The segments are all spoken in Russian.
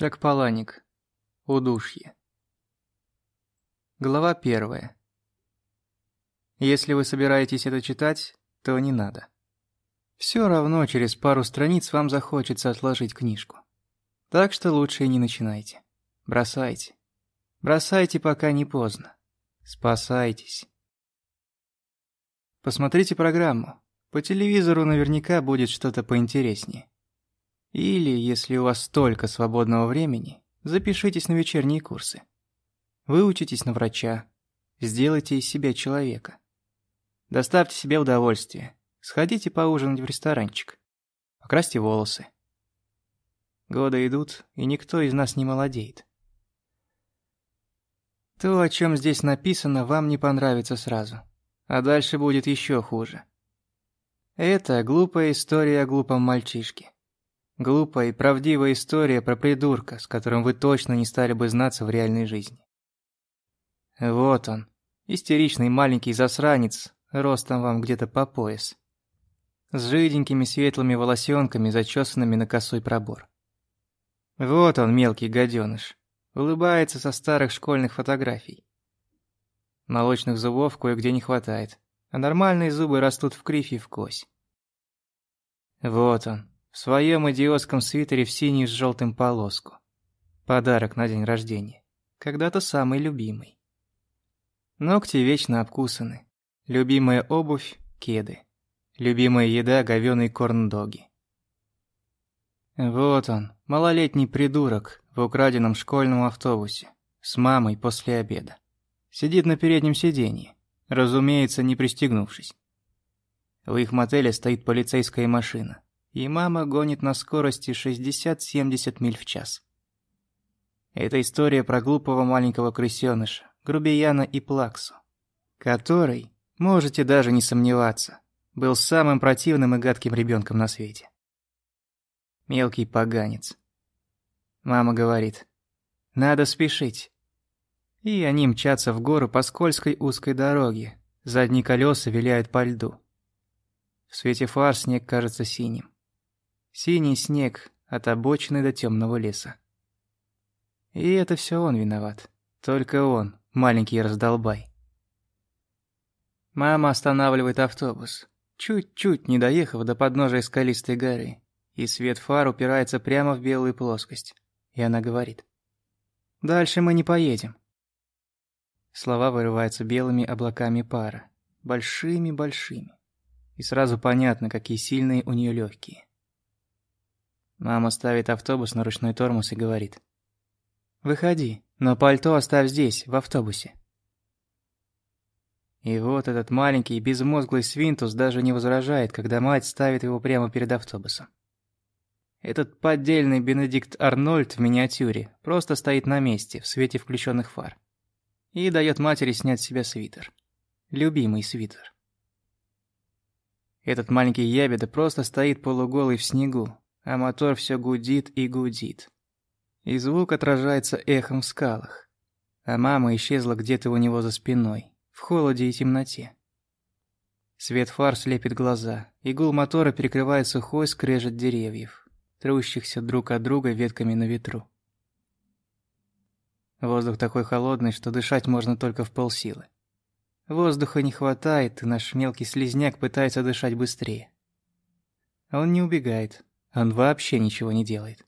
Чак Паланик. Удушье. Глава первая. Если вы собираетесь это читать, то не надо. Все равно через пару страниц вам захочется отложить книжку. Так что лучше и не начинайте. Бросайте. Бросайте, пока не поздно. Спасайтесь. Посмотрите программу. По телевизору наверняка будет что-то поинтереснее. Или, если у вас столько свободного времени, запишитесь на вечерние курсы. Выучитесь на врача, сделайте из себя человека. Доставьте себе удовольствие, сходите поужинать в ресторанчик, покрасьте волосы. Годы идут, и никто из нас не молодеет. То, о чем здесь написано, вам не понравится сразу, а дальше будет еще хуже. Это глупая история о глупом мальчишке. Глупая и правдивая история про придурка, с которым вы точно не стали бы знаться в реальной жизни. Вот он, истеричный маленький засранец, ростом вам где-то по пояс. С жиденькими светлыми волосенками, зачесанными на косой пробор. Вот он, мелкий гаденыш, улыбается со старых школьных фотографий. Молочных зубов кое-где не хватает, а нормальные зубы растут в кривь и в кось. Вот он, в своем идиотском свитере в синий с желтым полоску. Подарок на день рождения. Когда-то самый любимый. Ногти вечно обкусаны. Любимая обувь – кеды. Любимая еда – говёные корн-доги. Вот он, малолетний придурок в украденном школьном автобусе. С мамой после обеда. Сидит на переднем сиденье, разумеется, не пристегнувшись. В их мотеле стоит полицейская машина и мама гонит на скорости 60-70 миль в час. Это история про глупого маленького крысёныша, грубияна и плаксу, который, можете даже не сомневаться, был самым противным и гадким ребенком на свете. Мелкий поганец. Мама говорит, надо спешить. И они мчатся в гору по скользкой узкой дороге, задние колеса виляют по льду. В свете фар снег кажется синим. Синий снег от обочины до темного леса. И это все он виноват. Только он, маленький раздолбай. Мама останавливает автобус, чуть-чуть не доехав до подножия скалистой горы, и свет фар упирается прямо в белую плоскость. И она говорит. «Дальше мы не поедем». Слова вырываются белыми облаками пара, большими-большими. И сразу понятно, какие сильные у нее легкие. Мама ставит автобус на ручной тормоз и говорит. «Выходи, но пальто оставь здесь, в автобусе». И вот этот маленький безмозглый свинтус даже не возражает, когда мать ставит его прямо перед автобусом. Этот поддельный Бенедикт Арнольд в миниатюре просто стоит на месте, в свете включенных фар. И дает матери снять с себя свитер. Любимый свитер. Этот маленький ябеда просто стоит полуголый в снегу, а мотор все гудит и гудит. И звук отражается эхом в скалах. А мама исчезла где-то у него за спиной, в холоде и темноте. Свет фар слепит глаза, и гул мотора перекрывает сухой скрежет деревьев, трущихся друг от друга ветками на ветру. Воздух такой холодный, что дышать можно только в полсилы. Воздуха не хватает, и наш мелкий слизняк пытается дышать быстрее. Он не убегает, он вообще ничего не делает.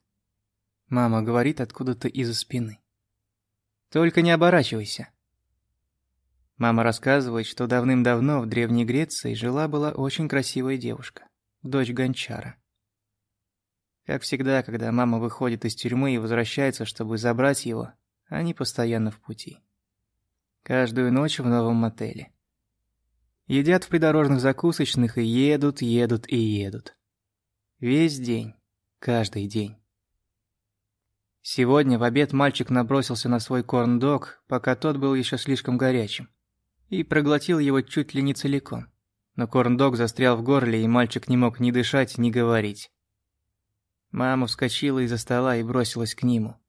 Мама говорит откуда-то из-за спины. «Только не оборачивайся». Мама рассказывает, что давным-давно в Древней Греции жила-была очень красивая девушка, дочь гончара. Как всегда, когда мама выходит из тюрьмы и возвращается, чтобы забрать его, они постоянно в пути. Каждую ночь в новом мотеле. Едят в придорожных закусочных и едут, едут и едут. Весь день. Каждый день. Сегодня в обед мальчик набросился на свой корн-дог, пока тот был еще слишком горячим, и проглотил его чуть ли не целиком. Но корн-дог застрял в горле, и мальчик не мог ни дышать, ни говорить. Мама вскочила из-за стола и бросилась к нему.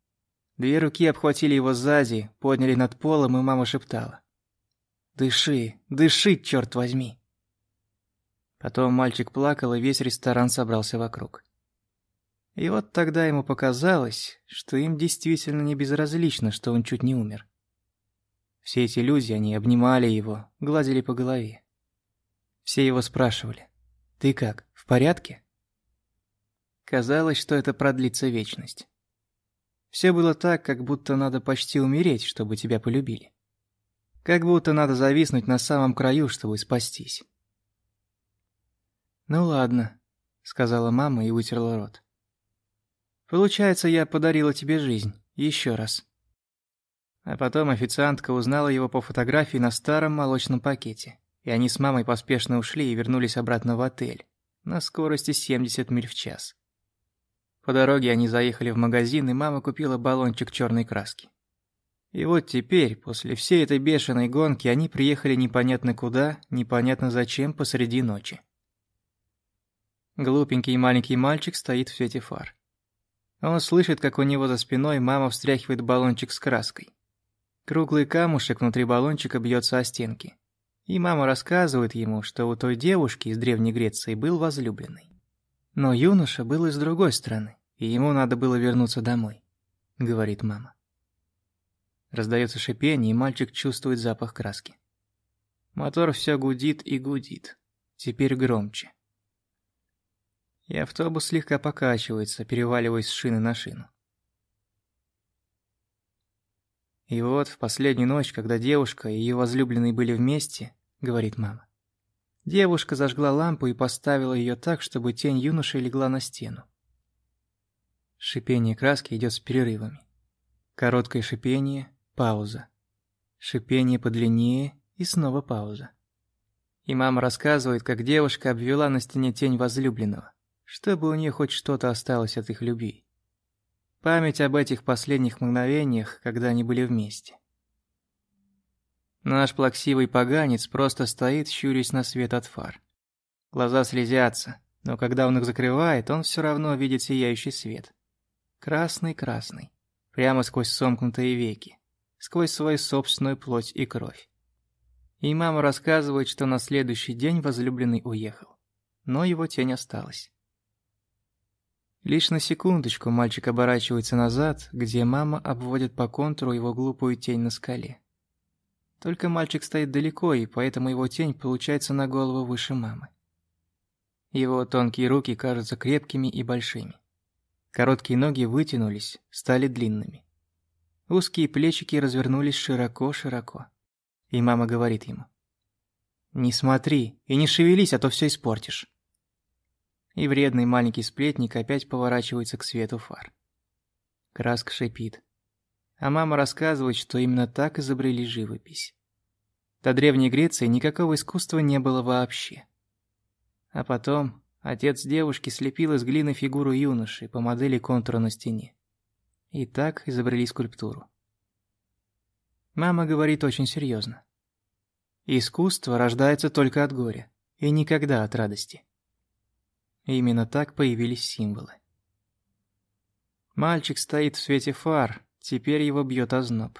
Две руки обхватили его сзади, подняли над полом, и мама шептала. «Дыши, дыши, черт возьми!» Потом мальчик плакал, и весь ресторан собрался вокруг. И вот тогда ему показалось, что им действительно не безразлично, что он чуть не умер. Все эти люди, они обнимали его, гладили по голове. Все его спрашивали, «Ты как, в порядке?» Казалось, что это продлится вечность. Все было так, как будто надо почти умереть, чтобы тебя полюбили. Как будто надо зависнуть на самом краю, чтобы спастись. «Ну ладно», — сказала мама и вытерла рот. «Получается, я подарила тебе жизнь. Еще раз». А потом официантка узнала его по фотографии на старом молочном пакете, и они с мамой поспешно ушли и вернулись обратно в отель на скорости 70 миль в час. По дороге они заехали в магазин, и мама купила баллончик черной краски. И вот теперь, после всей этой бешеной гонки, они приехали непонятно куда, непонятно зачем посреди ночи. Глупенький маленький мальчик стоит в свете фар. Он слышит, как у него за спиной мама встряхивает баллончик с краской. Круглый камушек внутри баллончика бьется о стенки. И мама рассказывает ему, что у той девушки из Древней Греции был возлюбленный. Но юноша был из другой страны, и ему надо было вернуться домой, говорит мама. Раздается шипение, и мальчик чувствует запах краски. Мотор все гудит и гудит. Теперь громче и автобус слегка покачивается, переваливаясь с шины на шину. И вот в последнюю ночь, когда девушка и ее возлюбленный были вместе, говорит мама. Девушка зажгла лампу и поставила ее так, чтобы тень юноши легла на стену. Шипение краски идет с перерывами. Короткое шипение, пауза. Шипение подлиннее и снова пауза. И мама рассказывает, как девушка обвела на стене тень возлюбленного чтобы у нее хоть что-то осталось от их любви. Память об этих последних мгновениях, когда они были вместе. Наш плаксивый поганец просто стоит, щурясь на свет от фар. Глаза слезятся, но когда он их закрывает, он все равно видит сияющий свет. Красный-красный, прямо сквозь сомкнутые веки, сквозь свою собственную плоть и кровь. И мама рассказывает, что на следующий день возлюбленный уехал, но его тень осталась. Лишь на секундочку мальчик оборачивается назад, где мама обводит по контуру его глупую тень на скале. Только мальчик стоит далеко, и поэтому его тень получается на голову выше мамы. Его тонкие руки кажутся крепкими и большими. Короткие ноги вытянулись, стали длинными. Узкие плечики развернулись широко-широко. И мама говорит ему. «Не смотри и не шевелись, а то все испортишь» и вредный маленький сплетник опять поворачивается к свету фар. Краска шипит. А мама рассказывает, что именно так изобрели живопись. До Древней Греции никакого искусства не было вообще. А потом отец девушки слепил из глины фигуру юноши по модели контура на стене. И так изобрели скульптуру. Мама говорит очень серьезно. Искусство рождается только от горя, и никогда от радости. Именно так появились символы. Мальчик стоит в свете фар, теперь его бьет озноб.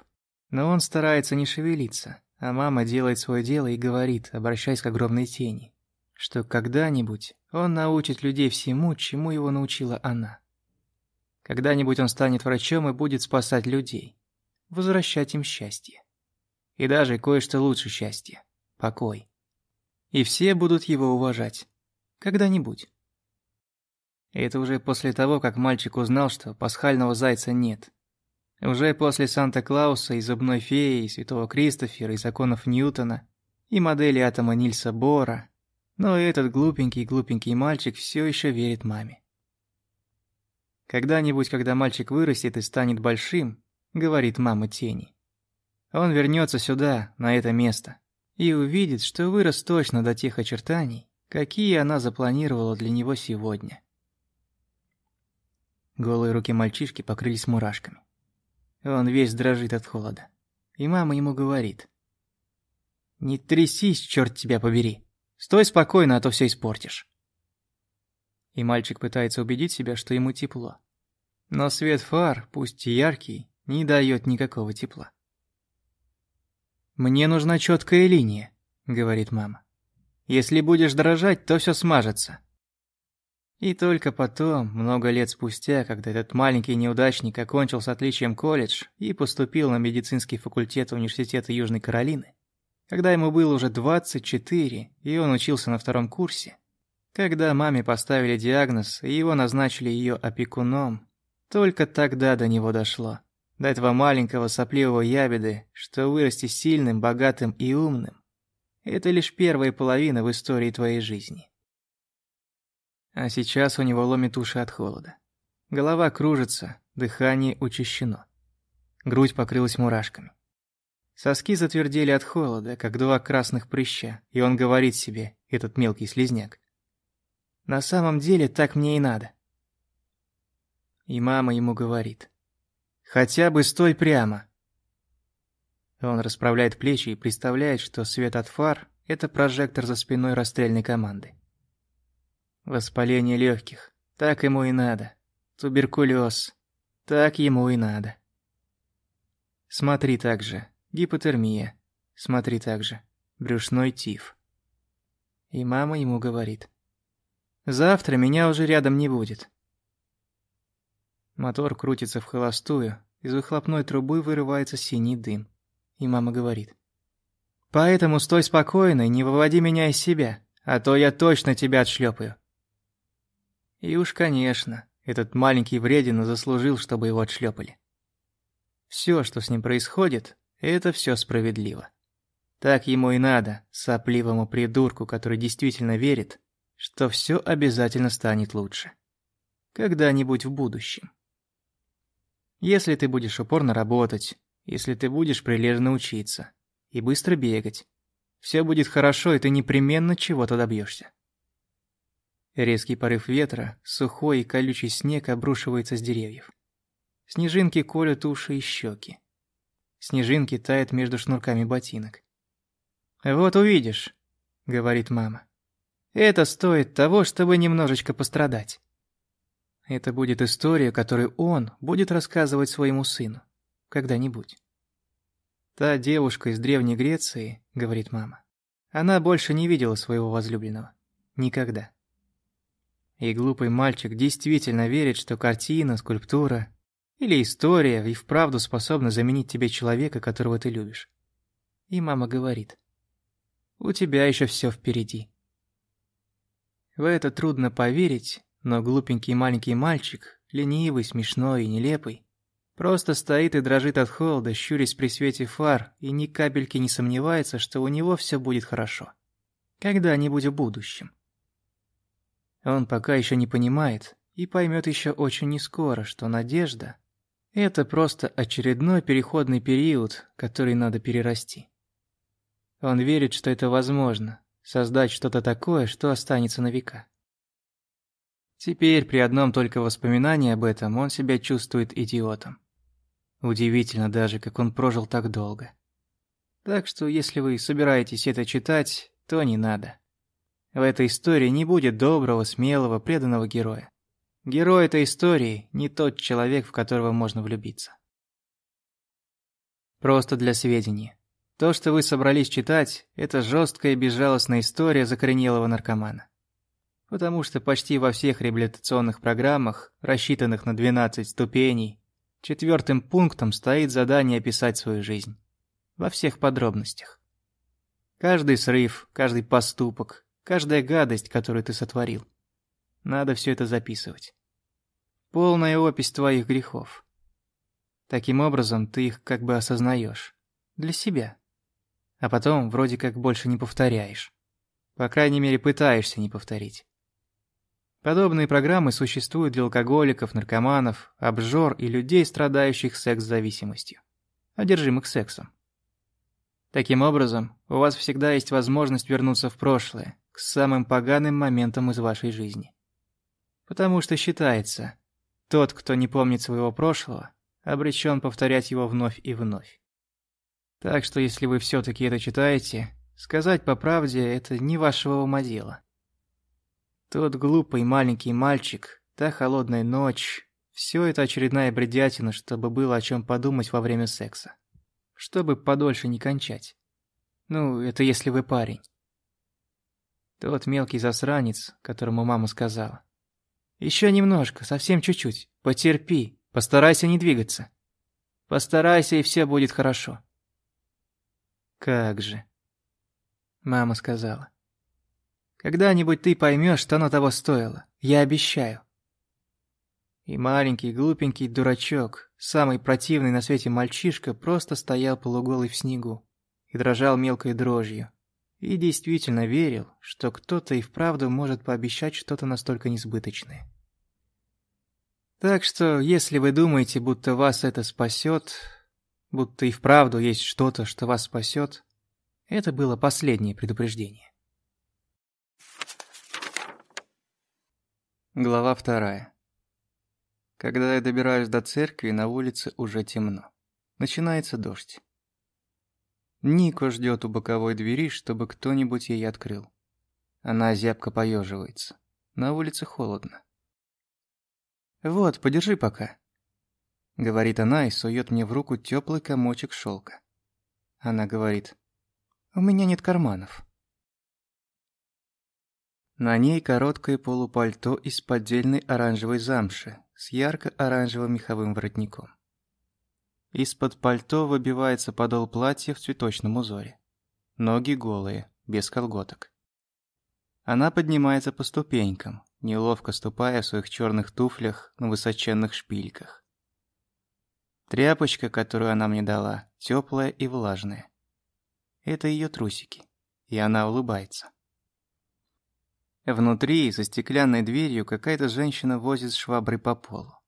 Но он старается не шевелиться, а мама делает свое дело и говорит, обращаясь к огромной тени, что когда-нибудь он научит людей всему, чему его научила она. Когда-нибудь он станет врачом и будет спасать людей, возвращать им счастье. И даже кое-что лучше счастья – покой. И все будут его уважать. Когда-нибудь. Это уже после того, как мальчик узнал, что пасхального зайца нет. Уже после Санта-Клауса и Зубной Феи, и Святого Кристофера, и законов Ньютона, и модели атома Нильса Бора. Но этот глупенький-глупенький мальчик все еще верит маме. Когда-нибудь, когда мальчик вырастет и станет большим, говорит мама тени, он вернется сюда, на это место, и увидит, что вырос точно до тех очертаний, какие она запланировала для него сегодня. Голые руки мальчишки покрылись мурашками. Он весь дрожит от холода. И мама ему говорит. «Не трясись, черт тебя побери! Стой спокойно, а то все испортишь!» И мальчик пытается убедить себя, что ему тепло. Но свет фар, пусть и яркий, не дает никакого тепла. «Мне нужна четкая линия», — говорит мама. «Если будешь дрожать, то все смажется. И только потом, много лет спустя, когда этот маленький неудачник окончил с отличием колледж и поступил на медицинский факультет Университета Южной Каролины, когда ему было уже 24, и он учился на втором курсе, когда маме поставили диагноз и его назначили ее опекуном, только тогда до него дошло. До этого маленького сопливого ябеды, что вырасти сильным, богатым и умным. Это лишь первая половина в истории твоей жизни. А сейчас у него ломит уши от холода. Голова кружится, дыхание учащено. Грудь покрылась мурашками. Соски затвердели от холода, как два красных прыща, и он говорит себе, этот мелкий слизняк. «На самом деле так мне и надо». И мама ему говорит. «Хотя бы стой прямо». Он расправляет плечи и представляет, что свет от фар – это прожектор за спиной расстрельной команды. Воспаление легких. Так ему и надо. Туберкулез. Так ему и надо. Смотри также. Гипотермия. Смотри также. Брюшной тиф. И мама ему говорит. Завтра меня уже рядом не будет. Мотор крутится в холостую, из выхлопной трубы вырывается синий дым. И мама говорит. «Поэтому стой спокойно и не выводи меня из себя, а то я точно тебя отшлепаю. И уж, конечно, этот маленький вредина заслужил, чтобы его отшлепали. Все, что с ним происходит, это все справедливо. Так ему и надо, сопливому придурку, который действительно верит, что все обязательно станет лучше. Когда-нибудь в будущем. Если ты будешь упорно работать, если ты будешь прилежно учиться и быстро бегать, все будет хорошо, и ты непременно чего-то добьешься. Резкий порыв ветра, сухой и колючий снег обрушивается с деревьев. Снежинки колют уши и щеки. Снежинки тают между шнурками ботинок. «Вот увидишь», — говорит мама. «Это стоит того, чтобы немножечко пострадать». Это будет история, которую он будет рассказывать своему сыну. Когда-нибудь. «Та девушка из Древней Греции», — говорит мама, — «она больше не видела своего возлюбленного. Никогда». И глупый мальчик действительно верит, что картина, скульптура или история и вправду способна заменить тебе человека, которого ты любишь. И мама говорит, у тебя еще все впереди. В это трудно поверить, но глупенький маленький мальчик, ленивый, смешной и нелепый, просто стоит и дрожит от холода, щурясь при свете фар, и ни капельки не сомневается, что у него все будет хорошо. Когда-нибудь в будущем. Он пока еще не понимает и поймет еще очень нескоро, что надежда – это просто очередной переходный период, который надо перерасти. Он верит, что это возможно – создать что-то такое, что останется на века. Теперь при одном только воспоминании об этом он себя чувствует идиотом. Удивительно даже, как он прожил так долго. Так что если вы собираетесь это читать, то не надо. В этой истории не будет доброго, смелого, преданного героя. Герой этой истории не тот человек, в которого можно влюбиться. Просто для сведения. То, что вы собрались читать, это жесткая и безжалостная история закоренелого наркомана. Потому что почти во всех реабилитационных программах, рассчитанных на 12 ступеней, четвертым пунктом стоит задание описать свою жизнь. Во всех подробностях. Каждый срыв, каждый поступок, Каждая гадость, которую ты сотворил. Надо все это записывать. Полная опись твоих грехов. Таким образом, ты их как бы осознаешь. Для себя. А потом вроде как больше не повторяешь. По крайней мере, пытаешься не повторить. Подобные программы существуют для алкоголиков, наркоманов, обжор и людей, страдающих секс-зависимостью, одержимых сексом. Таким образом, у вас всегда есть возможность вернуться в прошлое, к самым поганым моментам из вашей жизни. Потому что считается, тот, кто не помнит своего прошлого, обречен повторять его вновь и вновь. Так что если вы все-таки это читаете, сказать по правде, это не вашего ума дело. Тот глупый маленький мальчик, та холодная ночь, все это очередная бредятина, чтобы было о чем подумать во время секса. Чтобы подольше не кончать. Ну, это если вы парень. Тот мелкий засранец, которому мама сказала. Еще немножко, совсем чуть-чуть. Потерпи, постарайся не двигаться. Постарайся, и все будет хорошо. Как же. Мама сказала. Когда-нибудь ты поймешь, что оно того стоило. Я обещаю. И маленький, глупенький дурачок, самый противный на свете мальчишка, просто стоял полуголый в снегу и дрожал мелкой дрожью. И действительно верил, что кто-то и вправду может пообещать что-то настолько несбыточное. Так что, если вы думаете, будто вас это спасет, будто и вправду есть что-то, что вас спасет, это было последнее предупреждение. Глава вторая. Когда я добираюсь до церкви, на улице уже темно. Начинается дождь. Нико ждет у боковой двери, чтобы кто-нибудь ей открыл. Она зябко поеживается. На улице холодно. «Вот, подержи пока», — говорит она и сует мне в руку теплый комочек шелка. Она говорит, «У меня нет карманов». На ней короткое полупальто из поддельной оранжевой замши с ярко-оранжевым меховым воротником. Из-под пальто выбивается подол платья в цветочном узоре. Ноги голые, без колготок. Она поднимается по ступенькам, неловко ступая в своих черных туфлях на высоченных шпильках. Тряпочка, которую она мне дала, теплая и влажная. Это ее трусики, и она улыбается. Внутри, за стеклянной дверью, какая-то женщина возит шваброй по полу.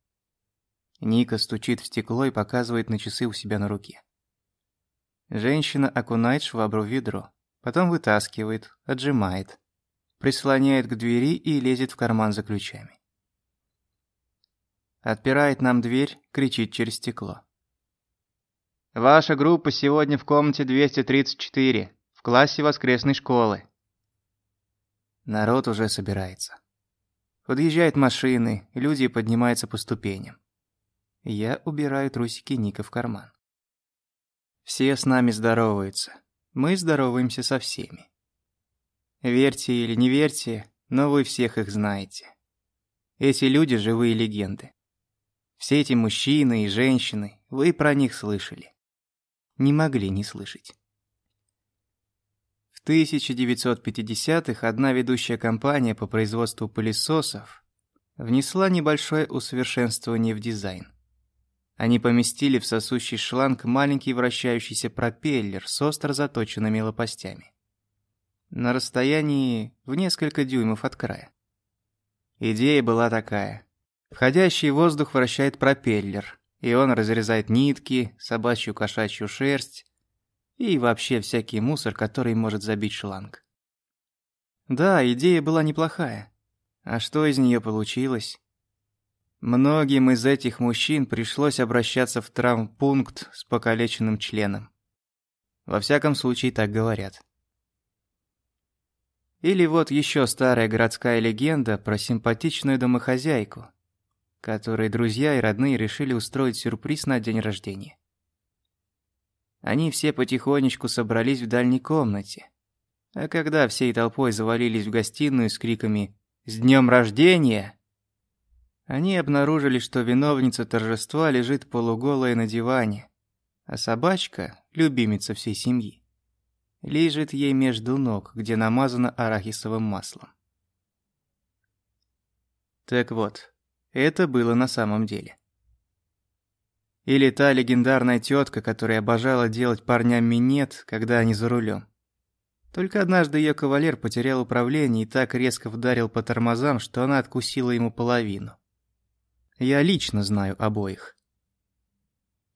Ника стучит в стекло и показывает на часы у себя на руке. Женщина окунает швабру в ведро, потом вытаскивает, отжимает, прислоняет к двери и лезет в карман за ключами. Отпирает нам дверь, кричит через стекло. «Ваша группа сегодня в комнате 234, в классе воскресной школы. Народ уже собирается. Подъезжают машины, люди поднимаются по ступеням. Я убираю трусики Ника в карман. Все с нами здороваются. Мы здороваемся со всеми. Верьте или не верьте, но вы всех их знаете. Эти люди – живые легенды. Все эти мужчины и женщины, вы про них слышали. Не могли не слышать. 1950-х одна ведущая компания по производству пылесосов внесла небольшое усовершенствование в дизайн. Они поместили в сосущий шланг маленький вращающийся пропеллер с остро заточенными лопастями. На расстоянии в несколько дюймов от края. Идея была такая. Входящий воздух вращает пропеллер, и он разрезает нитки, собачью кошачью шерсть, и вообще всякий мусор, который может забить шланг. Да, идея была неплохая. А что из нее получилось? Многим из этих мужчин пришлось обращаться в травмпункт с покалеченным членом. Во всяком случае, так говорят. Или вот еще старая городская легенда про симпатичную домохозяйку, которой друзья и родные решили устроить сюрприз на день рождения. Они все потихонечку собрались в дальней комнате. А когда всей толпой завалились в гостиную с криками «С днем рождения!», они обнаружили, что виновница торжества лежит полуголая на диване, а собачка, любимица всей семьи, лежит ей между ног, где намазана арахисовым маслом. Так вот, это было на самом деле. Или та легендарная тетка, которая обожала делать парням минет, когда они за рулем. Только однажды ее кавалер потерял управление и так резко вдарил по тормозам, что она откусила ему половину. Я лично знаю обоих.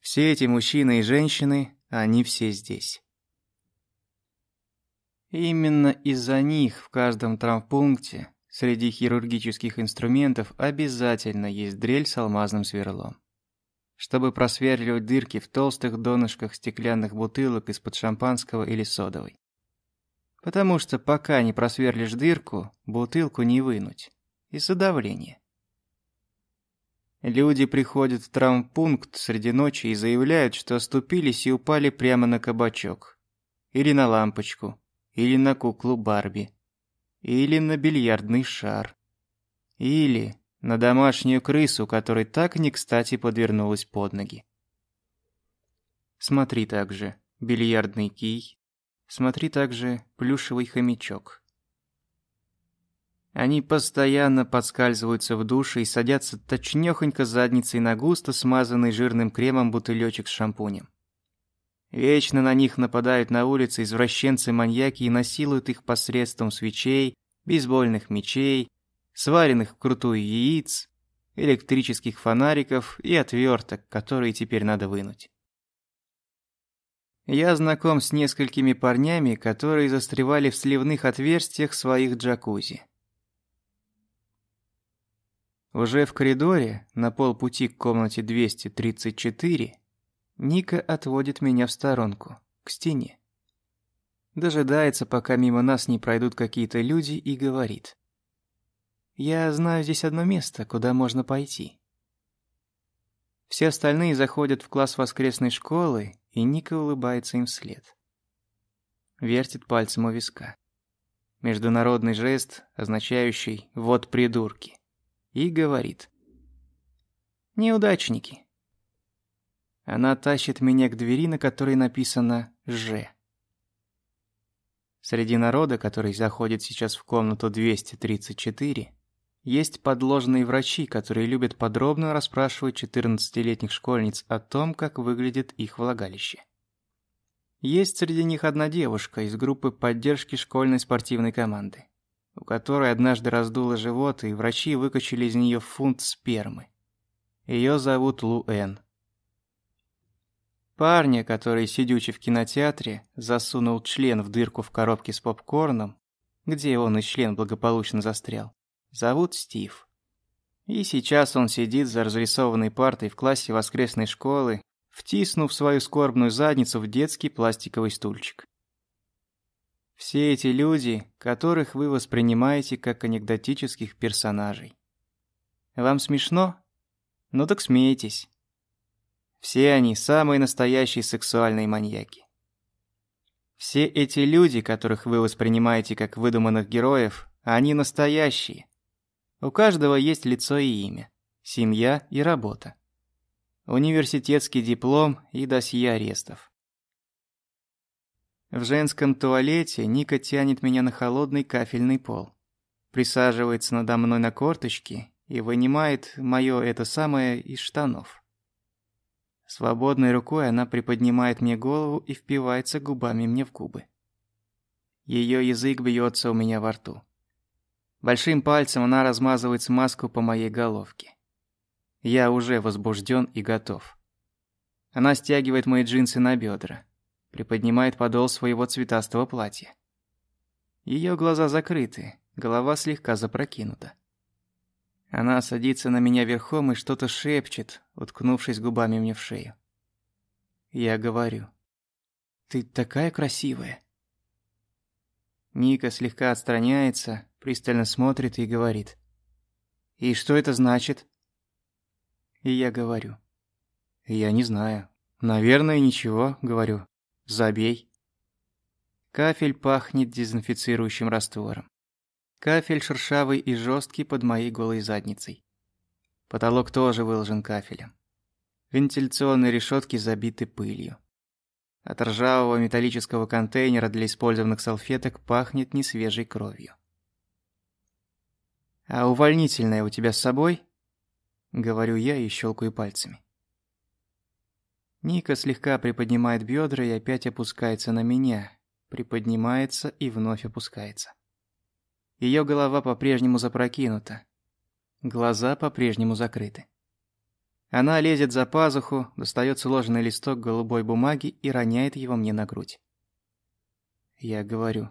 Все эти мужчины и женщины, они все здесь. Именно из-за них в каждом травмпункте среди хирургических инструментов обязательно есть дрель с алмазным сверлом чтобы просверливать дырки в толстых донышках стеклянных бутылок из-под шампанского или содовой. Потому что пока не просверлишь дырку, бутылку не вынуть. Из-за давления. Люди приходят в травмпункт среди ночи и заявляют, что оступились и упали прямо на кабачок. Или на лампочку. Или на куклу Барби. Или на бильярдный шар. Или на домашнюю крысу, которой так не кстати подвернулась под ноги. Смотри также бильярдный кий, смотри также плюшевый хомячок. Они постоянно подскальзываются в душе и садятся точнёхонько задницей на густо смазанный жирным кремом бутылёчек с шампунем. Вечно на них нападают на улице извращенцы-маньяки и насилуют их посредством свечей, бейсбольных мечей, сваренных вкрутую яиц, электрических фонариков и отверток, которые теперь надо вынуть. Я знаком с несколькими парнями, которые застревали в сливных отверстиях своих джакузи. Уже в коридоре, на полпути к комнате 234, Ника отводит меня в сторонку, к стене. Дожидается, пока мимо нас не пройдут какие-то люди, и говорит. «Я знаю здесь одно место, куда можно пойти». Все остальные заходят в класс воскресной школы, и Ника улыбается им вслед. Вертит пальцем у виска. Международный жест, означающий «вот придурки». И говорит. «Неудачники, она тащит меня к двери, на которой написано «Ж». Среди народа, который заходит сейчас в комнату 234, есть подложные врачи, которые любят подробно расспрашивать 14-летних школьниц о том, как выглядит их влагалище. Есть среди них одна девушка из группы поддержки школьной спортивной команды, у которой однажды раздуло живот, и врачи выкачали из нее фунт спермы. Ее зовут Луэн. Парня, который, сидячи в кинотеатре, засунул член в дырку в коробке с попкорном, где он и член благополучно застрял, зовут Стив. И сейчас он сидит за разрисованной партой в классе воскресной школы, втиснув свою скорбную задницу в детский пластиковый стульчик. Все эти люди, которых вы воспринимаете как анекдотических персонажей. Вам смешно? Ну так смейтесь. Все они самые настоящие сексуальные маньяки. Все эти люди, которых вы воспринимаете как выдуманных героев, они настоящие. У каждого есть лицо и имя, семья и работа. Университетский диплом и досье арестов. В женском туалете Ника тянет меня на холодный кафельный пол. Присаживается надо мной на корточки и вынимает моё это самое из штанов. Свободной рукой она приподнимает мне голову и впивается губами мне в губы. Ее язык бьется у меня во рту. Большим пальцем она размазывает смазку по моей головке. Я уже возбужден и готов. Она стягивает мои джинсы на бедра, приподнимает подол своего цветастого платья. Ее глаза закрыты, голова слегка запрокинута. Она садится на меня верхом и что-то шепчет, уткнувшись губами мне в шею. Я говорю. «Ты такая красивая». Ника слегка отстраняется, пристально смотрит и говорит. «И что это значит?» И я говорю. «Я не знаю. Наверное, ничего», — говорю. «Забей». Кафель пахнет дезинфицирующим раствором. Кафель шершавый и жесткий под моей голой задницей. Потолок тоже выложен кафелем. Вентиляционные решетки забиты пылью. От ржавого металлического контейнера для использованных салфеток пахнет несвежей кровью. «А увольнительное у тебя с собой?» Говорю я и щелкаю пальцами. Ника слегка приподнимает бедра и опять опускается на меня, приподнимается и вновь опускается. Ее голова по-прежнему запрокинута. Глаза по-прежнему закрыты. Она лезет за пазуху, достает сложенный листок голубой бумаги и роняет его мне на грудь. Я говорю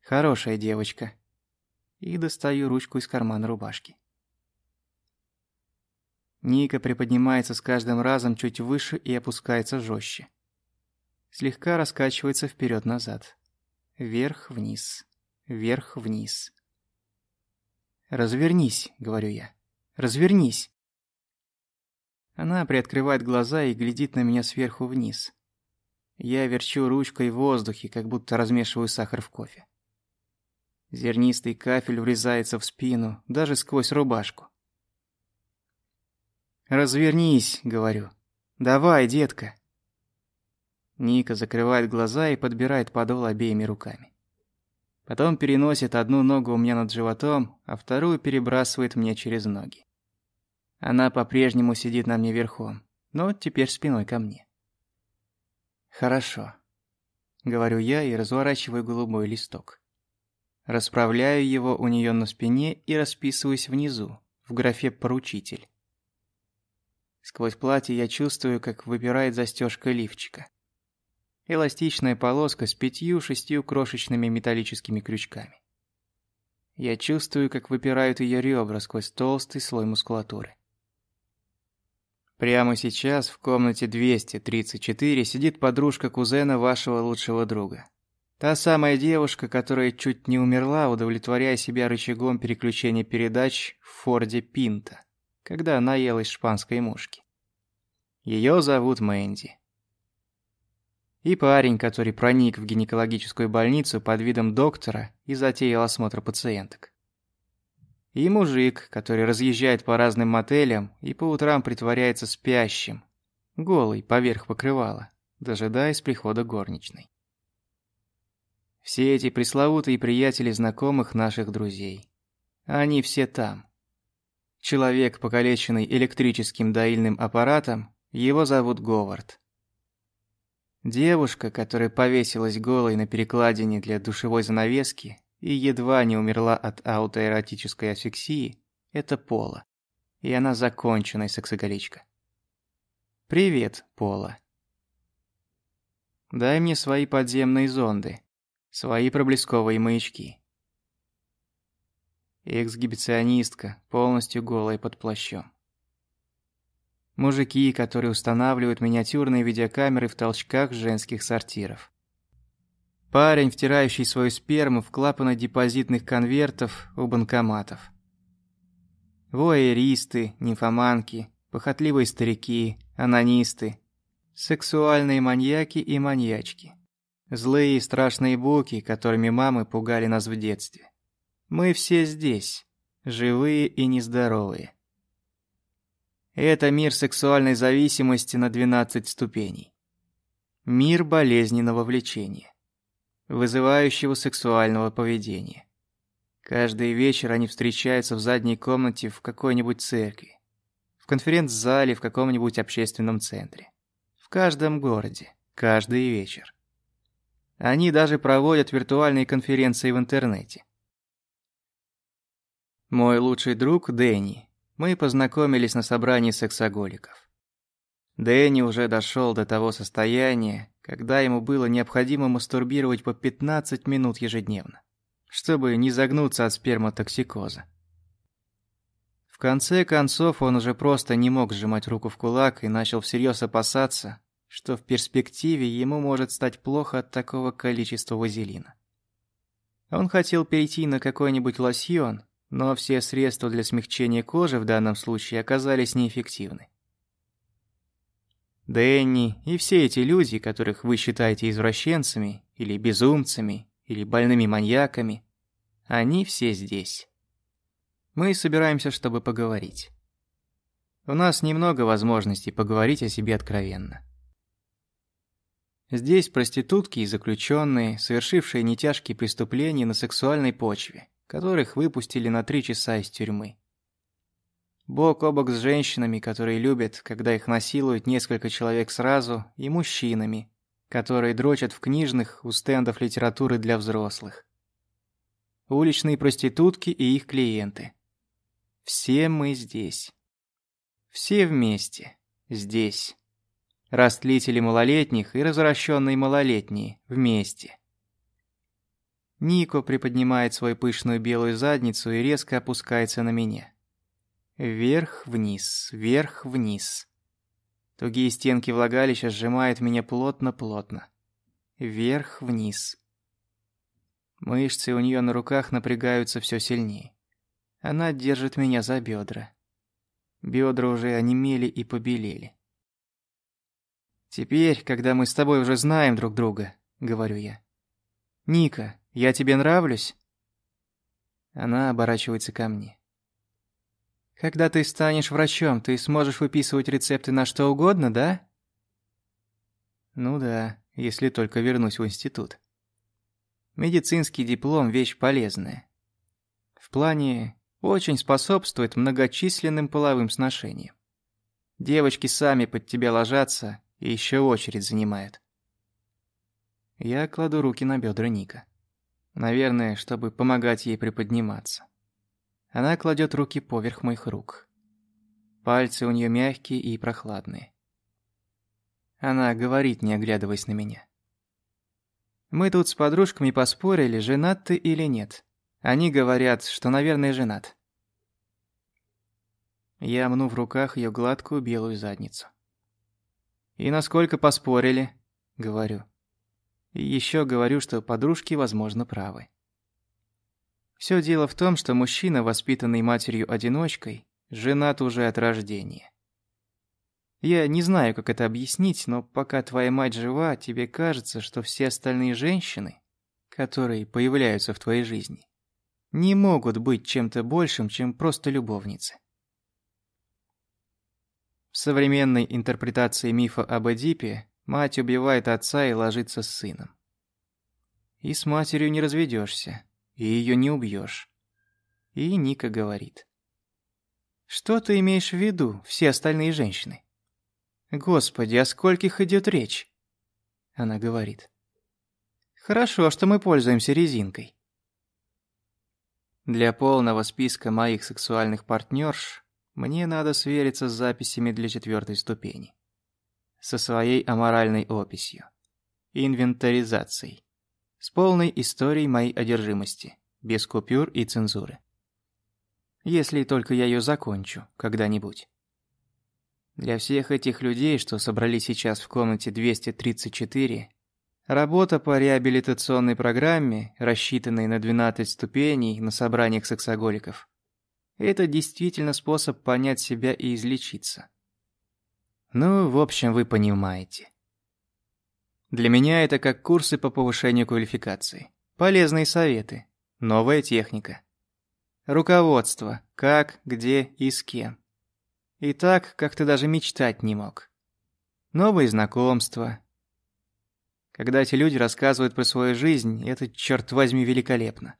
«Хорошая девочка» и достаю ручку из кармана рубашки. Ника приподнимается с каждым разом чуть выше и опускается жестче. Слегка раскачивается вперед назад Вверх-вниз вверх-вниз. «Развернись», — говорю я. «Развернись». Она приоткрывает глаза и глядит на меня сверху вниз. Я верчу ручкой в воздухе, как будто размешиваю сахар в кофе. Зернистый кафель врезается в спину, даже сквозь рубашку. «Развернись», — говорю. «Давай, детка». Ника закрывает глаза и подбирает подол обеими руками. Потом переносит одну ногу у меня над животом, а вторую перебрасывает мне через ноги. Она по-прежнему сидит на мне верхом, но теперь спиной ко мне. «Хорошо», — говорю я и разворачиваю голубой листок. Расправляю его у нее на спине и расписываюсь внизу, в графе «Поручитель». Сквозь платье я чувствую, как выпирает застежка лифчика. Эластичная полоска с пятью-шестью крошечными металлическими крючками. Я чувствую, как выпирают ее ребра сквозь толстый слой мускулатуры. Прямо сейчас в комнате 234 сидит подружка кузена вашего лучшего друга. Та самая девушка, которая чуть не умерла, удовлетворяя себя рычагом переключения передач в Форде Пинта когда наелась шпанской мушки. Ее зовут Мэнди. И парень, который проник в гинекологическую больницу под видом доктора и затеял осмотр пациенток. И мужик, который разъезжает по разным мотелям и по утрам притворяется спящим, голый, поверх покрывала, дожидаясь прихода горничной. Все эти пресловутые приятели знакомых наших друзей. Они все там. Человек, покалеченный электрическим доильным аппаратом, его зовут Говард. Девушка, которая повесилась голой на перекладине для душевой занавески и едва не умерла от аутоэротической асфиксии, это Пола. И она законченная сексоголичка. Привет, Пола. Дай мне свои подземные зонды, свои проблесковые маячки. Эксгибиционистка, полностью голая под плащом. Мужики, которые устанавливают миниатюрные видеокамеры в толчках женских сортиров. Парень, втирающий свою сперму в клапаны депозитных конвертов у банкоматов. Воэристы, нимфоманки, похотливые старики, анонисты, сексуальные маньяки и маньячки. Злые и страшные буки, которыми мамы пугали нас в детстве. Мы все здесь, живые и нездоровые. Это мир сексуальной зависимости на 12 ступеней. Мир болезненного влечения, вызывающего сексуального поведения. Каждый вечер они встречаются в задней комнате в какой-нибудь церкви, в конференц-зале в каком-нибудь общественном центре. В каждом городе, каждый вечер. Они даже проводят виртуальные конференции в интернете. Мой лучший друг Дэнни. Мы познакомились на собрании сексоголиков. Дэнни уже дошел до того состояния, когда ему было необходимо мастурбировать по 15 минут ежедневно, чтобы не загнуться от сперматоксикоза. В конце концов он уже просто не мог сжимать руку в кулак и начал всерьез опасаться, что в перспективе ему может стать плохо от такого количества вазелина. Он хотел перейти на какой-нибудь лосьон, но все средства для смягчения кожи в данном случае оказались неэффективны. Дэнни и все эти люди, которых вы считаете извращенцами, или безумцами, или больными маньяками, они все здесь. Мы собираемся, чтобы поговорить. У нас немного возможностей поговорить о себе откровенно. Здесь проститутки и заключенные, совершившие нетяжкие преступления на сексуальной почве, которых выпустили на три часа из тюрьмы. Бок о бок с женщинами, которые любят, когда их насилуют несколько человек сразу, и мужчинами, которые дрочат в книжных у стендов литературы для взрослых. Уличные проститутки и их клиенты. Все мы здесь. Все вместе. Здесь. Растлители малолетних и развращенные малолетние вместе. Нико приподнимает свою пышную белую задницу и резко опускается на меня. Вверх-вниз, вверх-вниз. Тугие стенки влагалища сжимают меня плотно-плотно. Вверх-вниз. Мышцы у нее на руках напрягаются все сильнее. Она держит меня за бедра. Бедра уже онемели и побелели. «Теперь, когда мы с тобой уже знаем друг друга», — говорю я. «Ника, я тебе нравлюсь?» Она оборачивается ко мне. Когда ты станешь врачом, ты сможешь выписывать рецепты на что угодно, да? Ну да, если только вернусь в институт. Медицинский диплом – вещь полезная. В плане очень способствует многочисленным половым сношениям. Девочки сами под тебя ложатся и еще очередь занимают. Я кладу руки на бедра Ника. Наверное, чтобы помогать ей приподниматься. Она кладет руки поверх моих рук. Пальцы у нее мягкие и прохладные. Она говорит, не оглядываясь на меня. Мы тут с подружками поспорили, женат ты или нет. Они говорят, что, наверное, женат. Я мну в руках ее гладкую белую задницу. «И насколько поспорили?» — говорю. И еще говорю, что подружки, возможно, правы. Все дело в том, что мужчина, воспитанный матерью-одиночкой, женат уже от рождения. Я не знаю, как это объяснить, но пока твоя мать жива, тебе кажется, что все остальные женщины, которые появляются в твоей жизни, не могут быть чем-то большим, чем просто любовницы. В современной интерпретации мифа об Эдипе мать убивает отца и ложится с сыном. И с матерью не разведешься и ее не убьешь. И Ника говорит. Что ты имеешь в виду, все остальные женщины? Господи, о скольких идет речь? Она говорит. Хорошо, что мы пользуемся резинкой. Для полного списка моих сексуальных партнерш мне надо свериться с записями для четвертой ступени. Со своей аморальной описью. Инвентаризацией с полной историей моей одержимости, без купюр и цензуры. Если только я ее закончу когда-нибудь. Для всех этих людей, что собрались сейчас в комнате 234, работа по реабилитационной программе, рассчитанной на 12 ступеней на собраниях сексоголиков, это действительно способ понять себя и излечиться. Ну, в общем, вы понимаете. Для меня это как курсы по повышению квалификации. Полезные советы. Новая техника. Руководство. Как, где и с кем. И так, как ты даже мечтать не мог. Новые знакомства. Когда эти люди рассказывают про свою жизнь, это, черт возьми, великолепно.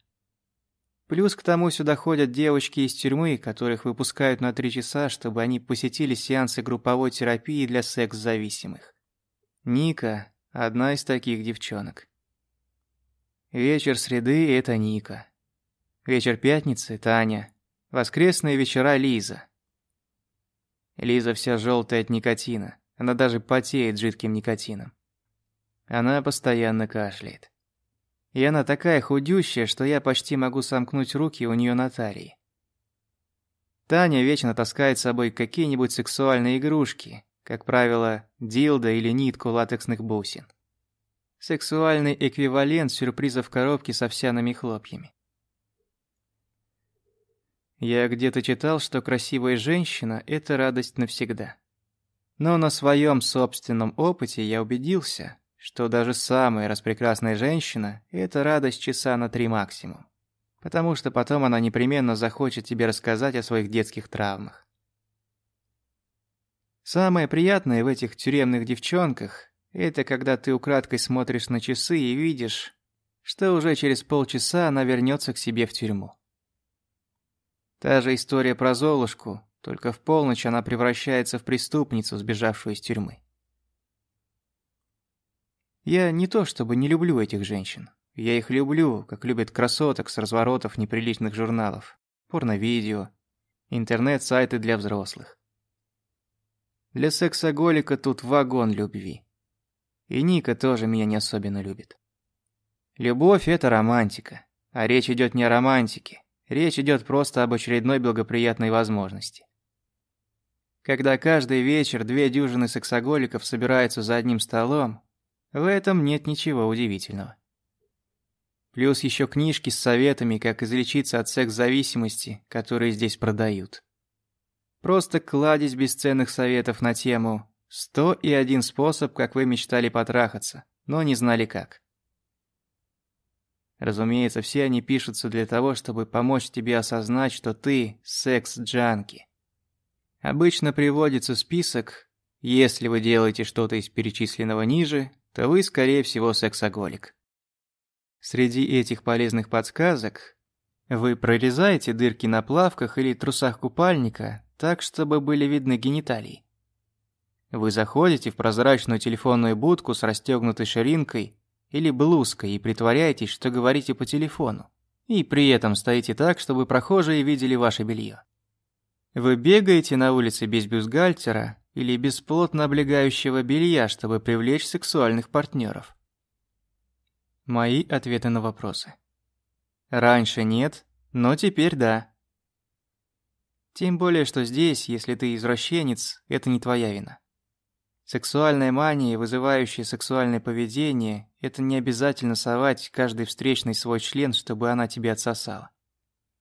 Плюс к тому сюда ходят девочки из тюрьмы, которых выпускают на три часа, чтобы они посетили сеансы групповой терапии для секс-зависимых. Ника Одна из таких девчонок. Вечер среды – это Ника. Вечер пятницы – Таня. Воскресные вечера – Лиза. Лиза вся желтая от никотина. Она даже потеет жидким никотином. Она постоянно кашляет. И она такая худющая, что я почти могу сомкнуть руки у нее на талии. Таня вечно таскает с собой какие-нибудь сексуальные игрушки, как правило, дилдо или нитку латексных бусин. Сексуальный эквивалент сюрприза в коробке с овсяными хлопьями. Я где-то читал, что красивая женщина – это радость навсегда. Но на своем собственном опыте я убедился, что даже самая распрекрасная женщина – это радость часа на три максимум. Потому что потом она непременно захочет тебе рассказать о своих детских травмах. Самое приятное в этих тюремных девчонках – это когда ты украдкой смотришь на часы и видишь, что уже через полчаса она вернется к себе в тюрьму. Та же история про Золушку, только в полночь она превращается в преступницу, сбежавшую из тюрьмы. Я не то чтобы не люблю этих женщин. Я их люблю, как любят красоток с разворотов неприличных журналов, порно-видео, интернет-сайты для взрослых. Для сексоголика тут вагон любви. И Ника тоже меня не особенно любит. Любовь – это романтика. А речь идет не о романтике. Речь идет просто об очередной благоприятной возможности. Когда каждый вечер две дюжины сексоголиков собираются за одним столом, в этом нет ничего удивительного. Плюс еще книжки с советами, как излечиться от секс-зависимости, которые здесь продают. Просто кладезь бесценных советов на тему «Сто и один способ, как вы мечтали потрахаться, но не знали как». Разумеется, все они пишутся для того, чтобы помочь тебе осознать, что ты секс-джанки. Обычно приводится список, если вы делаете что-то из перечисленного ниже, то вы, скорее всего, сексоголик. Среди этих полезных подсказок вы прорезаете дырки на плавках или трусах купальника так, чтобы были видны гениталии. Вы заходите в прозрачную телефонную будку с расстегнутой ширинкой или блузкой и притворяетесь, что говорите по телефону. И при этом стоите так, чтобы прохожие видели ваше белье. Вы бегаете на улице без бюстгальтера или без плотно облегающего белья, чтобы привлечь сексуальных партнеров. Мои ответы на вопросы. Раньше нет, но теперь да. Тем более, что здесь, если ты извращенец, это не твоя вина. Сексуальная мания, вызывающая сексуальное поведение, это не обязательно совать каждый встречный свой член, чтобы она тебе отсосала.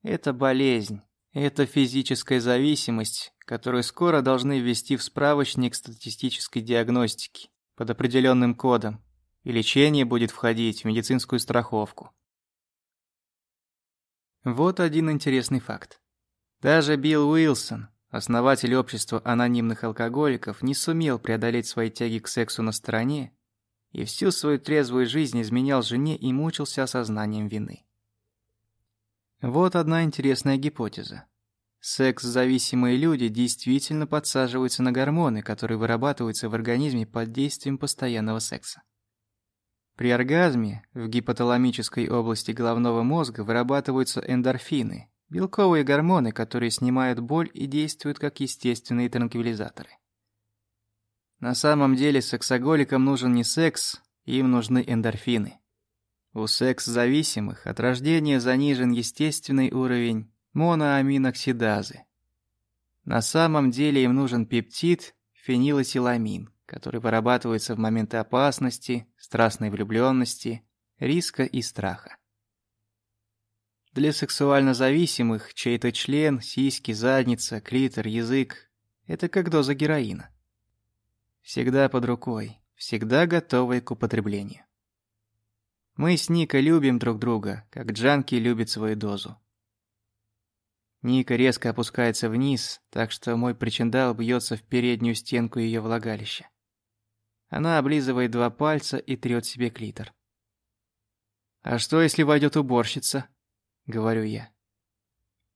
Это болезнь, это физическая зависимость, которую скоро должны ввести в справочник статистической диагностики под определенным кодом, и лечение будет входить в медицинскую страховку. Вот один интересный факт. Даже Билл Уилсон, Основатель общества анонимных алкоголиков не сумел преодолеть свои тяги к сексу на стороне и всю свою трезвую жизнь изменял жене и мучился осознанием вины. Вот одна интересная гипотеза. Секс-зависимые люди действительно подсаживаются на гормоны, которые вырабатываются в организме под действием постоянного секса. При оргазме в гипоталамической области головного мозга вырабатываются эндорфины, Белковые гормоны, которые снимают боль и действуют как естественные транквилизаторы. На самом деле сексоголикам нужен не секс, им нужны эндорфины. У секс-зависимых от рождения занижен естественный уровень моноаминоксидазы. На самом деле им нужен пептид фенилэтиламин, который вырабатывается в моменты опасности, страстной влюбленности, риска и страха. Для сексуально зависимых чей-то член, сиськи, задница, клитор, язык – это как доза героина. Всегда под рукой, всегда готовый к употреблению. Мы с Никой любим друг друга, как Джанки любит свою дозу. Ника резко опускается вниз, так что мой причиндал бьется в переднюю стенку ее влагалища. Она облизывает два пальца и трёт себе клитор. «А что, если войдет уборщица?» говорю я.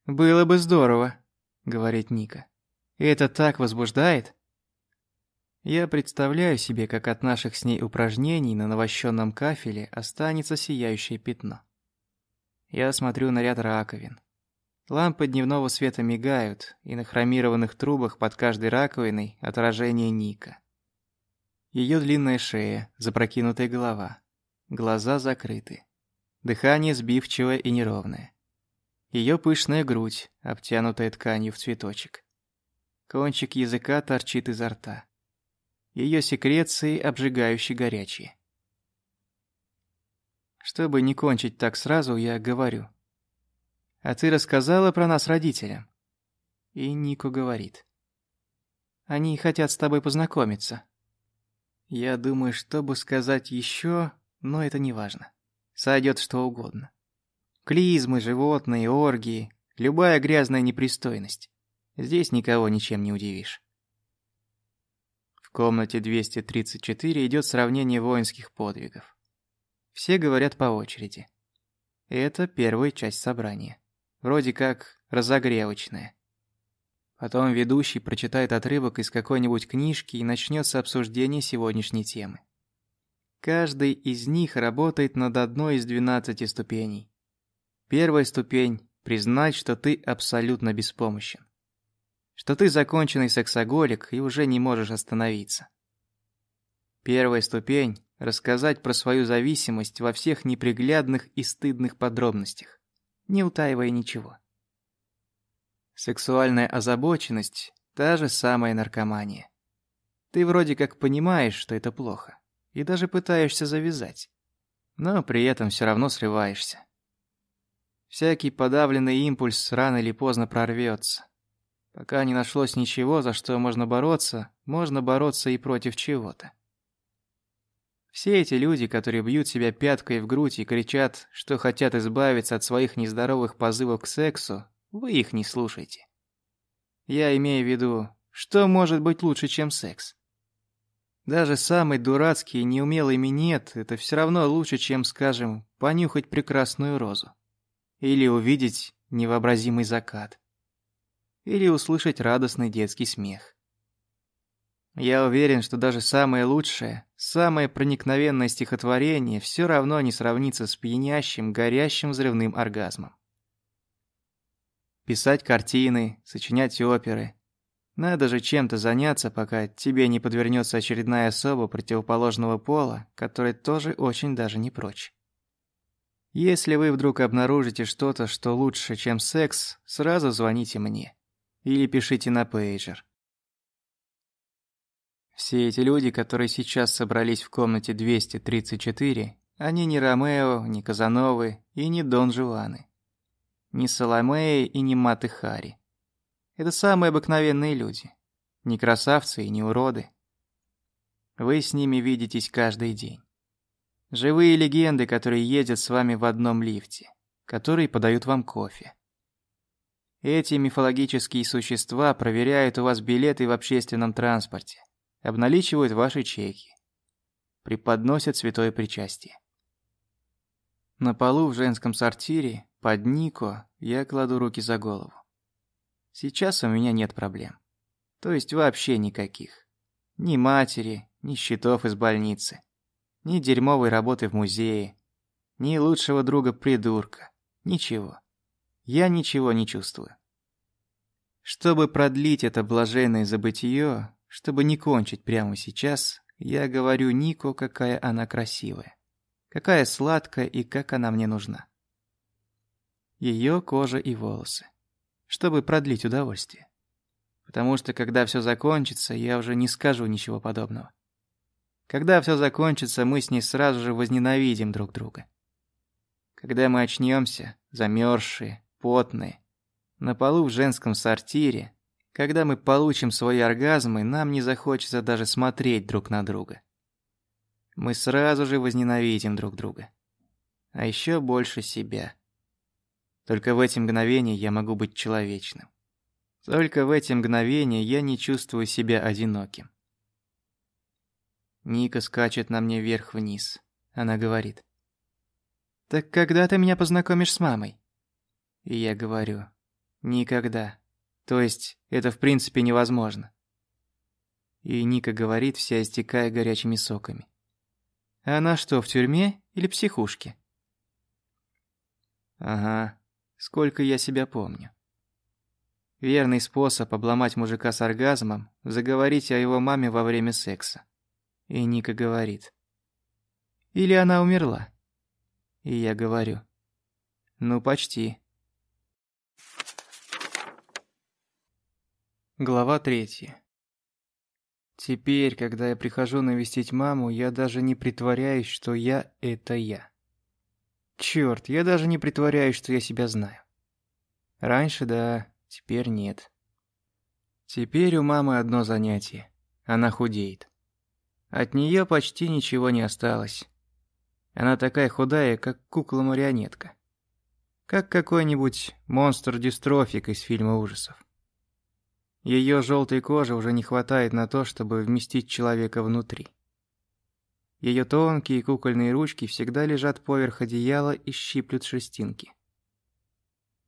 «Было бы здорово», — говорит Ника. «Это так возбуждает?» Я представляю себе, как от наших с ней упражнений на навощенном кафеле останется сияющее пятно. Я смотрю на ряд раковин. Лампы дневного света мигают, и на хромированных трубах под каждой раковиной отражение Ника. Ее длинная шея, запрокинутая голова, глаза закрыты. Дыхание сбивчивое и неровное. Ее пышная грудь, обтянутая тканью в цветочек. Кончик языка торчит изо рта. Ее секреции обжигающе горячие. Чтобы не кончить так сразу, я говорю. «А ты рассказала про нас родителям?» И Нико говорит. «Они хотят с тобой познакомиться». Я думаю, чтобы сказать еще, но это не важно. Сойдет что угодно. Клизмы, животные, оргии, любая грязная непристойность. Здесь никого ничем не удивишь. Комнате 234 идет сравнение воинских подвигов. Все говорят по очереди. Это первая часть собрания. Вроде как разогревочная. Потом ведущий прочитает отрывок из какой-нибудь книжки и начнется обсуждение сегодняшней темы. Каждый из них работает над одной из 12 ступеней. Первая ступень – признать, что ты абсолютно беспомощен. Что ты законченный сексоголик и уже не можешь остановиться. Первая ступень – рассказать про свою зависимость во всех неприглядных и стыдных подробностях, не утаивая ничего. Сексуальная озабоченность – та же самая наркомания. Ты вроде как понимаешь, что это плохо и даже пытаешься завязать. Но при этом все равно срываешься. Всякий подавленный импульс рано или поздно прорвется. Пока не нашлось ничего, за что можно бороться, можно бороться и против чего-то. Все эти люди, которые бьют себя пяткой в грудь и кричат, что хотят избавиться от своих нездоровых позывов к сексу, вы их не слушайте. Я имею в виду, что может быть лучше, чем секс? Даже самый дурацкий и неумелый минет – это все равно лучше, чем, скажем, понюхать прекрасную розу. Или увидеть невообразимый закат. Или услышать радостный детский смех. Я уверен, что даже самое лучшее, самое проникновенное стихотворение все равно не сравнится с пьянящим, горящим взрывным оргазмом. Писать картины, сочинять оперы. Надо же чем-то заняться, пока тебе не подвернется очередная особа противоположного пола, которая тоже очень даже не прочь. Если вы вдруг обнаружите что-то, что лучше, чем секс, сразу звоните мне. Или пишите на пейджер. Все эти люди, которые сейчас собрались в комнате 234, они не Ромео, не Казановы и не Дон Жуаны. Не Соломеи и не Маты Хари. Это самые обыкновенные люди. Не красавцы и не уроды. Вы с ними видитесь каждый день. Живые легенды, которые ездят с вами в одном лифте, которые подают вам кофе. Эти мифологические существа проверяют у вас билеты в общественном транспорте, обналичивают ваши чеки, преподносят святое причастие. На полу в женском сортире, под Нико, я кладу руки за голову. Сейчас у меня нет проблем. То есть вообще никаких. Ни матери, ни счетов из больницы ни дерьмовой работы в музее, ни лучшего друга-придурка. Ничего. Я ничего не чувствую. Чтобы продлить это блаженное забытие, чтобы не кончить прямо сейчас, я говорю Нико, какая она красивая. Какая сладкая и как она мне нужна. Ее кожа и волосы. Чтобы продлить удовольствие. Потому что когда все закончится, я уже не скажу ничего подобного. Когда все закончится, мы с ней сразу же возненавидим друг друга. Когда мы очнемся, замерзшие, потные, на полу в женском сортире, когда мы получим свои оргазмы, нам не захочется даже смотреть друг на друга. Мы сразу же возненавидим друг друга. А еще больше себя. Только в эти мгновения я могу быть человечным. Только в эти мгновения я не чувствую себя одиноким. Ника скачет на мне вверх-вниз. Она говорит. «Так когда ты меня познакомишь с мамой?» И я говорю. «Никогда. То есть, это в принципе невозможно». И Ника говорит, вся истекая горячими соками. «Она что, в тюрьме или психушке?» «Ага, сколько я себя помню». Верный способ обломать мужика с оргазмом – заговорить о его маме во время секса. И Ника говорит. Или она умерла? И я говорю. Ну, почти. Глава третья. Теперь, когда я прихожу навестить маму, я даже не притворяюсь, что я — это я. Чёрт, я даже не притворяюсь, что я себя знаю. Раньше да, теперь нет. Теперь у мамы одно занятие. Она худеет. От нее почти ничего не осталось. Она такая худая, как кукла-марионетка. Как какой-нибудь монстр-дистрофик из фильма ужасов. Ее желтой кожи уже не хватает на то, чтобы вместить человека внутри. Ее тонкие кукольные ручки всегда лежат поверх одеяла и щиплют шерстинки.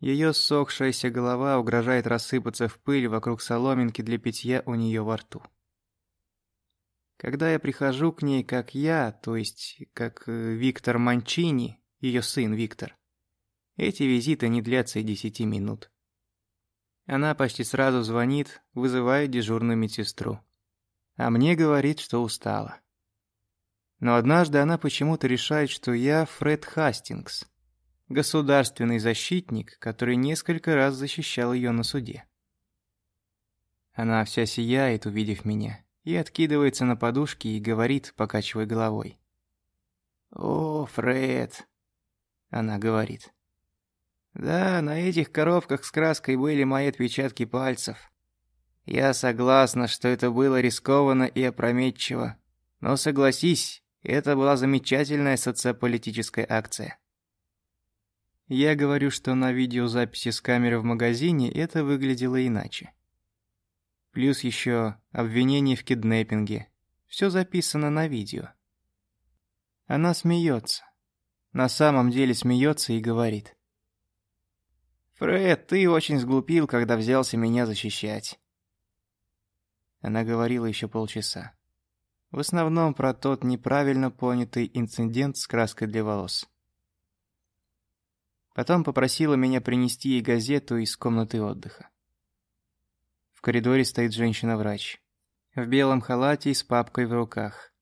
Ее сохшаяся голова угрожает рассыпаться в пыль вокруг соломинки для питья у нее во рту. Когда я прихожу к ней как я, то есть как э, Виктор Манчини, ее сын Виктор, эти визиты не длятся и десяти минут. Она почти сразу звонит, вызывает дежурную медсестру. А мне говорит, что устала. Но однажды она почему-то решает, что я Фред Хастингс, государственный защитник, который несколько раз защищал ее на суде. Она вся сияет, увидев меня и откидывается на подушки и говорит, покачивая головой. «О, Фред!» Она говорит. «Да, на этих коробках с краской были мои отпечатки пальцев. Я согласна, что это было рискованно и опрометчиво. Но согласись, это была замечательная социополитическая акция». Я говорю, что на видеозаписи с камеры в магазине это выглядело иначе. Плюс еще обвинение в киднеппинге. Все записано на видео. Она смеется. На самом деле смеется и говорит. «Фред, ты очень сглупил, когда взялся меня защищать». Она говорила еще полчаса. В основном про тот неправильно понятый инцидент с краской для волос. Потом попросила меня принести ей газету из комнаты отдыха. В коридоре стоит женщина-врач. В белом халате и с папкой в руках.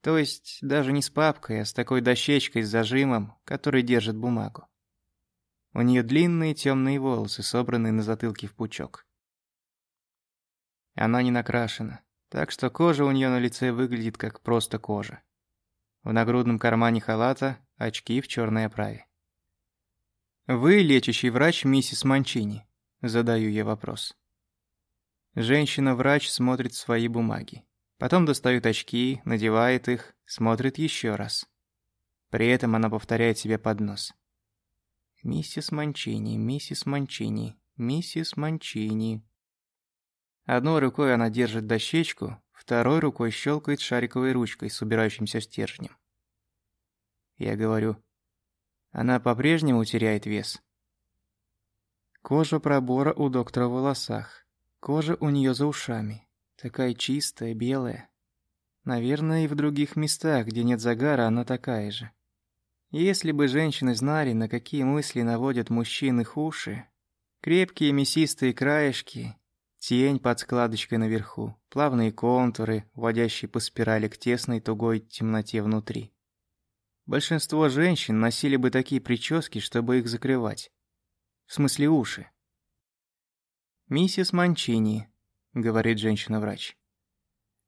То есть даже не с папкой, а с такой дощечкой с зажимом, который держит бумагу. У нее длинные темные волосы, собранные на затылке в пучок. Она не накрашена, так что кожа у нее на лице выглядит как просто кожа. В нагрудном кармане халата очки в черной оправе. «Вы лечащий врач миссис Манчини?» Задаю я вопрос. Женщина-врач смотрит свои бумаги. Потом достает очки, надевает их, смотрит еще раз. При этом она повторяет себе под нос. «Миссис Манчини, миссис Манчини, миссис Манчини». Одной рукой она держит дощечку, второй рукой щелкает шариковой ручкой с убирающимся стержнем. Я говорю, она по-прежнему теряет вес. Кожа пробора у доктора в волосах. Кожа у нее за ушами. Такая чистая, белая. Наверное, и в других местах, где нет загара, она такая же. Если бы женщины знали, на какие мысли наводят мужчин их уши, крепкие мясистые краешки, тень под складочкой наверху, плавные контуры, вводящие по спирали к тесной тугой темноте внутри. Большинство женщин носили бы такие прически, чтобы их закрывать. В смысле уши. «Миссис Манчини», — говорит женщина-врач.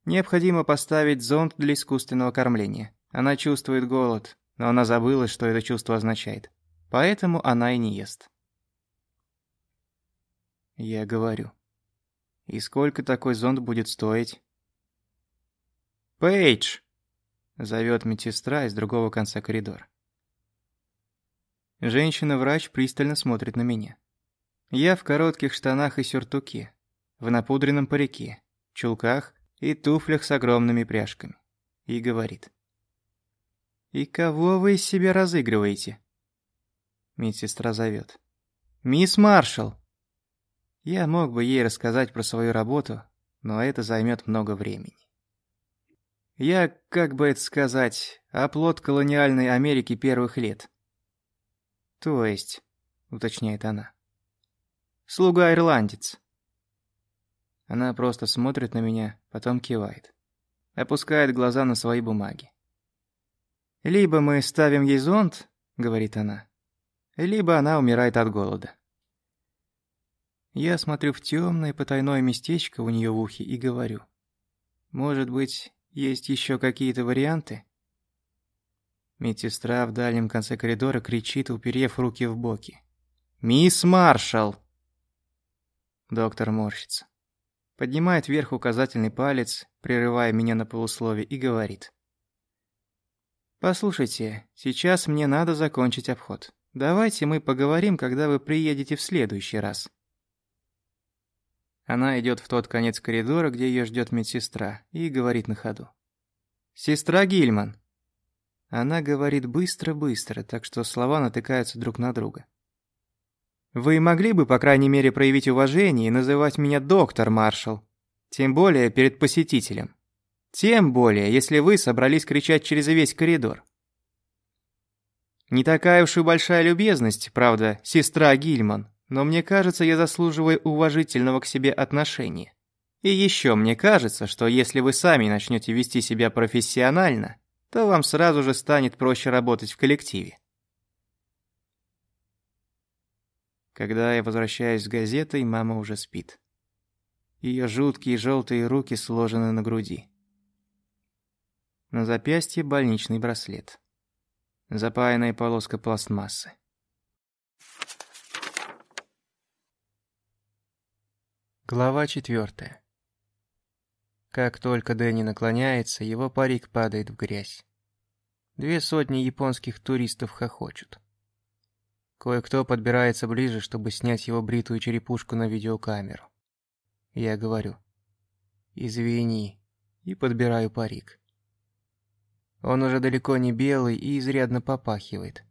«Необходимо поставить зонд для искусственного кормления. Она чувствует голод, но она забыла, что это чувство означает. Поэтому она и не ест». Я говорю. «И сколько такой зонд будет стоить?» «Пейдж!» — зовет медсестра из другого конца коридора. Женщина-врач пристально смотрит на меня. Я в коротких штанах и сюртуке, в напудренном парике, чулках и туфлях с огромными пряжками. И говорит. «И кого вы из себя разыгрываете?» Медсестра зовет. «Мисс Маршалл!» Я мог бы ей рассказать про свою работу, но это займет много времени. Я, как бы это сказать, оплот колониальной Америки первых лет. То есть, уточняет она. Слуга-ирландец. Она просто смотрит на меня, потом кивает. Опускает глаза на свои бумаги. «Либо мы ставим ей зонт», — говорит она, «либо она умирает от голода». Я смотрю в темное потайное местечко у нее в ухе и говорю. «Может быть, есть еще какие-то варианты?» Медсестра в дальнем конце коридора кричит, уперев руки в боки. «Мисс Маршалл!» Доктор морщится. Поднимает вверх указательный палец, прерывая меня на полуслове, и говорит. «Послушайте, сейчас мне надо закончить обход. Давайте мы поговорим, когда вы приедете в следующий раз». Она идет в тот конец коридора, где ее ждет медсестра, и говорит на ходу. «Сестра Гильман!» Она говорит быстро-быстро, так что слова натыкаются друг на друга. Вы могли бы, по крайней мере, проявить уважение и называть меня доктор Маршалл? Тем более перед посетителем. Тем более, если вы собрались кричать через весь коридор. Не такая уж и большая любезность, правда, сестра Гильман, но мне кажется, я заслуживаю уважительного к себе отношения. И еще мне кажется, что если вы сами начнете вести себя профессионально, то вам сразу же станет проще работать в коллективе. Когда я возвращаюсь с газетой, мама уже спит. Ее жуткие желтые руки сложены на груди. На запястье больничный браслет. Запаянная полоска пластмассы. Глава четвертая. Как только Дэнни наклоняется, его парик падает в грязь. Две сотни японских туристов хохочут. Кое-кто подбирается ближе, чтобы снять его бритую черепушку на видеокамеру. я говорю. «Извини», и подбираю парик. Он уже далеко не белый и изрядно попахивает.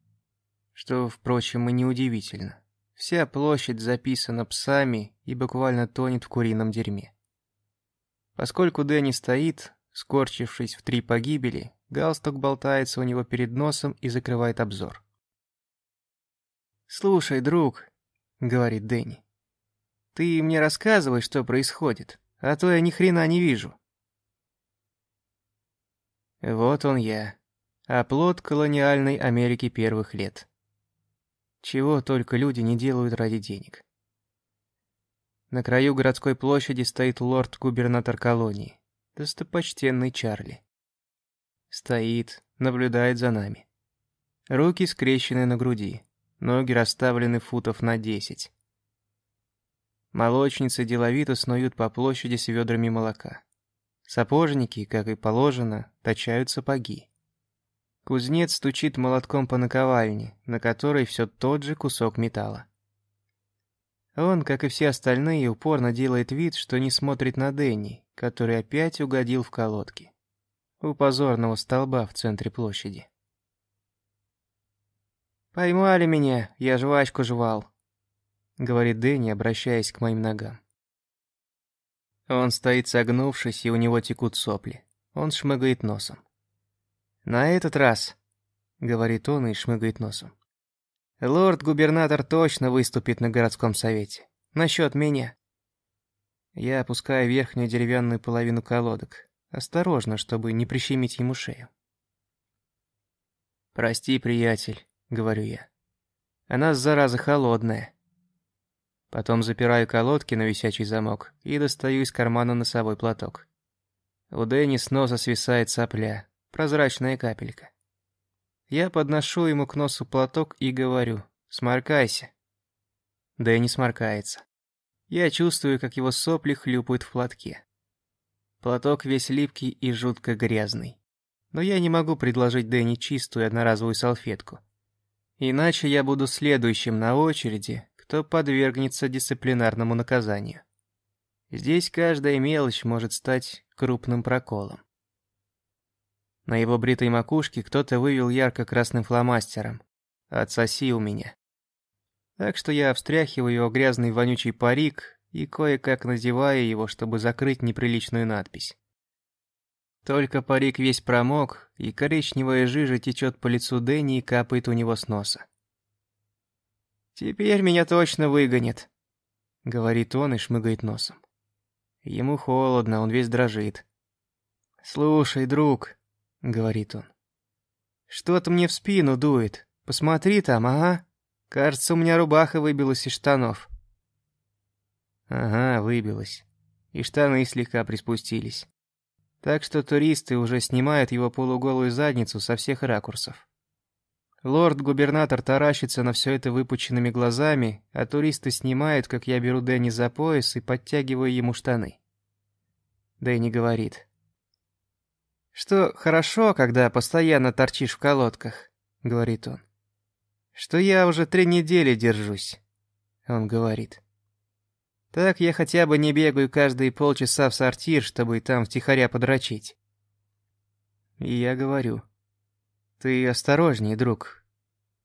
Что, впрочем, и неудивительно. Вся площадь записана псами и буквально тонет в курином дерьме. Поскольку Дэнни стоит, скорчившись в три погибели, галстук болтается у него перед носом и закрывает обзор. «Слушай, друг», — говорит Дэнни, — «ты мне рассказывай, что происходит, а то я ни хрена не вижу». Вот он я, оплот колониальной Америки первых лет. Чего только люди не делают ради денег. На краю городской площади стоит лорд-губернатор колонии, достопочтенный Чарли. Стоит, наблюдает за нами. Руки скрещены на груди, ноги расставлены футов на десять. Молочницы деловито снуют по площади с ведрами молока. Сапожники, как и положено, точают сапоги. Кузнец стучит молотком по наковальне, на которой все тот же кусок металла. Он, как и все остальные, упорно делает вид, что не смотрит на Дэнни, который опять угодил в колодки. У позорного столба в центре площади. «Поймали меня, я жвачку жевал», — говорит Дэнни, обращаясь к моим ногам. Он стоит согнувшись, и у него текут сопли. Он шмыгает носом. «На этот раз», — говорит он и шмыгает носом. «Лорд-губернатор точно выступит на городском совете. Насчет меня». Я опускаю верхнюю деревянную половину колодок. Осторожно, чтобы не прищемить ему шею. «Прости, приятель», — говорю я. «Она, зараза, холодная». Потом запираю колодки на висячий замок и достаю из кармана носовой платок. У Дэнни с носа свисает сопля, прозрачная капелька. Я подношу ему к носу платок и говорю «Сморкайся». Дэнни сморкается. Я чувствую, как его сопли хлюпают в платке. Платок весь липкий и жутко грязный. Но я не могу предложить Дэнни чистую одноразовую салфетку. Иначе я буду следующим на очереди, кто подвергнется дисциплинарному наказанию. Здесь каждая мелочь может стать крупным проколом. На его бритой макушке кто-то вывел ярко-красным фломастером «Отсоси у меня». Так что я встряхиваю его грязный вонючий парик и кое-как надеваю его, чтобы закрыть неприличную надпись. Только парик весь промок, и коричневая жижа течет по лицу Дэнни и капает у него с носа. «Теперь меня точно выгонят», — говорит он и шмыгает носом. Ему холодно, он весь дрожит. «Слушай, друг», — говорит он, — «что-то мне в спину дует. Посмотри там, ага. Кажется, у меня рубаха выбилась из штанов». Ага, выбилась. И штаны слегка приспустились. Так что туристы уже снимают его полуголую задницу со всех ракурсов. Лорд-губернатор таращится на все это выпученными глазами, а туристы снимают, как я беру Дэнни за пояс и подтягиваю ему штаны. Дэнни говорит. «Что хорошо, когда постоянно торчишь в колодках», — говорит он. «Что я уже три недели держусь», — он говорит. «Так я хотя бы не бегаю каждые полчаса в сортир, чтобы там втихаря подрочить». И я говорю. Ты осторожней, друг.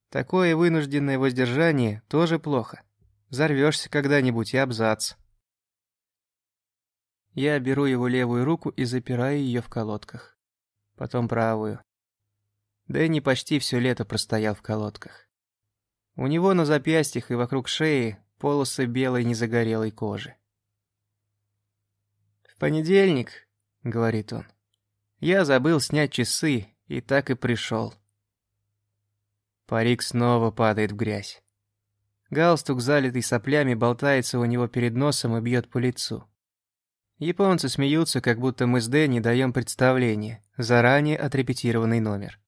Такое вынужденное воздержание тоже плохо. Взорвешься когда-нибудь и абзац. Я беру его левую руку и запираю ее в колодках. Потом правую. Дэнни почти все лето простоял в колодках. У него на запястьях и вокруг шеи полосы белой незагорелой кожи. «В понедельник», — говорит он, — «я забыл снять часы и так и пришел. Парик снова падает в грязь. Галстук, залитый соплями, болтается у него перед носом и бьет по лицу. Японцы смеются, как будто мы с Дэнни даем представление, заранее отрепетированный номер.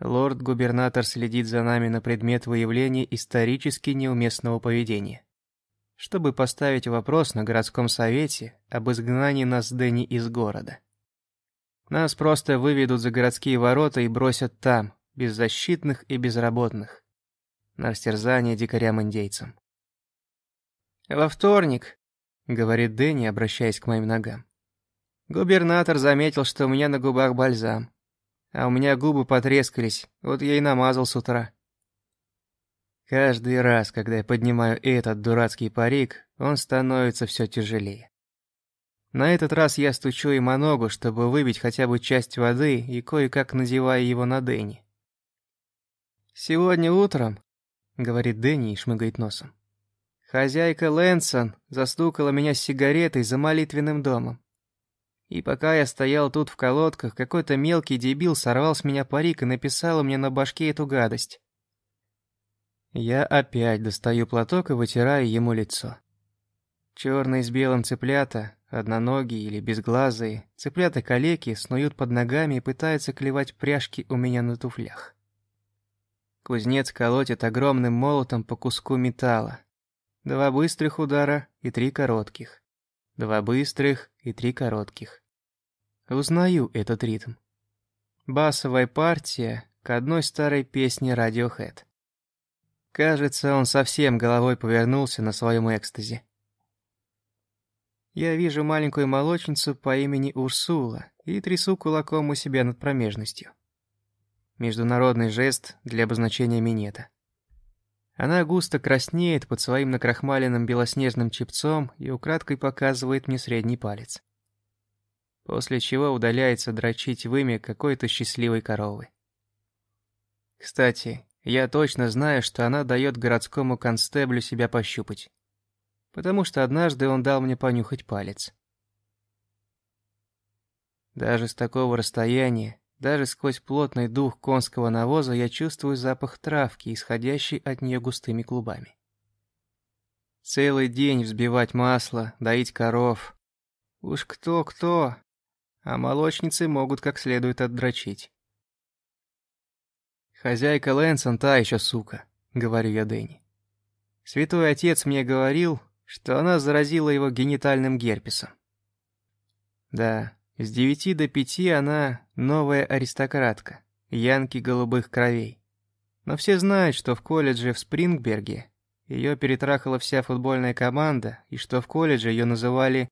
Лорд-губернатор следит за нами на предмет выявления исторически неуместного поведения. Чтобы поставить вопрос на городском совете об изгнании нас Дэнни из города. Нас просто выведут за городские ворота и бросят там, беззащитных и безработных. На растерзание дикарям-индейцам. «Во вторник», —— говорит Дэнни, обращаясь к моим ногам. Губернатор заметил, что у меня на губах бальзам. А у меня губы потрескались, вот я и намазал с утра. Каждый раз, когда я поднимаю этот дурацкий парик, он становится все тяжелее. На этот раз я стучу им о ногу, чтобы выбить хотя бы часть воды и кое-как надеваю его на Дэнни. «Сегодня утром», — говорит Дэнни и шмыгает носом, «хозяйка Лэнсон застукала меня с сигаретой за молитвенным домом. И пока я стоял тут в колодках, какой-то мелкий дебил сорвал с меня парик и написал мне на башке эту гадость. Я опять достаю платок и вытираю ему лицо. Черные с белым цыплята, одноногие или безглазые, цыплята-калеки снуют под ногами и пытаются клевать пряжки у меня на туфлях. Кузнец колотит огромным молотом по куску металла. Два быстрых удара и три коротких. Два быстрых и три коротких. Узнаю этот ритм. Басовая партия к одной старой песне Radiohead. Кажется, он совсем головой повернулся на своем экстазе. Я вижу маленькую молочницу по имени Урсула и трясу кулаком у себя над промежностью. Международный жест для обозначения минета. Она густо краснеет под своим накрахмаленным белоснежным чепцом и украдкой показывает мне средний палец. После чего удаляется дрочить вымя какой-то счастливой коровы. Кстати, я точно знаю, что она дает городскому констеблю себя пощупать. Потому что однажды он дал мне понюхать палец. Даже с такого расстояния даже сквозь плотный дух конского навоза я чувствую запах травки, исходящий от нее густыми клубами. Целый день взбивать масло, доить коров. Уж кто-кто, а молочницы могут как следует отдрочить. «Хозяйка Лэнсон та еще сука», — говорю я Дэнни. Святой отец мне говорил, что она заразила его генитальным герпесом. Да, с девяти до пяти она новая аристократка, янки голубых кровей. Но все знают, что в колледже в Спрингберге ее перетрахала вся футбольная команда, и что в колледже ее называли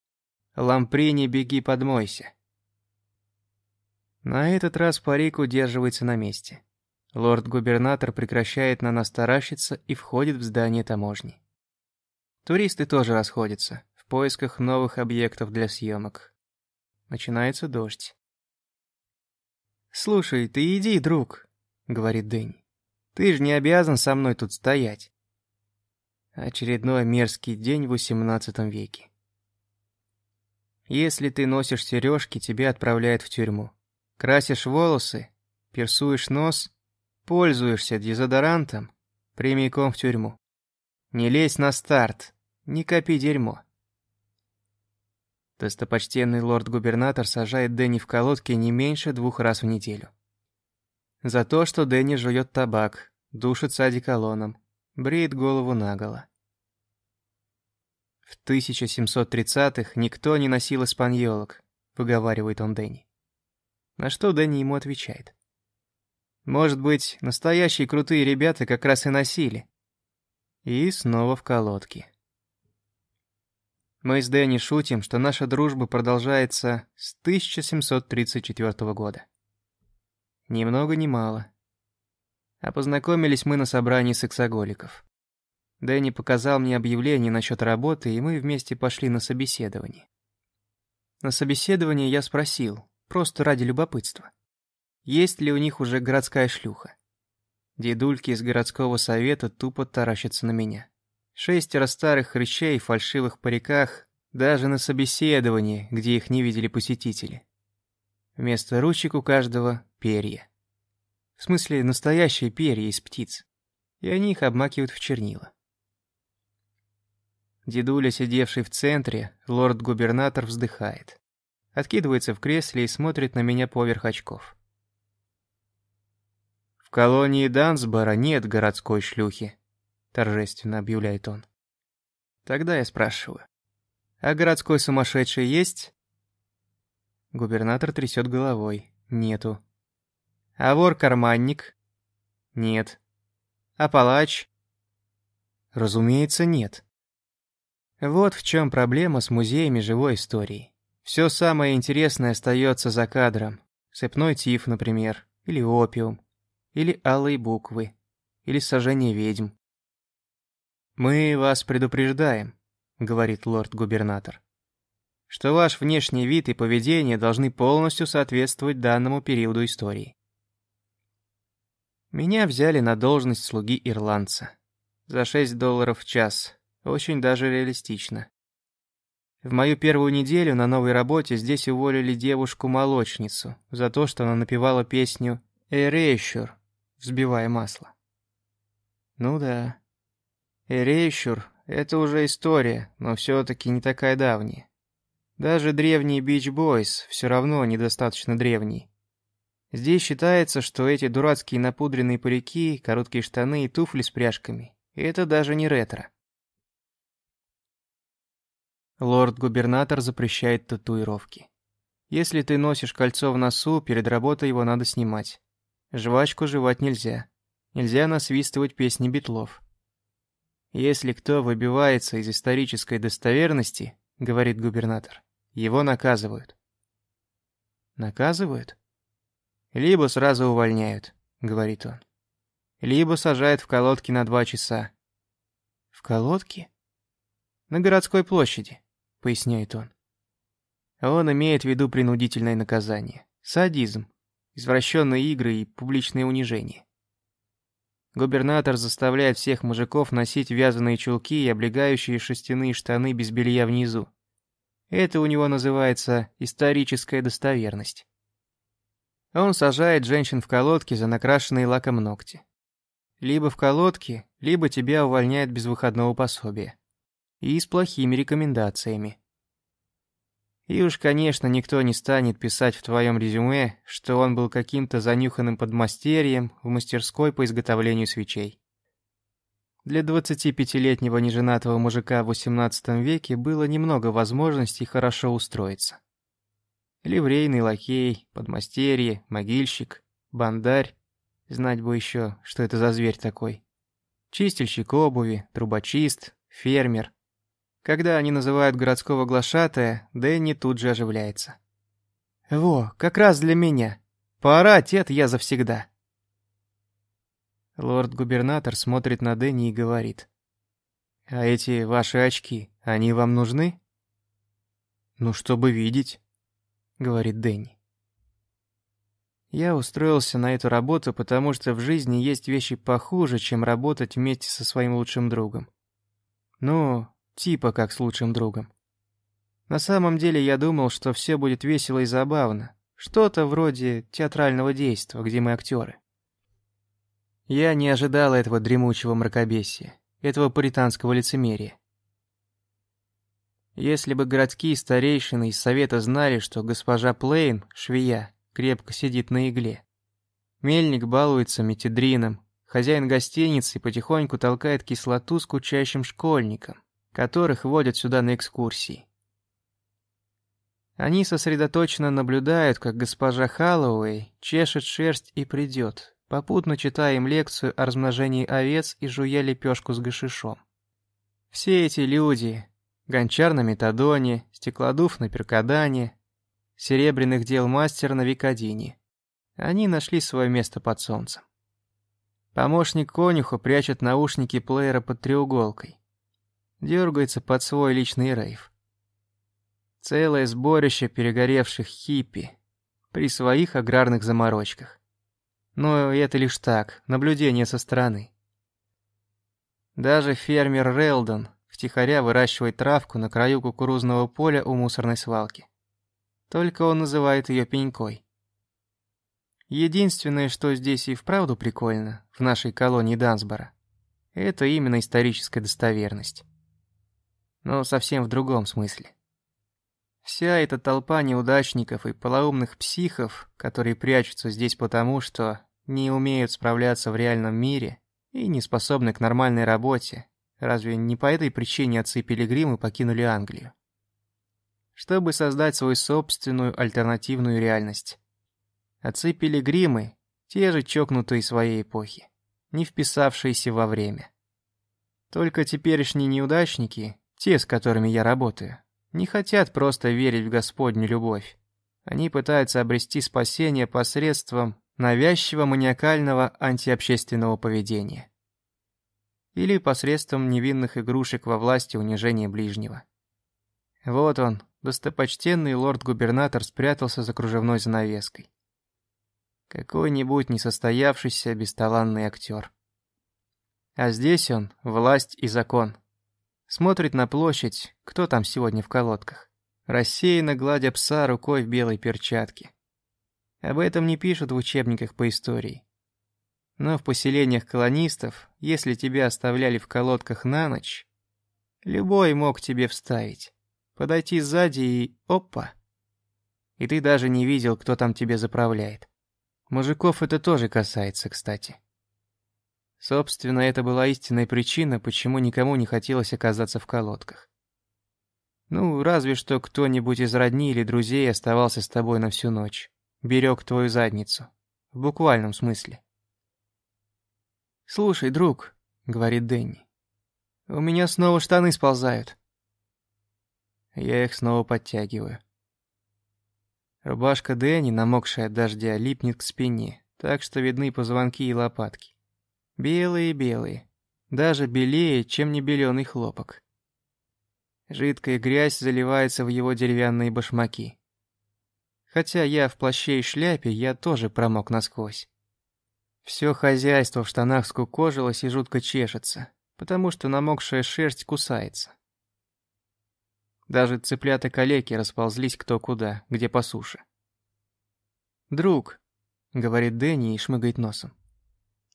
«Ламприни, беги, подмойся». На этот раз парик удерживается на месте. Лорд-губернатор прекращает на нас таращиться и входит в здание таможни. Туристы тоже расходятся в поисках новых объектов для съемок. Начинается дождь. «Слушай, ты иди, друг», — говорит Дэнни. «Ты же не обязан со мной тут стоять». Очередной мерзкий день в XVIII веке. Если ты носишь сережки, тебя отправляют в тюрьму. Красишь волосы, персуешь нос, пользуешься дезодорантом, прямиком в тюрьму. Не лезь на старт, не копи дерьмо. Достопочтенный лорд-губернатор сажает Дэнни в колодке не меньше двух раз в неделю. За то, что Дэнни жует табак, душится одеколоном, бреет голову наголо. В 1730-х никто не носил испаньолок, выговаривает он Дэнни. На что Дэнни ему отвечает. Может быть, настоящие крутые ребята как раз и носили. И снова в колодке. Мы с Дэнни шутим, что наша дружба продолжается с 1734 года. Ни много ни мало. А познакомились мы на собрании сексоголиков. Дэнни показал мне объявление насчет работы, и мы вместе пошли на собеседование. На собеседовании я спросил, просто ради любопытства, есть ли у них уже городская шлюха. Дедульки из городского совета тупо таращатся на меня. Шестеро старых хрыщей в фальшивых париках, даже на собеседовании, где их не видели посетители. Вместо ручек у каждого перья. В смысле, настоящие перья из птиц. И они их обмакивают в чернила. Дедуля, сидевший в центре, лорд-губернатор вздыхает. Откидывается в кресле и смотрит на меня поверх очков. В колонии Дансбора нет городской шлюхи торжественно объявляет он. Тогда я спрашиваю. А городской сумасшедший есть? Губернатор трясет головой. Нету. А вор-карманник? Нет. А палач? Разумеется, нет. Вот в чем проблема с музеями живой истории. Все самое интересное остается за кадром. Сыпной тиф, например, или опиум, или алые буквы, или сожжение ведьм. «Мы вас предупреждаем», — говорит лорд-губернатор, «что ваш внешний вид и поведение должны полностью соответствовать данному периоду истории». Меня взяли на должность слуги ирландца. За 6 долларов в час. Очень даже реалистично. В мою первую неделю на новой работе здесь уволили девушку-молочницу за то, что она напевала песню «Эрейшур», взбивая масло. Ну да, Эрейшур — это уже история, но все-таки не такая давняя. Даже древний Бич Бойс все равно недостаточно древний. Здесь считается, что эти дурацкие напудренные парики, короткие штаны и туфли с пряжками — это даже не ретро. Лорд-губернатор запрещает татуировки. Если ты носишь кольцо в носу, перед работой его надо снимать. Жвачку жевать нельзя. Нельзя насвистывать песни битлов. «Если кто выбивается из исторической достоверности, — говорит губернатор, — его наказывают». «Наказывают?» «Либо сразу увольняют», — говорит он. «Либо сажают в колодки на два часа». «В колодки?» «На городской площади», — поясняет он. Он имеет в виду принудительное наказание, садизм, извращенные игры и публичное унижение. Губернатор заставляет всех мужиков носить вязаные чулки и облегающие шерстяные штаны без белья внизу. Это у него называется историческая достоверность. Он сажает женщин в колодки за накрашенные лаком ногти. Либо в колодки, либо тебя увольняют без выходного пособия. И с плохими рекомендациями. И уж, конечно, никто не станет писать в твоем резюме, что он был каким-то занюханным подмастерьем в мастерской по изготовлению свечей. Для 25-летнего неженатого мужика в XVIII веке было немного возможностей хорошо устроиться. Ливрейный лакей, подмастерье, могильщик, бандарь. Знать бы еще, что это за зверь такой. Чистильщик обуви, трубочист, фермер, когда они называют городского глашатая, Дэнни тут же оживляется. «Во, как раз для меня. Поорать это я завсегда». Лорд-губернатор смотрит на Дэнни и говорит. «А эти ваши очки, они вам нужны?» «Ну, чтобы видеть», — говорит Дэнни. Я устроился на эту работу, потому что в жизни есть вещи похуже, чем работать вместе со своим лучшим другом. Ну, Типа как с лучшим другом. На самом деле я думал, что все будет весело и забавно. Что-то вроде театрального действа, где мы актеры. Я не ожидал этого дремучего мракобесия, этого пуританского лицемерия. Если бы городские старейшины из совета знали, что госпожа Плейн, швея, крепко сидит на игле. Мельник балуется метедрином, хозяин гостиницы потихоньку толкает кислоту скучающим школьникам которых водят сюда на экскурсии. Они сосредоточенно наблюдают, как госпожа Халлоуэй чешет шерсть и придет, попутно читая им лекцию о размножении овец и жуя лепешку с гашишом. Все эти люди — гончар на метадоне, стеклодув на перкадане, серебряных дел мастер на викодине — они нашли свое место под солнцем. Помощник конюха прячет наушники плеера под треуголкой дергается под свой личный рейв. Целое сборище перегоревших хиппи при своих аграрных заморочках. Но это лишь так, наблюдение со стороны. Даже фермер Релдон втихаря выращивает травку на краю кукурузного поля у мусорной свалки. Только он называет ее пенькой. Единственное, что здесь и вправду прикольно, в нашей колонии Дансбора, это именно историческая достоверность но совсем в другом смысле. Вся эта толпа неудачников и полоумных психов, которые прячутся здесь потому, что не умеют справляться в реальном мире и не способны к нормальной работе, разве не по этой причине отцы-пилигримы покинули Англию? Чтобы создать свою собственную альтернативную реальность. Отцы-пилигримы – те же чокнутые своей эпохи, не вписавшиеся во время. Только теперешние неудачники те, с которыми я работаю, не хотят просто верить в Господню любовь. Они пытаются обрести спасение посредством навязчивого маниакального антиобщественного поведения. Или посредством невинных игрушек во власти унижения ближнего. Вот он, достопочтенный лорд-губернатор спрятался за кружевной занавеской. Какой-нибудь несостоявшийся бесталанный актер. А здесь он – власть и закон. Смотрит на площадь, кто там сегодня в колодках. Рассеянно гладя пса рукой в белой перчатке. Об этом не пишут в учебниках по истории. Но в поселениях колонистов, если тебя оставляли в колодках на ночь, любой мог тебе вставить. Подойти сзади и опа. И ты даже не видел, кто там тебе заправляет. Мужиков это тоже касается, кстати. Собственно, это была истинная причина, почему никому не хотелось оказаться в колодках. Ну, разве что кто-нибудь из родни или друзей оставался с тобой на всю ночь. Берег твою задницу. В буквальном смысле. «Слушай, друг», — говорит Дэнни, — «у меня снова штаны сползают». Я их снова подтягиваю. Рубашка Дэнни, намокшая от дождя, липнет к спине, так что видны позвонки и лопатки. Белые-белые. Даже белее, чем небеленый хлопок. Жидкая грязь заливается в его деревянные башмаки. Хотя я в плаще и шляпе, я тоже промок насквозь. Все хозяйство в штанах скукожилось и жутко чешется, потому что намокшая шерсть кусается. Даже цыплята-калеки расползлись кто куда, где по суше. «Друг», — говорит Дэнни и шмыгает носом.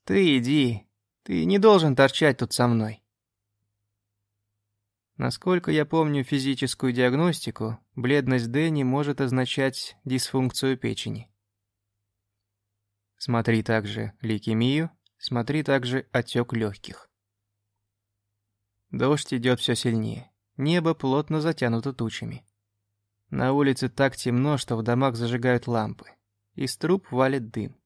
Ты иди. Ты не должен торчать тут со мной. Насколько я помню физическую диагностику, бледность Дэнни может означать дисфункцию печени. Смотри также лейкемию, смотри также отек легких. Дождь идет все сильнее. Небо плотно затянуто тучами. На улице так темно, что в домах зажигают лампы. Из труб валит дым.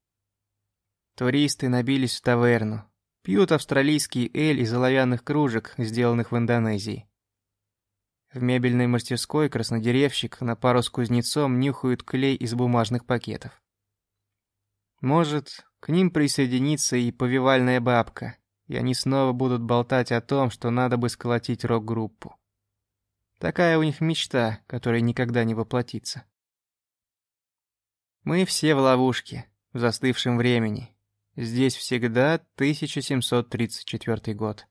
Туристы набились в таверну. Пьют австралийский эль из оловянных кружек, сделанных в Индонезии. В мебельной мастерской краснодеревщик на пару с кузнецом нюхают клей из бумажных пакетов. Может, к ним присоединится и повивальная бабка, и они снова будут болтать о том, что надо бы сколотить рок-группу. Такая у них мечта, которая никогда не воплотится. Мы все в ловушке, в застывшем времени, Здесь всегда 1734 год.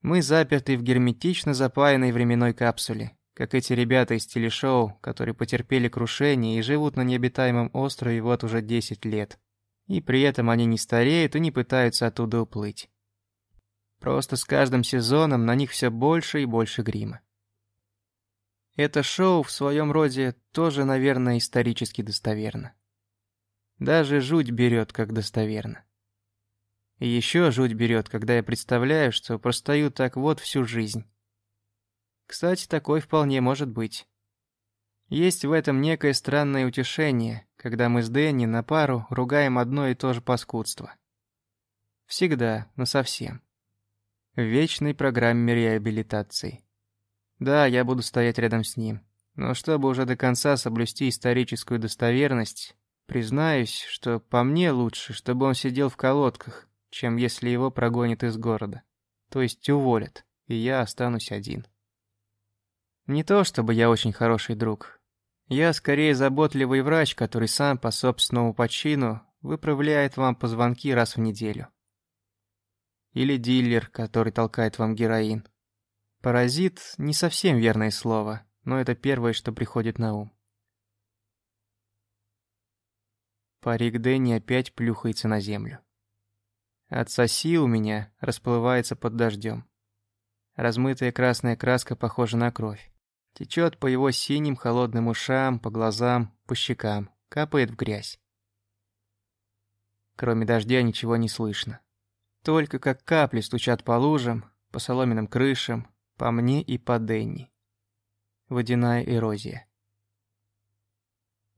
Мы заперты в герметично запаянной временной капсуле, как эти ребята из телешоу, которые потерпели крушение и живут на необитаемом острове вот уже 10 лет. И при этом они не стареют и не пытаются оттуда уплыть. Просто с каждым сезоном на них все больше и больше грима. Это шоу в своем роде тоже, наверное, исторически достоверно. Даже жуть берет, как достоверно. И еще жуть берет, когда я представляю, что простою так вот всю жизнь. Кстати, такой вполне может быть. Есть в этом некое странное утешение, когда мы с Дэнни на пару ругаем одно и то же паскудство. Всегда, но совсем. В вечной программе реабилитации. Да, я буду стоять рядом с ним. Но чтобы уже до конца соблюсти историческую достоверность, Признаюсь, что по мне лучше, чтобы он сидел в колодках, чем если его прогонят из города. То есть уволят, и я останусь один. Не то чтобы я очень хороший друг. Я скорее заботливый врач, который сам по собственному почину выправляет вам позвонки раз в неделю. Или дилер, который толкает вам героин. Паразит – не совсем верное слово, но это первое, что приходит на ум. Парик Дэнни опять плюхается на землю. Отсоси у меня расплывается под дождем. Размытая красная краска похожа на кровь. Течет по его синим холодным ушам, по глазам, по щекам, капает в грязь. Кроме дождя ничего не слышно. Только как капли стучат по лужам, по соломенным крышам, по мне и по Денни. Водяная эрозия.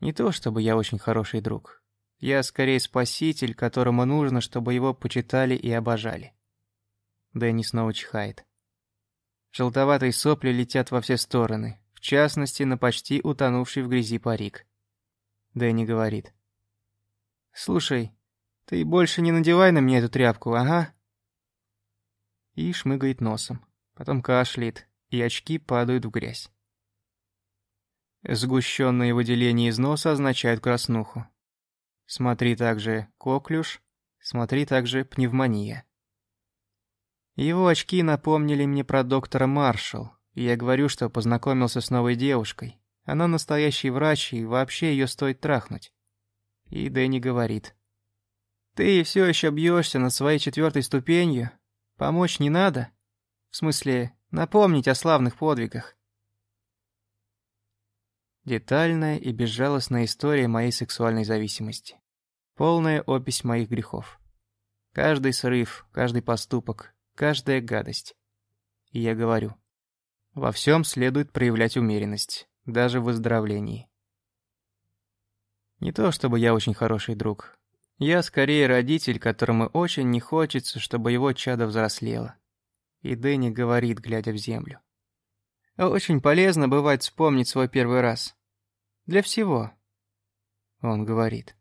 Не то чтобы я очень хороший друг. Я скорее спаситель, которому нужно, чтобы его почитали и обожали. Дэнни снова чихает. Желтоватые сопли летят во все стороны, в частности, на почти утонувший в грязи парик. Дэнни говорит. «Слушай, ты больше не надевай на меня эту тряпку, ага?» И шмыгает носом, потом кашляет, и очки падают в грязь. Сгущенные выделения из носа означают краснуху. Смотри также коклюш, смотри также пневмония. Его очки напомнили мне про доктора Маршалл, и я говорю, что познакомился с новой девушкой. Она настоящий врач, и вообще ее стоит трахнуть. И Дэнни говорит. «Ты все еще бьешься над своей четвертой ступенью? Помочь не надо? В смысле, напомнить о славных подвигах?» Детальная и безжалостная история моей сексуальной зависимости. Полная опись моих грехов. Каждый срыв, каждый поступок, каждая гадость. И я говорю, во всем следует проявлять умеренность, даже в выздоровлении. Не то чтобы я очень хороший друг. Я скорее родитель, которому очень не хочется, чтобы его чадо взрослело. И Дэнни говорит, глядя в землю. Очень полезно бывает вспомнить свой первый раз. Для всего. Он говорит.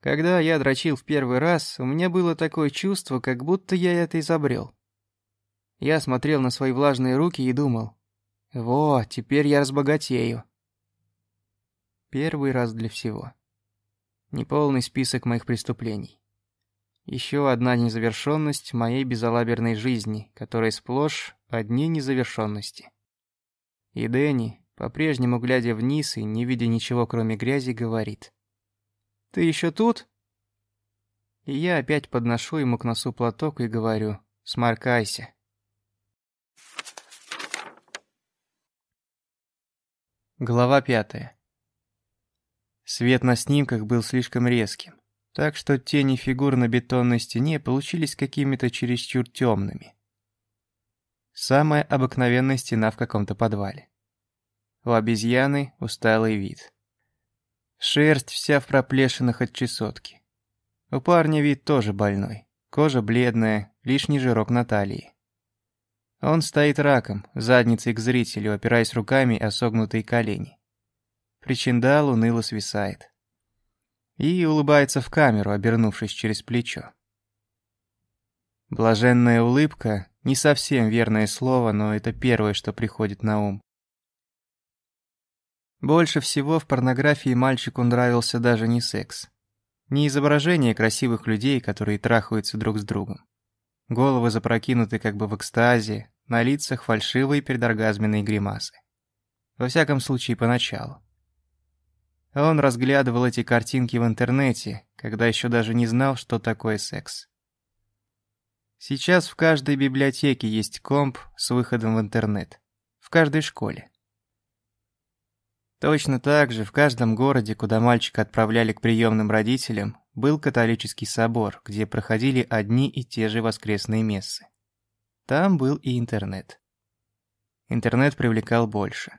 Когда я дрочил в первый раз, у меня было такое чувство, как будто я это изобрел. Я смотрел на свои влажные руки и думал, «Вот, теперь я разбогатею». Первый раз для всего. Неполный список моих преступлений. Еще одна незавершенность моей безалаберной жизни, которая сплошь одни незавершенности. И Дэнни, по-прежнему глядя вниз и не видя ничего кроме грязи, говорит. Ты еще тут?» И я опять подношу ему к носу платок и говорю «Сморкайся». Глава пятая. Свет на снимках был слишком резким, так что тени фигур на бетонной стене получились какими-то чересчур темными. Самая обыкновенная стена в каком-то подвале. У обезьяны усталый вид. Шерсть вся в проплешинах от чесотки. У парня вид тоже больной. Кожа бледная, лишний жирок на талии. Он стоит раком, задницей к зрителю, опираясь руками о согнутые колени. Причиндал уныло свисает. И улыбается в камеру, обернувшись через плечо. Блаженная улыбка — не совсем верное слово, но это первое, что приходит на ум. Больше всего в порнографии мальчику нравился даже не секс. Не изображение красивых людей, которые трахаются друг с другом. Головы запрокинуты как бы в экстазе, на лицах фальшивые предоргазменные гримасы. Во всяком случае, поначалу. Он разглядывал эти картинки в интернете, когда еще даже не знал, что такое секс. Сейчас в каждой библиотеке есть комп с выходом в интернет. В каждой школе. Точно так же в каждом городе, куда мальчика отправляли к приемным родителям, был католический собор, где проходили одни и те же воскресные мессы. Там был и интернет. Интернет привлекал больше.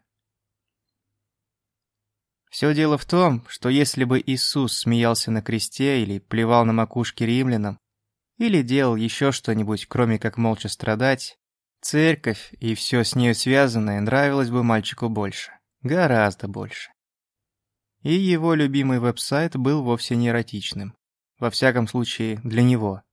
Все дело в том, что если бы Иисус смеялся на кресте или плевал на макушки римлянам, или делал еще что-нибудь, кроме как молча страдать, церковь и все с ней связанное нравилось бы мальчику больше. Гораздо больше. И его любимый веб-сайт был вовсе не эротичным. Во всяком случае, для него.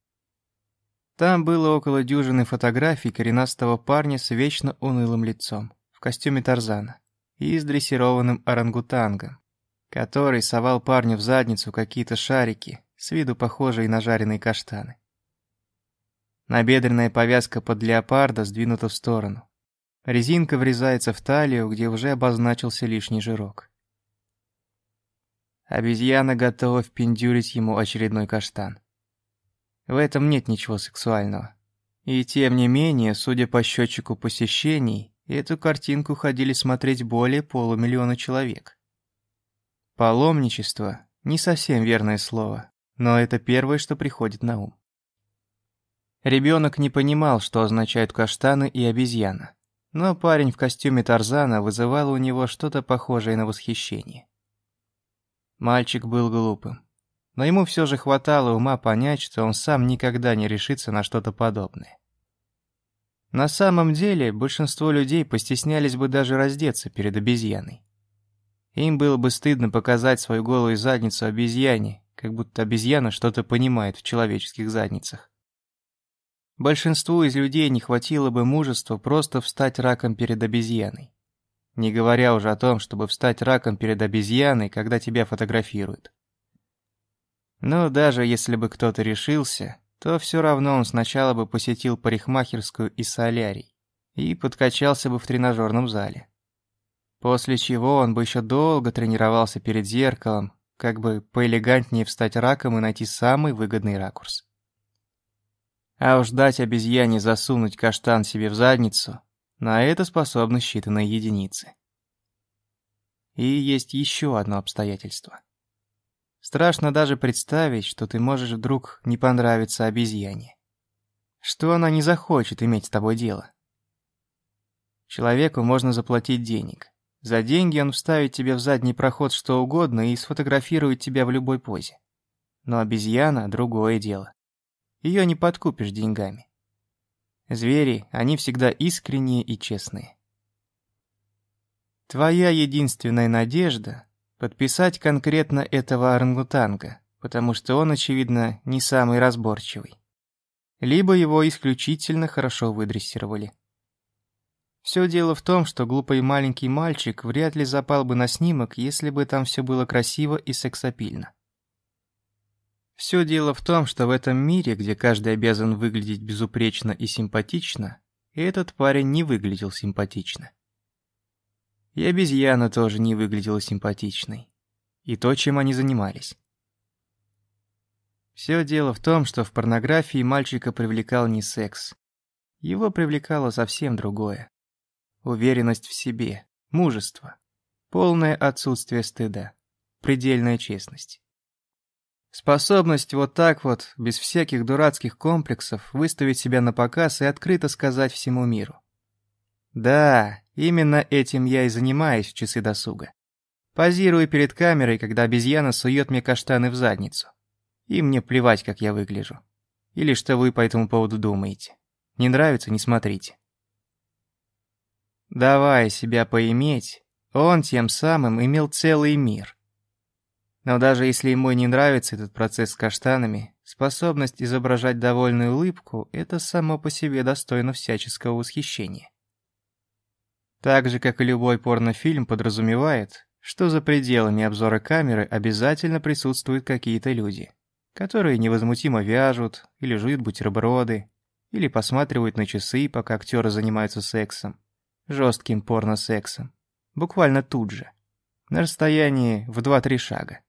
Там было около дюжины фотографий коренастого парня с вечно унылым лицом, в костюме Тарзана, и с дрессированным орангутангом, который совал парню в задницу какие-то шарики, с виду похожие на жареные каштаны. Набедренная повязка под леопарда сдвинута в сторону. Резинка врезается в талию, где уже обозначился лишний жирок. Обезьяна готова впендюрить ему очередной каштан. В этом нет ничего сексуального. И тем не менее, судя по счетчику посещений, эту картинку ходили смотреть более полумиллиона человек. Паломничество – не совсем верное слово, но это первое, что приходит на ум. Ребенок не понимал, что означают каштаны и обезьяна но парень в костюме Тарзана вызывал у него что-то похожее на восхищение. Мальчик был глупым, но ему все же хватало ума понять, что он сам никогда не решится на что-то подобное. На самом деле, большинство людей постеснялись бы даже раздеться перед обезьяной. Им было бы стыдно показать свою голую задницу обезьяне, как будто обезьяна что-то понимает в человеческих задницах. Большинству из людей не хватило бы мужества просто встать раком перед обезьяной. Не говоря уже о том, чтобы встать раком перед обезьяной, когда тебя фотографируют. Но даже если бы кто-то решился, то все равно он сначала бы посетил парикмахерскую и солярий и подкачался бы в тренажерном зале. После чего он бы еще долго тренировался перед зеркалом, как бы поэлегантнее встать раком и найти самый выгодный ракурс. А уж дать обезьяне засунуть каштан себе в задницу, на это способны считанные единицы. И есть еще одно обстоятельство. Страшно даже представить, что ты можешь вдруг не понравиться обезьяне. Что она не захочет иметь с тобой дело. Человеку можно заплатить денег. За деньги он вставит тебе в задний проход что угодно и сфотографирует тебя в любой позе. Но обезьяна – другое дело. Ее не подкупишь деньгами. Звери, они всегда искренние и честные. Твоя единственная надежда – подписать конкретно этого орангутанга, потому что он, очевидно, не самый разборчивый. Либо его исключительно хорошо выдрессировали. Все дело в том, что глупый маленький мальчик вряд ли запал бы на снимок, если бы там все было красиво и сексапильно. Все дело в том, что в этом мире, где каждый обязан выглядеть безупречно и симпатично, этот парень не выглядел симпатично. И обезьяна тоже не выглядела симпатичной. И то, чем они занимались. Все дело в том, что в порнографии мальчика привлекал не секс. Его привлекало совсем другое. Уверенность в себе, мужество, полное отсутствие стыда, предельная честность. Способность вот так вот, без всяких дурацких комплексов, выставить себя на показ и открыто сказать всему миру. Да, именно этим я и занимаюсь в часы досуга. Позирую перед камерой, когда обезьяна сует мне каштаны в задницу. И мне плевать, как я выгляжу. Или что вы по этому поводу думаете. Не нравится – не смотрите. Давая себя поиметь, он тем самым имел целый мир. Но даже если ему не нравится этот процесс с каштанами, способность изображать довольную улыбку – это само по себе достойно всяческого восхищения. Так же, как и любой порнофильм подразумевает, что за пределами обзора камеры обязательно присутствуют какие-то люди, которые невозмутимо вяжут, или жуют бутерброды, или посматривают на часы, пока актеры занимаются сексом, жестким порно-сексом, буквально тут же, на расстоянии в 2-3 шага.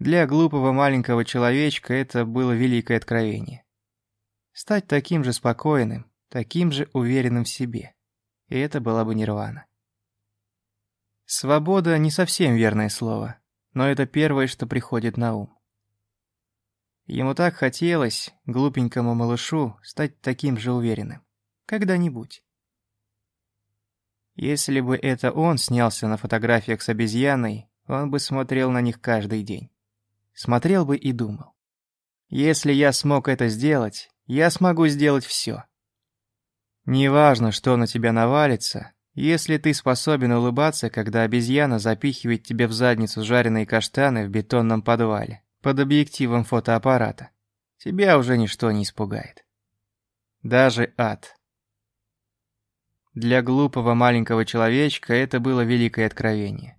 Для глупого маленького человечка это было великое откровение. Стать таким же спокойным, таким же уверенным в себе. И это была бы нирвана. Свобода не совсем верное слово, но это первое, что приходит на ум. Ему так хотелось, глупенькому малышу, стать таким же уверенным. Когда-нибудь. Если бы это он снялся на фотографиях с обезьяной, он бы смотрел на них каждый день смотрел бы и думал. Если я смог это сделать, я смогу сделать все. Неважно, что на тебя навалится, если ты способен улыбаться, когда обезьяна запихивает тебе в задницу жареные каштаны в бетонном подвале, под объективом фотоаппарата, тебя уже ничто не испугает. Даже ад. Для глупого маленького человечка это было великое откровение.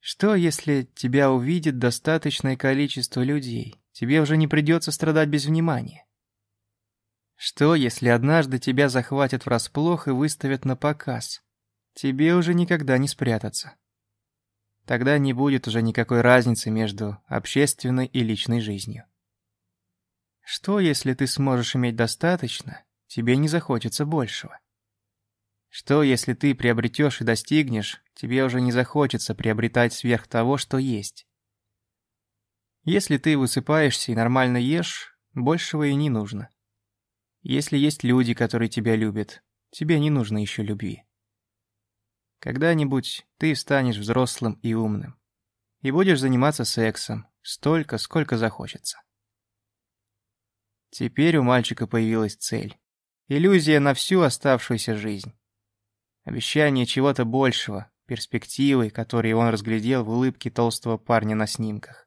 Что, если тебя увидит достаточное количество людей? Тебе уже не придется страдать без внимания. Что, если однажды тебя захватят врасплох и выставят на показ? Тебе уже никогда не спрятаться. Тогда не будет уже никакой разницы между общественной и личной жизнью. Что, если ты сможешь иметь достаточно, тебе не захочется большего? Что, если ты приобретешь и достигнешь, тебе уже не захочется приобретать сверх того, что есть. Если ты высыпаешься и нормально ешь, большего и не нужно. Если есть люди, которые тебя любят, тебе не нужно еще любви. Когда-нибудь ты станешь взрослым и умным. И будешь заниматься сексом столько, сколько захочется. Теперь у мальчика появилась цель. Иллюзия на всю оставшуюся жизнь. Обещание чего-то большего, перспективы, которые он разглядел в улыбке толстого парня на снимках.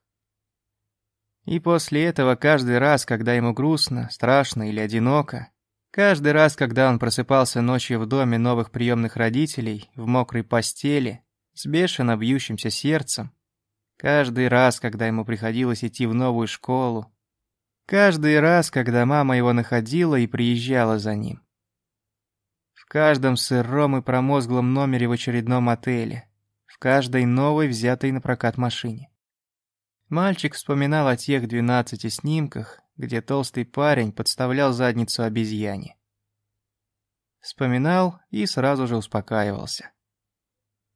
И после этого каждый раз, когда ему грустно, страшно или одиноко, каждый раз, когда он просыпался ночью в доме новых приемных родителей, в мокрой постели, с бешено бьющимся сердцем, каждый раз, когда ему приходилось идти в новую школу, каждый раз, когда мама его находила и приезжала за ним, в каждом сыром и промозглом номере в очередном отеле, в каждой новой взятой на прокат машине. Мальчик вспоминал о тех двенадцати снимках, где толстый парень подставлял задницу обезьяне. Вспоминал и сразу же успокаивался.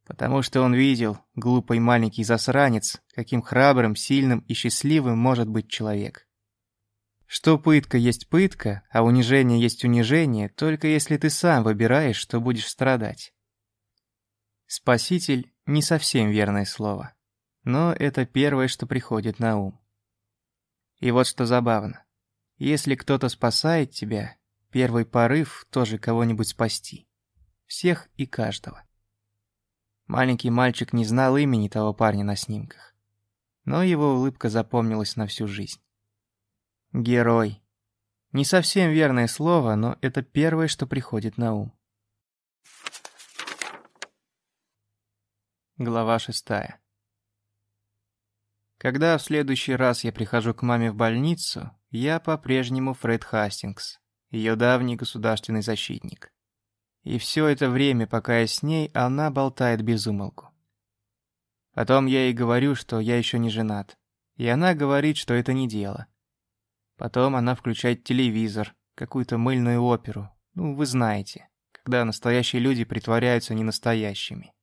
Потому что он видел, глупый маленький засранец, каким храбрым, сильным и счастливым может быть человек. Что пытка есть пытка, а унижение есть унижение, только если ты сам выбираешь, что будешь страдать. Спаситель — не совсем верное слово. Но это первое, что приходит на ум. И вот что забавно. Если кто-то спасает тебя, первый порыв тоже кого-нибудь спасти. Всех и каждого. Маленький мальчик не знал имени того парня на снимках. Но его улыбка запомнилась на всю жизнь. Герой. Не совсем верное слово, но это первое, что приходит на ум. Глава шестая. Когда в следующий раз я прихожу к маме в больницу, я по-прежнему Фред Хастингс, ее давний государственный защитник. И все это время, пока я с ней, она болтает без умолку. Потом я ей говорю, что я еще не женат. И она говорит, что это не дело. Потом она включает телевизор, какую-то мыльную оперу. Ну, вы знаете, когда настоящие люди притворяются ненастоящими.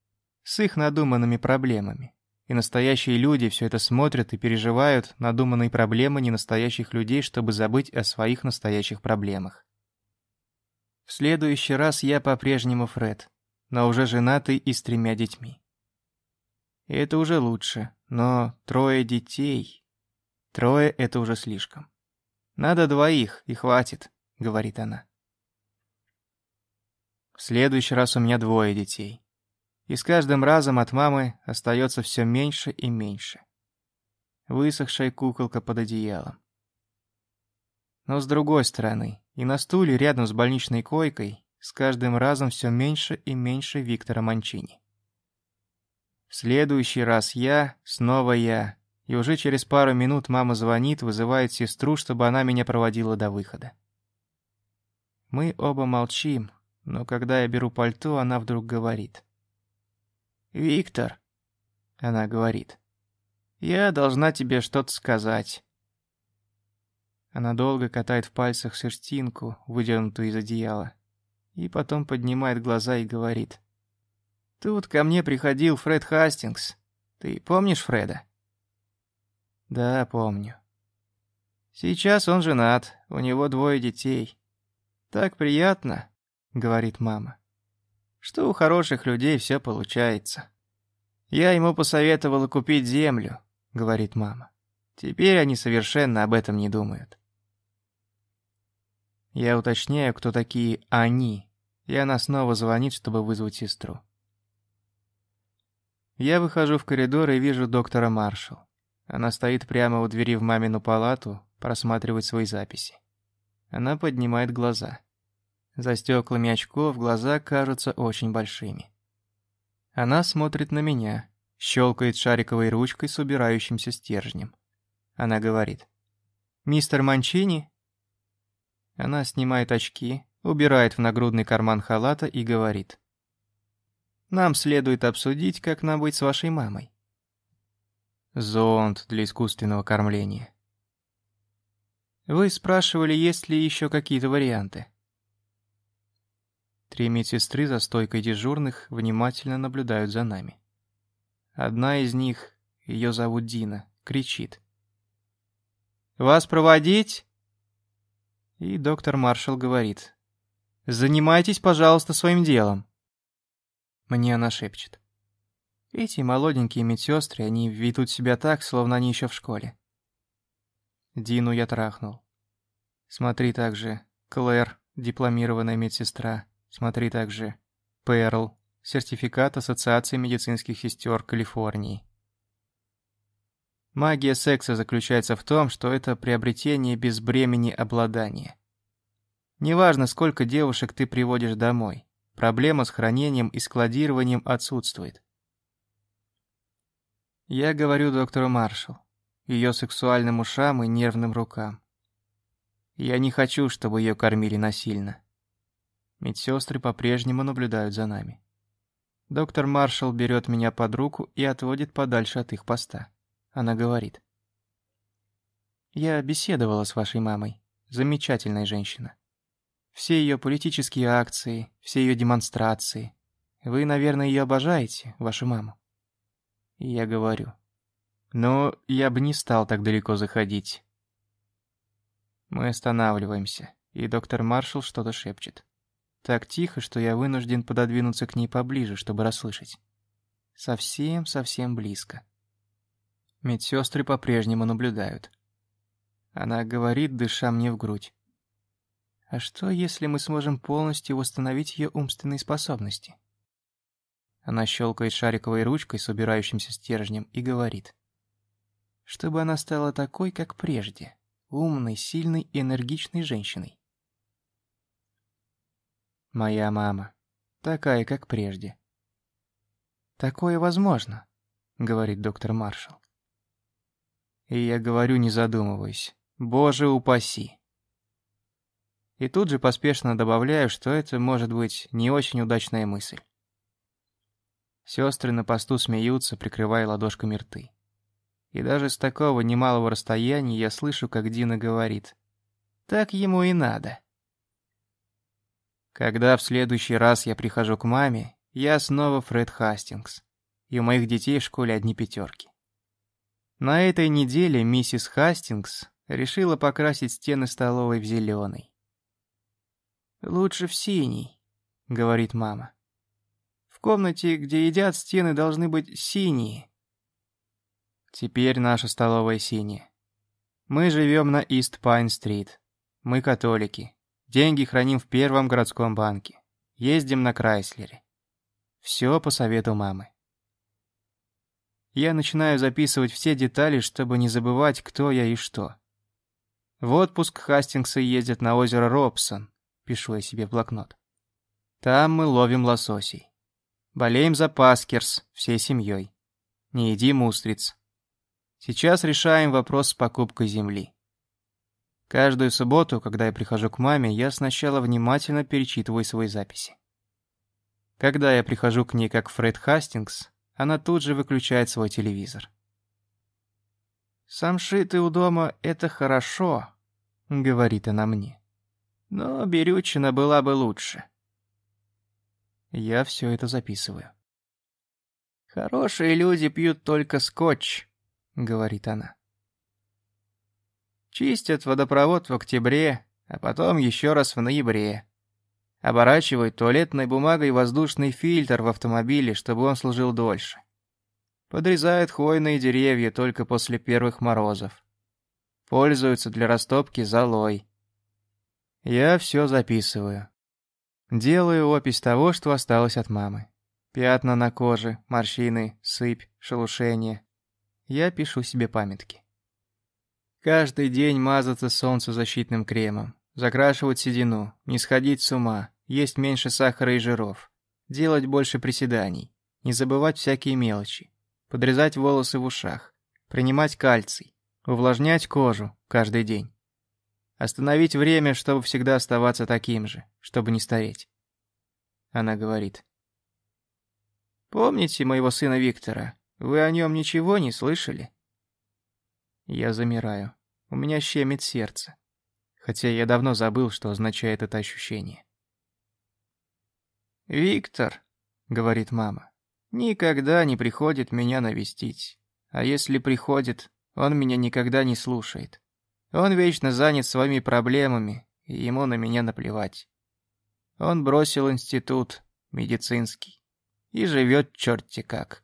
С их надуманными проблемами. И настоящие люди все это смотрят и переживают надуманные проблемы ненастоящих людей, чтобы забыть о своих настоящих проблемах. В следующий раз я по-прежнему Фред, но уже женатый и с тремя детьми. И это уже лучше, но трое детей... Трое — это уже слишком. Надо двоих, и хватит, говорит она. В следующий раз у меня двое детей и с каждым разом от мамы остается все меньше и меньше. Высохшая куколка под одеялом. Но с другой стороны, и на стуле рядом с больничной койкой с каждым разом все меньше и меньше Виктора Манчини. В следующий раз я, снова я, и уже через пару минут мама звонит, вызывает сестру, чтобы она меня проводила до выхода. Мы оба молчим, но когда я беру пальто, она вдруг говорит. «Виктор», — она говорит, — «я должна тебе что-то сказать». Она долго катает в пальцах шерстинку, выдернутую из одеяла, и потом поднимает глаза и говорит. «Тут ко мне приходил Фред Хастингс. Ты помнишь Фреда?» «Да, помню». «Сейчас он женат, у него двое детей. Так приятно», — говорит мама что у хороших людей все получается. «Я ему посоветовала купить землю», — говорит мама. «Теперь они совершенно об этом не думают». Я уточняю, кто такие «они», и она снова звонит, чтобы вызвать сестру. Я выхожу в коридор и вижу доктора Маршалл. Она стоит прямо у двери в мамину палату, просматривает свои записи. Она поднимает глаза. За стеклами очков глаза кажутся очень большими. Она смотрит на меня, щелкает шариковой ручкой с убирающимся стержнем. Она говорит. «Мистер Манчини?» Она снимает очки, убирает в нагрудный карман халата и говорит. «Нам следует обсудить, как нам быть с вашей мамой». Зонд для искусственного кормления. Вы спрашивали, есть ли еще какие-то варианты. Три медсестры за стойкой дежурных внимательно наблюдают за нами. Одна из них, ее зовут Дина, кричит. «Вас проводить?» И доктор Маршалл говорит. «Занимайтесь, пожалуйста, своим делом». Мне она шепчет. Эти молоденькие медсестры, они ведут себя так, словно они еще в школе. Дину я трахнул. Смотри также, Клэр, дипломированная медсестра. Смотри также. Перл, сертификат Ассоциации медицинских сестер Калифорнии. Магия секса заключается в том, что это приобретение без бремени обладания. Неважно, сколько девушек ты приводишь домой, проблема с хранением и складированием отсутствует. Я говорю доктору Маршалл, ее сексуальным ушам и нервным рукам. Я не хочу, чтобы ее кормили насильно. Медсестры по-прежнему наблюдают за нами. Доктор Маршалл берет меня под руку и отводит подальше от их поста. Она говорит. «Я беседовала с вашей мамой. Замечательная женщина. Все ее политические акции, все ее демонстрации. Вы, наверное, ее обожаете, вашу маму?» И я говорю. «Но я бы не стал так далеко заходить». Мы останавливаемся, и доктор Маршалл что-то шепчет. Так тихо, что я вынужден пододвинуться к ней поближе, чтобы расслышать. Совсем-совсем близко. Медсестры по-прежнему наблюдают. Она говорит, дыша мне в грудь. А что, если мы сможем полностью восстановить ее умственные способности? Она щелкает шариковой ручкой с убирающимся стержнем и говорит. Чтобы она стала такой, как прежде, умной, сильной и энергичной женщиной. Моя мама. Такая, как прежде. «Такое возможно», — говорит доктор Маршалл. И я говорю, не задумываясь. Боже упаси. И тут же поспешно добавляю, что это может быть не очень удачная мысль. Сестры на посту смеются, прикрывая ладошками рты. И даже с такого немалого расстояния я слышу, как Дина говорит. «Так ему и надо». Когда в следующий раз я прихожу к маме, я снова Фред Хастингс. И у моих детей в школе одни пятерки. На этой неделе миссис Хастингс решила покрасить стены столовой в зеленый. «Лучше в синий», — говорит мама. «В комнате, где едят, стены должны быть синие». Теперь наша столовая синяя. Мы живем на Ист Пайн-стрит. Мы католики. Деньги храним в первом городском банке. Ездим на Крайслере. Все по совету мамы. Я начинаю записывать все детали, чтобы не забывать, кто я и что. В отпуск Хастингсы ездят на озеро Робсон, пишу я себе в блокнот. Там мы ловим лососей. Болеем за Паскерс всей семьей. Не едим устриц. Сейчас решаем вопрос с покупкой земли. Каждую субботу, когда я прихожу к маме, я сначала внимательно перечитываю свои записи. Когда я прихожу к ней как Фред Хастингс, она тут же выключает свой телевизор. «Самшиты у дома — это хорошо», — говорит она мне. «Но Берючина была бы лучше». Я все это записываю. «Хорошие люди пьют только скотч», — говорит она. Чистят водопровод в октябре, а потом еще раз в ноябре. Оборачивают туалетной бумагой воздушный фильтр в автомобиле, чтобы он служил дольше. Подрезают хвойные деревья только после первых морозов. Пользуются для растопки золой. Я все записываю. Делаю опись того, что осталось от мамы. Пятна на коже, морщины, сыпь, шелушение. Я пишу себе памятки. Каждый день мазаться солнцезащитным кремом, закрашивать седину, не сходить с ума, есть меньше сахара и жиров, делать больше приседаний, не забывать всякие мелочи, подрезать волосы в ушах, принимать кальций, увлажнять кожу каждый день. Остановить время, чтобы всегда оставаться таким же, чтобы не стареть. Она говорит. «Помните моего сына Виктора? Вы о нем ничего не слышали?» Я замираю. У меня щемит сердце. Хотя я давно забыл, что означает это ощущение. «Виктор», — говорит мама, — «никогда не приходит меня навестить. А если приходит, он меня никогда не слушает. Он вечно занят своими проблемами, и ему на меня наплевать. Он бросил институт, медицинский, и живет черти как».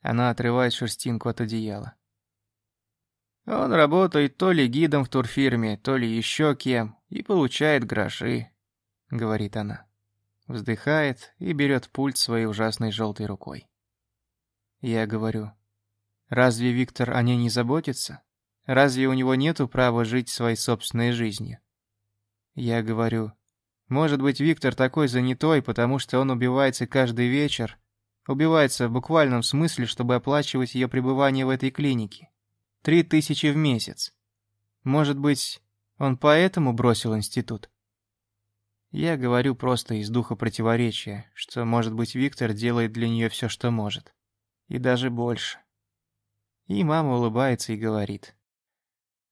Она отрывает шерстинку от одеяла. Он работает то ли гидом в турфирме, то ли еще кем, и получает гроши», — говорит она. Вздыхает и берет пульт своей ужасной желтой рукой. Я говорю, разве Виктор о ней не заботится? Разве у него нету права жить своей собственной жизнью? Я говорю, может быть, Виктор такой занятой, потому что он убивается каждый вечер, убивается в буквальном смысле, чтобы оплачивать ее пребывание в этой клинике. Три тысячи в месяц. Может быть, он поэтому бросил институт? Я говорю просто из духа противоречия, что, может быть, Виктор делает для нее все, что может. И даже больше. И мама улыбается и говорит.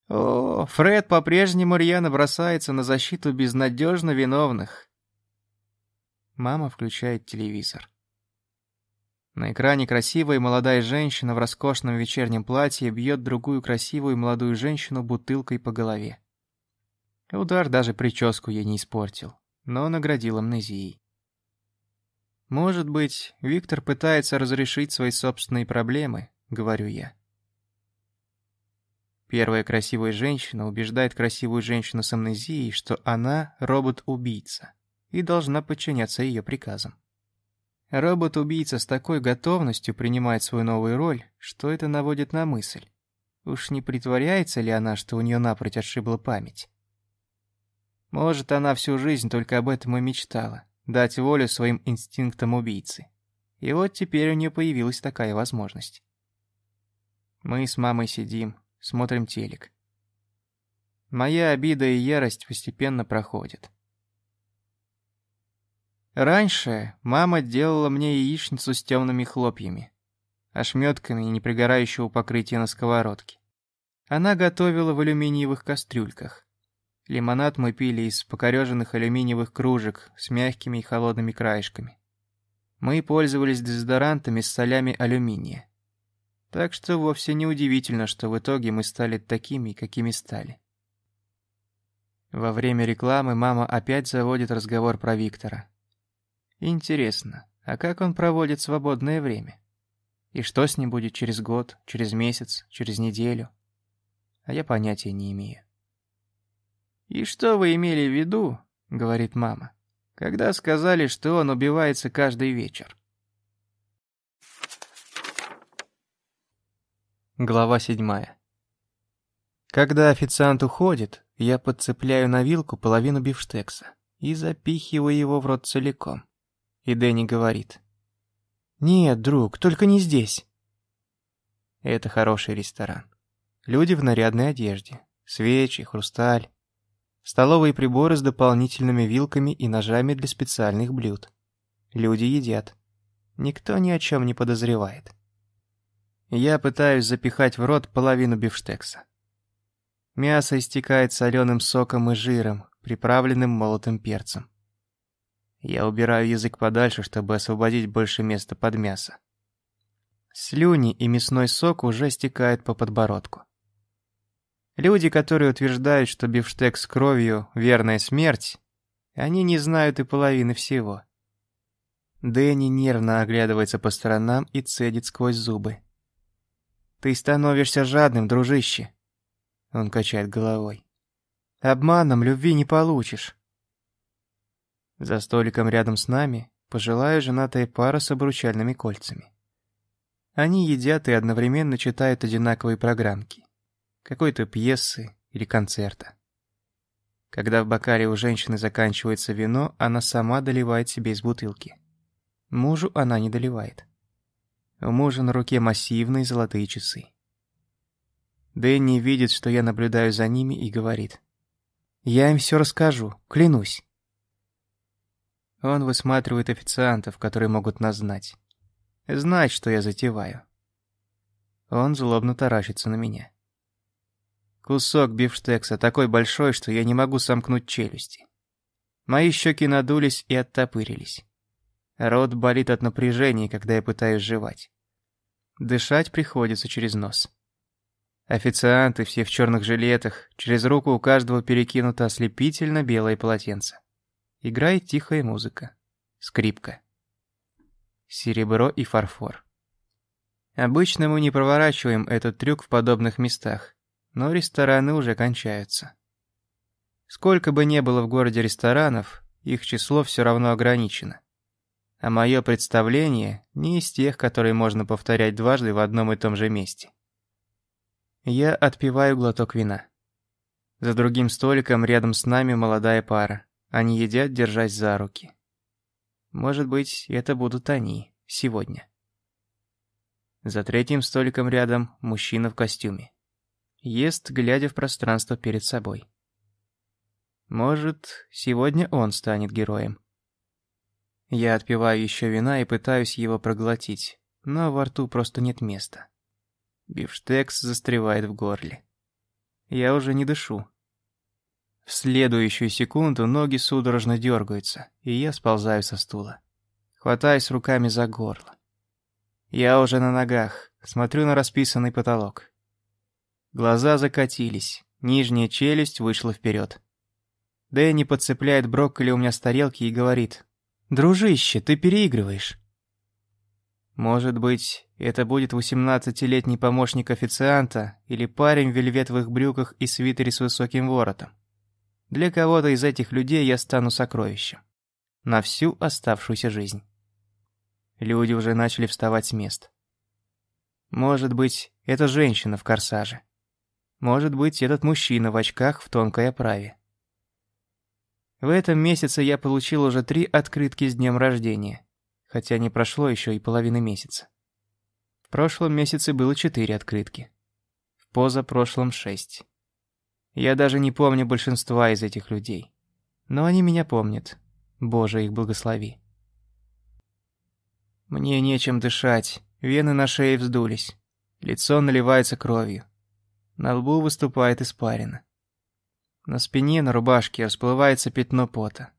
О, Фред по-прежнему рьяно бросается на защиту безнадежно виновных. Мама включает телевизор. На экране красивая молодая женщина в роскошном вечернем платье бьет другую красивую молодую женщину бутылкой по голове. Удар даже прическу ей не испортил, но наградил амнезией. «Может быть, Виктор пытается разрешить свои собственные проблемы», — говорю я. Первая красивая женщина убеждает красивую женщину с амнезией, что она робот-убийца и должна подчиняться ее приказам. Робот-убийца с такой готовностью принимает свою новую роль, что это наводит на мысль. Уж не притворяется ли она, что у нее напрочь отшибла память? Может, она всю жизнь только об этом и мечтала, дать волю своим инстинктам убийцы. И вот теперь у нее появилась такая возможность. Мы с мамой сидим, смотрим телек. Моя обида и ярость постепенно проходят. Раньше мама делала мне яичницу с темными хлопьями, ошметками непригорающего покрытия на сковородке. Она готовила в алюминиевых кастрюльках. Лимонад мы пили из покореженных алюминиевых кружек с мягкими и холодными краешками. Мы пользовались дезодорантами с солями алюминия. Так что вовсе не удивительно, что в итоге мы стали такими, какими стали. Во время рекламы мама опять заводит разговор про Виктора. Интересно, а как он проводит свободное время? И что с ним будет через год, через месяц, через неделю? А я понятия не имею. «И что вы имели в виду, — говорит мама, — когда сказали, что он убивается каждый вечер?» Глава седьмая. Когда официант уходит, я подцепляю на вилку половину бифштекса и запихиваю его в рот целиком. И Дэнни говорит. «Нет, друг, только не здесь». Это хороший ресторан. Люди в нарядной одежде. Свечи, хрусталь. Столовые приборы с дополнительными вилками и ножами для специальных блюд. Люди едят. Никто ни о чем не подозревает. Я пытаюсь запихать в рот половину бифштекса. Мясо истекает соленым соком и жиром, приправленным молотым перцем. Я убираю язык подальше, чтобы освободить больше места под мясо. Слюни и мясной сок уже стекают по подбородку. Люди, которые утверждают, что бифштекс с кровью – верная смерть, они не знают и половины всего. Дэнни нервно оглядывается по сторонам и цедит сквозь зубы. «Ты становишься жадным, дружище!» Он качает головой. «Обманом любви не получишь. За столиком рядом с нами пожилая женатая пара с обручальными кольцами. Они едят и одновременно читают одинаковые программки. Какой-то пьесы или концерта. Когда в бокале у женщины заканчивается вино, она сама доливает себе из бутылки. Мужу она не доливает. У мужа на руке массивные золотые часы. Дэнни видит, что я наблюдаю за ними и говорит. «Я им все расскажу, клянусь». Он высматривает официантов, которые могут нас знать. Знать, что я затеваю. Он злобно таращится на меня. Кусок бифштекса такой большой, что я не могу сомкнуть челюсти. Мои щеки надулись и оттопырились. Рот болит от напряжения, когда я пытаюсь жевать. Дышать приходится через нос. Официанты все в черных жилетах, через руку у каждого перекинуто ослепительно белое полотенце. Играет тихая музыка. Скрипка. Серебро и фарфор. Обычно мы не проворачиваем этот трюк в подобных местах, но рестораны уже кончаются. Сколько бы ни было в городе ресторанов, их число все равно ограничено. А мое представление не из тех, которые можно повторять дважды в одном и том же месте. Я отпиваю глоток вина. За другим столиком рядом с нами молодая пара. Они едят, держась за руки. Может быть, это будут они сегодня. За третьим столиком рядом мужчина в костюме. Ест, глядя в пространство перед собой. Может, сегодня он станет героем. Я отпиваю еще вина и пытаюсь его проглотить, но во рту просто нет места. Бифштекс застревает в горле. Я уже не дышу. В следующую секунду ноги судорожно дергаются, и я сползаю со стула. Хватаюсь руками за горло. Я уже на ногах, смотрю на расписанный потолок. Глаза закатились, нижняя челюсть вышла вперед. Дэнни подцепляет брокколи у меня с тарелки и говорит. «Дружище, ты переигрываешь». Может быть, это будет восемнадцатилетний помощник официанта или парень в вельветовых брюках и свитере с высоким воротом. Для кого-то из этих людей я стану сокровищем. На всю оставшуюся жизнь. Люди уже начали вставать с мест. Может быть, это женщина в корсаже. Может быть, этот мужчина в очках в тонкой оправе. В этом месяце я получил уже три открытки с днем рождения, хотя не прошло еще и половины месяца. В прошлом месяце было четыре открытки. В позапрошлом шесть. Я даже не помню большинства из этих людей. Но они меня помнят. Боже, их благослови. Мне нечем дышать, вены на шее вздулись. Лицо наливается кровью. На лбу выступает испарина. На спине, на рубашке расплывается пятно пота.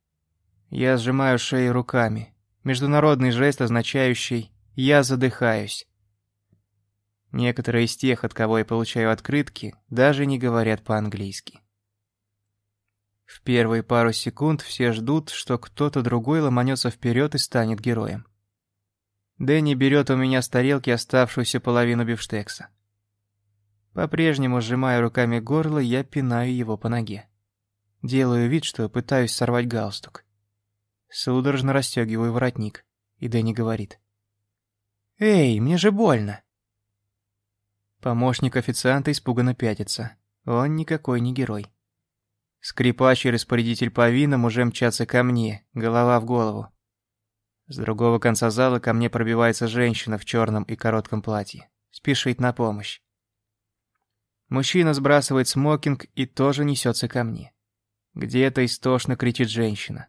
Я сжимаю шею руками. Международный жест, означающий «я задыхаюсь». Некоторые из тех, от кого я получаю открытки, даже не говорят по-английски. В первые пару секунд все ждут, что кто-то другой ломанется вперед и станет героем. Дэнни берет у меня с тарелки оставшуюся половину бифштекса. По-прежнему сжимая руками горло, я пинаю его по ноге. Делаю вид, что пытаюсь сорвать галстук. Судорожно расстегиваю воротник, и Дэнни говорит. «Эй, мне же больно!» Помощник официанта испуганно пятится. Он никакой не герой. Скрипач и распорядитель по винам уже мчатся ко мне, голова в голову. С другого конца зала ко мне пробивается женщина в черном и коротком платье. Спешит на помощь. Мужчина сбрасывает смокинг и тоже несется ко мне. Где-то истошно кричит женщина.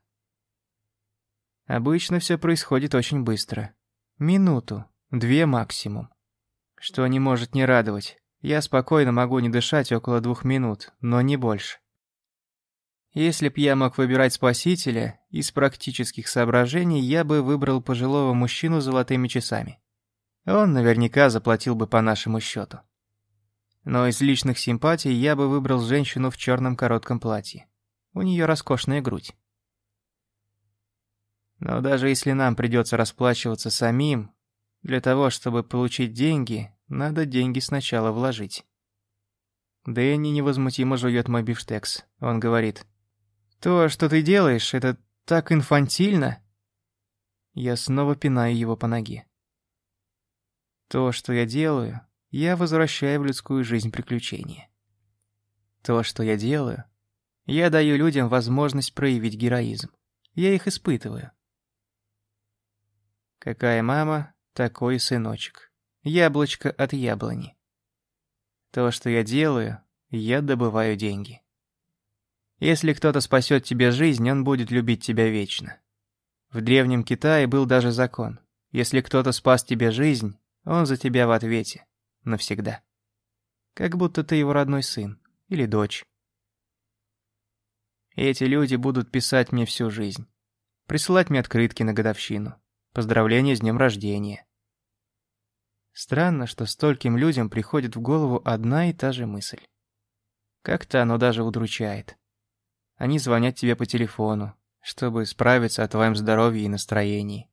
Обычно все происходит очень быстро. Минуту, две максимум. Что не может не радовать. Я спокойно могу не дышать около двух минут, но не больше. Если б я мог выбирать спасителя, из практических соображений я бы выбрал пожилого мужчину с золотыми часами. Он наверняка заплатил бы по нашему счету. Но из личных симпатий я бы выбрал женщину в черном коротком платье. У нее роскошная грудь. Но даже если нам придется расплачиваться самим, для того, чтобы получить деньги, надо деньги сначала вложить. Дэнни невозмутимо жует мой бифштекс. Он говорит, «То, что ты делаешь, это так инфантильно!» Я снова пинаю его по ноге. То, что я делаю, я возвращаю в людскую жизнь приключения. То, что я делаю, я даю людям возможность проявить героизм. Я их испытываю. Какая мама, такой сыночек. Яблочко от яблони. То, что я делаю, я добываю деньги. Если кто-то спасет тебе жизнь, он будет любить тебя вечно. В Древнем Китае был даже закон. Если кто-то спас тебе жизнь, он за тебя в ответе навсегда. Как будто ты его родной сын или дочь. эти люди будут писать мне всю жизнь. Присылать мне открытки на годовщину. Поздравления с днем рождения. Странно, что стольким людям приходит в голову одна и та же мысль. Как-то оно даже удручает. Они звонят тебе по телефону, чтобы справиться о твоем здоровье и настроении.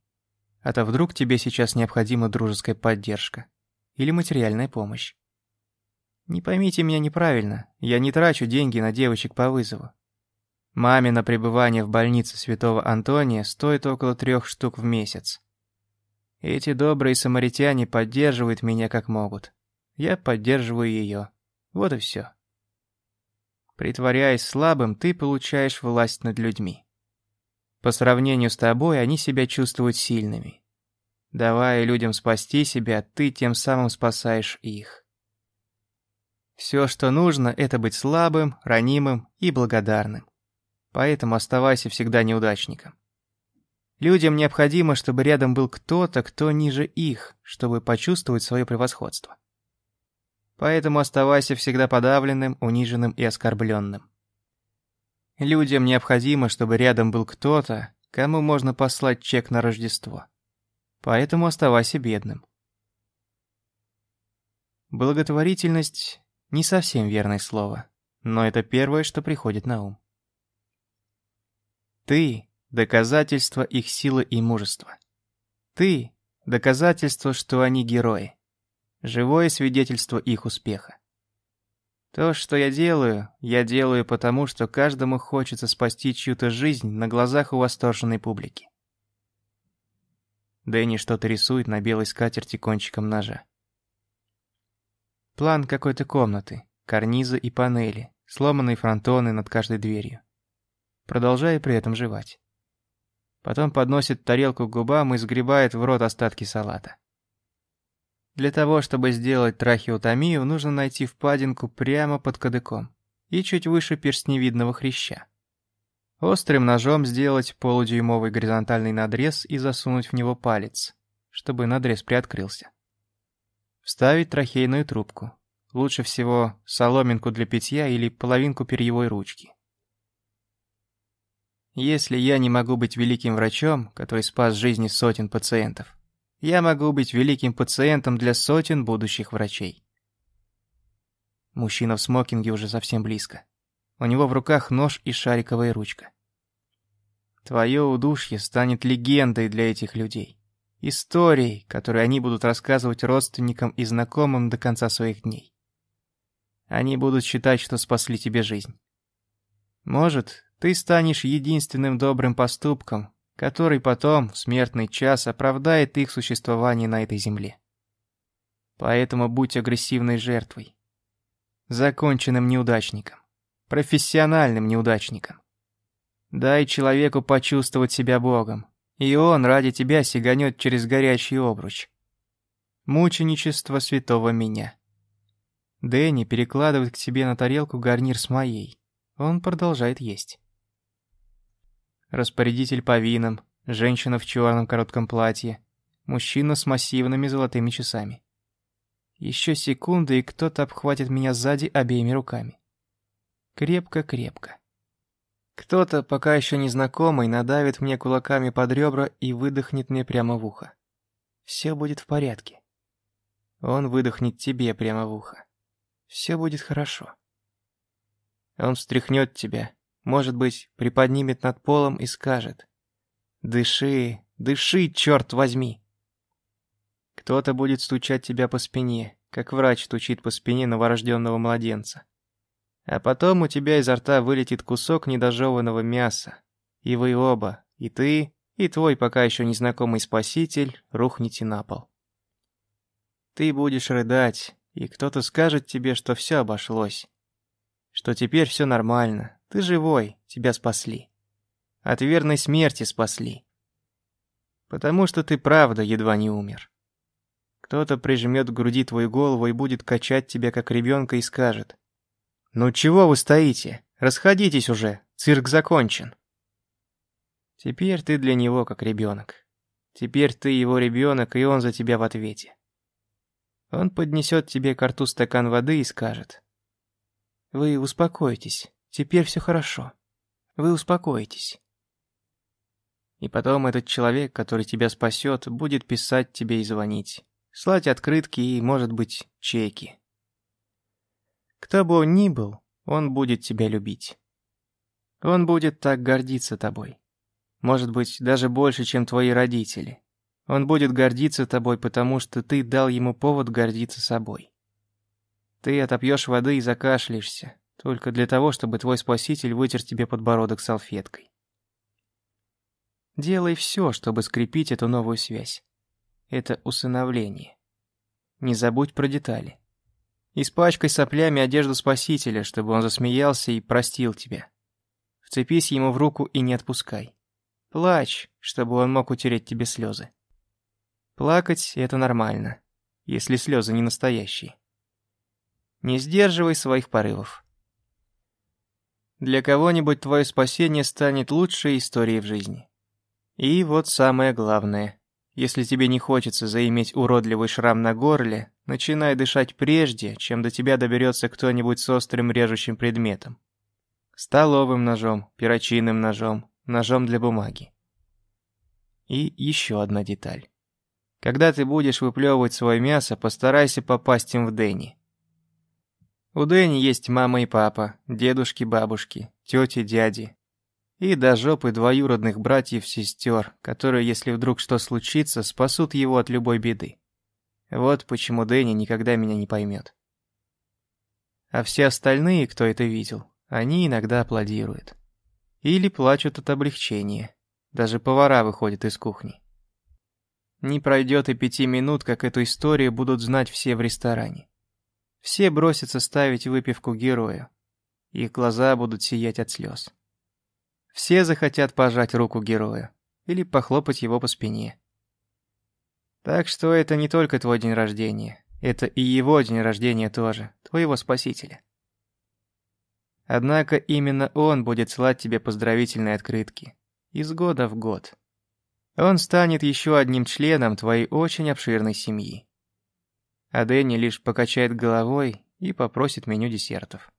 А то вдруг тебе сейчас необходима дружеская поддержка или материальная помощь. Не поймите меня неправильно, я не трачу деньги на девочек по вызову. Мамино пребывание в больнице Святого Антония стоит около трех штук в месяц. Эти добрые самаритяне поддерживают меня как могут. Я поддерживаю ее. Вот и все. Притворяясь слабым, ты получаешь власть над людьми. По сравнению с тобой они себя чувствуют сильными. Давая людям спасти себя, ты тем самым спасаешь их. Все, что нужно, это быть слабым, ранимым и благодарным. Поэтому оставайся всегда неудачником. Людям необходимо, чтобы рядом был кто-то, кто ниже их, чтобы почувствовать свое превосходство. Поэтому оставайся всегда подавленным, униженным и оскорбленным. Людям необходимо, чтобы рядом был кто-то, кому можно послать чек на Рождество. Поэтому оставайся бедным. Благотворительность – не совсем верное слово, но это первое, что приходит на ум. Ты – доказательство их силы и мужества. Ты – доказательство, что они герои живое свидетельство их успеха. То, что я делаю, я делаю потому, что каждому хочется спасти чью-то жизнь на глазах у восторженной публики. Дэнни что-то рисует на белой скатерти кончиком ножа. План какой-то комнаты, карнизы и панели, сломанные фронтоны над каждой дверью. Продолжая при этом жевать. Потом подносит тарелку к губам и сгребает в рот остатки салата. Для того, чтобы сделать трахеотомию, нужно найти впадинку прямо под кадыком и чуть выше перстневидного хряща. Острым ножом сделать полудюймовый горизонтальный надрез и засунуть в него палец, чтобы надрез приоткрылся. Вставить трахейную трубку. Лучше всего соломинку для питья или половинку перьевой ручки. Если я не могу быть великим врачом, который спас жизни сотен пациентов, я могу быть великим пациентом для сотен будущих врачей. Мужчина в смокинге уже совсем близко. У него в руках нож и шариковая ручка. Твое удушье станет легендой для этих людей. Историей, которую они будут рассказывать родственникам и знакомым до конца своих дней. Они будут считать, что спасли тебе жизнь. Может, ты станешь единственным добрым поступком, который потом, в смертный час, оправдает их существование на этой земле. Поэтому будь агрессивной жертвой. Законченным неудачником. Профессиональным неудачником. Дай человеку почувствовать себя Богом, и он ради тебя сиганет через горячий обруч. Мученичество святого меня. Дэнни перекладывает к себе на тарелку гарнир с моей. Он продолжает есть распорядитель по винам, женщина в черном коротком платье, мужчина с массивными золотыми часами. Еще секунды, и кто-то обхватит меня сзади обеими руками. Крепко-крепко. Кто-то, пока еще незнакомый, надавит мне кулаками под ребра и выдохнет мне прямо в ухо. Все будет в порядке. Он выдохнет тебе прямо в ухо. Все будет хорошо. Он встряхнет тебя, может быть, приподнимет над полом и скажет «Дыши, дыши, черт возьми!» Кто-то будет стучать тебя по спине, как врач стучит по спине новорожденного младенца. А потом у тебя изо рта вылетит кусок недожеванного мяса, и вы оба, и ты, и твой пока еще незнакомый спаситель, рухнете на пол. Ты будешь рыдать, и кто-то скажет тебе, что все обошлось, что теперь все нормально, ты живой, тебя спасли. От верной смерти спасли. Потому что ты правда едва не умер. Кто-то прижмет к груди твою голову и будет качать тебя как ребенка и скажет. «Ну чего вы стоите? Расходитесь уже, цирк закончен». Теперь ты для него как ребенок. Теперь ты его ребенок, и он за тебя в ответе. Он поднесет тебе к рту стакан воды и скажет. «Вы успокойтесь, Теперь все хорошо. Вы успокоитесь. И потом этот человек, который тебя спасет, будет писать тебе и звонить. Слать открытки и, может быть, чеки. Кто бы он ни был, он будет тебя любить. Он будет так гордиться тобой. Может быть, даже больше, чем твои родители. Он будет гордиться тобой, потому что ты дал ему повод гордиться собой. Ты отопьешь воды и закашляешься, только для того, чтобы твой спаситель вытер тебе подбородок салфеткой. Делай все, чтобы скрепить эту новую связь. Это усыновление. Не забудь про детали. Испачкай соплями одежду спасителя, чтобы он засмеялся и простил тебя. Вцепись ему в руку и не отпускай. Плачь, чтобы он мог утереть тебе слезы. Плакать — это нормально, если слезы не настоящие. Не сдерживай своих порывов. Для кого-нибудь твое спасение станет лучшей историей в жизни. И вот самое главное. Если тебе не хочется заиметь уродливый шрам на горле, начинай дышать прежде, чем до тебя доберется кто-нибудь с острым режущим предметом. Столовым ножом, перочинным ножом, ножом для бумаги. И еще одна деталь. Когда ты будешь выплевывать свое мясо, постарайся попасть им в Дэнни. У Дэнни есть мама и папа, дедушки, бабушки, тети, дяди. И до жопы двоюродных братьев-сестер, которые, если вдруг что случится, спасут его от любой беды. Вот почему Дэнни никогда меня не поймет. А все остальные, кто это видел, они иногда аплодируют. Или плачут от облегчения. Даже повара выходят из кухни. Не пройдет и пяти минут, как эту историю будут знать все в ресторане. Все бросятся ставить выпивку герою. Их глаза будут сиять от слез. Все захотят пожать руку герою или похлопать его по спине. Так что это не только твой день рождения, это и его день рождения тоже, твоего спасителя. Однако именно он будет слать тебе поздравительные открытки. Из года в год. Он станет еще одним членом твоей очень обширной семьи. А Дэнни лишь покачает головой и попросит меню десертов.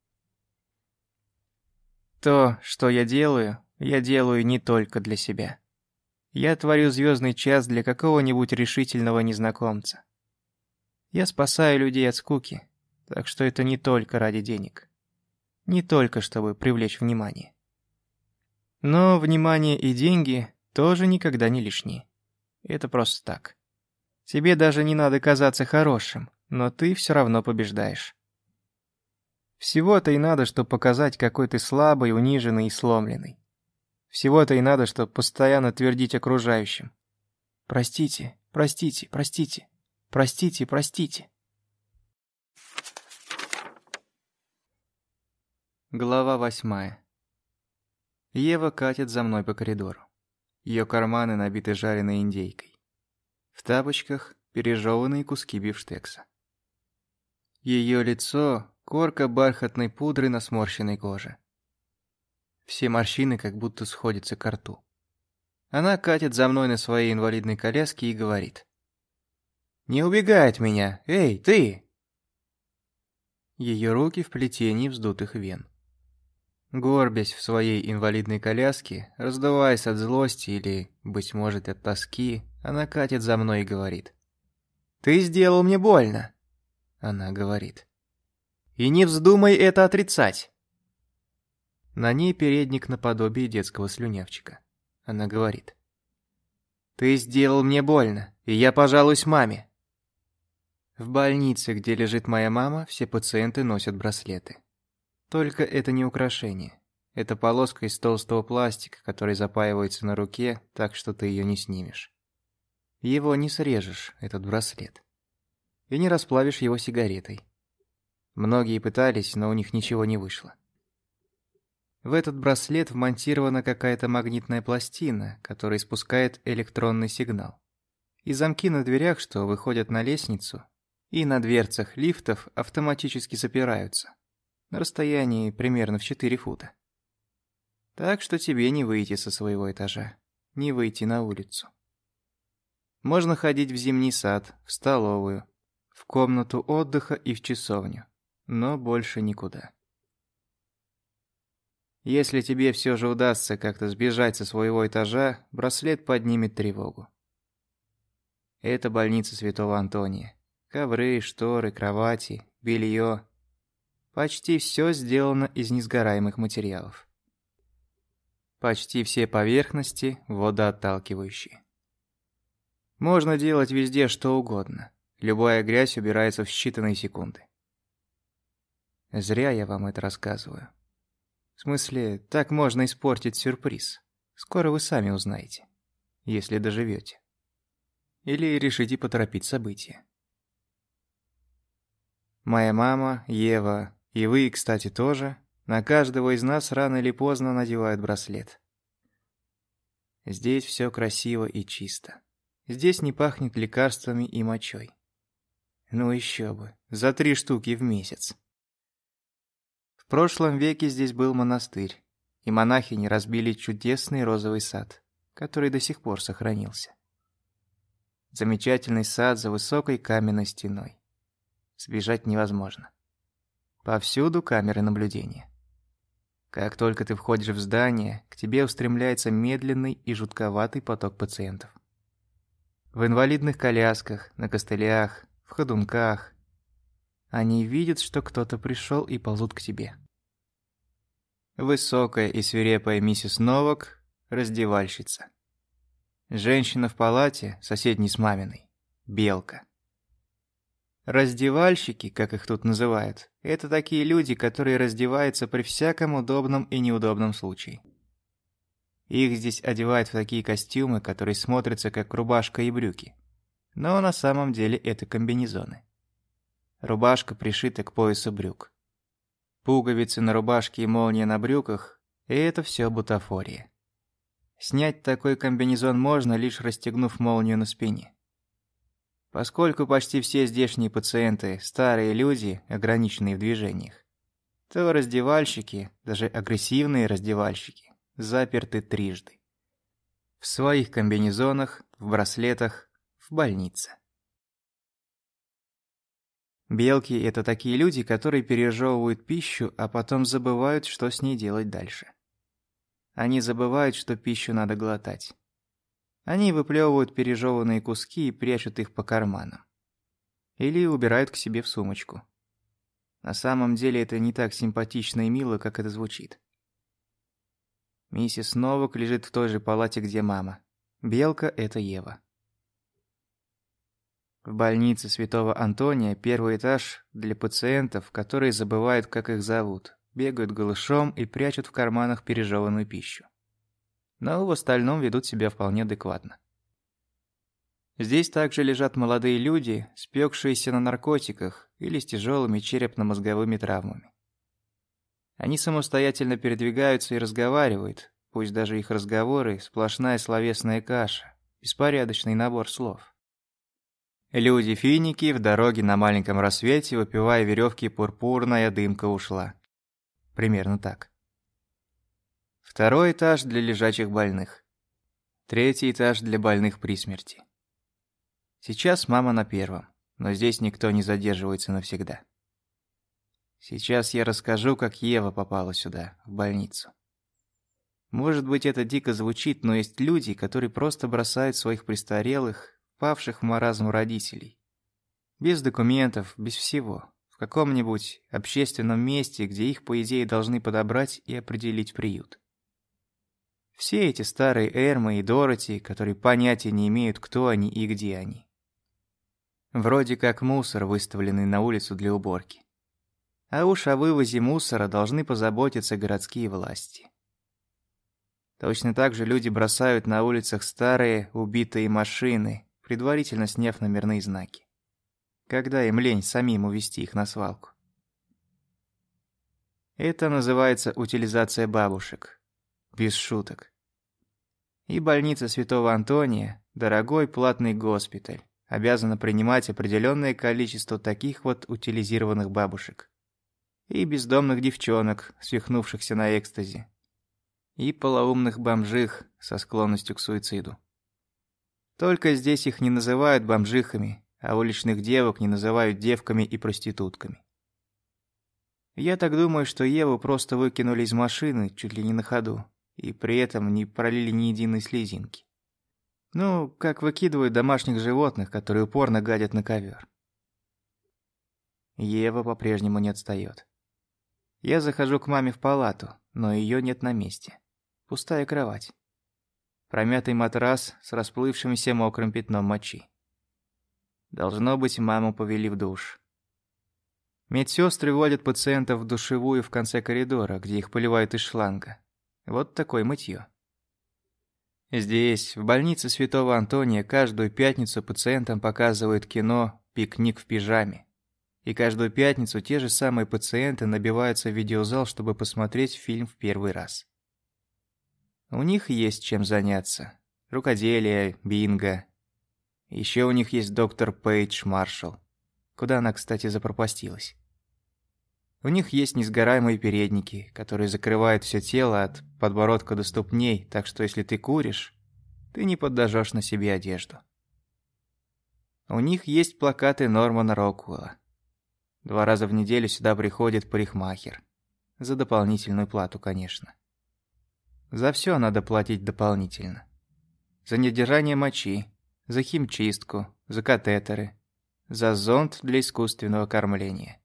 То, что я делаю, я делаю не только для себя. Я творю звездный час для какого-нибудь решительного незнакомца. Я спасаю людей от скуки, так что это не только ради денег. Не только чтобы привлечь внимание. Но внимание и деньги тоже никогда не лишние. Это просто так. Тебе даже не надо казаться хорошим, но ты все равно побеждаешь. Всего-то и надо, чтобы показать, какой ты слабый, униженный и сломленный. Всего-то и надо, чтобы постоянно твердить окружающим. Простите, простите, простите, простите, простите. Глава восьмая. Ева катит за мной по коридору. Ее карманы набиты жареной индейкой. В тапочках пережеванные куски бифштекса. Ее лицо — корка бархатной пудры на сморщенной коже. Все морщины как будто сходятся к рту. Она катит за мной на своей инвалидной коляске и говорит. «Не убегай от меня! Эй, ты!» Ее руки в плетении вздутых вен. Горбясь в своей инвалидной коляске, раздуваясь от злости или, быть может, от тоски, она катит за мной и говорит. «Ты сделал мне больно!» Она говорит. «И не вздумай это отрицать!» На ней передник наподобие детского слюнявчика. Она говорит. «Ты сделал мне больно, и я пожалуюсь маме!» В больнице, где лежит моя мама, все пациенты носят браслеты. Только это не украшение. Это полоска из толстого пластика, который запаивается на руке, так что ты ее не снимешь. Его не срежешь, этот браслет. И не расплавишь его сигаретой. Многие пытались, но у них ничего не вышло. В этот браслет вмонтирована какая-то магнитная пластина, которая испускает электронный сигнал. И замки на дверях, что выходят на лестницу, и на дверцах лифтов автоматически запираются на расстоянии примерно в 4 фута. Так что тебе не выйти со своего этажа, не выйти на улицу. Можно ходить в зимний сад, в столовую, в комнату отдыха и в часовню, но больше никуда. Если тебе все же удастся как-то сбежать со своего этажа, браслет поднимет тревогу. Это больница Святого Антония. Ковры, шторы, кровати, белье, Почти все сделано из несгораемых материалов. Почти все поверхности водоотталкивающие. Можно делать везде что угодно. Любая грязь убирается в считанные секунды. Зря я вам это рассказываю. В смысле, так можно испортить сюрприз. Скоро вы сами узнаете, если доживете. Или решите поторопить события. Моя мама, Ева, и вы, кстати, тоже, на каждого из нас рано или поздно надевают браслет. Здесь все красиво и чисто. Здесь не пахнет лекарствами и мочой. Ну еще бы, за три штуки в месяц. В прошлом веке здесь был монастырь, и монахини разбили чудесный розовый сад, который до сих пор сохранился. Замечательный сад за высокой каменной стеной. Сбежать невозможно. Повсюду камеры наблюдения. Как только ты входишь в здание, к тебе устремляется медленный и жутковатый поток пациентов. В инвалидных колясках, на костылях, в ходунках. Они видят, что кто-то пришел и ползут к тебе. Высокая и свирепая миссис Новак – раздевальщица. Женщина в палате, соседней с маминой – белка. Раздевальщики, как их тут называют, это такие люди, которые раздеваются при всяком удобном и неудобном случае. Их здесь одевают в такие костюмы, которые смотрятся как рубашка и брюки. Но на самом деле это комбинезоны. Рубашка пришита к поясу брюк. Пуговицы на рубашке и молния на брюках – и это все бутафория. Снять такой комбинезон можно, лишь расстегнув молнию на спине. Поскольку почти все здешние пациенты – старые люди, ограниченные в движениях, то раздевальщики, даже агрессивные раздевальщики, заперты трижды. В своих комбинезонах, в браслетах, в больнице. Белки – это такие люди, которые пережевывают пищу, а потом забывают, что с ней делать дальше. Они забывают, что пищу надо глотать. Они выплевывают пережеванные куски и прячут их по карманам. Или убирают к себе в сумочку. На самом деле это не так симпатично и мило, как это звучит. Миссис Новак лежит в той же палате, где мама. Белка – это Ева. В больнице Святого Антония первый этаж для пациентов, которые забывают, как их зовут, бегают голышом и прячут в карманах пережеванную пищу но в остальном ведут себя вполне адекватно. Здесь также лежат молодые люди, спекшиеся на наркотиках или с тяжелыми черепно-мозговыми травмами. Они самостоятельно передвигаются и разговаривают, пусть даже их разговоры – сплошная словесная каша, беспорядочный набор слов. Люди-финики в дороге на маленьком рассвете, выпивая веревки, пурпурная дымка ушла. Примерно так. Второй этаж для лежачих больных. Третий этаж для больных при смерти. Сейчас мама на первом, но здесь никто не задерживается навсегда. Сейчас я расскажу, как Ева попала сюда, в больницу. Может быть, это дико звучит, но есть люди, которые просто бросают своих престарелых, павших в маразм родителей. Без документов, без всего. В каком-нибудь общественном месте, где их, по идее, должны подобрать и определить приют. Все эти старые Эрмы и Дороти, которые понятия не имеют, кто они и где они. Вроде как мусор, выставленный на улицу для уборки. А уж о вывозе мусора должны позаботиться городские власти. Точно так же люди бросают на улицах старые, убитые машины, предварительно сняв номерные знаки. Когда им лень самим увезти их на свалку. Это называется утилизация бабушек, без шуток. И больница Святого Антония, дорогой платный госпиталь, обязана принимать определенное количество таких вот утилизированных бабушек. И бездомных девчонок, свихнувшихся на экстазе. И полоумных бомжих со склонностью к суициду. Только здесь их не называют бомжихами, а уличных девок не называют девками и проститутками. Я так думаю, что Еву просто выкинули из машины чуть ли не на ходу и при этом не пролили ни единой слезинки. Ну, как выкидывают домашних животных, которые упорно гадят на ковер. Ева по-прежнему не отстает. Я захожу к маме в палату, но ее нет на месте. Пустая кровать. Промятый матрас с расплывшимся мокрым пятном мочи. Должно быть, маму повели в душ. Медсестры водят пациентов в душевую в конце коридора, где их поливают из шланга. Вот такое мытье. Здесь, в больнице Святого Антония, каждую пятницу пациентам показывают кино «Пикник в пижаме». И каждую пятницу те же самые пациенты набиваются в видеозал, чтобы посмотреть фильм в первый раз. У них есть чем заняться. Рукоделие, бинго. Еще у них есть доктор Пейдж Маршалл. Куда она, кстати, запропастилась. У них есть несгораемые передники, которые закрывают все тело от подбородка до ступней, так что если ты куришь, ты не поддажешь на себе одежду. У них есть плакаты Нормана Роквелла. Два раза в неделю сюда приходит парикмахер. За дополнительную плату, конечно. За все надо платить дополнительно. За недержание мочи, за химчистку, за катетеры, за зонд для искусственного кормления.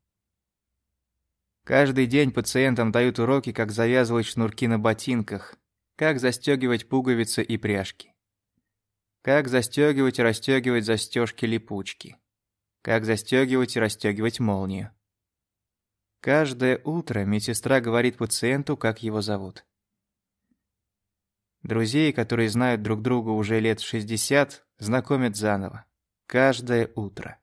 Каждый день пациентам дают уроки, как завязывать шнурки на ботинках, как застегивать пуговицы и пряжки. Как застегивать и расстегивать застежки липучки. Как застегивать и расстегивать молнию. Каждое утро медсестра говорит пациенту, как его зовут. Друзей, которые знают друг друга уже лет в 60, знакомят заново. Каждое утро.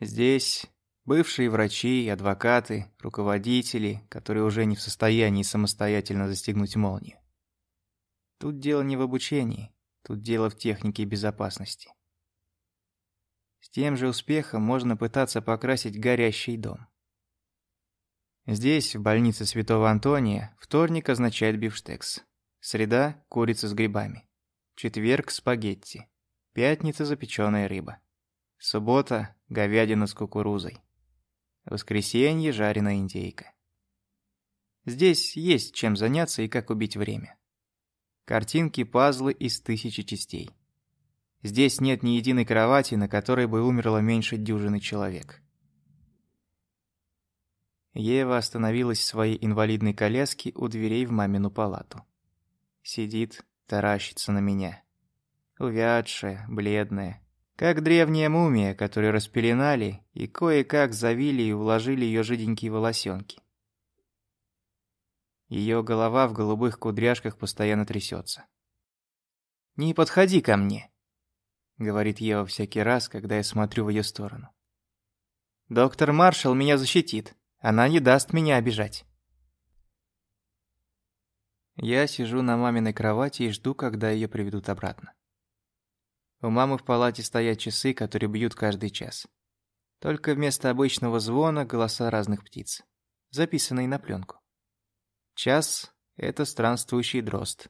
Здесь Бывшие врачи, адвокаты, руководители, которые уже не в состоянии самостоятельно застегнуть молнию. Тут дело не в обучении, тут дело в технике безопасности. С тем же успехом можно пытаться покрасить горящий дом. Здесь, в больнице Святого Антония, вторник означает бифштекс. Среда – курица с грибами. Четверг – спагетти. Пятница – запеченная рыба. Суббота – говядина с кукурузой. Воскресенье – жареная индейка. Здесь есть чем заняться и как убить время. Картинки, пазлы из тысячи частей. Здесь нет ни единой кровати, на которой бы умерло меньше дюжины человек. Ева остановилась в своей инвалидной коляске у дверей в мамину палату. Сидит, таращится на меня. Увядшая, бледная, как древняя мумия, которую распеленали и кое-как завили и уложили ее жиденькие волосенки. Ее голова в голубых кудряшках постоянно трясется. «Не подходи ко мне», — говорит Ева всякий раз, когда я смотрю в ее сторону. «Доктор Маршалл меня защитит. Она не даст меня обижать». Я сижу на маминой кровати и жду, когда ее приведут обратно. У мамы в палате стоят часы, которые бьют каждый час. Только вместо обычного звона голоса разных птиц, записанные на пленку. Час — это странствующий дрозд.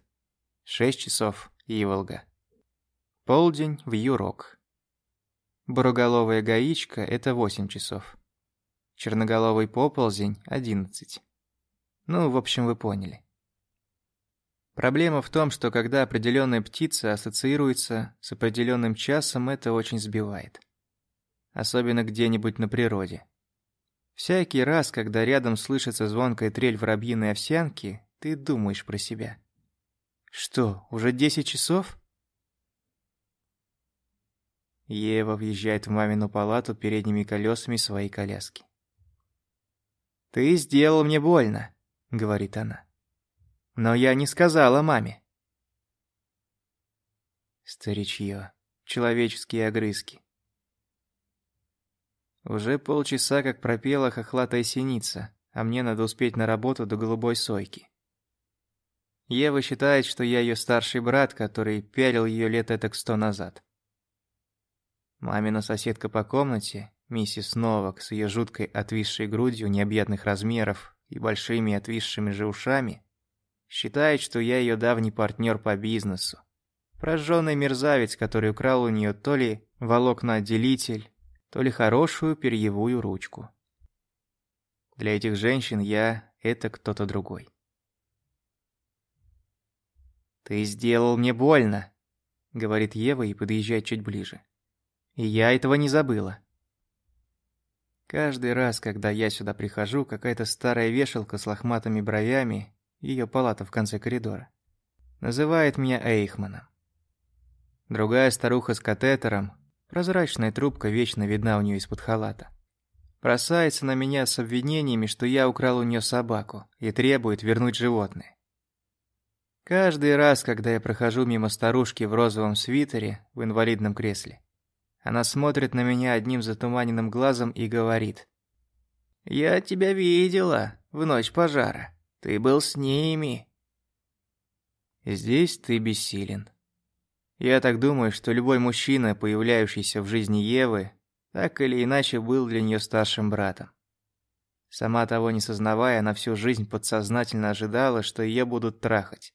Шесть часов — Иволга. Полдень — в Юрок. Буроголовая гаичка — это восемь часов. Черноголовый поползень — одиннадцать. Ну, в общем, вы поняли. Проблема в том, что когда определенная птица ассоциируется с определенным часом, это очень сбивает. Особенно где-нибудь на природе. Всякий раз, когда рядом слышится звонкая трель воробьиной овсянки, ты думаешь про себя. Что, уже 10 часов? Ева въезжает в мамину палату передними колесами своей коляски. «Ты сделал мне больно», — говорит она. Но я не сказала маме. Старичье. Человеческие огрызки. Уже полчаса как пропела хохлатая синица, а мне надо успеть на работу до голубой сойки. Ева считает, что я ее старший брат, который пялил ее лет этак сто назад. Мамина соседка по комнате, миссис Новак, с ее жуткой отвисшей грудью необъятных размеров и большими отвисшими же ушами, Считает, что я ее давний партнер по бизнесу. Прожженный мерзавец, который украл у нее то ли волокноотделитель, то ли хорошую перьевую ручку. Для этих женщин я — это кто-то другой. «Ты сделал мне больно», — говорит Ева и подъезжает чуть ближе. «И я этого не забыла». Каждый раз, когда я сюда прихожу, какая-то старая вешалка с лохматыми бровями ее палата в конце коридора, называет меня Эйхманом. Другая старуха с катетером, прозрачная трубка вечно видна у нее из-под халата. Бросается на меня с обвинениями, что я украл у нее собаку и требует вернуть животное. Каждый раз, когда я прохожу мимо старушки в розовом свитере в инвалидном кресле, она смотрит на меня одним затуманенным глазом и говорит. «Я тебя видела в ночь пожара. Ты был с ними». Здесь ты бессилен. Я так думаю, что любой мужчина, появляющийся в жизни Евы, так или иначе был для нее старшим братом. Сама того не сознавая, она всю жизнь подсознательно ожидала, что ее будут трахать.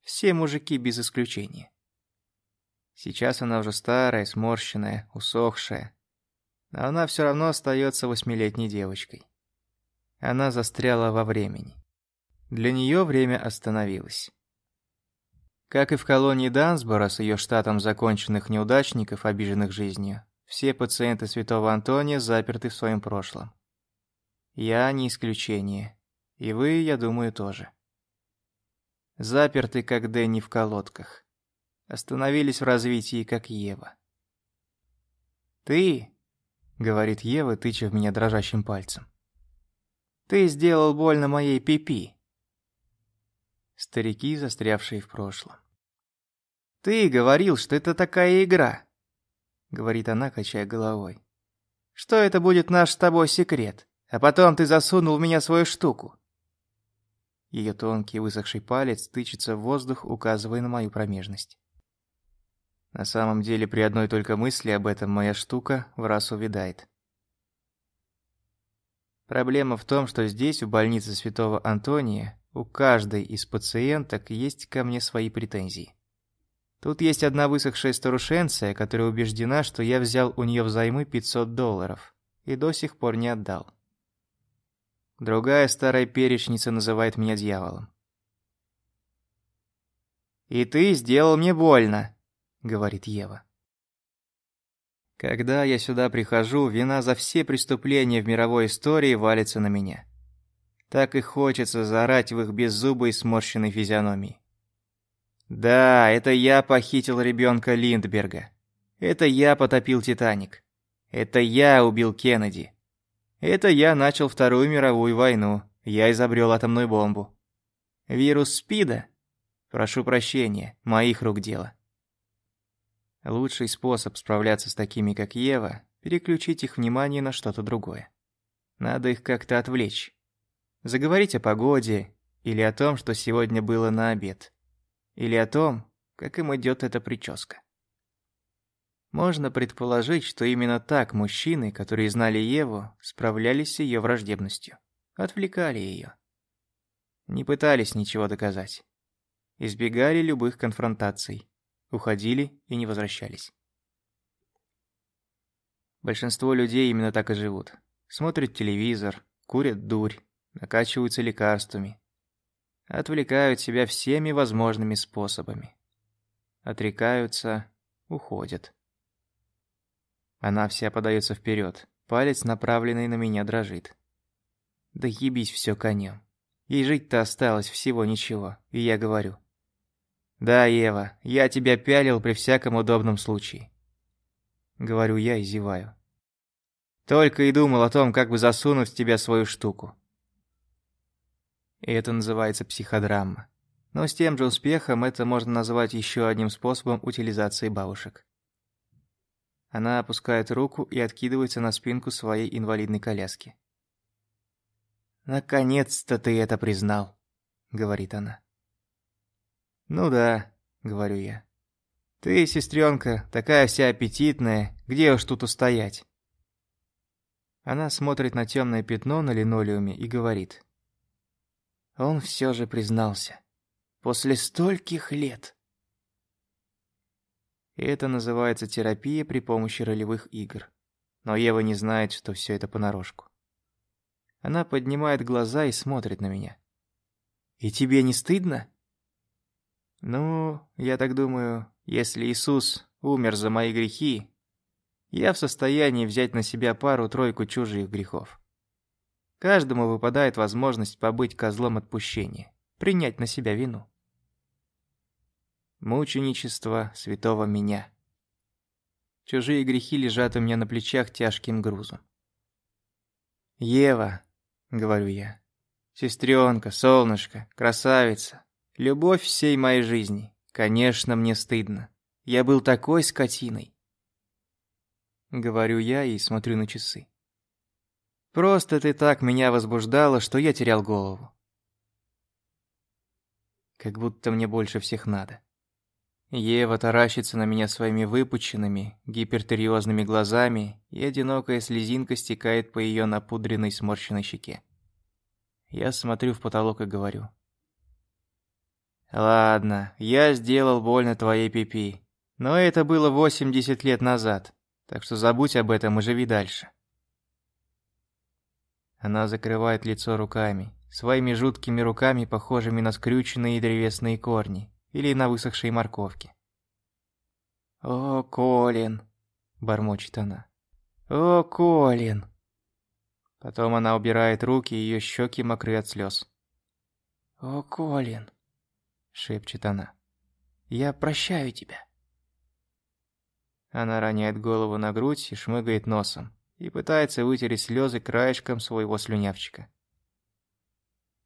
Все мужики без исключения. Сейчас она уже старая, сморщенная, усохшая. Но она все равно остается восьмилетней девочкой. Она застряла во времени. Для нее время остановилось. Как и в колонии Дансбора с ее штатом законченных неудачников, обиженных жизнью, все пациенты Святого Антония заперты в своем прошлом. Я не исключение. И вы, я думаю, тоже. Заперты, как Дэнни в колодках. Остановились в развитии, как Ева. «Ты», — говорит Ева, тыча в меня дрожащим пальцем, — «ты сделал больно моей пипи». Старики, застрявшие в прошлом. «Ты говорил, что это такая игра», — говорит она, качая головой. «Что это будет наш с тобой секрет, а потом ты засунул в меня свою штуку». Ее тонкий высохший палец тычется в воздух, указывая на мою промежность. На самом деле, при одной только мысли об этом моя штука в раз увядает. Проблема в том, что здесь, в больнице Святого Антония, у каждой из пациенток есть ко мне свои претензии. Тут есть одна высохшая старушенция, которая убеждена, что я взял у нее взаймы 500 долларов и до сих пор не отдал. Другая старая перечница называет меня дьяволом. «И ты сделал мне больно», — говорит Ева. Когда я сюда прихожу, вина за все преступления в мировой истории валится на меня. Так и хочется заорать в их беззубой сморщенной физиономии. Да, это я похитил ребенка Линдберга. Это я потопил Титаник. Это я убил Кеннеди. Это я начал Вторую мировую войну. Я изобрел атомную бомбу. Вирус СПИДа? Прошу прощения, моих рук дело. Лучший способ справляться с такими, как Ева, переключить их внимание на что-то другое. Надо их как-то отвлечь. Заговорить о погоде или о том, что сегодня было на обед. Или о том, как им идет эта прическа. Можно предположить, что именно так мужчины, которые знали Еву, справлялись с ее враждебностью. Отвлекали ее. Не пытались ничего доказать. Избегали любых конфронтаций. Уходили и не возвращались. Большинство людей именно так и живут. Смотрят телевизор, курят дурь, накачиваются лекарствами, Отвлекают себя всеми возможными способами. Отрекаются, уходят. Она вся подается вперед, палец, направленный на меня, дрожит. Да ебись все конем. Ей жить-то осталось всего ничего, и я говорю. Да, Ева, я тебя пялил при всяком удобном случае. Говорю я и зеваю. Только и думал о том, как бы засунуть в тебя свою штуку. И это называется психодрама. Но с тем же успехом это можно назвать еще одним способом утилизации бабушек. Она опускает руку и откидывается на спинку своей инвалидной коляски. «Наконец-то ты это признал», — говорит она. «Ну да», — говорю я. «Ты, сестренка, такая вся аппетитная, где уж тут устоять?» Она смотрит на темное пятно на линолеуме и говорит. Он все же признался. После стольких лет. И это называется терапия при помощи ролевых игр. Но Ева не знает, что все это понарошку. Она поднимает глаза и смотрит на меня. «И тебе не стыдно?» «Ну, я так думаю, если Иисус умер за мои грехи, я в состоянии взять на себя пару-тройку чужих грехов. Каждому выпадает возможность побыть козлом отпущения, принять на себя вину. Мученичество святого меня. Чужие грехи лежат у меня на плечах тяжким грузом. «Ева», — говорю я, — «сестренка, солнышко, красавица, любовь всей моей жизни. Конечно, мне стыдно. Я был такой скотиной». Говорю я и смотрю на часы. «Просто ты так меня возбуждала, что я терял голову. Как будто мне больше всех надо. Ева таращится на меня своими выпученными, гипертериозными глазами, и одинокая слезинка стекает по ее напудренной сморщенной щеке. Я смотрю в потолок и говорю. «Ладно, я сделал больно твоей пипи, но это было 80 лет назад, так что забудь об этом и живи дальше». Она закрывает лицо руками, своими жуткими руками, похожими на скрюченные древесные корни, или на высохшие морковки. «О, Колин!» – бормочет она. «О, Колин!» Потом она убирает руки, и ее щеки мокры от слез. «О, Колин!» – шепчет она. «Я прощаю тебя». Она роняет голову на грудь и шмыгает носом, и пытается вытереть слезы краешком своего слюнявчика.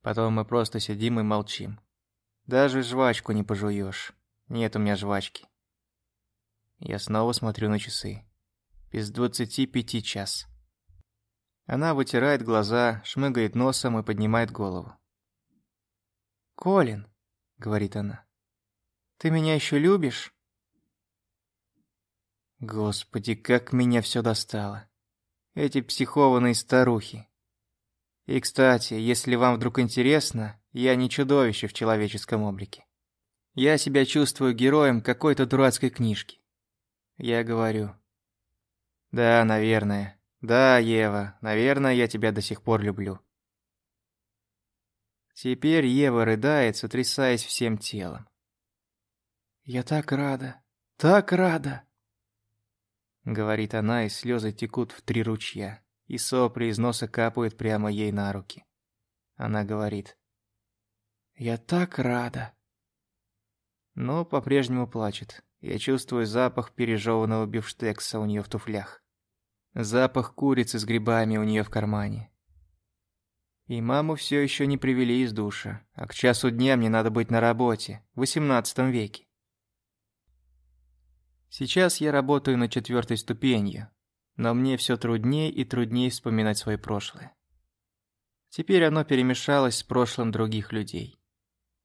Потом мы просто сидим и молчим. Даже жвачку не пожуешь. Нет у меня жвачки. Я снова смотрю на часы. Без двадцати пяти час. Она вытирает глаза, шмыгает носом и поднимает голову. «Колин», — говорит она, — «ты меня еще любишь?» Господи, как меня все достало. Эти психованные старухи. И, кстати, если вам вдруг интересно, я не чудовище в человеческом облике. Я себя чувствую героем какой-то дурацкой книжки. Я говорю. Да, наверное. Да, Ева, наверное, я тебя до сих пор люблю. Теперь Ева рыдает, сотрясаясь всем телом. «Я так рада, так рада!» Говорит она, и слезы текут в три ручья, и сопли из носа капают прямо ей на руки. Она говорит. Я так рада. Но по-прежнему плачет. Я чувствую запах пережеванного бифштекса у нее в туфлях. Запах курицы с грибами у нее в кармане. И маму все еще не привели из душа, а к часу дня мне надо быть на работе, в XVIII веке. Сейчас я работаю на четвертой ступенью, но мне все труднее и труднее вспоминать свое прошлое. Теперь оно перемешалось с прошлым других людей.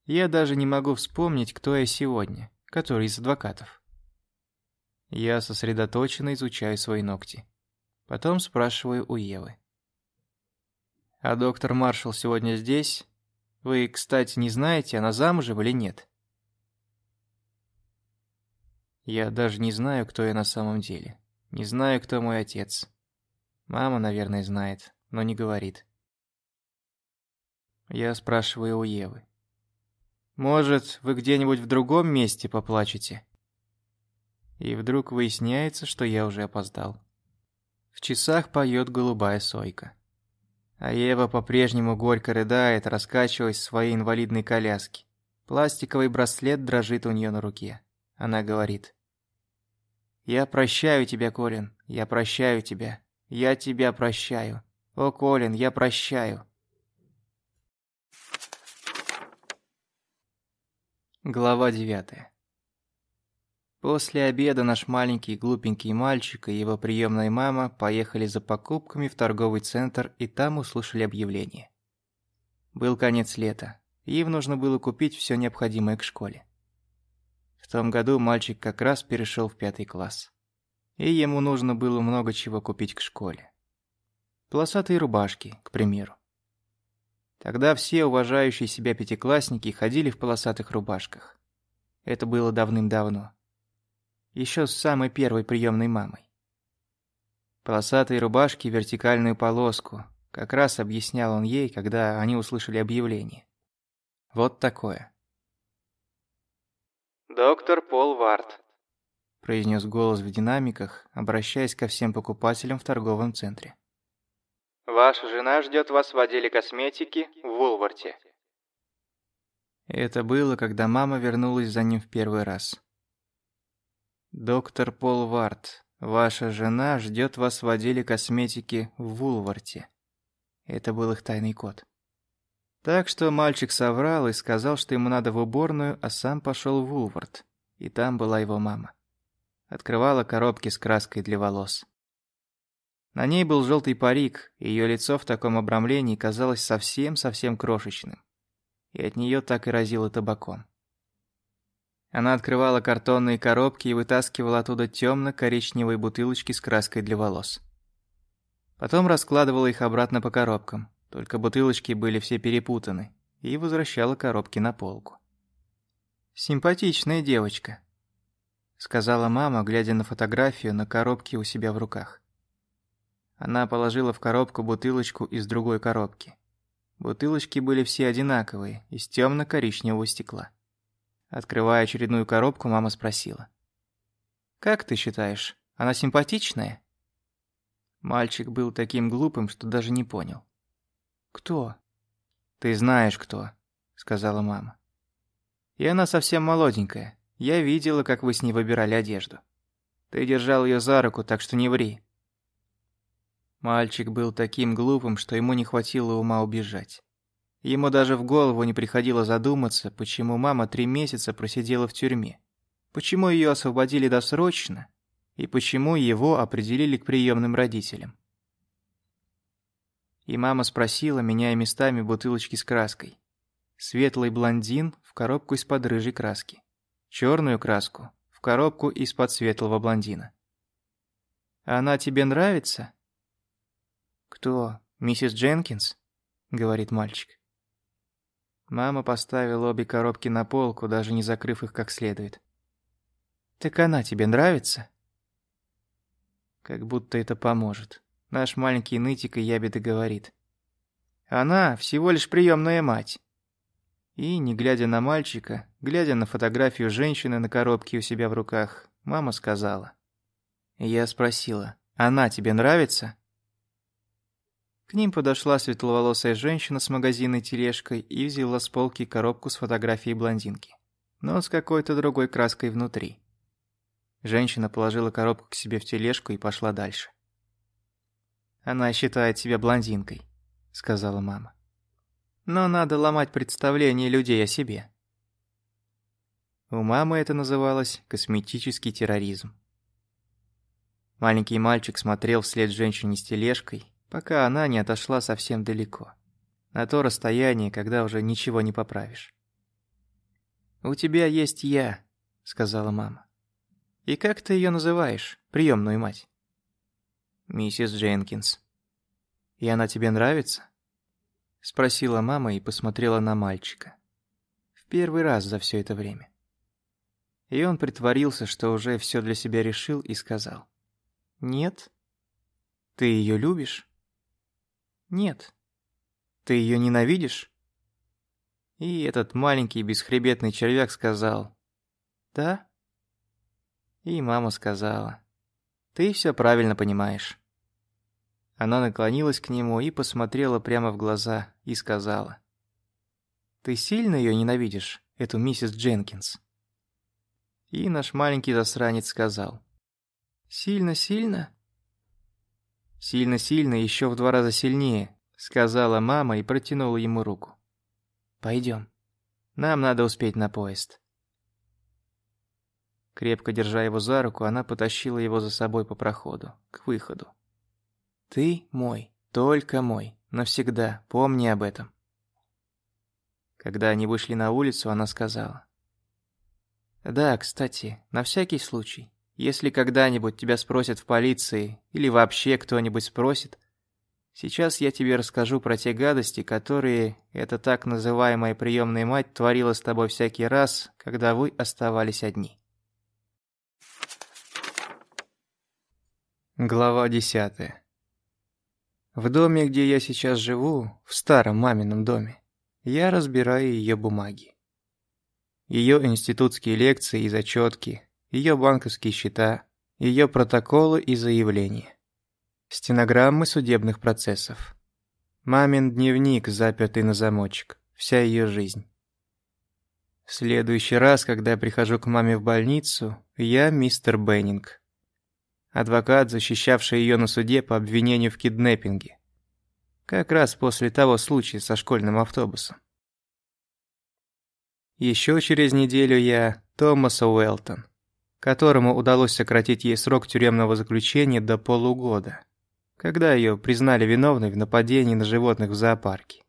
Я даже не могу вспомнить, кто я сегодня, который из адвокатов. Я сосредоточенно изучаю свои ногти. Потом спрашиваю у Евы. «А доктор Маршалл сегодня здесь? Вы, кстати, не знаете, она замужем или нет?» Я даже не знаю, кто я на самом деле. Не знаю, кто мой отец. Мама, наверное, знает, но не говорит. Я спрашиваю у Евы. Может, вы где-нибудь в другом месте поплачете?» И вдруг выясняется, что я уже опоздал. В часах поет голубая сойка. А Ева по-прежнему горько рыдает, раскачиваясь в своей инвалидной коляске. Пластиковый браслет дрожит у нее на руке. Она говорит. «Я прощаю тебя, Колин, я прощаю тебя. Я тебя прощаю. О, Колин, я прощаю». Глава 9 После обеда наш маленький глупенький мальчик и его приемная мама поехали за покупками в торговый центр и там услышали объявление. Был конец лета, и им нужно было купить все необходимое к школе. В том году мальчик как раз перешел в пятый класс. И ему нужно было много чего купить к школе. Полосатые рубашки, к примеру. Тогда все уважающие себя пятиклассники ходили в полосатых рубашках. Это было давным-давно. Еще с самой первой приемной мамой. Полосатые рубашки вертикальную полоску. Как раз объяснял он ей, когда они услышали объявление. Вот такое. «Доктор Пол Варт», – произнес голос в динамиках, обращаясь ко всем покупателям в торговом центре. Ваша жена ждет вас в отделе косметики в Вулварте. Это было, когда мама вернулась за ним в первый раз. Доктор Пол Варт, ваша жена ждет вас в отделе косметики в Вулварте. Это был их тайный код. Так что мальчик соврал и сказал, что ему надо в уборную, а сам пошел в Улвард. И там была его мама. Открывала коробки с краской для волос. На ней был желтый парик, и ее лицо в таком обрамлении казалось совсем-совсем крошечным. И от нее так и разило табаком. Она открывала картонные коробки и вытаскивала оттуда темно-коричневые бутылочки с краской для волос. Потом раскладывала их обратно по коробкам, только бутылочки были все перепутаны, и возвращала коробки на полку. «Симпатичная девочка», — сказала мама, глядя на фотографию на коробке у себя в руках. Она положила в коробку бутылочку из другой коробки. Бутылочки были все одинаковые, из темно-коричневого стекла. Открывая очередную коробку, мама спросила. «Как ты считаешь, она симпатичная?» Мальчик был таким глупым, что даже не понял. «Кто?» «Ты знаешь, кто», — сказала мама. «И она совсем молоденькая. Я видела, как вы с ней выбирали одежду. Ты держал ее за руку, так что не ври. Мальчик был таким глупым, что ему не хватило ума убежать. Ему даже в голову не приходило задуматься, почему мама три месяца просидела в тюрьме, почему ее освободили досрочно и почему его определили к приемным родителям. И мама спросила, меняя местами бутылочки с краской. Светлый блондин в коробку из-под рыжей краски. Черную краску в коробку из-под светлого блондина. «Она тебе нравится?» «Кто? Миссис Дженкинс?» — говорит мальчик. Мама поставила обе коробки на полку, даже не закрыв их как следует. «Так она тебе нравится?» Как будто это поможет. Наш маленький нытик и ябеда говорит. «Она всего лишь приемная мать». И, не глядя на мальчика, глядя на фотографию женщины на коробке у себя в руках, мама сказала. Я спросила, «Она тебе нравится?» К ним подошла светловолосая женщина с магазинной тележкой и взяла с полки коробку с фотографией блондинки, но с какой-то другой краской внутри. Женщина положила коробку к себе в тележку и пошла дальше. «Она считает себя блондинкой», — сказала мама. «Но надо ломать представление людей о себе». У мамы это называлось косметический терроризм. Маленький мальчик смотрел вслед женщине с тележкой пока она не отошла совсем далеко. На то расстояние, когда уже ничего не поправишь. «У тебя есть я», — сказала мама. «И как ты ее называешь, приемную мать?» «Миссис Дженкинс». «И она тебе нравится?» Спросила мама и посмотрела на мальчика. В первый раз за все это время. И он притворился, что уже все для себя решил и сказал. «Нет? Ты ее любишь?» Нет. Ты ее ненавидишь? И этот маленький бесхребетный червяк сказал. Да? И мама сказала. Ты все правильно понимаешь. Она наклонилась к нему и посмотрела прямо в глаза и сказала. Ты сильно ее ненавидишь, эту миссис Дженкинс? И наш маленький засранец сказал. Сильно-сильно? «Сильно-сильно, еще в два раза сильнее», — сказала мама и протянула ему руку. «Пойдем. Нам надо успеть на поезд». Крепко держа его за руку, она потащила его за собой по проходу, к выходу. «Ты мой, только мой, навсегда, помни об этом». Когда они вышли на улицу, она сказала. «Да, кстати, на всякий случай, если когда-нибудь тебя спросят в полиции, или вообще кто-нибудь спросит, сейчас я тебе расскажу про те гадости, которые эта так называемая приемная мать творила с тобой всякий раз, когда вы оставались одни. Глава десятая. В доме, где я сейчас живу, в старом мамином доме, я разбираю ее бумаги. Ее институтские лекции и зачетки, ее банковские счета, ее протоколы и заявления. Стенограммы судебных процессов. Мамин дневник, запертый на замочек. Вся ее жизнь. В следующий раз, когда я прихожу к маме в больницу, я мистер Беннинг. Адвокат, защищавший ее на суде по обвинению в киднеппинге. Как раз после того случая со школьным автобусом. Еще через неделю я Томаса Уэлтон, которому удалось сократить ей срок тюремного заключения до полугода, когда ее признали виновной в нападении на животных в зоопарке.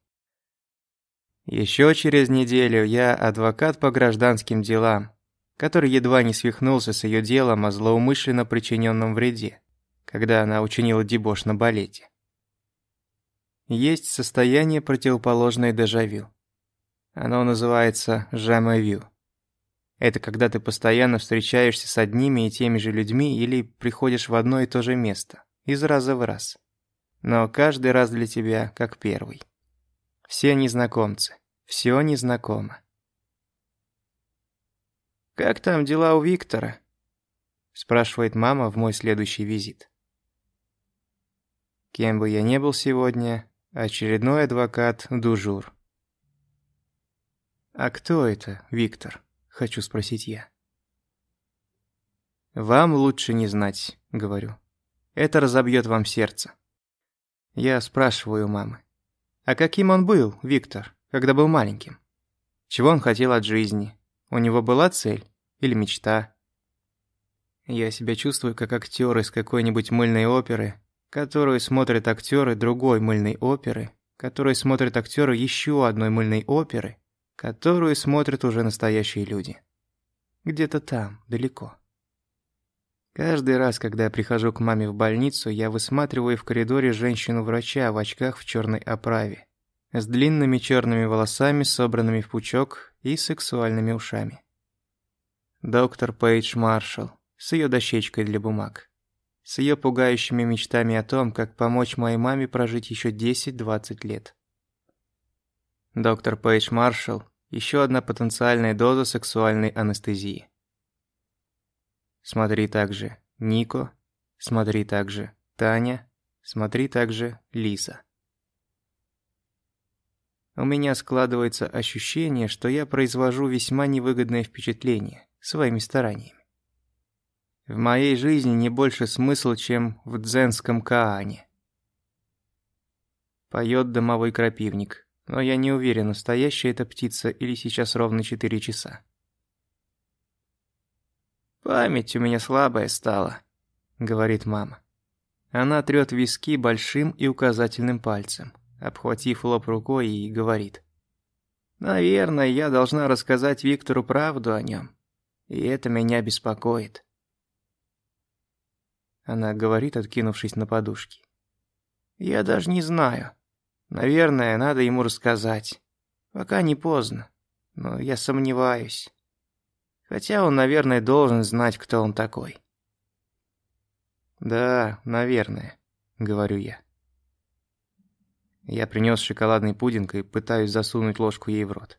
Еще через неделю я адвокат по гражданским делам, который едва не свихнулся с ее делом о злоумышленно причиненном вреде, когда она учинила дебош на балете. Есть состояние противоположное дежавю. Оно называется жамавю. Это когда ты постоянно встречаешься с одними и теми же людьми или приходишь в одно и то же место, из раза в раз. Но каждый раз для тебя как первый. Все незнакомцы, все незнакомо. «Как там дела у Виктора?» спрашивает мама в мой следующий визит. Кем бы я ни был сегодня, очередной адвокат Дужур. «А кто это, Виктор?» – хочу спросить я. «Вам лучше не знать», – говорю. «Это разобьет вам сердце». Я спрашиваю у мамы. «А каким он был, Виктор, когда был маленьким? Чего он хотел от жизни? У него была цель или мечта?» Я себя чувствую как актер из какой-нибудь мыльной оперы, которую смотрят актеры другой мыльной оперы, которую смотрят актеры еще одной мыльной оперы, которую смотрят уже настоящие люди. Где-то там, далеко. Каждый раз, когда я прихожу к маме в больницу, я высматриваю в коридоре женщину-врача в очках в черной оправе, с длинными черными волосами, собранными в пучок и сексуальными ушами. Доктор Пейдж Маршалл с ее дощечкой для бумаг. С ее пугающими мечтами о том, как помочь моей маме прожить еще 10-20 лет. Доктор Пейдж Маршалл – еще одна потенциальная доза сексуальной анестезии. Смотри также Нико, смотри также Таня, смотри также Лиса. У меня складывается ощущение, что я произвожу весьма невыгодное впечатление своими стараниями. В моей жизни не больше смысл, чем в дзенском каане. Поет домовой крапивник – но я не уверен, настоящая эта птица или сейчас ровно четыре часа. «Память у меня слабая стала», — говорит мама. Она трёт виски большим и указательным пальцем, обхватив лоб рукой и говорит. «Наверное, я должна рассказать Виктору правду о нем, и это меня беспокоит». Она говорит, откинувшись на подушки. «Я даже не знаю, Наверное, надо ему рассказать. Пока не поздно, но я сомневаюсь. Хотя он, наверное, должен знать, кто он такой. «Да, наверное», — говорю я. Я принес шоколадный пудинг и пытаюсь засунуть ложку ей в рот.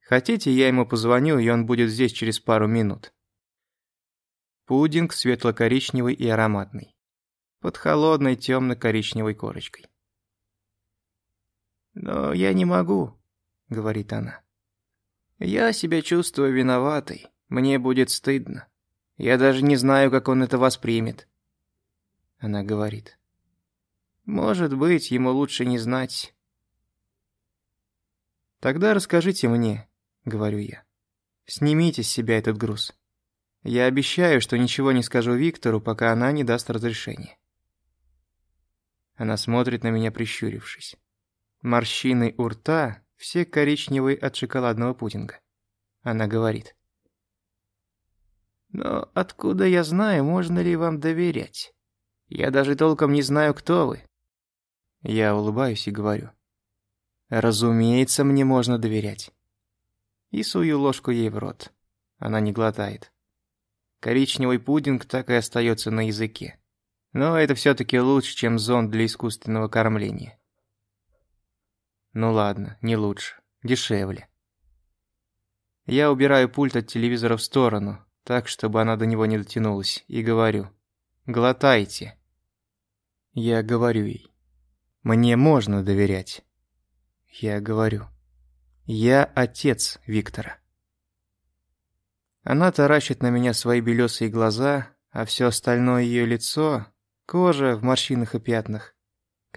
Хотите, я ему позвоню, и он будет здесь через пару минут. Пудинг светло-коричневый и ароматный. Под холодной темно-коричневой корочкой. «Но я не могу», — говорит она. «Я себя чувствую виноватой. Мне будет стыдно. Я даже не знаю, как он это воспримет». Она говорит. «Может быть, ему лучше не знать». «Тогда расскажите мне», — говорю я. «Снимите с себя этот груз. Я обещаю, что ничего не скажу Виктору, пока она не даст разрешения». Она смотрит на меня, прищурившись. Морщины у рта все коричневые от шоколадного пудинга. Она говорит. «Но откуда я знаю, можно ли вам доверять? Я даже толком не знаю, кто вы». Я улыбаюсь и говорю. «Разумеется, мне можно доверять». И сую ложку ей в рот. Она не глотает. Коричневый пудинг так и остается на языке. Но это все-таки лучше, чем зонд для искусственного кормления. Ну ладно, не лучше. Дешевле. Я убираю пульт от телевизора в сторону, так, чтобы она до него не дотянулась, и говорю. «Глотайте». Я говорю ей. «Мне можно доверять». Я говорю. «Я отец Виктора». Она таращит на меня свои белесые глаза, а все остальное ее лицо, кожа в морщинах и пятнах,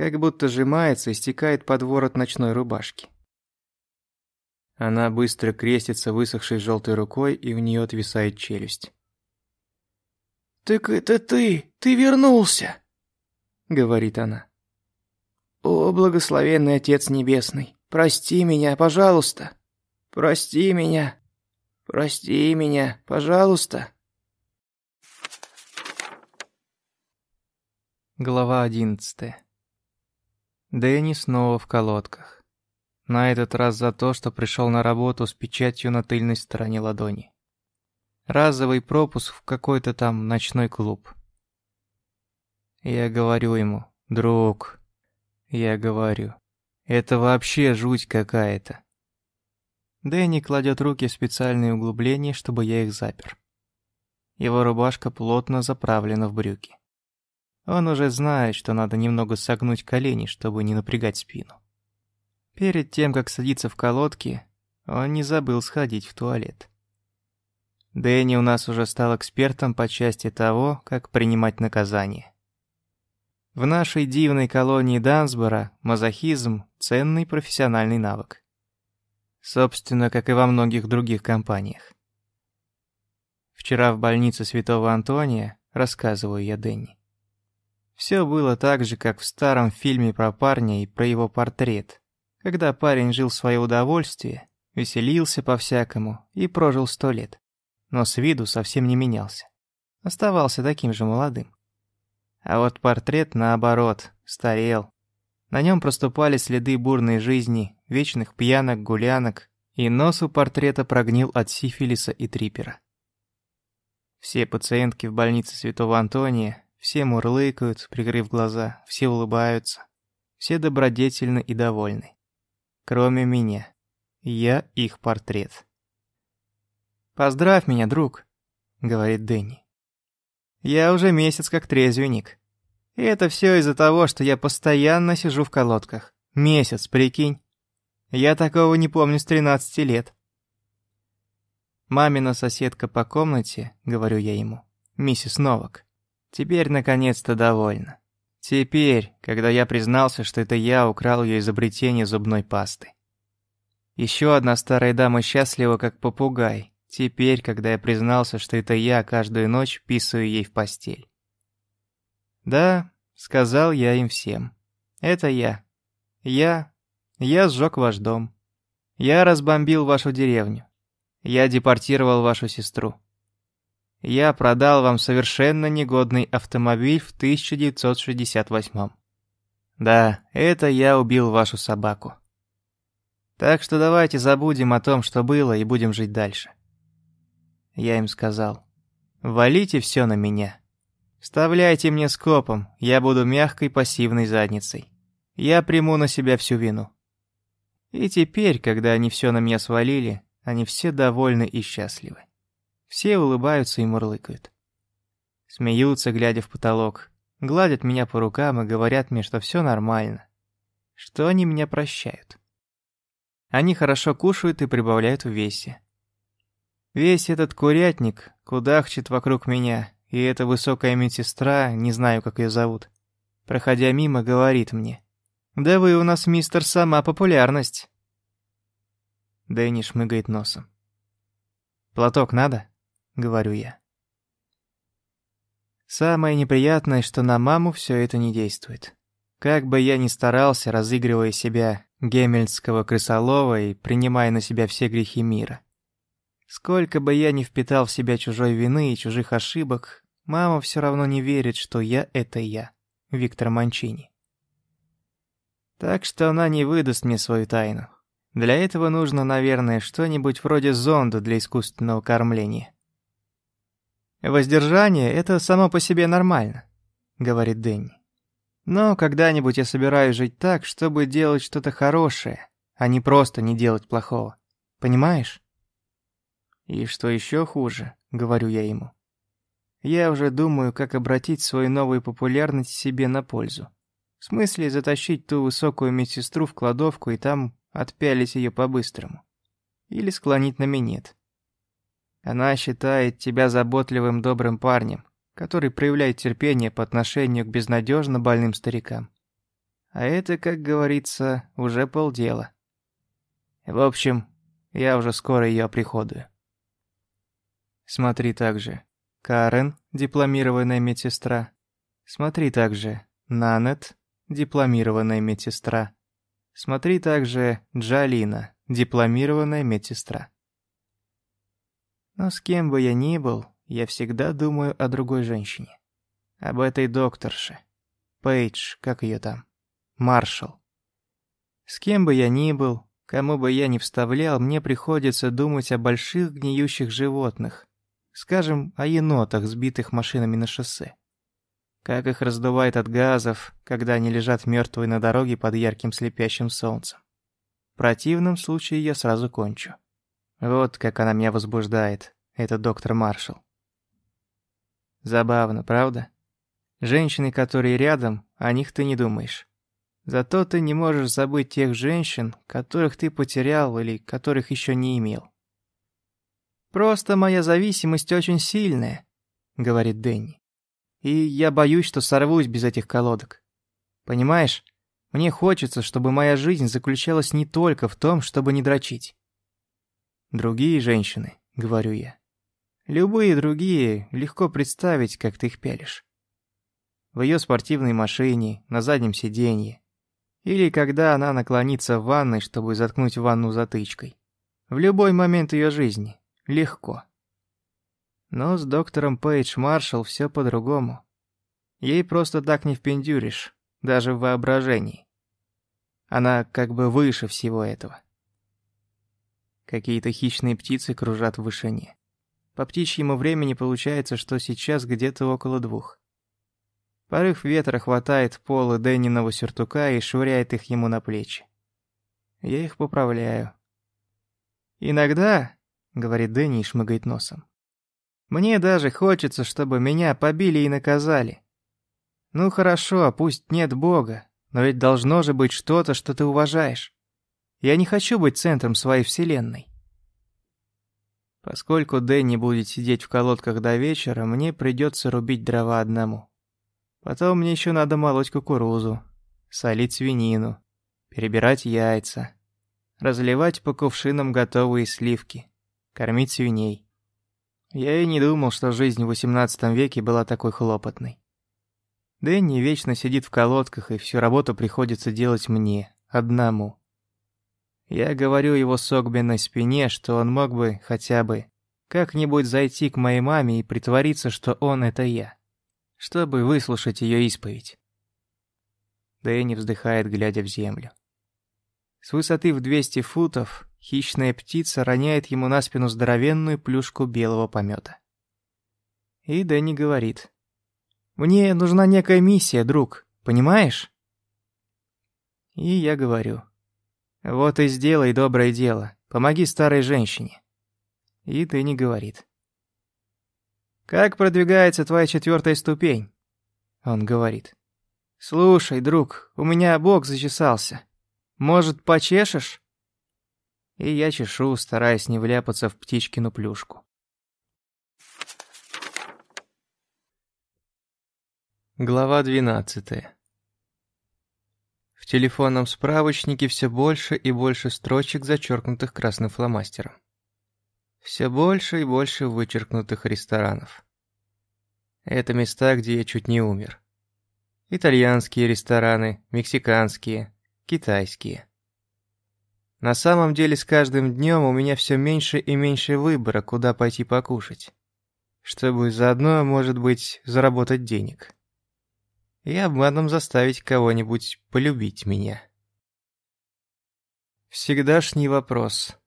как будто сжимается и стекает под ворот ночной рубашки. Она быстро крестится высохшей желтой рукой, и у нее отвисает челюсть. «Так это ты! Ты вернулся!» — говорит она. «О, благословенный Отец Небесный, прости меня, пожалуйста! Прости меня! Прости меня, пожалуйста!» Глава одиннадцатая. Дэнни снова в колодках. На этот раз за то, что пришел на работу с печатью на тыльной стороне ладони. Разовый пропуск в какой-то там ночной клуб. Я говорю ему, друг, я говорю, это вообще жуть какая-то. Дэнни кладет руки в специальные углубления, чтобы я их запер. Его рубашка плотно заправлена в брюки. Он уже знает, что надо немного согнуть колени, чтобы не напрягать спину. Перед тем, как садиться в колодки, он не забыл сходить в туалет. Дэнни у нас уже стал экспертом по части того, как принимать наказание. В нашей дивной колонии Дансбора мазохизм – ценный профессиональный навык. Собственно, как и во многих других компаниях. Вчера в больнице Святого Антония, рассказываю я Дэнни, все было так же, как в старом фильме про парня и про его портрет, когда парень жил в свое удовольствие, веселился по-всякому и прожил сто лет, но с виду совсем не менялся. Оставался таким же молодым. А вот портрет, наоборот, старел. На нем проступали следы бурной жизни, вечных пьянок, гулянок, и нос у портрета прогнил от сифилиса и трипера. Все пациентки в больнице Святого Антония все мурлыкают, прикрыв глаза, все улыбаются. Все добродетельны и довольны. Кроме меня. Я их портрет. «Поздравь меня, друг», — говорит Дэнни. «Я уже месяц как трезвенник. И это все из-за того, что я постоянно сижу в колодках. Месяц, прикинь. Я такого не помню с 13 лет». «Мамина соседка по комнате», — говорю я ему, — «миссис Новак, Теперь наконец-то довольна. Теперь, когда я признался, что это я украл ее изобретение зубной пасты. Еще одна старая дама счастлива, как попугай. Теперь, когда я признался, что это я каждую ночь писаю ей в постель. Да, сказал я им всем. Это я. Я. Я сжег ваш дом. Я разбомбил вашу деревню. Я депортировал вашу сестру. Я продал вам совершенно негодный автомобиль в 1968 Да, это я убил вашу собаку. Так что давайте забудем о том, что было, и будем жить дальше. Я им сказал, валите все на меня. Вставляйте мне скопом, я буду мягкой пассивной задницей. Я приму на себя всю вину. И теперь, когда они все на меня свалили, они все довольны и счастливы. Все улыбаются и мурлыкают. Смеются, глядя в потолок, гладят меня по рукам и говорят мне, что все нормально, что они меня прощают. Они хорошо кушают и прибавляют в весе. Весь этот курятник кудахчет вокруг меня, и эта высокая медсестра, не знаю, как ее зовут, проходя мимо, говорит мне, «Да вы у нас, мистер, сама популярность». Дэнни шмыгает носом. «Платок надо?» — говорю я. Самое неприятное, что на маму все это не действует. Как бы я ни старался, разыгрывая себя гемельского крысолова и принимая на себя все грехи мира. Сколько бы я ни впитал в себя чужой вины и чужих ошибок, мама все равно не верит, что я — это я, Виктор Манчини. Так что она не выдаст мне свою тайну. Для этого нужно, наверное, что-нибудь вроде зонда для искусственного кормления. «Воздержание — это само по себе нормально», — говорит Дэнни. «Но когда-нибудь я собираюсь жить так, чтобы делать что-то хорошее, а не просто не делать плохого. Понимаешь?» «И что еще хуже», — говорю я ему. «Я уже думаю, как обратить свою новую популярность себе на пользу. В смысле затащить ту высокую медсестру в кладовку и там отпялить ее по-быстрому. Или склонить на минет. Она считает тебя заботливым добрым парнем, который проявляет терпение по отношению к безнадежно больным старикам. А это, как говорится, уже полдела. В общем, я уже скоро ее оприходую. Смотри также. Карен, дипломированная медсестра. Смотри также. Нанет, дипломированная медсестра. Смотри также Джалина, дипломированная медсестра. Но с кем бы я ни был, я всегда думаю о другой женщине. Об этой докторше. Пейдж, как ее там? Маршал. С кем бы я ни был, кому бы я ни вставлял, мне приходится думать о больших гниющих животных. Скажем, о енотах, сбитых машинами на шоссе. Как их раздувает от газов, когда они лежат мертвые на дороге под ярким слепящим солнцем. В противном случае я сразу кончу. Вот как она меня возбуждает, это доктор Маршалл. Забавно, правда? Женщины, которые рядом, о них ты не думаешь. Зато ты не можешь забыть тех женщин, которых ты потерял или которых еще не имел. «Просто моя зависимость очень сильная», — говорит Дэнни. И я боюсь, что сорвусь без этих колодок. Понимаешь, мне хочется, чтобы моя жизнь заключалась не только в том, чтобы не дрочить. Другие женщины, говорю я. Любые другие, легко представить, как ты их пялишь. В ее спортивной машине, на заднем сиденье. Или когда она наклонится в ванной, чтобы заткнуть ванну затычкой. В любой момент ее жизни. Легко. Но с доктором Пейдж Маршалл все по-другому. Ей просто так не впендюришь, даже в воображении. Она как бы выше всего этого. Какие-то хищные птицы кружат в вышине. По птичьему времени получается, что сейчас где-то около двух. Порыв ветра хватает полы Дэнниного сюртука и швыряет их ему на плечи. Я их поправляю. «Иногда», — говорит Дэнни и шмыгает носом, мне даже хочется, чтобы меня побили и наказали. Ну хорошо, пусть нет Бога, но ведь должно же быть что-то, что ты уважаешь. Я не хочу быть центром своей вселенной. Поскольку Дэнни будет сидеть в колодках до вечера, мне придется рубить дрова одному. Потом мне еще надо молоть кукурузу, солить свинину, перебирать яйца, разливать по кувшинам готовые сливки, кормить свиней. Я и не думал, что жизнь в XVIII веке была такой хлопотной. Дэнни вечно сидит в колодках, и всю работу приходится делать мне, одному. Я говорю его согбенной спине, что он мог бы хотя бы как-нибудь зайти к моей маме и притвориться, что он — это я, чтобы выслушать ее исповедь. Дэнни вздыхает, глядя в землю. С высоты в 200 футов Хищная птица роняет ему на спину здоровенную плюшку белого помета. И Дэнни говорит. «Мне нужна некая миссия, друг, понимаешь?» И я говорю. «Вот и сделай доброе дело, помоги старой женщине». И Дэнни говорит. «Как продвигается твоя четвертая ступень?» Он говорит. «Слушай, друг, у меня бок зачесался. Может, почешешь?» и я чешу, стараясь не вляпаться в птичкину плюшку. Глава 12 В телефонном справочнике все больше и больше строчек, зачеркнутых красным фломастером. Все больше и больше вычеркнутых ресторанов. Это места, где я чуть не умер. Итальянские рестораны, мексиканские, китайские. На самом деле с каждым днем у меня все меньше и меньше выбора, куда пойти покушать. Чтобы заодно, может быть, заработать денег. И обманом заставить кого-нибудь полюбить меня. Всегдашний вопрос.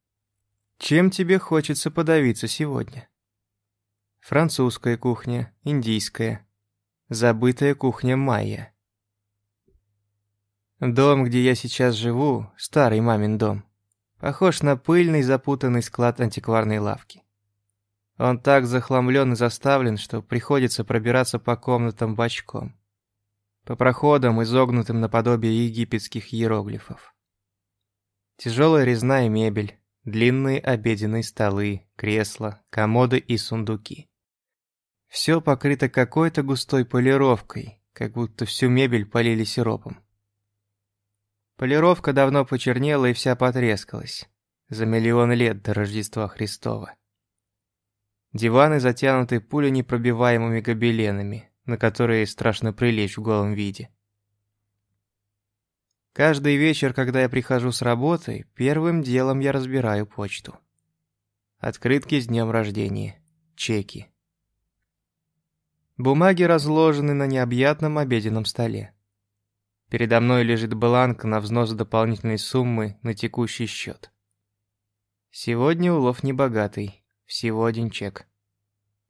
Чем тебе хочется подавиться сегодня? Французская кухня, индийская, забытая кухня майя. Дом, где я сейчас живу, старый мамин дом, похож на пыльный запутанный склад антикварной лавки. Он так захламлен и заставлен, что приходится пробираться по комнатам бочком. По проходам, изогнутым наподобие египетских иероглифов. Тяжелая резная мебель, длинные обеденные столы, кресла, комоды и сундуки. Все покрыто какой-то густой полировкой, как будто всю мебель полили сиропом. Полировка давно почернела и вся потрескалась. За миллион лет до Рождества Христова. Диваны затянуты пуленепробиваемыми гобеленами, на которые страшно прилечь в голом виде. Каждый вечер, когда я прихожу с работы, первым делом я разбираю почту. Открытки с днем рождения. Чеки. Бумаги разложены на необъятном обеденном столе. Передо мной лежит бланк на взнос дополнительной суммы на текущий счет. Сегодня улов небогатый, всего один чек.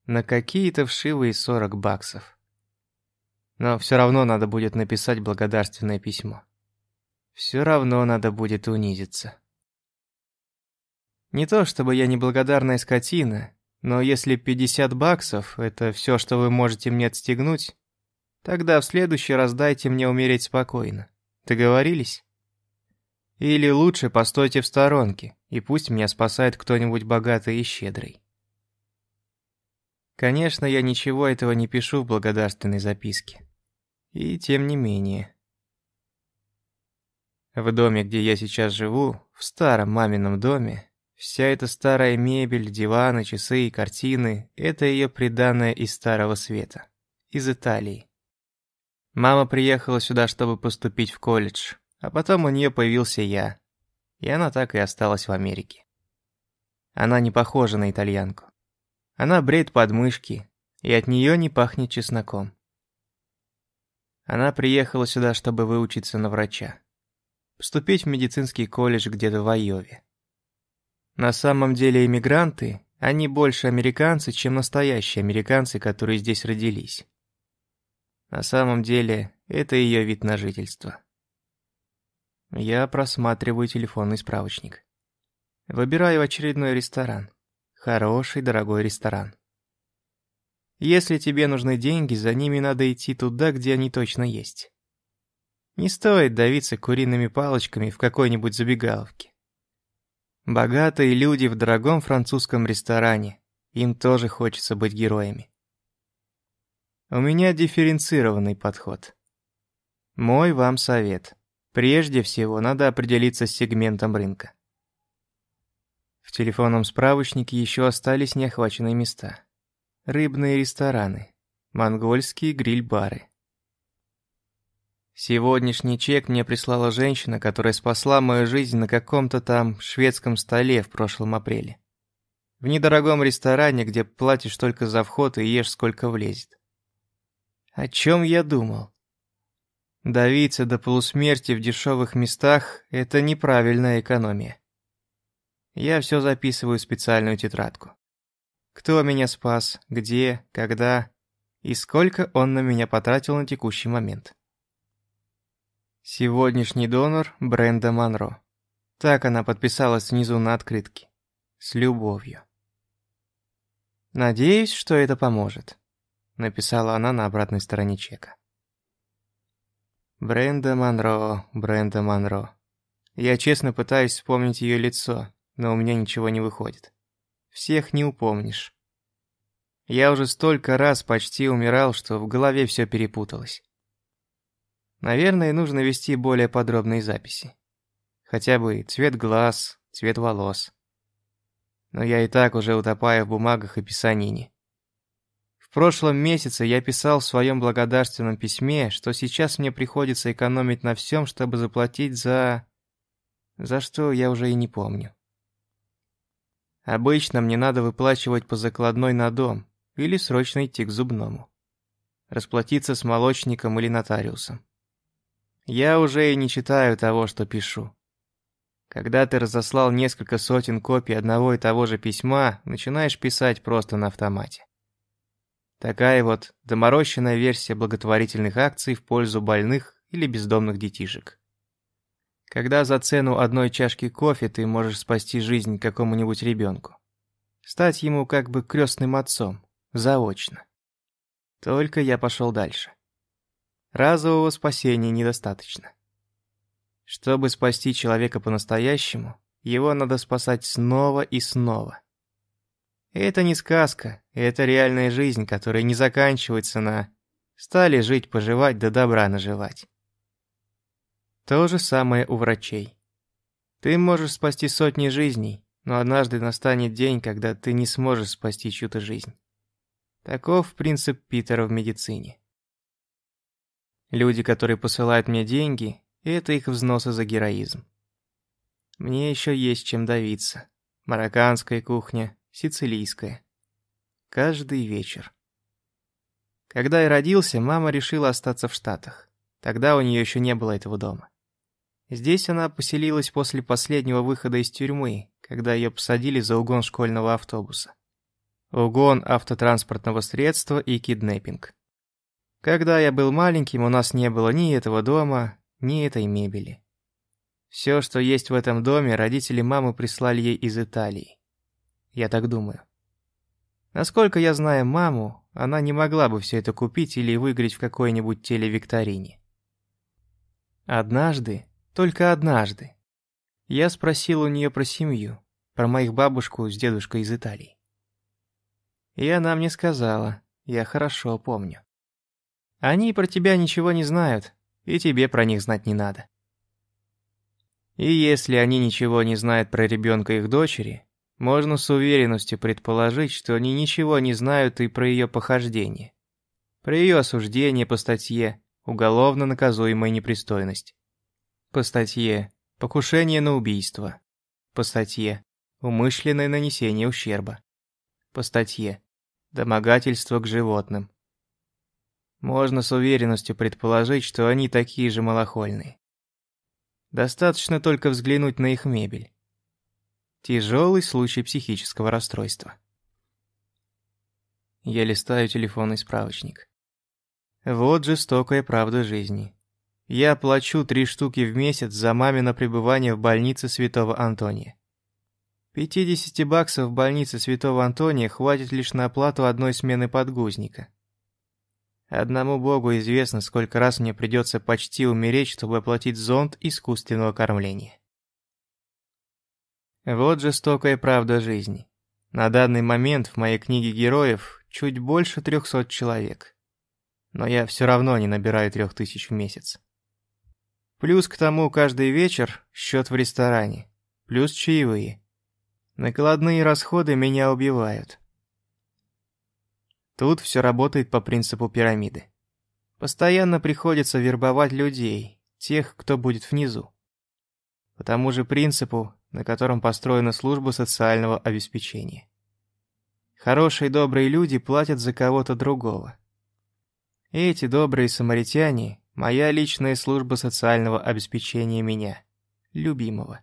На какие-то вшивые 40 баксов. Но все равно надо будет написать благодарственное письмо. Все равно надо будет унизиться. Не то чтобы я неблагодарная скотина, но если 50 баксов – это все, что вы можете мне отстегнуть, тогда в следующий раз дайте мне умереть спокойно. Договорились? Или лучше постойте в сторонке, и пусть меня спасает кто-нибудь богатый и щедрый. Конечно, я ничего этого не пишу в благодарственной записке. И тем не менее. В доме, где я сейчас живу, в старом мамином доме, Вся эта старая мебель, диваны, часы и картины – это ее приданное из Старого Света. Из Италии. Мама приехала сюда, чтобы поступить в колледж, а потом у нее появился я. И она так и осталась в Америке. Она не похожа на итальянку. Она бреет подмышки, и от нее не пахнет чесноком. Она приехала сюда, чтобы выучиться на врача. Поступить в медицинский колледж где-то в Айове. На самом деле иммигранты, они больше американцы, чем настоящие американцы, которые здесь родились. На самом деле, это ее вид на жительство. Я просматриваю телефонный справочник. Выбираю очередной ресторан. Хороший, дорогой ресторан. Если тебе нужны деньги, за ними надо идти туда, где они точно есть. Не стоит давиться куриными палочками в какой-нибудь забегаловке. Богатые люди в дорогом французском ресторане. Им тоже хочется быть героями. У меня дифференцированный подход. Мой вам совет. Прежде всего, надо определиться с сегментом рынка. В телефонном справочнике еще остались неохваченные места. Рыбные рестораны, монгольские гриль-бары, Сегодняшний чек мне прислала женщина, которая спасла мою жизнь на каком-то там шведском столе в прошлом апреле. В недорогом ресторане, где платишь только за вход и ешь сколько влезет. О чем я думал? Давиться до полусмерти в дешевых местах – это неправильная экономия. Я все записываю в специальную тетрадку. Кто меня спас, где, когда и сколько он на меня потратил на текущий момент. Сегодняшний донор Бренда Монро. Так она подписалась снизу на открытке. С любовью. «Надеюсь, что это поможет», — написала она на обратной стороне чека. Бренда Монро, Бренда Монро. Я честно пытаюсь вспомнить ее лицо, но у меня ничего не выходит. Всех не упомнишь. Я уже столько раз почти умирал, что в голове все перепуталось. Наверное, нужно вести более подробные записи. Хотя бы цвет глаз, цвет волос. Но я и так уже утопаю в бумагах и писанине. В прошлом месяце я писал в своем благодарственном письме, что сейчас мне приходится экономить на всем, чтобы заплатить за... За что я уже и не помню. Обычно мне надо выплачивать по закладной на дом или срочно идти к зубному. Расплатиться с молочником или нотариусом. Я уже и не читаю того, что пишу. Когда ты разослал несколько сотен копий одного и того же письма, начинаешь писать просто на автомате. Такая вот доморощенная версия благотворительных акций в пользу больных или бездомных детишек. Когда за цену одной чашки кофе ты можешь спасти жизнь какому-нибудь ребенку. Стать ему как бы крестным отцом, заочно. Только я пошел дальше. Разового спасения недостаточно. Чтобы спасти человека по-настоящему, его надо спасать снова и снова. Это не сказка, это реальная жизнь, которая не заканчивается на «стали жить-поживать да добра наживать». То же самое у врачей. Ты можешь спасти сотни жизней, но однажды настанет день, когда ты не сможешь спасти чью-то жизнь. Таков принцип Питера в медицине. Люди, которые посылают мне деньги, это их взносы за героизм. Мне еще есть чем давиться. Марокканская кухня, сицилийская. Каждый вечер. Когда я родился, мама решила остаться в Штатах. Тогда у нее еще не было этого дома. Здесь она поселилась после последнего выхода из тюрьмы, когда ее посадили за угон школьного автобуса. Угон автотранспортного средства и киднеппинг. Когда я был маленьким, у нас не было ни этого дома, ни этой мебели. Все, что есть в этом доме, родители мамы прислали ей из Италии. Я так думаю. Насколько я знаю маму, она не могла бы все это купить или выиграть в какой-нибудь телевикторине. Однажды, только однажды, я спросил у нее про семью, про моих бабушку с дедушкой из Италии. И она мне сказала, я хорошо помню. Они про тебя ничего не знают, и тебе про них знать не надо. И если они ничего не знают про ребенка их дочери, можно с уверенностью предположить, что они ничего не знают и про ее похождение. Про ее осуждение по статье «Уголовно наказуемая непристойность». По статье «Покушение на убийство». По статье «Умышленное нанесение ущерба». По статье «Домогательство к животным». Можно с уверенностью предположить, что они такие же малохольные. Достаточно только взглянуть на их мебель. Тяжелый случай психического расстройства. Я листаю телефонный справочник. Вот жестокая правда жизни. Я плачу три штуки в месяц за мамино пребывание в больнице Святого Антония. 50 баксов в больнице Святого Антония хватит лишь на оплату одной смены подгузника. Одному богу известно, сколько раз мне придется почти умереть, чтобы оплатить зонд искусственного кормления. Вот жестокая правда жизни. На данный момент в моей книге героев чуть больше трехсот человек. Но я все равно не набираю трех тысяч в месяц. Плюс к тому каждый вечер счет в ресторане. Плюс чаевые. Накладные расходы меня убивают. Тут все работает по принципу пирамиды. Постоянно приходится вербовать людей, тех, кто будет внизу. По тому же принципу на котором построена служба социального обеспечения. Хорошие добрые люди платят за кого-то другого. эти добрые самаритяне – моя личная служба социального обеспечения меня, любимого.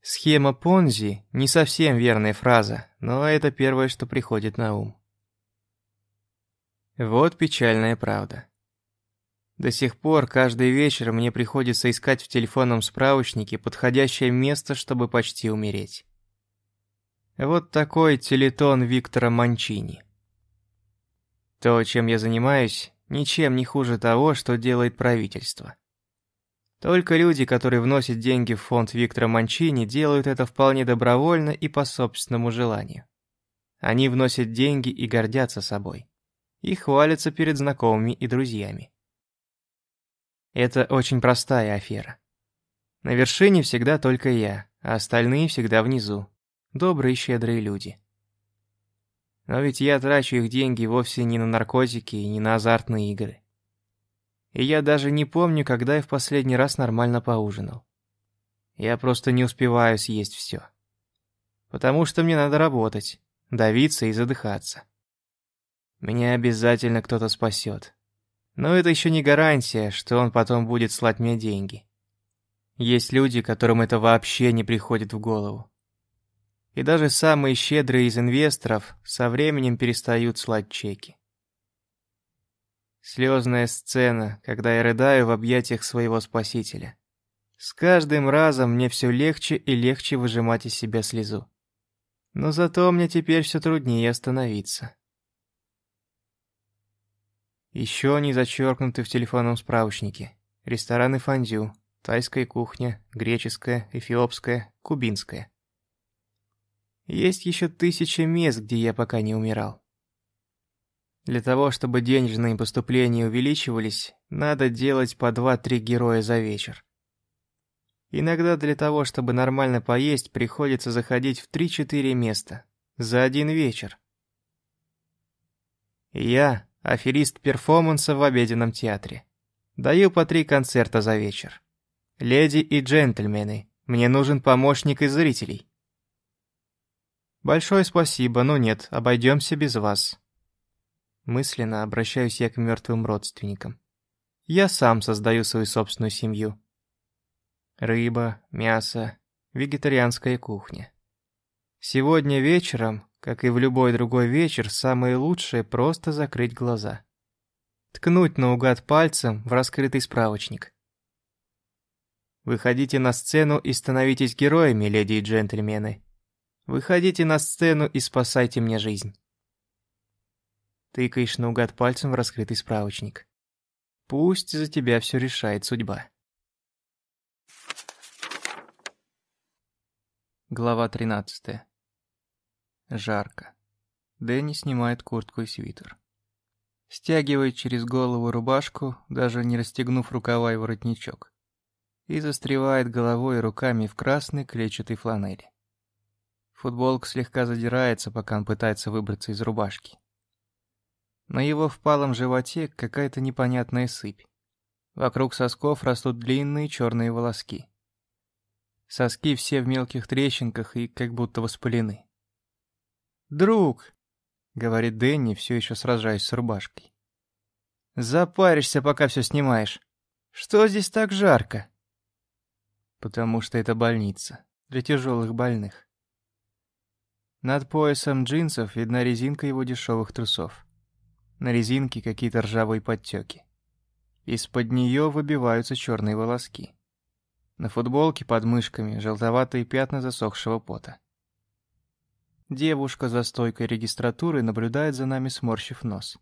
Схема Понзи – не совсем верная фраза, но это первое, что приходит на ум. Вот печальная правда. До сих пор каждый вечер мне приходится искать в телефонном справочнике подходящее место, чтобы почти умереть. Вот такой телетон Виктора Манчини. То, чем я занимаюсь, ничем не хуже того, что делает правительство. Только люди, которые вносят деньги в фонд Виктора Манчини, делают это вполне добровольно и по собственному желанию. Они вносят деньги и гордятся собой. И хвалятся перед знакомыми и друзьями. Это очень простая афера. На вершине всегда только я, а остальные всегда внизу. Добрые и щедрые люди. Но ведь я трачу их деньги вовсе не на наркотики и не на азартные игры. И я даже не помню, когда я в последний раз нормально поужинал. Я просто не успеваю съесть все. Потому что мне надо работать, давиться и задыхаться. Меня обязательно кто-то спасет. Но это еще не гарантия, что он потом будет слать мне деньги. Есть люди, которым это вообще не приходит в голову. И даже самые щедрые из инвесторов со временем перестают слать чеки. Слезная сцена, когда я рыдаю в объятиях своего спасителя. С каждым разом мне все легче и легче выжимать из себя слезу. Но зато мне теперь все труднее остановиться. Еще они зачеркнуты в телефонном справочнике. Рестораны фондю, тайская кухня, греческая, эфиопская, кубинская. Есть еще тысяча мест, где я пока не умирал. Для того, чтобы денежные поступления увеличивались, надо делать по 2-3 героя за вечер. Иногда для того, чтобы нормально поесть, приходится заходить в 3-4 места. За один вечер. Я – аферист перформанса в обеденном театре. Даю по три концерта за вечер. Леди и джентльмены, мне нужен помощник из зрителей. Большое спасибо, но нет, обойдемся без вас. Мысленно обращаюсь я к мертвым родственникам. Я сам создаю свою собственную семью. Рыба, мясо, вегетарианская кухня. Сегодня вечером, как и в любой другой вечер, самое лучшее просто закрыть глаза. Ткнуть наугад пальцем в раскрытый справочник. Выходите на сцену и становитесь героями, леди и джентльмены. Выходите на сцену и спасайте мне жизнь. Тыкаешь наугад пальцем в раскрытый справочник. Пусть за тебя все решает судьба. Глава 13. Жарко. Дэнни снимает куртку и свитер. Стягивает через голову рубашку, даже не расстегнув рукава и воротничок. И застревает головой и руками в красной клетчатой фланели. Футболка слегка задирается, пока он пытается выбраться из рубашки. На его впалом животе какая-то непонятная сыпь. Вокруг сосков растут длинные черные волоски. Соски все в мелких трещинках и как будто воспалены. «Друг!» — говорит Дэнни, все еще сражаясь с рубашкой. «Запаришься, пока все снимаешь. Что здесь так жарко?» «Потому что это больница. Для тяжелых больных». Над поясом джинсов видна резинка его дешевых трусов. На резинке какие-то ржавые подтеки. Из-под нее выбиваются черные волоски. На футболке под мышками желтоватые пятна засохшего пота. Девушка за стойкой регистратуры наблюдает за нами, сморщив нос.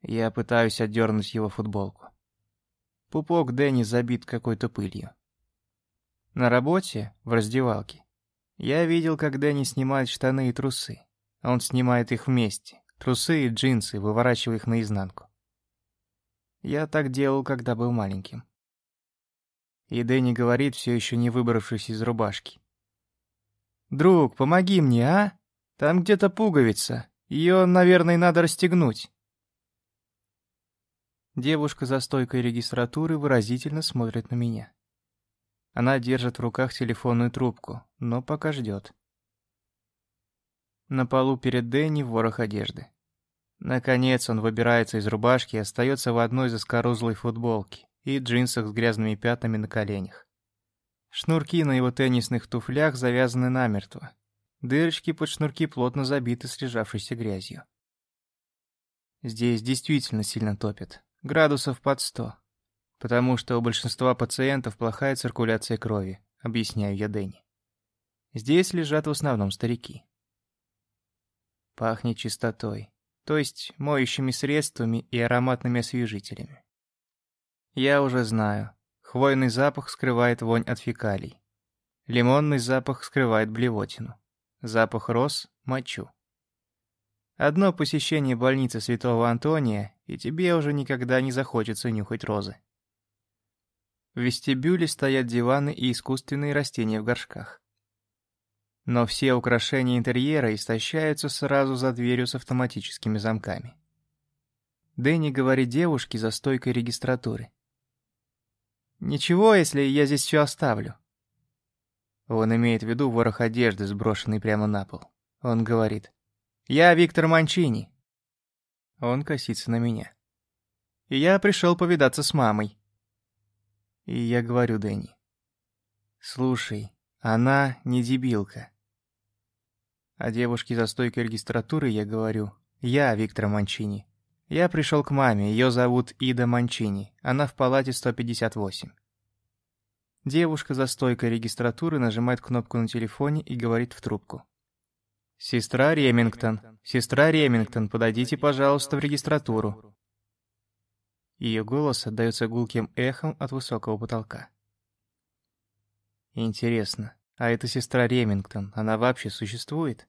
Я пытаюсь отдернуть его футболку. Пупок Дэнни забит какой-то пылью. На работе, в раздевалке, я видел, как Дэнни снимает штаны и трусы. Он снимает их вместе. Трусы и джинсы, выворачивая их наизнанку. Я так делал, когда был маленьким. И Дэнни говорит, все еще не выбравшись из рубашки. «Друг, помоги мне, а? Там где-то пуговица. Ее, наверное, надо расстегнуть». Девушка за стойкой регистратуры выразительно смотрит на меня. Она держит в руках телефонную трубку, но пока ждет. На полу перед Дэнни ворох одежды. Наконец он выбирается из рубашки и остается в одной заскорузлой футболке и джинсах с грязными пятнами на коленях. Шнурки на его теннисных туфлях завязаны намертво. Дырочки под шнурки плотно забиты слежавшейся грязью. Здесь действительно сильно топит. Градусов под сто. Потому что у большинства пациентов плохая циркуляция крови, объясняю я Дэнни. Здесь лежат в основном старики. Пахнет чистотой, то есть моющими средствами и ароматными освежителями. Я уже знаю. Хвойный запах скрывает вонь от фекалий. Лимонный запах скрывает блевотину. Запах роз – мочу. Одно посещение больницы Святого Антония, и тебе уже никогда не захочется нюхать розы. В вестибюле стоят диваны и искусственные растения в горшках. Но все украшения интерьера истощаются сразу за дверью с автоматическими замками. Дэнни говорит девушке за стойкой регистратуры. «Ничего, если я здесь все оставлю». Он имеет в виду ворох одежды, сброшенный прямо на пол. Он говорит. «Я Виктор Манчини». Он косится на меня. Я пришел повидаться с мамой. И я говорю Дэнни. «Слушай, она не дебилка. А девушке за стойкой регистратуры я говорю, я Виктор Манчини. Я пришел к маме, ее зовут Ида Манчини, она в палате 158. Девушка за стойкой регистратуры нажимает кнопку на телефоне и говорит в трубку. «Сестра Ремингтон, сестра Ремингтон, подойдите, пожалуйста, в регистратуру». Ее голос отдается гулким эхом от высокого потолка. Интересно, а эта сестра Ремингтон, она вообще существует?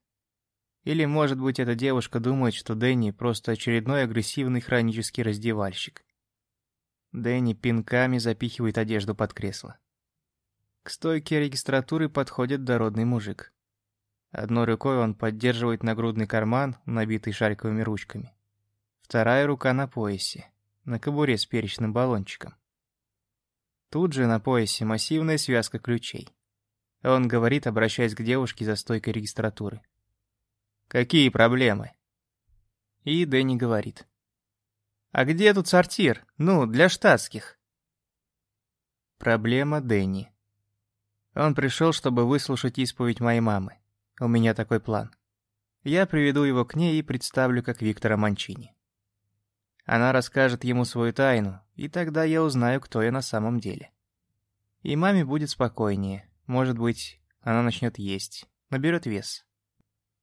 Или, может быть, эта девушка думает, что Дэнни просто очередной агрессивный хронический раздевальщик. Дэнни пинками запихивает одежду под кресло. К стойке регистратуры подходит дородный мужик. Одной рукой он поддерживает нагрудный карман, набитый шариковыми ручками. Вторая рука на поясе, на кобуре с перечным баллончиком. Тут же на поясе массивная связка ключей. Он говорит, обращаясь к девушке за стойкой регистратуры. «Какие проблемы?» И Дэнни говорит. «А где тут сортир? Ну, для штатских». Проблема Дэнни. Он пришел, чтобы выслушать исповедь моей мамы. У меня такой план. Я приведу его к ней и представлю как Виктора Манчини. Она расскажет ему свою тайну, и тогда я узнаю, кто я на самом деле. И маме будет спокойнее. Может быть, она начнет есть, наберет вес.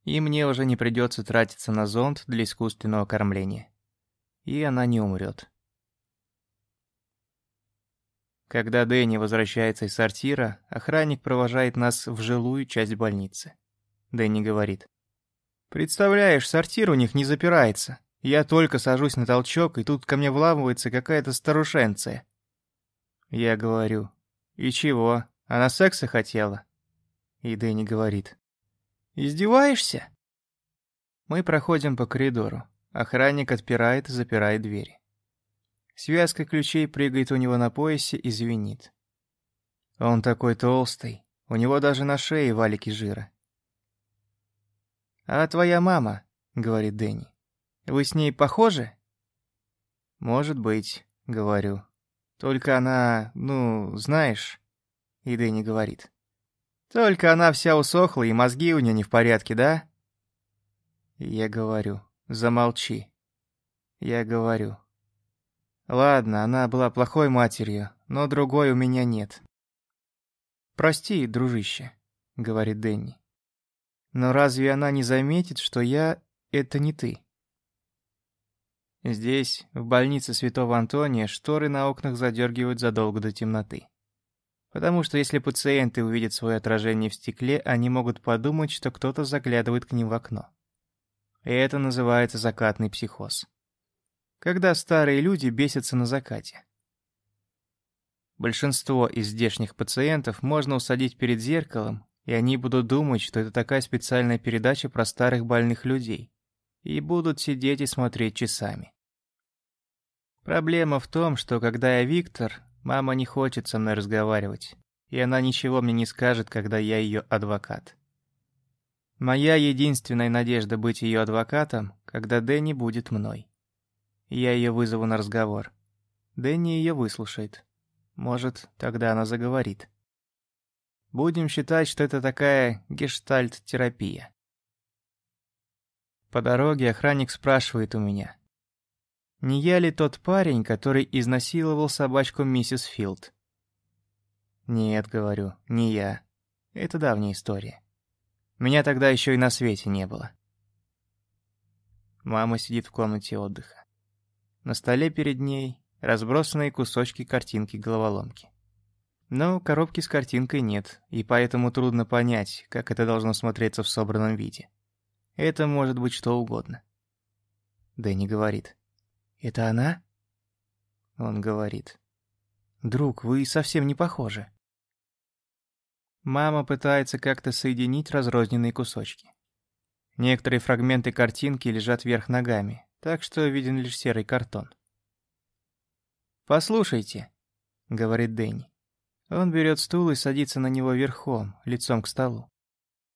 И мне уже не придется тратиться на зонд для искусственного кормления. И она не умрет. Когда Дэнни возвращается из сортира, охранник провожает нас в жилую часть больницы. Дэнни говорит. «Представляешь, сортир у них не запирается. Я только сажусь на толчок, и тут ко мне вламывается какая-то старушенция». Я говорю. «И чего? Она секса хотела?» И Дэнни говорит. «Издеваешься?» Мы проходим по коридору. Охранник отпирает и запирает двери. Связка ключей прыгает у него на поясе и звенит. Он такой толстый, у него даже на шее валики жира. «А твоя мама?» — говорит Дэнни. «Вы с ней похожи?» «Может быть», — говорю. «Только она, ну, знаешь...» И Дэнни говорит. «Только она вся усохла, и мозги у нее не в порядке, да?» Я говорю. «Замолчи». Я говорю. «Ладно, она была плохой матерью, но другой у меня нет». «Прости, дружище», — говорит Дэнни. Но разве она не заметит, что я — это не ты? Здесь, в больнице Святого Антония, шторы на окнах задергивают задолго до темноты. Потому что если пациенты увидят свое отражение в стекле, они могут подумать, что кто-то заглядывает к ним в окно. И это называется закатный психоз. Когда старые люди бесятся на закате. Большинство из здешних пациентов можно усадить перед зеркалом и они будут думать, что это такая специальная передача про старых больных людей. И будут сидеть и смотреть часами. Проблема в том, что когда я Виктор, мама не хочет со мной разговаривать. И она ничего мне не скажет, когда я ее адвокат. Моя единственная надежда быть ее адвокатом, когда Дэнни будет мной. Я ее вызову на разговор. Дэнни ее выслушает. Может, тогда она заговорит. Будем считать, что это такая гештальт-терапия. По дороге охранник спрашивает у меня. Не я ли тот парень, который изнасиловал собачку миссис Филд? Нет, говорю, не я. Это давняя история. Меня тогда еще и на свете не было. Мама сидит в комнате отдыха. На столе перед ней разбросанные кусочки картинки головоломки. Но коробки с картинкой нет, и поэтому трудно понять, как это должно смотреться в собранном виде. Это может быть что угодно. Дэнни говорит. «Это она?» Он говорит. «Друг, вы совсем не похожи». Мама пытается как-то соединить разрозненные кусочки. Некоторые фрагменты картинки лежат вверх ногами, так что виден лишь серый картон. «Послушайте», — говорит Дэнни. Он берет стул и садится на него верхом, лицом к столу.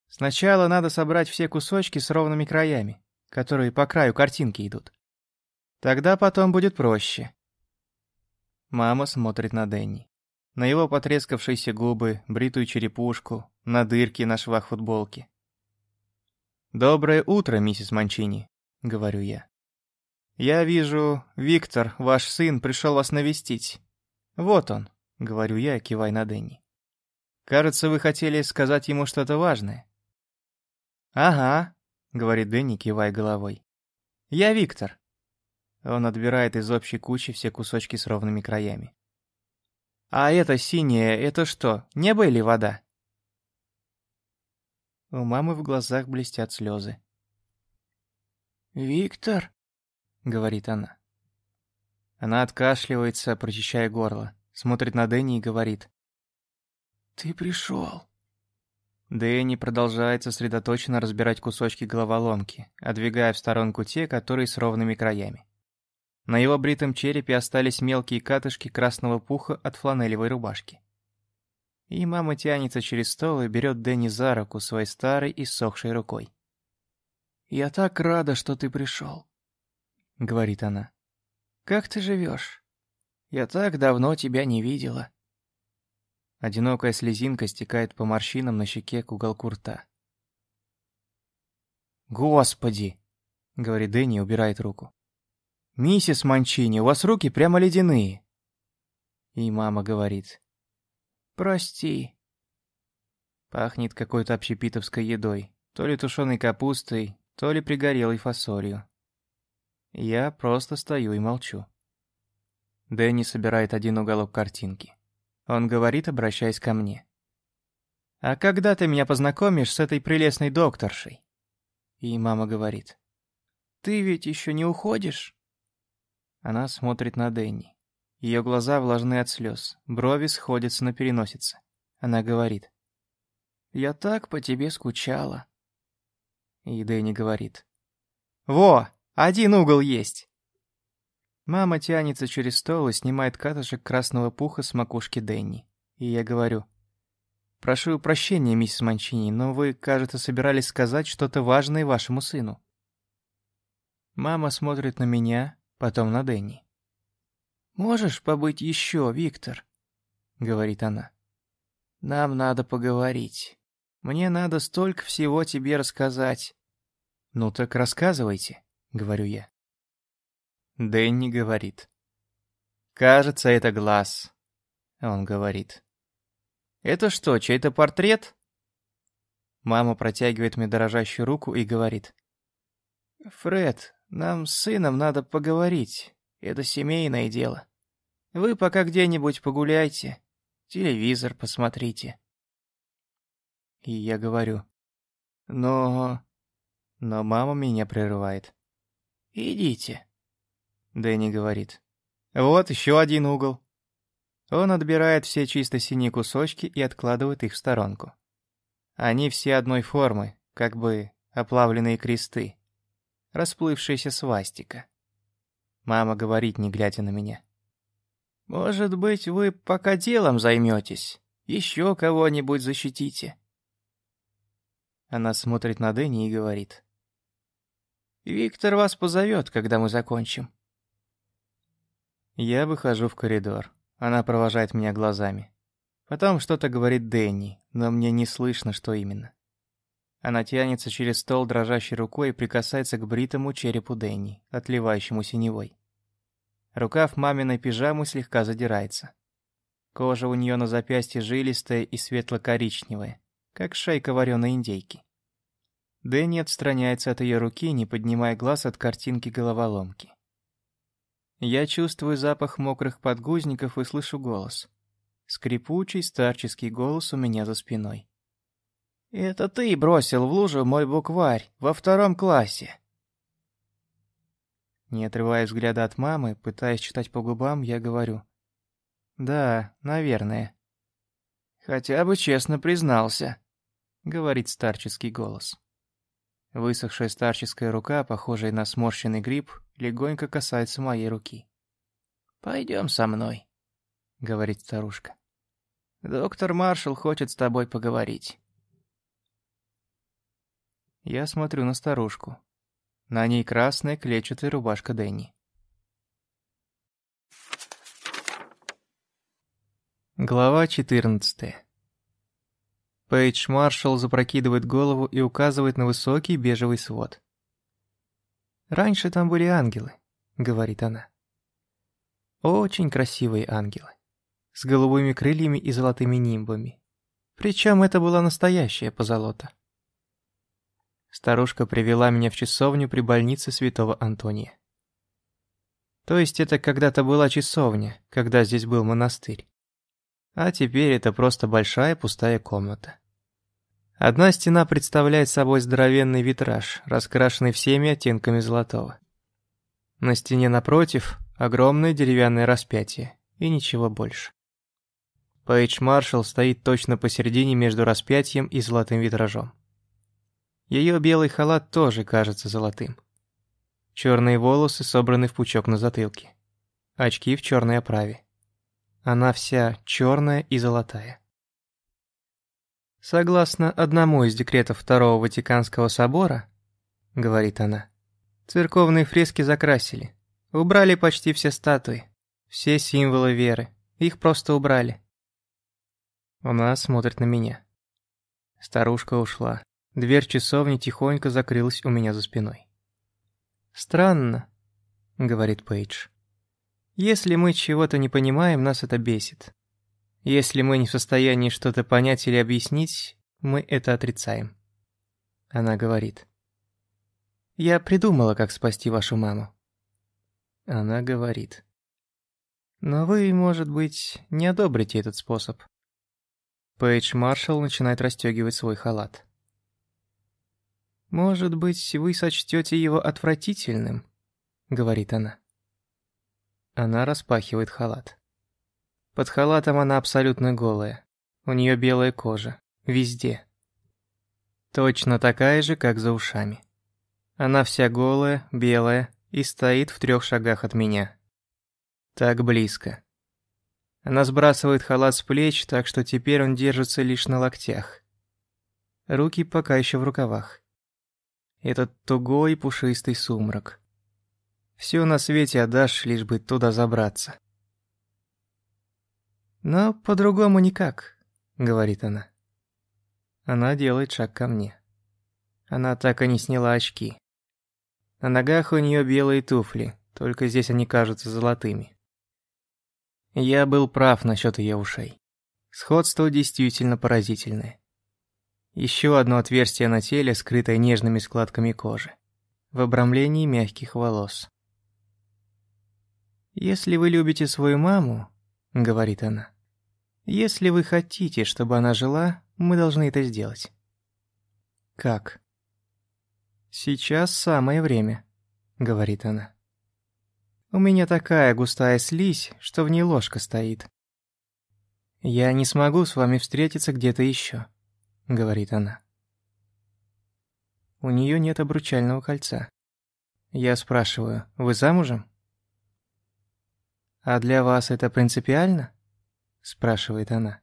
Сначала надо собрать все кусочки с ровными краями, которые по краю картинки идут. Тогда потом будет проще. Мама смотрит на Дэнни. На его потрескавшиеся губы, бритую черепушку, на дырки на швах футболки. «Доброе утро, миссис Манчини», — говорю я. «Я вижу, Виктор, ваш сын, пришел вас навестить. Вот он, — говорю я, кивай на Дэнни. «Кажется, вы хотели сказать ему что-то важное». «Ага», — говорит Дэнни, кивая головой. «Я Виктор». Он отбирает из общей кучи все кусочки с ровными краями. «А это синее, это что, небо или вода?» У мамы в глазах блестят слезы. «Виктор?» — говорит она. Она откашливается, прочищая горло, смотрит на Дэнни и говорит. «Ты пришел». Дэнни продолжает сосредоточенно разбирать кусочки головоломки, отдвигая в сторонку те, которые с ровными краями. На его бритом черепе остались мелкие катышки красного пуха от фланелевой рубашки. И мама тянется через стол и берет Дэнни за руку своей старой и сохшей рукой. «Я так рада, что ты пришел», — говорит она. «Как ты живешь? Я так давно тебя не видела». Одинокая слезинка стекает по морщинам на щеке к уголку рта. «Господи!» — говорит Дэнни и убирает руку. «Миссис Манчини, у вас руки прямо ледяные!» И мама говорит. «Прости». Пахнет какой-то общепитовской едой. То ли тушеной капустой, то ли пригорелой фасолью. Я просто стою и молчу. Дэнни собирает один уголок картинки. Он говорит, обращаясь ко мне. «А когда ты меня познакомишь с этой прелестной докторшей?» И мама говорит. «Ты ведь еще не уходишь?» Она смотрит на Дэнни. Ее глаза влажны от слез, брови сходятся на переносице. Она говорит. «Я так по тебе скучала». И Дэнни говорит. «Во, один угол есть!» Мама тянется через стол и снимает катышек красного пуха с макушки Дэнни. И я говорю. «Прошу прощения, миссис Манчини, но вы, кажется, собирались сказать что-то важное вашему сыну». Мама смотрит на меня, потом на Дэнни. «Можешь побыть еще, Виктор?» — говорит она. «Нам надо поговорить. Мне надо столько всего тебе рассказать». «Ну так рассказывайте», — говорю я. Дэнни говорит. «Кажется, это глаз», — он говорит. «Это что, чей-то портрет?» Мама протягивает мне дрожащую руку и говорит. «Фред, нам с сыном надо поговорить. Это семейное дело. Вы пока где-нибудь погуляйте, телевизор посмотрите». И я говорю. «Но...» Но мама меня прерывает. «Идите». Дэнни говорит. «Вот еще один угол». Он отбирает все чисто синие кусочки и откладывает их в сторонку. Они все одной формы, как бы оплавленные кресты. Расплывшаяся свастика. Мама говорит, не глядя на меня. «Может быть, вы пока делом займетесь? Еще кого-нибудь защитите?» Она смотрит на Дэнни и говорит. «Виктор вас позовет, когда мы закончим». Я выхожу в коридор. Она провожает меня глазами. Потом что-то говорит Дэнни, но мне не слышно, что именно. Она тянется через стол дрожащей рукой и прикасается к бритому черепу Дэнни, отливающему синевой. Рукав маминой пижамы слегка задирается. Кожа у нее на запястье жилистая и светло-коричневая, как шейка вареной индейки. Дэнни отстраняется от ее руки, не поднимая глаз от картинки головоломки. Я чувствую запах мокрых подгузников и слышу голос. Скрипучий старческий голос у меня за спиной. «Это ты бросил в лужу мой букварь во втором классе!» Не отрывая взгляда от мамы, пытаясь читать по губам, я говорю. «Да, наверное». «Хотя бы честно признался», — говорит старческий голос. Высохшая старческая рука, похожая на сморщенный гриб, легонько касается моей руки. «Пойдем со мной», — говорит старушка. «Доктор Маршалл хочет с тобой поговорить». Я смотрю на старушку. На ней красная клетчатая рубашка Дэнни. Глава 14 Пейдж Маршалл запрокидывает голову и указывает на высокий бежевый свод. «Раньше там были ангелы», — говорит она. «Очень красивые ангелы. С голубыми крыльями и золотыми нимбами. Причем это была настоящая позолота». Старушка привела меня в часовню при больнице святого Антония. То есть это когда-то была часовня, когда здесь был монастырь. А теперь это просто большая пустая комната. Одна стена представляет собой здоровенный витраж, раскрашенный всеми оттенками золотого. На стене напротив огромное деревянное распятие, и ничего больше. Пейдж Маршалл стоит точно посередине между распятием и золотым витражом. Ее белый халат тоже кажется золотым. Черные волосы собраны в пучок на затылке. Очки в черной оправе. Она вся черная и золотая. Согласно одному из декретов Второго Ватиканского собора, говорит она, церковные фрески закрасили. Убрали почти все статуи, все символы веры. Их просто убрали. Она смотрит на меня. Старушка ушла. Дверь часовни тихонько закрылась у меня за спиной. «Странно», — говорит Пейдж. «Если мы чего-то не понимаем, нас это бесит. Если мы не в состоянии что-то понять или объяснить, мы это отрицаем. Она говорит. Я придумала, как спасти вашу маму. Она говорит. Но вы, может быть, не одобрите этот способ. Пейдж Маршалл начинает расстегивать свой халат. «Может быть, вы сочтете его отвратительным?» — говорит она. Она распахивает халат. Под халатом она абсолютно голая. У нее белая кожа. Везде. Точно такая же, как за ушами. Она вся голая, белая и стоит в трех шагах от меня. Так близко. Она сбрасывает халат с плеч, так что теперь он держится лишь на локтях. Руки пока еще в рукавах. Этот тугой пушистый сумрак. Все на свете отдашь, лишь бы туда забраться. «Но по-другому никак», — говорит она. Она делает шаг ко мне. Она так и не сняла очки. На ногах у нее белые туфли, только здесь они кажутся золотыми. Я был прав насчет ее ушей. Сходство действительно поразительное. Еще одно отверстие на теле, скрытое нежными складками кожи. В обрамлении мягких волос. «Если вы любите свою маму», — говорит она, если вы хотите, чтобы она жила, мы должны это сделать. Как? Сейчас самое время, говорит она. У меня такая густая слизь, что в ней ложка стоит. Я не смогу с вами встретиться где-то еще, говорит она. У нее нет обручального кольца. Я спрашиваю, вы замужем? А для вас это принципиально? Спрашивает она.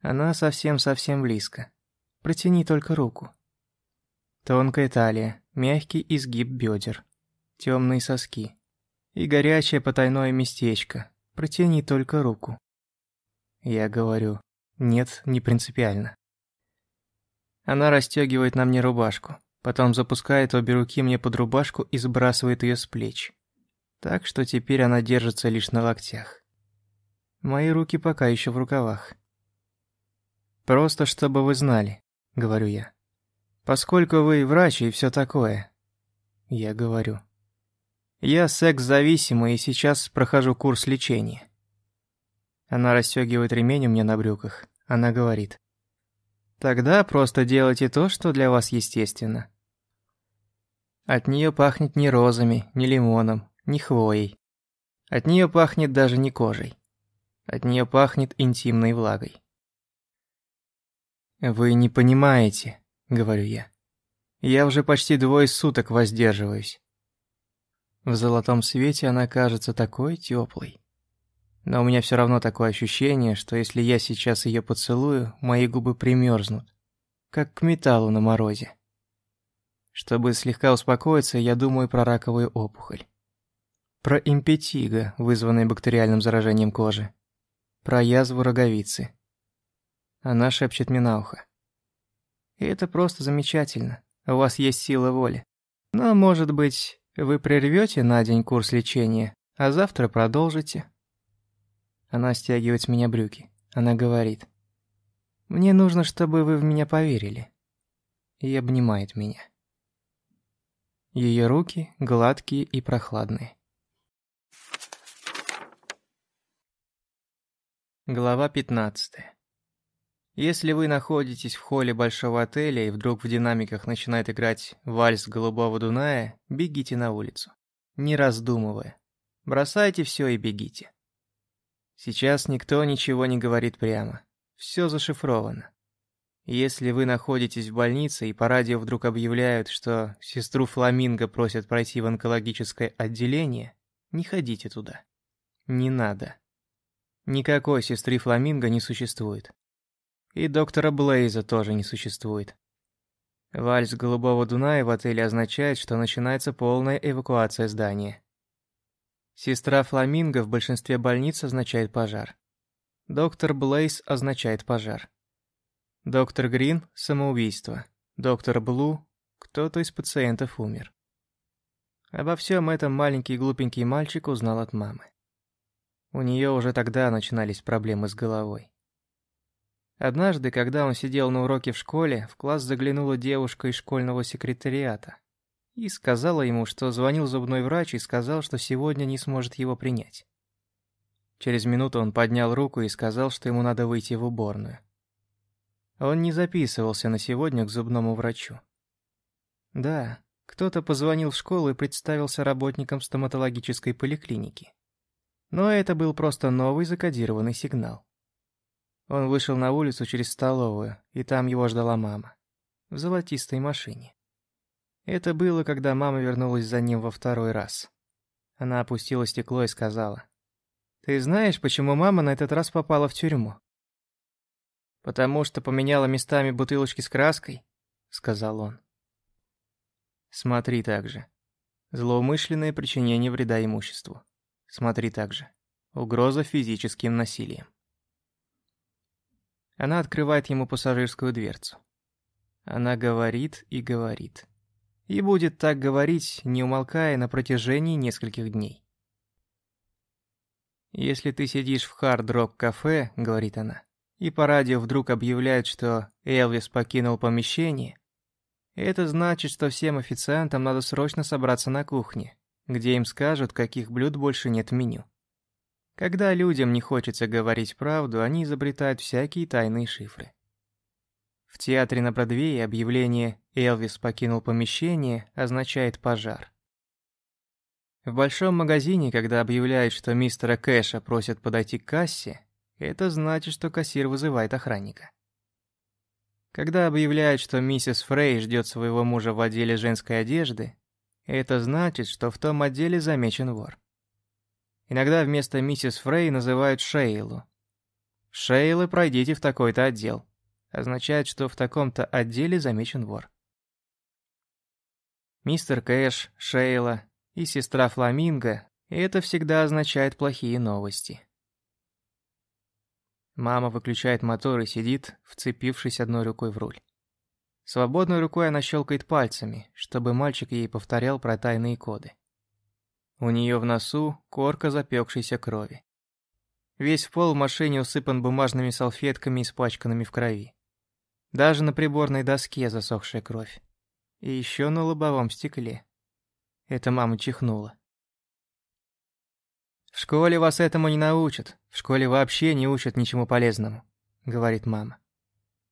Она совсем-совсем близко. Протяни только руку. Тонкая талия, мягкий изгиб бедер, темные соски и горячее потайное местечко. Протяни только руку. Я говорю, нет, не принципиально. Она расстегивает на мне рубашку, потом запускает обе руки мне под рубашку и сбрасывает ее с плеч. Так что теперь она держится лишь на локтях. Мои руки пока еще в рукавах. «Просто чтобы вы знали», — говорю я. «Поскольку вы врач и все такое». Я говорю. «Я секс-зависимый и сейчас прохожу курс лечения». Она расстегивает ремень у меня на брюках. Она говорит. «Тогда просто делайте то, что для вас естественно». От нее пахнет не розами, не лимоном, не хвоей. От нее пахнет даже не кожей. От нее пахнет интимной влагой. «Вы не понимаете», — говорю я. «Я уже почти двое суток воздерживаюсь». В золотом свете она кажется такой теплой. Но у меня все равно такое ощущение, что если я сейчас ее поцелую, мои губы примерзнут, как к металлу на морозе. Чтобы слегка успокоиться, я думаю про раковую опухоль. Про импетиго, вызванное бактериальным заражением кожи про язву роговицы. Она шепчет мне на ухо. И это просто замечательно. У вас есть сила воли. Но, может быть, вы прервете на день курс лечения, а завтра продолжите. Она стягивает с меня брюки. Она говорит. «Мне нужно, чтобы вы в меня поверили». И обнимает меня. Ее руки гладкие и прохладные. Глава 15. Если вы находитесь в холле большого отеля и вдруг в динамиках начинает играть вальс голубого Дуная, бегите на улицу. Не раздумывая. Бросайте все и бегите. Сейчас никто ничего не говорит прямо. Все зашифровано. Если вы находитесь в больнице и по радио вдруг объявляют, что сестру Фламинго просят пройти в онкологическое отделение, не ходите туда. Не надо. Никакой сестры Фламинго не существует. И доктора Блейза тоже не существует. Вальс Голубого Дуная в отеле означает, что начинается полная эвакуация здания. Сестра Фламинго в большинстве больниц означает пожар. Доктор Блейз означает пожар. Доктор Грин – самоубийство. Доктор Блу – кто-то из пациентов умер. Обо всем этом маленький глупенький мальчик узнал от мамы. У нее уже тогда начинались проблемы с головой. Однажды, когда он сидел на уроке в школе, в класс заглянула девушка из школьного секретариата и сказала ему, что звонил зубной врач и сказал, что сегодня не сможет его принять. Через минуту он поднял руку и сказал, что ему надо выйти в уборную. Он не записывался на сегодня к зубному врачу. Да, кто-то позвонил в школу и представился работником стоматологической поликлиники. Но это был просто новый закодированный сигнал. Он вышел на улицу через столовую, и там его ждала мама. В золотистой машине. Это было, когда мама вернулась за ним во второй раз. Она опустила стекло и сказала. «Ты знаешь, почему мама на этот раз попала в тюрьму?» «Потому что поменяла местами бутылочки с краской», — сказал он. Смотри также. Злоумышленное причинение вреда имуществу. Смотри также. Угроза физическим насилием. Она открывает ему пассажирскую дверцу. Она говорит и говорит. И будет так говорить, не умолкая на протяжении нескольких дней. «Если ты сидишь в хард-рок-кафе», — говорит она, и по радио вдруг объявляют, что Элвис покинул помещение, это значит, что всем официантам надо срочно собраться на кухне, где им скажут, каких блюд больше нет в меню. Когда людям не хочется говорить правду, они изобретают всякие тайные шифры. В театре на Бродвее объявление «Элвис покинул помещение» означает пожар. В большом магазине, когда объявляют, что мистера Кэша просят подойти к кассе, это значит, что кассир вызывает охранника. Когда объявляют, что миссис Фрей ждет своего мужа в отделе женской одежды, это значит, что в том отделе замечен вор. Иногда вместо миссис Фрей называют Шейлу. «Шейлы, пройдите в такой-то отдел». Означает, что в таком-то отделе замечен вор. Мистер Кэш, Шейла и сестра Фламинго – это всегда означает плохие новости. Мама выключает мотор и сидит, вцепившись одной рукой в руль. Свободной рукой она щелкает пальцами, чтобы мальчик ей повторял про тайные коды. У нее в носу корка запекшейся крови. Весь пол в машине усыпан бумажными салфетками, испачканными в крови. Даже на приборной доске засохшая кровь. И еще на лобовом стекле. Это мама чихнула. «В школе вас этому не научат. В школе вообще не учат ничему полезному», — говорит мама.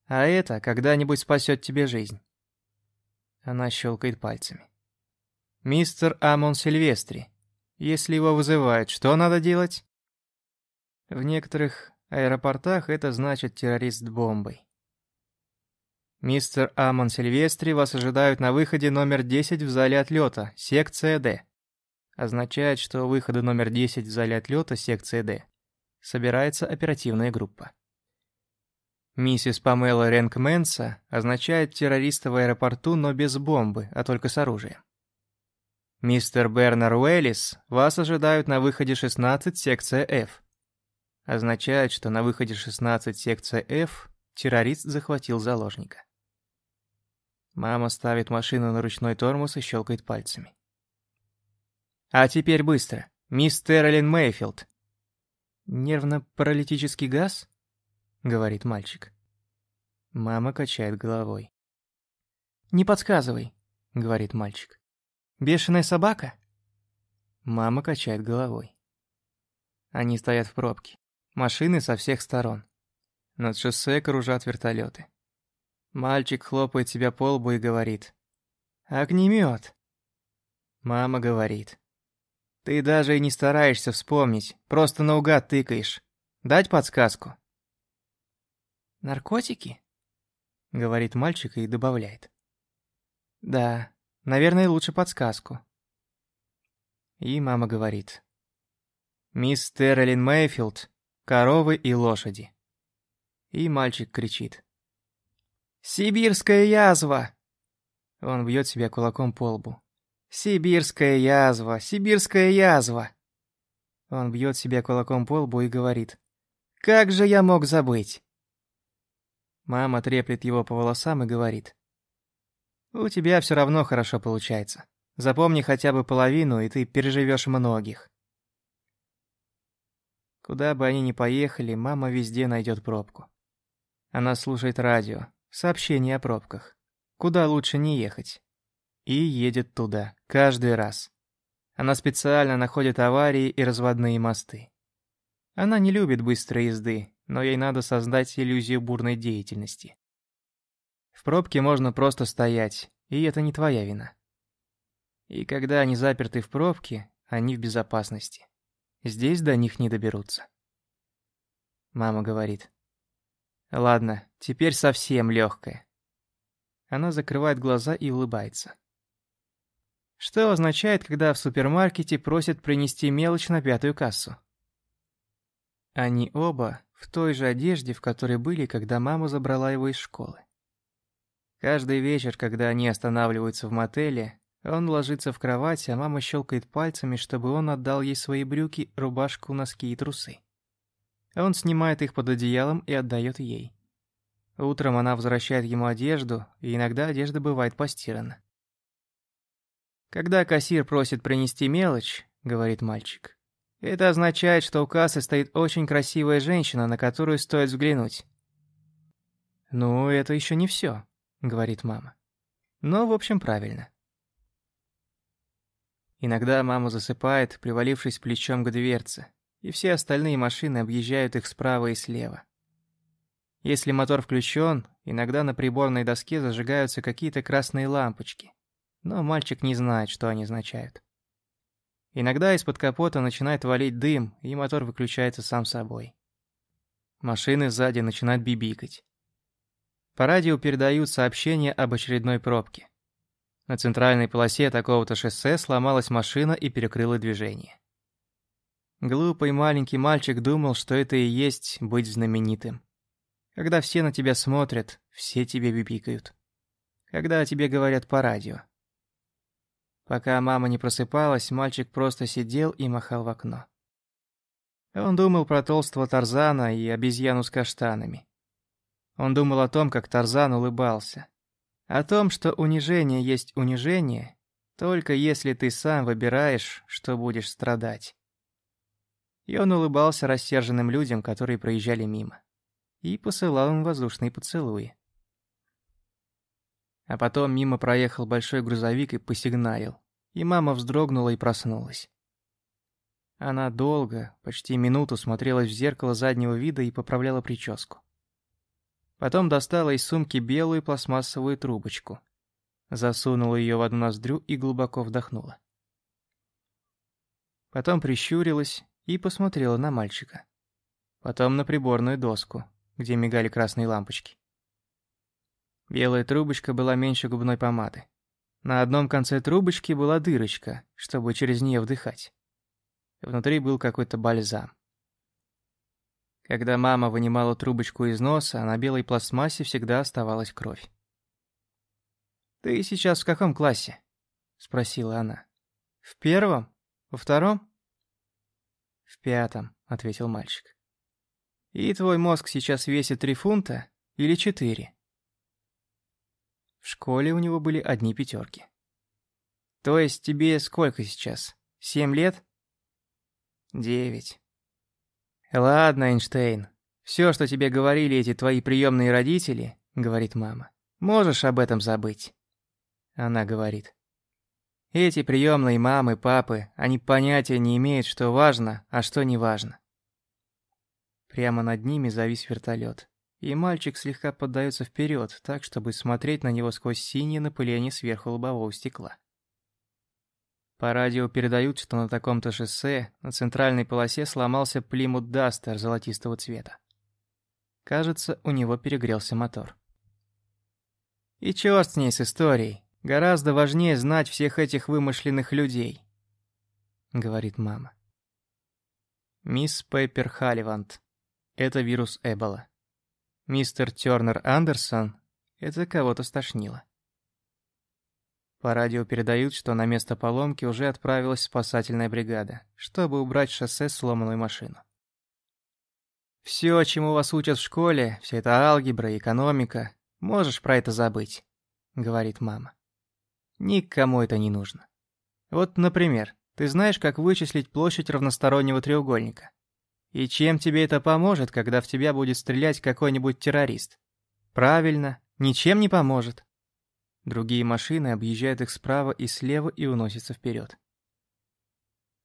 «А это когда-нибудь спасет тебе жизнь». Она щелкает пальцами. «Мистер Амон Сильвестри, если его вызывают, что надо делать? В некоторых аэропортах это значит террорист бомбой. Мистер Амон Сильвестри вас ожидают на выходе номер 10 в зале отлета, секция D. Означает, что выхода номер 10 в зале отлета, секция D, собирается оперативная группа. Миссис Памела Ренк Мэнса означает террориста в аэропорту, но без бомбы, а только с оружием. «Мистер Бернер Уэллис, вас ожидают на выходе 16, секция F». Означает, что на выходе 16, секция F террорист захватил заложника. Мама ставит машину на ручной тормоз и щелкает пальцами. «А теперь быстро. Мисс Террелин Мейфилд». «Нервно-паралитический газ?» — говорит мальчик. Мама качает головой. «Не подсказывай», — говорит мальчик. Бешеная собака?» Мама качает головой. Они стоят в пробке. Машины со всех сторон. Над шоссе кружат вертолеты. Мальчик хлопает себя по лбу и говорит. «Огнемет!» Мама говорит. «Ты даже и не стараешься вспомнить, просто наугад тыкаешь. Дать подсказку?» «Наркотики?» — говорит мальчик и добавляет. «Да, наверное, лучше подсказку». И мама говорит. «Мисс Стерлин Мэйфилд, коровы и лошади». И мальчик кричит. «Сибирская язва!» Он бьет себя кулаком по лбу. «Сибирская язва! Сибирская язва!» Он бьет себя кулаком по лбу и говорит. «Как же я мог забыть?» Мама треплет его по волосам и говорит. «У тебя все равно хорошо получается. Запомни хотя бы половину, и ты переживешь многих». Куда бы они ни поехали, мама везде найдет пробку. Она слушает радио, сообщения о пробках. Куда лучше не ехать. И едет туда, каждый раз. Она специально находит аварии и разводные мосты. Она не любит быстрой езды, но ей надо создать иллюзию бурной деятельности. В пробке можно просто стоять, и это не твоя вина. И когда они заперты в пробке, они в безопасности. Здесь до них не доберутся. Мама говорит. Ладно, теперь совсем легкая. Она закрывает глаза и улыбается. Что означает, когда в супермаркете просят принести мелочь на пятую кассу? Они оба в той же одежде, в которой были, когда мама забрала его из школы. Каждый вечер, когда они останавливаются в мотеле, он ложится в кровать, а мама щелкает пальцами, чтобы он отдал ей свои брюки, рубашку, носки и трусы. Он снимает их под одеялом и отдает ей. Утром она возвращает ему одежду, и иногда одежда бывает постирана. «Когда кассир просит принести мелочь», — говорит мальчик, это означает, что у кассы стоит очень красивая женщина, на которую стоит взглянуть. «Ну, это еще не все», — говорит мама. Но, в общем, правильно. Иногда мама засыпает, привалившись плечом к дверце, и все остальные машины объезжают их справа и слева. Если мотор включен, иногда на приборной доске зажигаются какие-то красные лампочки, но мальчик не знает, что они означают. Иногда из-под капота начинает валить дым, и мотор выключается сам собой. Машины сзади начинают бибикать. По радио передают сообщения об очередной пробке. На центральной полосе такого-то шоссе сломалась машина и перекрыла движение. Глупый маленький мальчик думал, что это и есть быть знаменитым. Когда все на тебя смотрят, все тебе бибикают. Когда о тебе говорят по радио. Пока мама не просыпалась, мальчик просто сидел и махал в окно. Он думал про толстого Тарзана и обезьяну с каштанами. Он думал о том, как Тарзан улыбался. О том, что унижение есть унижение, только если ты сам выбираешь, что будешь страдать. И он улыбался рассерженным людям, которые проезжали мимо. И посылал им воздушные поцелуи. А потом мимо проехал большой грузовик и посигналил. И мама вздрогнула и проснулась. Она долго, почти минуту смотрелась в зеркало заднего вида и поправляла прическу. Потом достала из сумки белую пластмассовую трубочку. Засунула ее в одну ноздрю и глубоко вдохнула. Потом прищурилась и посмотрела на мальчика. Потом на приборную доску, где мигали красные лампочки. Белая трубочка была меньше губной помады. На одном конце трубочки была дырочка, чтобы через нее вдыхать. Внутри был какой-то бальзам. Когда мама вынимала трубочку из носа, на белой пластмассе всегда оставалась кровь. «Ты сейчас в каком классе?» — спросила она. «В первом? Во втором?» «В пятом», — ответил мальчик. «И твой мозг сейчас весит три фунта или четыре?» В школе у него были одни пятерки. То есть тебе сколько сейчас? Семь лет? Девять. Ладно, Эйнштейн. Все, что тебе говорили эти твои приемные родители, говорит мама, можешь об этом забыть. Она говорит. Эти приемные мамы, папы, они понятия не имеют, что важно, а что не важно. Прямо над ними завис вертолет. И мальчик слегка поддается вперед, так, чтобы смотреть на него сквозь синее напыление сверху лобового стекла. По радио передают, что на таком-то шоссе на центральной полосе сломался Плимут Дастер золотистого цвета. Кажется, у него перегрелся мотор. И чёрт с ней с историей. Гораздо важнее знать всех этих вымышленных людей, говорит мама. Мисс Пеппер Халливант. Это вирус Эбола. Мистер Тёрнер Андерсон. Это кого-то стошнило. По радио передают, что на место поломки уже отправилась спасательная бригада, чтобы убрать шоссе сломанную машину. Все, чему вас учат в школе, вся эта алгебра и экономика, можешь про это забыть, говорит мама. Никому это не нужно. Вот, например, ты знаешь, как вычислить площадь равностороннего треугольника. И чем тебе это поможет, когда в тебя будет стрелять какой-нибудь террорист? Правильно, ничем не поможет. Другие машины объезжают их справа и слева и уносятся вперед.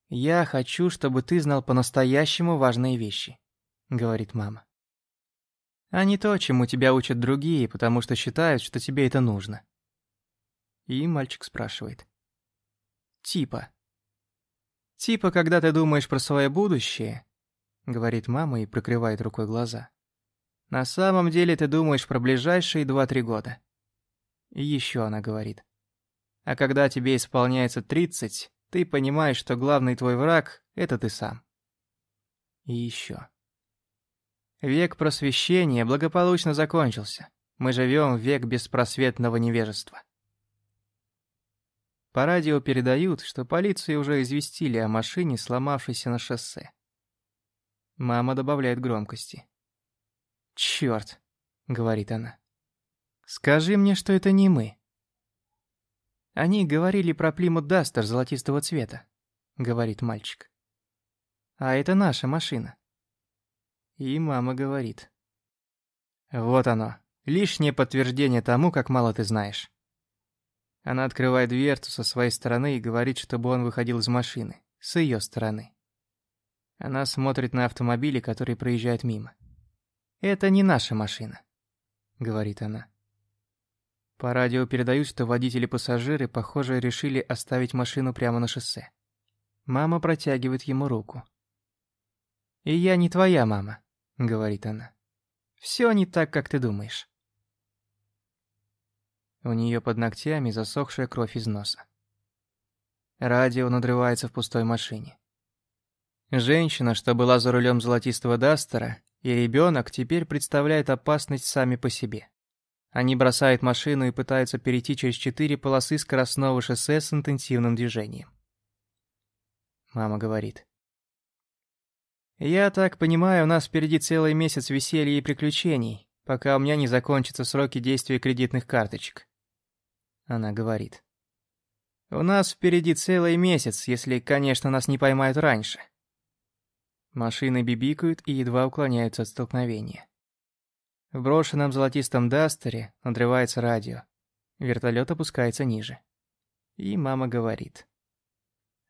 «Я хочу, чтобы ты знал по-настоящему важные вещи», — говорит мама. «А не то, чему тебя учат другие, потому что считают, что тебе это нужно». И мальчик спрашивает. «Типа». «Типа, когда ты думаешь про свое будущее», — говорит мама и прикрывает рукой глаза. «На самом деле ты думаешь про ближайшие два-три года». И еще она говорит. «А когда тебе исполняется тридцать, ты понимаешь, что главный твой враг — это ты сам». И еще. Век просвещения благополучно закончился. Мы живем в век беспросветного невежества. По радио передают, что полицию уже известили о машине, сломавшейся на шоссе. Мама добавляет громкости. «Чёрт», — говорит она. «Скажи мне, что это не мы». «Они говорили про Плимут Дастер золотистого цвета», — говорит мальчик. «А это наша машина». И мама говорит. «Вот оно, лишнее подтверждение тому, как мало ты знаешь». Она открывает дверцу со своей стороны и говорит, чтобы он выходил из машины, с ее стороны. Она смотрит на автомобили, которые проезжают мимо. «Это не наша машина», — говорит она. По радио передают, что водители-пассажиры, похоже, решили оставить машину прямо на шоссе. Мама протягивает ему руку. «И я не твоя мама», — говорит она. «Все не так, как ты думаешь». У нее под ногтями засохшая кровь из носа. Радио надрывается в пустой машине. Женщина, что была за рулем золотистого Дастера, и ребенок теперь представляют опасность сами по себе. Они бросают машину и пытаются перейти через четыре полосы скоростного шоссе с интенсивным движением. Мама говорит. «Я так понимаю, у нас впереди целый месяц веселья и приключений, пока у меня не закончатся сроки действия кредитных карточек. Она говорит. «У нас впереди целый месяц, если, конечно, нас не поймают раньше». Машины бибикают и едва уклоняются от столкновения. В брошенном золотистом Дастере надрывается радио. Вертолет опускается ниже. И мама говорит.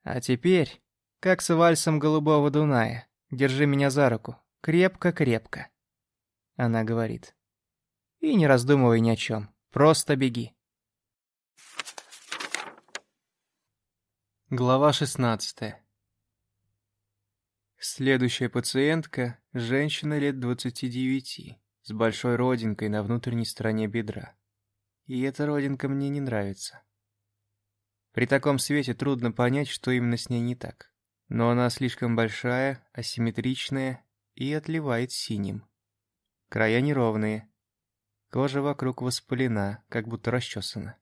«А теперь, как с вальсом голубого Дуная, держи меня за руку, крепко-крепко». Она говорит. «И не раздумывай ни о чем, просто беги». Глава 16 Следующая пациентка – женщина лет 29, с большой родинкой на внутренней стороне бедра. И эта родинка мне не нравится. При таком свете трудно понять, что именно с ней не так. Но она слишком большая, асимметричная и отливает синим. Края неровные. Кожа вокруг воспалена, как будто расчесана.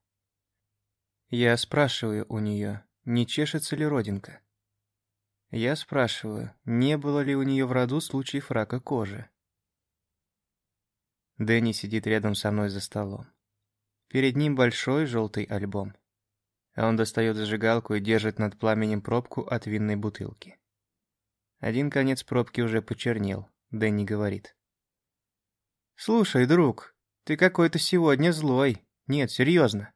Я спрашиваю у нее, не чешется ли родинка. Я спрашиваю, не было ли у нее в роду случаев рака кожи. Дэнни сидит рядом со мной за столом. Перед ним большой желтый альбом. Он достает зажигалку и держит над пламенем пробку от винной бутылки. Один конец пробки уже почернел, Дэнни говорит. «Слушай, друг, ты какой-то сегодня злой. Нет, серьезно».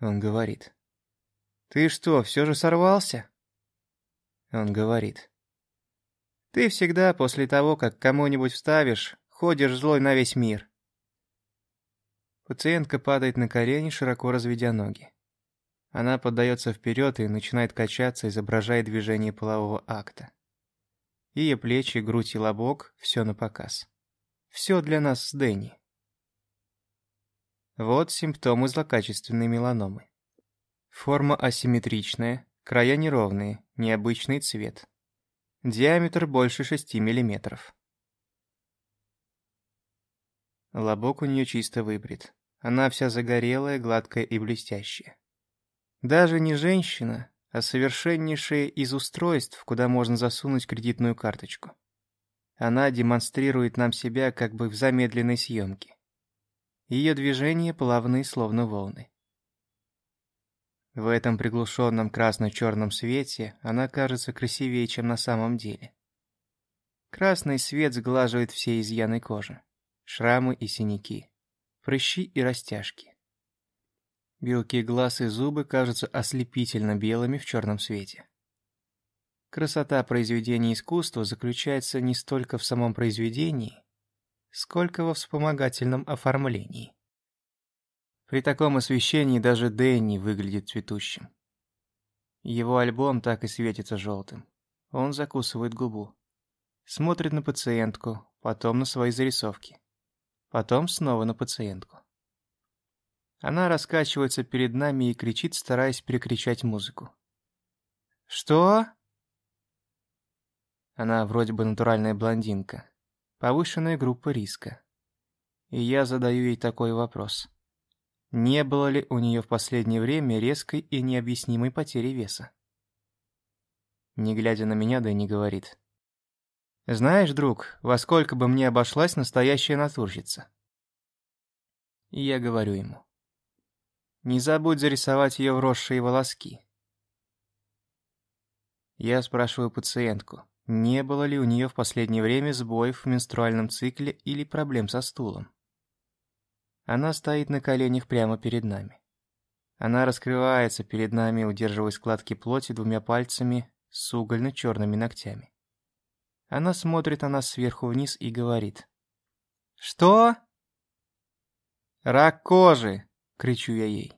Он говорит. «Ты что, все же сорвался?» Он говорит. «Ты всегда после того, как кому-нибудь вставишь, Ходишь злой на весь мир». Пациентка падает на колени, широко разведя ноги. Она поддается вперед и начинает качаться, изображая движение полового акта. Ее плечи, грудь и лобок – все на показ. Все для нас с Дэнни. Вот симптомы злокачественной меланомы. Форма асимметричная, края неровные, необычный цвет. Диаметр больше 6 мм. Лобок у нее чисто выбрит. Она вся загорелая, гладкая и блестящая. Даже не женщина, а совершеннейшее из устройств, куда можно засунуть кредитную карточку. Она демонстрирует нам себя как бы в замедленной съемке. Ее движения плавные, словно волны. В этом приглушенном красно-черном свете она кажется красивее, чем на самом деле. Красный свет сглаживает все изъяны кожи, шрамы и синяки, прыщи и растяжки. Белки глаз и зубы кажутся ослепительно белыми в черном свете. Красота произведения искусства заключается не столько в самом произведении, сколько во вспомогательном оформлении. При таком освещении даже Дэнни выглядит цветущим. Его альбом так и светится желтым. Он закусывает губу. Смотрит на пациентку, потом на свои зарисовки. Потом снова на пациентку. Она раскачивается перед нами и кричит, стараясь перекричать музыку. «Что?» Она вроде бы натуральная блондинка. Повышенная группа риска. И я задаю ей такой вопрос. Не было ли у нее в последнее время резкой и необъяснимой потери веса? Не глядя на меня, Дэнни говорит. «Знаешь, друг, во сколько бы мне обошлась настоящая натурщица?» И я говорю ему. Не забудь зарисовать ее вросшие волоски. Я спрашиваю пациентку, не было ли у нее в последнее время сбоев в менструальном цикле или проблем со стулом. Она стоит на коленях прямо перед нами. Она раскрывается перед нами, удерживая складки плоти двумя пальцами с угольно-черными ногтями. Она смотрит на нас сверху вниз и говорит. «Что?» «Рак кожи!» — кричу я ей.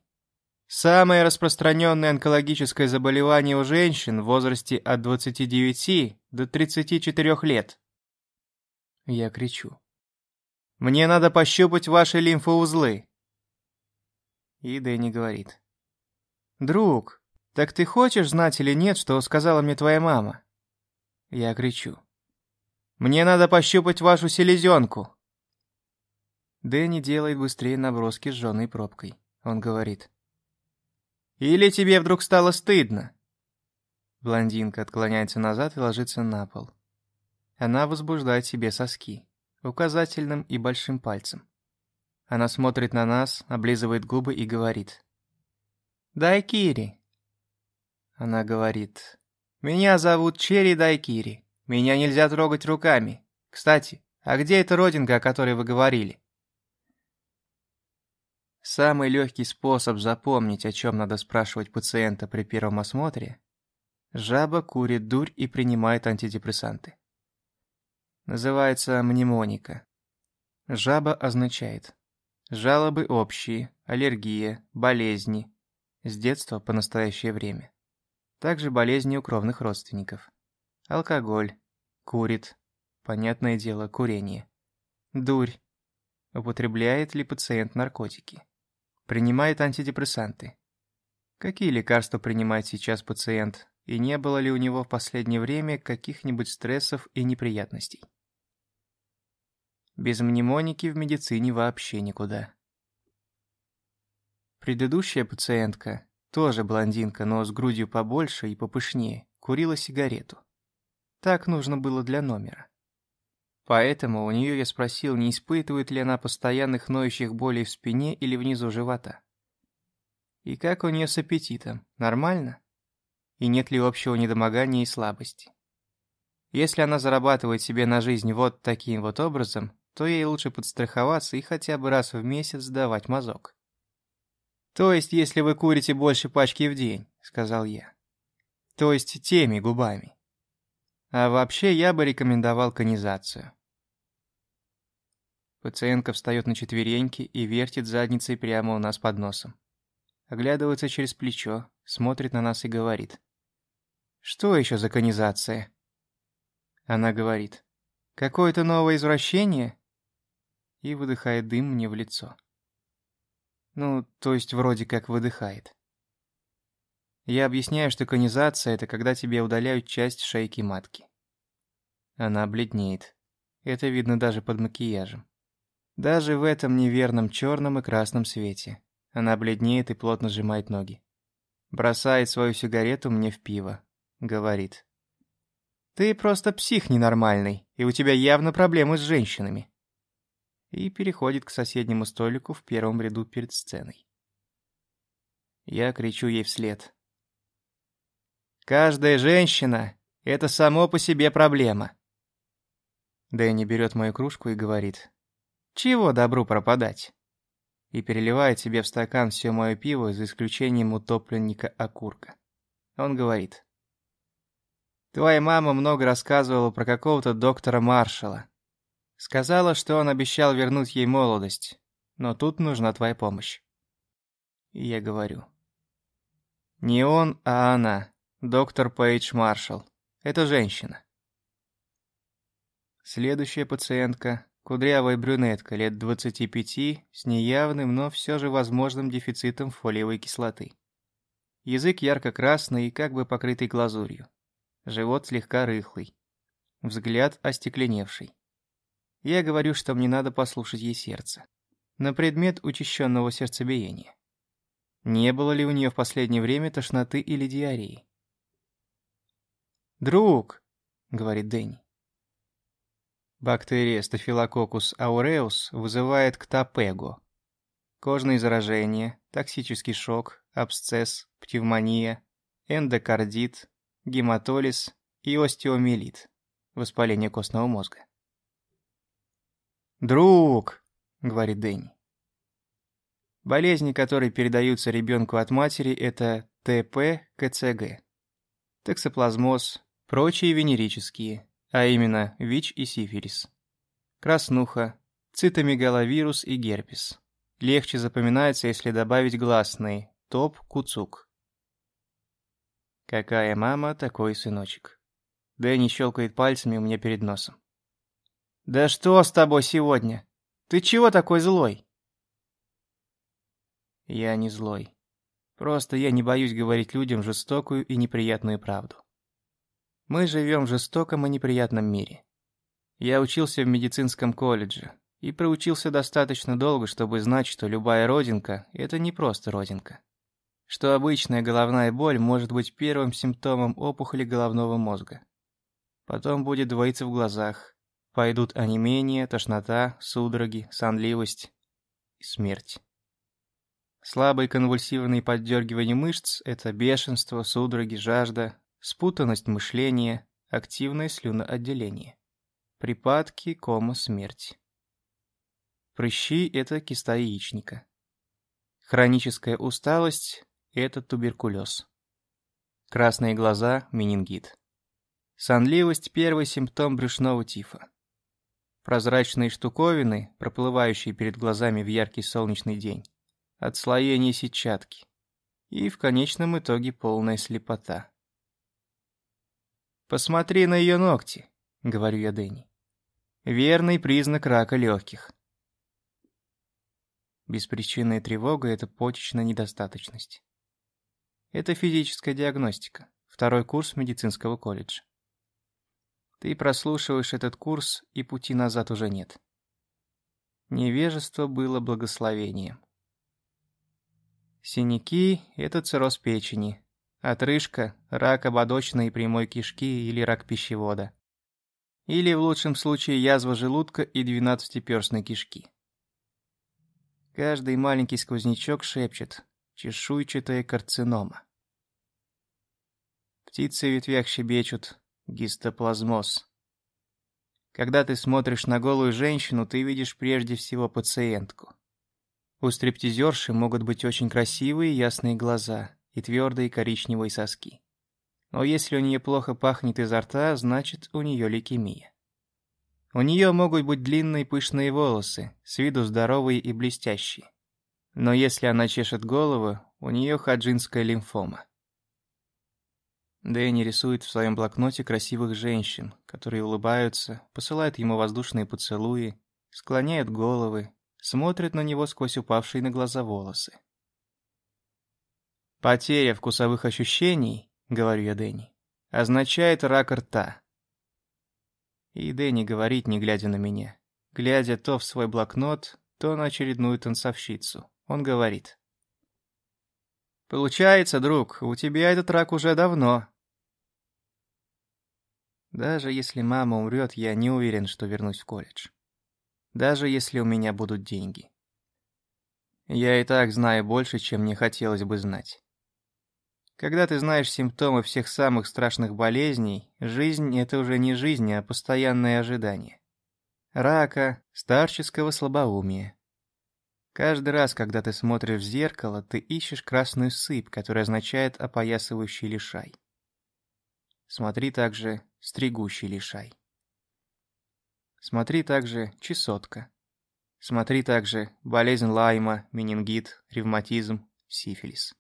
Самое распространенное онкологическое заболевание у женщин в возрасте от 29 до 34 лет. Я кричу. «Мне надо пощупать ваши лимфоузлы!» И Дэнни говорит. «Друг, так ты хочешь знать или нет, что сказала мне твоя мама?» Я кричу. «Мне надо пощупать вашу селезенку!» Дэнни делает быстрее наброски с жженой пробкой. Он говорит. Или тебе вдруг стало стыдно?» Блондинка отклоняется назад и ложится на пол. Она возбуждает себе соски, указательным и большим пальцем. Она смотрит на нас, облизывает губы и говорит. «Дайкири». Она говорит. «Меня зовут Черри Дайкири. Меня нельзя трогать руками. Кстати, а где эта родинка, о которой вы говорили?» Самый легкий способ запомнить, о чем надо спрашивать пациента при первом осмотре – жаба курит дурь и принимает антидепрессанты. Называется мнемоника. Жаба означает жалобы общие, аллергия, болезни, с детства по настоящее время. Также болезни у кровных родственников. Алкоголь, курит, понятное дело, курение. Дурь. Употребляет ли пациент наркотики? Принимает антидепрессанты. Какие лекарства принимает сейчас пациент, и не было ли у него в последнее время каких-нибудь стрессов и неприятностей? Без мнемоники в медицине вообще никуда. Предыдущая пациентка, тоже блондинка, но с грудью побольше и попышнее, курила сигарету. Так нужно было для номера. Поэтому у нее я спросил, не испытывает ли она постоянных ноющих болей в спине или внизу живота. И как у нее с аппетитом? Нормально? И нет ли общего недомогания и слабости? Если она зарабатывает себе на жизнь вот таким вот образом, то ей лучше подстраховаться и хотя бы раз в месяц сдавать мазок. «То есть, если вы курите больше пачки в день», — сказал я. «То есть, теми губами. А вообще, я бы рекомендовал конизацию. Пациентка встает на четвереньки и вертит задницей прямо у нас под носом. Оглядывается через плечо, смотрит на нас и говорит. «Что еще за конизация?» Она говорит. «Какое-то новое извращение?» И выдыхает дым мне в лицо. Ну, то есть вроде как выдыхает. Я объясняю, что конизация – это когда тебе удаляют часть шейки матки. Она бледнеет. Это видно даже под макияжем. Даже в этом неверном черном и красном свете. Она бледнеет и плотно сжимает ноги. Бросает свою сигарету мне в пиво. Говорит. «Ты просто псих ненормальный, и у тебя явно проблемы с женщинами». И переходит к соседнему столику в первом ряду перед сценой. Я кричу ей вслед. «Каждая женщина — это само по себе проблема». Дэнни берет мою кружку и говорит. Чего добру пропадать? И переливает себе в стакан все мое пиво, за исключением утопленника окурка. Он говорит. Твоя мама много рассказывала про какого-то доктора Маршала. Сказала, что он обещал вернуть ей молодость, но тут нужна твоя помощь. И я говорю. Не он, а она, доктор Пейдж Маршалл. Это женщина. Следующая пациентка Кудрявая брюнетка лет 25 с неявным, но все же возможным дефицитом фолиевой кислоты. Язык ярко-красный и как бы покрытый глазурью. Живот слегка рыхлый. Взгляд остекленевший. Я говорю, что мне надо послушать ей сердце. На предмет учащенного сердцебиения. Не было ли у нее в последнее время тошноты или диареи? «Друг!» — говорит Дэнни. Бактерия Staphylococcus aureus вызывает ктапего. Кожные заражения, токсический шок, абсцесс, пневмония, эндокардит, гематолиз и остеомиелит, воспаление костного мозга. «Друг!» — говорит Дэнни. Болезни, которые передаются ребенку от матери, это ТП, КЦГ, токсоплазмоз, прочие венерические, а именно ВИЧ и сифилис. Краснуха, цитомегаловирус и герпес. Легче запоминается, если добавить гласные топ, куцук. Какая мама, такой сыночек. Дэнни щелкает пальцами у меня перед носом. «Да что с тобой сегодня? Ты чего такой злой?» Я не злой. Просто я не боюсь говорить людям жестокую и неприятную правду. Мы живем в жестоком и неприятном мире. Я учился в медицинском колледже и проучился достаточно долго, чтобы знать, что любая родинка – это не просто родинка. Что обычная головная боль может быть первым симптомом опухоли головного мозга. Потом будет двоиться в глазах, пойдут онемение, тошнота, судороги, сонливость и смерть. Слабые конвульсивные поддергивания мышц – это бешенство, судороги, жажда, спутанность мышления, активное слюноотделение. Припадки, кома, смерть. Прыщи – это киста яичника. Хроническая усталость – это туберкулез. Красные глаза – менингит. Сонливость – первый симптом брюшного тифа. Прозрачные штуковины, проплывающие перед глазами в яркий солнечный день. Отслоение сетчатки. И в конечном итоге полная слепота. «Посмотри на ее ногти», — говорю я Дэнни. «Верный признак рака легких». Беспричинная тревога — это почечная недостаточность. Это физическая диагностика, второй курс медицинского колледжа. Ты прослушиваешь этот курс, и пути назад уже нет. Невежество было благословением. Синяки — это цирроз печени, Отрыжка, рак ободочной и прямой кишки или рак пищевода. Или в лучшем случае язва желудка и двенадцатиперстной кишки. Каждый маленький сквознячок шепчет «чешуйчатая карцинома». Птицы в ветвях щебечут «гистоплазмоз». Когда ты смотришь на голую женщину, ты видишь прежде всего пациентку. У стриптизерши могут быть очень красивые ясные глаза – и твердые коричневые соски. Но если у нее плохо пахнет изо рта, значит у нее лейкемия. У нее могут быть длинные пышные волосы, с виду здоровые и блестящие. Но если она чешет голову, у нее хаджинская лимфома. Дэнни рисует в своем блокноте красивых женщин, которые улыбаются, посылают ему воздушные поцелуи, склоняют головы, смотрят на него сквозь упавшие на глаза волосы. «Потеря вкусовых ощущений», — говорю я Дэнни, — «означает рак рта». И Дэнни говорит, не глядя на меня, глядя то в свой блокнот, то на очередную танцовщицу. Он говорит. «Получается, друг, у тебя этот рак уже давно». Даже если мама умрет, я не уверен, что вернусь в колледж. Даже если у меня будут деньги. Я и так знаю больше, чем мне хотелось бы знать. Когда ты знаешь симптомы всех самых страшных болезней, жизнь — это уже не жизнь, а постоянное ожидание. Рака, старческого слабоумия, Каждый раз, когда ты смотришь в зеркало, ты ищешь красную сыпь, которая означает опоясывающий лишай. Смотри также стригущий лишай. Смотри также чесотка. Смотри также болезнь Лайма, менингит, ревматизм, сифилис.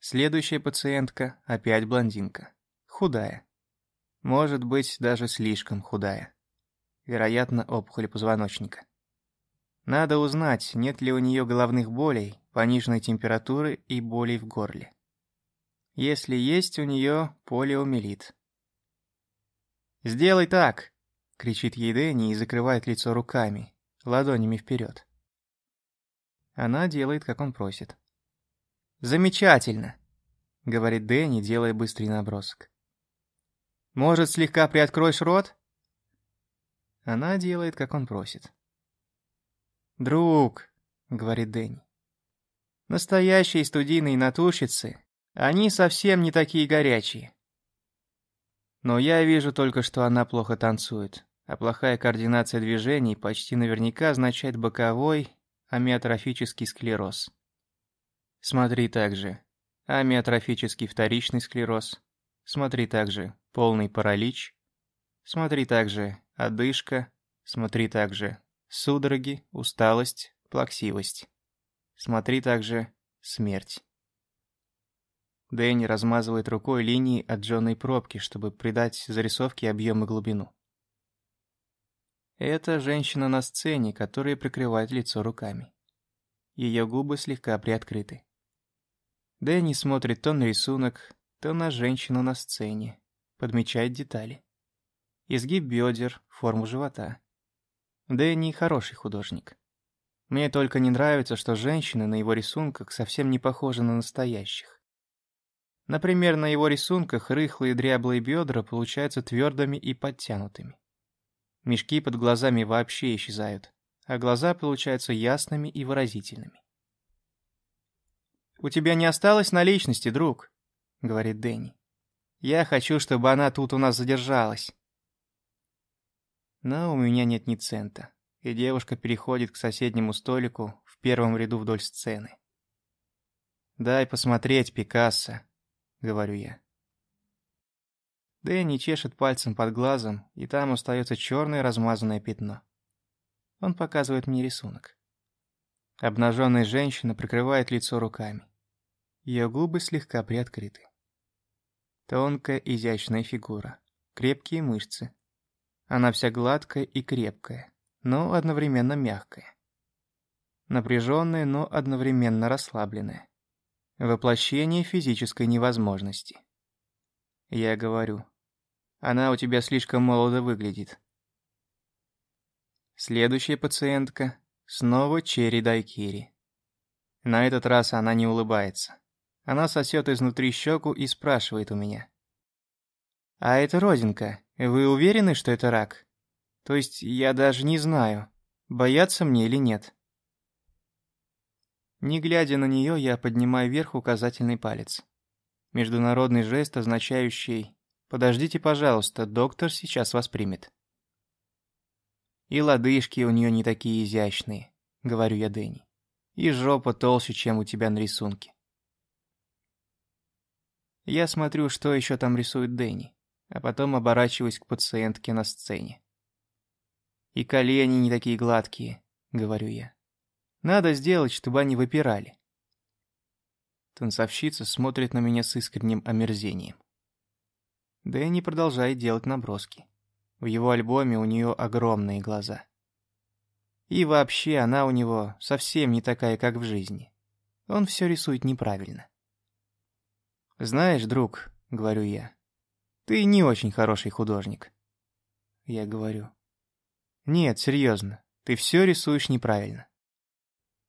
Следующая пациентка опять блондинка. Худая. Может быть, даже слишком худая. Вероятно, опухоль позвоночника. Надо узнать, нет ли у нее головных болей, пониженной температуры и болей в горле. Если есть у нее полиомиелит. «Сделай так!» — кричит ей Дэнни и закрывает лицо руками, ладонями вперед. Она делает, как он просит. «Замечательно!» — говорит Дэнни, делая быстрый набросок. «Может, слегка приоткроешь рот?» Она делает, как он просит. «Друг», — говорит Дэнни, — «настоящие студийные натурщицы, они совсем не такие горячие». Но я вижу только, что она плохо танцует, а плохая координация движений почти наверняка означает боковой амиотрофический склероз. Смотри также амиотрофический вторичный склероз. Смотри также полный паралич. Смотри также одышка. Смотри также Судороги, усталость, плаксивость. Смотри также смерть. Дэнни размазывает рукой линии отжженной пробки, чтобы придать зарисовке объем и глубину. Это женщина на сцене, которая прикрывает лицо руками. Ее губы слегка приоткрыты. Дэнни смотрит то на рисунок, то на женщину на сцене, подмечает детали. Изгиб бедер, форму живота. Дэнни хороший художник. Мне только не нравится, что женщины на его рисунках совсем не похожи на настоящих. Например, на его рисунках рыхлые дряблые бедра получаются твердыми и подтянутыми. Мешки под глазами вообще исчезают, а глаза получаются ясными и выразительными. «У тебя не осталось наличности, друг», — говорит Дэнни. «Я хочу, чтобы она тут у нас задержалась». Но у меня нет ни цента, и девушка переходит к соседнему столику в первом ряду вдоль сцены. «Дай посмотреть, Пикассо», — говорю я. Дэнни чешет пальцем под глазом, и там остается черное размазанное пятно. Он показывает мне рисунок. Обнаженная женщина прикрывает лицо руками. Ее губы слегка приоткрыты. Тонкая, изящная фигура, крепкие мышцы, она вся гладкая и крепкая, но одновременно мягкая. Напряженная, но одновременно расслабленная. Воплощение физической невозможности. Я говорю, она у тебя слишком молодо выглядит. Следующая пациентка снова Черри Дайкири. На этот раз она не улыбается. Она сосет изнутри щеку и спрашивает у меня. «А это родинка, вы уверены, что это рак? То есть я даже не знаю, бояться мне или нет. Не глядя на нее, я поднимаю вверх указательный палец. Международный жест, означающий «Подождите, пожалуйста, доктор сейчас вас примет». И лодыжки у нее не такие изящные, говорю я Дэнни. И жопа толще, чем у тебя на рисунке. Я смотрю, что еще там рисует Дэнни. А потом оборачиваюсь к пациентке на сцене. «И колени не такие гладкие», — говорю я. «Надо сделать, чтобы они выпирали». Танцовщица смотрит на меня с искренним омерзением. Дэнни продолжает делать наброски. В его альбоме у нее огромные глаза. И вообще она у него совсем не такая, как в жизни. Он все рисует неправильно. «Знаешь, друг», — говорю я, — «ты не очень хороший художник». Я говорю. «Нет, серьезно, ты все рисуешь неправильно».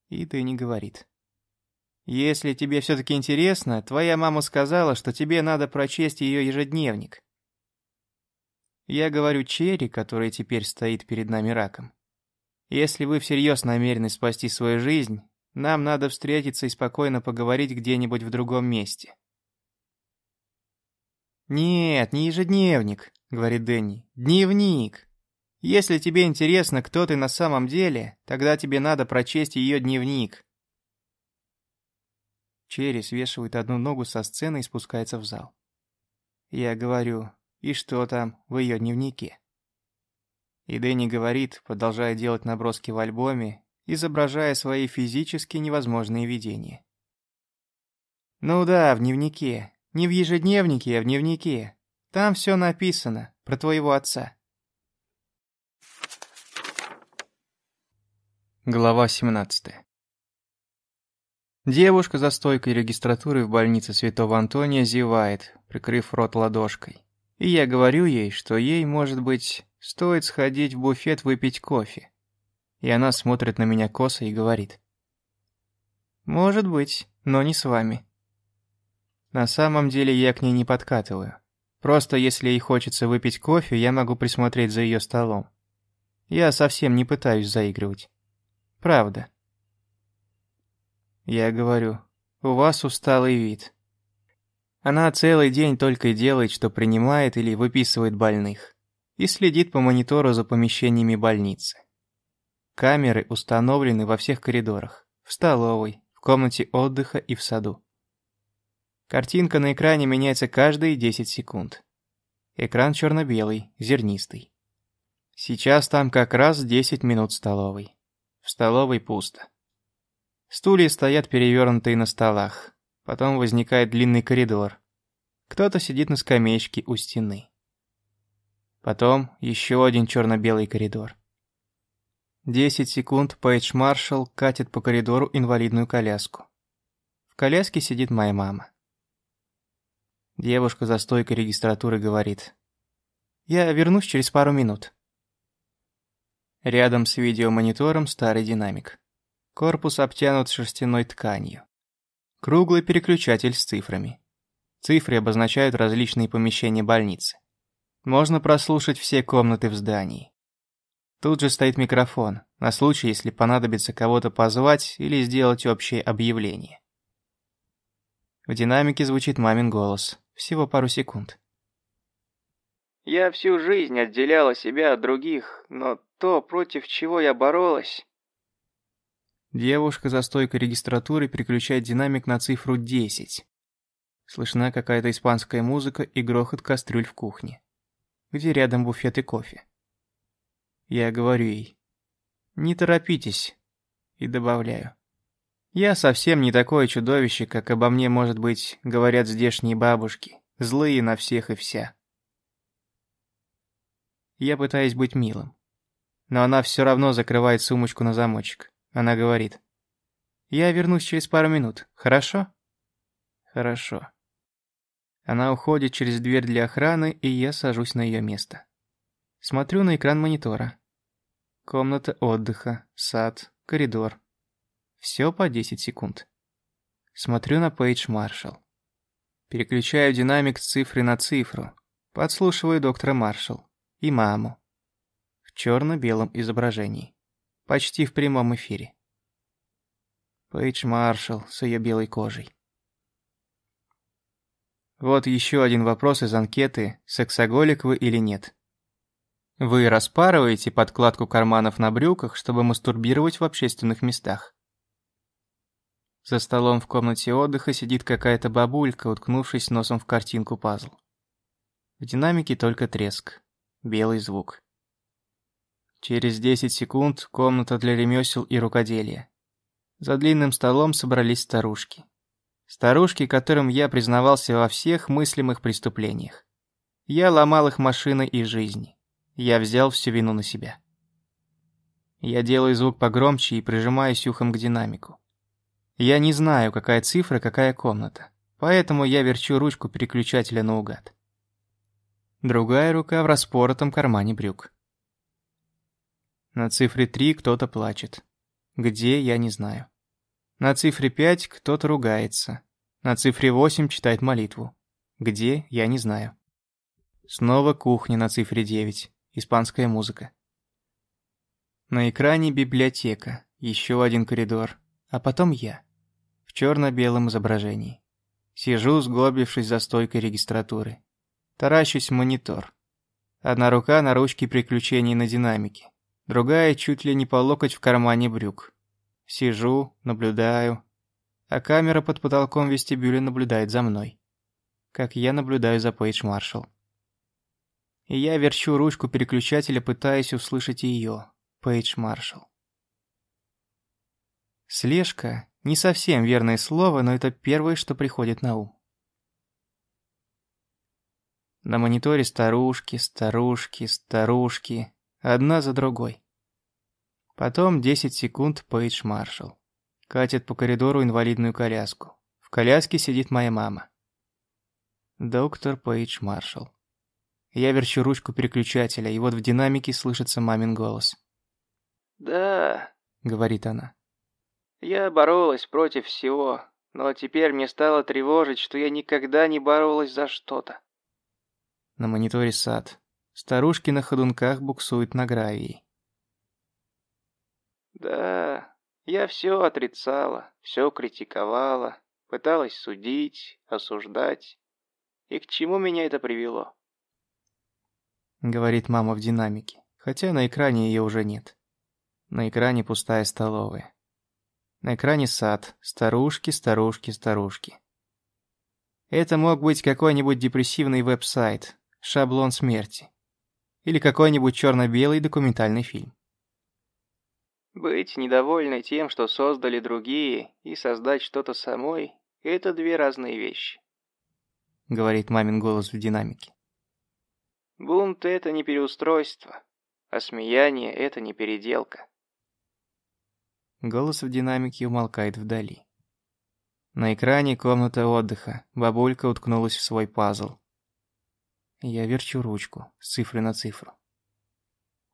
И ты не говорит. «Если тебе все-таки интересно, твоя мама сказала, что тебе надо прочесть ее ежедневник». Я говорю Черри, который теперь стоит перед нами раком. Если вы всерьез намерены спасти свою жизнь, нам надо встретиться и спокойно поговорить где-нибудь в другом месте. «Нет, не ежедневник», — говорит Дэнни. «Дневник. Если тебе интересно, кто ты на самом деле, тогда тебе надо прочесть ее дневник». Черри свешивает одну ногу со сцены и спускается в зал. Я говорю, и что там в ее дневнике? И Дэнни говорит, продолжая делать наброски в альбоме, изображая свои физически невозможные видения. «Ну да, в дневнике. Не в ежедневнике, а в дневнике. Там все написано про твоего отца». Глава 17 Девушка за стойкой регистратуры в больнице Святого Антония зевает, прикрыв рот ладошкой. И я говорю ей, что ей, может быть, Стоит сходить в буфет выпить кофе. И она смотрит на меня косо и говорит. Может быть, но не с вами. На самом деле я к ней не подкатываю. Просто если ей хочется выпить кофе, я могу присмотреть за ее столом. Я совсем не пытаюсь заигрывать. Правда. Я говорю, у вас усталый вид. Она целый день только и делает, что принимает или выписывает больных и следит по монитору за помещениями больницы. Камеры установлены во всех коридорах, в столовой, в комнате отдыха и в саду. Картинка на экране меняется каждые 10 секунд. Экран черно-белый, зернистый. Сейчас там как раз 10 минут столовой. В столовой пусто. Стулья стоят перевернутые на столах. Потом возникает длинный коридор. Кто-то сидит на скамеечке у стены. Потом еще один черно-белый коридор. Десять секунд Пейдж Маршалл катит по коридору инвалидную коляску. В коляске сидит моя мама. Девушка за стойкой регистратуры говорит. «Я вернусь через пару минут». Рядом с видеомонитором старый динамик. Корпус обтянут шерстяной тканью. Круглый переключатель с цифрами. Цифры обозначают различные помещения больницы. Можно прослушать все комнаты в здании. Тут же стоит микрофон, на случай, если понадобится кого-то позвать или сделать общее объявление. В динамике звучит мамин голос. Всего пару секунд. «Я всю жизнь отделяла себя от других, но то, против чего я боролась...» Девушка за стойкой регистратуры переключает динамик на цифру 10. Слышна какая-то испанская музыка и грохот кастрюль в кухне где рядом буфет и кофе. Я говорю ей, не торопитесь, и добавляю. Я совсем не такое чудовище, как обо мне, может быть, говорят здешние бабушки, злые на всех и вся. Я пытаюсь быть милым. Но она все равно закрывает сумочку на замочек. Она говорит. «Я вернусь через пару минут, хорошо?» «Хорошо». Она уходит через дверь для охраны, и я сажусь на ее место. Смотрю на экран монитора. Комната отдыха, сад, коридор. Все по 10 секунд. Смотрю на Пейдж Маршалл. Переключаю динамик с цифры на цифру. Подслушиваю доктора Маршалл и маму. В черно-белом изображении. Почти в прямом эфире. Пейдж Маршалл с ее белой кожей. Вот еще один вопрос из анкеты, сексоголик вы или нет. Вы распарываете подкладку карманов на брюках, чтобы мастурбировать в общественных местах. За столом в комнате отдыха сидит какая-то бабулька, уткнувшись носом в картинку пазл. В динамике только треск. Белый звук. Через 10 секунд комната для ремесел и рукоделия. За длинным столом собрались старушки. Старушки, которым я признавался во всех мыслимых преступлениях. Я ломал их машины и жизни. Я взял всю вину на себя. Я делаю звук погромче и прижимаюсь ухом к динамику. Я не знаю, какая цифра, какая комната. Поэтому я верчу ручку переключателя наугад. Другая рука в распоротом кармане брюк. На цифре 3 кто-то плачет. Где, я не знаю. На цифре 5 кто-то ругается. На цифре 8 читает молитву. Где, я не знаю. Снова кухня на цифре 9. Испанская музыка. На экране библиотека, еще один коридор, а потом я. Черно-белом изображении. Сижу, сглобившись за стойкой регистратуры. Таращусь в монитор. Одна рука на ручке приключений на динамике другая чуть ли не по локоть в кармане брюк. Сижу, наблюдаю, а камера под потолком вестибюля наблюдает за мной. Как я наблюдаю за Пейдж Маршалл. И я верчу ручку переключателя, пытаясь услышать ее, Пейдж Маршалл. Слежка – не совсем верное слово, но это первое, что приходит на ум. На мониторе старушки, старушки, старушки, одна за другой. Потом 10 секунд Пейдж Маршалл. Катит по коридору инвалидную коляску. В коляске сидит моя мама. Доктор Пейдж Маршалл. Я верчу ручку переключателя, и вот в динамике слышится мамин голос. «Да», — говорит она. «Я боролась против всего, но теперь мне стало тревожить, что я никогда не боролась за что-то». На мониторе сад. Старушки на ходунках буксуют на гравии. Да, я все отрицала, все критиковала, пыталась судить, осуждать. И к чему меня это привело? Говорит мама в динамике, хотя на экране ее уже нет. На экране пустая столовая. На экране сад, старушки, старушки, старушки. Это мог быть какой-нибудь депрессивный веб-сайт, шаблон смерти или какой-нибудь черно-белый документальный фильм. Быть недовольной тем, что создали другие, и создать что-то самой – это две разные вещи. Говорит мамин голос в динамике. Бунт – это не переустройство, а смеяние – это не переделка. Голос в динамике умолкает вдали. На экране комната отдыха. Бабулька уткнулась в свой пазл. Я верчу ручку с цифры на цифру.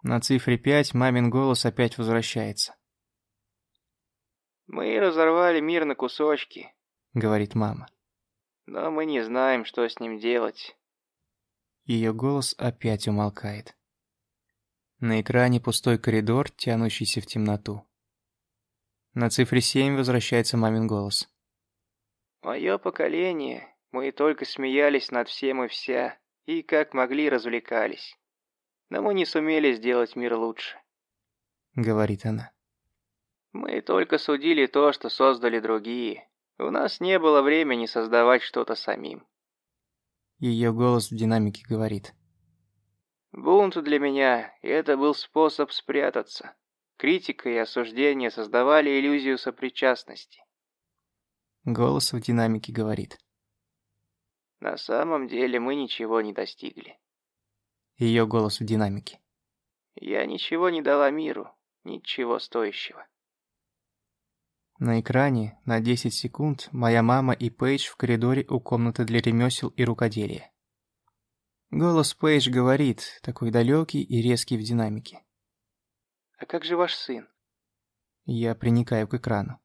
На цифре 5 мамин голос опять возвращается. «Мы разорвали мир на кусочки», — говорит мама. «Но мы не знаем, что с ним делать». Ее голос опять умолкает. На экране пустой коридор, тянущийся в темноту. На цифре 7 возвращается мамин голос. «Мое поколение, мы только смеялись над всем и вся и как могли развлекались. Но мы не сумели сделать мир лучше. Говорит она. Мы только судили то, что создали другие. У нас не было времени создавать что-то самим. Ее голос в динамике говорит. Бунт для меня – это был способ спрятаться. Критика и осуждение создавали иллюзию сопричастности. Голос в динамике говорит. На самом деле мы ничего не достигли. Ее голос в динамике. Я ничего не дала миру, ничего стоящего. На экране на 10 секунд моя мама и Пейдж в коридоре у комнаты для ремесел и рукоделия. Голос Пейдж говорит, такой далекий и резкий в динамике. «А как же ваш сын?» Я приникаю к экрану.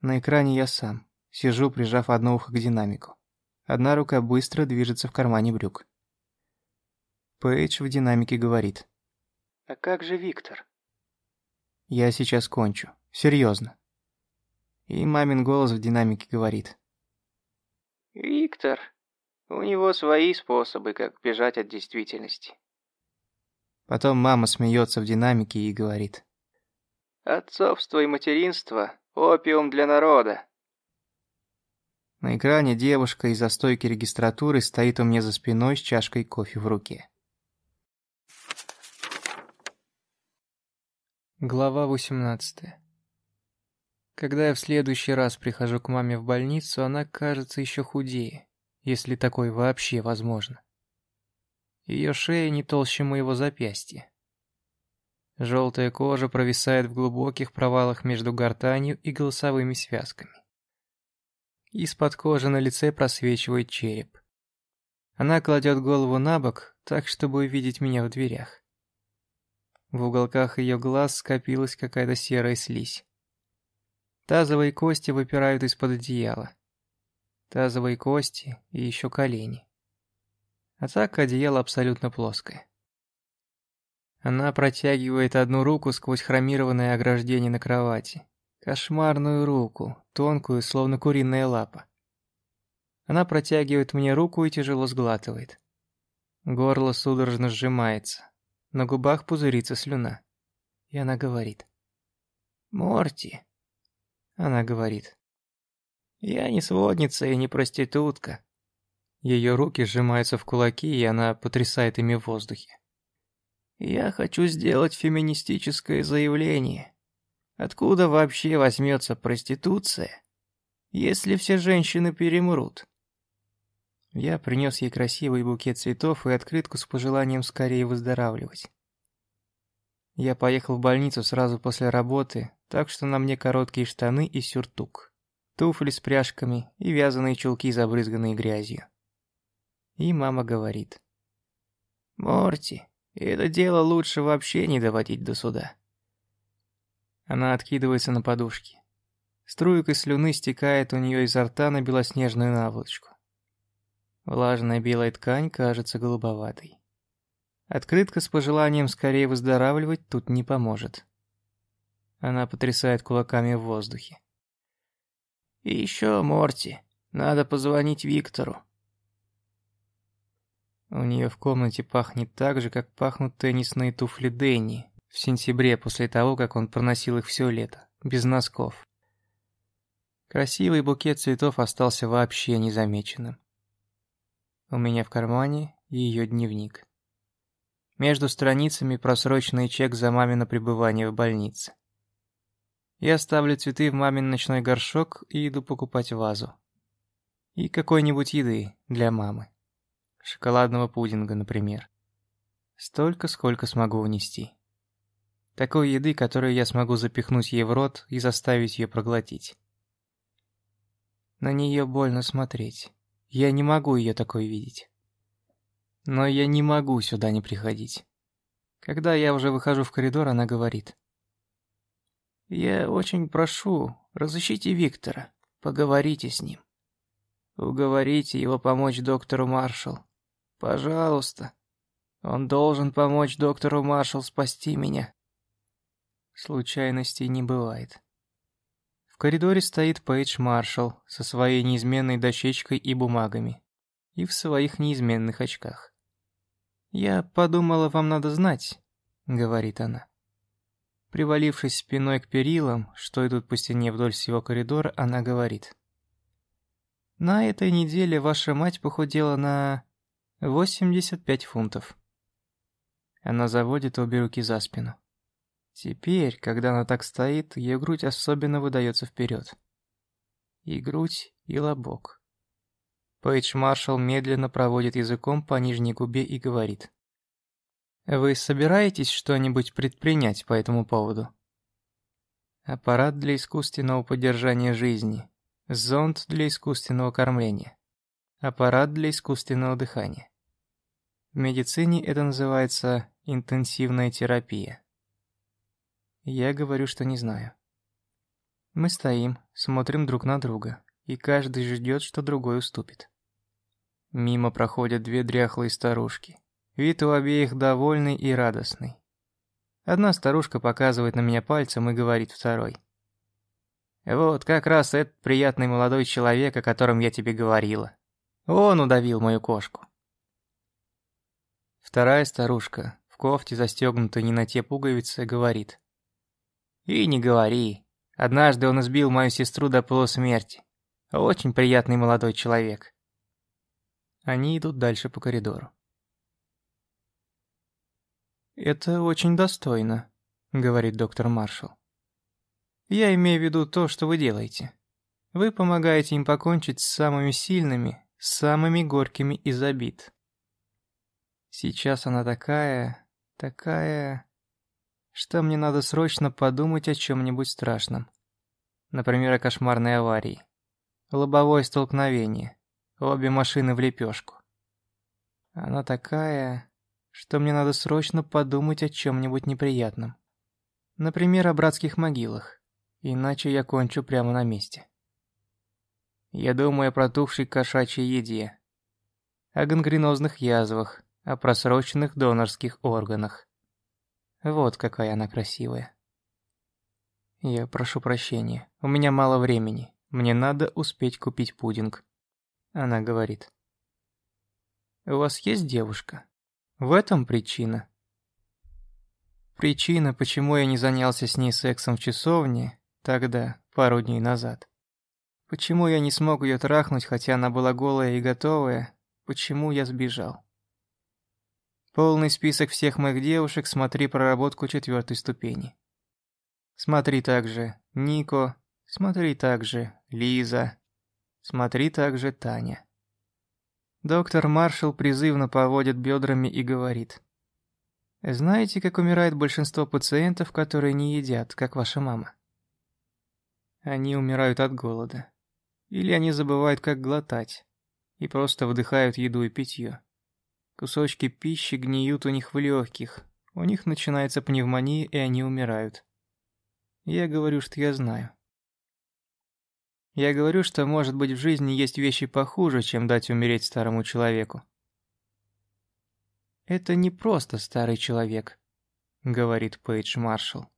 На экране я сам, сижу, прижав одно ухо к динамику. Одна рука быстро движется в кармане брюк. Пейдж в динамике говорит. «А как же Виктор?» «Я сейчас кончу. Серьезно». И мамин голос в динамике говорит. «Виктор. У него свои способы, как бежать от действительности». Потом мама смеется в динамике и говорит. «Отцовство и материнство – опиум для народа. На экране девушка из-за стойки регистратуры стоит у меня за спиной с чашкой кофе в руке. Глава 18 Когда я в следующий раз прихожу к маме в больницу, она кажется еще худее, если такое вообще возможно. Ее шея не толще моего запястья. Желтая кожа провисает в глубоких провалах между гортанью и голосовыми связками. Из-под кожи на лице просвечивает череп. Она кладет голову на бок, так, чтобы увидеть меня в дверях. В уголках ее глаз скопилась какая-то серая слизь. Тазовые кости выпирают из-под одеяла. Тазовые кости и еще колени. А так одеяло абсолютно плоское. Она протягивает одну руку сквозь хромированное ограждение на кровати. Кошмарную руку, тонкую, словно куриная лапа. Она протягивает мне руку и тяжело сглатывает. Горло судорожно сжимается. На губах пузырится слюна. И она говорит. «Морти». Она говорит. «Я не сводница и не проститутка». Ее руки сжимаются в кулаки, и она потрясает ими в воздухе. Я хочу сделать феминистическое заявление. Откуда вообще возьмется проституция, если все женщины перемрут? Я принес ей красивый букет цветов и открытку с пожеланием скорее выздоравливать. Я поехал в больницу сразу после работы, так что на мне короткие штаны и сюртук, туфли с пряжками и вязаные чулки, забрызганные грязью. И мама говорит. «Морти, это дело лучше вообще не доводить до суда. Она откидывается на подушки. Струйка слюны стекает у нее изо рта на белоснежную наволочку. Влажная белая ткань кажется голубоватой. Открытка с пожеланием скорее выздоравливать тут не поможет. Она потрясает кулаками в воздухе. «И еще, Морти, надо позвонить Виктору. У нее в комнате пахнет так же, как пахнут теннисные туфли Дэнни в сентябре после того, как он проносил их все лето, без носков. Красивый букет цветов остался вообще незамеченным. У меня в кармане ее дневник. Между страницами просроченный чек за мамино пребывание в больнице. Я ставлю цветы в мамин ночной горшок и иду покупать вазу. И какой-нибудь еды для мамы. Шоколадного пудинга, например. Столько, сколько смогу унести. Такой еды, которую я смогу запихнуть ей в рот и заставить ее проглотить. На нее больно смотреть. Я не могу ее такой видеть. Но я не могу сюда не приходить. Когда я уже выхожу в коридор, она говорит. «Я очень прошу, разыщите Виктора, поговорите с ним. Уговорите его помочь доктору Маршалл. Пожалуйста. Он должен помочь доктору Маршалл спасти меня. Случайностей не бывает. В коридоре стоит Пейдж Маршалл со своей неизменной дощечкой и бумагами. И в своих неизменных очках. «Я подумала, вам надо знать», — говорит она. Привалившись спиной к перилам, что идут по стене вдоль всего коридора, она говорит. «На этой неделе ваша мать похудела на 85 фунтов. Она заводит обе руки за спину. Теперь, когда она так стоит, ее грудь особенно выдается вперед. И грудь, и лобок. Пейдж Маршалл медленно проводит языком по нижней губе и говорит. «Вы собираетесь что-нибудь предпринять по этому поводу?» Аппарат для искусственного поддержания жизни. Зонд для искусственного кормления. Аппарат для искусственного дыхания. В медицине это называется интенсивная терапия. Я говорю, что не знаю. Мы стоим, смотрим друг на друга, и каждый ждет, что другой уступит. Мимо проходят две дряхлые старушки. Вид у обеих довольный и радостный. Одна старушка показывает на меня пальцем и говорит второй. «Вот как раз этот приятный молодой человек, о котором я тебе говорила». Он удавил мою кошку. Вторая старушка, в кофте, застегнутой не на те пуговицы, говорит. «И не говори. Однажды он избил мою сестру до полусмерти. Очень приятный молодой человек. Они идут дальше по коридору. «Это очень достойно», — говорит доктор Маршалл. «Я имею в виду то, что вы делаете. Вы помогаете им покончить с самыми сильными, самыми горькими из обид. Сейчас она такая, такая, что мне надо срочно подумать о чем-нибудь страшном. Например, о кошмарной аварии. Лобовое столкновение. Обе машины в лепешку. Она такая, что мне надо срочно подумать о чем-нибудь неприятном. Например, о братских могилах. Иначе я кончу прямо на месте. Я думаю о протухшей кошачьей еде, о гангренозных язвах, о просроченных донорских органах. Вот какая она красивая. Я прошу прощения, у меня мало времени, мне надо успеть купить пудинг. Она говорит. У вас есть девушка? В этом причина. Причина, почему я не занялся с ней сексом в часовне тогда, пару дней назад. Почему я не смог ее трахнуть, хотя она была голая и готовая? Почему я сбежал? Полный список всех моих девушек, смотри проработку четвертой ступени. Смотри также Нико, смотри также Лиза, смотри также Таня. Доктор Маршалл призывно поводит бедрами и говорит. «Знаете, как умирает большинство пациентов, которые не едят, как ваша мама?» Они умирают от голода. Или они забывают, как глотать, и просто вдыхают еду и питье. Кусочки пищи гниют у них в легких, у них начинается пневмония, и они умирают. Я говорю, что я знаю. Я говорю, что, может быть, в жизни есть вещи похуже, чем дать умереть старому человеку. «Это не просто старый человек», — говорит Пейдж Маршалл.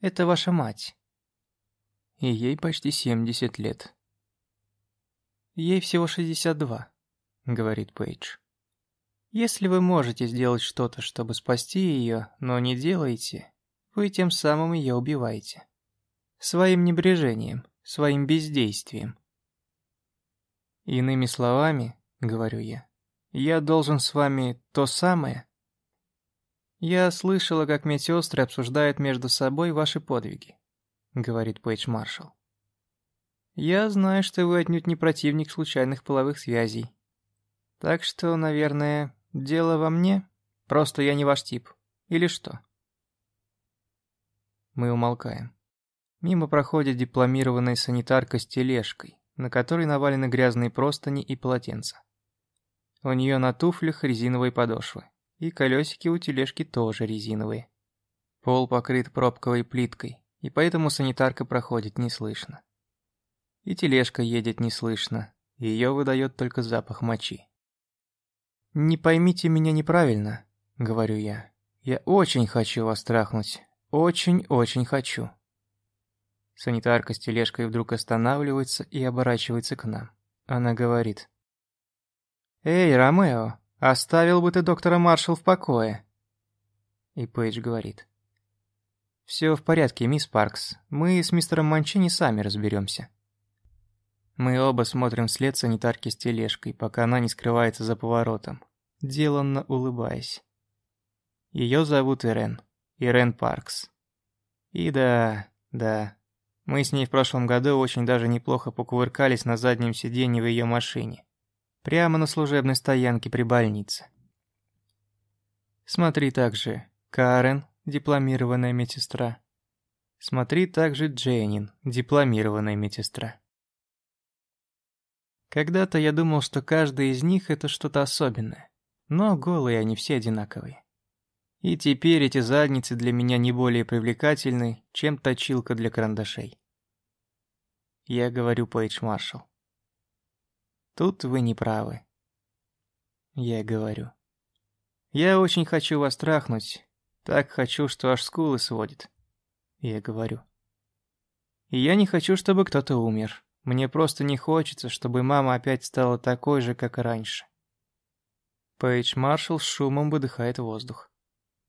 «Это ваша мать». И ей почти 70 лет. «Ей всего 62», — говорит Пейдж. «Если вы можете сделать что-то, чтобы спасти ее, но не делаете, вы тем самым ее убиваете. Своим небрежением, своим бездействием». «Иными словами, — говорю я, — я должен с вами то самое?» «Я слышала, как медсестры обсуждают между собой ваши подвиги», — говорит Пейдж Маршалл. Я знаю, что вы отнюдь не противник случайных половых связей. Так что, наверное, дело во мне? Просто я не ваш тип. Или что? Мы умолкаем. Мимо проходит дипломированная санитарка с тележкой, на которой навалены грязные простыни и полотенца. У нее на туфлях резиновые подошвы, и колесики у тележки тоже резиновые. Пол покрыт пробковой плиткой, и поэтому санитарка проходит неслышно. И тележка едет неслышно, ее выдает только запах мочи. «Не поймите меня неправильно», — говорю я. «Я очень хочу вас трахнуть. Очень-очень хочу». Санитарка с тележкой вдруг останавливается и оборачивается к нам. Она говорит. «Эй, Ромео, оставил бы ты доктора Маршалл в покое». И Пейдж говорит. «Все в порядке, мисс Паркс. Мы с мистером Манчини сами разберемся. Мы оба смотрим вслед санитарки с тележкой, пока она не скрывается за поворотом, деланно улыбаясь. Ее зовут Ирен. Ирен Паркс. И да, да, мы с ней в прошлом году очень даже неплохо покувыркались на заднем сиденье в ее машине. Прямо на служебной стоянке при больнице. Смотри также Карен, дипломированная медсестра. Смотри также Дженнин, дипломированная медсестра. Когда-то я думал, что каждый из них — это что-то особенное. Но голые они все одинаковые. И теперь эти задницы для меня не более привлекательны, чем точилка для карандашей. Я говорю Пейдж Маршалл. Тут вы не правы. Я говорю. Я очень хочу вас трахнуть. Так хочу, что аж скулы сводит. Я говорю. И я не хочу, чтобы кто-то умер. Мне просто не хочется, чтобы мама опять стала такой же, как и раньше. Пейдж Маршалл с шумом выдыхает воздух.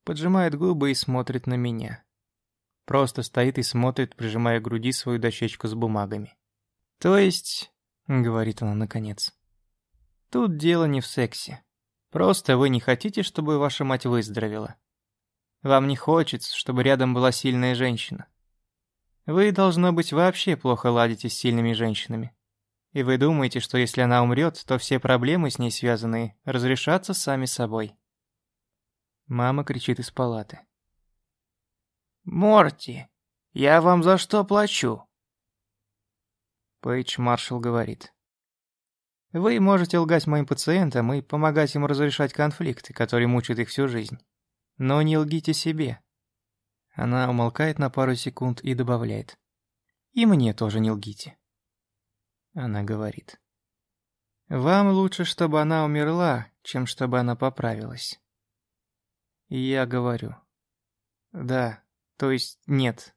Поджимает губы и смотрит на меня. Просто стоит и смотрит, прижимая к груди свою дощечку с бумагами. То есть, говорит она наконец. Тут дело не в сексе. Просто вы не хотите, чтобы ваша мать выздоровела. Вам не хочется, чтобы рядом была сильная женщина. Вы, должно быть, вообще плохо ладите с сильными женщинами. И вы думаете, что если она умрет, то все проблемы с ней связанные разрешатся сами собой. Мама кричит из палаты. «Морти, я вам за что плачу?» Пейдж Маршалл говорит. «Вы можете лгать моим пациентам и помогать им разрешать конфликты, которые мучают их всю жизнь. Но не лгите себе». Она умолкает на пару секунд и добавляет. «И мне тоже не лгите». Она говорит. «Вам лучше, чтобы она умерла, чем чтобы она поправилась». И я говорю. «Да, то есть нет,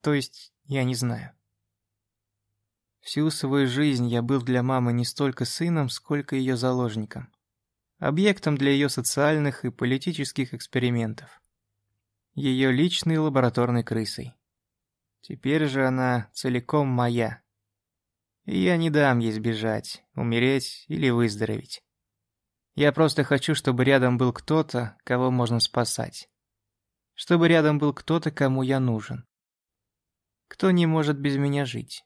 то есть я не знаю». Всю свою жизнь я был для мамы не столько сыном, сколько ее заложником. Объектом для ее социальных и политических экспериментов. Ее личной лабораторной крысой. Теперь же она целиком моя. И я не дам ей сбежать, умереть или выздороветь. Я просто хочу, чтобы рядом был кто-то, кого можно спасать. Чтобы рядом был кто-то, кому я нужен. Кто не может без меня жить.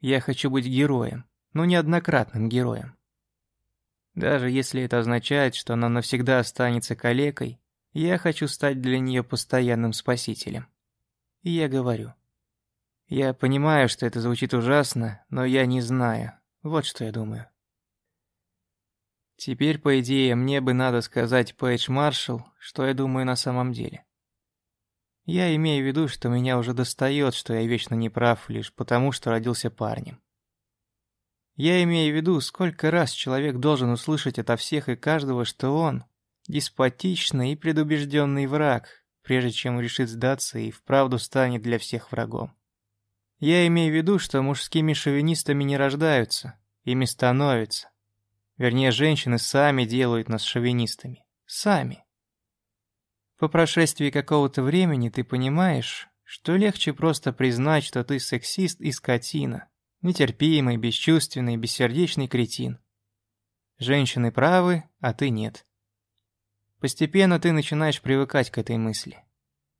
Я хочу быть героем, но неоднократным героем. Даже если это означает, что она навсегда останется калекой, я хочу стать для нее постоянным спасителем. И я говорю, я понимаю, что это звучит ужасно, но я не знаю. Вот что я думаю. Теперь, по идее, мне бы надо сказать Пейдж Маршалл, что я думаю на самом деле. Я имею в виду, что меня уже достает, что я вечно не прав лишь потому, что родился парнем. Я имею в виду, сколько раз человек должен услышать ото всех и каждого, что он – деспотичный и предубежденный враг, прежде чем решит сдаться и вправду станет для всех врагом. Я имею в виду, что мужскими шовинистами не рождаются, ими становятся. Вернее, женщины сами делают нас шовинистами. Сами. По прошествии какого-то времени ты понимаешь, что легче просто признать, что ты сексист и скотина. Нетерпимый, бесчувственный, бессердечный кретин. Женщины правы, а ты нет. Постепенно ты начинаешь привыкать к этой мысли.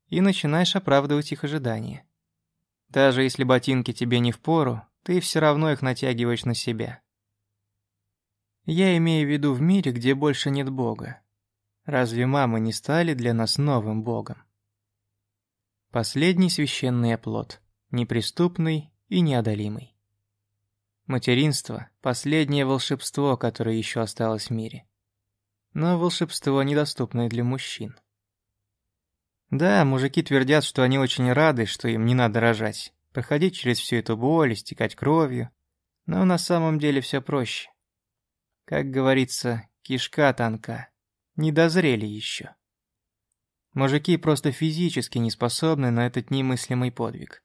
И начинаешь оправдывать их ожидания. Даже если ботинки тебе не впору, ты все равно их натягиваешь на себя. Я имею в виду в мире, где больше нет Бога. Разве мамы не стали для нас новым Богом? Последний священный оплот, неприступный и неодолимый. Материнство – последнее волшебство, которое еще осталось в мире. Но волшебство, недоступное для мужчин. Да, мужики твердят, что они очень рады, что им не надо рожать, проходить через всю эту боль, истекать кровью. Но на самом деле все проще. Как говорится, кишка тонка. Не дозрели еще. Мужики просто физически не способны на этот немыслимый подвиг.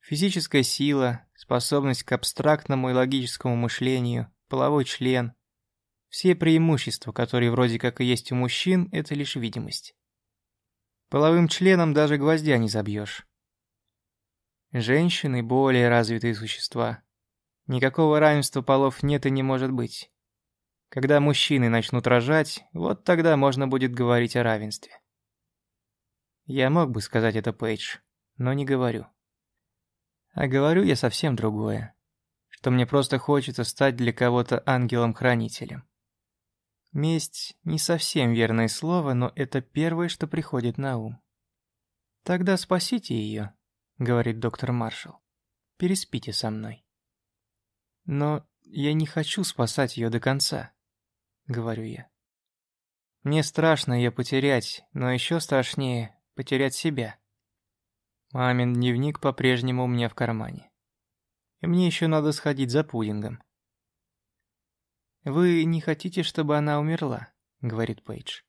Физическая сила, способность к абстрактному и логическому мышлению, половой член. Все преимущества, которые вроде как и есть у мужчин, это лишь видимость. Половым членом даже гвоздя не забьешь. Женщины – более развитые существа. Никакого равенства полов нет и не может быть. Когда мужчины начнут рожать, вот тогда можно будет говорить о равенстве. Я мог бы сказать это Пейдж, но не говорю. А говорю я совсем другое. Что мне просто хочется стать для кого-то ангелом-хранителем. Месть – не совсем верное слово, но это первое, что приходит на ум. «Тогда спасите ее», – говорит доктор Маршалл. «Переспите со мной». «Но я не хочу спасать ее до конца», – говорю я. «Мне страшно ее потерять, но еще страшнее – потерять себя». Мамин дневник по-прежнему у меня в кармане. И мне еще надо сходить за пудингом. «Вы не хотите, чтобы она умерла», — говорит Пейдж.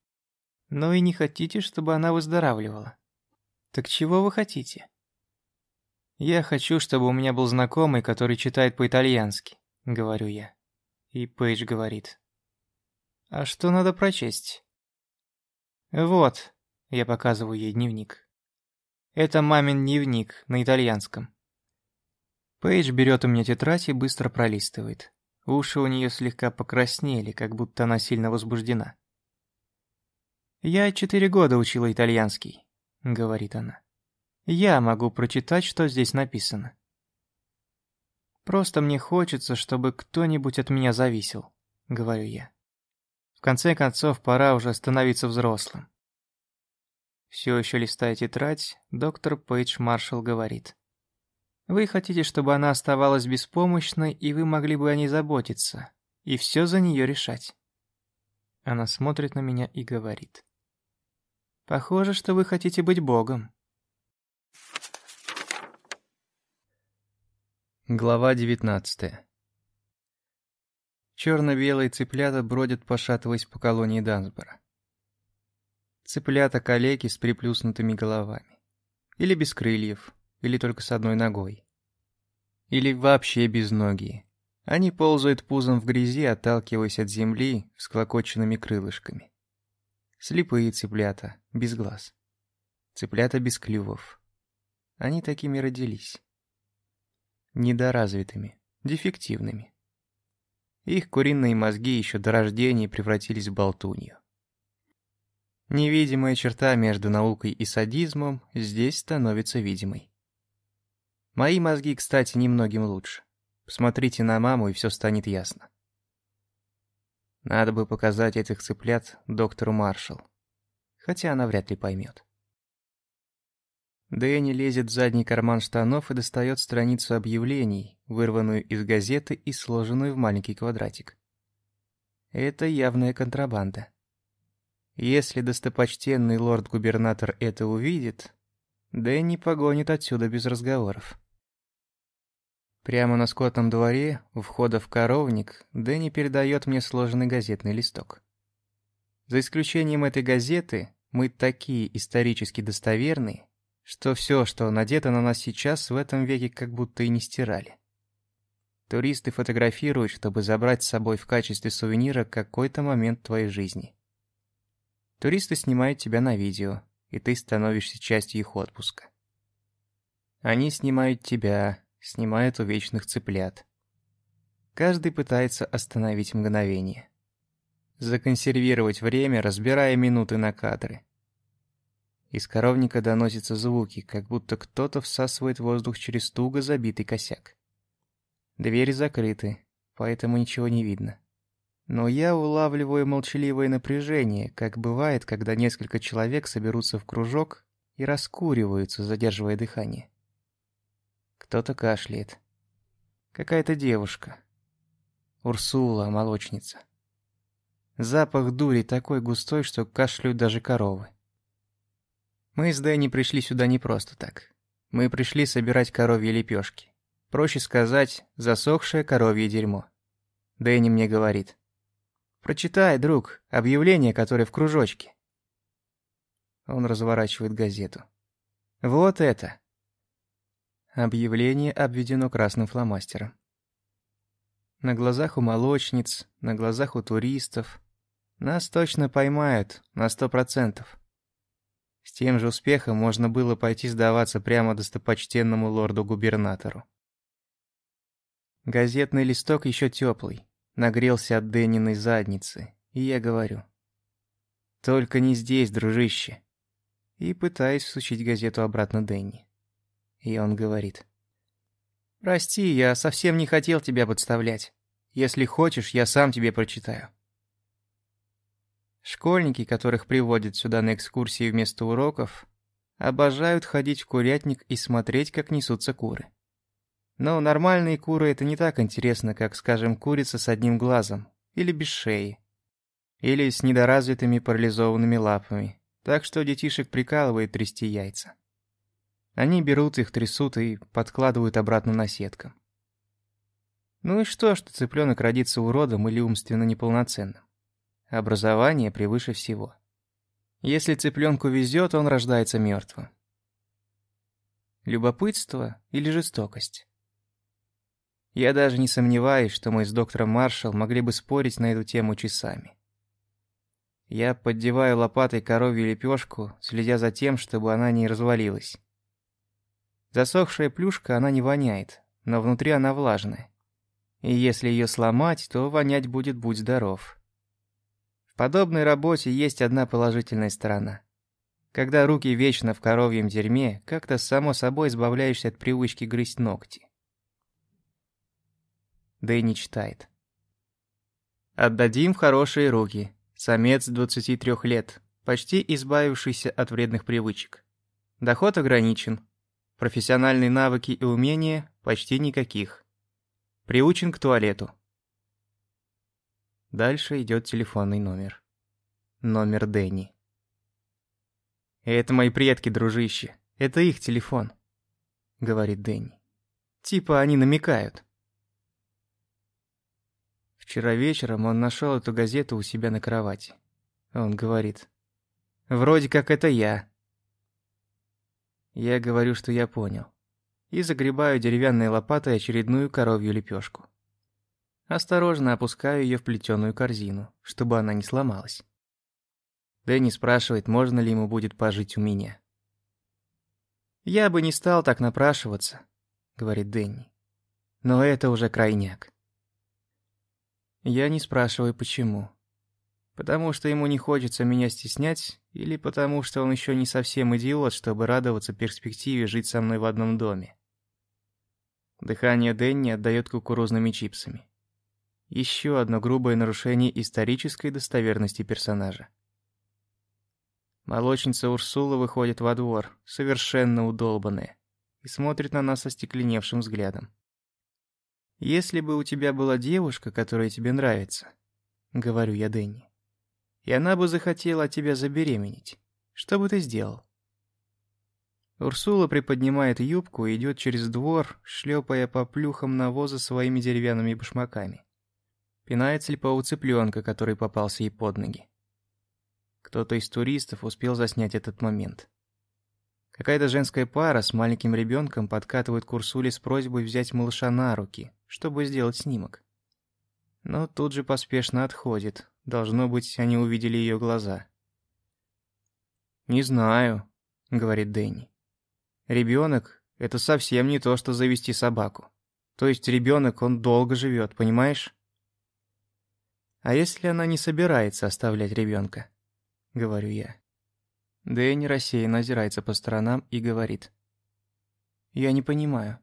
«Но и не хотите, чтобы она выздоравливала. Так чего вы хотите?» «Я хочу, чтобы у меня был знакомый, который читает по-итальянски», — говорю я. И Пейдж говорит. «А что надо прочесть?» «Вот», — я показываю ей дневник. «Это мамин дневник на итальянском». Пейдж берет у меня тетрадь и быстро пролистывает. Уши у нее слегка покраснели, как будто она сильно возбуждена. «Я четыре года учила итальянский», — говорит она. «Я могу прочитать, что здесь написано. Просто мне хочется, чтобы кто-нибудь от меня зависел», — говорю я. «В конце концов, пора уже становиться взрослым». Все еще листая тетрадь, доктор Пейдж Маршалл говорит. Вы хотите, чтобы она оставалась беспомощной, и вы могли бы о ней заботиться, и все за нее решать. Она смотрит на меня и говорит. Похоже, что вы хотите быть богом. Глава 19 Черно-белые цыплята бродят, пошатываясь по колонии Дансбора. Цыплята-калеки с приплюснутыми головами. Или без крыльев, или только с одной ногой. Или вообще без ноги. Они ползают пузом в грязи, отталкиваясь от земли всклокоченными крылышками. Слепые цыплята, без глаз. Цыплята без клювов. Они такими родились. Недоразвитыми, дефективными. Их куриные мозги еще до рождения превратились в болтунью. Невидимая черта между наукой и садизмом здесь становится видимой. Мои мозги, кстати, немногим лучше. Посмотрите на маму, и все станет ясно. Надо бы показать этих цыплят доктору Маршалл. Хотя она вряд ли поймет. Дэнни лезет в задний карман штанов и достает страницу объявлений, вырванную из газеты и сложенную в маленький квадратик. Это явная контрабанда. Если достопочтенный лорд-губернатор это увидит, Дэнни погонит отсюда без разговоров. Прямо на скотном дворе, у входа в коровник, Дэнни передает мне сложенный газетный листок. За исключением этой газеты, мы такие исторически достоверные, что все, что надето на нас сейчас, в этом веке как будто и не стирали. Туристы фотографируют, чтобы забрать с собой в качестве сувенира какой-то момент твоей жизни. Туристы снимают тебя на видео, и ты становишься частью их отпуска. Они снимают тебя, снимают у вечных цыплят. Каждый пытается остановить мгновение. Законсервировать время, разбирая минуты на кадры. Из коровника доносятся звуки, как будто кто-то всасывает воздух через туго забитый косяк. Двери закрыты, поэтому ничего не видно. Но я улавливаю молчаливое напряжение, как бывает, когда несколько человек соберутся в кружок и раскуриваются, задерживая дыхание. Кто-то кашляет. Какая-то девушка. Урсула, молочница. Запах дури такой густой, что кашляют даже коровы. Мы с Дэнни пришли сюда не просто так. Мы пришли собирать коровьи лепешки. Проще сказать, засохшее коровье дерьмо. Дэнни мне говорит. «Прочитай, друг, объявление, которое в кружочке». Он разворачивает газету. «Вот это. Объявление обведено красным фломастером. На глазах у молочниц, на глазах у туристов. Нас точно поймают, на сто процентов. С тем же успехом можно было пойти сдаваться прямо достопочтенному лорду-губернатору. Газетный листок еще теплый, нагрелся от Дэнниной задницы, и я говорю. «Только не здесь, дружище!» И пытаюсь всучить газету обратно Дэнни. И он говорит. «Прости, я совсем не хотел тебя подставлять. Если хочешь, я сам тебе прочитаю». Школьники, которых приводят сюда на экскурсии вместо уроков, обожают ходить в курятник и смотреть, как несутся куры. Но нормальные куры это не так интересно, как, скажем, курица с одним глазом, или без шеи, или с недоразвитыми парализованными лапами, так что детишек прикалывает трясти яйца. Они берут их, трясут и подкладывают обратно на сеткам. Ну и что, что цыпленок родится уродом или умственно неполноценным? Образование превыше всего. Если цыпленку везет, он рождается мертвым. Любопытство или жестокость? Я даже не сомневаюсь, что мы с доктором Маршалл могли бы спорить на эту тему часами. Я поддеваю лопатой коровью лепешку, следя за тем, чтобы она не развалилась. Засохшая плюшка, она не воняет, но внутри она влажная. И если ее сломать, то вонять будет будь здоров. В подобной работе есть одна положительная сторона. Когда руки вечно в коровьем дерьме, как-то само собой избавляешься от привычки грызть ногти. Дэнни читает. «Отдадим в хорошие руки. Самец 23 лет, почти избавившийся от вредных привычек. Доход ограничен. Профессиональные навыки и умения почти никаких. Приучен к туалету. Дальше идет телефонный номер. Номер Дэнни. «Это мои предки, дружище. Это их телефон», — говорит Дэнни. «Типа они намекают». Вчера вечером он нашел эту газету у себя на кровати. Он говорит. «Вроде как это я». Я говорю, что я понял. И загребаю деревянной лопатой очередную коровью лепешку. Осторожно опускаю ее в плетеную корзину, чтобы она не сломалась. Дэнни спрашивает, можно ли ему будет пожить у меня. «Я бы не стал так напрашиваться», — говорит Дэнни. «Но это уже крайняк». Я не спрашиваю, почему. Потому что ему не хочется меня стеснять, или потому что он еще не совсем идиот, чтобы радоваться перспективе жить со мной в одном доме. Дыхание Дэнни отдает кукурузными чипсами. Еще одно грубое нарушение исторической достоверности персонажа. Молочница Урсула выходит во двор, совершенно удолбанная, и смотрит на нас остекленевшим взглядом. «Если бы у тебя была девушка, которая тебе нравится», — говорю я Дэнни, «и она бы захотела от тебя забеременеть, что бы ты сделал?» Урсула приподнимает юбку и идет через двор, шлепая по плюхам навоза своими деревянными башмаками. Пинает слепого цыпленка, который попался ей под ноги. Кто-то из туристов успел заснять этот момент. Какая-то женская пара с маленьким ребенком подкатывает к Урсуле с просьбой взять малыша на руки, чтобы сделать снимок. Но тут же поспешно отходит. Должно быть, они увидели ее глаза. «Не знаю», — говорит Дэнни. «Ребенок — это совсем не то, что завести собаку. То есть ребенок, он долго живет, понимаешь?» «А если она не собирается оставлять ребенка?» — говорю я. Дэнни рассеянно озирается по сторонам и говорит. «Я не понимаю.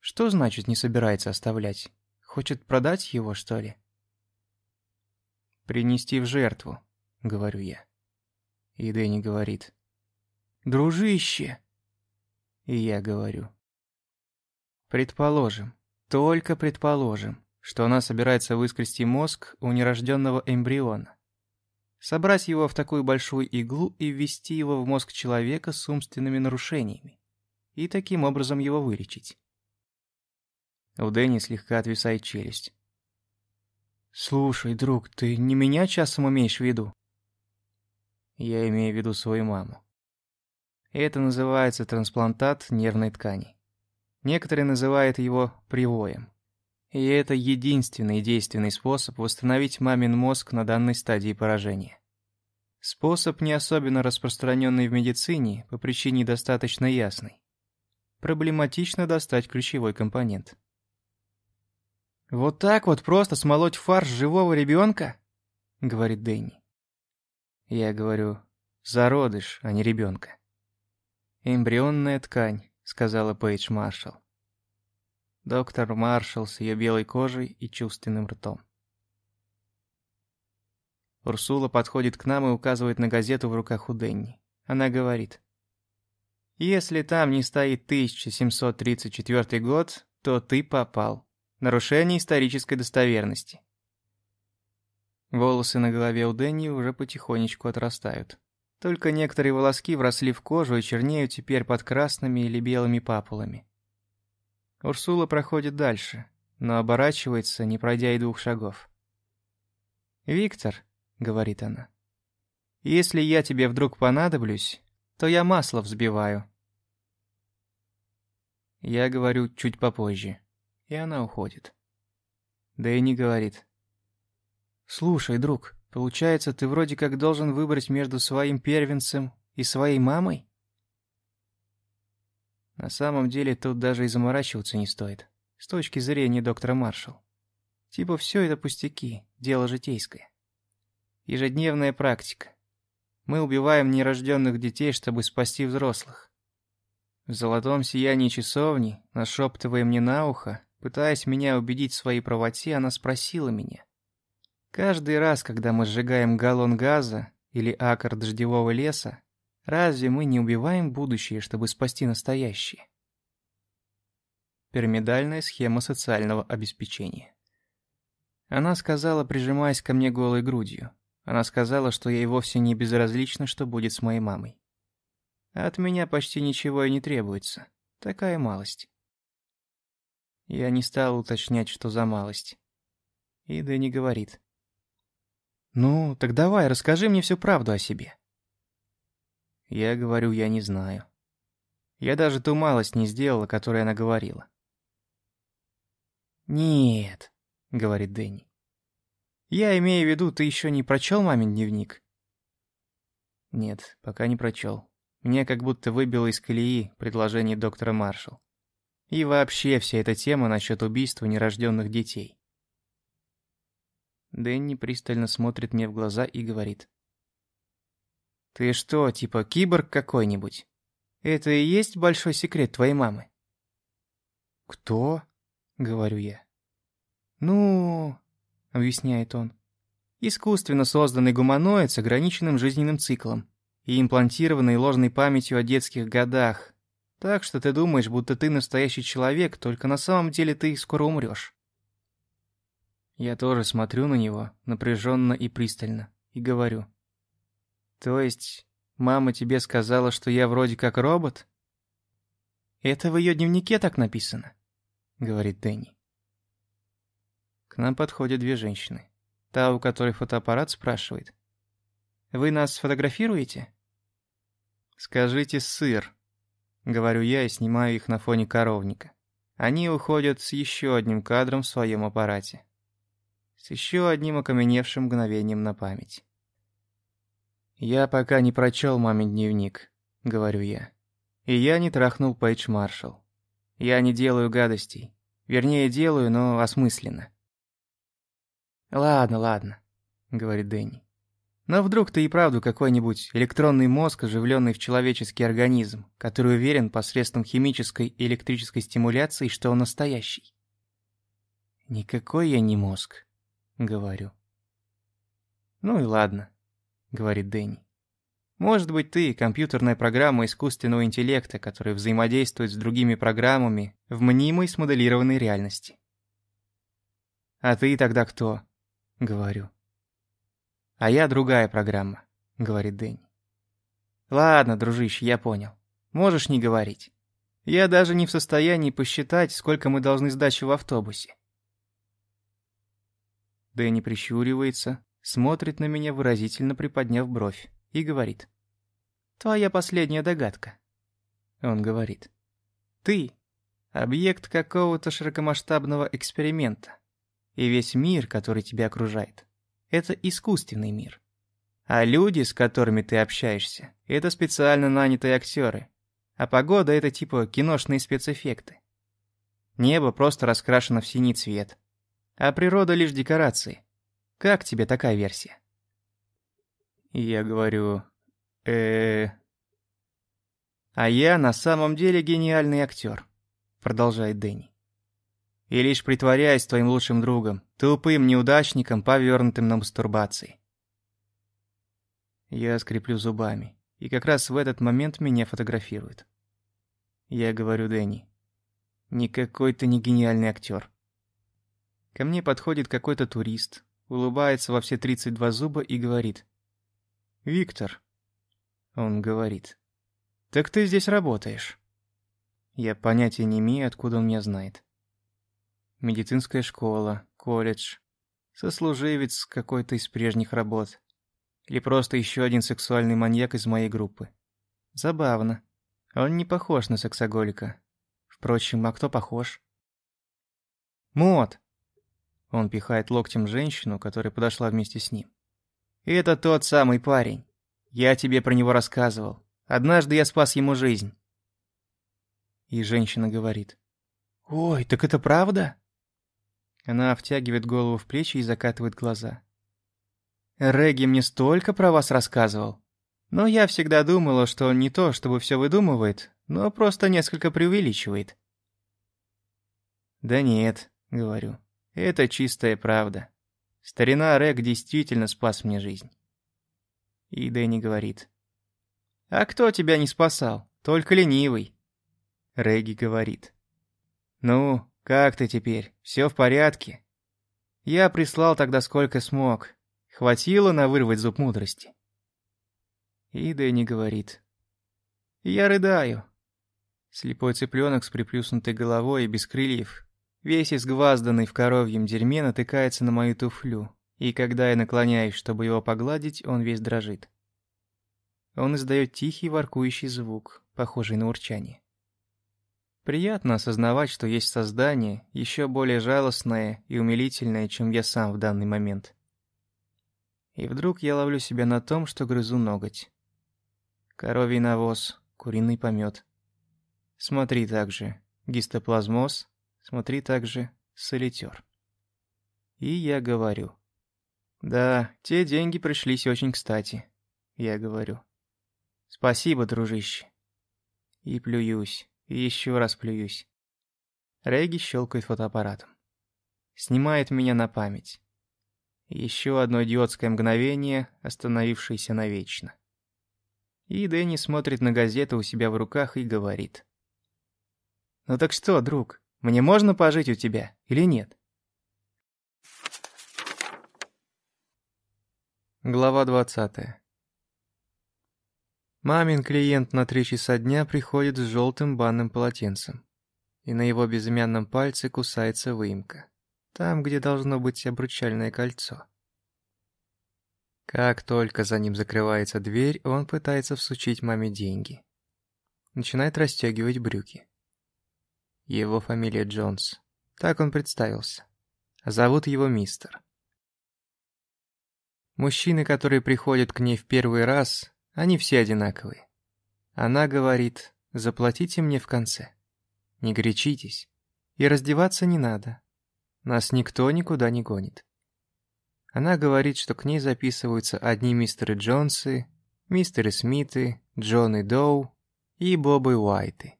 Что значит не собирается оставлять? Хочет продать его, что ли?» «Принести в жертву», — говорю я. И Дэнни говорит. «Дружище!» И я говорю. «Предположим, только предположим, что она собирается выскрести мозг у нерожденного эмбриона собрать его в такую большую иглу и ввести его в мозг человека с умственными нарушениями, и таким образом его вылечить. У Дэнни слегка отвисает челюсть. «Слушай, друг, ты не меня часом имеешь в виду?» Я имею в виду свою маму. Это называется трансплантат нервной ткани. Некоторые называют его привоем. И это единственный действенный способ восстановить мамин мозг на данной стадии поражения. Способ не особенно распространенный в медицине по причине достаточно ясной. Проблематично достать ключевой компонент. «Вот так вот просто смолоть фарш живого ребенка?» — говорит Дэнни. Я говорю, зародыш, а не ребенка. «Эмбрионная ткань», — сказала Пейдж Маршалл. Доктор Маршалл с ее белой кожей и чувственным ртом. Урсула подходит к нам и указывает на газету в руках у Денни. Она говорит. «Если там не стоит 1734 год, то ты попал. Нарушение исторической достоверности». Волосы на голове у Дэнни уже потихонечку отрастают. Только некоторые волоски вросли в кожу и чернеют теперь под красными или белыми папулами. Урсула проходит дальше, но оборачивается, не пройдя и двух шагов. «Виктор», — говорит она, — «если я тебе вдруг понадоблюсь, то я масло взбиваю». Я говорю чуть попозже, и она уходит. Да и не говорит. «Слушай, друг, получается, ты вроде как должен выбрать между своим первенцем и своей мамой?» На самом деле тут даже и заморачиваться не стоит. С точки зрения доктора Маршалл. Типа все это пустяки, дело житейское. Ежедневная практика. Мы убиваем нерожденных детей, чтобы спасти взрослых. В золотом сиянии часовни, нашептывая мне на ухо, пытаясь меня убедить в своей правоте, она спросила меня. Каждый раз, когда мы сжигаем галлон газа или акр дождевого леса, разве мы не убиваем будущее, чтобы спасти настоящее? Пирамидальная схема социального обеспечения. Она сказала, прижимаясь ко мне голой грудью. Она сказала, что ей вовсе не безразлично, что будет с моей мамой. от меня почти ничего и не требуется. Такая малость. Я не стал уточнять, что за малость. И Дэнни говорит. «Ну, так давай, расскажи мне всю правду о себе». Я говорю, я не знаю. Я даже ту малость не сделала, которую она говорила. «Нет», — говорит Дэнни. «Я имею в виду, ты еще не прочел мамин дневник?» «Нет, пока не прочел. Мне как будто выбило из колеи предложение доктора Маршалл. И вообще вся эта тема насчет убийства нерожденных детей». Дэнни пристально смотрит мне в глаза и говорит. «Ты что, типа киборг какой-нибудь? Это и есть большой секрет твоей мамы?» «Кто?» говорю я. «Ну...» — объясняет он. «Искусственно созданный гуманоид с ограниченным жизненным циклом и имплантированный ложной памятью о детских годах. Так что ты думаешь, будто ты настоящий человек, только на самом деле ты скоро умрешь». Я тоже смотрю на него, напряженно и пристально, и говорю. «То есть, мама тебе сказала, что я вроде как робот?» «Это в ее дневнике так написано?» говорит Дэнни. К нам подходят две женщины. Та, у которой фотоаппарат, спрашивает. «Вы нас сфотографируете?» «Скажите сыр», — говорю я и снимаю их на фоне коровника. Они уходят с еще одним кадром в своем аппарате. С еще одним окаменевшим мгновением на память. «Я пока не прочел мамин дневник», — говорю я. «И я не трахнул Пейдж Маршалл. Я не делаю гадостей. Вернее, делаю, но осмысленно. «Ладно, ладно», — говорит Дэнни. «Но вдруг ты и правду какой-нибудь электронный мозг, оживленный в человеческий организм, который уверен посредством химической и электрической стимуляции, что он настоящий?» «Никакой я не мозг», — говорю. «Ну и ладно», — говорит Дэнни. Может быть, ты – компьютерная программа искусственного интеллекта, которая взаимодействует с другими программами в мнимой смоделированной реальности. «А ты тогда кто?» – говорю. «А я другая программа», – говорит Дэнни. «Ладно, дружище, я понял. Можешь не говорить. Я даже не в состоянии посчитать, сколько мы должны сдачи в автобусе». Дэнни прищуривается, смотрит на меня, выразительно приподняв бровь и говорит. «Твоя последняя догадка». Он говорит. «Ты — объект какого-то широкомасштабного эксперимента, и весь мир, который тебя окружает, — это искусственный мир. А люди, с которыми ты общаешься, — это специально нанятые актеры, а погода — это типа киношные спецэффекты. Небо просто раскрашено в синий цвет, а природа — лишь декорации. Как тебе такая версия?» Я говорю, э, А я на самом деле гениальный актер, продолжает Дэнни. И лишь притворяясь твоим лучшим другом, тупым неудачником, повернутым на мастурбации. Я скреплю зубами, и как раз в этот момент меня фотографируют. Я говорю Дэнни, никакой ты не гениальный актер. Ко мне подходит какой-то турист, улыбается во все 32 зуба и говорит, «Виктор», — он говорит, — «так ты здесь работаешь». Я понятия не имею, откуда он меня знает. Медицинская школа, колледж, сослуживец какой-то из прежних работ. Или просто еще один сексуальный маньяк из моей группы. Забавно. Он не похож на сексоголика. Впрочем, а кто похож? Мод! Он пихает локтем женщину, которая подошла вместе с ним. «Это тот самый парень. Я тебе про него рассказывал. Однажды я спас ему жизнь». И женщина говорит. «Ой, так это правда?» Она втягивает голову в плечи и закатывает глаза. Регги мне столько про вас рассказывал. Но я всегда думала, что он не то, чтобы все выдумывает, но просто несколько преувеличивает. «Да нет», — говорю, — «это чистая правда. Старина Рэг действительно спас мне жизнь». И Дэнни говорит. «А кто тебя не спасал? Только ленивый». Регги говорит. «Ну, как ты теперь? Все в порядке?» Я прислал тогда сколько смог. Хватило на вырвать зуб мудрости. И Дэнни говорит. Я рыдаю. Слепой цыпленок с приплюснутой головой и без крыльев, весь изгвазданный в коровьем дерьме, натыкается на мою туфлю, и когда я наклоняюсь, чтобы его погладить, он весь дрожит. Он издает тихий воркующий звук, похожий на урчание. Приятно осознавать, что есть создание, еще более жалостное и умилительное, чем я сам в данный момент. И вдруг я ловлю себя на том, что грызу ноготь. Коровий навоз, куриный помет. Смотри также гистоплазмоз, смотри также солитер. И я говорю. Да, те деньги пришлись очень кстати. Я говорю. Спасибо, дружище. И плююсь, еще раз плююсь. Регги щелкает фотоаппаратом. Снимает меня на память. Еще одно идиотское мгновение, остановившееся навечно. И Дэнни смотрит на газету у себя в руках и говорит. «Ну так что, друг, мне можно пожить у тебя или нет?» Глава 20 Мамин клиент на три часа дня приходит с желтым банным полотенцем, и на его безымянном пальце кусается выемка, там, где должно быть обручальное кольцо. Как только за ним закрывается дверь, он пытается всучить маме деньги. Начинает расстегивать брюки. Его фамилия Джонс. Так он представился. Зовут его мистер. Мужчины, которые приходят к ней в первый раз, они все одинаковые. Она говорит, заплатите мне в конце. Не горячитесь. И раздеваться не надо. Нас никто никуда не гонит. Она говорит, что к ней записываются одни мистеры Джонсы, мистеры Смиты, Джонны Доу и Бобы Уайты.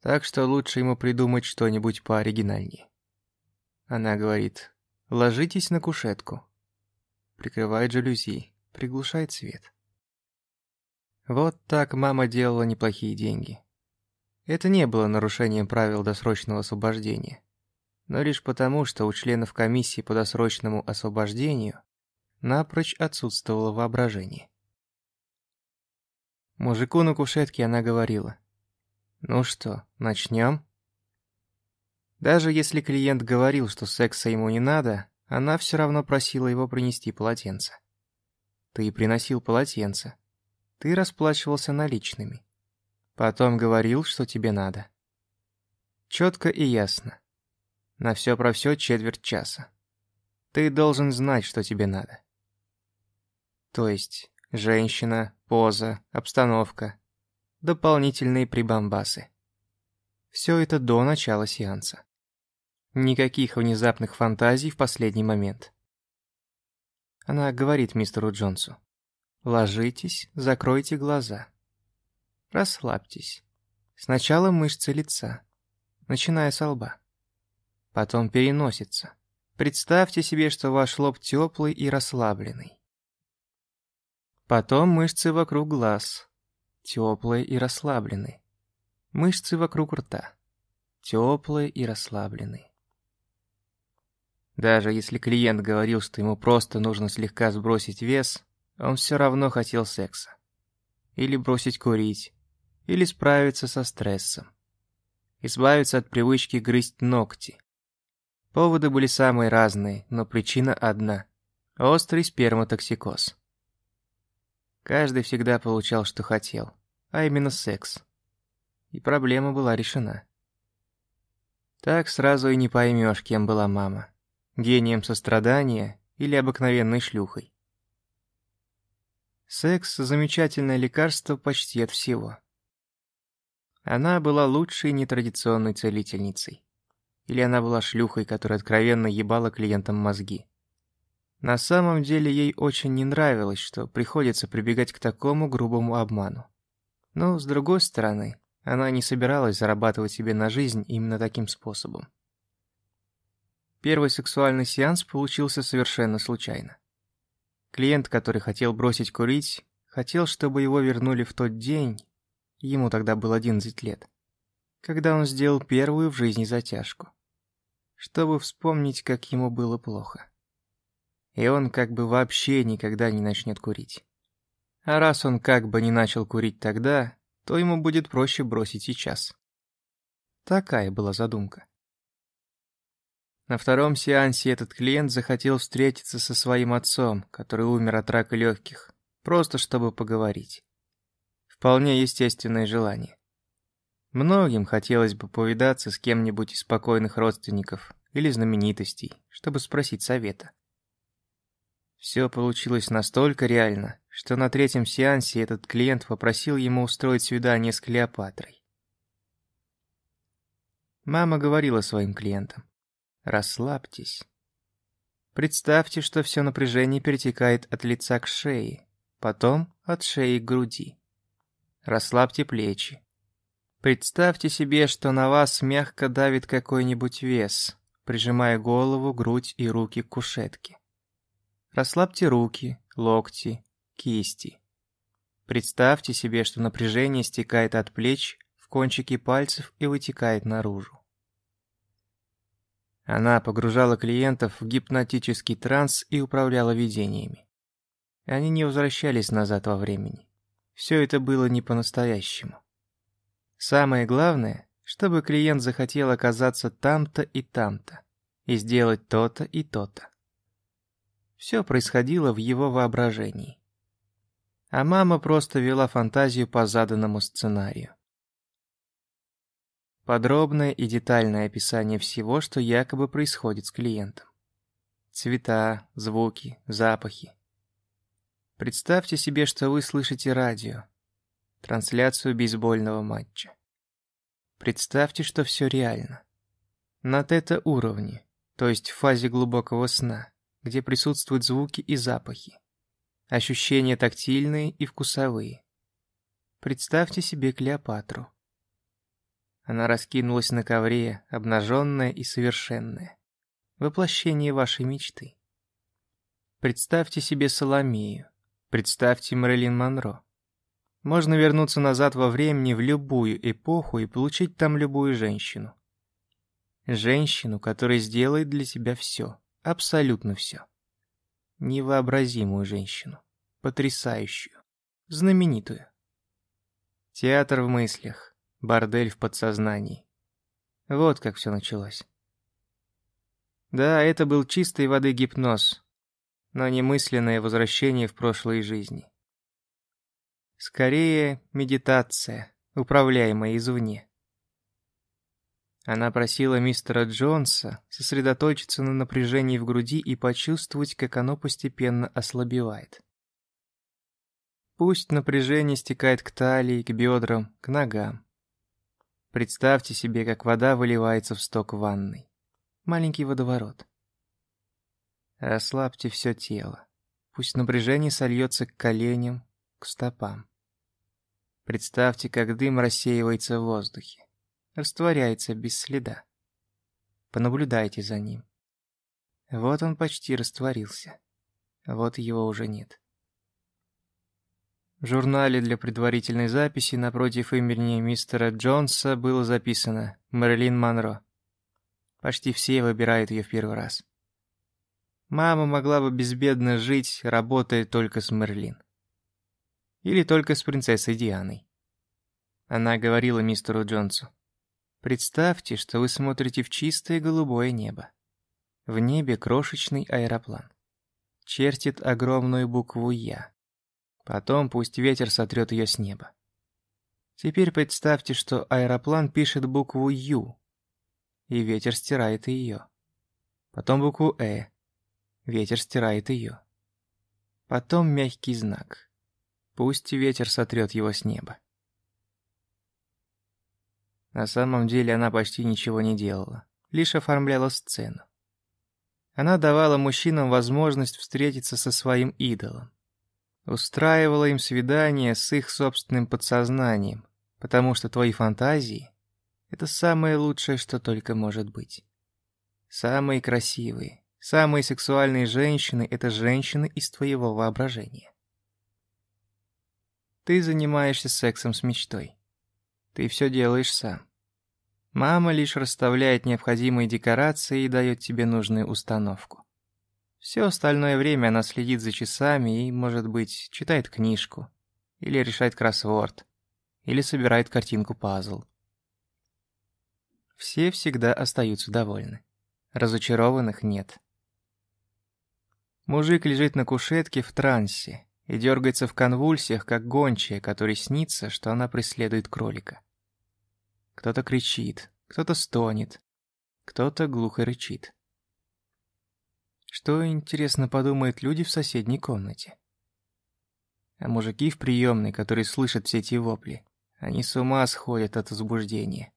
Так что лучше ему придумать что-нибудь пооригинальнее. Она говорит, ложитесь на кушетку. Прикрывает жалюзи, приглушает свет. Вот так мама делала неплохие деньги. Это не было нарушением правил досрочного освобождения но лишь потому, что у членов комиссии по досрочному освобождению напрочь отсутствовало воображение. Мужику на кушетке она говорила. «Ну что, начнем?» Даже если клиент говорил, что секса ему не надо, она все равно просила его принести полотенце. Ты приносил полотенце. Ты расплачивался наличными. Потом говорил, что тебе надо. Четко и ясно. На все про все четверть часа. Ты должен знать, что тебе надо. То есть, женщина, поза, обстановка, дополнительные прибамбасы. Все это до начала сеанса. Никаких внезапных фантазий в последний момент. Она говорит мистеру Джонсу. Ложитесь, закройте глаза. Расслабьтесь. Сначала мышцы лица, начиная с лба потом переносится. Представьте себе, что ваш лоб теплый и расслабленный. Потом мышцы вокруг глаз, теплые и расслабленные. Мышцы вокруг рта, теплые и расслабленные. Даже если клиент говорил, что ему просто нужно слегка сбросить вес, он все равно хотел секса. Или бросить курить, или справиться со стрессом. Избавиться от привычки грызть ногти, Поводы были самые разные, но причина одна – острый сперматоксикоз. Каждый всегда получал, что хотел, а именно секс. И проблема была решена. Так сразу и не поймешь, кем была мама – гением сострадания или обыкновенной шлюхой. Секс – замечательное лекарство почти от всего. Она была лучшей нетрадиционной целительницей. или она была шлюхой, которая откровенно ебала клиентам мозги. На самом деле ей очень не нравилось, что приходится прибегать к такому грубому обману. Но, с другой стороны, она не собиралась зарабатывать себе на жизнь именно таким способом. Первый сексуальный сеанс получился совершенно случайно. Клиент, который хотел бросить курить, хотел, чтобы его вернули в тот день, ему тогда было 11 лет, когда он сделал первую в жизни затяжку, чтобы вспомнить, как ему было плохо. И он как бы вообще никогда не начнет курить. А раз он как бы не начал курить тогда, то ему будет проще бросить сейчас. Такая была задумка. На втором сеансе этот клиент захотел встретиться со своим отцом, который умер от рака легких, просто чтобы поговорить. Вполне естественное желание. Многим хотелось бы повидаться с кем-нибудь из спокойных родственников или знаменитостей, чтобы спросить совета. Все получилось настолько реально, что на третьем сеансе этот клиент попросил ему устроить свидание с Клеопатрой. Мама говорила своим клиентам, «Расслабьтесь. Представьте, что все напряжение перетекает от лица к шее, потом от шеи к груди. Расслабьте плечи. Представьте себе, что на вас мягко давит какой-нибудь вес, прижимая голову, грудь и руки к кушетке. Расслабьте руки, локти, кисти. Представьте себе, что напряжение стекает от плеч в кончики пальцев и вытекает наружу. Она погружала клиентов в гипнотический транс и управляла видениями. Они не возвращались назад во времени. Все это было не по-настоящему. Самое главное, чтобы клиент захотел оказаться там-то и там-то, и сделать то-то и то-то. Все происходило в его воображении. А мама просто вела фантазию по заданному сценарию. Подробное и детальное описание всего, что якобы происходит с клиентом. Цвета, звуки, запахи. Представьте себе, что вы слышите радио, трансляцию бейсбольного матча. Представьте, что все реально. На тета-уровне, то есть в фазе глубокого сна где присутствуют звуки и запахи. Ощущения тактильные и вкусовые. Представьте себе Клеопатру. Она раскинулась на ковре, обнаженная и совершенная. Воплощение вашей мечты. Представьте себе Соломею. Представьте Мэрилин Монро. Можно вернуться назад во времени в любую эпоху и получить там любую женщину. Женщину, которая сделает для тебя все. Абсолютно все. Невообразимую женщину. Потрясающую. Знаменитую. Театр в мыслях. Бордель в подсознании. Вот как все началось. Да, это был чистой воды гипноз, но не мысленное возвращение в прошлые жизни. Скорее, медитация, управляемая извне. Она просила мистера Джонса сосредоточиться на напряжении в груди и почувствовать, как оно постепенно ослабевает. Пусть напряжение стекает к талии, к бедрам, к ногам. Представьте себе, как вода выливается в сток ванной. Маленький водоворот. Расслабьте все тело. Пусть напряжение сольется к коленям, к стопам. Представьте, как дым рассеивается в воздухе растворяется без следа. Понаблюдайте за ним. Вот он почти растворился. Вот его уже нет. В журнале для предварительной записи напротив имени мистера Джонса было записано «Мэрилин Монро». Почти все выбирают ее в первый раз. Мама могла бы безбедно жить, работая только с Мерлин. Или только с принцессой Дианой. Она говорила мистеру Джонсу. Представьте, что вы смотрите в чистое голубое небо. В небе крошечный аэроплан. Чертит огромную букву «Я». Потом пусть ветер сотрет ее с неба. Теперь представьте, что аэроплан пишет букву «Ю», и ветер стирает ее. Потом букву «Э», ветер стирает ее. Потом мягкий знак. Пусть ветер сотрет его с неба. На самом деле она почти ничего не делала. лишь оформляла сцену. Она давала мужчинам возможность встретиться со своим идолом. Устраивала им свидание с их собственным подсознанием, потому что твои фантазии — это самое лучшее, что только может быть. Самые красивые, самые сексуальные женщины — это женщины из твоего воображения. Ты занимаешься сексом с мечтой. Ты все делаешь сам. Мама лишь расставляет необходимые декорации и дает тебе нужную установку. Все остальное время она следит за часами и, может быть, читает книжку, или решает кроссворд, или собирает картинку-пазл. Все всегда остаются довольны. Разочарованных нет. Мужик лежит на кушетке в трансе и дергается в конвульсиях, как гончая, которой снится, что она преследует кролика. Кто-то кричит, кто-то стонет, кто-то глухо рычит. Что, интересно, подумают люди в соседней комнате? А мужики в приемной, которые слышат все эти вопли, они с ума сходят от возбуждения.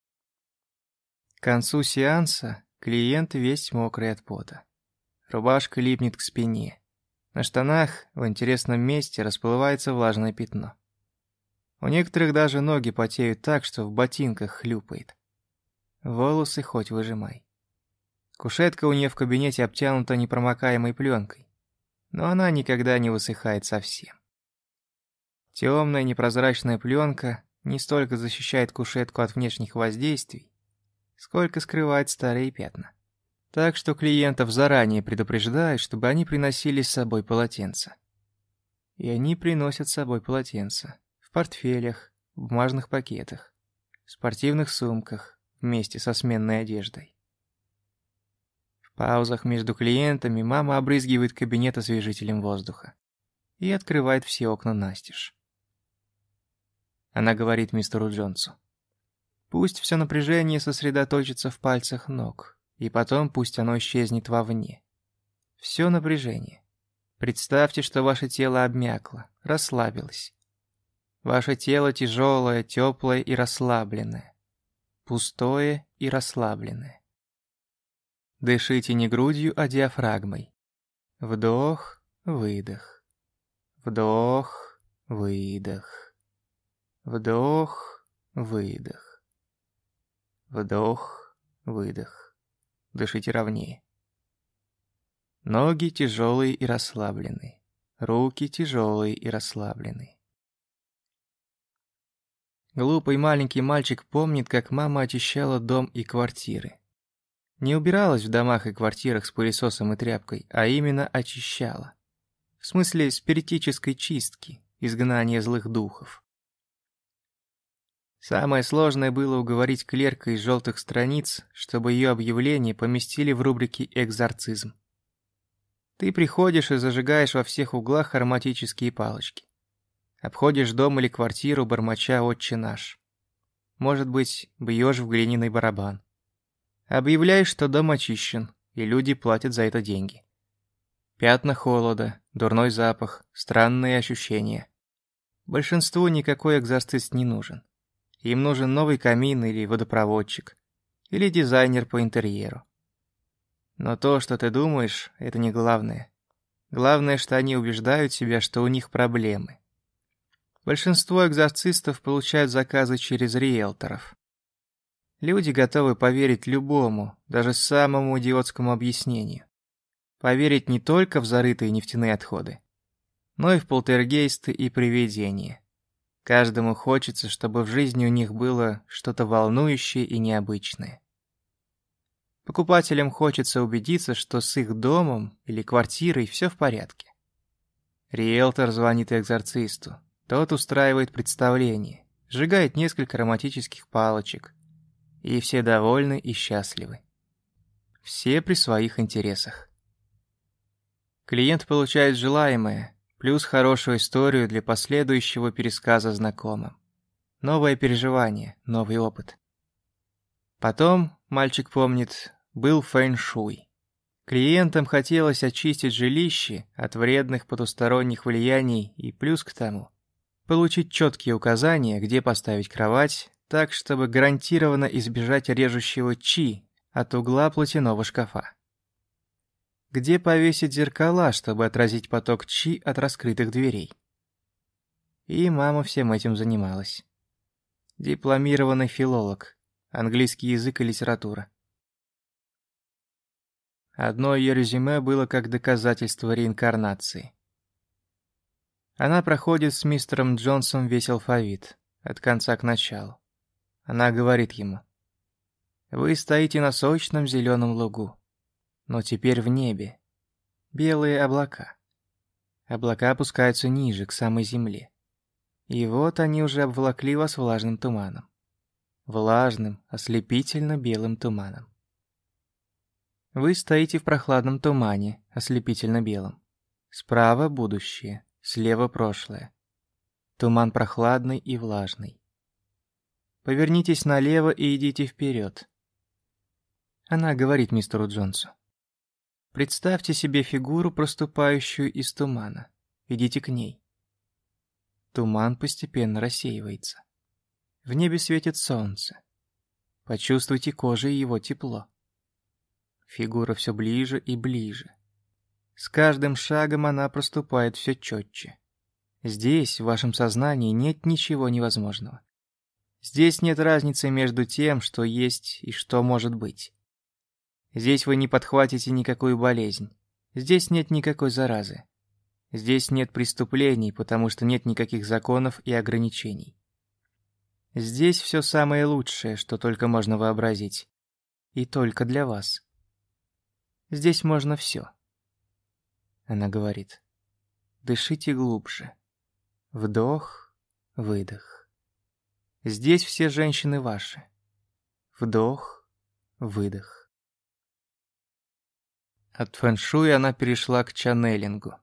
К концу сеанса клиент весь мокрый от пота. Рубашка липнет к спине. На штанах в интересном месте расплывается влажное пятно. У некоторых даже ноги потеют так, что в ботинках хлюпает. Волосы хоть выжимай. Кушетка у нее в кабинете обтянута непромокаемой пленкой, но она никогда не высыхает совсем. Темная непрозрачная пленка не столько защищает кушетку от внешних воздействий, сколько скрывает старые пятна. Так что клиентов заранее предупреждают, чтобы они приносили с собой полотенца. И они приносят с собой полотенца портфелях, в бумажных пакетах, в спортивных сумках вместе со сменной одеждой. Паузах между клиентами мама обрызгивает кабинет освежителем воздуха и открывает все окна настежь. Она говорит мистеру Джонсу. Пусть все напряжение сосредоточится в пальцах ног, и потом пусть оно исчезнет вовне. Все напряжение. Представьте, что ваше тело обмякло, расслабилось. Ваше тело тяжелое, теплое и расслабленное. Пустое и расслабленное. Дышите не грудью, а диафрагмой. Вдох, выдох. Вдох, выдох. Вдох, выдох. Вдох, выдох. Дышите ровнее. Ноги тяжелые и расслабленные. Руки тяжелые и расслабленные. Глупый маленький мальчик помнит, как мама очищала дом и квартиры. Не убиралась в домах и квартирах с пылесосом и тряпкой, а именно очищала. В смысле спиритической чистки, изгнания злых духов. Самое сложное было уговорить клерка из желтых страниц, чтобы ее объявление поместили в рубрике «Экзорцизм». Ты приходишь и зажигаешь во всех углах ароматические палочки. Обходишь дом или квартиру, бормоча «Отче наш». Может быть, бьешь в глиняный барабан. Объявляешь, что дом очищен, и люди платят за это деньги. Пятна холода, дурной запах, странные ощущения. Большинству никакой экзорцист не нужен. Им нужен новый камин или водопроводчик, или дизайнер по интерьеру. Но то, что ты думаешь, это не главное. Главное, что они убеждают себя, что у них проблемы. Большинство экзорцистов получают заказы через риэлторов. Люди готовы поверить любому, даже самому идиотскому объяснению. Поверить не только в зарытые нефтяные отходы, но и в полтергейсты и привидения. Каждому хочется, чтобы в жизни у них было что-то волнующее и необычное. Покупателям хочется убедиться, что с их домом или квартирой все в порядке. Риэлтор звонит экзорцисту, тот устраивает представление, сжигает несколько романтических палочек. И все довольны и счастливы. Все при своих интересах. Клиент получает желаемое, плюс хорошую историю для последующего пересказа знакомым. Новое переживание, новый опыт. Потом, мальчик помнит, был фэн-шуй. Клиентам хотелось очистить жилище от вредных потусторонних влияний и плюс к тому Получить четкие указания, где поставить кровать, так, чтобы гарантированно избежать режущего чи, от угла платяного шкафа. Где повесить зеркала, чтобы отразить поток чи от раскрытых дверей? И мама всем этим занималась. Дипломированный филолог, английский язык и литература. Одно ее резюме было как доказательство реинкарнации. Она проходит с мистером Джонсом весь алфавит, от конца к началу. Она говорит ему. «Вы стоите на сочном зеленом лугу, но теперь в небе. Белые облака. Облака опускаются ниже, к самой земле. И вот они уже обволокли вас влажным туманом. Влажным, ослепительно белым туманом. Вы стоите в прохладном тумане, ослепительно белом. Справа будущее, слева прошлое. Туман прохладный и влажный. Повернитесь налево и идите вперед. Она говорит мистеру Джонсу. Представьте себе фигуру, проступающую из тумана. Идите к ней. Туман постепенно рассеивается. В небе светит солнце. Почувствуйте кожей его тепло. Фигура все ближе и ближе. С каждым шагом она проступает все четче. Здесь, в вашем сознании, нет ничего невозможного. Здесь нет разницы между тем, что есть и что может быть. Здесь вы не подхватите никакую болезнь. Здесь нет никакой заразы. Здесь нет преступлений, потому что нет никаких законов и ограничений. Здесь все самое лучшее, что только можно вообразить. И только для вас. Здесь можно все. Она говорит. Дышите глубже. Вдох, выдох. Здесь все женщины ваши. Вдох, выдох. От фэншуй она перешла к чаннелингу.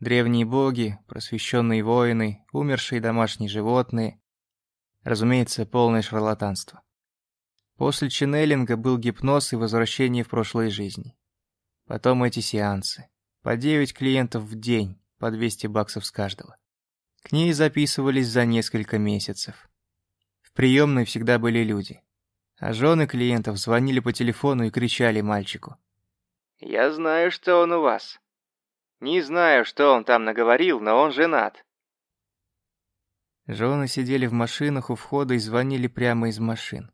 Древние боги, просвещенные воины, умершие домашние животные. Разумеется, полное шарлатанство. После ченнелинга был гипноз и возвращение в прошлые жизни. Потом эти сеансы. По 9 клиентов в день, по 200 баксов с каждого. К ней записывались за несколько месяцев. В приемной всегда были люди. А жены клиентов звонили по телефону и кричали мальчику. «Я знаю, что он у вас. Не знаю, что он там наговорил, но он женат». Жены сидели в машинах у входа и звонили прямо из машин.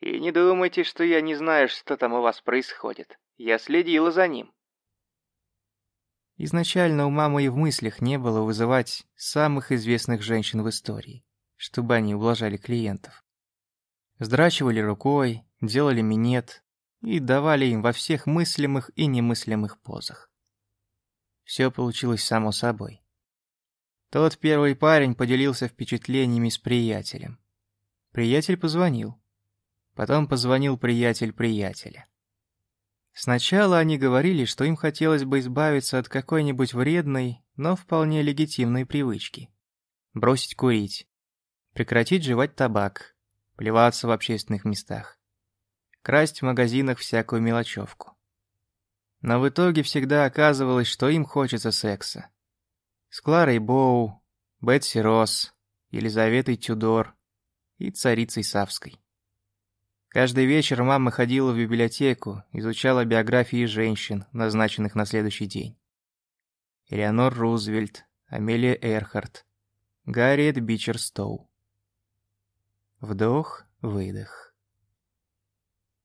«И не думайте, что я не знаю, что там у вас происходит. Я следила за ним». Изначально у мамы и в мыслях не было вызывать самых известных женщин в истории, чтобы они ублажали клиентов. Сдрачивали рукой, делали минет и давали им во всех мыслимых и немыслимых позах. Все получилось само собой. Тот первый парень поделился впечатлениями с приятелем. Приятель позвонил. Потом позвонил приятель приятеля. Сначала они говорили, что им хотелось бы избавиться от какой-нибудь вредной, но вполне легитимной привычки. Бросить курить. Прекратить жевать табак. Плеваться в общественных местах. Красть в магазинах всякую мелочевку. Но в итоге всегда оказывалось, что им хочется секса. С Кларой Боу, Бетси Росс, Елизаветой Тюдор и царицей Савской. Каждый вечер мама ходила в библиотеку, изучала биографии женщин, назначенных на следующий день. Элеонор Рузвельт, Амелия Эрхарт, Гарриет Бичерстоу. Вдох, выдох.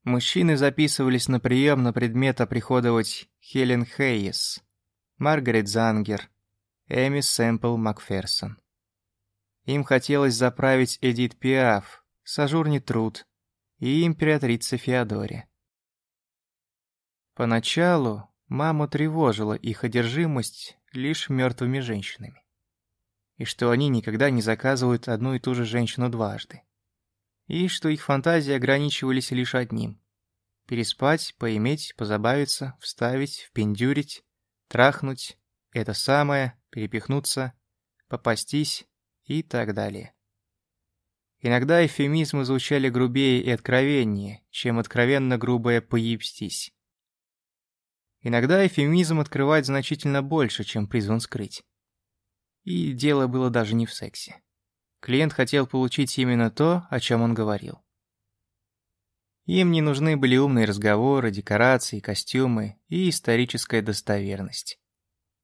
Мужчины записывались на прием на предмет оприходовать Хелен Хейес, Маргарет Зангер, Эми Сэмпл Макферсон. Им хотелось заправить Эдит Пиаф, Сажурни Труд, и императрице Феодоре. Поначалу маму тревожила их одержимость лишь мертвыми женщинами. И что они никогда не заказывают одну и ту же женщину дважды. И что их фантазии ограничивались лишь одним. Переспать, поиметь, позабавиться, вставить, впендюрить, трахнуть, это самое, перепихнуться, попастись и так далее. Иногда эвфемизмы звучали грубее и откровеннее, чем откровенно грубое «поебстись». Иногда эвфемизм открывает значительно больше, чем призван скрыть. И дело было даже не в сексе. Клиент хотел получить именно то, о чем он говорил. Им не нужны были умные разговоры, декорации, костюмы и историческая достоверность.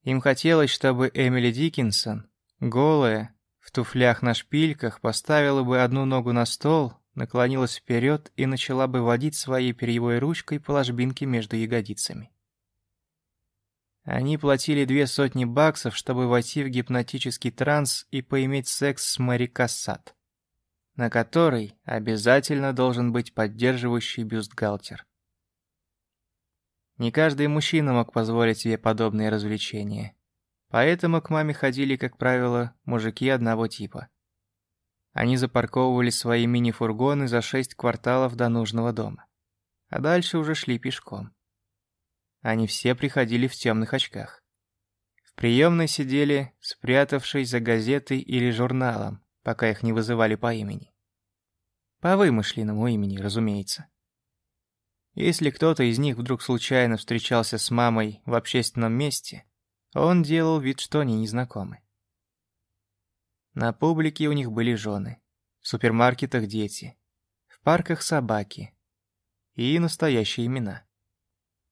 Им хотелось, чтобы Эмили Диккенсон, голая, в туфлях на шпильках, поставила бы одну ногу на стол, наклонилась вперед и начала бы водить своей перьевой ручкой по ложбинке между ягодицами. Они платили две сотни баксов, чтобы войти в гипнотический транс и поиметь секс с Мэри Кассат на которой обязательно должен быть поддерживающий бюстгальтер. Не каждый мужчина мог позволить себе подобные развлечения. Поэтому к маме ходили, как правило, мужики одного типа. Они запарковывали свои мини-фургоны за шесть кварталов до нужного дома. А дальше уже шли пешком. Они все приходили в темных очках. В приемной сидели, спрятавшись за газетой или журналом, пока их не вызывали по имени. По вымышленному имени, разумеется. Если кто-то из них вдруг случайно встречался с мамой в общественном месте, он делал вид, что они незнакомы. На публике у них были жены, в супермаркетах дети, в парках собаки и настоящие имена.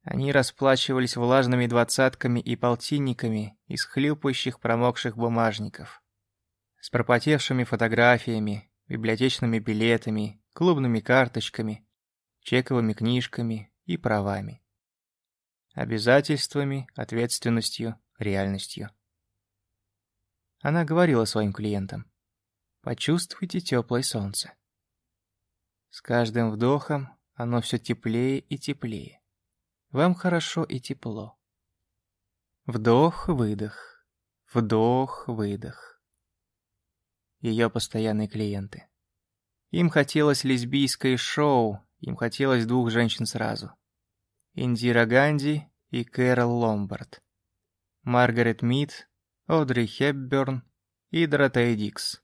Они расплачивались влажными двадцатками и полтинниками из хлюпающих промокших бумажников с пропотевшими фотографиями, библиотечными билетами, клубными карточками, чековыми книжками и правами. Обязательствами, ответственностью, реальностью. Она говорила своим клиентам. Почувствуйте теплое солнце. С каждым вдохом оно все теплее и теплее. Вам хорошо и тепло. Вдох-выдох, вдох-выдох ее постоянные клиенты. Им хотелось лесбийское шоу, им хотелось двух женщин сразу. Индира Ганди и Кэрол Ломбард. Маргарет Мид, Одри Хепберн и Доротея Дикс.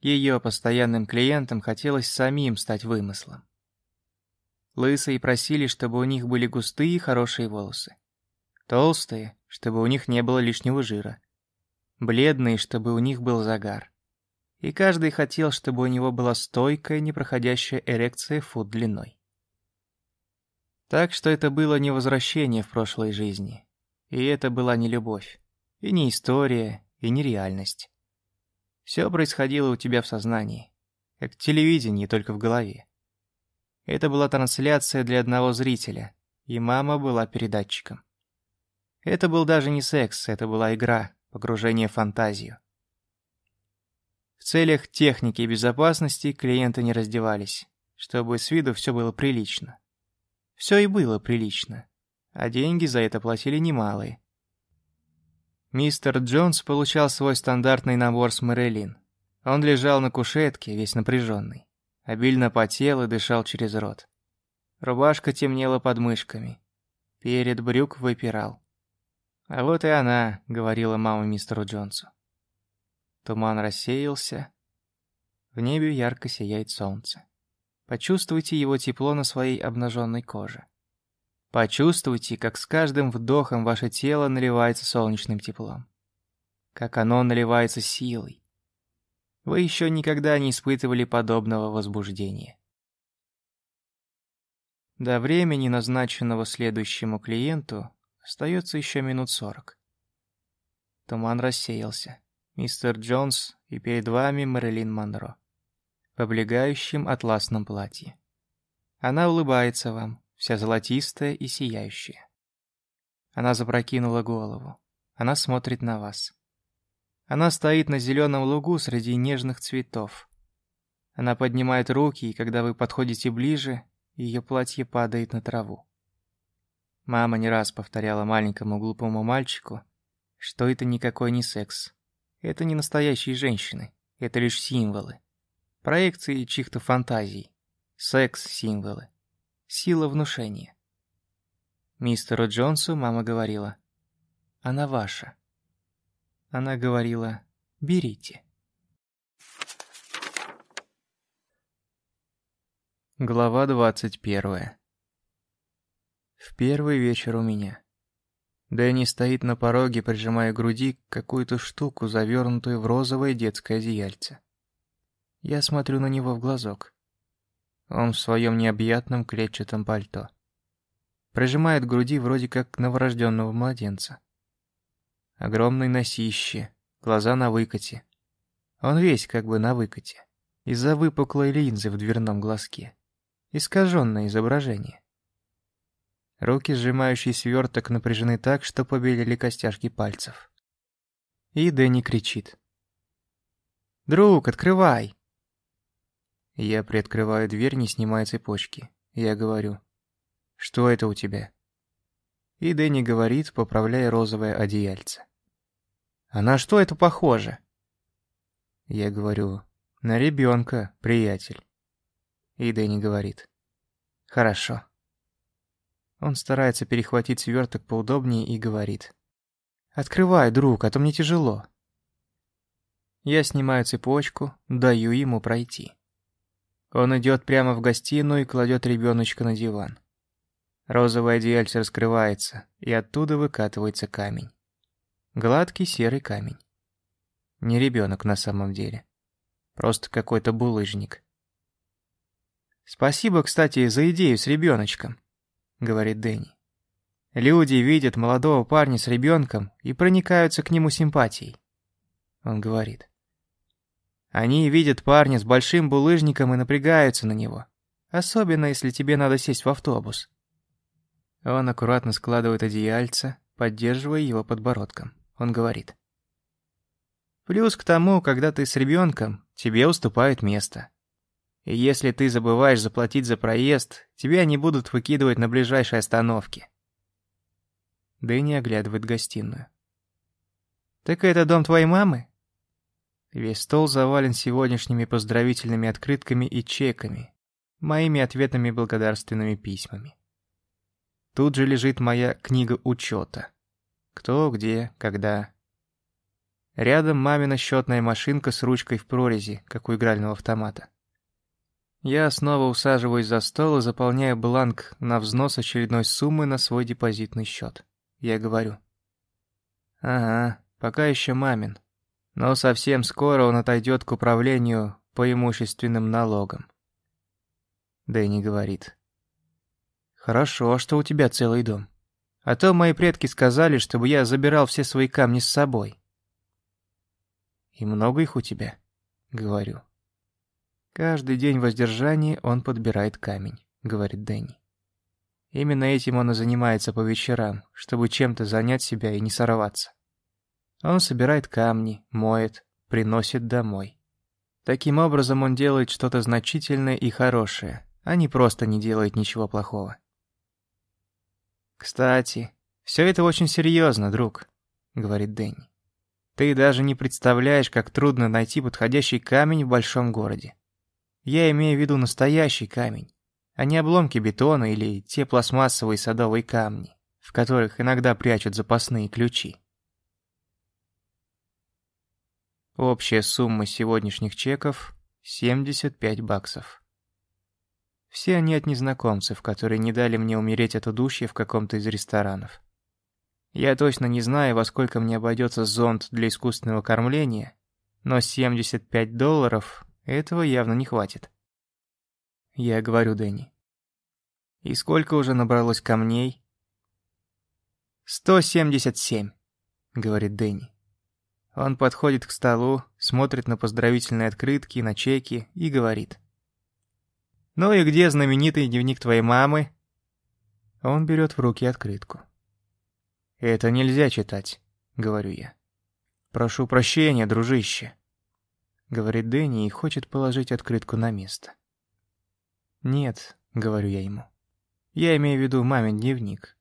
Ее постоянным клиентам хотелось самим стать вымыслом. Лысые просили, чтобы у них были густые хорошие волосы. Толстые, чтобы у них не было лишнего жира бледные, чтобы у них был загар. И каждый хотел, чтобы у него была стойкая, непроходящая эрекция фут длиной. Так что это было не возвращение в прошлой жизни. И это была не любовь. И не история, и не реальность. Все происходило у тебя в сознании. Как телевидение, только в голове. Это была трансляция для одного зрителя, и мама была передатчиком. Это был даже не секс, это была игра, погружение в фантазию. В целях техники и безопасности клиенты не раздевались, чтобы с виду все было прилично. Все и было прилично, а деньги за это платили немалые. Мистер Джонс получал свой стандартный набор с Мэрилин. Он лежал на кушетке, весь напряженный. Обильно потел и дышал через рот. Рубашка темнела под мышками. Перед брюк выпирал. «А вот и она», — говорила мама мистеру Джонсу. Туман рассеялся. В небе ярко сияет солнце. Почувствуйте его тепло на своей обнаженной коже. Почувствуйте, как с каждым вдохом ваше тело наливается солнечным теплом. Как оно наливается силой. Вы еще никогда не испытывали подобного возбуждения. До времени, назначенного следующему клиенту, Остается еще минут сорок. Туман рассеялся. Мистер Джонс и перед вами Мэрилин Монро. В облегающем атласном платье. Она улыбается вам, вся золотистая и сияющая. Она запрокинула голову. Она смотрит на вас. Она стоит на зеленом лугу среди нежных цветов. Она поднимает руки, и когда вы подходите ближе, ее платье падает на траву. Мама не раз повторяла маленькому глупому мальчику, что это никакой не секс. Это не настоящие женщины, это лишь символы. Проекции чьих-то фантазий. Секс-символы. Сила внушения. Мистеру Джонсу мама говорила, «Она ваша». Она говорила, «Берите». Глава двадцать первая в первый вечер у меня. Дэнни стоит на пороге, прижимая к груди какую-то штуку, завернутую в розовое детское одеяльце. Я смотрю на него в глазок. Он в своем необъятном клетчатом пальто. Прижимает к груди вроде как новорожденного младенца. Огромные носище, глаза на выкате. Он весь как бы на выкате. Из-за выпуклой линзы в дверном глазке. Искаженное изображение. Руки, сжимающие сверток, напряжены так, что побелели костяшки пальцев. И Дэнни кричит. «Друг, открывай!» Я приоткрываю дверь, не снимая цепочки. Я говорю. «Что это у тебя?» И Дэнни говорит, поправляя розовое одеяльце. «А на что это похоже?» Я говорю. «На ребенка, приятель». И Дэнни говорит. «Хорошо». Он старается перехватить сверток поудобнее и говорит. «Открывай, друг, а то мне тяжело». Я снимаю цепочку, даю ему пройти. Он идет прямо в гостиную и кладет ребеночка на диван. Розовое одеяльце раскрывается, и оттуда выкатывается камень. Гладкий серый камень. Не ребенок на самом деле. Просто какой-то булыжник. «Спасибо, кстати, за идею с ребеночком», — говорит Дэнни. «Люди видят молодого парня с ребенком и проникаются к нему симпатией». Он говорит. Они видят парня с большим булыжником и напрягаются на него. Особенно, если тебе надо сесть в автобус. Он аккуратно складывает одеяльце, поддерживая его подбородком. Он говорит. Плюс к тому, когда ты с ребенком, тебе уступают место. И если ты забываешь заплатить за проезд, тебя не будут выкидывать на ближайшей остановке. Дэнни оглядывает гостиную. «Так это дом твоей мамы?» Весь стол завален сегодняшними поздравительными открытками и чеками, моими ответными благодарственными письмами. Тут же лежит моя книга учета. Кто, где, когда. Рядом мамина счетная машинка с ручкой в прорези, как у игрального автомата. Я снова усаживаюсь за стол и заполняю бланк на взнос очередной суммы на свой депозитный счет. Я говорю. Ага, пока еще мамин. Но совсем скоро он отойдет к управлению по имущественным налогам. Дэнни говорит. «Хорошо, что у тебя целый дом. А то мои предки сказали, чтобы я забирал все свои камни с собой». «И много их у тебя?» — говорю. «Каждый день воздержания он подбирает камень», — говорит Дэнни. Именно этим он и занимается по вечерам, чтобы чем-то занять себя и не сорваться. Он собирает камни, моет, приносит домой. Таким образом он делает что-то значительное и хорошее, а не просто не делает ничего плохого. «Кстати, все это очень серьезно, друг», — говорит Дэнни. «Ты даже не представляешь, как трудно найти подходящий камень в большом городе. Я имею в виду настоящий камень, а не обломки бетона или те пластмассовые садовые камни, в которых иногда прячут запасные ключи. Общая сумма сегодняшних чеков – 75 баксов. Все они от незнакомцев, которые не дали мне умереть от удушья в каком-то из ресторанов. Я точно не знаю, во сколько мне обойдется зонд для искусственного кормления, но 75 долларов этого явно не хватит. Я говорю Дэнни. И сколько уже набралось камней? «177», — говорит Дэнни. Он подходит к столу, смотрит на поздравительные открытки, на чеки и говорит. «Ну и где знаменитый дневник твоей мамы?» Он берет в руки открытку. «Это нельзя читать», — говорю я. «Прошу прощения, дружище», — говорит Дэнни и хочет положить открытку на место. «Нет», — говорю я ему. «Я имею в виду мамин дневник.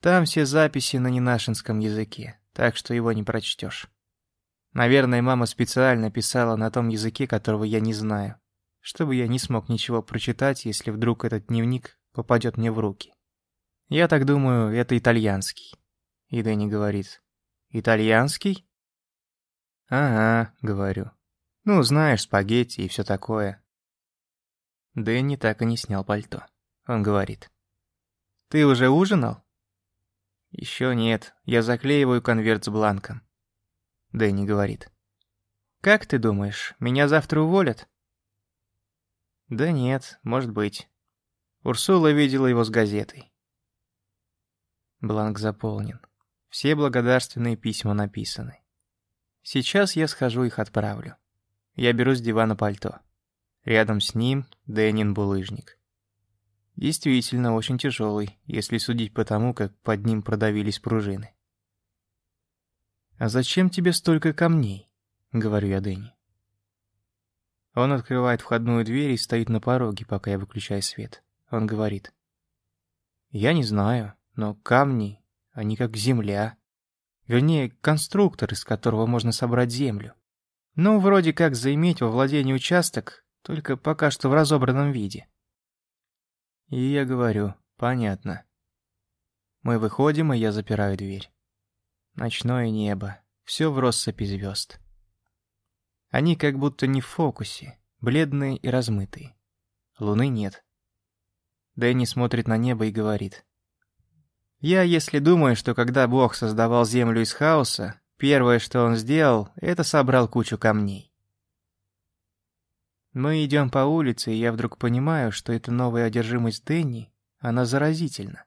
Там все записи на ненашинском языке, так что его не прочтешь». Наверное, мама специально писала на том языке, которого я не знаю, чтобы я не смог ничего прочитать, если вдруг этот дневник попадет мне в руки. Я так думаю, это итальянский. И Дэнни говорит, «Итальянский?» «Ага», — говорю. «Ну, знаешь, спагетти и все такое». Дэнни так и не снял пальто. Он говорит, «Ты уже ужинал?» «Еще нет, я заклеиваю конверт с бланком». Дэнни говорит. «Как ты думаешь, меня завтра уволят?» Да нет, может быть. Урсула видела его с газетой. Бланк заполнен. Все благодарственные письма написаны. Сейчас я схожу их отправлю. Я беру с дивана пальто. Рядом с ним Дэнин булыжник. Действительно очень тяжелый, если судить по тому, как под ним продавились пружины. «А зачем тебе столько камней?» — говорю я Дэнни. Он открывает входную дверь и стоит на пороге, пока я выключаю свет. Он говорит. «Я не знаю, но камни, они как земля. Вернее, конструктор, из которого можно собрать землю. Ну, вроде как заиметь во владении участок, только пока что в разобранном виде. И я говорю, понятно. Мы выходим, и я запираю дверь. Ночное небо, все в россыпи звезд. Они как будто не в фокусе, бледные и размытые. Луны нет. Дэнни смотрит на небо и говорит. «Я, если думаю, что когда Бог создавал Землю из хаоса, первое, что Он сделал, это собрал кучу камней. Мы идем по улице, и я вдруг понимаю, что эта новая одержимость Дэнни, она заразительна.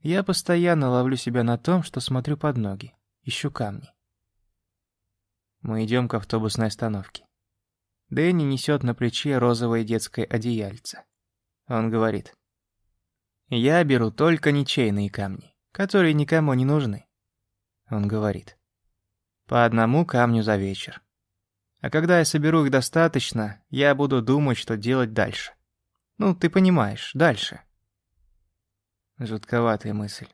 Я постоянно ловлю себя на том, что смотрю под ноги, ищу камни. Мы идем к автобусной остановке. Дэнни несет на плече розовое детское одеяльце. Он говорит. «Я беру только ничейные камни, которые никому не нужны». Он говорит. «По одному камню за вечер. А когда я соберу их достаточно, я буду думать, что делать дальше. Ну, ты понимаешь, дальше. Жутковатая мысль.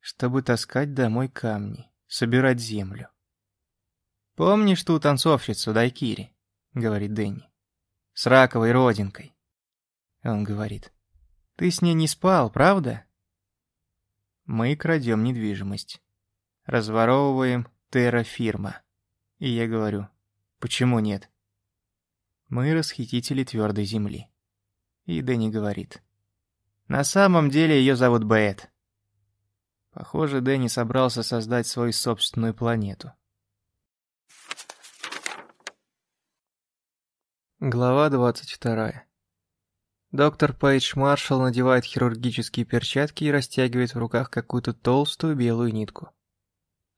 Чтобы таскать домой камни, собирать землю. «Помнишь ту танцовщицу Дайкири?» — говорит Дэнни. «С раковой родинкой». Он говорит. «Ты с ней не спал, правда?» Мы крадем недвижимость. Разворовываем террафирма. И я говорю, Почему нет? Мы расхитители твердой земли. И Дэнни говорит. На самом деле ее зовут Бэт. Похоже, Дэнни собрался создать свою собственную планету. Глава 22. Доктор Пейдж Маршалл надевает хирургические перчатки и растягивает в руках какую-то толстую белую нитку.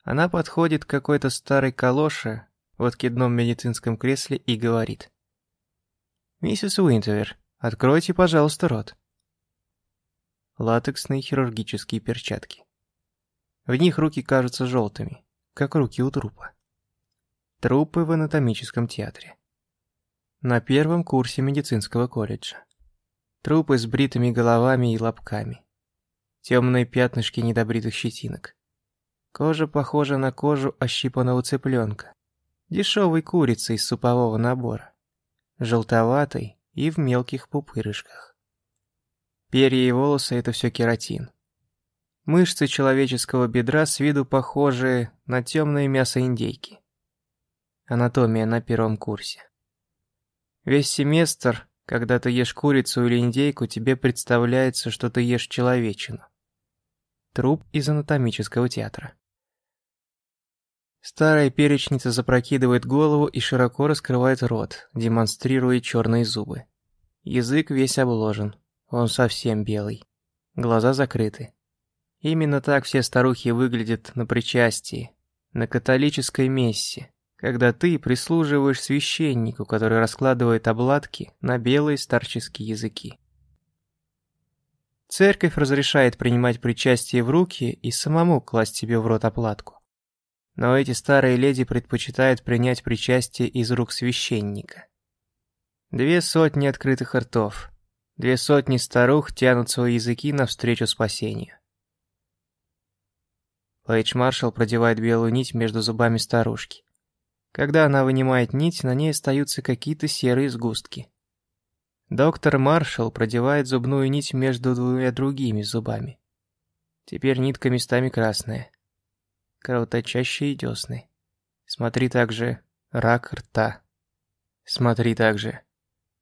Она подходит к какой-то старой калоше, в откидном медицинском кресле и говорит. «Миссис Уинтовер, откройте, пожалуйста, рот». Латексные хирургические перчатки. В них руки кажутся желтыми, как руки у трупа. Трупы в анатомическом театре. На первом курсе медицинского колледжа. Трупы с бритыми головами и лобками. Темные пятнышки недобритых щетинок. Кожа похожа на кожу ощипанного цыпленка дешевой курицы из супового набора, желтоватой и в мелких пупырышках. Перья и волосы — это все кератин. Мышцы человеческого бедра с виду похожи на темное мясо индейки. Анатомия на первом курсе. Весь семестр, когда ты ешь курицу или индейку, тебе представляется, что ты ешь человечину. Труп из анатомического театра. Старая перечница запрокидывает голову и широко раскрывает рот, демонстрируя черные зубы. Язык весь обложен, он совсем белый. Глаза закрыты. Именно так все старухи выглядят на причастии, на католической мессе, когда ты прислуживаешь священнику, который раскладывает обладки на белые старческие языки. Церковь разрешает принимать причастие в руки и самому класть себе в рот оплатку. Но эти старые леди предпочитают принять причастие из рук священника. Две сотни открытых ртов, две сотни старух тянут свои языки навстречу спасению. Пейдж-маршал продевает белую нить между зубами старушки. Когда она вынимает нить, на ней остаются какие-то серые сгустки. Доктор Маршалл продевает зубную нить между двумя другими зубами. Теперь нитка местами красная кровоточащие десны. Смотри также рак рта. Смотри также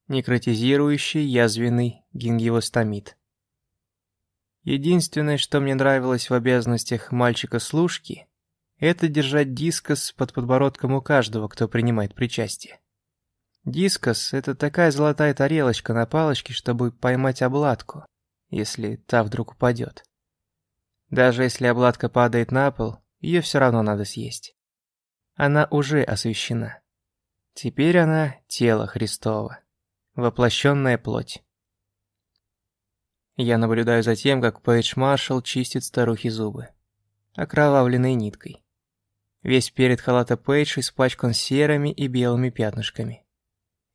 некротизирующий язвенный гингивостомит. Единственное, что мне нравилось в обязанностях мальчика-служки, это держать дискос под подбородком у каждого, кто принимает причастие. Дискос – это такая золотая тарелочка на палочке, чтобы поймать облатку, если та вдруг упадет. Даже если облатка падает на пол, ее все равно надо съесть. Она уже освящена. Теперь она – тело Христово, воплощенная плоть. Я наблюдаю за тем, как Пейдж Маршалл чистит старухи зубы, окровавленной ниткой. Весь перед халата Пейдж испачкан серыми и белыми пятнышками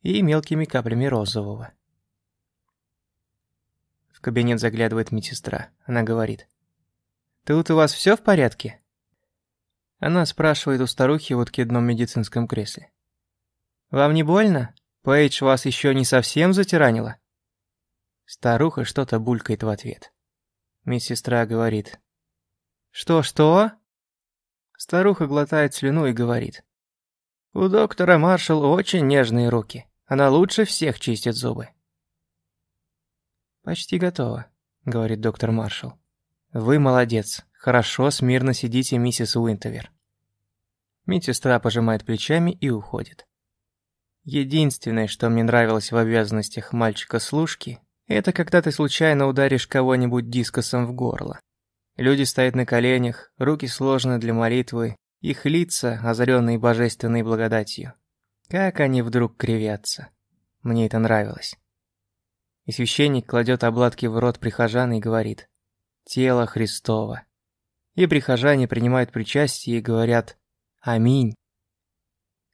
и мелкими каплями розового. В кабинет заглядывает медсестра. Она говорит. «Тут у вас все в порядке?» Она спрашивает у старухи в откидном медицинском кресле. «Вам не больно? Пейдж вас еще не совсем затиранила?» Старуха что-то булькает в ответ. Медсестра говорит. «Что-что?» Старуха глотает слюну и говорит. «У доктора Маршалл очень нежные руки. Она лучше всех чистит зубы». «Почти готово», — говорит доктор Маршалл. «Вы молодец. Хорошо, смирно сидите, миссис Уинтовер». Медсестра пожимает плечами и уходит. Единственное, что мне нравилось в обязанностях мальчика-служки, это когда ты случайно ударишь кого-нибудь дискосом в горло. Люди стоят на коленях, руки сложены для молитвы, их лица, озаренные божественной благодатью. Как они вдруг кривятся. Мне это нравилось. И священник кладет обладки в рот прихожан и говорит «Тело Христово». И прихожане принимают причастие и говорят «Аминь».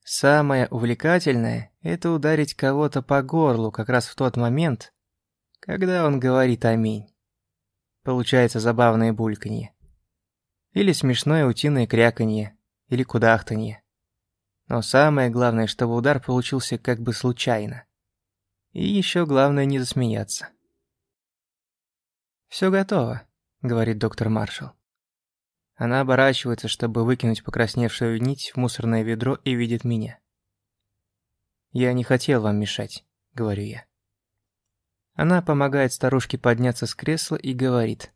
Самое увлекательное – это ударить кого-то по горлу как раз в тот момент, когда он говорит «Аминь». Получается забавное бульканье. Или смешное утиное кряканье, или кудахтанье. Но самое главное, чтобы удар получился как бы случайно. И еще главное не засмеяться. «Все готово», — говорит доктор Маршалл. Она оборачивается, чтобы выкинуть покрасневшую нить в мусорное ведро и видит меня. «Я не хотел вам мешать», — говорю я. Она помогает старушке подняться с кресла и говорит.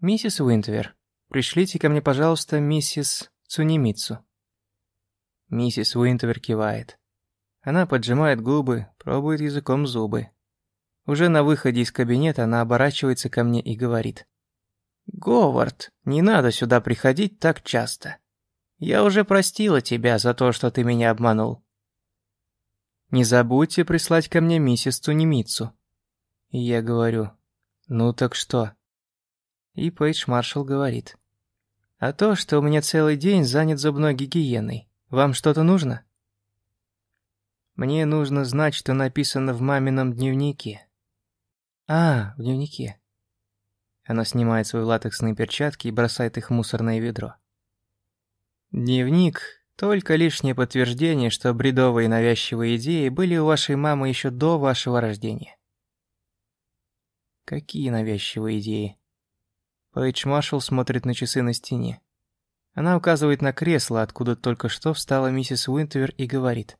«Миссис Уинтвер, пришлите ко мне, пожалуйста, миссис Цунемицу». Миссис Уинтвер кивает. Она поджимает губы, пробует языком зубы. Уже на выходе из кабинета она оборачивается ко мне и говорит. «Говард, не надо сюда приходить так часто. Я уже простила тебя за то, что ты меня обманул». «Не забудьте прислать ко мне миссис Цунемицу», и я говорю, ну так что? И Пейдж Маршалл говорит, а то, что у меня целый день занят зубной гигиеной, вам что-то нужно? Мне нужно знать, что написано в мамином дневнике. А, в дневнике. Она снимает свои латексные перчатки и бросает их в мусорное ведро. Дневник – только лишнее подтверждение, что бредовые навязчивые идеи были у вашей мамы еще до вашего рождения. Какие навязчивые идеи. Пейдж Маршалл смотрит на часы на стене. Она указывает на кресло, откуда только что встала миссис Уинтвер и говорит.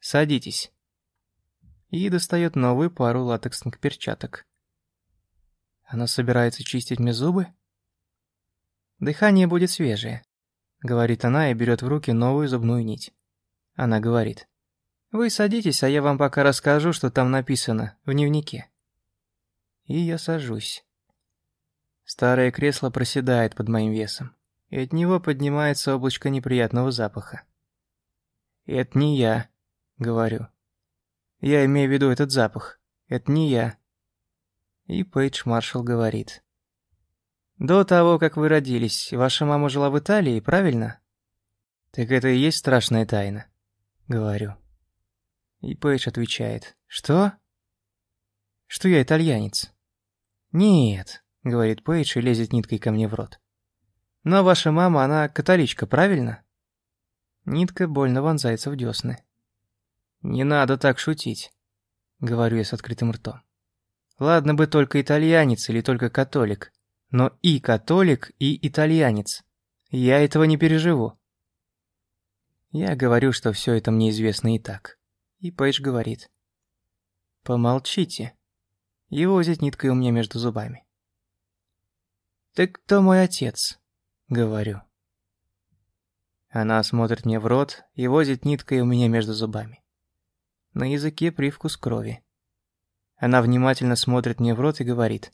«Садитесь». И достает новую пару латексных перчаток. Она собирается чистить мне зубы? Дыхание будет свежее, говорит она и берет в руки новую зубную нить. Она говорит. Вы садитесь, а я вам пока расскажу, что там написано в дневнике и я сажусь. Старое кресло проседает под моим весом, и от него поднимается облачко неприятного запаха. «Это не я», — говорю. «Я имею в виду этот запах. Это не я». И Пейдж Маршалл говорит. «До того, как вы родились, ваша мама жила в Италии, правильно?» «Так это и есть страшная тайна», — говорю. И Пейдж отвечает. «Что?» «Что я итальянец». «Нет», — говорит Пейдж и лезет ниткой ко мне в рот. «Но ваша мама, она католичка, правильно?» Нитка больно вонзается в десны. «Не надо так шутить», — говорю я с открытым ртом. «Ладно бы только итальянец или только католик, но и католик, и итальянец. Я этого не переживу». Я говорю, что все это мне известно и так. И Пейдж говорит. «Помолчите». Его возит ниткой у меня между зубами. «Ты кто мой отец?» — говорю. Она смотрит мне в рот и возит ниткой у меня между зубами. На языке привкус крови. Она внимательно смотрит мне в рот и говорит.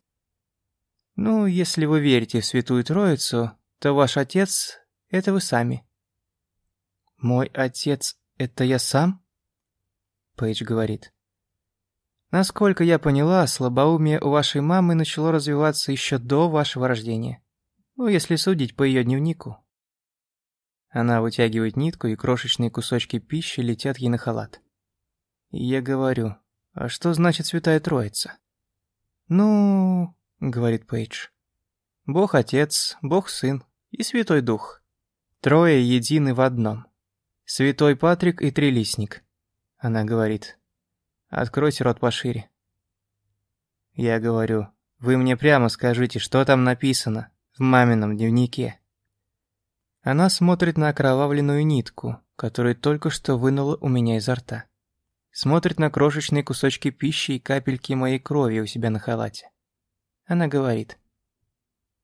«Ну, если вы верите в Святую Троицу, то ваш отец — это вы сами». «Мой отец — это я сам?» Пейдж говорит. «Насколько я поняла, слабоумие у вашей мамы начало развиваться еще до вашего рождения. Ну, если судить по ее дневнику». Она вытягивает нитку, и крошечные кусочки пищи летят ей на халат. И я говорю, а что значит Святая Троица? Ну, говорит Пейдж. Бог Отец, Бог Сын и Святой Дух. Трое едины в одном. Святой Патрик и Трилистник. Она говорит. Откройте рот пошире. Я говорю, вы мне прямо скажите, что там написано в мамином дневнике. Она смотрит на окровавленную нитку, которую только что вынула у меня изо рта. Смотрит на крошечные кусочки пищи и капельки моей крови у себя на халате. Она говорит.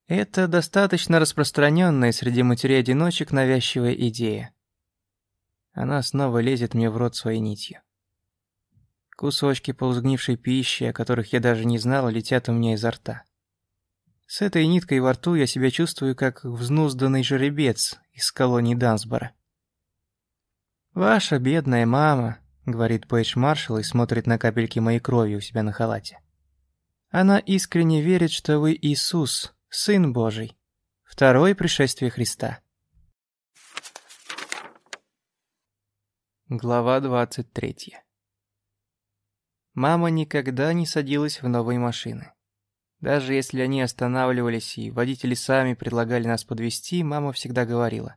Это достаточно распространенная среди матерей-одиночек навязчивая идея. Она снова лезет мне в рот своей нитью. Кусочки полузгнившей пищи, о которых я даже не знал, летят у меня изо рта. С этой ниткой во рту я себя чувствую, как взнузданный жеребец из колонии Дансбора. Ваша бедная мама, говорит Пейдж Маршалл и смотрит на капельки моей крови у себя на халате. Она искренне верит, что вы Иисус, Сын Божий, второе пришествие Христа. Глава 23 Мама никогда не садилась в новые машины. Даже если они останавливались и водители сами предлагали нас подвести, мама всегда говорила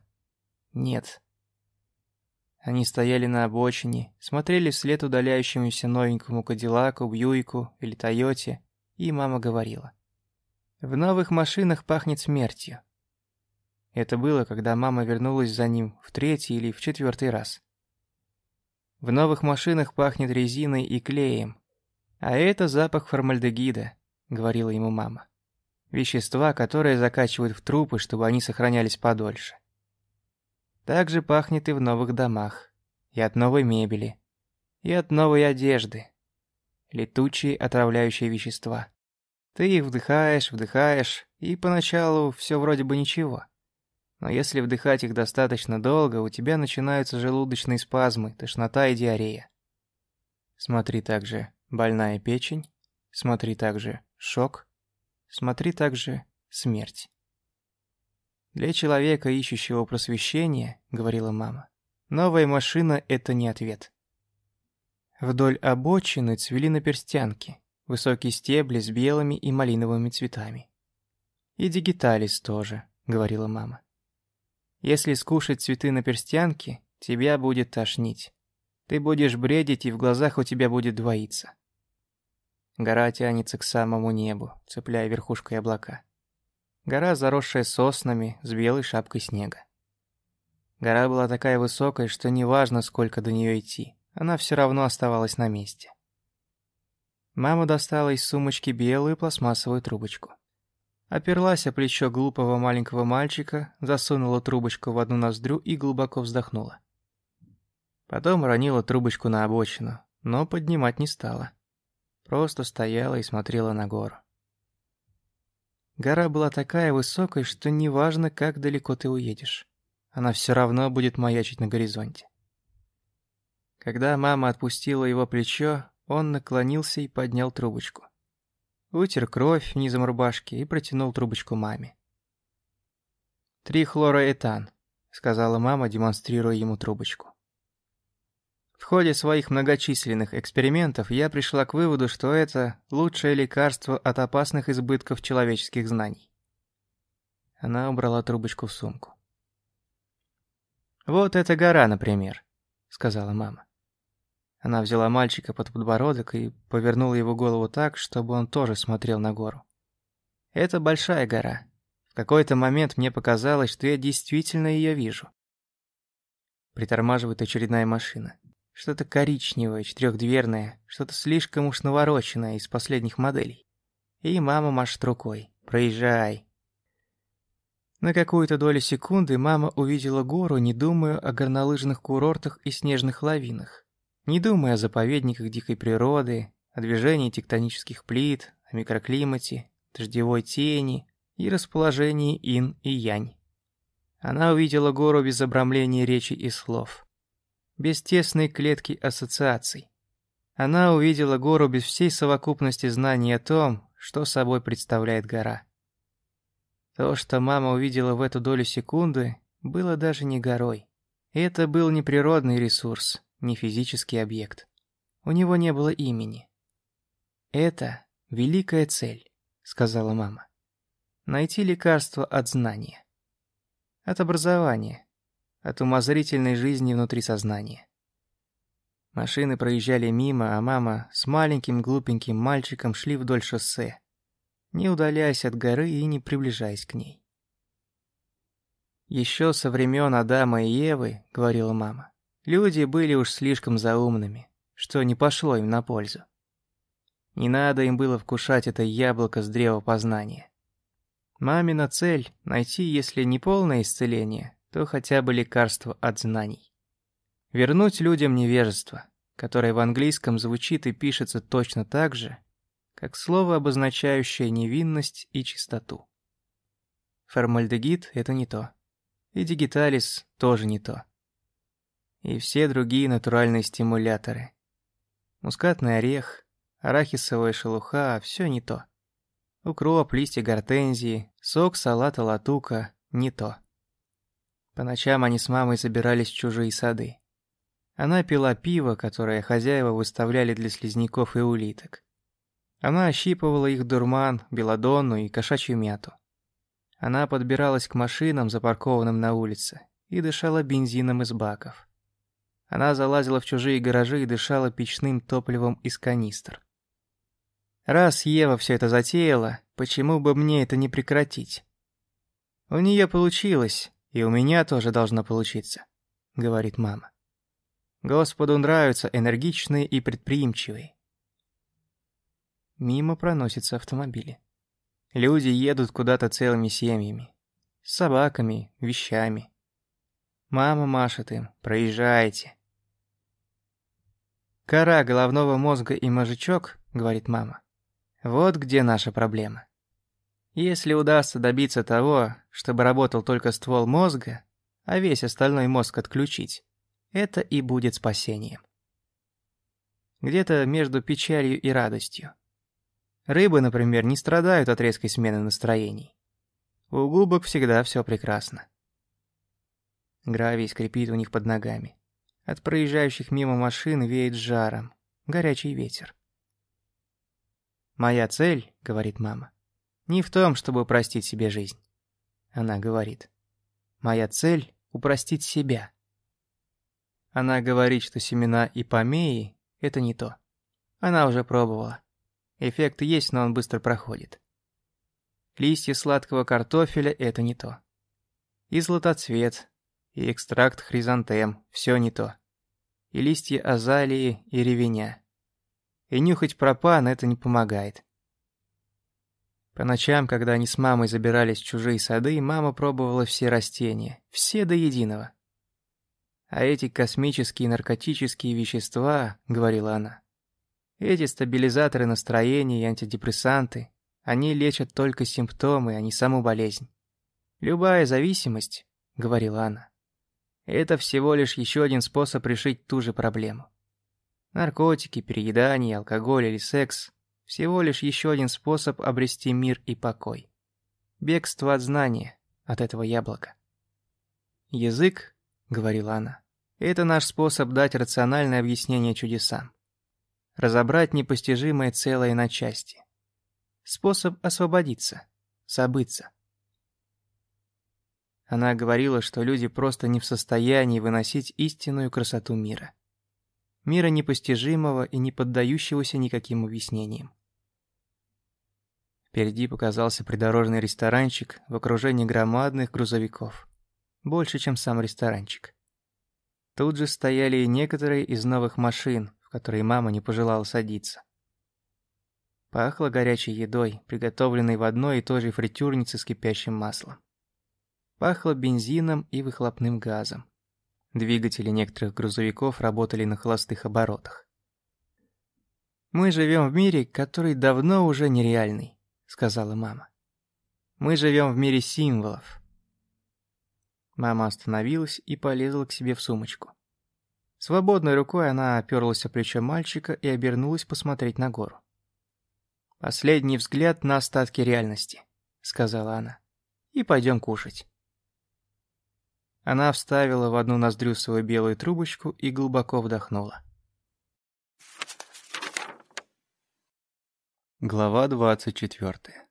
«Нет, они стояли на обочине, смотрели вслед удаляющемуся новенькому Кадиллаку, Бьюику или Тойоте, и мама говорила. «В новых машинах пахнет смертью». Это было, когда мама вернулась за ним в третий или в четвертый раз. В новых машинах пахнет резиной и клеем. А это запах формальдегида, говорила ему мама. Вещества, которые закачивают в трупы, чтобы они сохранялись подольше. Так же пахнет и в новых домах, и от новой мебели, и от новой одежды. Летучие отравляющие вещества. Ты их вдыхаешь, вдыхаешь, и поначалу все вроде бы ничего. Но если вдыхать их достаточно долго, у тебя начинаются желудочные спазмы, тошнота и диарея. Смотри также больная печень, смотри также шок, смотри также смерть. «Для человека, ищущего просвещения, — говорила мама, — новая машина — это не ответ». Вдоль обочины цвели наперстянки, высокие стебли с белыми и малиновыми цветами. «И дигиталис тоже», — говорила мама. «Если скушать цветы наперстянки, тебя будет тошнить. Ты будешь бредить, и в глазах у тебя будет двоиться». Гора тянется к самому небу, цепляя верхушкой облака. Гора, заросшая соснами, с белой шапкой снега. Гора была такая высокая, что неважно, сколько до нее идти, она все равно оставалась на месте. Мама достала из сумочки белую пластмассовую трубочку. Оперлась о плечо глупого маленького мальчика, засунула трубочку в одну ноздрю и глубоко вздохнула. Потом уронила трубочку на обочину, но поднимать не стала. Просто стояла и смотрела на гору. Гора была такая высокая, что неважно, как далеко ты уедешь. Она все равно будет маячить на горизонте. Когда мама отпустила его плечо, он наклонился и поднял трубочку. Вытер кровь низом рубашки и протянул трубочку маме. «Три хлороэтан», — сказала мама, демонстрируя ему трубочку. В ходе своих многочисленных экспериментов я пришла к выводу, что это лучшее лекарство от опасных избытков человеческих знаний. Она убрала трубочку в сумку. «Вот эта гора, например», — сказала мама. Она взяла мальчика под подбородок и повернула его голову так, чтобы он тоже смотрел на гору. «Это большая гора. В какой-то момент мне показалось, что я действительно ее вижу». Притормаживает очередная машина. Что-то коричневое, четырехдверное, что-то слишком уж навороченное из последних моделей. И мама машет рукой. «Проезжай!» На какую-то долю секунды мама увидела гору, не думая о горнолыжных курортах и снежных лавинах. Не думая о заповедниках дикой природы, о движении тектонических плит, о микроклимате, дождевой тени и расположении ин и янь. Она увидела гору без обрамления речи и слов, без тесной клетки ассоциаций. Она увидела гору без всей совокупности знаний о том, что собой представляет гора. То, что мама увидела в эту долю секунды, было даже не горой. Это был не природный ресурс, не физический объект. У него не было имени. «Это великая цель», — сказала мама. «Найти лекарство от знания. От образования. От умозрительной жизни внутри сознания». Машины проезжали мимо, а мама с маленьким глупеньким мальчиком шли вдоль шоссе, не удаляясь от горы и не приближаясь к ней. «Еще со времен Адама и Евы, — говорила мама, — люди были уж слишком заумными, что не пошло им на пользу. Не надо им было вкушать это яблоко с древа познания. Мамина цель — найти, если не полное исцеление, то хотя бы лекарство от знаний. Вернуть людям невежество, которое в английском звучит и пишется точно так же, как слово, обозначающее невинность и чистоту. Формальдегид — это не то. И дигиталис тоже не то. И все другие натуральные стимуляторы. Мускатный орех, арахисовая шелуха — все не то. Укроп, листья гортензии, сок салата латука — не то. По ночам они с мамой забирались в чужие сады. Она пила пиво, которое хозяева выставляли для слизняков и улиток. Она ощипывала их дурман, белодонну и кошачью мяту. Она подбиралась к машинам, запаркованным на улице, и дышала бензином из баков. Она залазила в чужие гаражи и дышала печным топливом из канистр. Раз Ева все это затеяла, почему бы мне это не прекратить? У нее получилось, и у меня тоже должно получиться, говорит мама. Господу нравятся энергичные и предприимчивые. Мимо проносятся автомобили. Люди едут куда-то целыми семьями. С собаками, вещами. Мама машет им «Проезжайте». «Кора головного мозга и мозжечок», — говорит мама. «Вот где наша проблема. Если удастся добиться того, чтобы работал только ствол мозга, а весь остальной мозг отключить, это и будет спасением. Где-то между печалью и радостью. Рыбы, например, не страдают от резкой смены настроений. У губок всегда все прекрасно. Гравий скрипит у них под ногами. От проезжающих мимо машин веет жаром. Горячий ветер. «Моя цель, — говорит мама, — не в том, чтобы упростить себе жизнь. Она говорит. Моя цель — упростить себя. Она говорит, что семена и помеи – это не то. Она уже пробовала. Эффект есть, но он быстро проходит. Листья сладкого картофеля – это не то. И златоцвет, и экстракт хризантем – все не то. И листья азалии, и ревеня. И нюхать пропан – это не помогает. По ночам, когда они с мамой забирались в чужие сады, мама пробовала все растения, все до единого. А эти космические наркотические вещества, говорила она, эти стабилизаторы настроения и антидепрессанты, они лечат только симптомы, а не саму болезнь. Любая зависимость, говорила она, это всего лишь еще один способ решить ту же проблему. Наркотики, переедание, алкоголь или секс – всего лишь еще один способ обрести мир и покой. Бегство от знания, от этого яблока. Язык, говорила она, это наш способ дать рациональное объяснение чудесам. Разобрать непостижимое целое на части. Способ освободиться, забыться. Она говорила, что люди просто не в состоянии выносить истинную красоту мира. Мира непостижимого и не поддающегося никаким объяснениям. Впереди показался придорожный ресторанчик в окружении громадных грузовиков. Больше, чем сам ресторанчик. Тут же стояли и некоторые из новых машин, в которые мама не пожелала садиться. Пахло горячей едой, приготовленной в одной и той же фритюрнице с кипящим маслом. Пахло бензином и выхлопным газом. Двигатели некоторых грузовиков работали на холостых оборотах. «Мы живем в мире, который давно уже нереальный», — сказала мама. «Мы живем в мире символов». Мама остановилась и полезла к себе в сумочку. Свободной рукой она оперлась о плечо мальчика и обернулась посмотреть на гору. «Последний взгляд на остатки реальности», — сказала она. «И пойдем кушать». Она вставила в одну ноздрю свою белую трубочку и глубоко вдохнула. Глава 24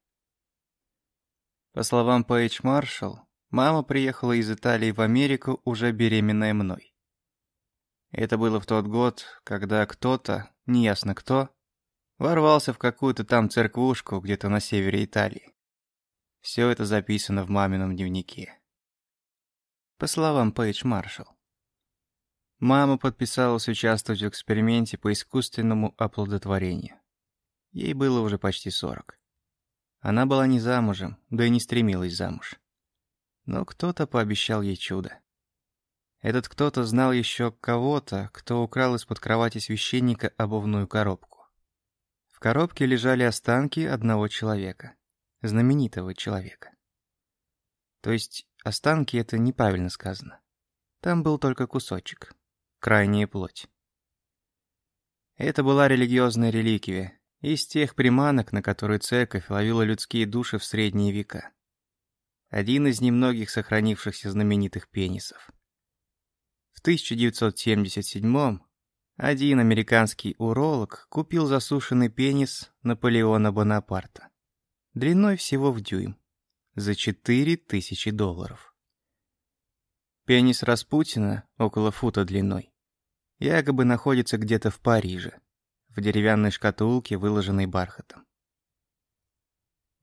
По словам Пейдж Маршалл, мама приехала из Италии в Америку уже беременная мной. Это было в тот год, когда кто-то, неясно кто, ворвался в какую-то там церквушку где-то на севере Италии. Все это записано в мамином дневнике по словам Пейдж Маршалл. Мама подписалась участвовать в эксперименте по искусственному оплодотворению. Ей было уже почти 40. Она была не замужем, да и не стремилась замуж. Но кто-то пообещал ей чудо. Этот кто-то знал еще кого-то, кто украл из-под кровати священника обувную коробку. В коробке лежали останки одного человека, знаменитого человека. То есть Останки — это неправильно сказано. Там был только кусочек. Крайняя плоть. Это была религиозная реликвия, из тех приманок, на которые церковь ловила людские души в средние века. Один из немногих сохранившихся знаменитых пенисов. В 1977-м один американский уролог купил засушенный пенис Наполеона Бонапарта, длиной всего в дюйм за 4000 долларов. Пенис Распутина, около фута длиной, якобы находится где-то в Париже, в деревянной шкатулке, выложенной бархатом.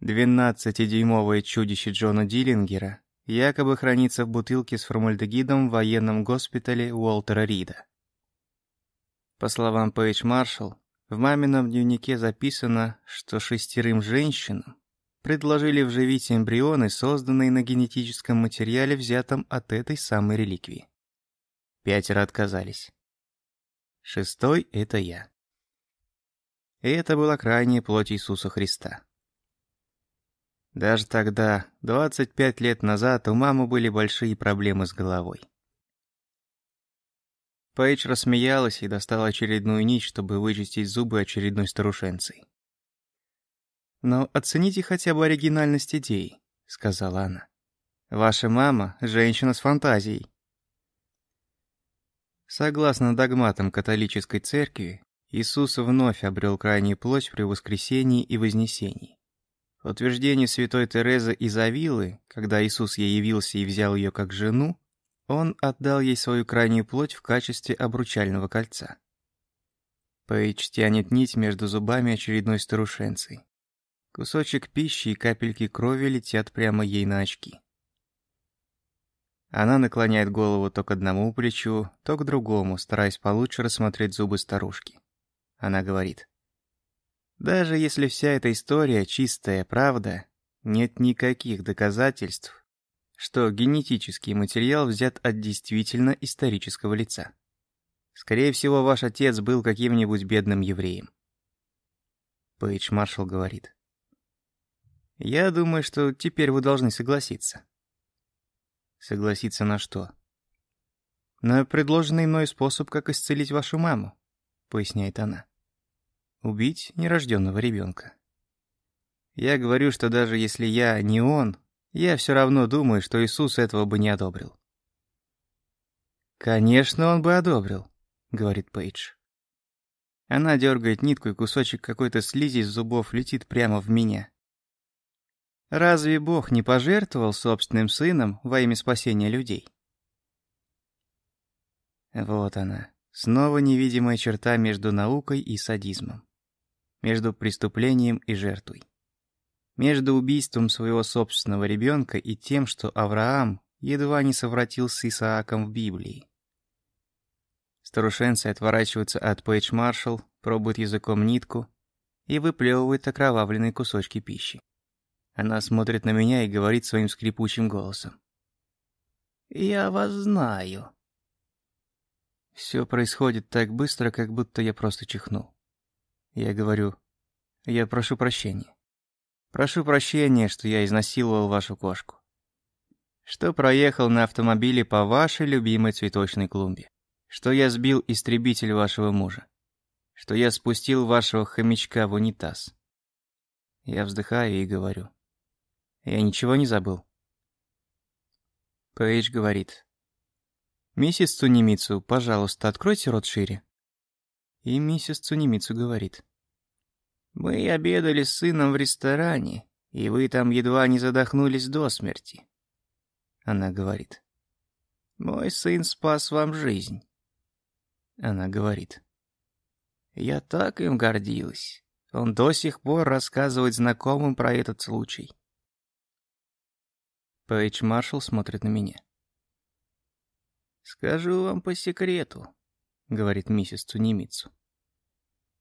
12-дюймовое чудище Джона Диллингера якобы хранится в бутылке с формальдегидом в военном госпитале Уолтера Рида. По словам Пейдж Маршалл, в мамином дневнике записано, что шестерым женщинам предложили вживить эмбрионы, созданные на генетическом материале, взятом от этой самой реликвии. Пятеро отказались. Шестой — это я. И это была крайняя плоть Иисуса Христа. Даже тогда, 25 лет назад, у мамы были большие проблемы с головой. Пейдж рассмеялась и достала очередную нить, чтобы вычистить зубы очередной старушенцей. «Но оцените хотя бы оригинальность идей», — сказала она. «Ваша мама — женщина с фантазией». Согласно догматам католической церкви, Иисус вновь обрел крайнюю плоть при воскресении и вознесении. По утверждению святой Терезы из Авилы, когда Иисус ей явился и взял ее как жену, он отдал ей свою крайнюю плоть в качестве обручального кольца. Пейдж тянет нить между зубами очередной старушенцей. Кусочек пищи и капельки крови летят прямо ей на очки. Она наклоняет голову то к одному плечу, то к другому, стараясь получше рассмотреть зубы старушки. Она говорит. «Даже если вся эта история чистая правда, нет никаких доказательств, что генетический материал взят от действительно исторического лица. Скорее всего, ваш отец был каким-нибудь бедным евреем». Пейдж Маршалл говорит. Я думаю, что теперь вы должны согласиться. Согласиться на что? На предложенный мной способ, как исцелить вашу маму, поясняет она. Убить нерожденного ребенка. Я говорю, что даже если я не он, я все равно думаю, что Иисус этого бы не одобрил. «Конечно, он бы одобрил», — говорит Пейдж. Она дергает нитку, и кусочек какой-то слизи из зубов летит прямо в меня. Разве Бог не пожертвовал собственным сыном во имя спасения людей? Вот она, снова невидимая черта между наукой и садизмом. Между преступлением и жертвой. Между убийством своего собственного ребенка и тем, что Авраам едва не совратил с Исааком в Библии. Старушенцы отворачиваются от Пейдж Маршалл, пробуют языком нитку и выплевывают окровавленные кусочки пищи. Она смотрит на меня и говорит своим скрипучим голосом. «Я вас знаю. Все происходит так быстро, как будто я просто чихнул. Я говорю, я прошу прощения. Прошу прощения, что я изнасиловал вашу кошку. Что проехал на автомобиле по вашей любимой цветочной клумбе. Что я сбил истребитель вашего мужа. Что я спустил вашего хомячка в унитаз. Я вздыхаю и говорю. Я ничего не забыл. Пейдж говорит. «Миссис Цунемицу, пожалуйста, откройте рот шире». И миссис Цунемицу говорит. «Мы обедали с сыном в ресторане, и вы там едва не задохнулись до смерти». Она говорит. «Мой сын спас вам жизнь». Она говорит. «Я так им гордилась. Он до сих пор рассказывает знакомым про этот случай». Пейдж Маршалл смотрит на меня. «Скажу вам по секрету», — говорит миссис Цунемицу.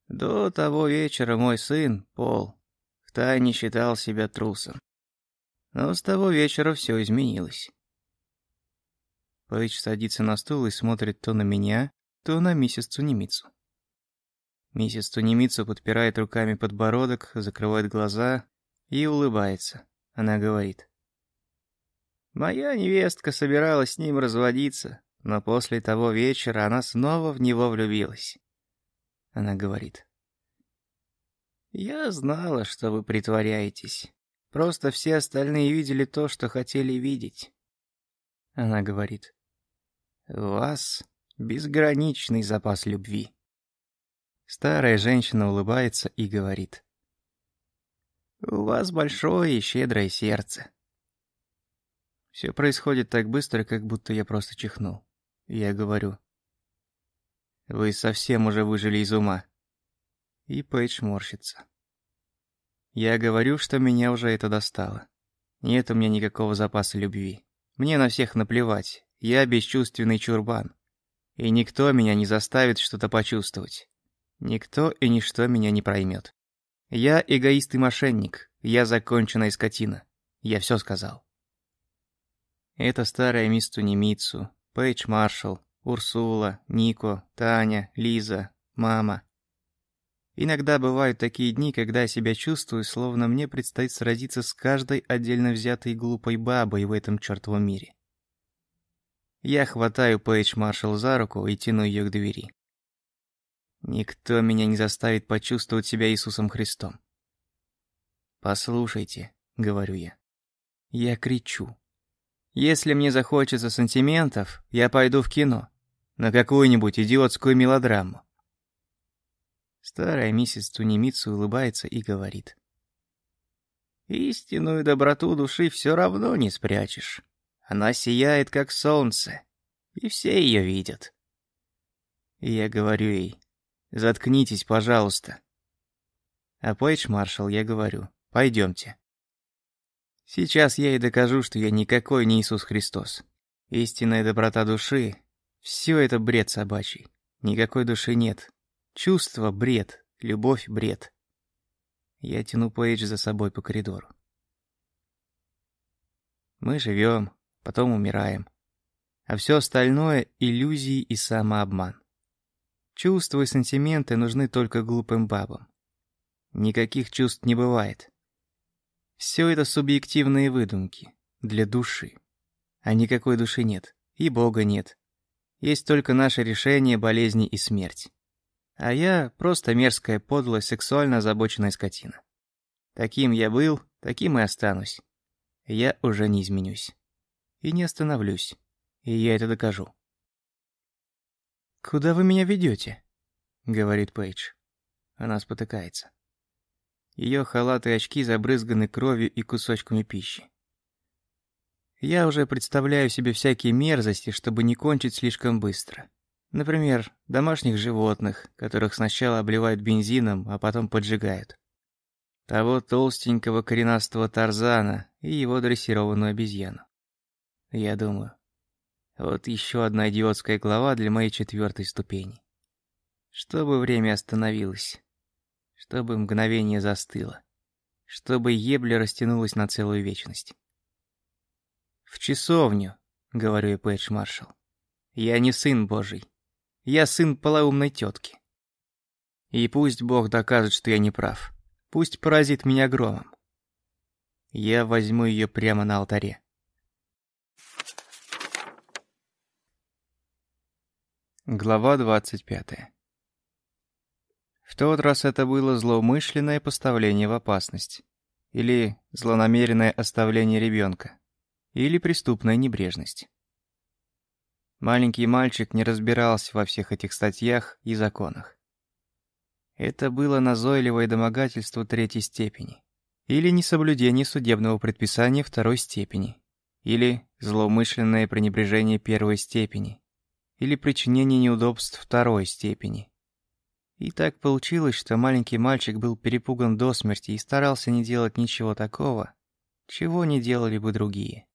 «До того вечера мой сын, Пол, втайне считал себя трусом. Но с того вечера все изменилось». Пейдж садится на стул и смотрит то на меня, то на миссис Цунемицу. Миссис Цунемицу подпирает руками подбородок, закрывает глаза и улыбается. Она говорит. «Моя невестка собиралась с ним разводиться, но после того вечера она снова в него влюбилась. Она говорит. «Я знала, что вы притворяетесь. Просто все остальные видели то, что хотели видеть». Она говорит. «У вас безграничный запас любви». Старая женщина улыбается и говорит. «У вас большое и щедрое сердце». Все происходит так быстро, как будто я просто чихнул. Я говорю. Вы совсем уже выжили из ума. И Пейдж морщится. Я говорю, что меня уже это достало. Нет у меня никакого запаса любви. Мне на всех наплевать. Я бесчувственный чурбан. И никто меня не заставит что-то почувствовать. Никто и ничто меня не проймет. Я эгоист и мошенник. Я законченная скотина. Я все сказал. Это старая мисс Тунемицу, Пейдж Маршалл, Урсула, Нико, Таня, Лиза, мама. Иногда бывают такие дни, когда я себя чувствую, словно мне предстоит сразиться с каждой отдельно взятой глупой бабой в этом чертовом мире. Я хватаю Пейдж Маршалл за руку и тяну ее к двери. Никто меня не заставит почувствовать себя Иисусом Христом. «Послушайте», — говорю я. Я кричу. Если мне захочется сантиментов, я пойду в кино. На какую-нибудь идиотскую мелодраму. Старая миссис Тунемицу улыбается и говорит. Истинную доброту души все равно не спрячешь. Она сияет, как солнце, и все ее видят. И я говорю ей, заткнитесь, пожалуйста. А Пейдж Маршал я говорю, пойдемте. Сейчас я и докажу, что я никакой не Иисус Христос. Истинная доброта души — все это бред собачий. Никакой души нет. Чувство — бред, любовь — бред. Я тяну Пейдж за собой по коридору. Мы живем, потом умираем. А все остальное — иллюзии и самообман. Чувства и сантименты нужны только глупым бабам. Никаких чувств не бывает. Все это субъективные выдумки. Для души. А никакой души нет. И Бога нет. Есть только наше решение, болезни и смерть. А я просто мерзкая, подлая, сексуально озабоченная скотина. Таким я был, таким и останусь. Я уже не изменюсь. И не остановлюсь. И я это докажу. «Куда вы меня ведете? говорит Пейдж. Она спотыкается. Ее халат и очки забрызганы кровью и кусочками пищи. Я уже представляю себе всякие мерзости, чтобы не кончить слишком быстро. Например, домашних животных, которых сначала обливают бензином, а потом поджигают. Того толстенького коренастого Тарзана и его дрессированную обезьяну. Я думаю, вот еще одна идиотская глава для моей четвертой ступени. Чтобы время остановилось чтобы мгновение застыло, чтобы ебля растянулась на целую вечность. «В часовню», — говорю я Пейдж Маршал. «Я не сын Божий. Я сын полоумной тетки. И пусть Бог докажет, что я не прав. Пусть поразит меня громом. Я возьму ее прямо на алтаре. Глава 25 В тот раз это было злоумышленное поставление в опасность. Или злонамеренное оставление ребенка. Или преступная небрежность. Маленький мальчик не разбирался во всех этих статьях и законах. Это было назойливое домогательство третьей степени. Или несоблюдение судебного предписания второй степени. Или злоумышленное пренебрежение первой степени или причинение неудобств второй степени. И так получилось, что маленький мальчик был перепуган до смерти и старался не делать ничего такого, чего не делали бы другие.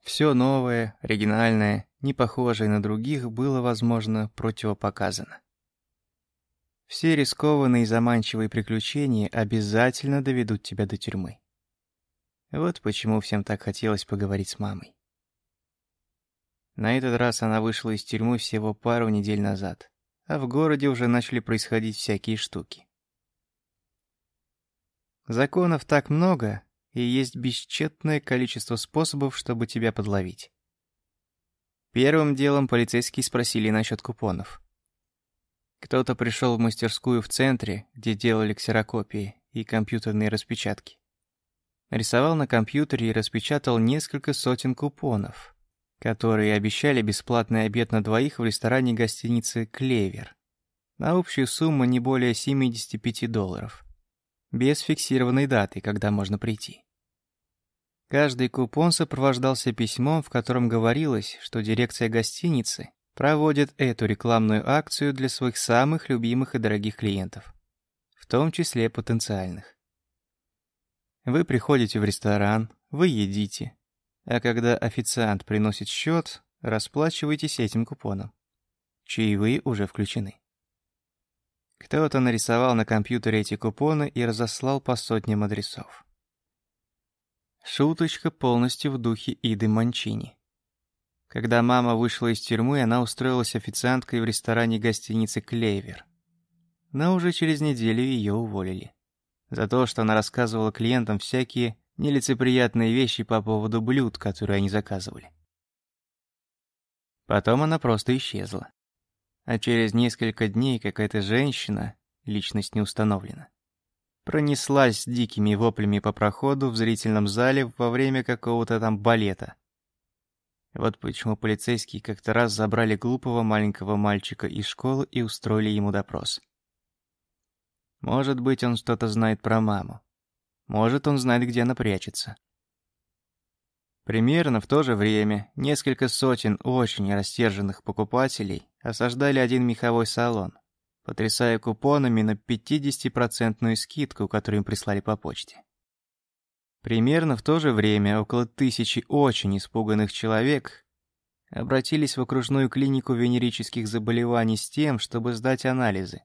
Все новое, оригинальное, не похожее на других было, возможно, противопоказано. Все рискованные и заманчивые приключения обязательно доведут тебя до тюрьмы. Вот почему всем так хотелось поговорить с мамой. На этот раз она вышла из тюрьмы всего пару недель назад, а в городе уже начали происходить всякие штуки. Законов так много, и есть бесчетное количество способов, чтобы тебя подловить. Первым делом полицейские спросили насчет купонов. Кто-то пришел в мастерскую в центре, где делали ксерокопии и компьютерные распечатки. Рисовал на компьютере и распечатал несколько сотен купонов, которые обещали бесплатный обед на двоих в ресторане гостиницы «Клевер» на общую сумму не более 75 долларов, без фиксированной даты, когда можно прийти. Каждый купон сопровождался письмом, в котором говорилось, что дирекция гостиницы проводит эту рекламную акцию для своих самых любимых и дорогих клиентов, в том числе потенциальных. Вы приходите в ресторан, вы едите, а когда официант приносит счет, расплачивайтесь этим купоном. Чаевые уже включены. Кто-то нарисовал на компьютере эти купоны и разослал по сотням адресов. Шуточка полностью в духе Иды Манчини. Когда мама вышла из тюрьмы, она устроилась официанткой в ресторане гостиницы «Клевер». Но уже через неделю ее уволили. За то, что она рассказывала клиентам всякие нелицеприятные вещи по поводу блюд, которые они заказывали. Потом она просто исчезла. А через несколько дней какая-то женщина, личность не установлена, пронеслась с дикими воплями по проходу в зрительном зале во время какого-то там балета. Вот почему полицейские как-то раз забрали глупого маленького мальчика из школы и устроили ему допрос. Может быть, он что-то знает про маму. Может, он знает, где она прячется. Примерно в то же время несколько сотен очень растерженных покупателей осаждали один меховой салон, потрясая купонами на 50% скидку, которую им прислали по почте. Примерно в то же время около тысячи очень испуганных человек обратились в окружную клинику венерических заболеваний с тем, чтобы сдать анализы.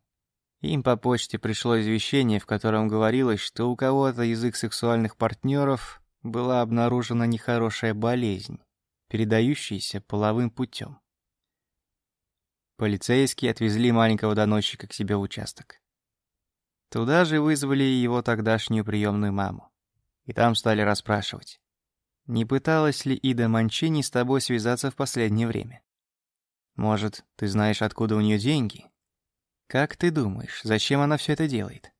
Им по почте пришло извещение, в котором говорилось, что у кого-то из их сексуальных партнеров была обнаружена нехорошая болезнь, передающаяся половым путем. Полицейские отвезли маленького доносчика к себе в участок. Туда же вызвали его тогдашнюю приемную маму. И там стали расспрашивать. Не пыталась ли Ида Манчини с тобой связаться в последнее время? Может, ты знаешь, откуда у нее деньги? «Как ты думаешь, зачем она все это делает?»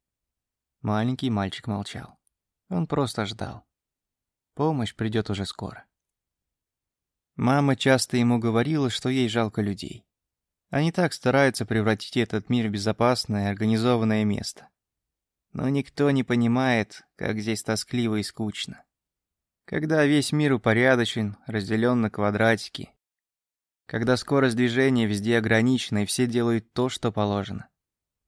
Маленький мальчик молчал. Он просто ждал. Помощь придет уже скоро. Мама часто ему говорила, что ей жалко людей. Они так стараются превратить этот мир в безопасное, организованное место. Но никто не понимает, как здесь тоскливо и скучно. Когда весь мир упорядочен, разделен на квадратики, когда скорость движения везде ограничена и все делают то, что положено.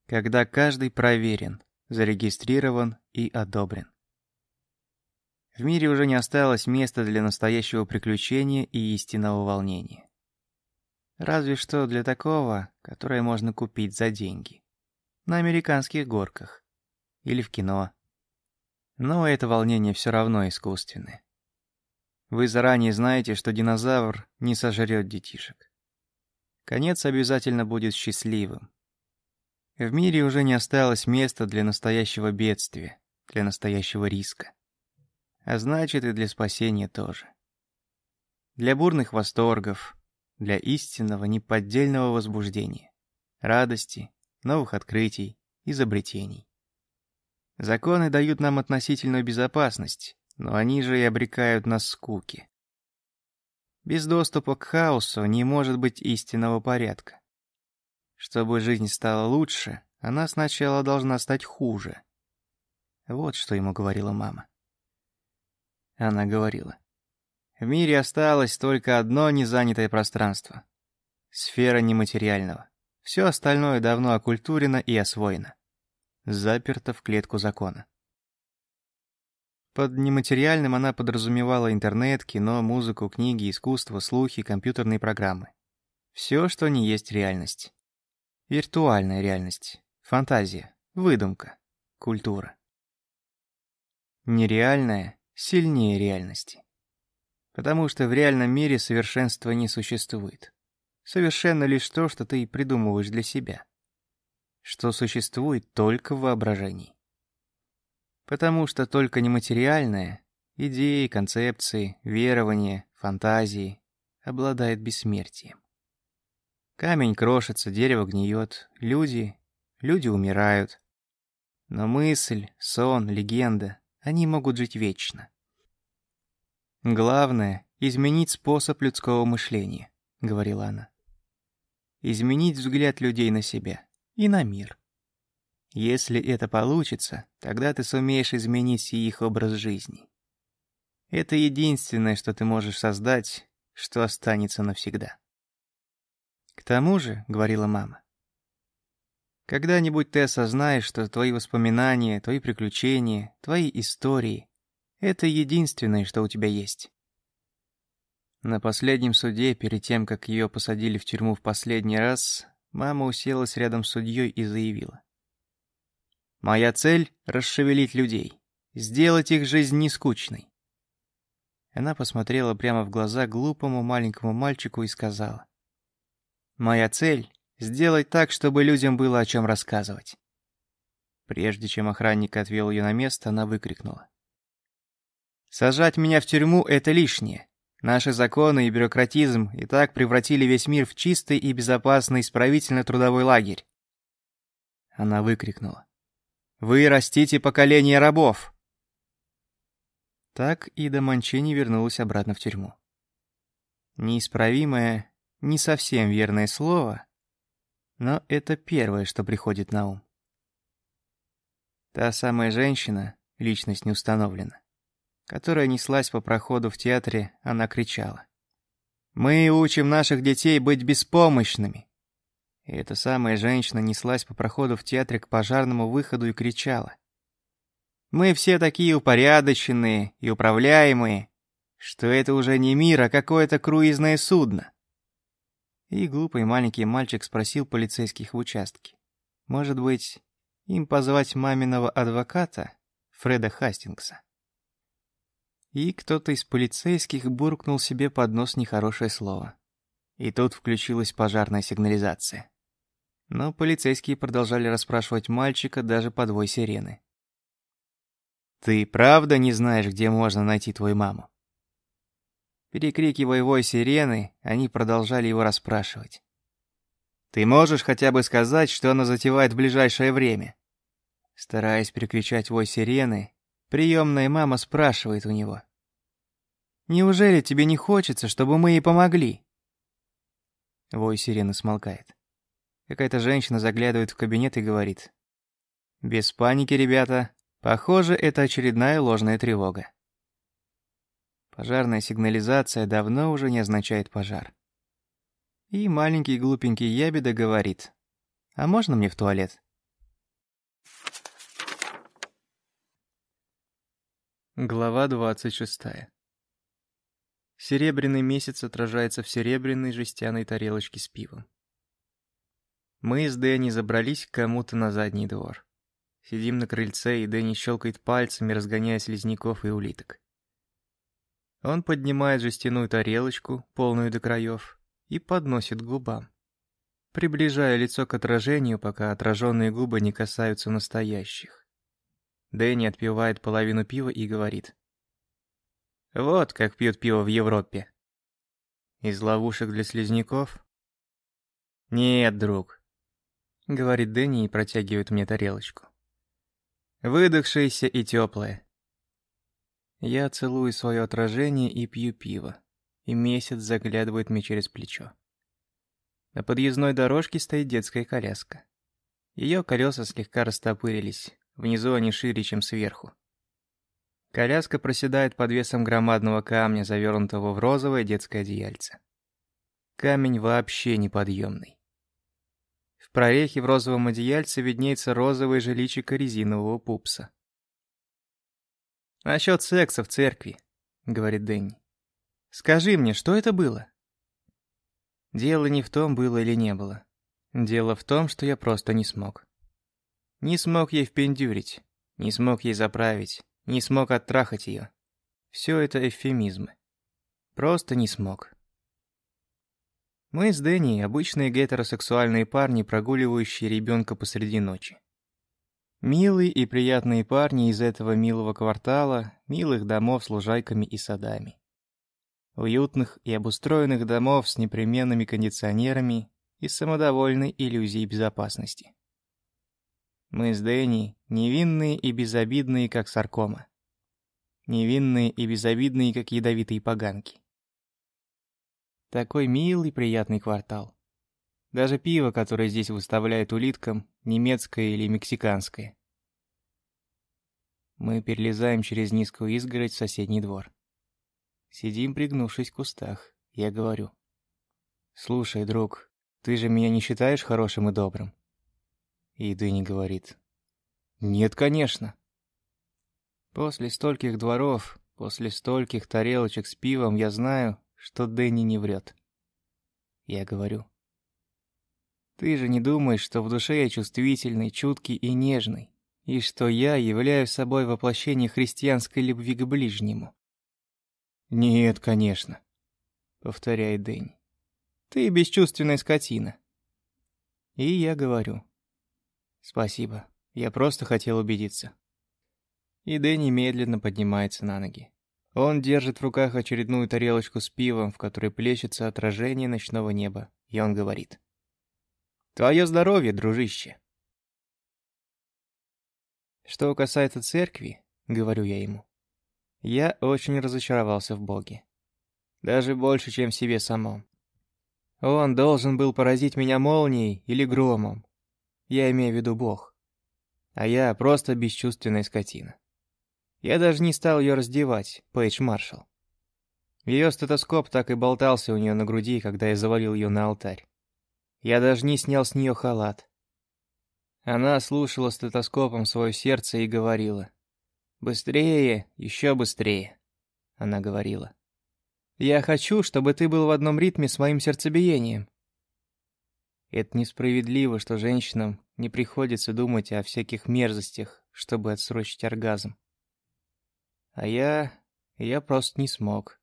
Когда каждый проверен, зарегистрирован и одобрен. В мире уже не осталось места для настоящего приключения и истинного волнения. Разве что для такого, которое можно купить за деньги. На американских горках. Или в кино. Но это волнение все равно искусственное. Вы заранее знаете, что динозавр не сожрет детишек. конец обязательно будет счастливым. В мире уже не осталось места для настоящего бедствия, для настоящего риска. А значит и для спасения тоже. Для бурных восторгов, для истинного неподдельного возбуждения, радости, новых открытий, изобретений. Законы дают нам относительную безопасность, но они же и обрекают нас скуки. Без доступа к хаосу не может быть истинного порядка. Чтобы жизнь стала лучше, она сначала должна стать хуже. Вот что ему говорила мама. Она говорила. В мире осталось только одно незанятое пространство. Сфера нематериального. Все остальное давно окультурено и освоено. Заперто в клетку закона. Под нематериальным она подразумевала интернет, кино, музыку, книги, искусство, слухи, компьютерные программы. Все, что не есть реальность. Виртуальная реальность, фантазия, выдумка, культура. Нереальная сильнее реальности. Потому что в реальном мире совершенства не существует. Совершенно лишь то, что ты придумываешь для себя. Что существует только в воображении. Потому что только нематериальное — идеи, концепции, верования, фантазии — обладает бессмертием. Камень крошится, дерево гниет, люди... люди умирают. Но мысль, сон, легенда — они могут жить вечно. «Главное — изменить способ людского мышления», — говорила она. «Изменить взгляд людей на себя и на мир». Если это получится, тогда ты сумеешь изменить их образ жизни. Это единственное, что ты можешь создать, что останется навсегда. К тому же, — говорила мама, — когда-нибудь ты осознаешь, что твои воспоминания, твои приключения, твои истории — это единственное, что у тебя есть. На последнем суде, перед тем, как ее посадили в тюрьму в последний раз, мама уселась рядом с судьей и заявила. Моя цель — расшевелить людей, сделать их жизнь нескучной. Она посмотрела прямо в глаза глупому маленькому мальчику и сказала. «Моя цель — сделать так, чтобы людям было о чем рассказывать». Прежде чем охранник отвел ее на место, она выкрикнула. «Сажать меня в тюрьму — это лишнее. Наши законы и бюрократизм и так превратили весь мир в чистый и безопасный исправительно-трудовой лагерь». Она выкрикнула. Вы растите поколение рабов!» Так Ида Манчини вернулась обратно в тюрьму. Неисправимое, не совсем верное слово, но это первое, что приходит на ум. Та самая женщина, личность не установлена, которая неслась по проходу в театре, она кричала. «Мы учим наших детей быть беспомощными!» И эта самая женщина неслась по проходу в театре к пожарному выходу и кричала. «Мы все такие упорядоченные и управляемые, что это уже не мир, а какое-то круизное судно». И глупый маленький мальчик спросил полицейских в участке. «Может быть, им позвать маминого адвоката, Фреда Хастингса?» И кто-то из полицейских буркнул себе под нос нехорошее слово. И тут включилась пожарная сигнализация. Но полицейские продолжали расспрашивать мальчика даже по двой сирены. «Ты правда не знаешь, где можно найти твою маму?» Перекрикивая вой сирены, они продолжали его расспрашивать. «Ты можешь хотя бы сказать, что она затевает в ближайшее время?» Стараясь перекричать вой сирены, приемная мама спрашивает у него. «Неужели тебе не хочется, чтобы мы ей помогли?» Вой сирены смолкает. Какая-то женщина заглядывает в кабинет и говорит. «Без паники, ребята. Похоже, это очередная ложная тревога». Пожарная сигнализация давно уже не означает пожар. И маленький глупенький ябеда говорит. «А можно мне в туалет?» Глава двадцать шестая. Серебряный месяц отражается в серебряной жестяной тарелочке с пивом. Мы с Дэнни забрались к кому-то на задний двор. Сидим на крыльце, и Дэнни щелкает пальцами, разгоняя слизняков и улиток. Он поднимает жестяную тарелочку, полную до краев, и подносит к губам. приближая лицо к отражению, пока отраженные губы не касаются настоящих. Дэнни отпивает половину пива и говорит. «Вот как пьют пиво в Европе». «Из ловушек для слизняков?» «Нет, друг», — говорит Дэнни и протягивает мне тарелочку. «Выдохшееся и теплое». Я целую свое отражение и пью пиво, и месяц заглядывает мне через плечо. На подъездной дорожке стоит детская коляска. Ее колеса слегка растопырились, внизу они шире, чем сверху. Коляска проседает под весом громадного камня, завернутого в розовое детское одеяльце. Камень вообще неподъемный. Прорехе в розовом одеяльце виднеется розовое же личико резинового пупса. «Насчет секса в церкви», — говорит Дэнни. «Скажи мне, что это было?» Дело не в том, было или не было. Дело в том, что я просто не смог. Не смог ей впендюрить, не смог ей заправить, не смог оттрахать ее. Все это эвфемизмы. Просто не смог. Мы с Дэнни обычные гетеросексуальные парни, прогуливающие ребенка посреди ночи. Милые и приятные парни из этого милого квартала, милых домов с лужайками и садами. Уютных и обустроенных домов с непременными кондиционерами и самодовольной иллюзией безопасности. Мы с Дэнни невинные и безобидные, как саркома. Невинные и безобидные, как ядовитые поганки. Такой милый, приятный квартал. Даже пиво, которое здесь выставляют улиткам, немецкое или мексиканское. Мы перелезаем через низкую изгородь в соседний двор. Сидим, пригнувшись в кустах. Я говорю. «Слушай, друг, ты же меня не считаешь хорошим и добрым?» И Дэнни говорит. «Нет, конечно». После стольких дворов, после стольких тарелочек с пивом я знаю, что Дэнни не врет. Я говорю. «Ты же не думаешь, что в душе я чувствительный, чуткий и нежный, и что я являю собой воплощение христианской любви к ближнему?» «Нет, конечно», — повторяет Дэнни. «Ты бесчувственная скотина». И я говорю. «Спасибо. Я просто хотел убедиться». И Дэнни медленно поднимается на ноги. Он держит в руках очередную тарелочку с пивом, в которой плещется отражение ночного неба, и он говорит. «Твое здоровье, дружище!» Что касается церкви, говорю я ему, я очень разочаровался в Боге. Даже больше, чем в себе самом. Он должен был поразить меня молнией или громом. Я имею в виду Бог. А я просто бесчувственная скотина. Я даже не стал ее раздевать, Пейдж Маршалл. Ее стетоскоп так и болтался у нее на груди, когда я завалил ее на алтарь. Я даже не снял с нее халат. Она слушала стетоскопом свое сердце и говорила. «Быстрее, еще быстрее», — она говорила. «Я хочу, чтобы ты был в одном ритме с моим сердцебиением». Это несправедливо, что женщинам не приходится думать о всяких мерзостях, чтобы отсрочить оргазм. А я... я просто не смог.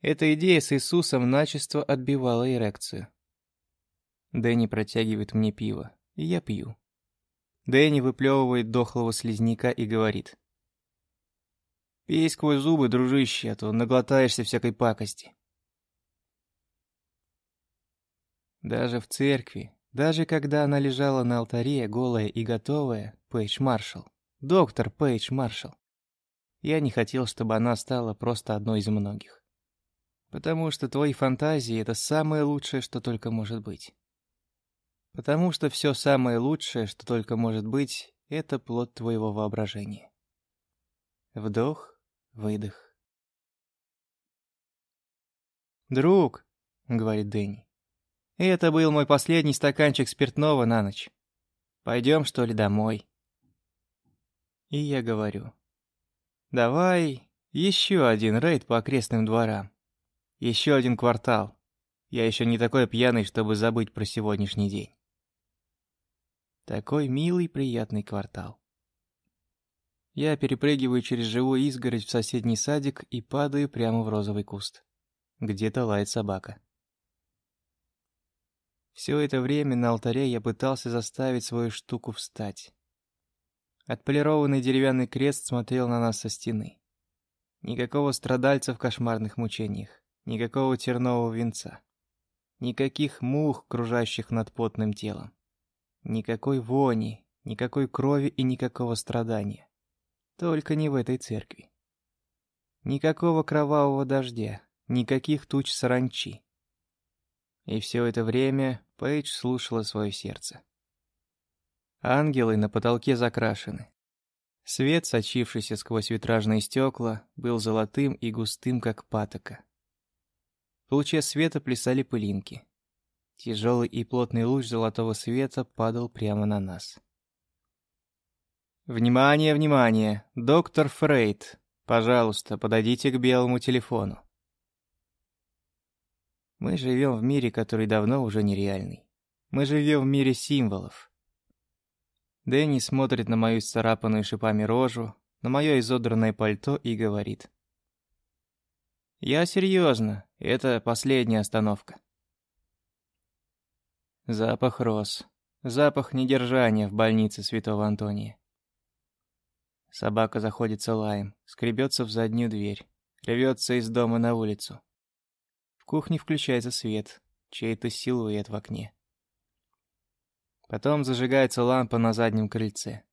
Эта идея с Иисусом начисто отбивала эрекцию. Дэнни протягивает мне пиво, и я пью. Дэнни выплевывает дохлого слизняка и говорит. «Пей сквозь зубы, дружище, а то наглотаешься всякой пакости». Даже в церкви, даже когда она лежала на алтаре, голая и готовая, Пейдж Маршалл, доктор Пейдж Маршалл, я не хотел, чтобы она стала просто одной из многих. Потому что твои фантазии — это самое лучшее, что только может быть. Потому что все самое лучшее, что только может быть, это плод твоего воображения. Вдох, выдох. «Друг», — говорит Дэнни, — «это был мой последний стаканчик спиртного на ночь. Пойдем, что ли, домой?» И я говорю, «Давай еще один рейд по окрестным дворам. Еще один квартал. Я еще не такой пьяный, чтобы забыть про сегодняшний день». Такой милый, приятный квартал. Я перепрыгиваю через живую изгородь в соседний садик и падаю прямо в розовый куст. Где-то лает собака. Все это время на алтаре я пытался заставить свою штуку встать. Отполированный деревянный крест смотрел на нас со стены. Никакого страдальца в кошмарных мучениях, никакого тернового венца. Никаких мух, кружащих над потным телом. Никакой вони, никакой крови и никакого страдания. Только не в этой церкви. Никакого кровавого дождя, никаких туч саранчи. И все это время Пейдж слушала свое сердце. Ангелы на потолке закрашены. Свет, сочившийся сквозь витражные стекла, был золотым и густым, как патока. В луче света плясали пылинки. Тяжелый и плотный луч золотого света падал прямо на нас. «Внимание, внимание! Доктор Фрейд! Пожалуйста, подойдите к белому телефону». Мы живем в мире, который давно уже нереальный. Мы живем в мире символов. Дэнни смотрит на мою исцарапанную шипами рожу, на мое изодранное пальто и говорит. «Я серьезно. Это последняя остановка». Запах роз. Запах недержания в больнице Святого Антония. Собака заходится лаем, скребется в заднюю дверь, рвется из дома на улицу. В кухне включается свет, чей-то силуэт в окне. Потом зажигается лампа на заднем крыльце.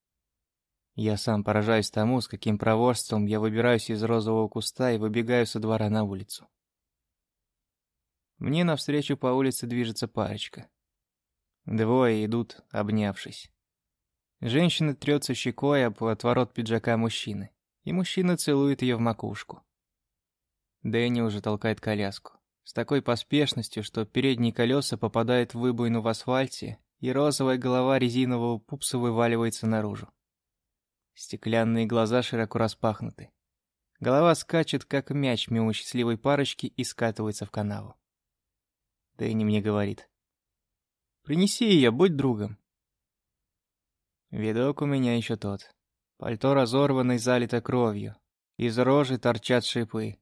Я сам поражаюсь тому, с каким проворством я выбираюсь из розового куста и выбегаю со двора на улицу. Мне навстречу по улице движется парочка. Двое идут, обнявшись. Женщина трется щекой об отворот пиджака мужчины, и мужчина целует ее в макушку. Дэнни уже толкает коляску. С такой поспешностью, что передние колеса попадают в выбоину в асфальте, и розовая голова резинового пупса вываливается наружу. Стеклянные глаза широко распахнуты. Голова скачет, как мяч мимо счастливой парочки и скатывается в канаву. Дэнни мне говорит. «Принеси ее, будь другом». Видок у меня еще тот. Пальто разорвано и залито кровью. Из рожи торчат шипы.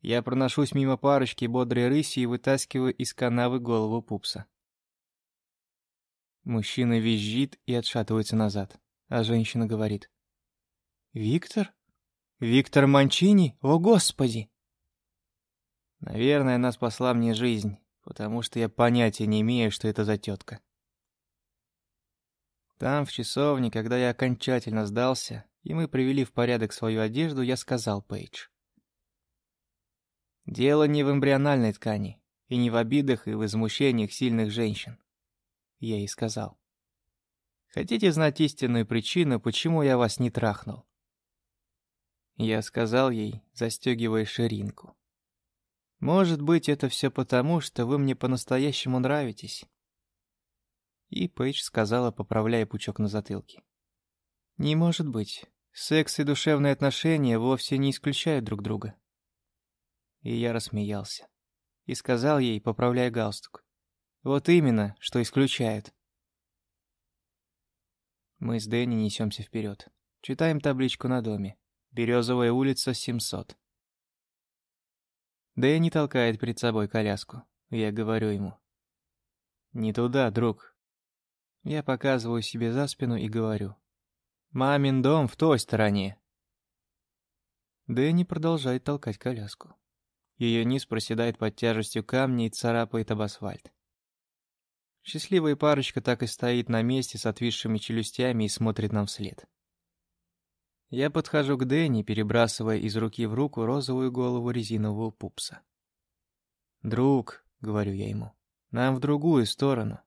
Я проношусь мимо парочки бодрой рыси и вытаскиваю из канавы голову пупса. Мужчина визжит и отшатывается назад а женщина говорит. «Виктор? Виктор Манчини? О, Господи!» Наверное, она спасла мне жизнь, потому что я понятия не имею, что это за тетка. Там, в часовне, когда я окончательно сдался, и мы привели в порядок свою одежду, я сказал Пейдж. Дело не в эмбриональной ткани, и не в обидах и возмущениях сильных женщин. Я ей сказал. Хотите знать истинную причину, почему я вас не трахнул?» Я сказал ей, застегивая ширинку. «Может быть, это все потому, что вы мне по-настоящему нравитесь?» И Пейдж сказала, поправляя пучок на затылке. «Не может быть. Секс и душевные отношения вовсе не исключают друг друга». И я рассмеялся. И сказал ей, поправляя галстук. «Вот именно, что исключают. Мы с Дэнни несемся вперед. Читаем табличку на доме. Березовая улица, 700. Дэнни толкает перед собой коляску. Я говорю ему. «Не туда, друг». Я показываю себе за спину и говорю. «Мамин дом в той стороне». Дэнни продолжает толкать коляску. Ее низ проседает под тяжестью камня и царапает об асфальт. Счастливая парочка так и стоит на месте с отвисшими челюстями и смотрит нам вслед. Я подхожу к Дэнни, перебрасывая из руки в руку розовую голову резинового пупса. «Друг», — говорю я ему, — «нам в другую сторону».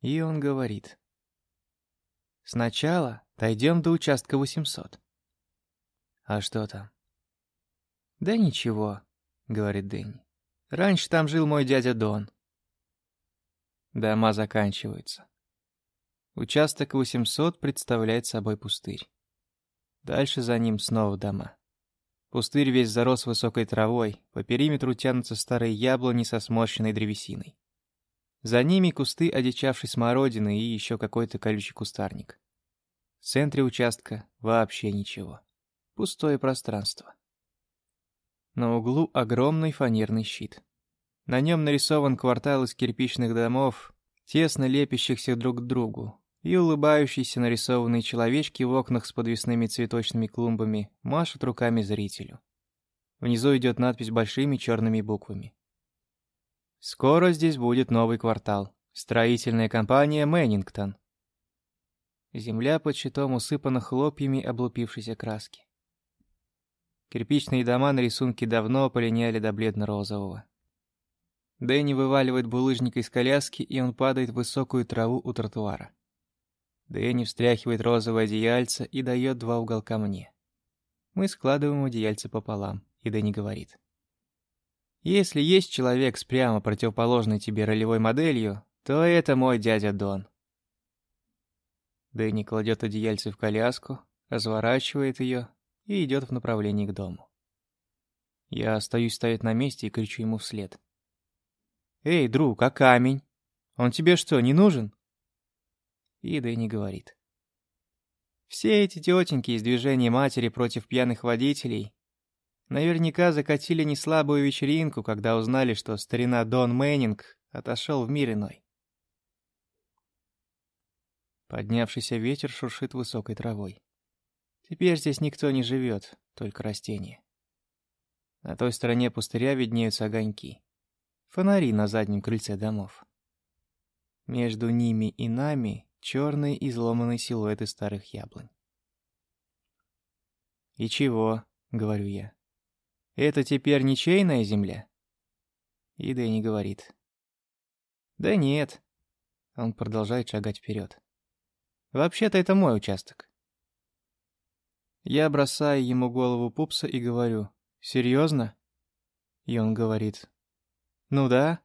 И он говорит. «Сначала дойдем до участка 800». «А что там?» «Да ничего», — говорит Дэнни. «Раньше там жил мой дядя Дон. Дома заканчиваются. Участок 800 представляет собой пустырь. Дальше за ним снова дома. Пустырь весь зарос высокой травой, по периметру тянутся старые яблони со сморщенной древесиной. За ними кусты одичавшей смородины и еще какой-то колючий кустарник. В центре участка вообще ничего. Пустое пространство. На углу огромный фанерный щит. На нем нарисован квартал из кирпичных домов, тесно лепящихся друг к другу, и улыбающиеся нарисованные человечки в окнах с подвесными цветочными клумбами машут руками зрителю. Внизу идет надпись большими черными буквами. Скоро здесь будет новый квартал. Строительная компания Мэннингтон. Земля под щитом усыпана хлопьями облупившейся краски. Кирпичные дома на рисунке давно полиняли до бледно-розового. Дэнни вываливает булыжник из коляски, и он падает в высокую траву у тротуара. Дэнни встряхивает розовое одеяльце и дает два уголка мне. Мы складываем одеяльце пополам, и Дэнни говорит. «Если есть человек с прямо противоположной тебе ролевой моделью, то это мой дядя Дон». Дэнни кладет одеяльце в коляску, разворачивает ее и идет в направлении к дому. Я остаюсь стоять на месте и кричу ему вслед. «Эй, друг, а камень? Он тебе что, не нужен?» И Дэнни говорит. Все эти тетеньки из движения матери против пьяных водителей наверняка закатили неслабую вечеринку, когда узнали, что старина Дон Мэннинг отошел в мир иной. Поднявшийся ветер шуршит высокой травой. Теперь здесь никто не живет, только растения. На той стороне пустыря виднеются огоньки. Фонари на заднем крыльце домов. Между ними и нами черные изломанные силуэты старых яблонь. «И чего?» — говорю я. «Это теперь ничейная земля?» И Дэнни говорит. «Да нет». Он продолжает шагать вперед. «Вообще-то это мой участок». Я бросаю ему голову пупса и говорю. «Серьезно?» И он говорит. «Ну да».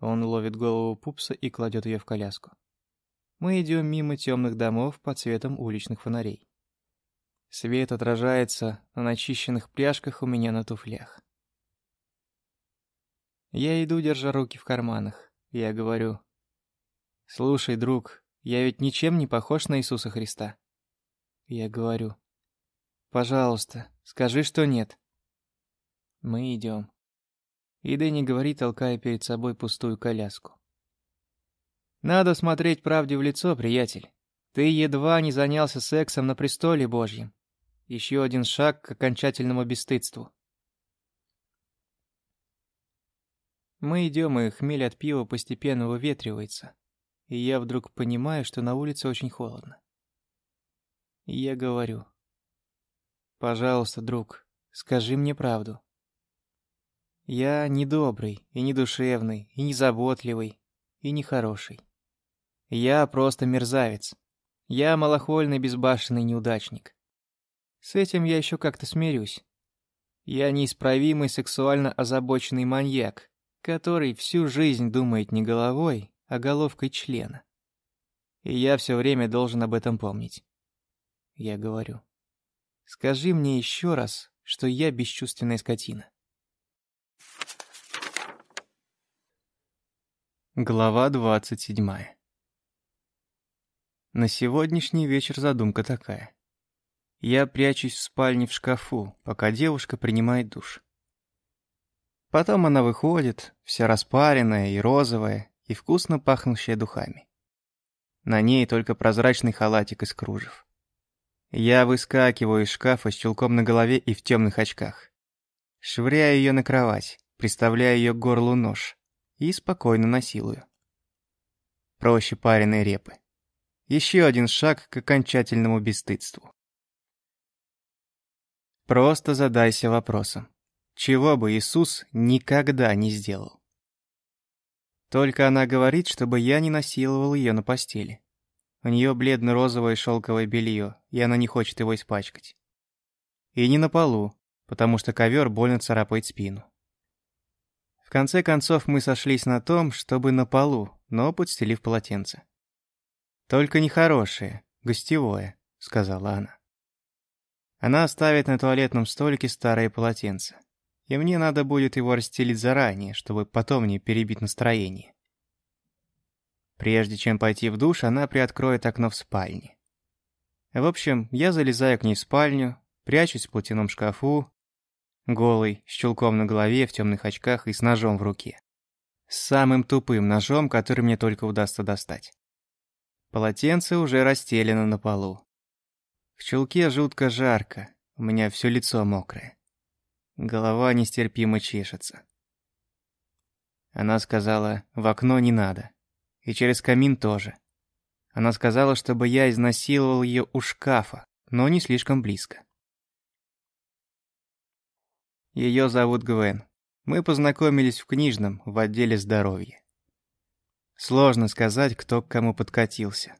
Он ловит голову пупса и кладет ее в коляску. Мы идем мимо темных домов под цветом уличных фонарей. Свет отражается на начищенных пряжках у меня на туфлях. Я иду, держа руки в карманах. Я говорю, «Слушай, друг, я ведь ничем не похож на Иисуса Христа». Я говорю, «Пожалуйста, скажи, что нет». Мы идем. И Дэнни говорит, толкая перед собой пустую коляску. Надо смотреть правде в лицо, приятель. Ты едва не занялся сексом на престоле Божьем. Еще один шаг к окончательному бесстыдству. Мы идем, и хмель от пива постепенно выветривается. И я вдруг понимаю, что на улице очень холодно. И я говорю. «Пожалуйста, друг, скажи мне правду. Я не добрый, и не душевный, и не заботливый, и не хороший. Я просто мерзавец. Я малохольный безбашенный неудачник. С этим я еще как-то смирюсь. Я неисправимый сексуально озабоченный маньяк, который всю жизнь думает не головой, а головкой члена. И я все время должен об этом помнить. Я говорю. Скажи мне еще раз, что я бесчувственная скотина. Глава двадцать седьмая на сегодняшний вечер задумка такая. Я прячусь в спальне в шкафу, пока девушка принимает душ. Потом она выходит, вся распаренная и розовая, и вкусно пахнущая духами. На ней только прозрачный халатик из кружев. Я выскакиваю из шкафа с чулком на голове и в темных очках. Швыряю ее на кровать, приставляю ее к горлу нож и спокойно насилую. Проще пареной репы. Еще один шаг к окончательному бесстыдству. Просто задайся вопросом, чего бы Иисус никогда не сделал. Только она говорит, чтобы я не насиловал ее на постели. У нее бледно-розовое шелковое белье, и она не хочет его испачкать. И не на полу, потому что ковер больно царапает спину. В конце концов мы сошлись на том, чтобы на полу, но подстелив полотенце. «Только нехорошее, гостевое», — сказала она. Она оставит на туалетном столике старое полотенце. И мне надо будет его расстелить заранее, чтобы потом не перебить настроение. Прежде чем пойти в душ, она приоткроет окно в спальне. В общем, я залезаю к ней в спальню, прячусь в платяном шкафу, голый, с чулком на голове, в темных очках и с ножом в руке. С самым тупым ножом, который мне только удастся достать. Полотенце уже расстелено на полу. В чулке жутко жарко, у меня все лицо мокрое. Голова нестерпимо чешется. Она сказала, в окно не надо. И через камин тоже. Она сказала, чтобы я изнасиловал ее у шкафа, но не слишком близко. Ее зовут Гвен. Мы познакомились в книжном, в отделе здоровья. Сложно сказать, кто к кому подкатился.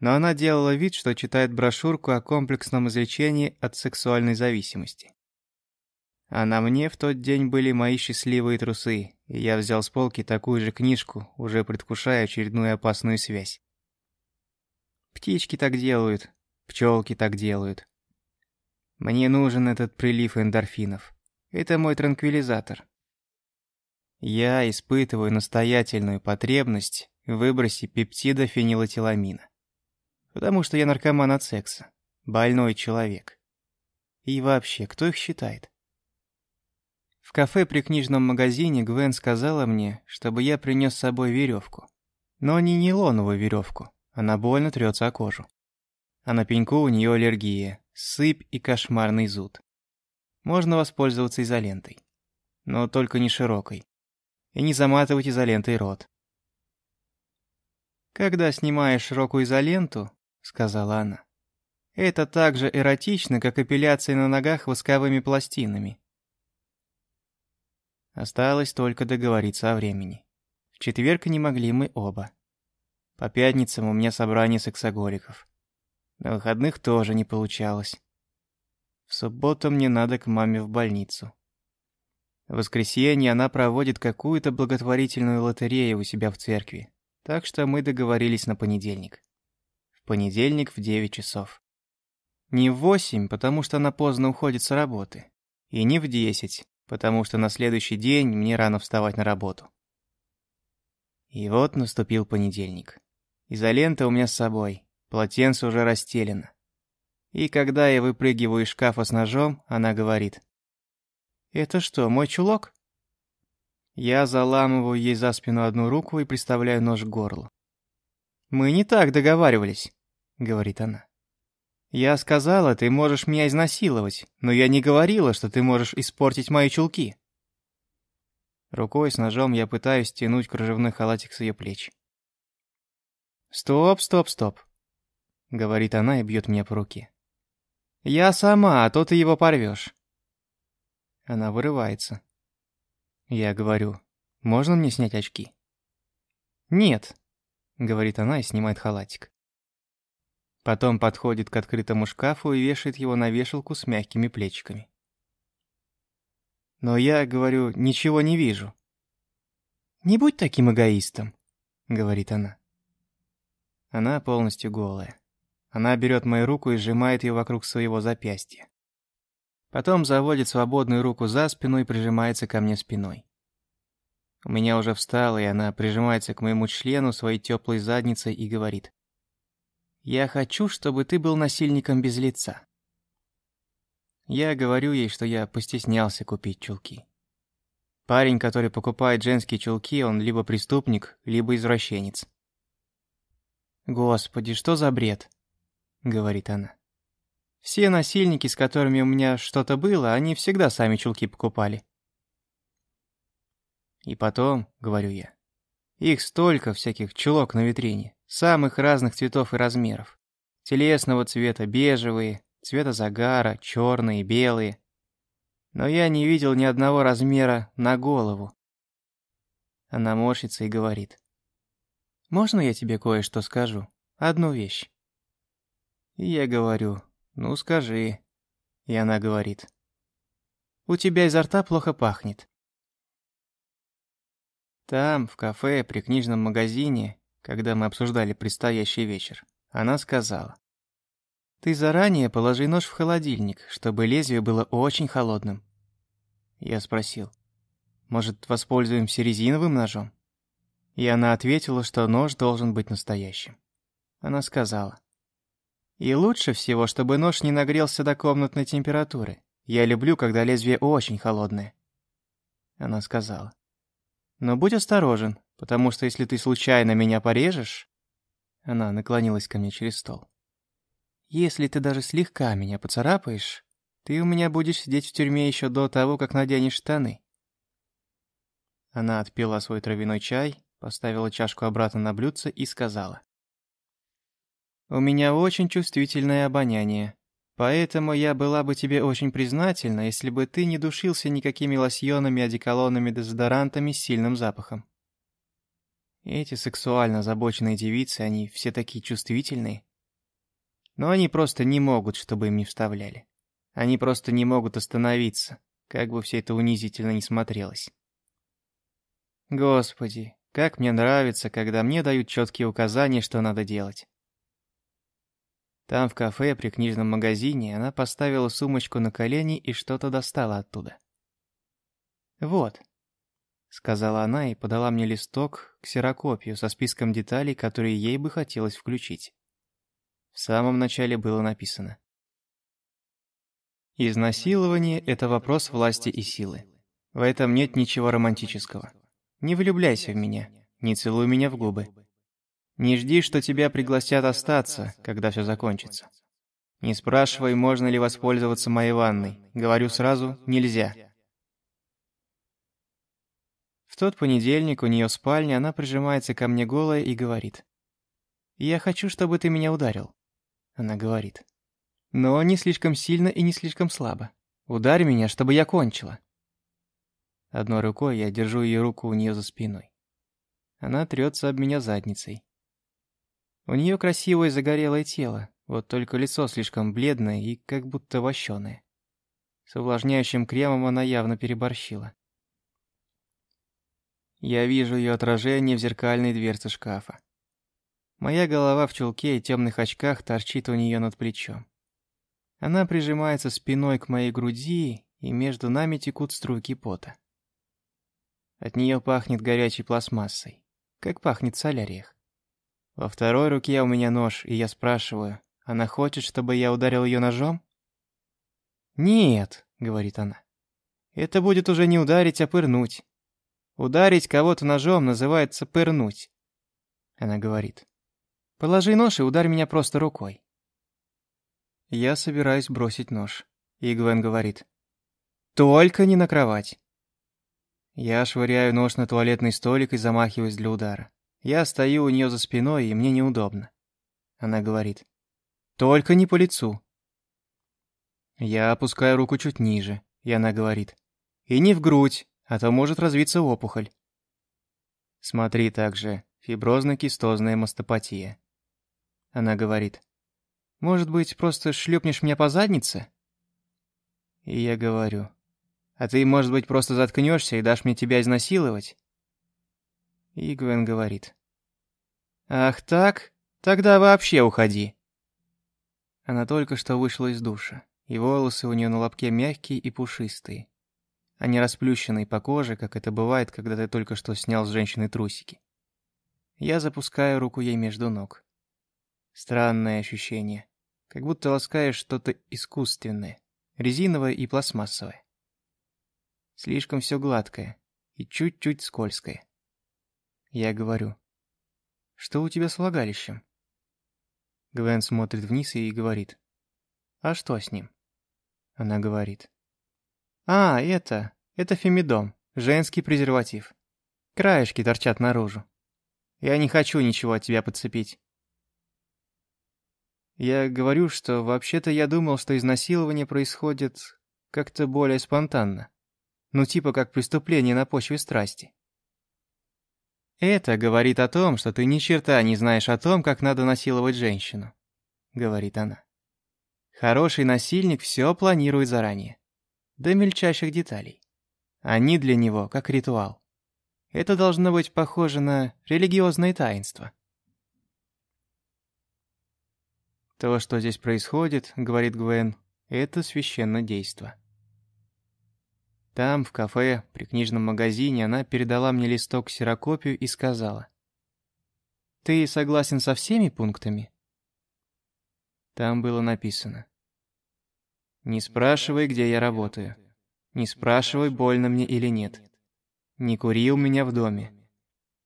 Но она делала вид, что читает брошюрку о комплексном излечении от сексуальной зависимости. А на мне в тот день были мои счастливые трусы, и я взял с полки такую же книжку, уже предвкушая очередную опасную связь. Птички так делают, пчелки так делают. Мне нужен этот прилив эндорфинов. Это мой транквилизатор. Я испытываю настоятельную потребность в выбросе пептида фенилэтиламина. Потому что я наркоман от секса. Больной человек. И вообще, кто их считает? В кафе при книжном магазине Гвен сказала мне, чтобы я принес с собой веревку. Но не нейлоновую веревку, она больно трется о кожу. А на пеньку у нее аллергия, сыпь и кошмарный зуд. Можно воспользоваться изолентой. Но только не широкой. И не заматывать изолентой рот. «Когда снимаешь широкую изоленту», — сказала она, — «это так же эротично, как эпиляция на ногах восковыми пластинами». Осталось только договориться о времени. В четверг не могли мы оба. По пятницам у меня собрание сексоголиков. На выходных тоже не получалось. В субботу мне надо к маме в больницу. В воскресенье она проводит какую-то благотворительную лотерею у себя в церкви. Так что мы договорились на понедельник. В понедельник в 9 часов. Не в 8, потому что она поздно уходит с работы. И не в 10, потому что на следующий день мне рано вставать на работу. И вот наступил понедельник. Изолента у меня с собой, Полотенце уже расстелено. И когда я выпрыгиваю из шкафа с ножом, она говорит. «Это что, мой чулок?» Я заламываю ей за спину одну руку и приставляю нож к горлу. «Мы не так договаривались», — говорит она. «Я сказала, ты можешь меня изнасиловать, но я не говорила, что ты можешь испортить мои чулки». Рукой с ножом я пытаюсь стянуть кружевной халатик с ее плеч. «Стоп, стоп, стоп говорит она и бьет меня по руке. «Я сама, а то ты его порвешь». Она вырывается. Я говорю, «Можно мне снять очки?» «Нет», — говорит она и снимает халатик. Потом подходит к открытому шкафу и вешает его на вешалку с мягкими плечиками. Но я, говорю, ничего не вижу. «Не будь таким эгоистом», — говорит она. Она полностью голая. Она берет мою руку и сжимает ее вокруг своего запястья. Потом заводит свободную руку за спину и прижимается ко мне спиной. У меня уже встала, и она прижимается к моему члену своей теплой задницей и говорит. «Я хочу, чтобы ты был насильником без лица». Я говорю ей, что я постеснялся купить чулки. Парень, который покупает женские чулки, он либо преступник, либо извращенец. Господи, что за бред? — говорит она. «Все насильники, с которыми у меня что-то было, они всегда сами чулки покупали». «И потом», — говорю я, — «их столько всяких чулок на витрине, самых разных цветов и размеров. Телесного цвета, бежевые, цвета загара, черные, белые. Но я не видел ни одного размера на голову». Она морщится и говорит. «Можно я тебе кое-что скажу? Одну вещь?» И я говорю, ну скажи. И она говорит, у тебя изо рта плохо пахнет. Там, в кафе, при книжном магазине, когда мы обсуждали предстоящий вечер, она сказала. «Ты заранее положи нож в холодильник, чтобы лезвие было очень холодным». Я спросил, «Может, воспользуемся резиновым ножом?» И она ответила, что нож должен быть настоящим. Она сказала, и лучше всего, чтобы нож не нагрелся до комнатной температуры. Я люблю, когда лезвие очень холодное». Она сказала. «Но будь осторожен, потому что если ты случайно меня порежешь...» Она наклонилась ко мне через стол. «Если ты даже слегка меня поцарапаешь, ты у меня будешь сидеть в тюрьме еще до того, как наденешь штаны». Она отпила свой травяной чай, поставила чашку обратно на блюдце и сказала. «У меня очень чувствительное обоняние, поэтому я была бы тебе очень признательна, если бы ты не душился никакими лосьонами, одеколонами, дезодорантами с сильным запахом. Эти сексуально озабоченные девицы, они все такие чувствительные. Но они просто не могут, чтобы им не вставляли. Они просто не могут остановиться, как бы все это унизительно не смотрелось. Господи, как мне нравится, когда мне дают четкие указания, что надо делать. Там в кафе при книжном магазине она поставила сумочку на колени и что-то достала оттуда. «Вот», — сказала она и подала мне листок, ксерокопию со списком деталей, которые ей бы хотелось включить. В самом начале было написано. Изнасилование — это вопрос власти и силы. В этом нет ничего романтического. Не влюбляйся в меня, не целуй меня в губы. Не жди, что тебя пригласят остаться, когда все закончится. Не спрашивай, можно ли воспользоваться моей ванной. Говорю сразу, нельзя. В тот понедельник у нее в спальне она прижимается ко мне голая и говорит. «Я хочу, чтобы ты меня ударил». Она говорит. «Но не слишком сильно и не слишком слабо. Ударь меня, чтобы я кончила». Одной рукой я держу ее руку у нее за спиной. Она трется об меня задницей. У нее красивое загорелое тело, вот только лицо слишком бледное и как будто вощеное. С увлажняющим кремом она явно переборщила. Я вижу ее отражение в зеркальной дверце шкафа. Моя голова в чулке и темных очках торчит у нее над плечом. Она прижимается спиной к моей груди, и между нами текут струйки пота. От нее пахнет горячей пластмассой, как пахнет соляриях. Во второй руке у меня нож, и я спрашиваю, она хочет, чтобы я ударил ее ножом? «Нет», — говорит она. «Это будет уже не ударить, а пырнуть. Ударить кого-то ножом называется пырнуть». Она говорит. «Положи нож и ударь меня просто рукой». Я собираюсь бросить нож. И Гвен говорит. «Только не на кровать». Я швыряю нож на туалетный столик и замахиваюсь для удара. Я стою у нее за спиной, и мне неудобно. Она говорит. «Только не по лицу». Я опускаю руку чуть ниже, и она говорит. «И не в грудь, а то может развиться опухоль». Смотри также, фиброзно-кистозная мастопатия. Она говорит. «Может быть, просто шлепнешь меня по заднице?» И я говорю. «А ты, может быть, просто заткнешься и дашь мне тебя изнасиловать?» И Гвен говорит. «Ах так? Тогда вообще уходи». Она только что вышла из душа, и волосы у нее на лобке мягкие и пушистые. Они расплющенные по коже, как это бывает, когда ты только что снял с женщины трусики. Я запускаю руку ей между ног. Странное ощущение. Как будто ласкаешь что-то искусственное, резиновое и пластмассовое. Слишком все гладкое и чуть-чуть скользкое. Я говорю. «Что у тебя с влагалищем?» Гвен смотрит вниз и говорит. «А что с ним?» Она говорит. «А, это... это фемидом, женский презерватив. Краешки торчат наружу. Я не хочу ничего от тебя подцепить». Я говорю, что вообще-то я думал, что изнасилование происходит как-то более спонтанно. Ну типа как преступление на почве страсти. «Это говорит о том, что ты ни черта не знаешь о том, как надо насиловать женщину», — говорит она. «Хороший насильник все планирует заранее. До мельчайших деталей. Они для него как ритуал. Это должно быть похоже на религиозное таинство». «То, что здесь происходит, — говорит Гвен, — это священное действо. Там, в кафе, при книжном магазине, она передала мне листок ксерокопию и сказала. «Ты согласен со всеми пунктами?» Там было написано. Не спрашивай, где я работаю. Не спрашивай, больно мне или нет. Не кури у меня в доме.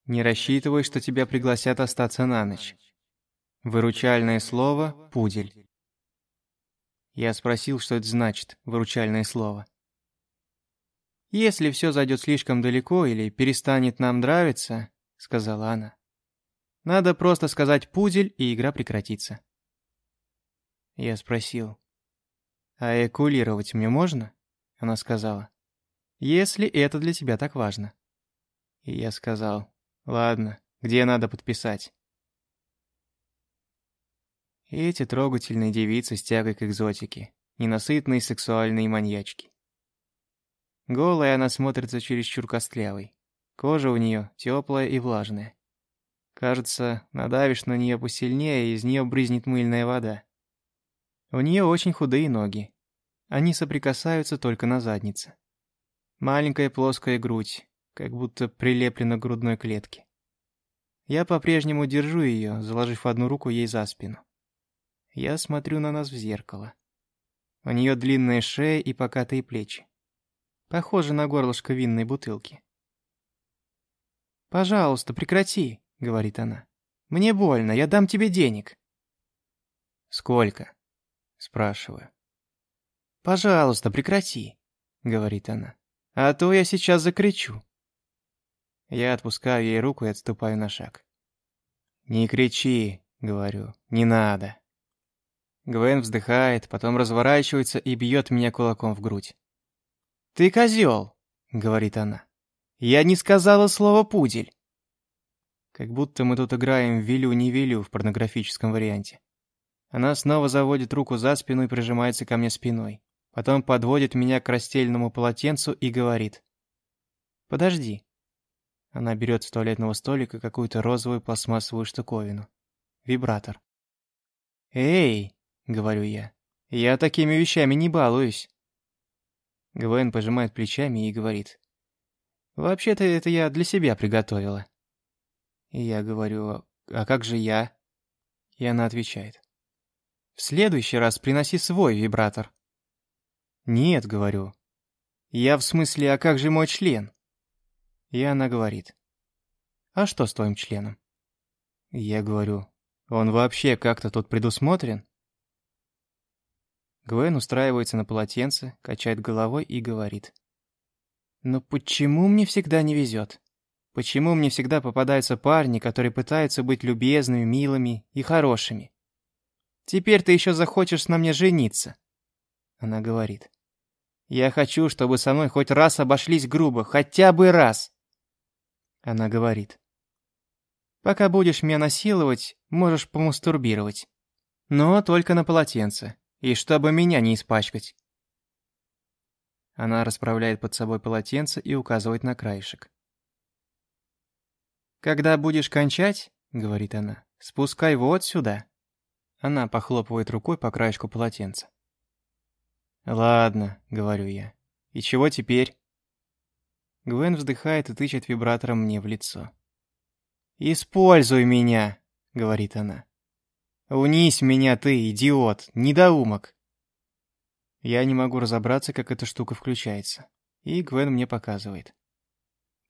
Не рассчитывай, что тебя пригласят остаться на ночь. Выручальное слово – пудель. Я спросил, что это значит, выручальное слово. «Если все зайдет слишком далеко или перестанет нам нравиться», — сказала она, — «надо просто сказать «пудель», и игра прекратится». Я спросил, «А экулировать мне можно?» Она сказала, «Если это для тебя так важно». И я сказал, «Ладно, где надо подписать?» Эти трогательные девицы с тягой к экзотике, ненасытные сексуальные маньячки. Голая она смотрится чересчур костлявой. Кожа у нее теплая и влажная. Кажется, надавишь на нее посильнее, и из нее брызнет мыльная вода. У нее очень худые ноги. Они соприкасаются только на заднице. Маленькая плоская грудь, как будто прилеплена к грудной клетке. Я по-прежнему держу ее, заложив одну руку ей за спину. Я смотрю на нас в зеркало. У нее длинная шея и покатые плечи. Похоже на горлышко винной бутылки. «Пожалуйста, прекрати», — говорит она. «Мне больно, я дам тебе денег». «Сколько?» — спрашиваю. «Пожалуйста, прекрати», — говорит она. «А то я сейчас закричу». Я отпускаю ей руку и отступаю на шаг. «Не кричи», — говорю, — «не надо». Гвен вздыхает, потом разворачивается и бьет меня кулаком в грудь. «Ты козел!» — говорит она. «Я не сказала слово «пудель». Как будто мы тут играем «велю-не велю» в порнографическом варианте. Она снова заводит руку за спину и прижимается ко мне спиной. Потом подводит меня к растельному полотенцу и говорит. «Подожди». Она берет с туалетного столика какую-то розовую пластмассовую штуковину. Вибратор. «Эй!» — говорю я. «Я такими вещами не балуюсь». Гвен пожимает плечами и говорит. «Вообще-то это я для себя приготовила». И я говорю, «А как же я?» И она отвечает. «В следующий раз приноси свой вибратор». «Нет», — говорю. «Я в смысле, а как же мой член?» И она говорит. «А что с твоим членом?» Я говорю, «Он вообще как-то тут предусмотрен?» Гвен устраивается на полотенце, качает головой и говорит. «Но почему мне всегда не везет? Почему мне всегда попадаются парни, которые пытаются быть любезными, милыми и хорошими? Теперь ты еще захочешь на мне жениться?» Она говорит. «Я хочу, чтобы со мной хоть раз обошлись грубо, хотя бы раз!» Она говорит. «Пока будешь меня насиловать, можешь помастурбировать. Но только на полотенце. И чтобы меня не испачкать. Она расправляет под собой полотенце и указывает на краешек. «Когда будешь кончать, — говорит она, — спускай вот сюда». Она похлопывает рукой по краешку полотенца. «Ладно», — говорю я. «И чего теперь?» Гвен вздыхает и тычет вибратором мне в лицо. «Используй меня», — говорит она. «Унись меня ты, идиот, недоумок!» Я не могу разобраться, как эта штука включается. И Гвен мне показывает.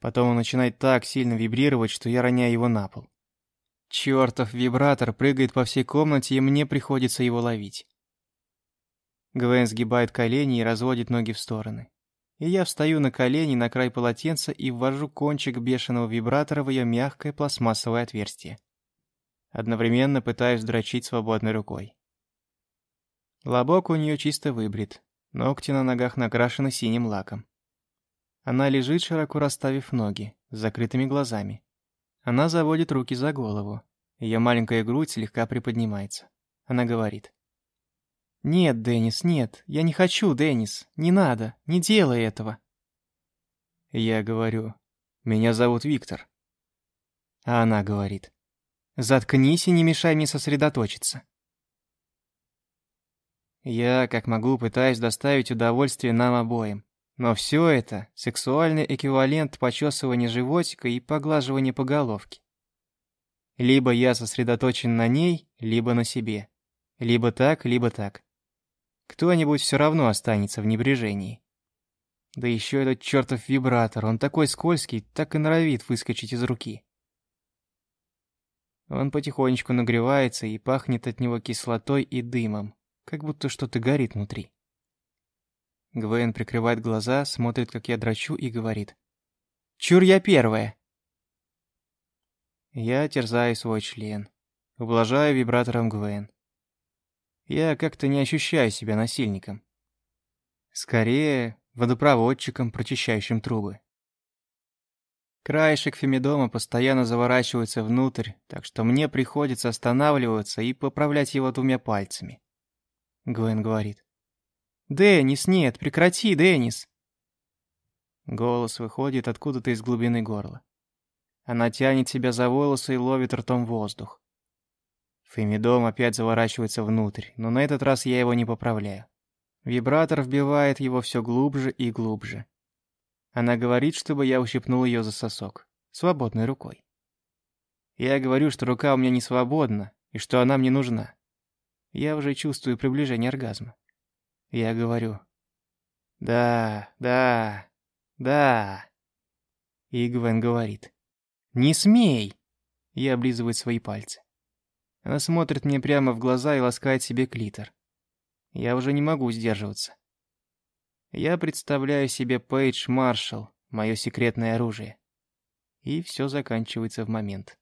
Потом он начинает так сильно вибрировать, что я роняю его на пол. Чёртов вибратор прыгает по всей комнате, и мне приходится его ловить. Гвен сгибает колени и разводит ноги в стороны. И я встаю на колени на край полотенца и ввожу кончик бешеного вибратора в ее мягкое пластмассовое отверстие одновременно пытаясь дрочить свободной рукой. Лобок у нее чисто выбрит, ногти на ногах накрашены синим лаком. Она лежит, широко расставив ноги, с закрытыми глазами. Она заводит руки за голову. Ее маленькая грудь слегка приподнимается. Она говорит. «Нет, Деннис, нет, я не хочу, Деннис, не надо, не делай этого». Я говорю, «Меня зовут Виктор». А она говорит, Заткнись и не мешай мне сосредоточиться. Я, как могу, пытаюсь доставить удовольствие нам обоим. Но все это — сексуальный эквивалент почесывания животика и поглаживания по головке. Либо я сосредоточен на ней, либо на себе. Либо так, либо так. Кто-нибудь все равно останется в небрежении. Да еще этот чертов вибратор, он такой скользкий, так и норовит выскочить из руки. Он потихонечку нагревается и пахнет от него кислотой и дымом, как будто что-то горит внутри. Гвен прикрывает глаза, смотрит, как я драчу, и говорит. «Чур я первая!» Я терзаю свой член. Ублажаю вибратором Гвен. Я как-то не ощущаю себя насильником. Скорее, водопроводчиком, прочищающим трубы. Краешек фемидома постоянно заворачивается внутрь, так что мне приходится останавливаться и поправлять его двумя пальцами. Гвен говорит. «Деннис, нет, прекрати, Деннис!» Голос выходит откуда-то из глубины горла. Она тянет себя за волосы и ловит ртом воздух. Фемидом опять заворачивается внутрь, но на этот раз я его не поправляю. Вибратор вбивает его все глубже и глубже. Она говорит, чтобы я ущипнул ее за сосок. Свободной рукой. Я говорю, что рука у меня не свободна, и что она мне нужна. Я уже чувствую приближение оргазма. Я говорю. «Да, да, да». И Гвен говорит. «Не смей!» Я облизываю свои пальцы. Она смотрит мне прямо в глаза и ласкает себе клитор. Я уже не могу сдерживаться. Я представляю себе Пейдж Маршалл, мое секретное оружие. И все заканчивается в момент.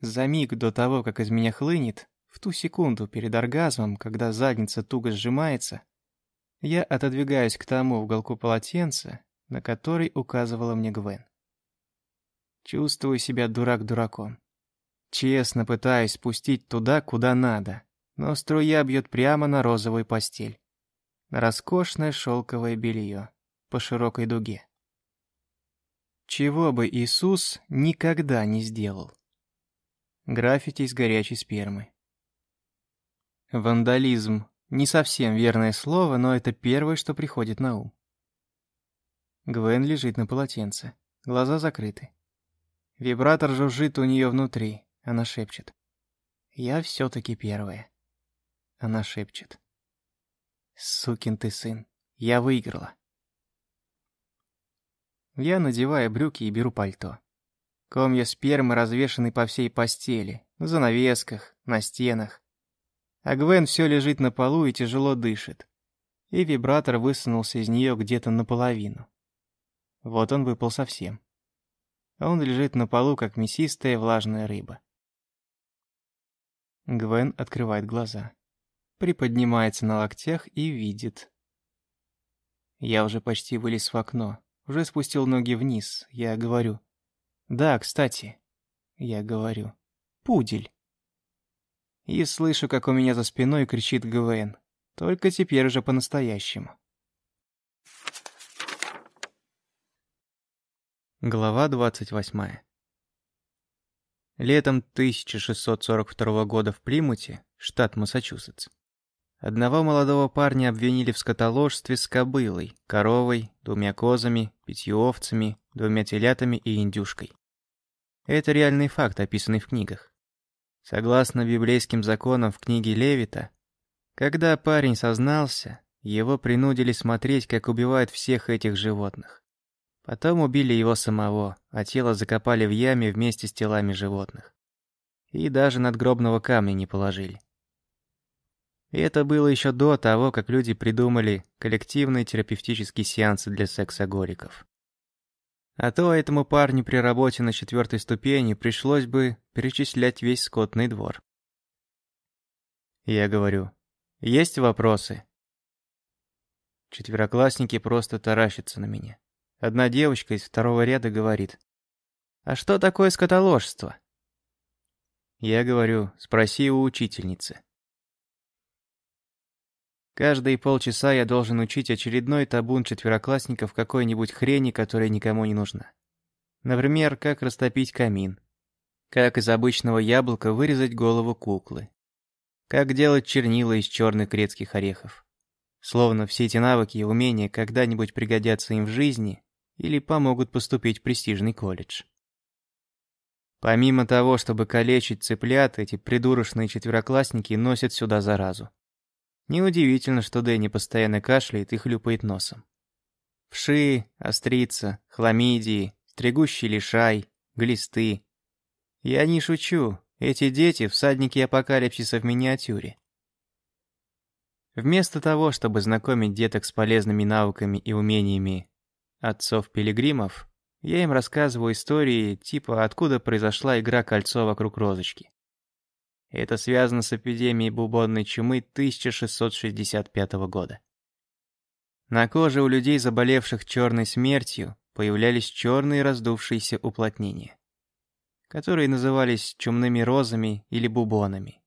За миг до того, как из меня хлынет, в ту секунду перед оргазмом, когда задница туго сжимается, я отодвигаюсь к тому уголку полотенца, на который указывала мне Гвен. Чувствую себя дурак дураком. Честно пытаюсь спустить туда, куда надо, но струя бьет прямо на розовую постель. Роскошное шелковое белье по широкой дуге. Чего бы Иисус никогда не сделал. Граффити из горячей спермы. Вандализм — не совсем верное слово, но это первое, что приходит на ум. Гвен лежит на полотенце, глаза закрыты. Вибратор жужжит у нее внутри, она шепчет. «Я все-таки первая». Она шепчет. «Сукин ты сын, я выиграла». Я надеваю брюки и беру пальто. Комья спермы развешаны по всей постели, на занавесках, на стенах. А Гвен все лежит на полу и тяжело дышит. И вибратор высунулся из нее где-то наполовину. Вот он выпал совсем. А он лежит на полу, как мясистая влажная рыба. Гвен открывает глаза приподнимается на локтях и видит. Я уже почти вылез в окно, уже спустил ноги вниз. Я говорю. «Да, кстати». Я говорю. «Пудель». И слышу, как у меня за спиной кричит ГВН. Только теперь уже по-настоящему. Глава 28. Летом 1642 года в Плимуте, штат Массачусетс, Одного молодого парня обвинили в скотоложстве с кобылой, коровой, двумя козами, пятью овцами, двумя телятами и индюшкой. Это реальный факт, описанный в книгах. Согласно библейским законам в книге Левита, когда парень сознался, его принудили смотреть, как убивают всех этих животных. Потом убили его самого, а тело закопали в яме вместе с телами животных. И даже надгробного камня не положили. И это было еще до того, как люди придумали коллективные терапевтические сеансы для сексоголиков. А то этому парню при работе на четвертой ступени пришлось бы перечислять весь скотный двор. Я говорю, есть вопросы? Четвероклассники просто таращатся на меня. Одна девочка из второго ряда говорит, «А что такое скотоложство?» Я говорю, спроси у учительницы. Каждые полчаса я должен учить очередной табун четвероклассников какой-нибудь хрени, которая никому не нужна. Например, как растопить камин. Как из обычного яблока вырезать голову куклы. Как делать чернила из черных грецких орехов. Словно все эти навыки и умения когда-нибудь пригодятся им в жизни или помогут поступить в престижный колледж. Помимо того, чтобы калечить цыплят, эти придурочные четвероклассники носят сюда заразу. Неудивительно, что Дэнни постоянно кашляет и хлюпает носом. Вши, острица, хламидии, стригущий лишай, глисты. Я не шучу, эти дети — всадники апокалипсиса в миниатюре. Вместо того, чтобы знакомить деток с полезными навыками и умениями отцов-пилигримов, я им рассказываю истории типа «Откуда произошла игра «Кольцо вокруг розочки». Это связано с эпидемией бубонной чумы 1665 года. На коже у людей, заболевших черной смертью, появлялись черные раздувшиеся уплотнения, которые назывались чумными розами или бубонами,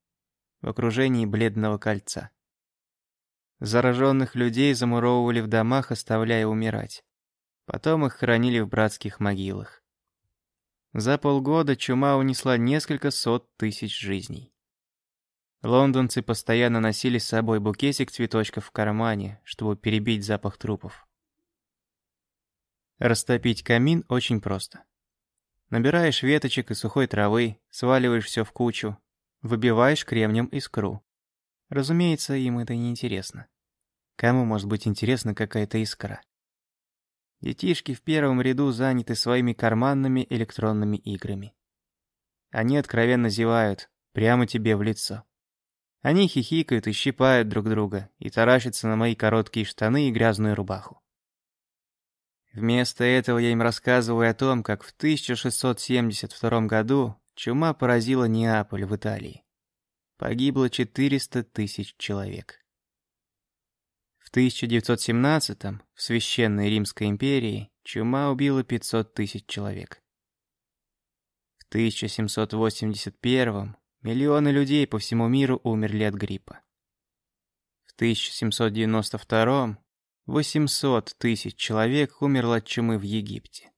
в окружении бледного кольца. Зараженных людей замуровывали в домах, оставляя умирать. Потом их хоронили в братских могилах. За полгода чума унесла несколько сот тысяч жизней. Лондонцы постоянно носили с собой букетик цветочков в кармане, чтобы перебить запах трупов. Растопить камин очень просто. Набираешь веточек и сухой травы, сваливаешь все в кучу, выбиваешь кремнем искру. Разумеется, им это не интересно. Кому может быть интересна какая-то искра? Детишки в первом ряду заняты своими карманными электронными играми. Они откровенно зевают, прямо тебе в лицо. Они хихикают и щипают друг друга, и таращатся на мои короткие штаны и грязную рубаху. Вместо этого я им рассказываю о том, как в 1672 году чума поразила Неаполь в Италии. Погибло 400 тысяч человек. В 1917 в Священной Римской империи чума убила 500 тысяч человек. В 1781 Миллионы людей по всему миру умерли от гриппа. В 1792 800 тысяч человек умерло от чумы в Египте.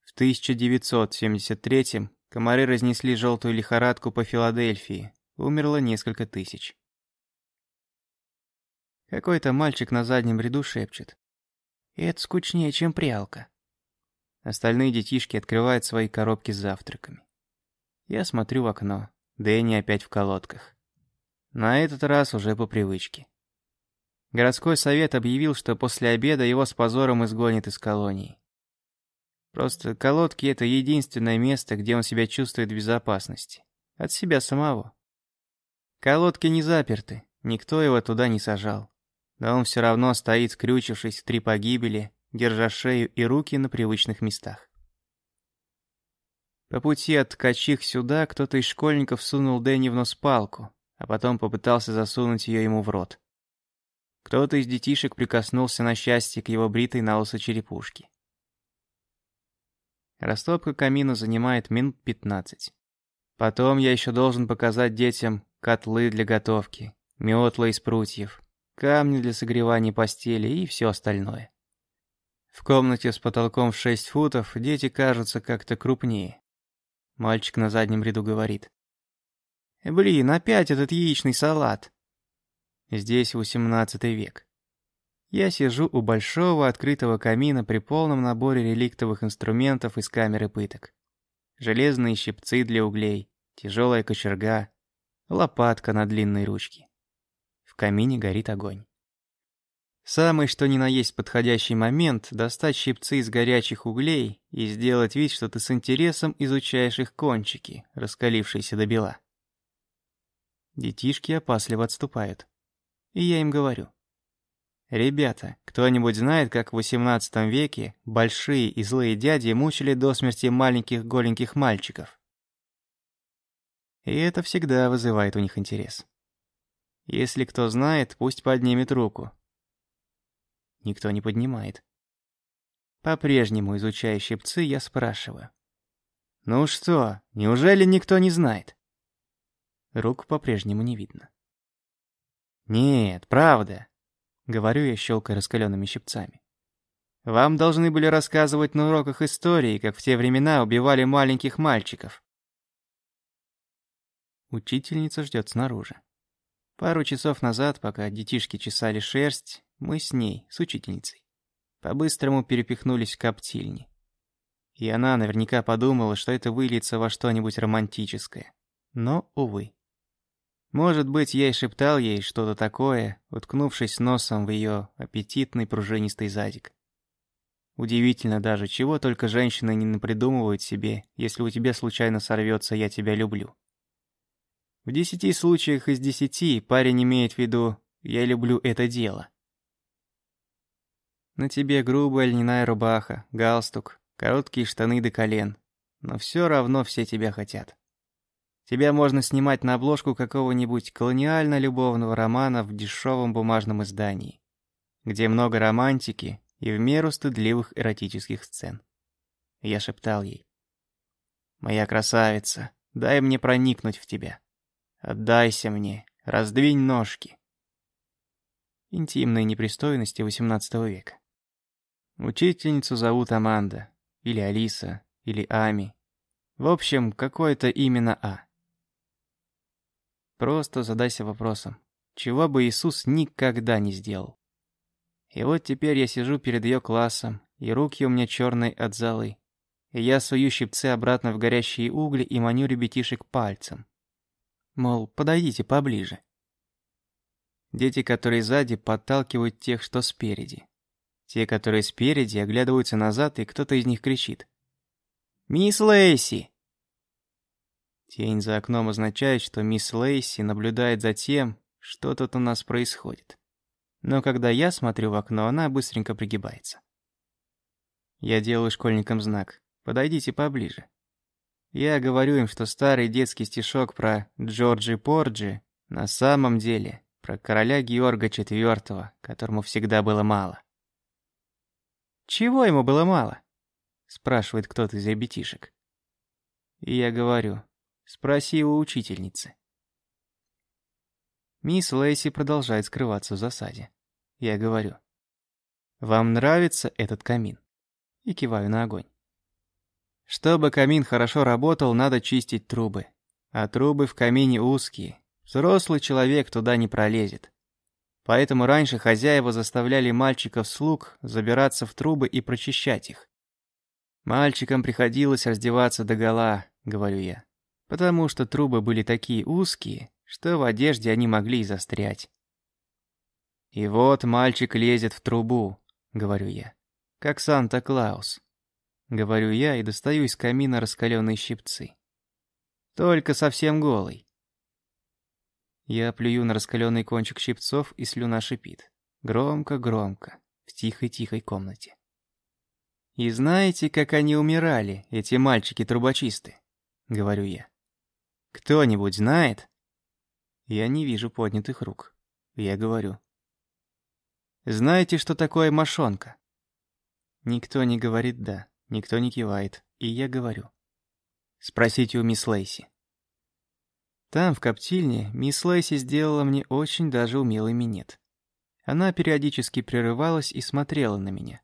В 1973 комары разнесли желтую лихорадку по Филадельфии, умерло несколько тысяч. Какой-то мальчик на заднем ряду шепчет. «Это скучнее, чем прялка». Остальные детишки открывают свои коробки с завтраками. Я смотрю в окно. Дэнни опять в колодках. На этот раз уже по привычке. Городской совет объявил, что после обеда его с позором изгонят из колонии. Просто колодки — это единственное место, где он себя чувствует в безопасности. От себя самого. Колодки не заперты, никто его туда не сажал. Но он все равно стоит, скрючившись в три погибели, держа шею и руки на привычных местах. По пути от ткачих сюда кто-то из школьников сунул Дэнни в нос палку, а потом попытался засунуть ее ему в рот. Кто-то из детишек прикоснулся на счастье к его бритой на лысо черепушке. Растопка камина занимает минут 15. Потом я еще должен показать детям котлы для готовки, метла из прутьев, камни для согревания постели и все остальное. В комнате с потолком в 6 футов дети кажутся как-то крупнее. Мальчик на заднем ряду говорит. «Блин, опять этот яичный салат!» Здесь восемнадцатый век. Я сижу у большого открытого камина при полном наборе реликтовых инструментов из камеры пыток. Железные щипцы для углей, тяжелая кочерга, лопатка на длинной ручке. В камине горит огонь. Самый что ни на есть подходящий момент – достать щипцы из горячих углей и сделать вид, что ты с интересом изучаешь их кончики, раскалившиеся до бела. Детишки опасливо отступают. И я им говорю. Ребята, кто-нибудь знает, как в XVIII веке большие и злые дяди мучили до смерти маленьких голеньких мальчиков? И это всегда вызывает у них интерес. Если кто знает, пусть поднимет руку, Никто не поднимает. По-прежнему изучая щипцы, я спрашиваю. «Ну что, неужели никто не знает?» Рук по-прежнему не видно. «Нет, правда», — говорю я, щелкая раскаленными щипцами. «Вам должны были рассказывать на уроках истории, как в те времена убивали маленьких мальчиков». Учительница ждет снаружи. Пару часов назад, пока детишки чесали шерсть, мы с ней, с учительницей, по-быстрому перепихнулись в коптильни. И она наверняка подумала, что это выльется во что-нибудь романтическое. Но, увы. Может быть, я и шептал ей что-то такое, уткнувшись носом в ее аппетитный пружинистый задик. Удивительно даже, чего только женщины не напридумывают себе, если у тебя случайно сорвется «я тебя люблю». В десяти случаях из десяти парень имеет в виду «я люблю это дело». На тебе грубая льняная рубаха, галстук, короткие штаны до колен, но все равно все тебя хотят. Тебя можно снимать на обложку какого-нибудь колониально-любовного романа в дешевом бумажном издании, где много романтики и в меру стыдливых эротических сцен. Я шептал ей. «Моя красавица, дай мне проникнуть в тебя. Отдайся мне, раздвинь ножки». Интимные непристойности XVIII века. Учительницу зовут Аманда, или Алиса, или Ами. В общем, какое-то именно А. Просто задайся вопросом, чего бы Иисус никогда не сделал. И вот теперь я сижу перед ее классом, и руки у меня черные от золы. И я сую щипцы обратно в горящие угли и маню ребятишек пальцем. Мол, подойдите поближе. Дети, которые сзади, подталкивают тех, что спереди. Те, которые спереди, оглядываются назад, и кто-то из них кричит. «Мисс Лейси!» Тень за окном означает, что мисс Лейси наблюдает за тем, что тут у нас происходит. Но когда я смотрю в окно, она быстренько пригибается. Я делаю школьникам знак «Подойдите поближе». Я говорю им, что старый детский стишок про Джорджи Порджи на самом деле про короля Георга IV, которому всегда было мало. «Чего ему было мало?» — спрашивает кто-то из ребятишек. И я говорю, Спроси у учительницы. Мисс Лейси продолжает скрываться в засаде. Я говорю. «Вам нравится этот камин?» И киваю на огонь. Чтобы камин хорошо работал, надо чистить трубы. А трубы в камине узкие. Взрослый человек туда не пролезет. Поэтому раньше хозяева заставляли мальчиков-слуг забираться в трубы и прочищать их. Мальчикам приходилось раздеваться догола, говорю я потому что трубы были такие узкие, что в одежде они могли и застрять. «И вот мальчик лезет в трубу», — говорю я, — «как Санта-Клаус». Говорю я и достаю из камина раскаленные щипцы. Только совсем голый. Я плюю на раскаленный кончик щипцов, и слюна шипит. Громко-громко, в тихой-тихой комнате. «И знаете, как они умирали, эти мальчики-трубочисты?» — говорю я. Кто-нибудь знает? Я не вижу поднятых рук. Я говорю. Знаете, что такое мошонка? Никто не говорит «да», никто не кивает, и я говорю. Спросите у мисс Лейси. Там, в коптильне, мисс Лейси сделала мне очень даже умелый минет. Она периодически прерывалась и смотрела на меня.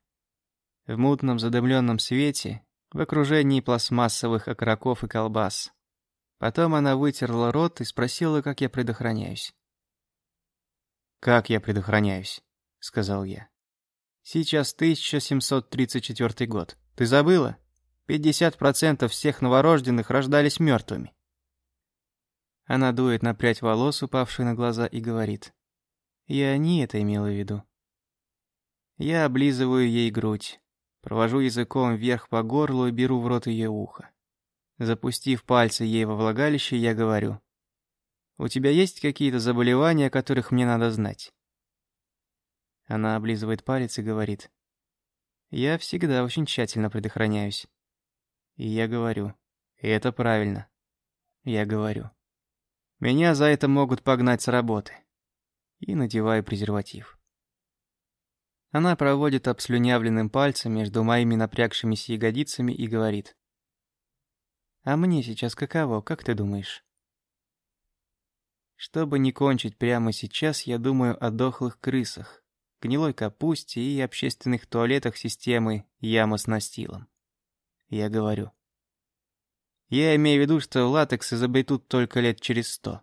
В мутном задымленном свете, в окружении пластмассовых окороков и колбас, Потом она вытерла рот и спросила, как я предохраняюсь. «Как я предохраняюсь?» — сказал я. «Сейчас 1734 год. Ты забыла? 50% всех новорожденных рождались мертвыми». Она дует на прядь волос, упавшие на глаза, и говорит. «Я не это имела в виду». Я облизываю ей грудь, провожу языком вверх по горлу и беру в рот ее ухо. Запустив пальцы ей во влагалище, я говорю. «У тебя есть какие-то заболевания, о которых мне надо знать?» Она облизывает палец и говорит. «Я всегда очень тщательно предохраняюсь». И я говорю. Это правильно. Я говорю. Меня за это могут погнать с работы. И надеваю презерватив. Она проводит обслюнявленным пальцем между моими напрягшимися ягодицами и говорит. А мне сейчас каково, как ты думаешь? Чтобы не кончить прямо сейчас, я думаю о дохлых крысах, гнилой капусте и общественных туалетах системы яма с настилом. Я говорю. Я имею в виду, что латекс изобретут только лет через сто.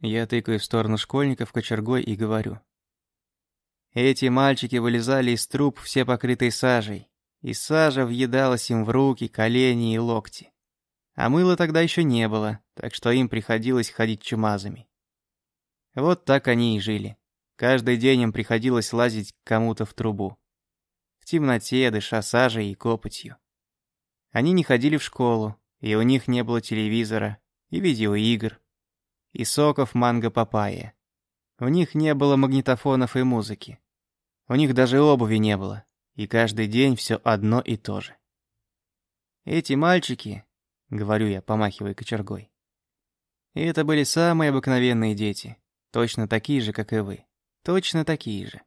Я тыкаю в сторону школьников кочергой и говорю. Эти мальчики вылезали из труб, все покрытые сажей и сажа въедалась им в руки, колени и локти. А мыла тогда еще не было, так что им приходилось ходить чумазами. Вот так они и жили. Каждый день им приходилось лазить кому-то в трубу. В темноте, дыша сажей и копотью. Они не ходили в школу, и у них не было телевизора, и видеоигр, и соков манго-папайя. У них не было магнитофонов и музыки. У них даже обуви не было, и каждый день все одно и то же. Эти мальчики, говорю я, помахивая кочергой, это были самые обыкновенные дети, точно такие же, как и вы. Точно такие же.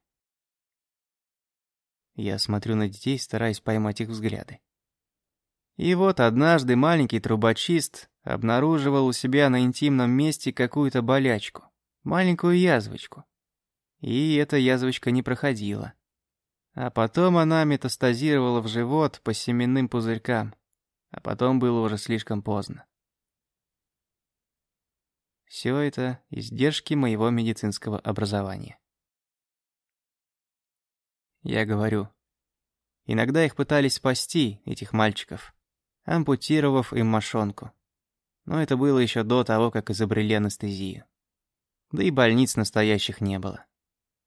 Я смотрю на детей, стараясь поймать их взгляды. И вот однажды маленький трубочист обнаруживал у себя на интимном месте какую-то болячку, маленькую язвочку. И эта язвочка не проходила. А потом она метастазировала в живот по семенным пузырькам. А потом было уже слишком поздно. Все это издержки моего медицинского образования. Я говорю. Иногда их пытались спасти, этих мальчиков, ампутировав им мошонку. Но это было еще до того, как изобрели анестезию. Да и больниц настоящих не было.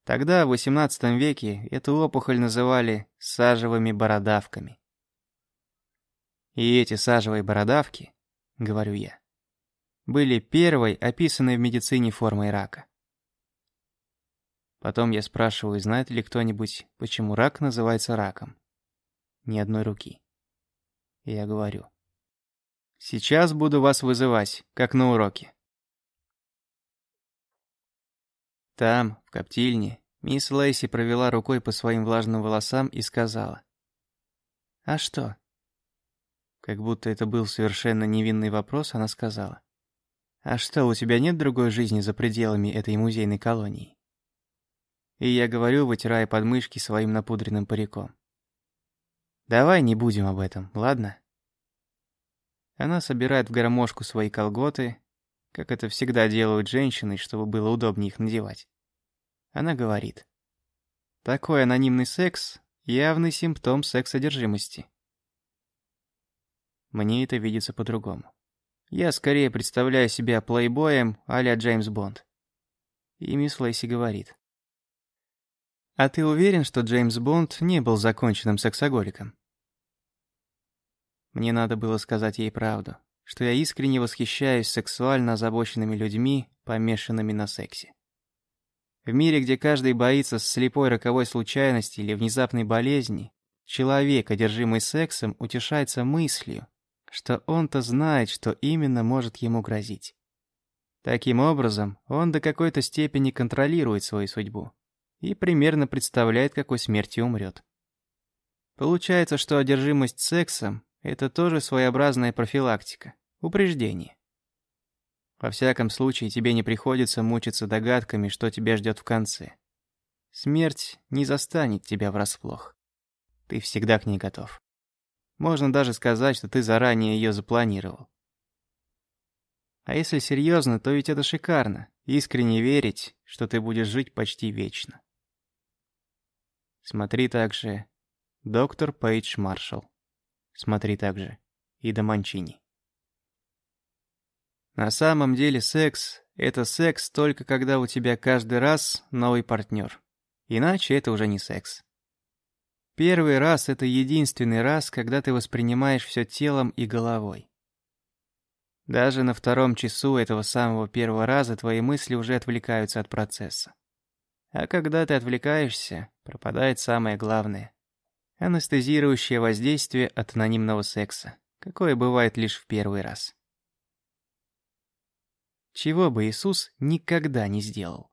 Тогда, в XVIII веке, эту опухоль называли сажевыми бородавками. И эти сажевые бородавки, говорю я, были первой описанной в медицине формой рака. Потом я спрашиваю, знает ли кто-нибудь, почему рак называется раком. Ни одной руки. Я говорю. Сейчас буду вас вызывать, как на уроке. Там, в коптильне, мисс Лейси провела рукой по своим влажным волосам и сказала. «А что?» Как будто это был совершенно невинный вопрос, она сказала. «А что, у тебя нет другой жизни за пределами этой музейной колонии?» И я говорю, вытирая подмышки своим напудренным париком. «Давай не будем об этом, ладно?» Она собирает в гармошку свои колготы, как это всегда делают женщины, чтобы было удобнее их надевать. Она говорит. «Такой анонимный секс — явный симптом секс-одержимости». Мне это видится по-другому. Я скорее представляю себя плейбоем а-ля Джеймс Бонд. И мисс Лейси говорит. А ты уверен, что Джеймс Бонд не был законченным сексоголиком? Мне надо было сказать ей правду, что я искренне восхищаюсь сексуально озабоченными людьми, помешанными на сексе. В мире, где каждый боится слепой роковой случайности или внезапной болезни, человек, одержимый сексом, утешается мыслью, что он-то знает, что именно может ему грозить. Таким образом, он до какой-то степени контролирует свою судьбу и примерно представляет, какой смертью умрет. Получается, что одержимость сексом – это тоже своеобразная профилактика, упреждение. Во всяком случае, тебе не приходится мучиться догадками, что тебя ждет в конце. Смерть не застанет тебя врасплох. Ты всегда к ней готов. Можно даже сказать, что ты заранее ее запланировал. А если серьезно, то ведь это шикарно. Искренне верить, что ты будешь жить почти вечно. Смотри также доктор Пейдж Маршалл. Смотри также Ида Манчини. На самом деле секс — это секс только когда у тебя каждый раз новый партнер. Иначе это уже не секс. Первый раз — это единственный раз, когда ты воспринимаешь все телом и головой. Даже на втором часу этого самого первого раза твои мысли уже отвлекаются от процесса. А когда ты отвлекаешься, пропадает самое главное. Анестезирующее воздействие от анонимного секса, какое бывает лишь в первый раз. Чего бы Иисус никогда не сделал.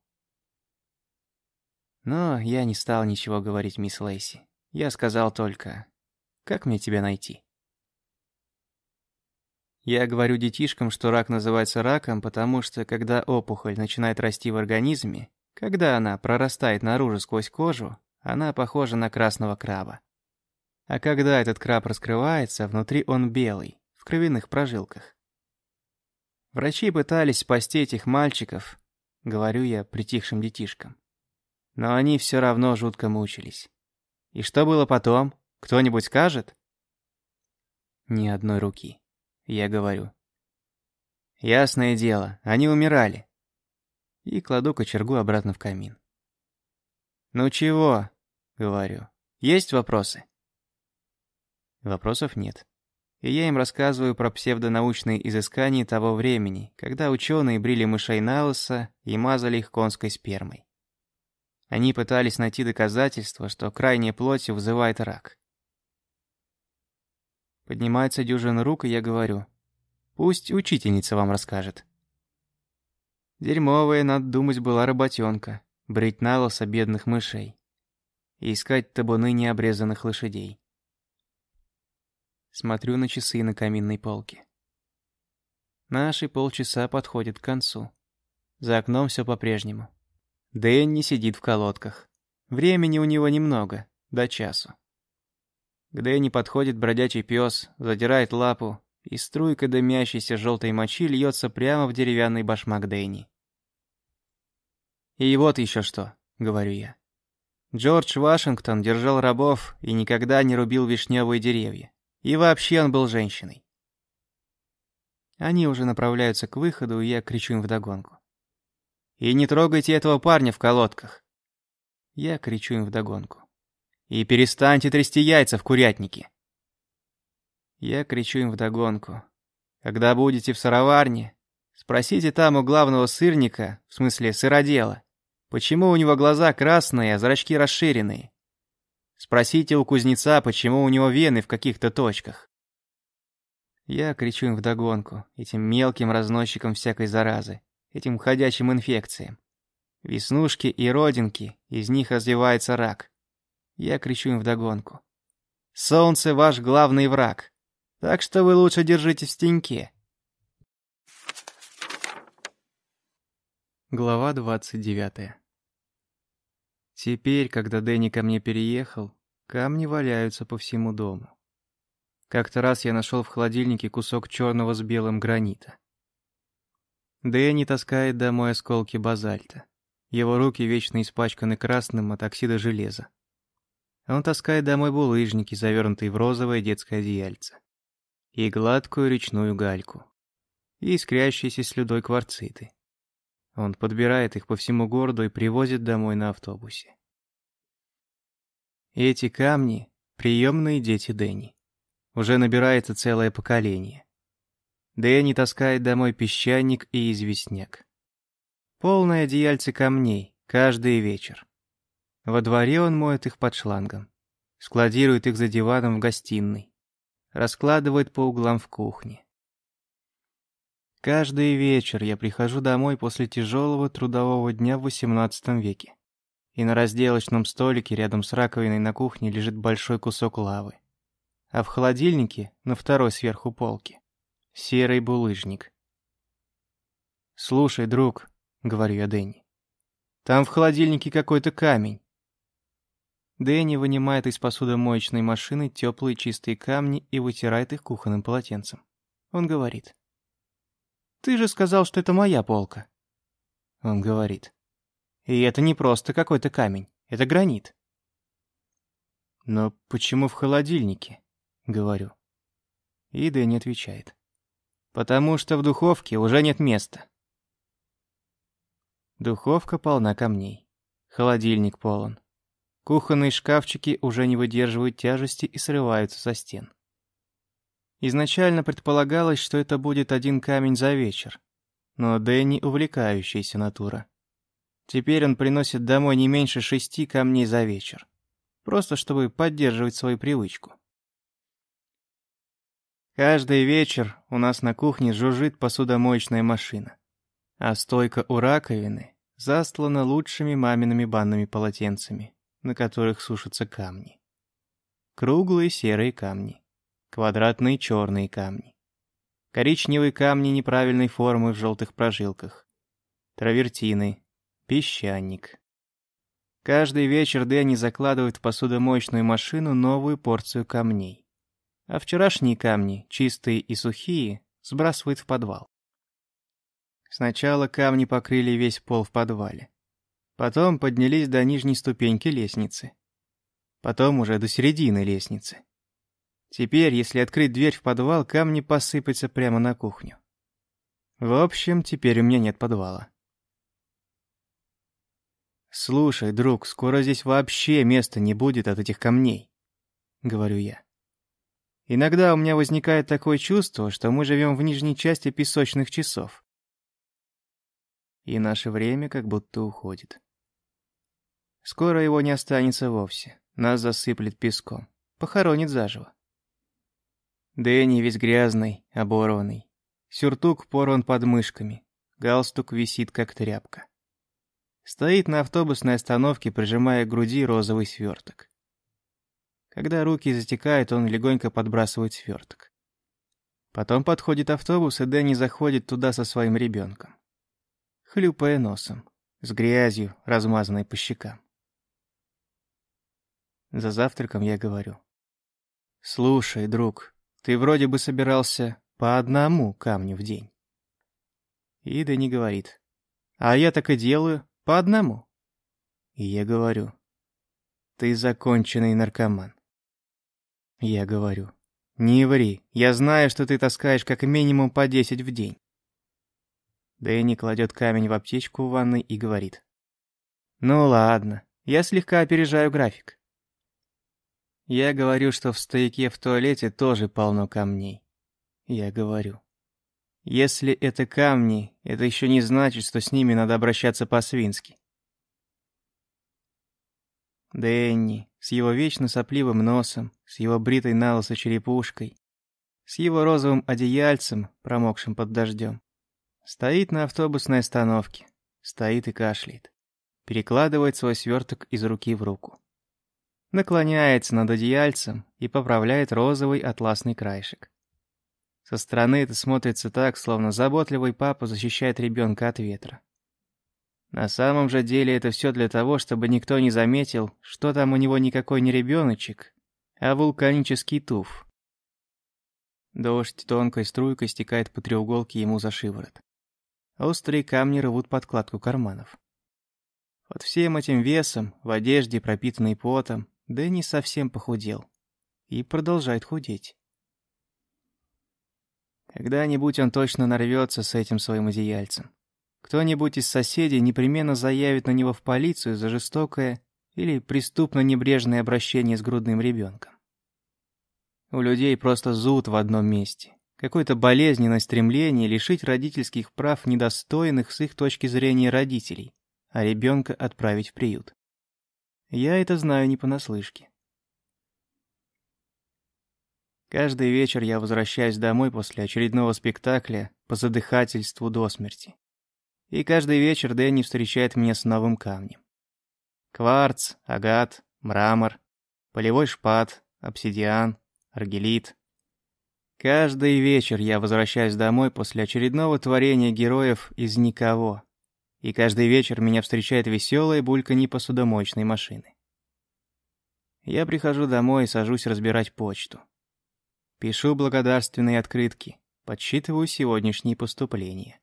Но я не стал ничего говорить мисс Лейси. Я сказал только, как мне тебя найти? Я говорю детишкам, что рак называется раком, потому что когда опухоль начинает расти в организме, когда она прорастает наружу сквозь кожу, она похожа на красного краба. А когда этот краб раскрывается, внутри он белый, в кровяных прожилках. Врачи пытались спасти этих мальчиков, говорю я притихшим детишкам. Но они все равно жутко мучились. И что было потом? Кто-нибудь скажет? Ни одной руки. Я говорю. Ясное дело, они умирали. И кладу кочергу обратно в камин. «Ну чего?» — говорю. «Есть вопросы?» Вопросов нет. И я им рассказываю про псевдонаучные изыскания того времени, когда ученые брили мышей на и мазали их конской спермой. Они пытались найти доказательства, что крайняя плоть вызывает рак. Поднимается дюжина рук, и я говорю. Пусть учительница вам расскажет. Дерьмовая, надо думать, была работенка. Брить на лосо бедных мышей. И искать табуны необрезанных лошадей. Смотрю на часы на каминной полке. Наши полчаса подходят к концу. За окном все по-прежнему. Дэнни сидит в колодках. Времени у него немного, до часу. К Дэнни подходит бродячий пес, задирает лапу, и струйка дымящейся желтой мочи льется прямо в деревянный башмак Дэнни. «И вот еще что», — говорю я. Джордж Вашингтон держал рабов и никогда не рубил вишневые деревья. И вообще он был женщиной. Они уже направляются к выходу, и я кричу им вдогонку. «И не трогайте этого парня в колодках!» Я кричу им вдогонку. «И перестаньте трясти яйца в курятнике!» Я кричу им вдогонку. «Когда будете в сыроварне, спросите там у главного сырника, в смысле сыродела, почему у него глаза красные, а зрачки расширенные. Спросите у кузнеца, почему у него вены в каких-то точках. Я кричу им вдогонку, этим мелким разносчикам всякой заразы, этим ходячим инфекциям. Веснушки и родинки, из них развивается рак. Я кричу им вдогонку. Солнце ваш главный враг, так что вы лучше держитесь в теньке. Глава двадцать девятая. Теперь, когда Дэнни ко мне переехал, камни валяются по всему дому. Как-то раз я нашел в холодильнике кусок черного с белым гранита. Дэнни таскает домой осколки базальта. Его руки вечно испачканы красным от оксида железа. Он таскает домой булыжники, завернутые в розовое детское одеяльце. И гладкую речную гальку. И искрящиеся слюдой кварциты. Он подбирает их по всему городу и привозит домой на автобусе. эти камни — приемные дети Дэнни. Уже набирается целое поколение. Дэнни таскает домой песчаник и известняк. Полное одеяльце камней, каждый вечер. Во дворе он моет их под шлангом. Складирует их за диваном в гостиной. Раскладывает по углам в кухне. Каждый вечер я прихожу домой после тяжелого трудового дня в XVIII веке. И на разделочном столике рядом с раковиной на кухне лежит большой кусок лавы. А в холодильнике, на второй сверху полке, серый булыжник. «Слушай, друг», — говорю я Дэнни, — «там в холодильнике какой-то камень». Дэнни вынимает из посудомоечной машины теплые чистые камни и вытирает их кухонным полотенцем. Он говорит. Ты же сказал, что это моя полка. Он говорит. И это не просто какой-то камень, это гранит. Но почему в холодильнике? Говорю. И Дэнни отвечает. Потому что в духовке уже нет места. Духовка полна камней. Холодильник полон. Кухонные шкафчики уже не выдерживают тяжести и срываются со стен. Изначально предполагалось, что это будет один камень за вечер. Но Дэнни увлекающаяся натура. Теперь он приносит домой не меньше шести камней за вечер. Просто чтобы поддерживать свою привычку. Каждый вечер у нас на кухне жужжит посудомоечная машина. А стойка у раковины застлана лучшими мамиными банными полотенцами, на которых сушатся камни. Круглые серые камни квадратные черные камни. Коричневые камни неправильной формы в желтых прожилках. Травертины, песчаник. Каждый вечер Дэнни закладывает в посудомоечную машину новую порцию камней. А вчерашние камни, чистые и сухие, сбрасывает в подвал. Сначала камни покрыли весь пол в подвале. Потом поднялись до нижней ступеньки лестницы. Потом уже до середины лестницы. Теперь, если открыть дверь в подвал, камни посыпятся прямо на кухню. В общем, теперь у меня нет подвала. «Слушай, друг, скоро здесь вообще места не будет от этих камней», — говорю я. «Иногда у меня возникает такое чувство, что мы живем в нижней части песочных часов. И наше время как будто уходит. Скоро его не останется вовсе, нас засыплет песком, похоронит заживо. Дэнни весь грязный, оборванный. Сюртук порван под мышками, галстук висит как тряпка. Стоит на автобусной остановке, прижимая к груди розовый сверток. Когда руки затекают, он легонько подбрасывает сверток. Потом подходит автобус, и Дэнни заходит туда со своим ребенком. Хлюпая носом, с грязью, размазанной по щекам. За завтраком я говорю. «Слушай, друг, ты вроде бы собирался по одному камню в день». И Дэнни говорит. «А я так и делаю. По одному. И я говорю, ты законченный наркоман. Я говорю, не ври, я знаю, что ты таскаешь как минимум по десять в день. Дэнни кладет камень в аптечку в ванной и говорит. Ну ладно, я слегка опережаю график. Я говорю, что в стояке в туалете тоже полно камней. Я говорю, если это камни, это еще не значит, что с ними надо обращаться по-свински. Дэнни, с его вечно сопливым носом, с его бритой налысо черепушкой, с его розовым одеяльцем, промокшим под дождем, стоит на автобусной остановке, стоит и кашляет, перекладывает свой сверток из руки в руку. Наклоняется над одеяльцем и поправляет розовый атласный краешек. Со стороны это смотрится так, словно заботливый папа защищает ребенка от ветра. На самом же деле это все для того, чтобы никто не заметил, что там у него никакой не ребеночек, а вулканический туф. Дождь тонкой струйкой стекает по треуголке ему за шиворот. Острые камни рвут подкладку карманов. Под всем этим весом, в одежде, пропитанной потом, Дэнни совсем похудел. И продолжает худеть. Когда-нибудь он точно нарвется с этим своим одеяльцем. Кто-нибудь из соседей непременно заявит на него в полицию за жестокое или преступно-небрежное обращение с грудным ребенком. У людей просто зуд в одном месте. Какое-то болезненное стремление лишить родительских прав недостойных с их точки зрения родителей, а ребенка отправить в приют. Я это знаю не понаслышке. Каждый вечер я возвращаюсь домой после очередного спектакля по задыхательству до смерти. И каждый вечер Дэнни встречает меня с новым камнем. Кварц, агат, мрамор, полевой шпат, обсидиан, аргелит. Каждый вечер я возвращаюсь домой после очередного творения героев из никого. И каждый вечер меня встречает веселая бульканье посудомоечной машины. Я прихожу домой и сажусь разбирать почту. Пишу благодарственные открытки, подсчитываю сегодняшние поступления.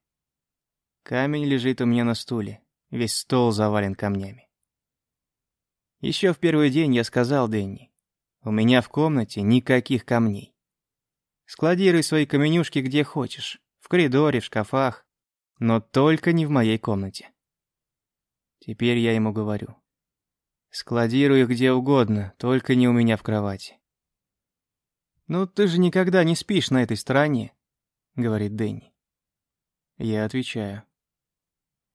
Камень лежит у меня на стуле, весь стол завален камнями. Еще в первый день я сказал Дэнни, у меня в комнате никаких камней. Складируй свои каменюшки где хочешь, в коридоре, в шкафах, но только не в моей комнате. Теперь я ему говорю. Складируй их где угодно, только не у меня в кровати. «Ну ты же никогда не спишь на этой стороне», — говорит Дэнни. Я отвечаю.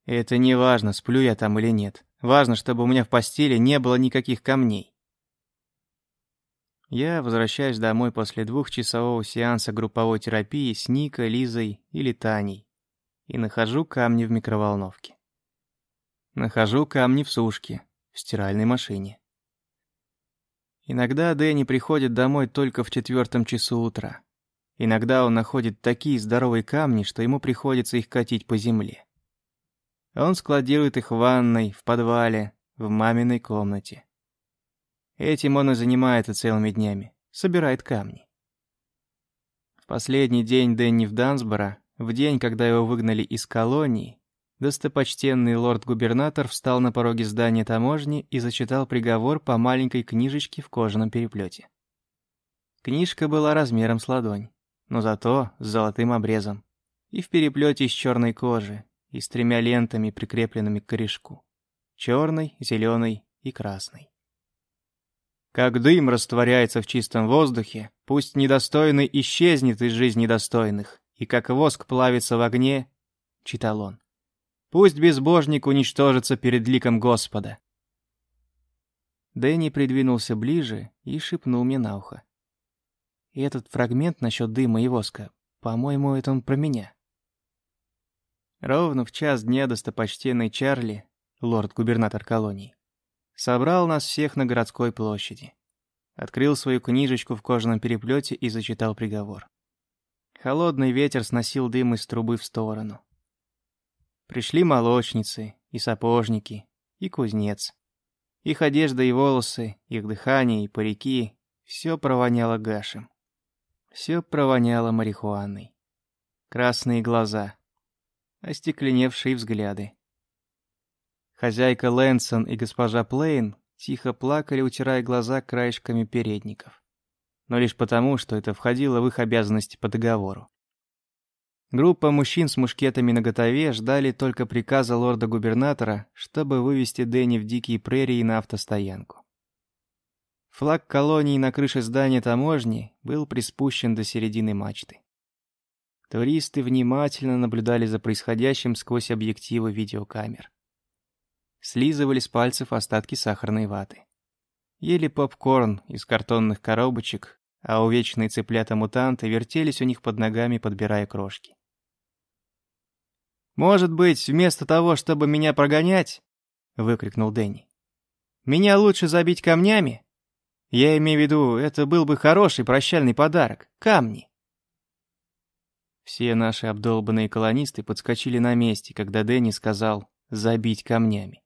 «Это не важно, сплю я там или нет. Важно, чтобы у меня в постели не было никаких камней». Я возвращаюсь домой после двухчасового сеанса групповой терапии с Никой, Лизой или Таней и нахожу камни в микроволновке. Нахожу камни в сушке, в стиральной машине. Иногда Дэнни приходит домой только в четвертом часу утра. Иногда он находит такие здоровые камни, что ему приходится их катить по земле. Он складирует их в ванной, в подвале, в маминой комнате. Этим он и занимается целыми днями, собирает камни. В последний день Дэнни в Дансборо, в день, когда его выгнали из колонии, Достопочтенный лорд-губернатор встал на пороге здания таможни и зачитал приговор по маленькой книжечке в кожаном переплете. Книжка была размером с ладонь, но зато с золотым обрезом. и в переплете из черной кожи, и с тремя лентами, прикрепленными к корешку. Черной, зеленой и красной. Как дым растворяется в чистом воздухе, пусть недостойный исчезнет из жизни достойных, и как воск плавится в огне, читал он. Пусть безбожник уничтожится перед ликом Господа. Дэнни придвинулся ближе и шепнул мне на ухо. Этот фрагмент насчет дыма и воска, по-моему, это он про меня. Ровно в час дня достопочтенный Чарли, лорд-губернатор колонии, собрал нас всех на городской площади. Открыл свою книжечку в кожаном переплете и зачитал приговор. Холодный ветер сносил дым из трубы в сторону. Пришли молочницы, и сапожники, и кузнец. Их одежда и волосы, их дыхание и парики — все провоняло гашем. Все провоняло марихуаной. Красные глаза, остекленевшие взгляды. Хозяйка Лэнсон и госпожа Плейн тихо плакали, утирая глаза краешками передников. Но лишь потому, что это входило в их обязанности по договору. Группа мужчин с мушкетами наготове ждали только приказа лорда-губернатора, чтобы вывести Дэнни в дикие прерии на автостоянку. Флаг колонии на крыше здания таможни был приспущен до середины мачты. Туристы внимательно наблюдали за происходящим сквозь объективы видеокамер. Слизывали с пальцев остатки сахарной ваты. Ели попкорн из картонных коробочек, а увечные цыплята-мутанты вертелись у них под ногами, подбирая крошки. «Может быть, вместо того, чтобы меня прогонять?» — выкрикнул Дэнни. «Меня лучше забить камнями? Я имею в виду, это был бы хороший прощальный подарок. Камни!» Все наши обдолбанные колонисты подскочили на месте, когда Дэнни сказал «забить камнями».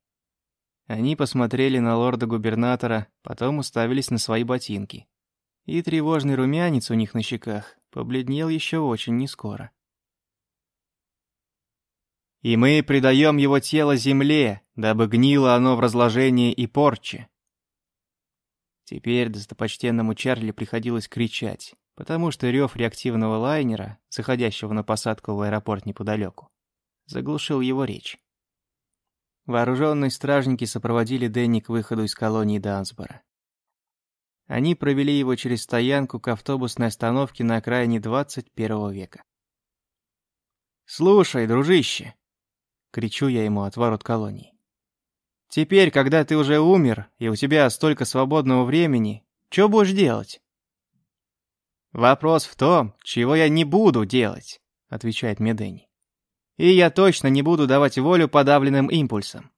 Они посмотрели на лорда-губернатора, потом уставились на свои ботинки. И тревожный румянец у них на щеках побледнел еще очень нескоро. «И мы предаем его тело земле, дабы гнило оно в разложении и порче». Теперь достопочтенному Чарли приходилось кричать потому что рев реактивного лайнера, заходящего на посадку в аэропорт неподалеку, заглушил его речь. Вооруженные стражники сопроводили Дэнни к выходу из колонии Дансбора. Они провели его через стоянку к автобусной остановке на окраине 21 века. «Слушай, дружище!» — кричу я ему от ворот колонии. «Теперь, когда ты уже умер, и у тебя столько свободного времени, что будешь делать?» «Вопрос в том, чего я не буду делать», — отвечает мне Дэнни. «И я точно не буду давать волю подавленным импульсам».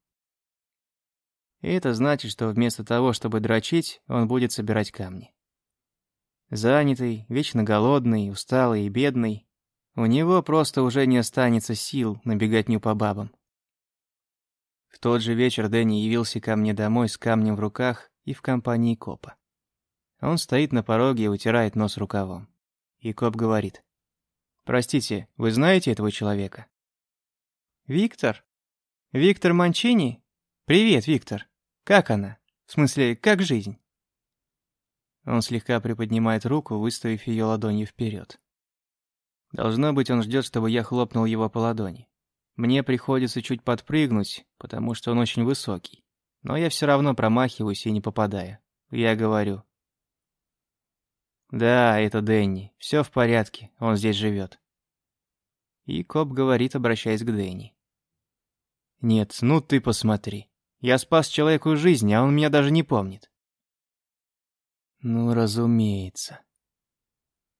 И это значит, что вместо того, чтобы дрочить, он будет собирать камни. Занятый, вечно голодный, усталый и бедный, у него просто уже не останется сил на беготню по бабам. В тот же вечер Дэнни явился ко мне домой с камнем в руках и в компании копа. Он стоит на пороге и утирает нос рукавом. И коп говорит. «Простите, вы знаете этого человека?» «Виктор? Виктор Манчини? Привет, Виктор. Как она? В смысле, как жизнь?» Он слегка приподнимает руку, выставив ее ладонью вперед. Должно быть, он ждет, чтобы я хлопнул его по ладони. Мне приходится чуть подпрыгнуть, потому что он очень высокий. Но я все равно промахиваюсь и не попадаю. Я говорю, «Да, это Дэнни. Все в порядке, он здесь живет». И коп говорит, обращаясь к Дэнни. «Нет, ну ты посмотри. Я спас человеку жизнь, а он меня даже не помнит». «Ну, разумеется».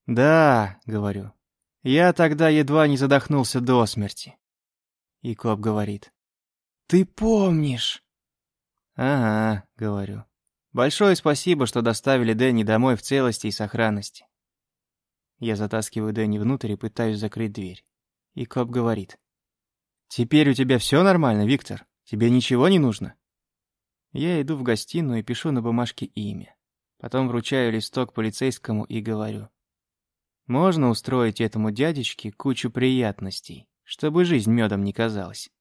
«Да», — говорю, — «я тогда едва не задохнулся до смерти». И коп говорит. «Ты помнишь?» «Ага», — говорю. Большое спасибо, что доставили Дэнни домой в целости и сохранности. Я затаскиваю Дэнни внутрь и пытаюсь закрыть дверь. И коп говорит. «Теперь у тебя все нормально, Виктор? Тебе ничего не нужно?» Я иду в гостиную и пишу на бумажке имя. Потом вручаю листок полицейскому и говорю. «Можно устроить этому дядечке кучу приятностей, чтобы жизнь медом не казалась?»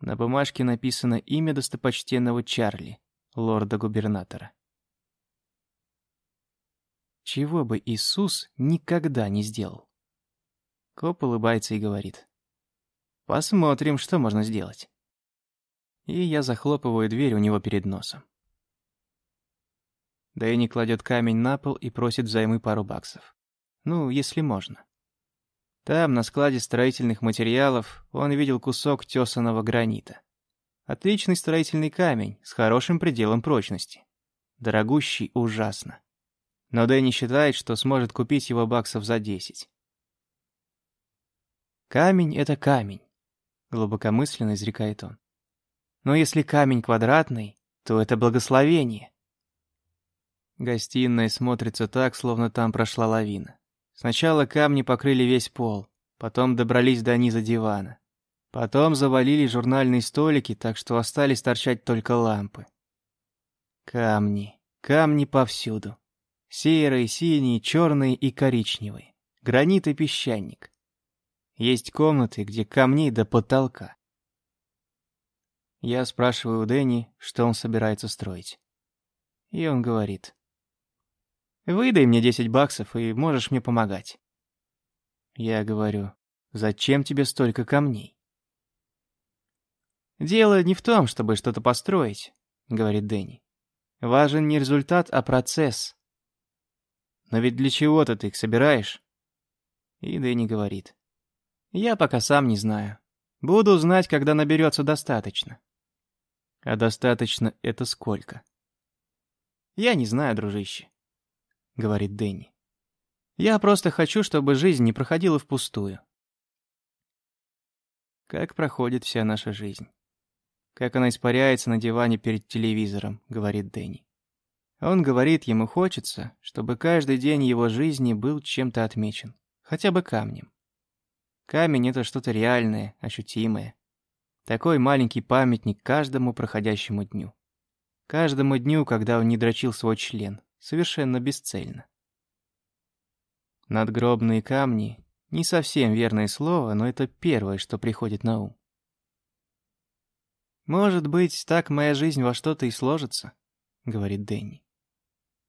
На бумажке написано имя достопочтенного Чарли, лорда-губернатора. Чего бы Иисус никогда не сделал. Коп улыбается и говорит. «Посмотрим, что можно сделать». И я захлопываю дверь у него перед носом. Дэнни кладет камень на пол и просит взаймы пару баксов. Ну, если можно. Там, на складе строительных материалов, он видел кусок тесаного гранита. Отличный строительный камень с хорошим пределом прочности. Дорогущий ужасно. Но Дэнни считает, что сможет купить его баксов за 10. «Камень — это камень», — глубокомысленно изрекает он. «Но если камень квадратный, то это благословение». Гостиная смотрится так, словно там прошла лавина. Сначала камни покрыли весь пол, потом добрались до низа дивана. Потом завалили журнальные столики, так что остались торчать только лампы. Камни, камни повсюду. Серые, синие, черные и коричневые. Гранит и песчаник. Есть комнаты, где камней до потолка. Я спрашиваю у Дэнни, что он собирается строить. И он говорит. Выдай мне 10 баксов, и можешь мне помогать. Я говорю, зачем тебе столько камней? Дело не в том, чтобы что-то построить, говорит Дэнни. Важен не результат, а процесс. Но ведь для чего-то ты их собираешь? И Дэнни говорит. Я пока сам не знаю. Буду знать, когда наберется достаточно. А достаточно это сколько? Я не знаю, дружище. — говорит Дэнни. «Я просто хочу, чтобы жизнь не проходила впустую». Как проходит вся наша жизнь. Как она испаряется на диване перед телевизором, говорит Дэнни. Он говорит, ему хочется, чтобы каждый день его жизни был чем-то отмечен. Хотя бы камнем. Камень — это что-то реальное, ощутимое. Такой маленький памятник каждому проходящему дню. Каждому дню, когда он не дрочил свой член совершенно бесцельно. Надгробные камни — не совсем верное слово, но это первое, что приходит на ум. «Может быть, так моя жизнь во что-то и сложится», — говорит Дэнни.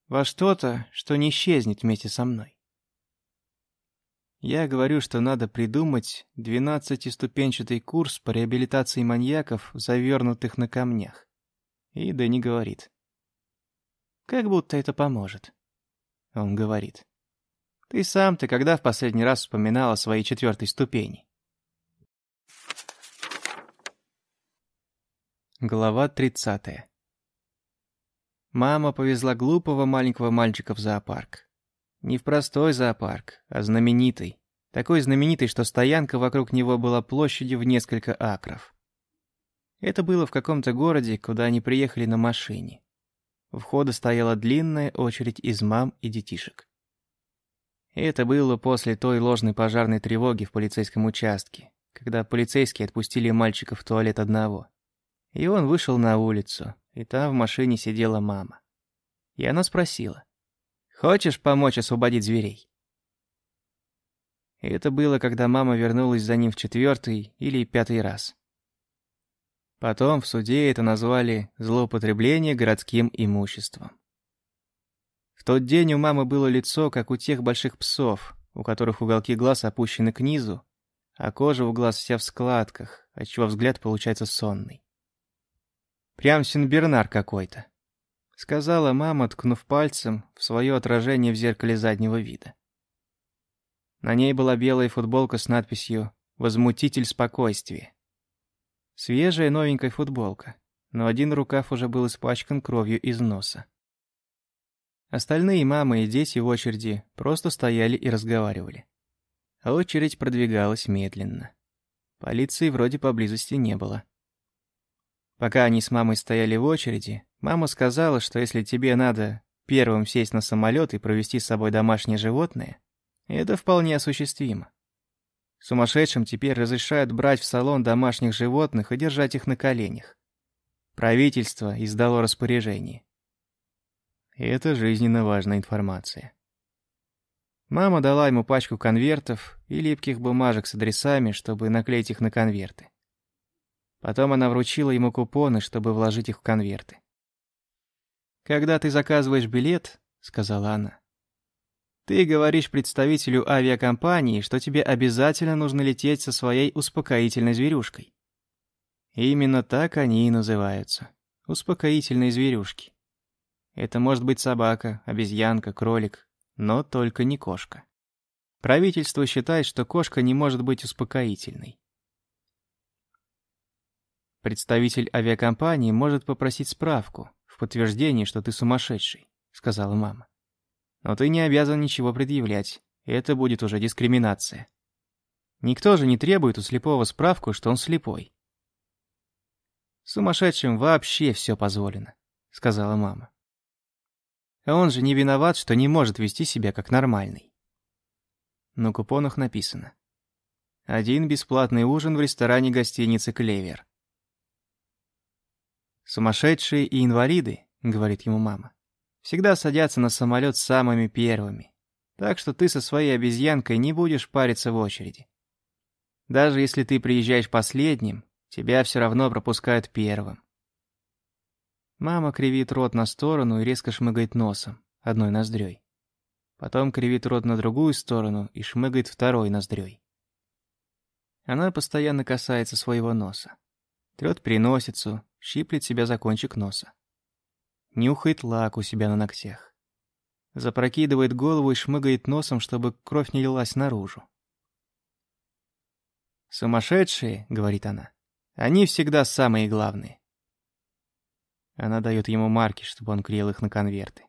«Во что-то, что не исчезнет вместе со мной». Я говорю, что надо придумать двенадцатиступенчатый курс по реабилитации маньяков, завернутых на камнях. И Дэнни говорит. Как будто это поможет. Он говорит. Ты сам-то когда в последний раз вспоминал о своей четвертой ступени? Глава 30. Мама повезла глупого маленького мальчика в зоопарк. Не в простой зоопарк, а знаменитый. Такой знаменитый, что стоянка вокруг него была площадью в несколько акров. Это было в каком-то городе, куда они приехали на машине. У входа стояла длинная очередь из мам и детишек. это было после той ложной пожарной тревоги в полицейском участке, когда полицейские отпустили мальчика в туалет одного. И он вышел на улицу, и там в машине сидела мама. И она спросила, «Хочешь помочь освободить зверей?» Это было, когда мама вернулась за ним в четвертый или пятый раз. Потом в суде это назвали «злоупотребление городским имуществом». В тот день у мамы было лицо, как у тех больших псов, у которых уголки глаз опущены к низу, а кожа у глаз вся в складках, отчего взгляд получается сонный. «Прям Синбернар какой-то», — сказала мама, ткнув пальцем в свое отражение в зеркале заднего вида. На ней была белая футболка с надписью «Возмутитель спокойствия». Свежая новенькая футболка, но один рукав уже был испачкан кровью из носа. Остальные мамы и дети в очереди просто стояли и разговаривали. А очередь продвигалась медленно. Полиции вроде поблизости не было. Пока они с мамой стояли в очереди, мама сказала, что если тебе надо первым сесть на самолет и провести с собой домашнее животное, это вполне осуществимо. Сумасшедшим теперь разрешают брать в салон домашних животных и держать их на коленях. Правительство издало распоряжение. Это жизненно важная информация. Мама дала ему пачку конвертов и липких бумажек с адресами, чтобы наклеить их на конверты. Потом она вручила ему купоны, чтобы вложить их в конверты. «Когда ты заказываешь билет, — сказала она, Ты говоришь представителю авиакомпании, что тебе обязательно нужно лететь со своей успокоительной зверюшкой. Именно так они и называются. Успокоительные зверюшки. Это может быть собака, обезьянка, кролик, но только не кошка. Правительство считает, что кошка не может быть успокоительной. Представитель авиакомпании может попросить справку в подтверждение, что ты сумасшедший, сказала мама. Но ты не обязан ничего предъявлять, это будет уже дискриминация. Никто же не требует у слепого справку, что он слепой. Сумасшедшим вообще все позволено, сказала мама. А он же не виноват, что не может вести себя как нормальный. На купонах написано. Один бесплатный ужин в ресторане гостиницы «Клевер». «Сумасшедшие и инвалиды», — говорит ему мама, «всегда садятся на самолет самыми первыми. Так что ты со своей обезьянкой не будешь париться в очереди. Даже если ты приезжаешь последним, тебя все равно пропускают первым. Мама кривит рот на сторону и резко шмыгает носом, одной ноздрёй. Потом кривит рот на другую сторону и шмыгает второй ноздрёй. Она постоянно касается своего носа. Трёт переносицу, щиплет себя за кончик носа. Нюхает лак у себя на ногтях. Запрокидывает голову и шмыгает носом, чтобы кровь не лилась наружу. «Сумасшедшие», — говорит она, — «они всегда самые главные». Она дает ему марки, чтобы он клеил их на конверты.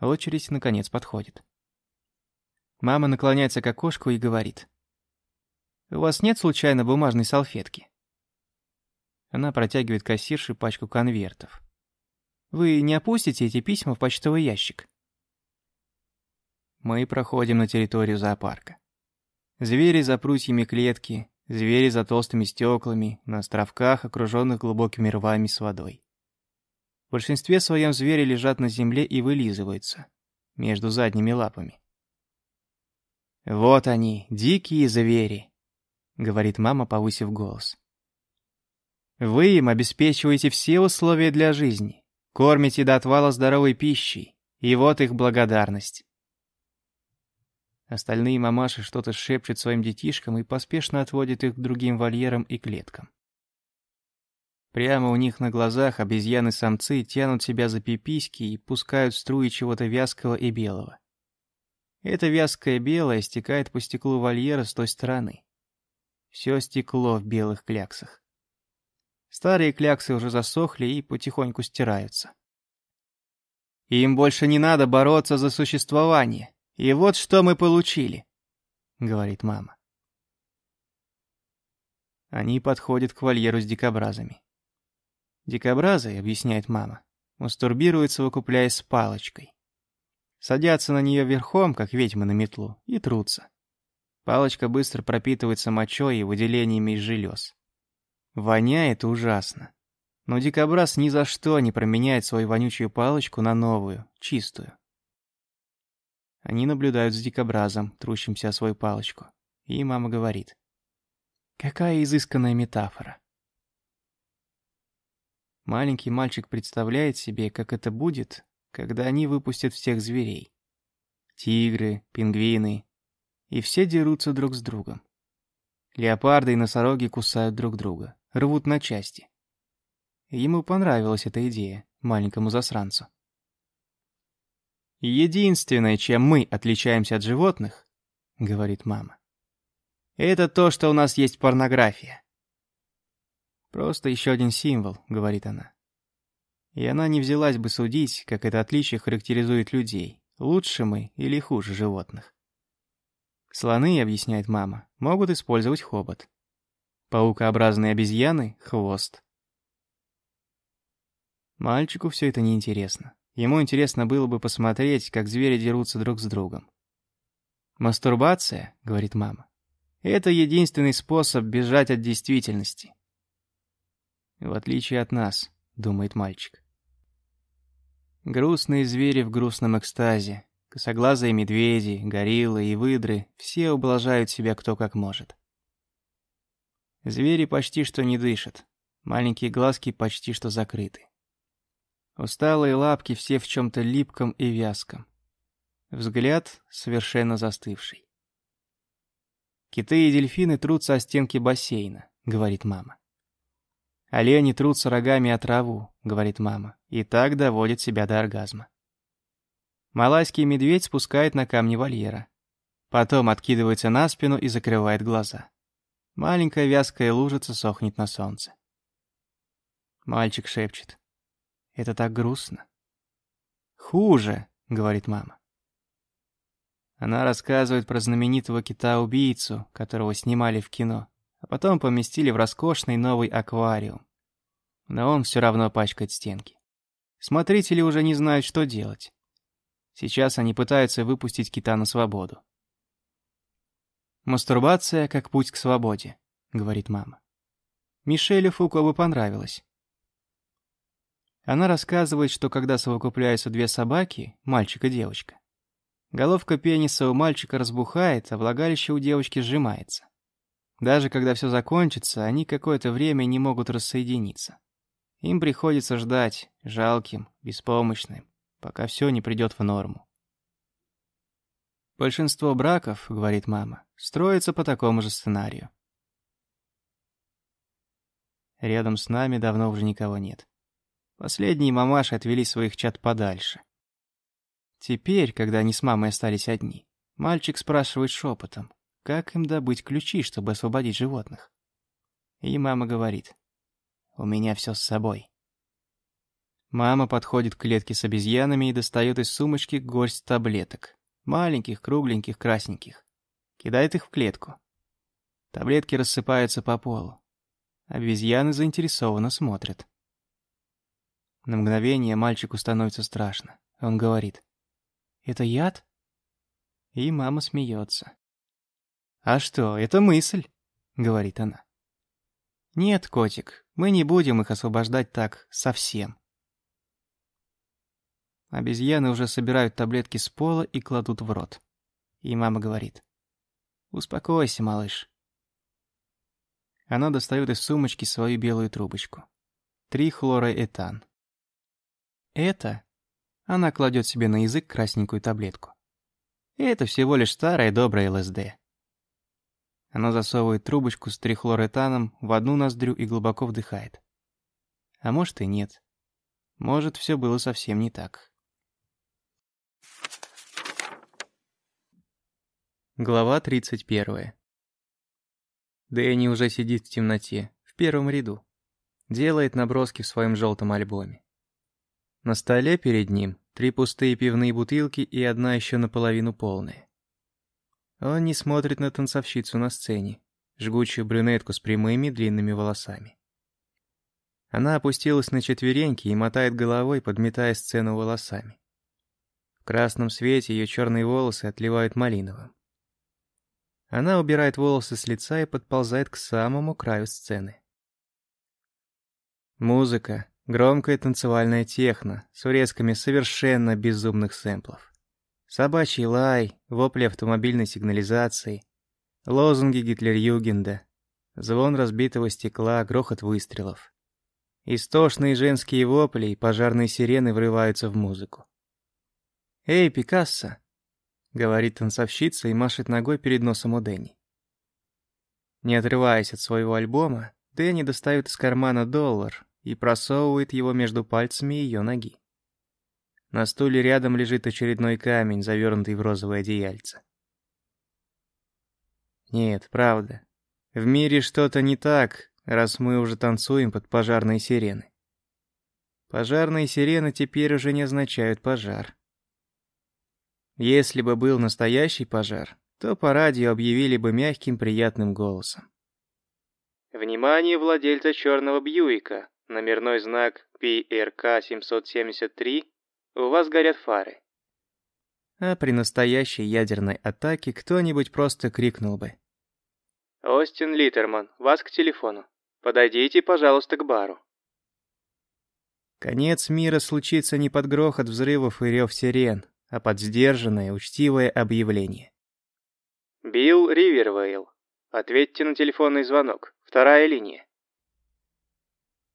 Очередь, наконец, подходит. Мама наклоняется к окошку и говорит. «У вас нет, случайно, бумажной салфетки?» Она протягивает кассирше пачку конвертов. «Вы не опустите эти письма в почтовый ящик?» Мы проходим на территорию зоопарка. Звери за прутьями клетки, звери за толстыми стеклами, на островках, окруженных глубокими рвами с водой. В большинстве своем звери лежат на земле и вылизываются между задними лапами. «Вот они, дикие звери», — говорит мама, повысив голос. «Вы им обеспечиваете все условия для жизни, кормите до отвала здоровой пищей, и вот их благодарность». Остальные мамаши что-то шепчут своим детишкам и поспешно отводят их к другим вольерам и клеткам. Прямо у них на глазах обезьяны-самцы тянут себя за пиписьки и пускают струи чего-то вязкого и белого. Это вязкое белое стекает по стеклу вольера с той стороны. Все стекло в белых кляксах. Старые кляксы уже засохли и потихоньку стираются. Им больше не надо бороться за существование. И вот что мы получили, говорит мама. Они подходят к вольеру с дикобразами. Дикобразы, объясняет мама, мастурбируют, совокупляясь с палочкой. Садятся на нее верхом, как ведьмы на метлу, и трутся. Палочка быстро пропитывается мочой и выделениями из желез. Воняет ужасно. Но дикобраз ни за что не променяет свою вонючую палочку на новую, чистую. Они наблюдают за дикобразом, трущимся о свою палочку. И мама говорит. Какая изысканная метафора. Маленький мальчик представляет себе, как это будет, когда они выпустят всех зверей. Тигры, пингвины. И все дерутся друг с другом. Леопарды и носороги кусают друг друга, рвут на части. Ему понравилась эта идея, маленькому засранцу. «Единственное, чем мы отличаемся от животных, — говорит мама, — это то, что у нас есть порнография. «Просто еще один символ», — говорит она. И она не взялась бы судить, как это отличие характеризует людей, лучше мы или хуже животных. Слоны, объясняет мама, могут использовать хобот. Паукообразные обезьяны — хвост. Мальчику все это неинтересно. Ему интересно было бы посмотреть, как звери дерутся друг с другом. «Мастурбация», — говорит мама, — «это единственный способ бежать от действительности». В отличие от нас, думает мальчик. Грустные звери в грустном экстазе, косоглазые медведи, гориллы и выдры все ублажают себя кто как может. Звери почти что не дышат, маленькие глазки почти что закрыты. Усталые лапки все в чем-то липком и вязком. Взгляд совершенно застывший. «Киты и дельфины трутся о стенки бассейна», — говорит мама. «Олени трутся рогами о траву», — говорит мама, и так доводит себя до оргазма. Малайский медведь спускает на камни вольера. Потом откидывается на спину и закрывает глаза. Маленькая вязкая лужица сохнет на солнце. Мальчик шепчет. «Это так грустно». «Хуже», — говорит мама. Она рассказывает про знаменитого кита-убийцу, которого снимали в кино, а потом поместили в роскошный новый аквариум. Но он все равно пачкает стенки. Смотрители уже не знают, что делать. Сейчас они пытаются выпустить кита на свободу. «Мастурбация как путь к свободе», — говорит мама. Мишелю Фуко бы понравилось. Она рассказывает, что когда совокупляются две собаки, мальчик и девочка, головка пениса у мальчика разбухает, а влагалище у девочки сжимается. Даже когда все закончится, они какое-то время не могут рассоединиться. Им приходится ждать, жалким, беспомощным, пока все не придет в норму. Большинство браков, говорит мама, строится по такому же сценарию. Рядом с нами давно уже никого нет. Последние мамаши отвели своих чат подальше. Теперь, когда они с мамой остались одни, мальчик спрашивает шепотом, как им добыть ключи, чтобы освободить животных. И мама говорит, «У меня все с собой». Мама подходит к клетке с обезьянами и достает из сумочки горсть таблеток. Маленьких, кругленьких, красненьких. Кидает их в клетку. Таблетки рассыпаются по полу. Обезьяны заинтересованно смотрят. На мгновение мальчику становится страшно. Он говорит. «Это яд?» И мама смеется. «А что, это мысль?» — говорит она. «Нет, котик, мы не будем их освобождать так совсем». Обезьяны уже собирают таблетки с пола и кладут в рот. И мама говорит. «Успокойся, малыш». Она достает из сумочки свою белую трубочку. Три хлороэтан. Это... Она кладет себе на язык красненькую таблетку. Это всего лишь старая добрая ЛСД. Она засовывает трубочку с трихлоретаном в одну ноздрю и глубоко вдыхает. А может и нет. Может, все было совсем не так. Глава 31. Дэнни уже сидит в темноте, в первом ряду. Делает наброски в своем желтом альбоме. На столе перед ним три пустые пивные бутылки и одна еще наполовину полная. Он не смотрит на танцовщицу на сцене, жгучую брюнетку с прямыми длинными волосами. Она опустилась на четвереньки и мотает головой, подметая сцену волосами. В красном свете ее черные волосы отливают малиновым. Она убирает волосы с лица и подползает к самому краю сцены. Музыка, Громкая танцевальная техно с урезками совершенно безумных сэмплов. Собачий лай, вопли автомобильной сигнализации, лозунги Гитлер-Югенда, звон разбитого стекла, грохот выстрелов. Истошные женские вопли и пожарные сирены врываются в музыку. «Эй, Пикассо!» — говорит танцовщица и машет ногой перед носом у Дэнни. Не отрываясь от своего альбома, Дэнни достает из кармана доллар и просовывает его между пальцами ее ноги. На стуле рядом лежит очередной камень, завернутый в розовое одеяльце. Нет, правда. В мире что-то не так, раз мы уже танцуем под пожарные сирены. Пожарные сирены теперь уже не означают пожар. Если бы был настоящий пожар, то по радио объявили бы мягким приятным голосом. Внимание владельца черного Бьюика! номерной знак PRK-773, у вас горят фары. А при настоящей ядерной атаке кто-нибудь просто крикнул бы. «Остин Литерман, вас к телефону. Подойдите, пожалуйста, к бару». Конец мира случится не под грохот взрывов и рев сирен, а под сдержанное, учтивое объявление. «Билл Ривервейл, ответьте на телефонный звонок. Вторая линия».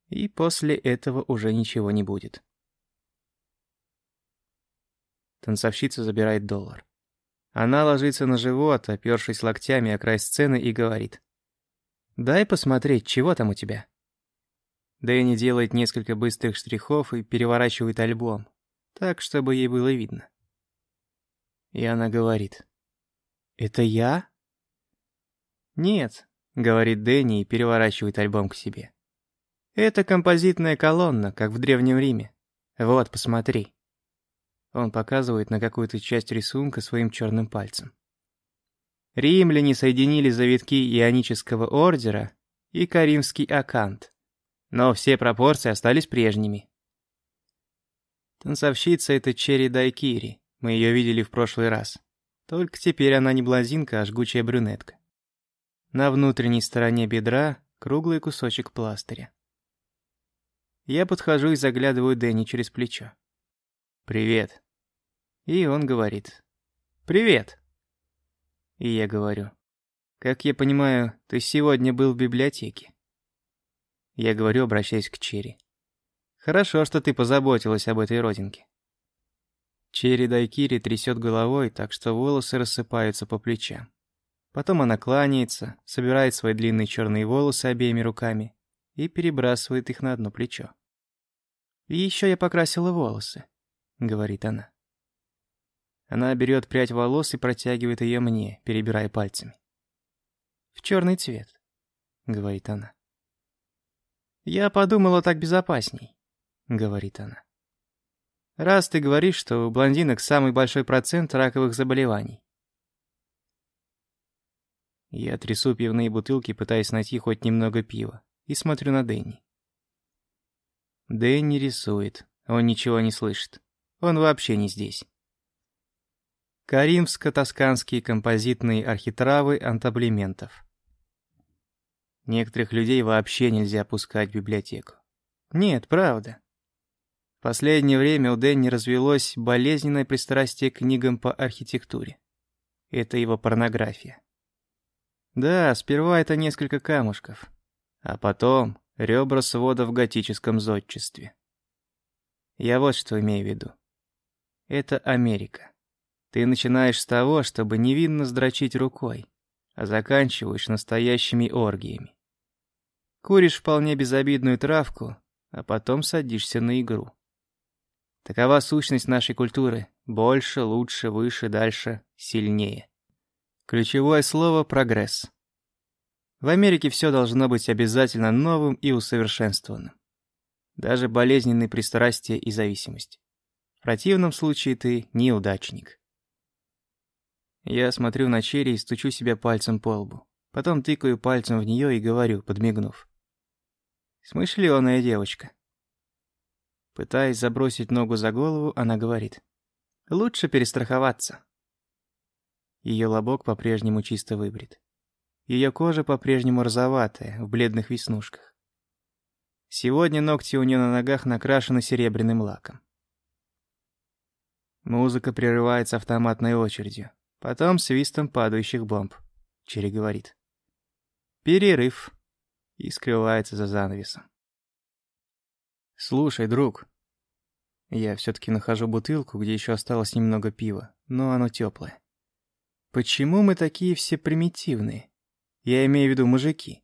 И после этого уже ничего не будет. Танцовщица забирает доллар. Она ложится на живот, опершись локтями о край сцены и говорит. «Дай посмотреть, чего там у тебя?» Дэнни делает несколько быстрых штрихов и переворачивает альбом, так, чтобы ей было видно. И она говорит. «Это я?» «Нет», — говорит Дэнни и переворачивает альбом к себе. «Это композитная колонна, как в Древнем Риме. Вот, посмотри». Он показывает на какую-то часть рисунка своим черным пальцем. Римляне соединили завитки ионического ордера и каримский акант, но все пропорции остались прежними. Танцовщица — это Черри Дайкири, мы ее видели в прошлый раз. Только теперь она не блондинка, а жгучая брюнетка. На внутренней стороне бедра круглый кусочек пластыря. Я подхожу и заглядываю Дэнни через плечо. «Привет». И он говорит. «Привет». И я говорю. «Как я понимаю, ты сегодня был в библиотеке?» Я говорю, обращаясь к Черри. «Хорошо, что ты позаботилась об этой родинке». Черри Дайкири трясет головой, так что волосы рассыпаются по плечам. Потом она кланяется, собирает свои длинные черные волосы обеими руками и перебрасывает их на одно плечо. «И еще я покрасила волосы», — говорит она. Она берет прядь волос и протягивает ее мне, перебирая пальцами. «В черный цвет», — говорит она. «Я подумала, так безопасней», — говорит она. «Раз ты говоришь, что у блондинок самый большой процент раковых заболеваний». Я трясу пивные бутылки, пытаясь найти хоть немного пива, и смотрю на Дэнни. Дэнни рисует, он ничего не слышит. Он вообще не здесь. Каримско-тосканские композитные архитравы антаблементов. Некоторых людей вообще нельзя пускать в библиотеку. Нет, правда. В последнее время у Дэнни развелось болезненное пристрастие к книгам по архитектуре. Это его порнография. Да, сперва это несколько камушков, а потом ребра свода в готическом зодчестве. Я вот что имею в виду. Это Америка. Ты начинаешь с того, чтобы невинно сдрочить рукой, а заканчиваешь настоящими оргиями. Куришь вполне безобидную травку, а потом садишься на игру. Такова сущность нашей культуры. Больше, лучше, выше, дальше, сильнее. Ключевое слово — прогресс. В Америке все должно быть обязательно новым и усовершенствованным. Даже болезненные пристрастия и зависимость. В противном случае ты неудачник. Я смотрю на Черри и стучу себя пальцем по лбу. Потом тыкаю пальцем в нее и говорю, подмигнув. Смышленая девочка. Пытаясь забросить ногу за голову, она говорит. Лучше перестраховаться. Ее лобок по-прежнему чисто выбрит. Ее кожа по-прежнему розоватая, в бледных веснушках. Сегодня ногти у нее на ногах накрашены серебряным лаком. Музыка прерывается автоматной очередью. Потом свистом падающих бомб. Черри говорит. Перерыв. И скрывается за занавесом. Слушай, друг. Я все-таки нахожу бутылку, где еще осталось немного пива, но оно теплое. Почему мы такие все примитивные? Я имею в виду мужики.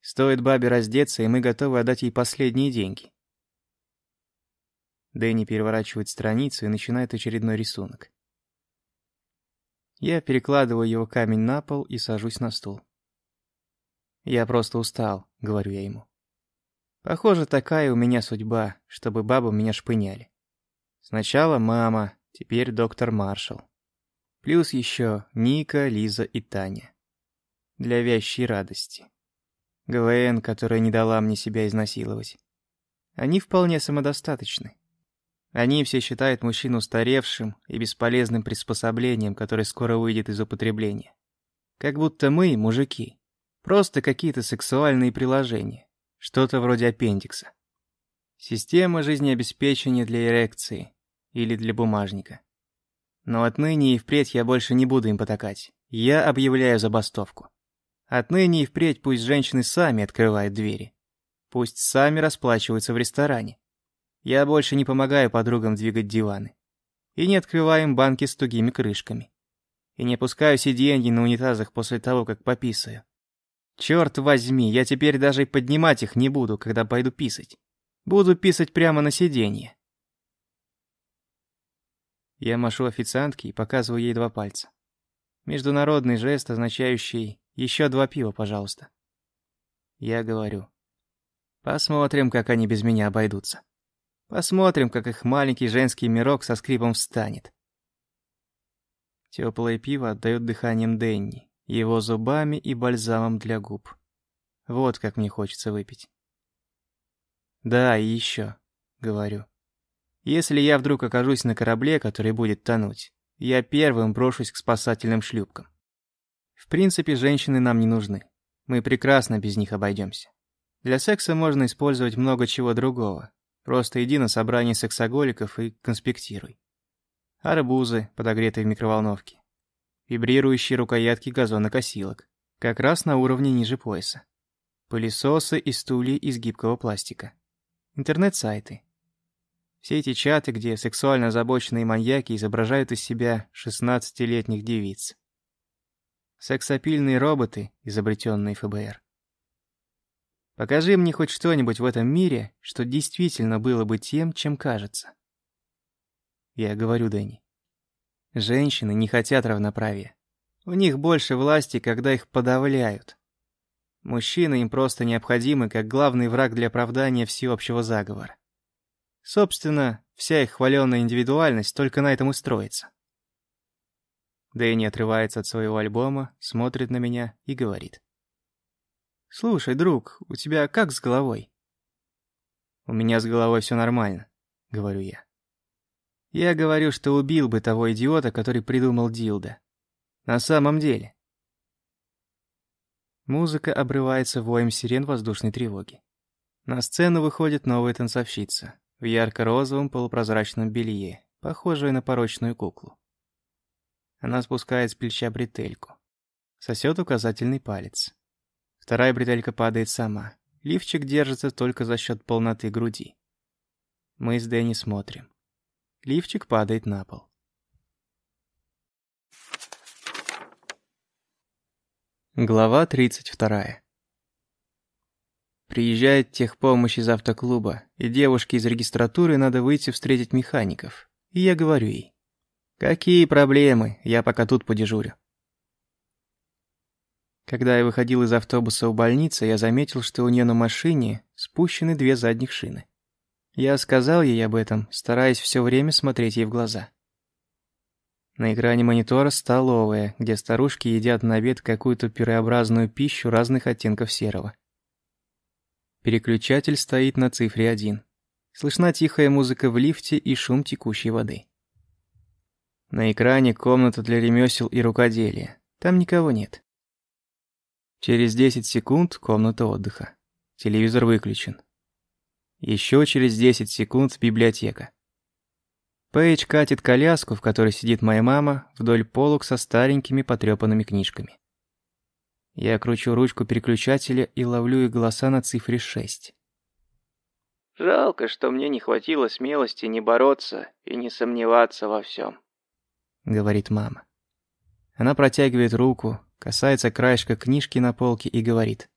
Стоит бабе раздеться, и мы готовы отдать ей последние деньги. Дэнни переворачивает страницу и начинает очередной рисунок. Я перекладываю его камень на пол и сажусь на стул. «Я просто устал», — говорю я ему. «Похоже, такая у меня судьба, чтобы бабу меня шпыняли. Сначала мама, теперь доктор Маршалл. Плюс еще Ника, Лиза и Таня. Для вящей радости. ГВН, которая не дала мне себя изнасиловать. Они вполне самодостаточны. Они все считают мужчину старевшим и бесполезным приспособлением, которое скоро выйдет из употребления. Как будто мы, мужики, просто какие-то сексуальные приложения, что-то вроде аппендикса. Система жизнеобеспечения для эрекции или для бумажника. Но отныне и впредь я больше не буду им потакать. Я объявляю забастовку. Отныне и впредь пусть женщины сами открывают двери. Пусть сами расплачиваются в ресторане. Я больше не помогаю подругам двигать диваны. И не открываем банки с тугими крышками. И не опускаю сиденья на унитазах после того, как пописаю. Черт возьми, я теперь даже и поднимать их не буду, когда пойду писать. Буду писать прямо на сиденье. Я машу официантке и показываю ей два пальца. Международный жест, означающий «еще два пива, пожалуйста». Я говорю. Посмотрим, как они без меня обойдутся. Посмотрим, как их маленький женский мирок со скрипом встанет. Теплое пиво отдает дыханием Денни, его зубами и бальзамом для губ. Вот как мне хочется выпить. Да, и еще, говорю. Если я вдруг окажусь на корабле, который будет тонуть, я первым брошусь к спасательным шлюпкам. В принципе, женщины нам не нужны. Мы прекрасно без них обойдемся. Для секса можно использовать много чего другого. Просто иди на собрание сексоголиков и конспектируй. Арбузы, подогретые в микроволновке. Вибрирующие рукоятки газонокосилок. Как раз на уровне ниже пояса. Пылесосы и стулья из гибкого пластика. Интернет-сайты. Все эти чаты, где сексуально озабоченные маньяки изображают из себя 16-летних девиц. Сексапильные роботы, изобретенные ФБР. Покажи мне хоть что-нибудь в этом мире, что действительно было бы тем, чем кажется. Я говорю Дэнни. Женщины не хотят равноправия. У них больше власти, когда их подавляют. Мужчины им просто необходимы как главный враг для оправдания всеобщего заговора. Собственно, вся их хваленная индивидуальность только на этом и строится. Дэнни отрывается от своего альбома, смотрит на меня и говорит. «Слушай, друг, у тебя как с головой?» «У меня с головой все нормально», — говорю я. «Я говорю, что убил бы того идиота, который придумал Дилда. На самом деле». Музыка обрывается воем сирен воздушной тревоги. На сцену выходит новая танцовщица, в ярко-розовом полупрозрачном белье, похожее на порочную куклу. Она спускает с плеча бретельку. Сосет указательный палец. Вторая бретелька падает сама. Лифчик держится только за счет полноты груди. Мы с Дэнни смотрим. Лифчик падает на пол. Глава 32. Приезжает техпомощь из автоклуба, и девушке из регистратуры надо выйти встретить механиков. И я говорю ей. «Какие проблемы? Я пока тут подежурю». Когда я выходил из автобуса у больницы, я заметил, что у нее на машине спущены две задних шины. Я сказал ей об этом, стараясь все время смотреть ей в глаза. На экране монитора столовая, где старушки едят на обед какую-то пюреобразную пищу разных оттенков серого. Переключатель стоит на цифре 1. Слышна тихая музыка в лифте и шум текущей воды. На экране комната для ремесел и рукоделия. Там никого нет. Через 10 секунд комната отдыха. Телевизор выключен. Еще через 10 секунд библиотека. Пейдж катит коляску, в которой сидит моя мама, вдоль полок со старенькими потрепанными книжками. Я кручу ручку переключателя и ловлю их голоса на цифре 6. «Жалко, что мне не хватило смелости не бороться и не сомневаться во всем», — говорит мама. Она протягивает руку, касается краешка книжки на полке и говорит.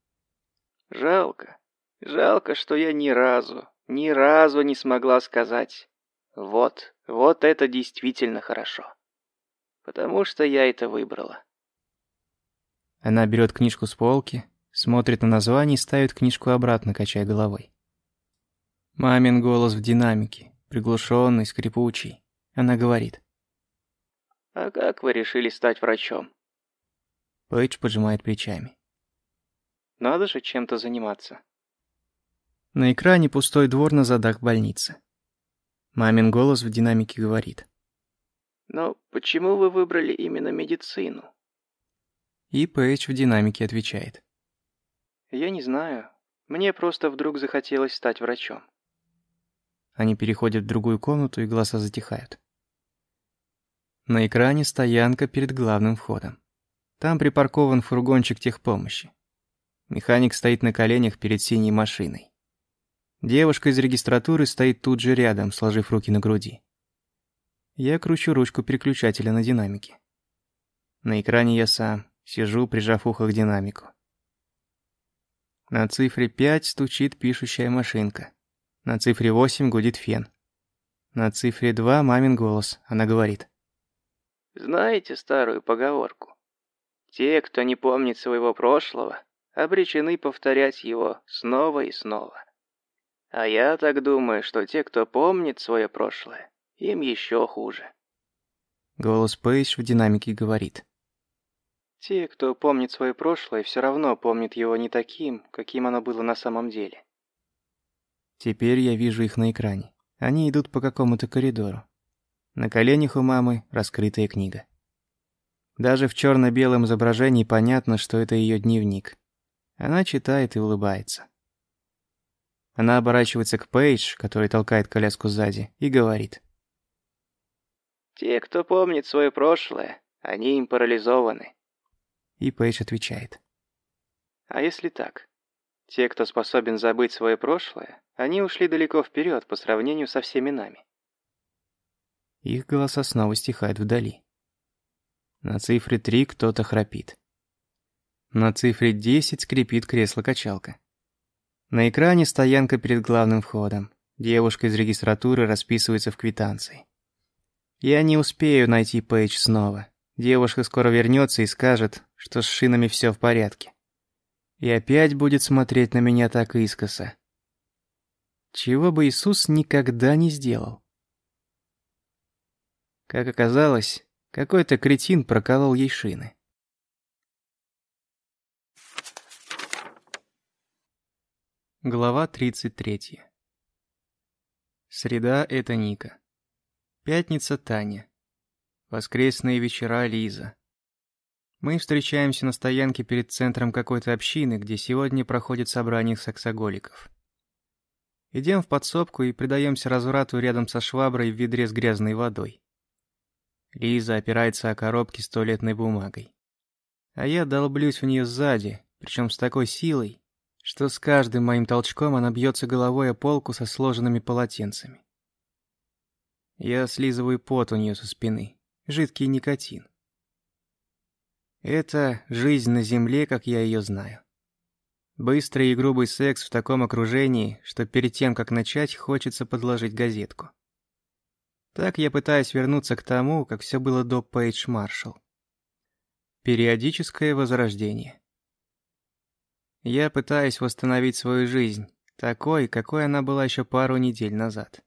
«Жалко, жалко, что я ни разу, ни разу не смогла сказать. Вот, вот это действительно хорошо. Потому что я это выбрала». Она берет книжку с полки, смотрит на название и ставит книжку обратно, качая головой. Мамин голос в динамике, приглушенный, скрипучий. Она говорит. «А как вы решили стать врачом?» Пейдж поджимает плечами. «Надо же чем-то заниматься». На экране пустой двор на задах больницы. Мамин голос в динамике говорит. «Но почему вы выбрали именно медицину?» И Пейдж в динамике отвечает. «Я не знаю. Мне просто вдруг захотелось стать врачом». Они переходят в другую комнату, и голоса затихают. На экране стоянка перед главным входом. Там припаркован фургончик техпомощи. Механик стоит на коленях перед синей машиной. Девушка из регистратуры стоит тут же рядом, сложив руки на груди. Я кручу ручку переключателя на динамике. На экране я сам, сижу, прижав ухо к динамику. На цифре 5 стучит пишущая машинка. На цифре 8 гудит фен. На цифре 2 мамин голос. Она говорит. Знаете старую поговорку? Те, кто не помнит своего прошлого, обречены повторять его снова и снова. А я так думаю, что те, кто помнит свое прошлое, им еще хуже. Голос Пейдж в динамике говорит. Те, кто помнит свое прошлое, все равно помнят его не таким, каким оно было на самом деле. Теперь я вижу их на экране. Они идут по какому-то коридору. На коленях у мамы раскрытая книга. Даже в черно-белом изображении понятно, что это ее дневник. Она читает и улыбается. Она оборачивается к Пейдж, который толкает коляску сзади, и говорит. «Те, кто помнит свое прошлое, они им парализованы. И Пейдж отвечает. А если так? Те, кто способен забыть свое прошлое, они ушли далеко вперед по сравнению со всеми нами. Их голоса снова стихают вдали. На цифре 3 кто-то храпит. На цифре 10 скрипит кресло-качалка. На экране стоянка перед главным входом. Девушка из регистратуры расписывается в квитанции. Я не успею найти Пейдж снова. Девушка скоро вернется и скажет, что с шинами все в порядке. И опять будет смотреть на меня так искоса. Чего бы Иисус никогда не сделал. Как оказалось, какой-то кретин проколол ей шины. Глава 33. Среда — это Ника. Пятница — Таня. Воскресные вечера Лиза. Мы встречаемся на стоянке перед центром какой-то общины, где сегодня проходит собрание сексоголиков. Идем в подсобку и предаемся разврату рядом со шваброй в ведре с грязной водой. Лиза опирается о коробки с туалетной бумагой. А я долблюсь в нее сзади, причем с такой силой, что с каждым моим толчком она бьется головой о полку со сложенными полотенцами. Я слизываю пот у нее со спины жидкий никотин. Это жизнь на земле, как я ее знаю. Быстрый и грубый секс в таком окружении, что перед тем, как начать, хочется подложить газетку. Так я пытаюсь вернуться к тому, как все было до Пейдж Маршалл. Периодическое возрождение. Я пытаюсь восстановить свою жизнь, такой, какой она была еще пару недель назад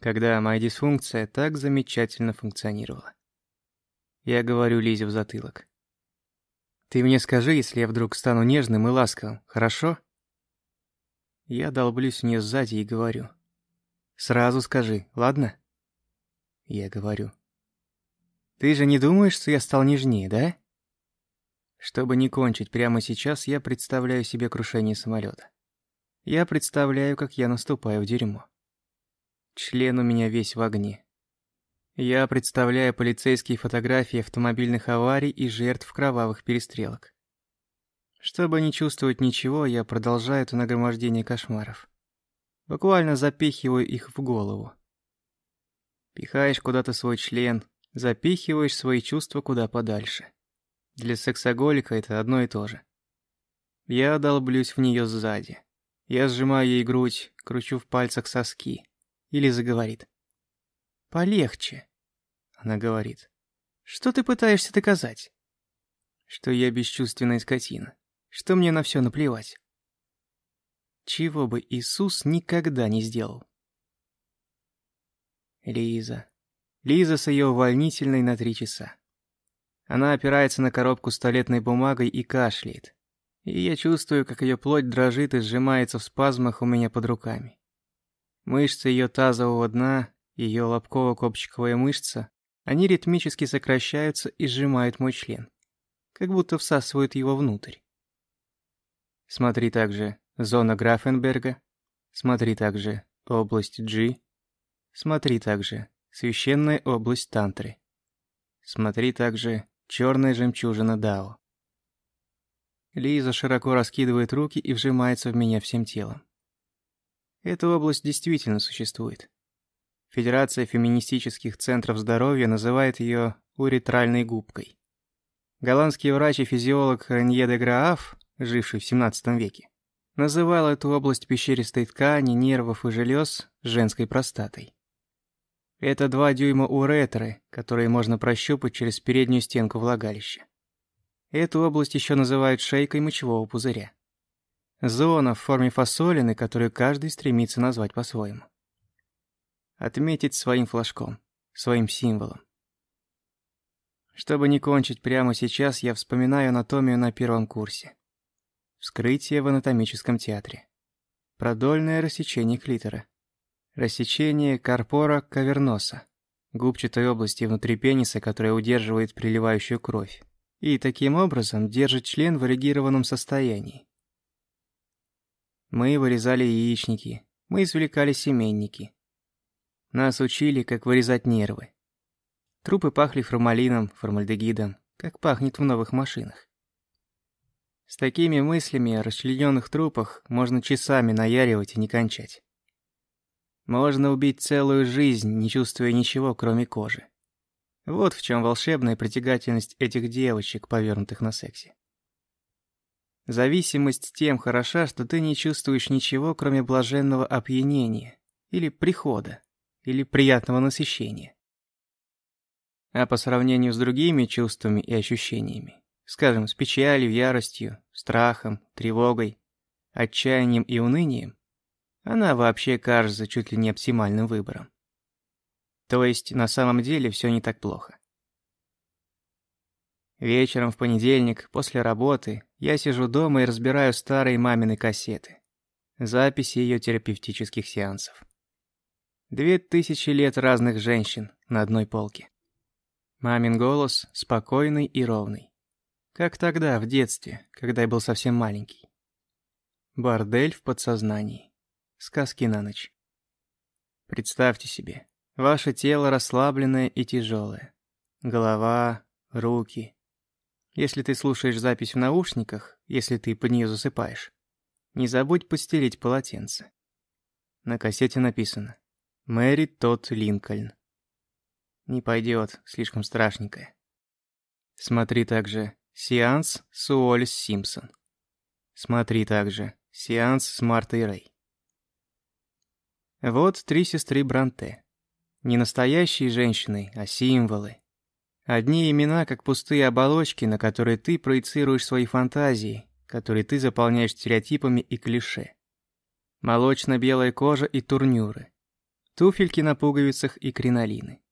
когда моя дисфункция так замечательно функционировала. Я говорю Лизе в затылок. «Ты мне скажи, если я вдруг стану нежным и ласковым, хорошо?» Я долблюсь в нее сзади и говорю. «Сразу скажи, ладно?» Я говорю. «Ты же не думаешь, что я стал нежнее, да?» Чтобы не кончить прямо сейчас, я представляю себе крушение самолета. Я представляю, как я наступаю в дерьмо. Член у меня весь в огне. Я представляю полицейские фотографии автомобильных аварий и жертв кровавых перестрелок. Чтобы не чувствовать ничего, я продолжаю это нагромождение кошмаров. Буквально запихиваю их в голову. Пихаешь куда-то свой член, запихиваешь свои чувства куда подальше. Для сексоголика это одно и то же. Я долблюсь в нее сзади. Я сжимаю ей грудь, кручу в пальцах соски. Или заговорит. «Полегче», — она говорит. «Что ты пытаешься доказать?» «Что я бесчувственная скотина, что мне на все наплевать». Чего бы Иисус никогда не сделал. Лиза. Лиза с ее увольнительной на три часа. Она опирается на коробку с туалетной бумагой и кашляет. И я чувствую, как ее плоть дрожит и сжимается в спазмах у меня под руками. Мышцы ее тазового дна, ее лобково-копчиковая мышца, они ритмически сокращаются и сжимают мой член, как будто всасывают его внутрь. Смотри также зона Графенберга, смотри также область G, смотри также священная область Тантры, смотри также черная жемчужина Дао. Лиза широко раскидывает руки и вжимается в меня всем телом. Эта область действительно существует. Федерация феминистических центров здоровья называет ее уретральной губкой. Голландский врач и физиолог Ренье де Грааф, живший в 17 веке, называл эту область пещеристой ткани, нервов и желез женской простатой. Это два дюйма уретры, которые можно прощупать через переднюю стенку влагалища. Эту область еще называют шейкой мочевого пузыря. Зона в форме фасолины, которую каждый стремится назвать по-своему. Отметить своим флажком, своим символом. Чтобы не кончить прямо сейчас, я вспоминаю анатомию на первом курсе. Вскрытие в анатомическом театре. Продольное рассечение клитора. Рассечение карпора каверноса, губчатой области внутри пениса, которая удерживает приливающую кровь. И таким образом держит член в эрегированном состоянии. Мы вырезали яичники, мы извлекали семенники. Нас учили, как вырезать нервы. Трупы пахли формалином, формальдегидом, как пахнет в новых машинах. С такими мыслями о расчлененных трупах можно часами наяривать и не кончать. Можно убить целую жизнь, не чувствуя ничего, кроме кожи. Вот в чем волшебная притягательность этих девочек, повернутых на сексе. Зависимость тем хороша, что ты не чувствуешь ничего, кроме блаженного опьянения, или прихода, или приятного насыщения. А по сравнению с другими чувствами и ощущениями, скажем, с печалью, яростью, страхом, тревогой, отчаянием и унынием, она вообще кажется чуть ли не оптимальным выбором. То есть на самом деле все не так плохо. Вечером в понедельник, после работы, я сижу дома и разбираю старые мамины кассеты. Записи ее терапевтических сеансов. Две тысячи лет разных женщин на одной полке. Мамин голос спокойный и ровный. Как тогда, в детстве, когда я был совсем маленький. Бордель в подсознании. Сказки на ночь. Представьте себе, ваше тело расслабленное и тяжелое. Голова, руки. Если ты слушаешь запись в наушниках, если ты под нее засыпаешь, не забудь постелить полотенце. На кассете написано «Мэри Тодд Линкольн». Не пойдет, слишком страшненькое. Смотри также «Сеанс с Уоллес Симпсон». Смотри также «Сеанс с Мартой Рэй». Вот три сестры Бранте. Не настоящие женщины, а символы. Одни имена, как пустые оболочки, на которые ты проецируешь свои фантазии, которые ты заполняешь стереотипами и клише. Молочно-белая кожа и турнюры. Туфельки на пуговицах и кринолины.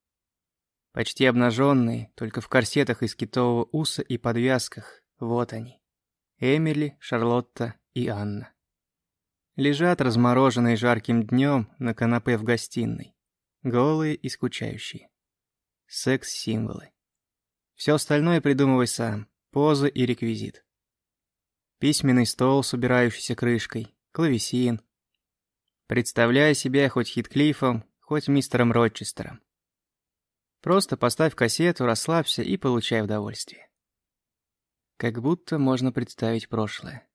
Почти обнаженные, только в корсетах из китового уса и подвязках. Вот они. Эмили, Шарлотта и Анна. Лежат размороженные жарким днем на канапе в гостиной. Голые и скучающие. Секс-символы. Все остальное придумывай сам. Позы и реквизит. Письменный стол с убирающейся крышкой. Клавесин. Представляй себя хоть Хитклифом, хоть мистером Рочестером. Просто поставь кассету, расслабься и получай удовольствие. Как будто можно представить прошлое.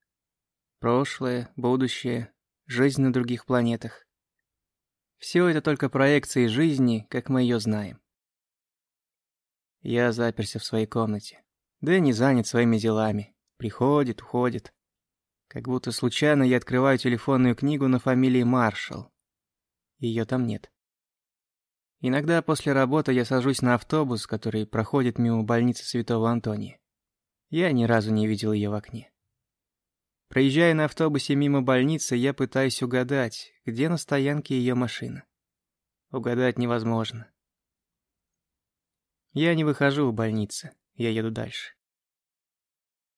Прошлое, будущее, жизнь на других планетах. Все это только проекции жизни, как мы ее знаем. Я заперся в своей комнате. Дэнни занят своими делами. Приходит, уходит. Как будто случайно я открываю телефонную книгу на фамилии Маршалл. Ее там нет. Иногда после работы я сажусь на автобус, который проходит мимо больницы Святого Антония. Я ни разу не видел ее в окне. Проезжая на автобусе мимо больницы, я пытаюсь угадать, где на стоянке ее машина. Угадать невозможно. Я не выхожу у больницы, я еду дальше.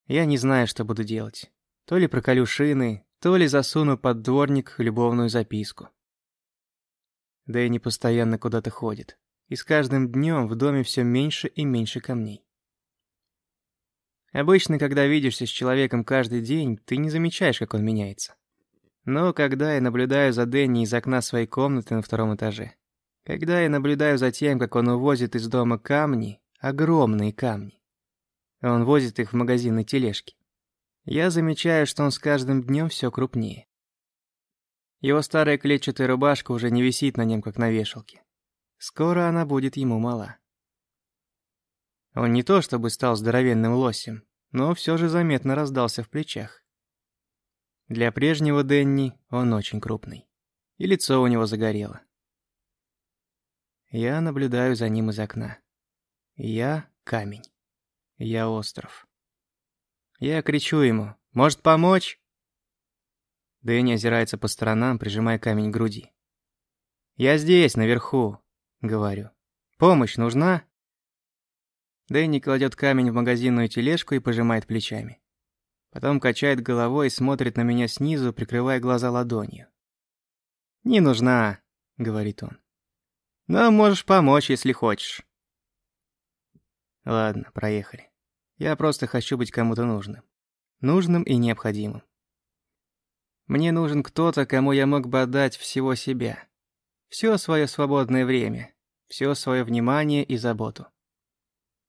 Я не знаю, что буду делать. То ли проколю шины, то ли засуну под дворник любовную записку. Дэнни постоянно куда-то ходит, и с каждым днем в доме все меньше и меньше камней. Обычно, когда видишься с человеком каждый день, ты не замечаешь, как он меняется. Но когда я наблюдаю за Дэнни из окна своей комнаты на втором этаже, когда я наблюдаю за тем, как он увозит из дома камни, огромные камни, он возит их в магазинной тележке, я замечаю, что он с каждым днем все крупнее. Его старая клетчатая рубашка уже не висит на нем, как на вешалке. скоро она будет ему мала. Он не то чтобы стал здоровенным лосем, но все же заметно раздался в плечах. Для прежнего Денни он очень крупный, и лицо у него загорело. Я наблюдаю за ним из окна. Я — камень. Я — остров. Я кричу ему «Может помочь?» Дэнни озирается по сторонам, прижимая камень к груди. «Я здесь, наверху», — говорю. «Помощь нужна?» Дэнни кладет камень в магазинную тележку и пожимает плечами. Потом качает головой и смотрит на меня снизу, прикрывая глаза ладонью. «Не нужна», — говорит он. «Но можешь помочь, если хочешь». Ладно, проехали. Я просто хочу быть кому-то нужным. Нужным и необходимым. Мне нужен кто-то, кому я мог бы отдать всего себя. Все свое свободное время, все свое внимание и заботу.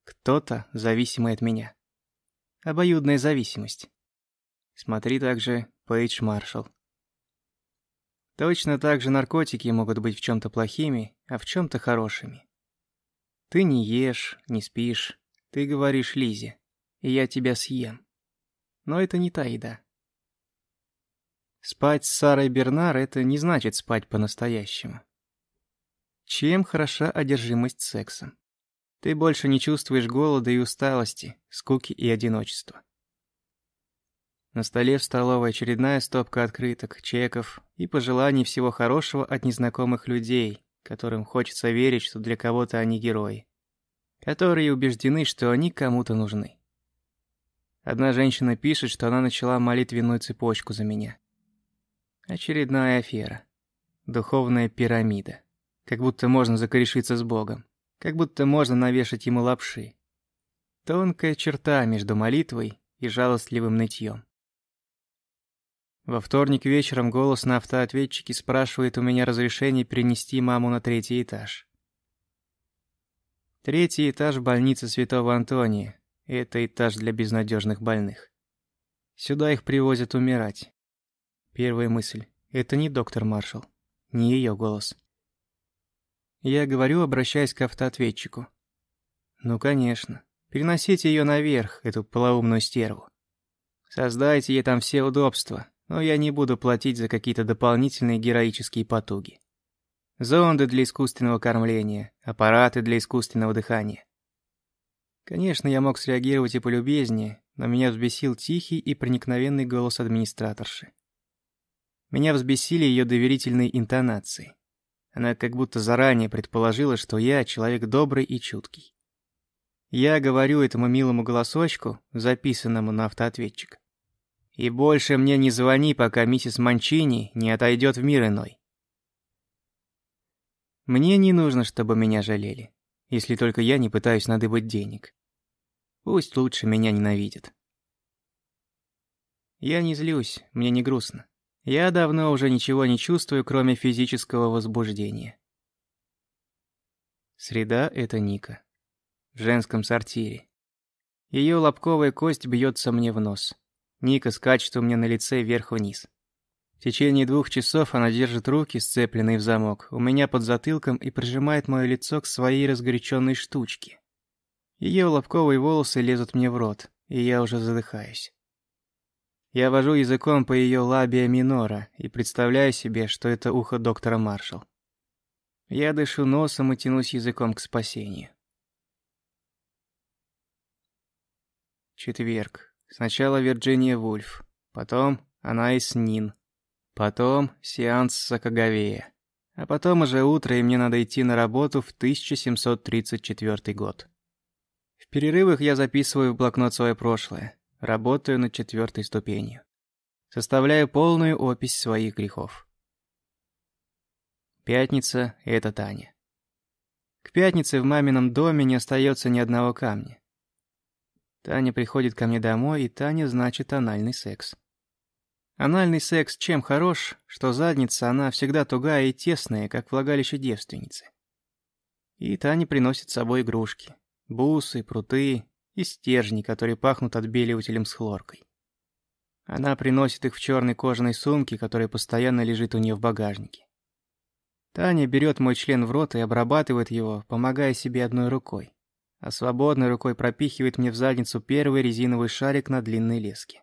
Кто-то, зависимый от меня. Обоюдная зависимость. Смотри также Пейдж Маршалл. Точно так же наркотики могут быть в чем-то плохими, а в чем-то хорошими. Ты не ешь, не спишь, ты говоришь Лизе, и я тебя съем. Но это не та еда. Спать с Сарой Бернар — это не значит спать по-настоящему. Чем хороша одержимость сексом? Ты больше не чувствуешь голода и усталости, скуки и одиночества. На столе в столовой очередная стопка открыток, чеков и пожеланий всего хорошего от незнакомых людей, которым хочется верить, что для кого-то они герои. Которые убеждены, что они кому-то нужны. Одна женщина пишет, что она начала молитвенную цепочку за меня. Очередная афера. Духовная пирамида. Как будто можно закорешиться с Богом. Как будто можно навешать ему лапши. Тонкая черта между молитвой и жалостливым нытьем. Во вторник вечером голос на автоответчике спрашивает у меня разрешение перенести маму на третий этаж. Третий этаж больницы Святого Антония. Это этаж для безнадежных больных. Сюда их привозят умирать. Первая мысль. Это не доктор Маршалл. Не ее голос. Я говорю, обращаясь к автоответчику. Ну, конечно. Переносите ее наверх, эту полоумную стерву. Создайте ей там все удобства, но я не буду платить за какие-то дополнительные героические потуги. Зонды для искусственного кормления, аппараты для искусственного дыхания. Конечно, я мог среагировать и полюбезнее, но меня взбесил тихий и проникновенный голос администраторши. Меня взбесили ее доверительные интонации. Она как будто заранее предположила, что я человек добрый и чуткий. Я говорю этому милому голосочку, записанному на автоответчик. И больше мне не звони, пока миссис Манчини не отойдет в мир иной. Мне не нужно, чтобы меня жалели, если только я не пытаюсь надыбать денег. Пусть лучше меня ненавидят. Я не злюсь, мне не грустно. Я давно уже ничего не чувствую, кроме физического возбуждения. Среда — это Ника. В женском сортире. Ее лобковая кость бьется мне в нос. Ника скачет у меня на лице вверх-вниз. В течение двух часов она держит руки, сцепленные в замок, у меня под затылком и прижимает мое лицо к своей разгоряченной штучке. Ее лобковые волосы лезут мне в рот, и я уже задыхаюсь. Я вожу языком по ее лабия минора и представляю себе, что это ухо доктора Маршалл. Я дышу носом и тянусь языком к спасению. Четверг. Сначала Вирджиния Вульф, потом Анаис Нин, потом сеанс Сакагавея, а потом уже утро, и мне надо идти на работу в 1734 год. В перерывах я записываю в блокнот свое прошлое, Работаю над четвертой ступенью. Составляю полную опись своих грехов. Пятница — это Таня. К пятнице в мамином доме не остается ни одного камня. Таня приходит ко мне домой, и Таня значит анальный секс. Анальный секс чем хорош, что задница она всегда тугая и тесная, как влагалище девственницы. И Таня приносит с собой игрушки. Бусы, пруты, и стержни, которые пахнут отбеливателем с хлоркой. Она приносит их в черной кожаной сумке, которая постоянно лежит у нее в багажнике. Таня берет мой член в рот и обрабатывает его, помогая себе одной рукой, а свободной рукой пропихивает мне в задницу первый резиновый шарик на длинной леске.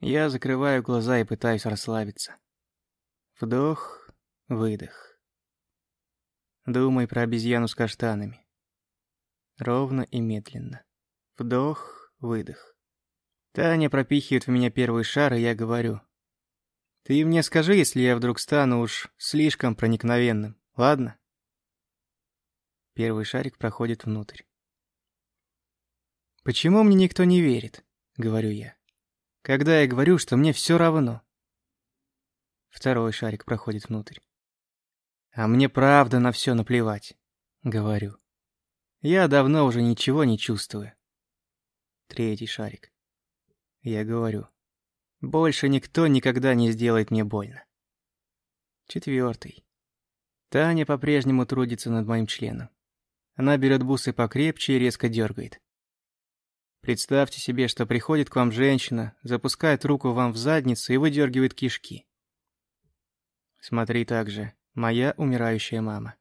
Я закрываю глаза и пытаюсь расслабиться. Вдох, выдох. Думай про обезьяну с каштанами. Ровно и медленно. Вдох, выдох. Таня пропихивает в меня первый шар, и я говорю. Ты мне скажи, если я вдруг стану уж слишком проникновенным, ладно? Первый шарик проходит внутрь. «Почему мне никто не верит?» — говорю я. «Когда я говорю, что мне все равно». Второй шарик проходит внутрь. «А мне правда на все наплевать», — говорю. «Я давно уже ничего не чувствую». Третий шарик. Я говорю. Больше никто никогда не сделает мне больно. Четвертый. Таня по-прежнему трудится над моим членом. Она берет бусы покрепче и резко дергает. Представьте себе, что приходит к вам женщина, запускает руку вам в задницу и выдергивает кишки. Смотри также «Моя умирающая мама».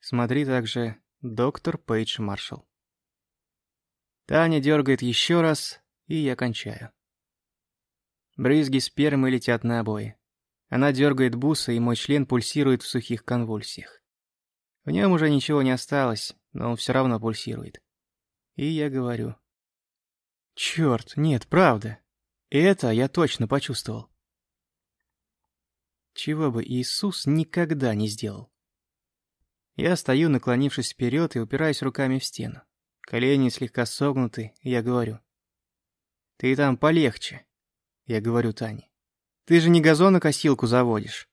Смотри также «Доктор Пейдж Маршалл». Таня дергает еще раз, и я кончаю. Брызги спермы летят на обои. Она дергает бусы, и мой член пульсирует в сухих конвульсиях. В нем уже ничего не осталось, но он все равно пульсирует. И я говорю. Черт, нет, правда. Это я точно почувствовал. Чего бы Иисус никогда не сделал. Я стою, наклонившись вперед и упираюсь руками в стену. Колени слегка согнуты, и я говорю. «Ты там полегче. Я говорю Тане. «Ты же не газонокосилку заводишь?»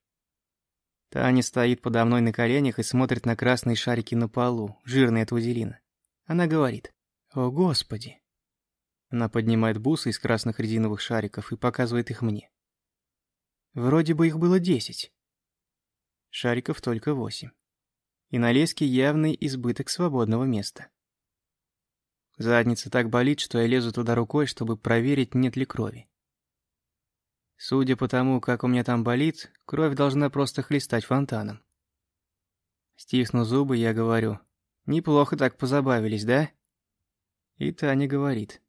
Таня стоит подо мной на коленях и смотрит на красные шарики на полу, жирные от вазелина. Она говорит. «О, Господи!» Она поднимает бусы из красных резиновых шариков и показывает их мне. Вроде бы их было десять. Шариков только восемь. И на леске явный избыток свободного места. Задница так болит, что я лезу туда рукой, чтобы проверить, нет ли крови. Судя по тому, как у меня там болит, кровь должна просто хлестать фонтаном. Стиснув зубы, я говорю. «Неплохо так позабавились, да?» И Таня говорит.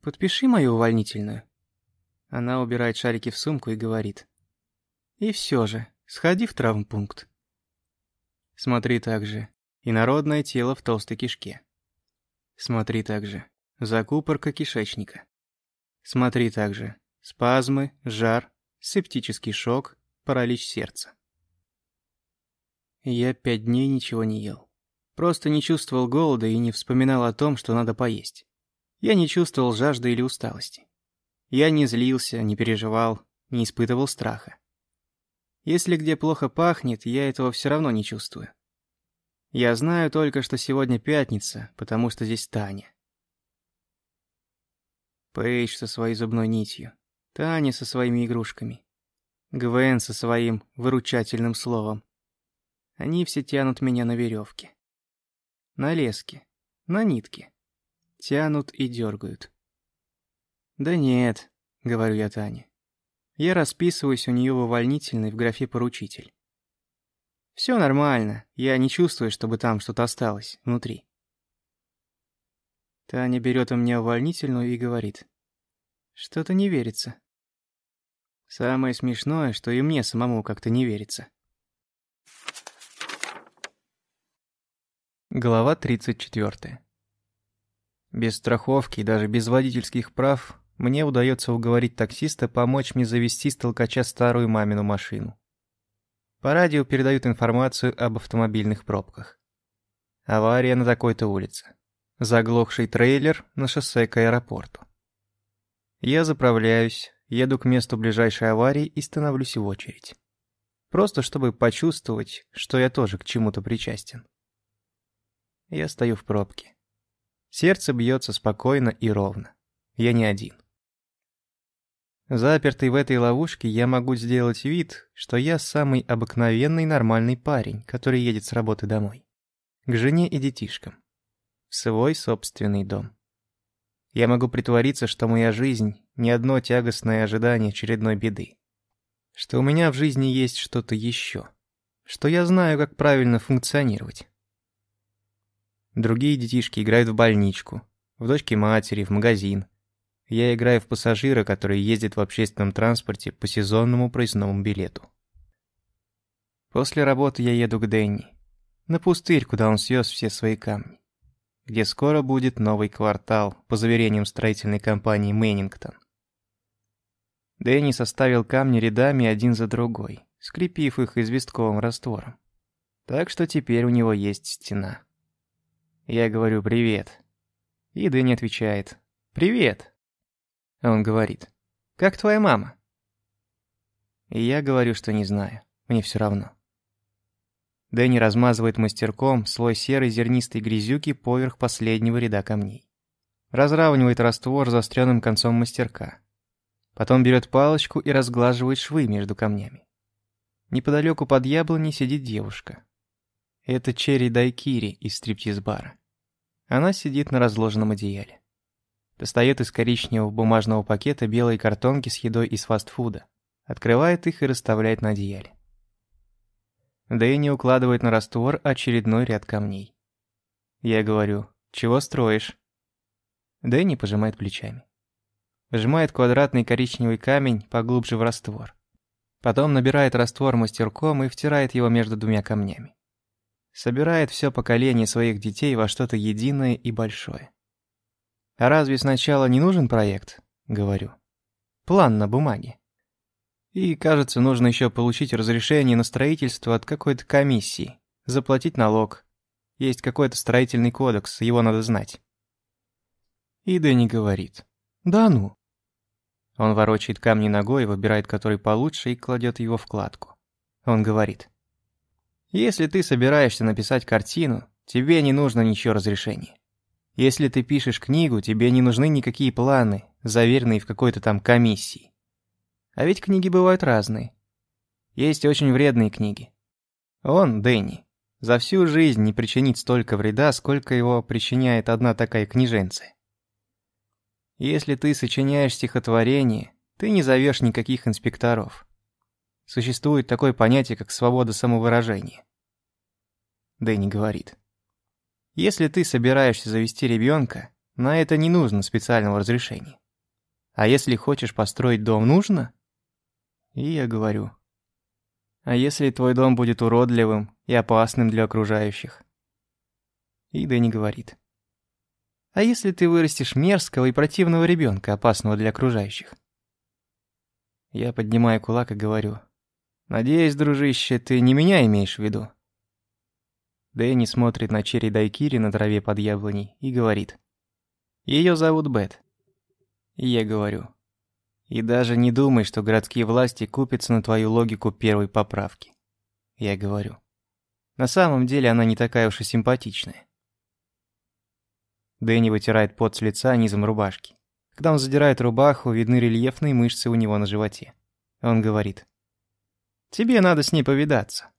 «Подпиши мою увольнительную». Она убирает шарики в сумку и говорит. «И все же, сходи в травмпункт». Смотри также. Инородное тело в толстой кишке. Смотри также. Закупорка кишечника. Смотри также. Спазмы, жар, септический шок, паралич сердца. Я пять дней ничего не ел. Просто не чувствовал голода и не вспоминал о том, что надо поесть. Я не чувствовал жажды или усталости. Я не злился, не переживал, не испытывал страха. Если где плохо пахнет, я этого все равно не чувствую. Я знаю только, что сегодня пятница, потому что здесь Таня. Пейдж со своей зубной нитью. Таня со своими игрушками. Гвен со своим выручательным словом. Они все тянут меня на веревке. На леске. На нитке. Тянут и дергают. «Да нет», — говорю я Тане. Я расписываюсь у нее в увольнительной в графе «поручитель». Все нормально, я не чувствую, чтобы там что-то осталось внутри. Таня берет у меня увольнительную и говорит. Что-то не верится. Самое смешное, что и мне самому как-то не верится. Глава 34. Без страховки и даже без водительских прав мне удается уговорить таксиста помочь мне завести с толкача старую мамину машину. По радио передают информацию об автомобильных пробках. Авария на такой-то улице. Заглохший трейлер на шоссе к аэропорту. Я заправляюсь, еду к месту ближайшей аварии и становлюсь в очередь. Просто чтобы почувствовать, что я тоже к чему-то причастен. Я стою в пробке. Сердце бьется спокойно и ровно. Я не один. Запертый в этой ловушке, я могу сделать вид, что я самый обыкновенный нормальный парень, который едет с работы домой. К жене и детишкам. В свой собственный дом. Я могу притвориться, что моя жизнь — не одно тягостное ожидание очередной беды. Что у меня в жизни есть что-то еще. что я знаю, как правильно функционировать. Другие детишки играют в больничку, в дочке матери, в магазин. Я играю в пассажира, который ездит в общественном транспорте по сезонному проездному билету. После работы я еду к Дэнни. На пустырь, куда он съёс все свои камни. Где скоро будет новый квартал, по заверениям строительной компании Мэнингтон. Дэнни составил камни рядами один за другой, скрепив их известковым раствором. Так что теперь у него есть стена. Я говорю «Привет». И Дэнни отвечает «Привет». Он говорит «Как твоя мама?» И я говорю, что не знаю, мне все равно. Дэнни размазывает мастерком слой серой зернистой грязюки поверх последнего ряда камней. Разравнивает раствор заостренным концом мастерка. Потом берет палочку и разглаживает швы между камнями. Неподалеку под яблоней сидит девушка. Это Черри Дайкири из стриптиз-бара. Она сидит на разложенном одеяле. Достает из коричневого бумажного пакета белые картонки с едой из фастфуда. Открывает их и расставляет на одеяле. Дэнни укладывает на раствор очередной ряд камней. Я говорю, чего строишь? Дэнни пожимает плечами. Сжимает квадратный коричневый камень поглубже в раствор. Потом набирает раствор мастерком и втирает его между двумя камнями. Собирает все поколение своих детей во что-то единое и большое. Разве сначала не нужен проект? Говорю. План на бумаге. И, кажется, нужно еще получить разрешение на строительство от какой-то комиссии, заплатить налог. Есть какой-то строительный кодекс, его надо знать. И Дэнни говорит. «Да ну». Он ворочает камни ногой, выбирает который получше и кладет его в кладку. Он говорит. «Если ты собираешься написать картину, тебе не нужно ничего разрешения. Если ты пишешь книгу, тебе не нужны никакие планы, заверенные в какой-то там комиссии. А ведь книги бывают разные. Есть очень вредные книги. Он, Дэнни, за всю жизнь не причинит столько вреда, сколько его причиняет одна такая книженция. Если ты сочиняешь стихотворение, ты не зовешь никаких инспекторов. Существует такое понятие, как свобода самовыражения. Дэнни говорит. Если ты собираешься завести ребенка, на это не нужно специального разрешения. А если хочешь построить дом, нужно? И я говорю. А если твой дом будет уродливым и опасным для окружающих? И Дэнни говорит. А если ты вырастешь мерзкого и противного ребенка, опасного для окружающих? Я поднимаю кулак и говорю. Надеюсь, дружище, ты не меня имеешь в виду. Дэнни смотрит на Черри Дайкири на траве под яблоней и говорит. Ее зовут Бет. Я говорю. И даже не думай, что городские власти купятся на твою логику первой поправки. Я говорю. На самом деле она не такая уж и симпатичная. Дэнни вытирает пот с лица низом рубашки. Когда он задирает рубаху, видны рельефные мышцы у него на животе. Он говорит. «Тебе надо с ней повидаться».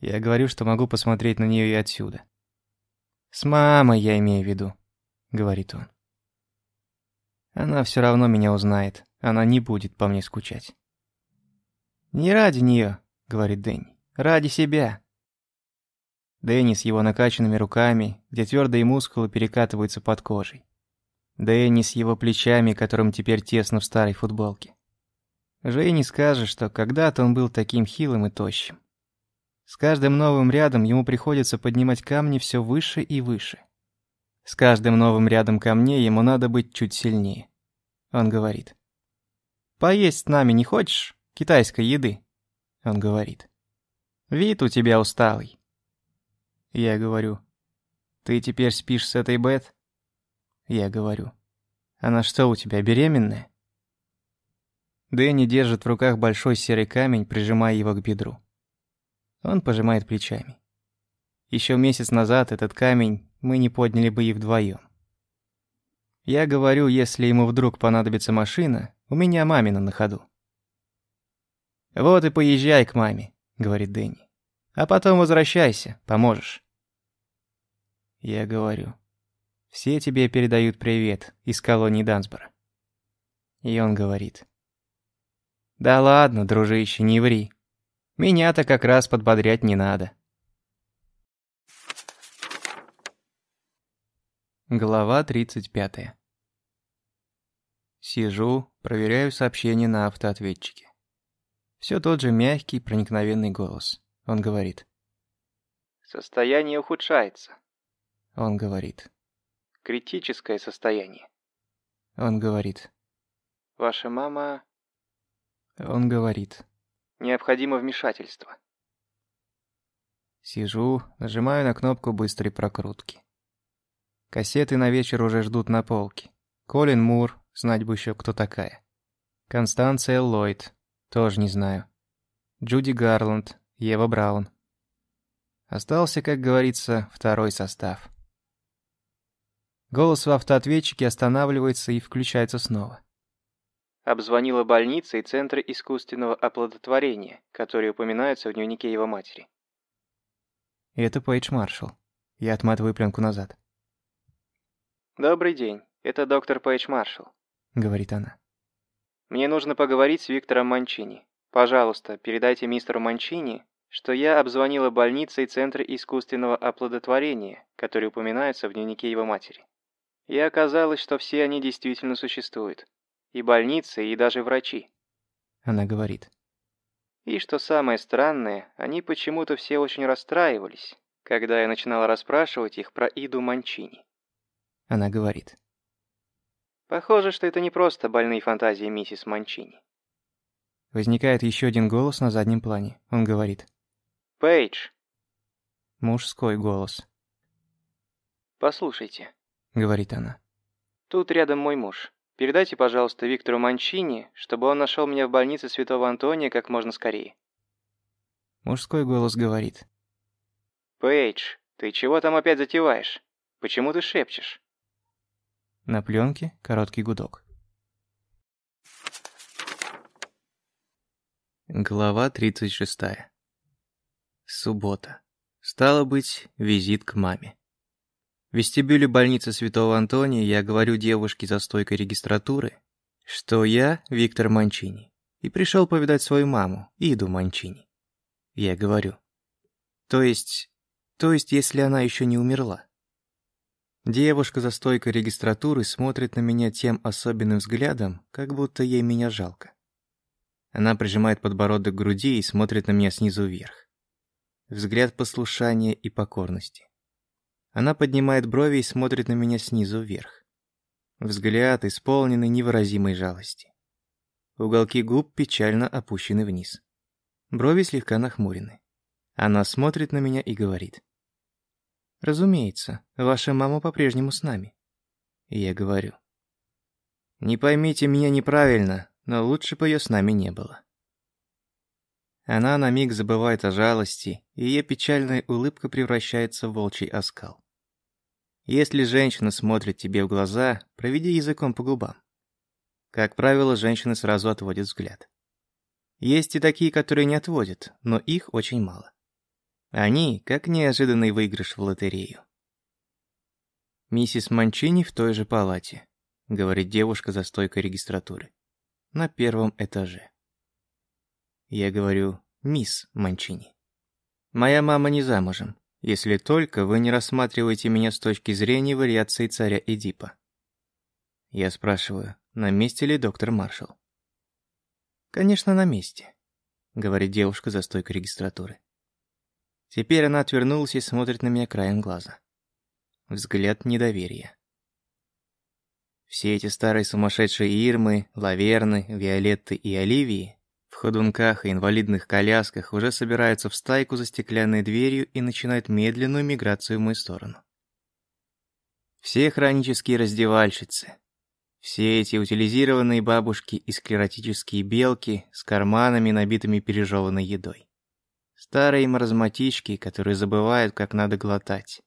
Я говорю, что могу посмотреть на нее и отсюда. «С мамой я имею в виду», — говорит он. Она все равно меня узнает. Она не будет по мне скучать. «Не ради нее», — говорит Дэнни. «Ради себя». Дэнни с его накачанными руками, где твердые мускулы перекатываются под кожей. Дэнни с его плечами, которым теперь тесно в старой футболке. Уже и что когда-то он был таким хилым и тощим. С каждым новым рядом ему приходится поднимать камни все выше и выше. С каждым новым рядом камней ему надо быть чуть сильнее. Он говорит. «Поесть с нами не хочешь? Китайской еды?» Он говорит. «Вид у тебя усталый». Я говорю. «Ты теперь спишь с этой Бет?» Я говорю. «Она что, у тебя беременная?» Дэнни держит в руках большой серый камень, прижимая его к бедру. Он пожимает плечами. Еще месяц назад этот камень мы не подняли бы и вдвоем. Я говорю, если ему вдруг понадобится машина, у меня мамина на ходу. «Вот и поезжай к маме», — говорит Дэнни. «А потом возвращайся, поможешь». Я говорю. «Все тебе передают привет из колонии Дансбора». И он говорит. «Да ладно, дружище, не ври», — Меня-то как раз подбодрять не надо. Глава 35. Сижу, проверяю сообщение на автоответчике. Все тот же мягкий, проникновенный голос. Он говорит. Состояние ухудшается. Он говорит. Критическое состояние. Он говорит. Ваша мама... Он говорит. Необходимо вмешательство. Сижу, нажимаю на кнопку быстрой прокрутки. Кассеты на вечер уже ждут на полке. Колин Мур, знать бы еще кто такая. Констанция Ллойд, тоже не знаю. Джуди Гарланд, Ева Браун. Остался, как говорится, второй состав. Голос в автоответчике останавливается и включается снова. Обзвонила больница и центры искусственного оплодотворения, которые упоминаются в дневнике его матери. Это Пейдж Маршалл. Я отматываю пленку назад. «Добрый день, это доктор Пейдж Маршалл», — говорит она. «Мне нужно поговорить с Виктором Манчини. Пожалуйста, передайте мистеру Манчини, что я обзвонила больницы и центры искусственного оплодотворения, которые упоминаются в дневнике его матери. И оказалось, что все они действительно существуют. И больницы, и даже врачи. Она говорит. И что самое странное, они почему-то все очень расстраивались, когда я начинала расспрашивать их про Иду Манчини. Она говорит. Похоже, что это не просто больные фантазии миссис Манчини. Возникает еще один голос на заднем плане. Он говорит. «Пейдж!» Мужской голос. «Послушайте», — говорит она. «Тут рядом мой муж. Передайте, пожалуйста, Виктору Манчини, чтобы он нашел меня в больнице Святого Антония как можно скорее». Мужской голос говорит. «Пейдж, ты чего там опять затеваешь? Почему ты шепчешь?» На пленке короткий гудок. Глава 36. Суббота. Стало быть, визит к маме. В вестибюле больницы Святого Антония я говорю девушке за стойкой регистратуры, что я Виктор Манчини, и пришел повидать свою маму, Иду Манчини. Я говорю. То есть... То есть, если она еще не умерла. Девушка за стойкой регистратуры смотрит на меня тем особенным взглядом, как будто ей меня жалко. Она прижимает подбородок к груди и смотрит на меня снизу вверх. Взгляд послушания и покорности. Она поднимает брови и смотрит на меня снизу вверх. Взгляд, исполненный невыразимой жалости. Уголки губ печально опущены вниз. Брови слегка нахмурены. Она смотрит на меня и говорит. «Разумеется, ваша мама по-прежнему с нами». Я говорю. «Не поймите меня неправильно, но лучше бы ее с нами не было. Она на миг забывает о жалости, и ее печальная улыбка превращается в волчий оскал. Если женщина смотрит тебе в глаза, проведи языком по губам. Как правило, женщины сразу отводят взгляд. Есть и такие, которые не отводят, но их очень мало. Они, как неожиданный выигрыш в лотерею. «Миссис Манчини в той же палате», — говорит девушка за стойкой регистратуры на первом этаже. Я говорю «Мисс Манчини». Моя мама не замужем, если только вы не рассматриваете меня с точки зрения вариации царя Эдипа. Я спрашиваю, на месте ли доктор Маршалл? «Конечно, на месте», — говорит девушка за стойкой регистратуры. Теперь она отвернулась и смотрит на меня краем глаза. Взгляд недоверия. Все эти старые сумасшедшие Ирмы, Лаверны, Виолетты и Оливии ходунках и инвалидных колясках уже собираются в стайку за стеклянной дверью и начинают медленную миграцию в мою сторону. Все хронические раздевальщицы, все эти утилизированные бабушки и склеротические белки с карманами, набитыми пережеванной едой. Старые маразматички, которые забывают, как надо глотать.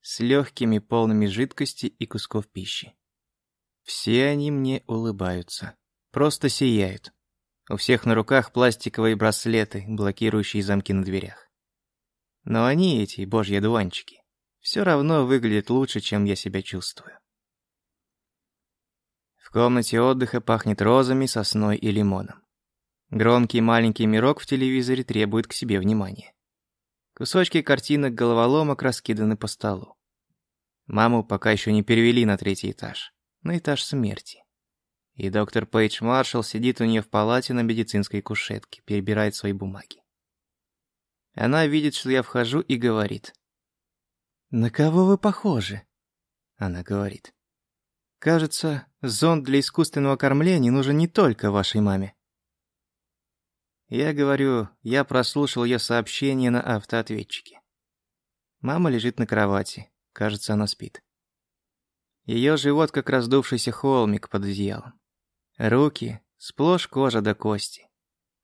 С легкими, полными жидкости и кусков пищи. Все они мне улыбаются. Просто сияют. У всех на руках пластиковые браслеты, блокирующие замки на дверях. Но они, эти божьи одуванчики, все равно выглядят лучше, чем я себя чувствую. В комнате отдыха пахнет розами, сосной и лимоном. Громкий маленький мирок в телевизоре требует к себе внимания. Кусочки картинок головоломок раскиданы по столу. Маму пока еще не перевели на третий этаж, на этаж смерти. И доктор Пейдж Маршалл сидит у нее в палате на медицинской кушетке, перебирает свои бумаги. Она видит, что я вхожу и говорит. «На кого вы похожи?» Она говорит. «Кажется, зонд для искусственного кормления нужен не только вашей маме». Я говорю, я прослушал ее сообщение на автоответчике. Мама лежит на кровати, кажется, она спит. Ее живот как раздувшийся холмик под одеялом. Руки — сплошь кожа до кости.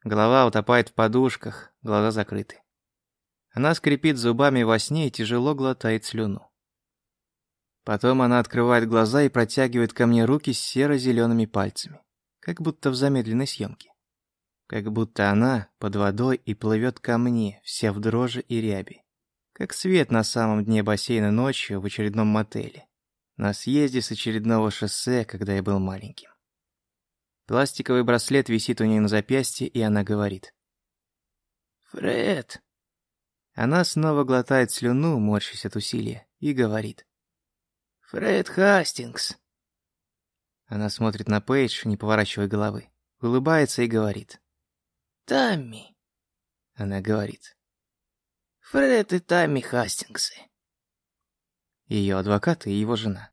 Голова утопает в подушках, глаза закрыты. Она скрипит зубами во сне и тяжело глотает слюну. Потом она открывает глаза и протягивает ко мне руки с серо-зелеными пальцами, как будто в замедленной съемке. Как будто она под водой и плывет ко мне, вся в дрожи и ряби. Как свет на самом дне бассейна ночью в очередном мотеле. На съезде с очередного шоссе, когда я был маленьким. Пластиковый браслет висит у нее на запястье, и она говорит. «Фред!» Она снова глотает слюну, морщась от усилия, и говорит. «Фред Хастингс!» Она смотрит на Пейдж, не поворачивая головы, улыбается и говорит. «Тамми!» Она говорит. «Фред и Тамми Хастингсы!» Ее адвокат и его жена.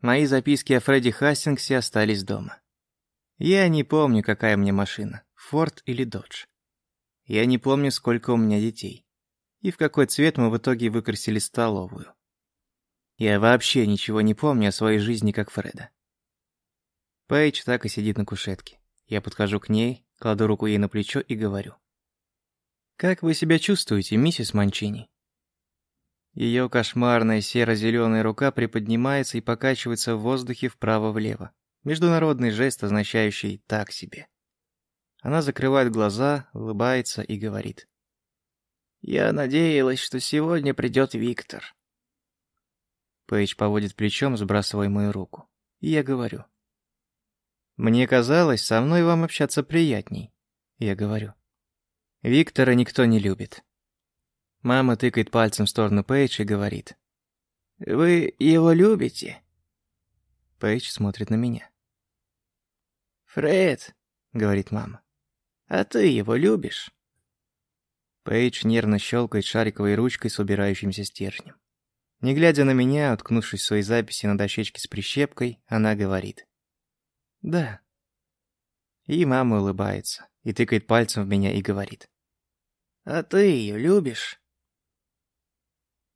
Мои записки о Фредди Хастингсе остались дома. Я не помню, какая мне машина, Форд или Додж. Я не помню, сколько у меня детей. И в какой цвет мы в итоге выкрасили столовую. Я вообще ничего не помню о своей жизни, как Фреда. Пейдж так и сидит на кушетке. Я подхожу к ней, кладу руку ей на плечо и говорю. «Как вы себя чувствуете, миссис Манчини?» Ее кошмарная серо-зеленая рука приподнимается и покачивается в воздухе вправо-влево. Международный жест, означающий «так себе». Она закрывает глаза, улыбается и говорит. «Я надеялась, что сегодня придет Виктор». Пейдж поводит плечом, сбрасывая мою руку. И я говорю. «Мне казалось, со мной вам общаться приятней». Я говорю. «Виктора никто не любит». Мама тыкает пальцем в сторону Пейдж и говорит. «Вы его любите?» Пейдж смотрит на меня. «Фред», — говорит мама, — «а ты его любишь?» Пейдж нервно щелкает шариковой ручкой с убирающимся стержнем. Не глядя на меня, уткнувшись в свои записи на дощечке с прищепкой, она говорит. «Да». И мама улыбается, и тыкает пальцем в меня и говорит. «А ты ее любишь?»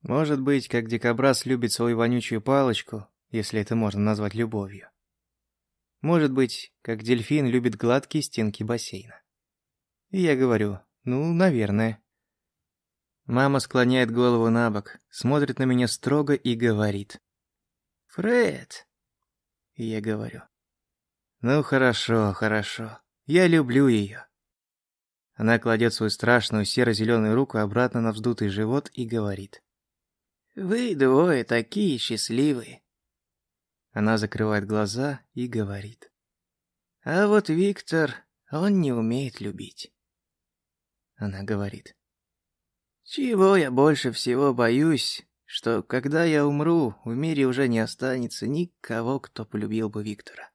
Может быть, как дикобраз любит свою вонючую палочку, если это можно назвать любовью. Может быть, как дельфин любит гладкие стенки бассейна. И я говорю, ну, наверное. Мама склоняет голову на бок, смотрит на меня строго и говорит. «Фред!» Я говорю. «Ну, хорошо, хорошо. Я люблю ее». Она кладет свою страшную серо-зеленую руку обратно на вздутый живот и говорит. «Вы двое такие счастливые. Она закрывает глаза и говорит. «А вот Виктор, он не умеет любить». Она говорит. «Чего я больше всего боюсь, что когда я умру, в мире уже не останется никого, кто полюбил бы Виктора».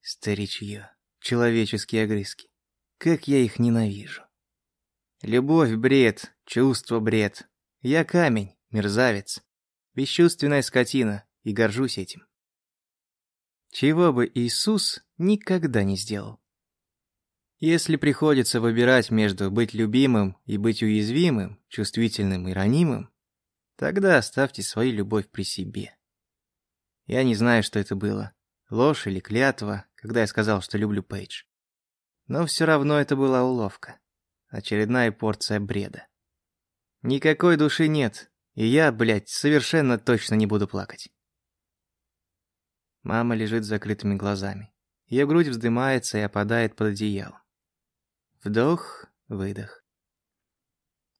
Старичье, человеческие огрызки. Как я их ненавижу. Любовь — бред, чувство — бред. Я камень, мерзавец. Бесчувственная скотина, и горжусь этим. Чего бы Иисус никогда не сделал. Если приходится выбирать между быть любимым и быть уязвимым, чувствительным и ранимым, тогда оставьте свою любовь при себе. Я не знаю, что это было, ложь или клятва, когда я сказал, что люблю Пейдж. Но все равно это была уловка. Очередная порция бреда. Никакой души нет, и я, блядь, совершенно точно не буду плакать. Мама лежит с закрытыми глазами. Ее грудь вздымается и опадает под одеяло. Вдох, выдох.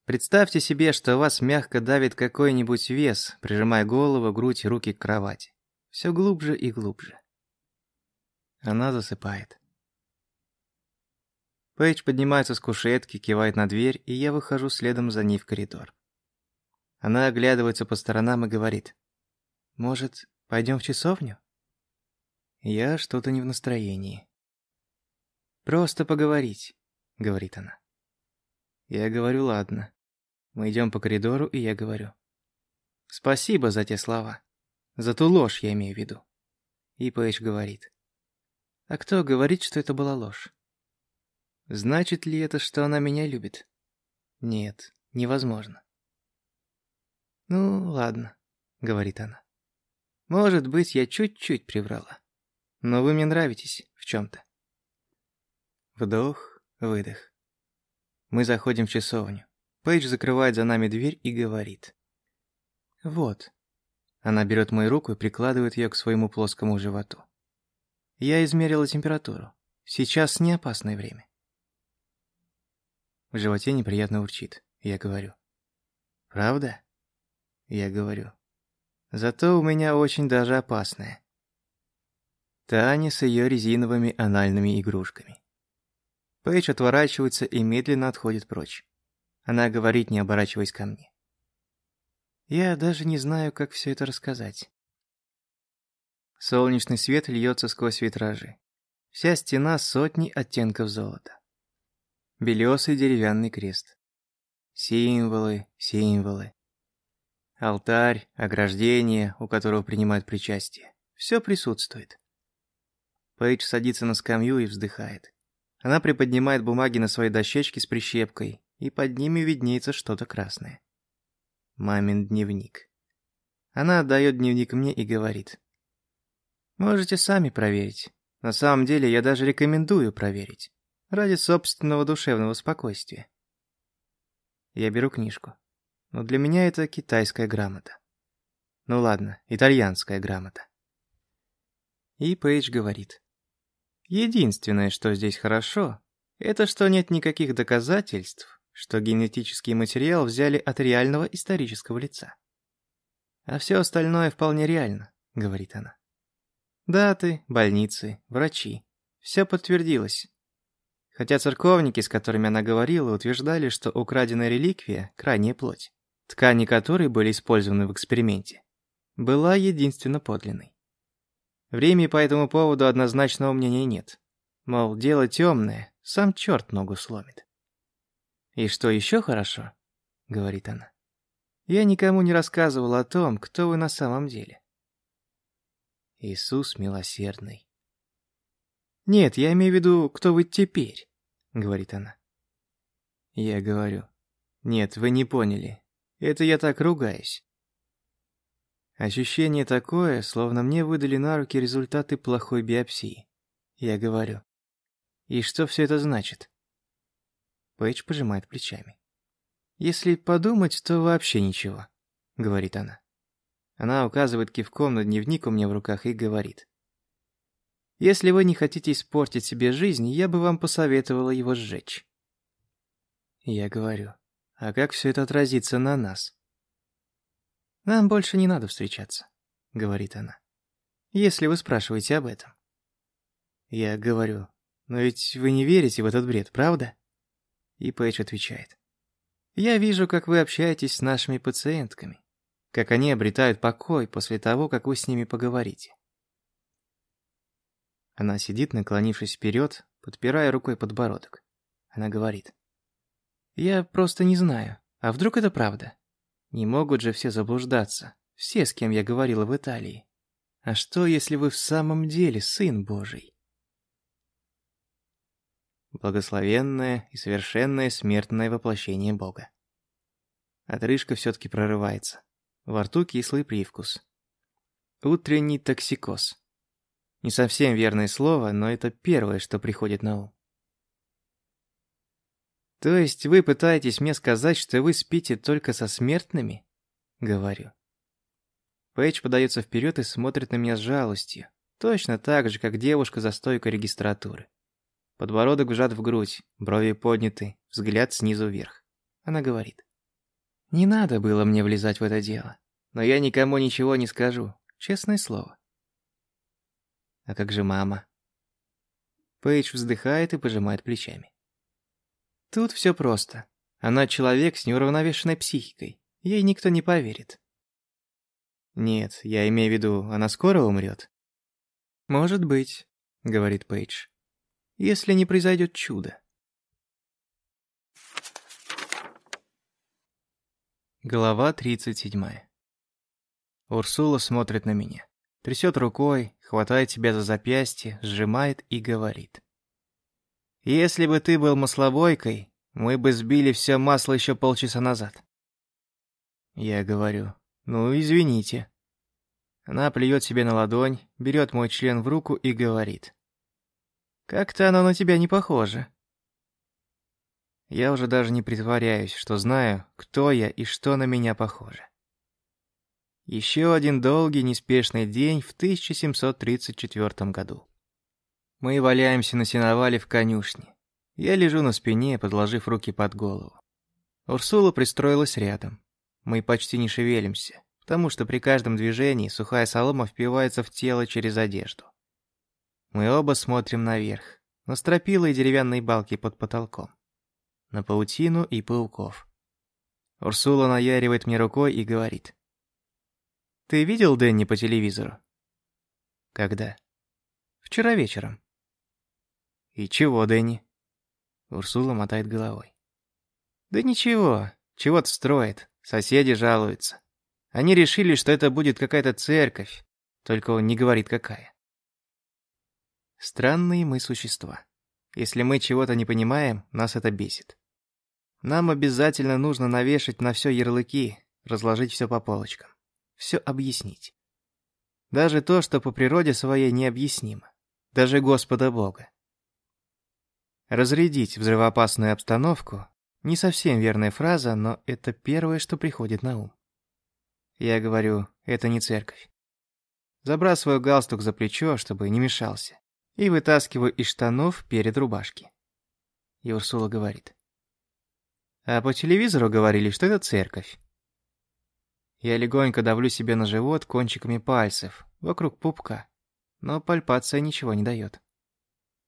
Представьте себе, что вас мягко давит какой-нибудь вес, прижимая голову, грудь и руки к кровати. Все глубже и глубже. Она засыпает. Пейдж поднимается с кушетки, кивает на дверь, и я выхожу следом за ней в коридор. Она оглядывается по сторонам и говорит. «Может, пойдем в часовню?» Я что-то не в настроении. «Просто поговорить», — говорит она. Я говорю «ладно». Мы идем по коридору, и я говорю. «Спасибо за те слова. За ту ложь я имею в виду». И Пейдж говорит. «А кто говорит, что это была ложь?» Значит ли это, что она меня любит? Нет, невозможно. «Ну, ладно», — говорит она. «Может быть, я чуть-чуть приврала. Но вы мне нравитесь в чем-то». Вдох, выдох. Мы заходим в часовню. Пейдж закрывает за нами дверь и говорит. «Вот». Она берет мою руку и прикладывает ее к своему плоскому животу. Я измерила температуру. Сейчас не опасное время. В животе неприятно урчит. Я говорю. «Правда?» Я говорю. «Зато у меня очень даже опасное». Таня с ее резиновыми анальными игрушками. Пейдж отворачивается и медленно отходит прочь. Она говорит, не оборачиваясь ко мне. Я даже не знаю, как все это рассказать. Солнечный свет льется сквозь витражи. Вся стена сотни оттенков золота. Белесый деревянный крест. Символы, символы. Алтарь, ограждение, у которого принимают причастие. Все присутствует. Пейдж садится на скамью и вздыхает. Она приподнимает бумаги на своей дощечке с прищепкой, и под ними виднеется что-то красное. Мамин дневник. Она отдает дневник мне и говорит. Можете сами проверить. На самом деле я даже рекомендую проверить. Ради собственного душевного спокойствия. Я беру книжку. Но для меня это китайская грамота. Ну ладно, итальянская грамота. И Пейдж говорит. Единственное, что здесь хорошо, это что нет никаких доказательств, что генетический материал взяли от реального исторического лица. А все остальное вполне реально, говорит она. Даты, больницы, врачи. Все подтвердилось. Хотя церковники, с которыми она говорила, утверждали, что украденная реликвия – крайняя плоть, ткани которой были использованы в эксперименте, была единственно подлинной. В Риме по этому поводу однозначного мнения нет. Мол, дело темное, сам черт ногу сломит. «И что еще хорошо?» — говорит она. «Я никому не рассказывал о том, кто вы на самом деле». Иисус милосердный. «Нет, я имею в виду, кто вы теперь», — говорит она. Я говорю, «Нет, вы не поняли. Это я так ругаюсь. Ощущение такое, словно мне выдали на руки результаты плохой биопсии. Я говорю. И что все это значит? Пейдж пожимает плечами. «Если подумать, то вообще ничего», — говорит она. Она указывает кивком на дневник у меня в руках и говорит. «Если вы не хотите испортить себе жизнь, я бы вам посоветовала его сжечь». Я говорю, «А как все это отразится на нас?» «Нам больше не надо встречаться», — говорит она. «Если вы спрашиваете об этом». Я говорю, «Но ведь вы не верите в этот бред, правда?» И Пейдж отвечает. «Я вижу, как вы общаетесь с нашими пациентками, как они обретают покой после того, как вы с ними поговорите». Она сидит, наклонившись вперед, подпирая рукой подбородок. Она говорит. «Я просто не знаю. А вдруг это правда? Не могут же все заблуждаться. Все, с кем я говорила в Италии. А что, если вы в самом деле Сын Божий? Благословенное и совершенное смертное воплощение Бога. Отрыжка все-таки прорывается. Во рту кислый привкус. Утренний токсикоз. Не совсем верное слово, но это первое, что приходит на ум. «То есть вы пытаетесь мне сказать, что вы спите только со смертными?» Говорю. Пейдж подается вперед и смотрит на меня с жалостью. Точно так же, как девушка за стойкой регистратуры. Подбородок вжат в грудь, брови подняты, взгляд снизу вверх. Она говорит. «Не надо было мне влезать в это дело. Но я никому ничего не скажу. Честное слово». «А как же мама?» Пейдж вздыхает и пожимает плечами. Тут все просто. Она человек с неуравновешенной психикой. Ей никто не поверит. Нет, я имею в виду, она скоро умрет. Может быть, говорит Пейдж. Если не произойдет чудо. Глава 37. Урсула смотрит на меня. Трясет рукой, хватает тебя за запястье, сжимает и говорит. «Если бы ты был маслобойкой, мы бы сбили все масло еще полчаса назад». Я говорю, «Ну, извините». Она плюет себе на ладонь, берет мой член в руку и говорит. «Как-то оно на тебя не похоже». Я уже даже не притворяюсь, что знаю, кто я и что на меня похоже. Еще один долгий, неспешный день в 1734 году. Мы валяемся на сеновале в конюшне. Я лежу на спине, подложив руки под голову. Урсула пристроилась рядом. Мы почти не шевелимся, потому что при каждом движении сухая солома впивается в тело через одежду. Мы оба смотрим наверх, на стропила и деревянные балки под потолком на паутину и пауков. Урсула наяривает мне рукой и говорит. «Ты видел Дэнни по телевизору?» «Когда?» «Вчера вечером». «И чего, Дэнни?» Урсула мотает головой. «Да ничего, чего-то строит, соседи жалуются. Они решили, что это будет какая-то церковь, только он не говорит какая». Странные мы существа. Если мы чего-то не понимаем, нас это бесит. Нам обязательно нужно навешать на все ярлыки, разложить все по полочкам. Все объяснить. Даже то, что по природе своей необъяснимо. Даже Господа Бога. Разрядить взрывоопасную обстановку – не совсем верная фраза, но это первое, что приходит на ум. Я говорю, это не церковь. Забрасываю галстук за плечо, чтобы не мешался, и вытаскиваю из штанов перед рубашки. И Урсула говорит. А по телевизору говорили, что это церковь. Я легонько давлю себе на живот кончиками пальцев, вокруг пупка. Но пальпация ничего не дает.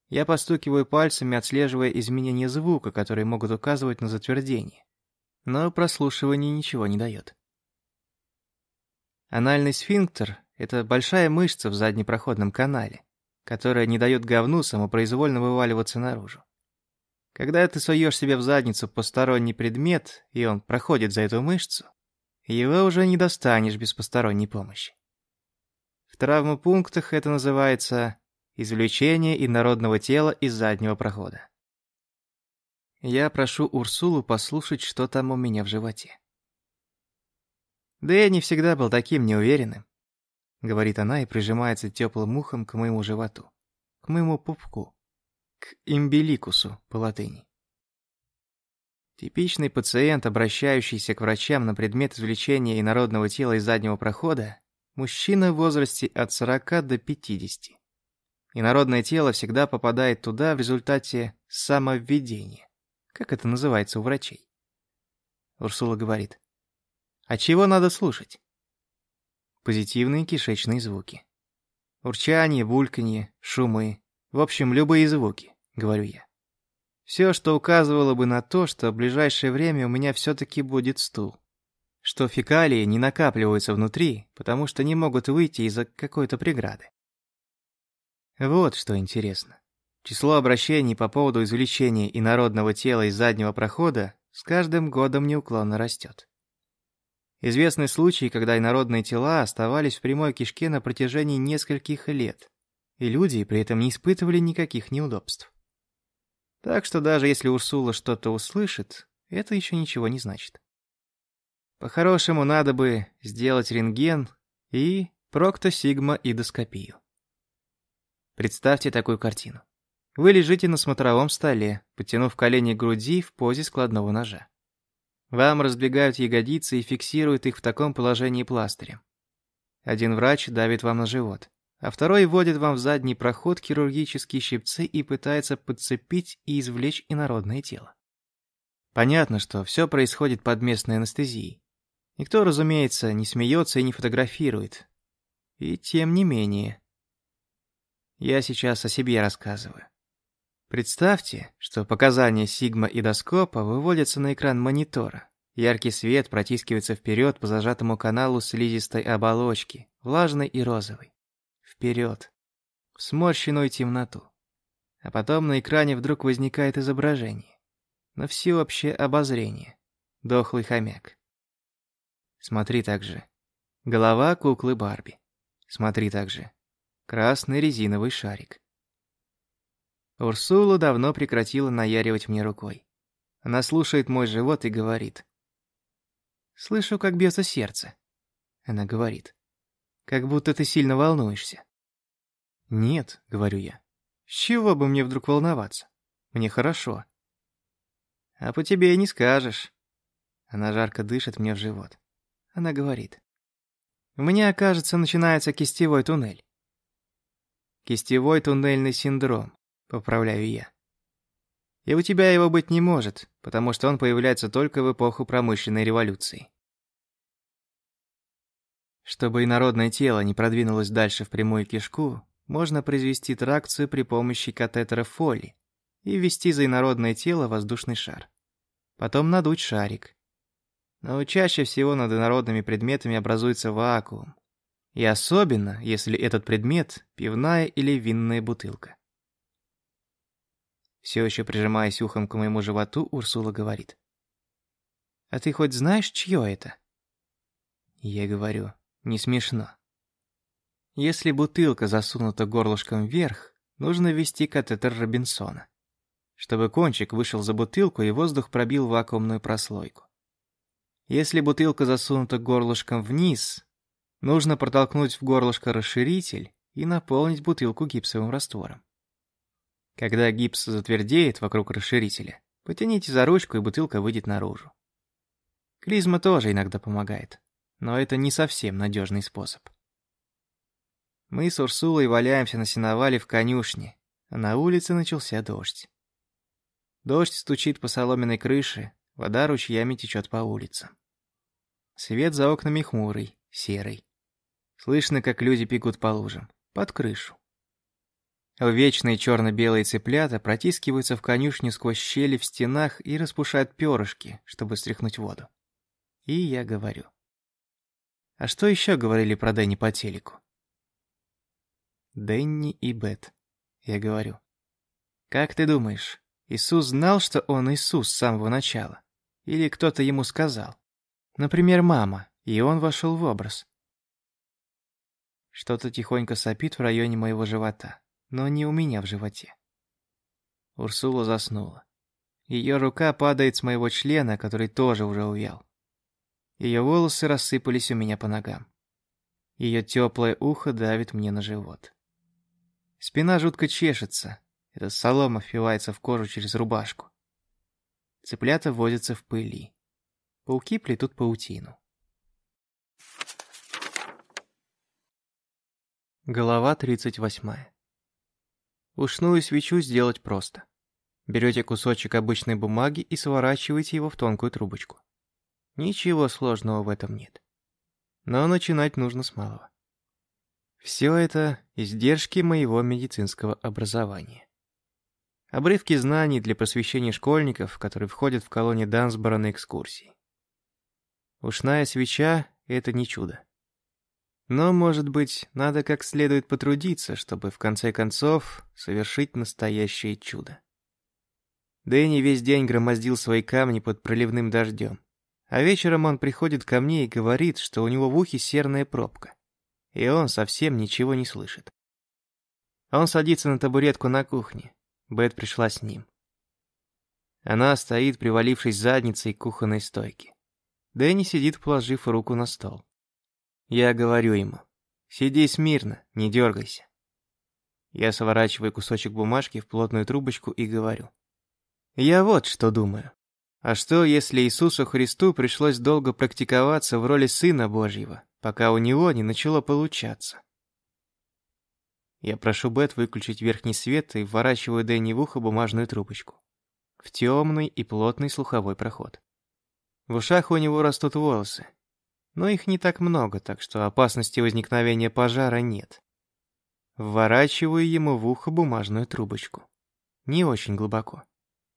Я постукиваю пальцами, отслеживая изменения звука, которые могут указывать на затвердение. Но прослушивание ничего не дает. Анальный сфинктер – это большая мышца в заднепроходном канале, которая не дает говну самопроизвольно вываливаться наружу. Когда ты суешь себе в задницу посторонний предмет, и он проходит за эту мышцу, его уже не достанешь без посторонней помощи. В травмопунктах это называется извлечение инородного тела из заднего прохода. Я прошу Урсулу послушать, что там у меня в животе. «Да я не всегда был таким неуверенным», — говорит она и прижимается теплым ухом к моему животу, к моему пупку к имбеликусу по латыни. Типичный пациент, обращающийся к врачам на предмет извлечения инородного тела из заднего прохода, мужчина в возрасте от 40 до 50. Инородное тело всегда попадает туда в результате самовведения. Как это называется у врачей? Урсула говорит. А чего надо слушать? Позитивные кишечные звуки. Урчание, бульканье, шумы, в общем, любые звуки, говорю я. Все, что указывало бы на то, что в ближайшее время у меня все-таки будет стул. Что фекалии не накапливаются внутри, потому что не могут выйти из-за какой-то преграды. Вот что интересно. Число обращений по поводу извлечения инородного тела из заднего прохода с каждым годом неуклонно растет. Известны случаи, когда инородные тела оставались в прямой кишке на протяжении нескольких лет, и люди при этом не испытывали никаких неудобств. Так что даже если Урсула что-то услышит, это еще ничего не значит. По-хорошему, надо бы сделать рентген и проктосигма-идоскопию. Представьте такую картину. Вы лежите на смотровом столе, потянув колени к груди в позе складного ножа. Вам разбегают ягодицы и фиксируют их в таком положении пластырем. Один врач давит вам на живот а второй вводит вам в задний проход хирургические щипцы и пытается подцепить и извлечь инородное тело. Понятно, что все происходит под местной анестезией. Никто, разумеется, не смеется и не фотографирует. И тем не менее. Я сейчас о себе рассказываю. Представьте, что показания сигма-идоскопа выводятся на экран монитора. Яркий свет протискивается вперед по зажатому каналу слизистой оболочки, влажной и розовой. Вперед. В сморщенную темноту. А потом на экране вдруг возникает изображение. На всеобщее обозрение. Дохлый хомяк. Смотри также. Голова куклы Барби. Смотри также. Красный резиновый шарик. Урсула давно прекратила наяривать мне рукой. Она слушает мой живот и говорит. «Слышу, как бьется сердце». Она говорит. «Как будто ты сильно волнуешься». «Нет», — говорю я. «С чего бы мне вдруг волноваться? Мне хорошо». «А по тебе и не скажешь». Она жарко дышит мне в живот. Она говорит. «У меня, кажется, начинается кистевой туннель». «Кистевой туннельный синдром», — поправляю я. И у тебя его быть не может, потому что он появляется только в эпоху промышленной революции. Чтобы инородное тело не продвинулось дальше в прямую кишку, можно произвести тракцию при помощи катетера Фоли и ввести за инородное тело воздушный шар. Потом надуть шарик. Но чаще всего над инородными предметами образуется вакуум. И особенно, если этот предмет – пивная или винная бутылка. Все еще прижимаясь ухом к моему животу, Урсула говорит. «А ты хоть знаешь, чье это?» Я говорю, не смешно. Если бутылка засунута горлышком вверх, нужно ввести катетер Робинсона, чтобы кончик вышел за бутылку и воздух пробил вакуумную прослойку. Если бутылка засунута горлышком вниз, нужно протолкнуть в горлышко расширитель и наполнить бутылку гипсовым раствором. Когда гипс затвердеет вокруг расширителя, потяните за ручку, и бутылка выйдет наружу. Клизма тоже иногда помогает, но это не совсем надежный способ. Мы с Урсулой валяемся на сеновале в конюшне, а на улице начался дождь. Дождь стучит по соломенной крыше, вода ручьями течет по улицам. Свет за окнами хмурый, серый. Слышно, как люди пекут по лужам, под крышу. Вечные черно-белые цыплята протискиваются в конюшню сквозь щели в стенах и распушают перышки, чтобы стряхнуть воду. И я говорю. А что еще говорили про Дэнни по телеку? Дэнни и Бет. Я говорю. Как ты думаешь, Иисус знал, что он Иисус с самого начала? Или кто-то ему сказал? Например, мама, и он вошел в образ. Что-то тихонько сопит в районе моего живота но не у меня в животе. Урсула заснула. Ее рука падает с моего члена, который тоже уже увял. Ее волосы рассыпались у меня по ногам. Ее теплое ухо давит мне на живот. Спина жутко чешется. Эта солома впивается в кожу через рубашку. Цыплята возятся в пыли. Пауки плетут паутину. Тридцать восьмая. Ушную свечу сделать просто. Берете кусочек обычной бумаги и сворачиваете его в тонкую трубочку. Ничего сложного в этом нет. Но начинать нужно с малого. Все это издержки моего медицинского образования. Обрывки знаний для просвещения школьников, которые входят в колонии Дансбора на экскурсии. Ушная свеча — это не чудо. Но, может быть, надо как следует потрудиться, чтобы в конце концов совершить настоящее чудо. Дэнни весь день громоздил свои камни под проливным дождем. А вечером он приходит ко мне и говорит, что у него в ухе серная пробка. И он совсем ничего не слышит. Он садится на табуретку на кухне. Бет пришла с ним. Она стоит, привалившись задницей к кухонной стойке. Дэнни сидит, положив руку на стол. Я говорю ему, сиди смирно, не дергайся. Я сворачиваю кусочек бумажки в плотную трубочку и говорю. Я вот что думаю. А что, если Иисусу Христу пришлось долго практиковаться в роли Сына Божьего, пока у него не начало получаться? Я прошу Бет выключить верхний свет и вворачиваю Дэнни в ухо бумажную трубочку. В темный и плотный слуховой проход. В ушах у него растут волосы, но их не так много, так что опасности возникновения пожара нет. Вворачиваю ему в ухо бумажную трубочку. Не очень глубоко.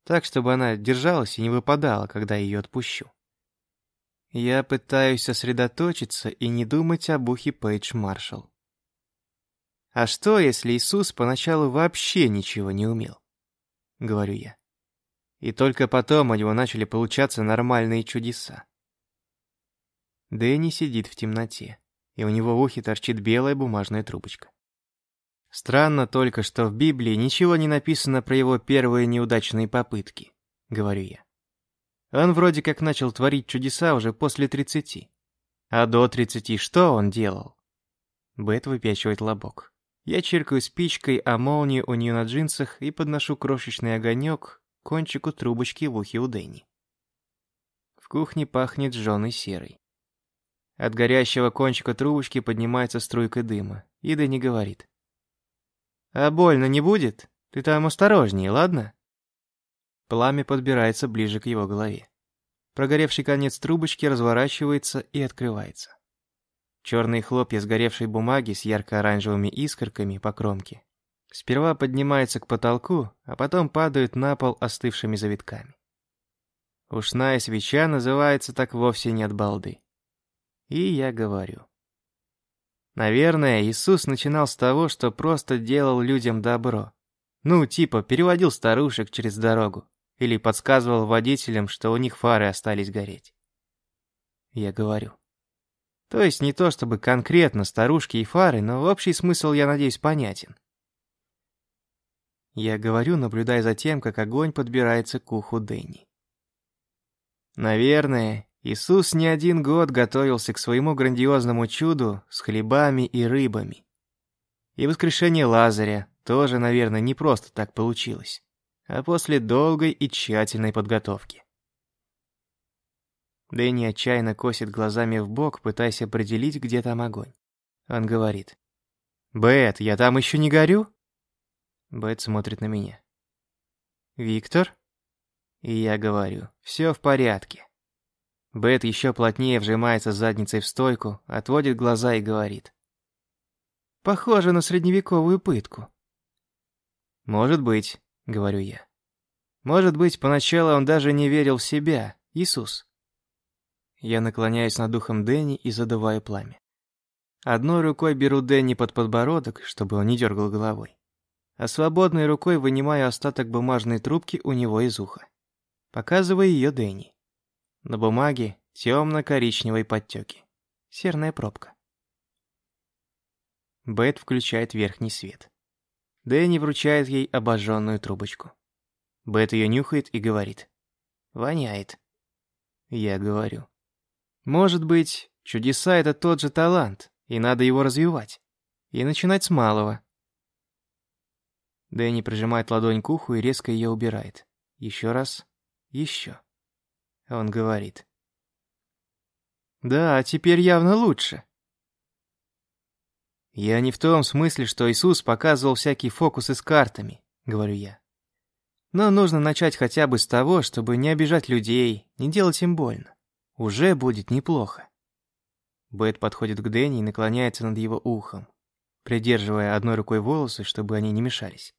Так, чтобы она держалась и не выпадала, когда ее отпущу. Я пытаюсь сосредоточиться и не думать об ухе Пейдж Маршалл. А что, если Иисус поначалу вообще ничего не умел? Говорю я. И только потом у него начали получаться нормальные чудеса. Дэнни сидит в темноте, и у него в ухе торчит белая бумажная трубочка. Странно только, что в Библии ничего не написано про его первые неудачные попытки, говорю я. Он вроде как начал творить чудеса уже после тридцати. А до тридцати что он делал? Бет выпячивает лобок. Я чиркаю спичкой о молнию у нее на джинсах и подношу крошечный огонек кончику трубочки в ухе у Дэнни. В кухне пахнет жженой серой. От горящего кончика трубочки поднимается струйка дыма, и Дэнни говорит. «А больно не будет? Ты там осторожнее, ладно?» Пламя подбирается ближе к его голове. Прогоревший конец трубочки разворачивается и открывается. Черные хлопья сгоревшей бумаги с ярко-оранжевыми искорками по кромке сперва поднимаются к потолку, а потом падают на пол остывшими завитками. Ушная свеча называется так вовсе не от балды. И я говорю. Наверное, Иисус начинал с того, что просто делал людям добро. Ну, типа, переводил старушек через дорогу. Или подсказывал водителям, что у них фары остались гореть. Я говорю. То есть не то чтобы конкретно старушки и фары, но общий смысл, я надеюсь, понятен. Я говорю, наблюдая за тем, как огонь подбирается к уху Дэнни. Наверное, Иисус не один год готовился к своему грандиозному чуду с хлебами и рыбами. И воскрешение Лазаря тоже, наверное, не просто так получилось, а после долгой и тщательной подготовки. Дэнни отчаянно косит глазами в бок, пытаясь определить, где там огонь. Он говорит. «Бет, я там еще не горю?» Бет смотрит на меня. «Виктор?» И я говорю, все в порядке. Бет еще плотнее вжимается задницей в стойку, отводит глаза и говорит. «Похоже на средневековую пытку». «Может быть», — говорю я. «Может быть, поначалу он даже не верил в себя, Иисус». Я наклоняюсь над духом Дэнни и задуваю пламя. Одной рукой беру Дэнни под подбородок, чтобы он не дергал головой, а свободной рукой вынимаю остаток бумажной трубки у него из уха. Показываю ее Дэнни. На бумаге темно-коричневые подтеки. Серная пробка. Бет включает верхний свет. Дэнни вручает ей обожженную трубочку. Бет ее нюхает и говорит. «Воняет». Я говорю. Может быть, чудеса — это тот же талант, и надо его развивать. И начинать с малого. Дэнни прижимает ладонь к уху и резко ее убирает. Еще раз. Еще. Он говорит. «Да, теперь явно лучше». «Я не в том смысле, что Иисус показывал всякие фокусы с картами», — говорю я. «Но нужно начать хотя бы с того, чтобы не обижать людей, не делать им больно. Уже будет неплохо. Бет подходит к Дэнни и наклоняется над его ухом, придерживая одной рукой волосы, чтобы они не мешались.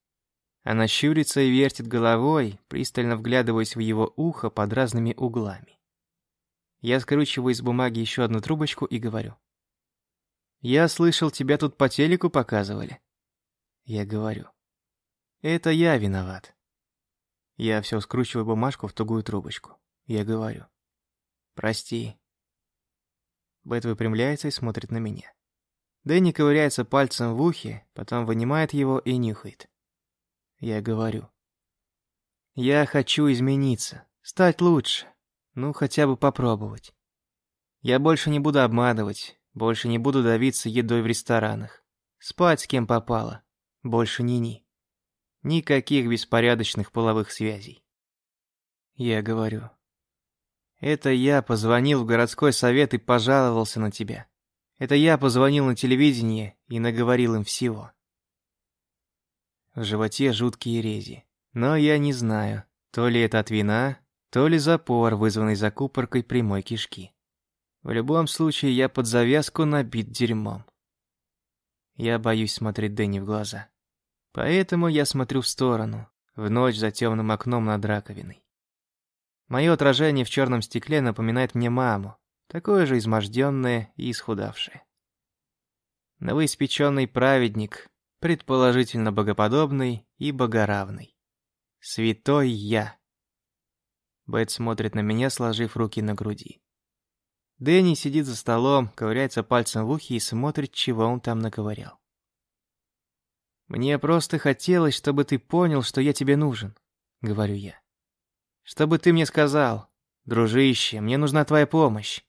Она щурится и вертит головой, пристально вглядываясь в его ухо под разными углами. Я скручиваю из бумаги еще одну трубочку и говорю. «Я слышал, тебя тут по телеку показывали». Я говорю. «Это я виноват». Я все скручиваю бумажку в тугую трубочку. Я говорю. «Прости». Бет выпрямляется и смотрит на меня. Дэнни ковыряется пальцем в ухе, потом вынимает его и нюхает. Я говорю. «Я хочу измениться, стать лучше, ну хотя бы попробовать. Я больше не буду обманывать, больше не буду давиться едой в ресторанах, спать с кем попало, больше ни-ни. Никаких беспорядочных половых связей». Я говорю. Это я позвонил в городской совет и пожаловался на тебя. Это я позвонил на телевидение и наговорил им всего. В животе жуткие рези. Но я не знаю, то ли это от вина, то ли запор, вызванный закупоркой прямой кишки. В любом случае, я под завязку набит дерьмом. Я боюсь смотреть Дэнни в глаза. Поэтому я смотрю в сторону, в ночь за темным окном над раковиной. Мое отражение в черном стекле напоминает мне маму, такое же изможденное и исхудавшее. Новоиспеченный праведник, предположительно богоподобный и богоравный. Святой я. Бет смотрит на меня, сложив руки на груди. Дэнни сидит за столом, ковыряется пальцем в ухе и смотрит, чего он там наковырял. «Мне просто хотелось, чтобы ты понял, что я тебе нужен», — говорю я. «Чтобы ты мне сказал, дружище, мне нужна твоя помощь».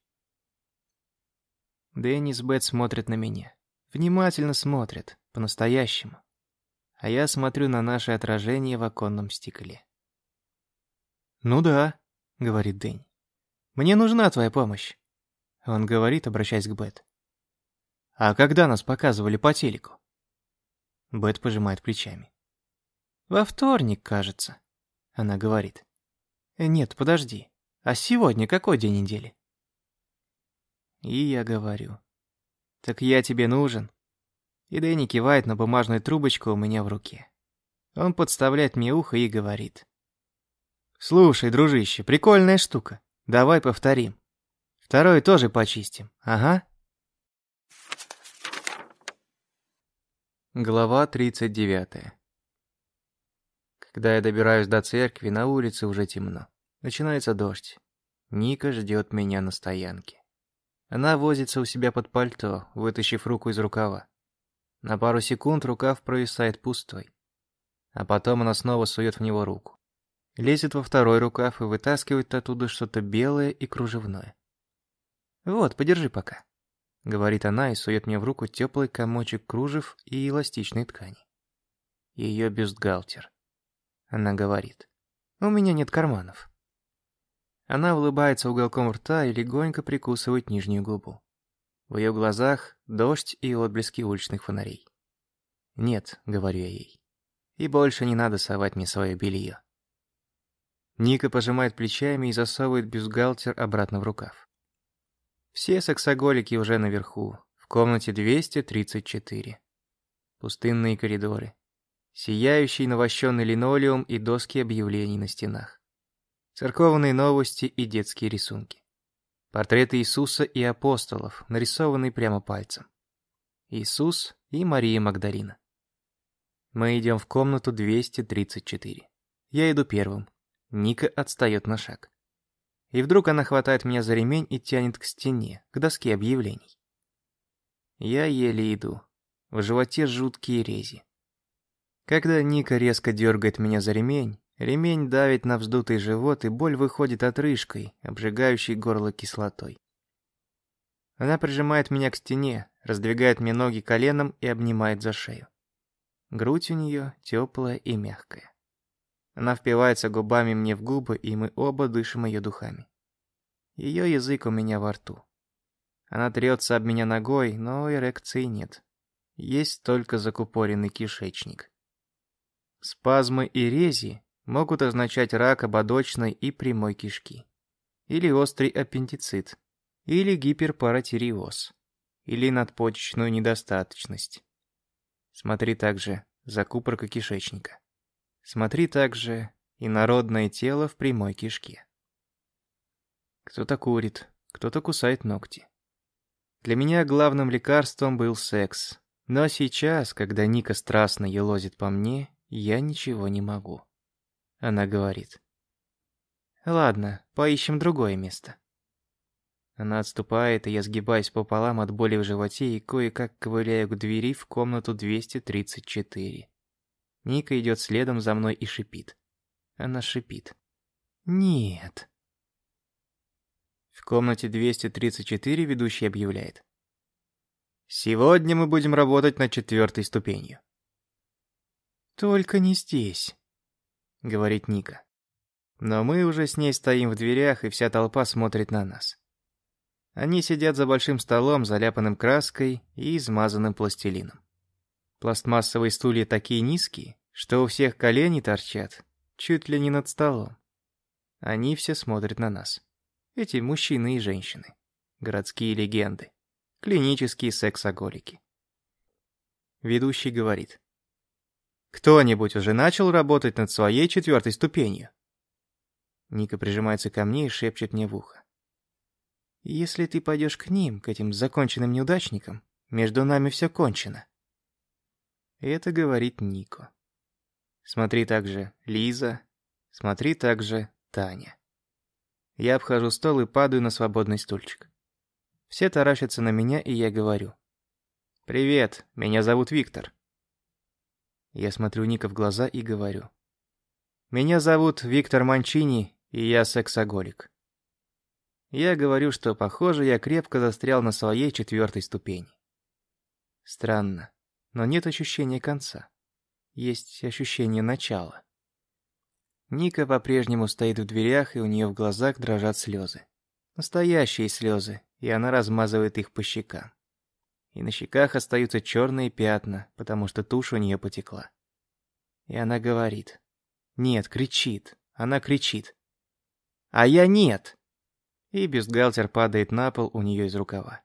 Дэнни с Бет смотрят на меня. Внимательно смотрят, по-настоящему. А я смотрю на наше отражение в оконном стекле. «Ну да», — говорит Дэнни. «Мне нужна твоя помощь». Он говорит, обращаясь к Бет. «А когда нас показывали по телеку?» Бет пожимает плечами. «Во вторник, кажется», — она говорит. «Э, «Нет, подожди. А сегодня какой день недели?» И я говорю. «Так я тебе нужен». И Дэнни кивает на бумажную трубочку у меня в руке. Он подставляет мне ухо и говорит. «Слушай, дружище, прикольная штука. Давай повторим. Второй тоже почистим. Ага». Глава 39 Когда я добираюсь до церкви, на улице уже темно. Начинается дождь. Ника ждет меня на стоянке. Она возится у себя под пальто, вытащив руку из рукава. На пару секунд рукав провисает пустой. А потом она снова сует в него руку. Лезет во второй рукав и вытаскивает оттуда что-то белое и кружевное. «Вот, подержи пока». — говорит она и сует мне в руку теплый комочек кружев и эластичной ткани. Ее бюстгальтер. Она говорит. «У меня нет карманов». Она улыбается уголком рта и легонько прикусывает нижнюю губу. В ее глазах дождь и отблески уличных фонарей. «Нет», — говорю я ей. «И больше не надо совать мне свое белье». Ника пожимает плечами и засовывает бюстгальтер обратно в рукав. Все сексоголики уже наверху, в комнате 234. Пустынные коридоры. Сияющий навощенный линолеум и доски объявлений на стенах. Церковные новости и детские рисунки. Портреты Иисуса и апостолов, нарисованные прямо пальцем. Иисус и Мария Магдалина. Мы идем в комнату 234. Я иду первым. Ника отстает на шаг. И вдруг она хватает меня за ремень и тянет к стене, к доске объявлений. Я еле иду. В животе жуткие рези. Когда Ника резко дергает меня за ремень, ремень давит на вздутый живот, и боль выходит отрыжкой, обжигающей горло кислотой. Она прижимает меня к стене, раздвигает мне ноги коленом и обнимает за шею. Грудь у нее теплая и мягкая. Она впивается губами мне в губы, и мы оба дышим ее духами. Ее язык у меня во рту. Она трется об меня ногой, но эрекции нет. Есть только закупоренный кишечник. Спазмы и рези могут означать рак ободочной и прямой кишки. Или острый аппендицит. Или гиперпаратиреоз. Или надпочечную недостаточность. Смотри также закупорка кишечника. Смотри также и народное тело в прямой кишке. Кто-то курит, кто-то кусает ногти. Для меня главным лекарством был секс. Но сейчас, когда Ника страстно елозит по мне, я ничего не могу. Она говорит. «Ладно, поищем другое место». Она отступает, и я сгибаюсь пополам от боли в животе и кое-как ковыряю к двери в комнату 234. Ника идет следом за мной и шипит. Она шипит. «Нет». В комнате 234 ведущий объявляет. «Сегодня мы будем работать над четвертой ступенью». «Только не здесь», — говорит Ника. Но мы уже с ней стоим в дверях, и вся толпа смотрит на нас. Они сидят за большим столом, заляпанным краской и измазанным пластилином. Пластмассовые стулья такие низкие, что у всех колени торчат, чуть ли не над столом. Они все смотрят на нас. Эти мужчины и женщины. Городские легенды. Клинические сексоголики. Ведущий говорит. Кто-нибудь уже начал работать над своей четвертой ступенью? Ника прижимается ко мне и шепчет мне в ухо. Если ты пойдешь к ним, к этим законченным неудачникам, между нами все кончено. Это говорит Нико. Смотри также Лиза, смотри также Таня. Я обхожу стол и падаю на свободный стульчик. Все таращатся на меня, и я говорю. «Привет, меня зовут Виктор». Я смотрю Ника в глаза и говорю. «Меня зовут Виктор Манчини, и я сексоголик». Я говорю, что, похоже, я крепко застрял на своей четвертой ступени. Странно, но нет ощущения конца. Есть ощущение начала. Ника по-прежнему стоит в дверях, и у нее в глазах дрожат слезы. Настоящие слезы, и она размазывает их по щекам и на щеках остаются черные пятна, потому что тушь у нее потекла. И она говорит. Нет, кричит. Она кричит. А я нет. И бюстгальтер падает на пол у нее из рукава.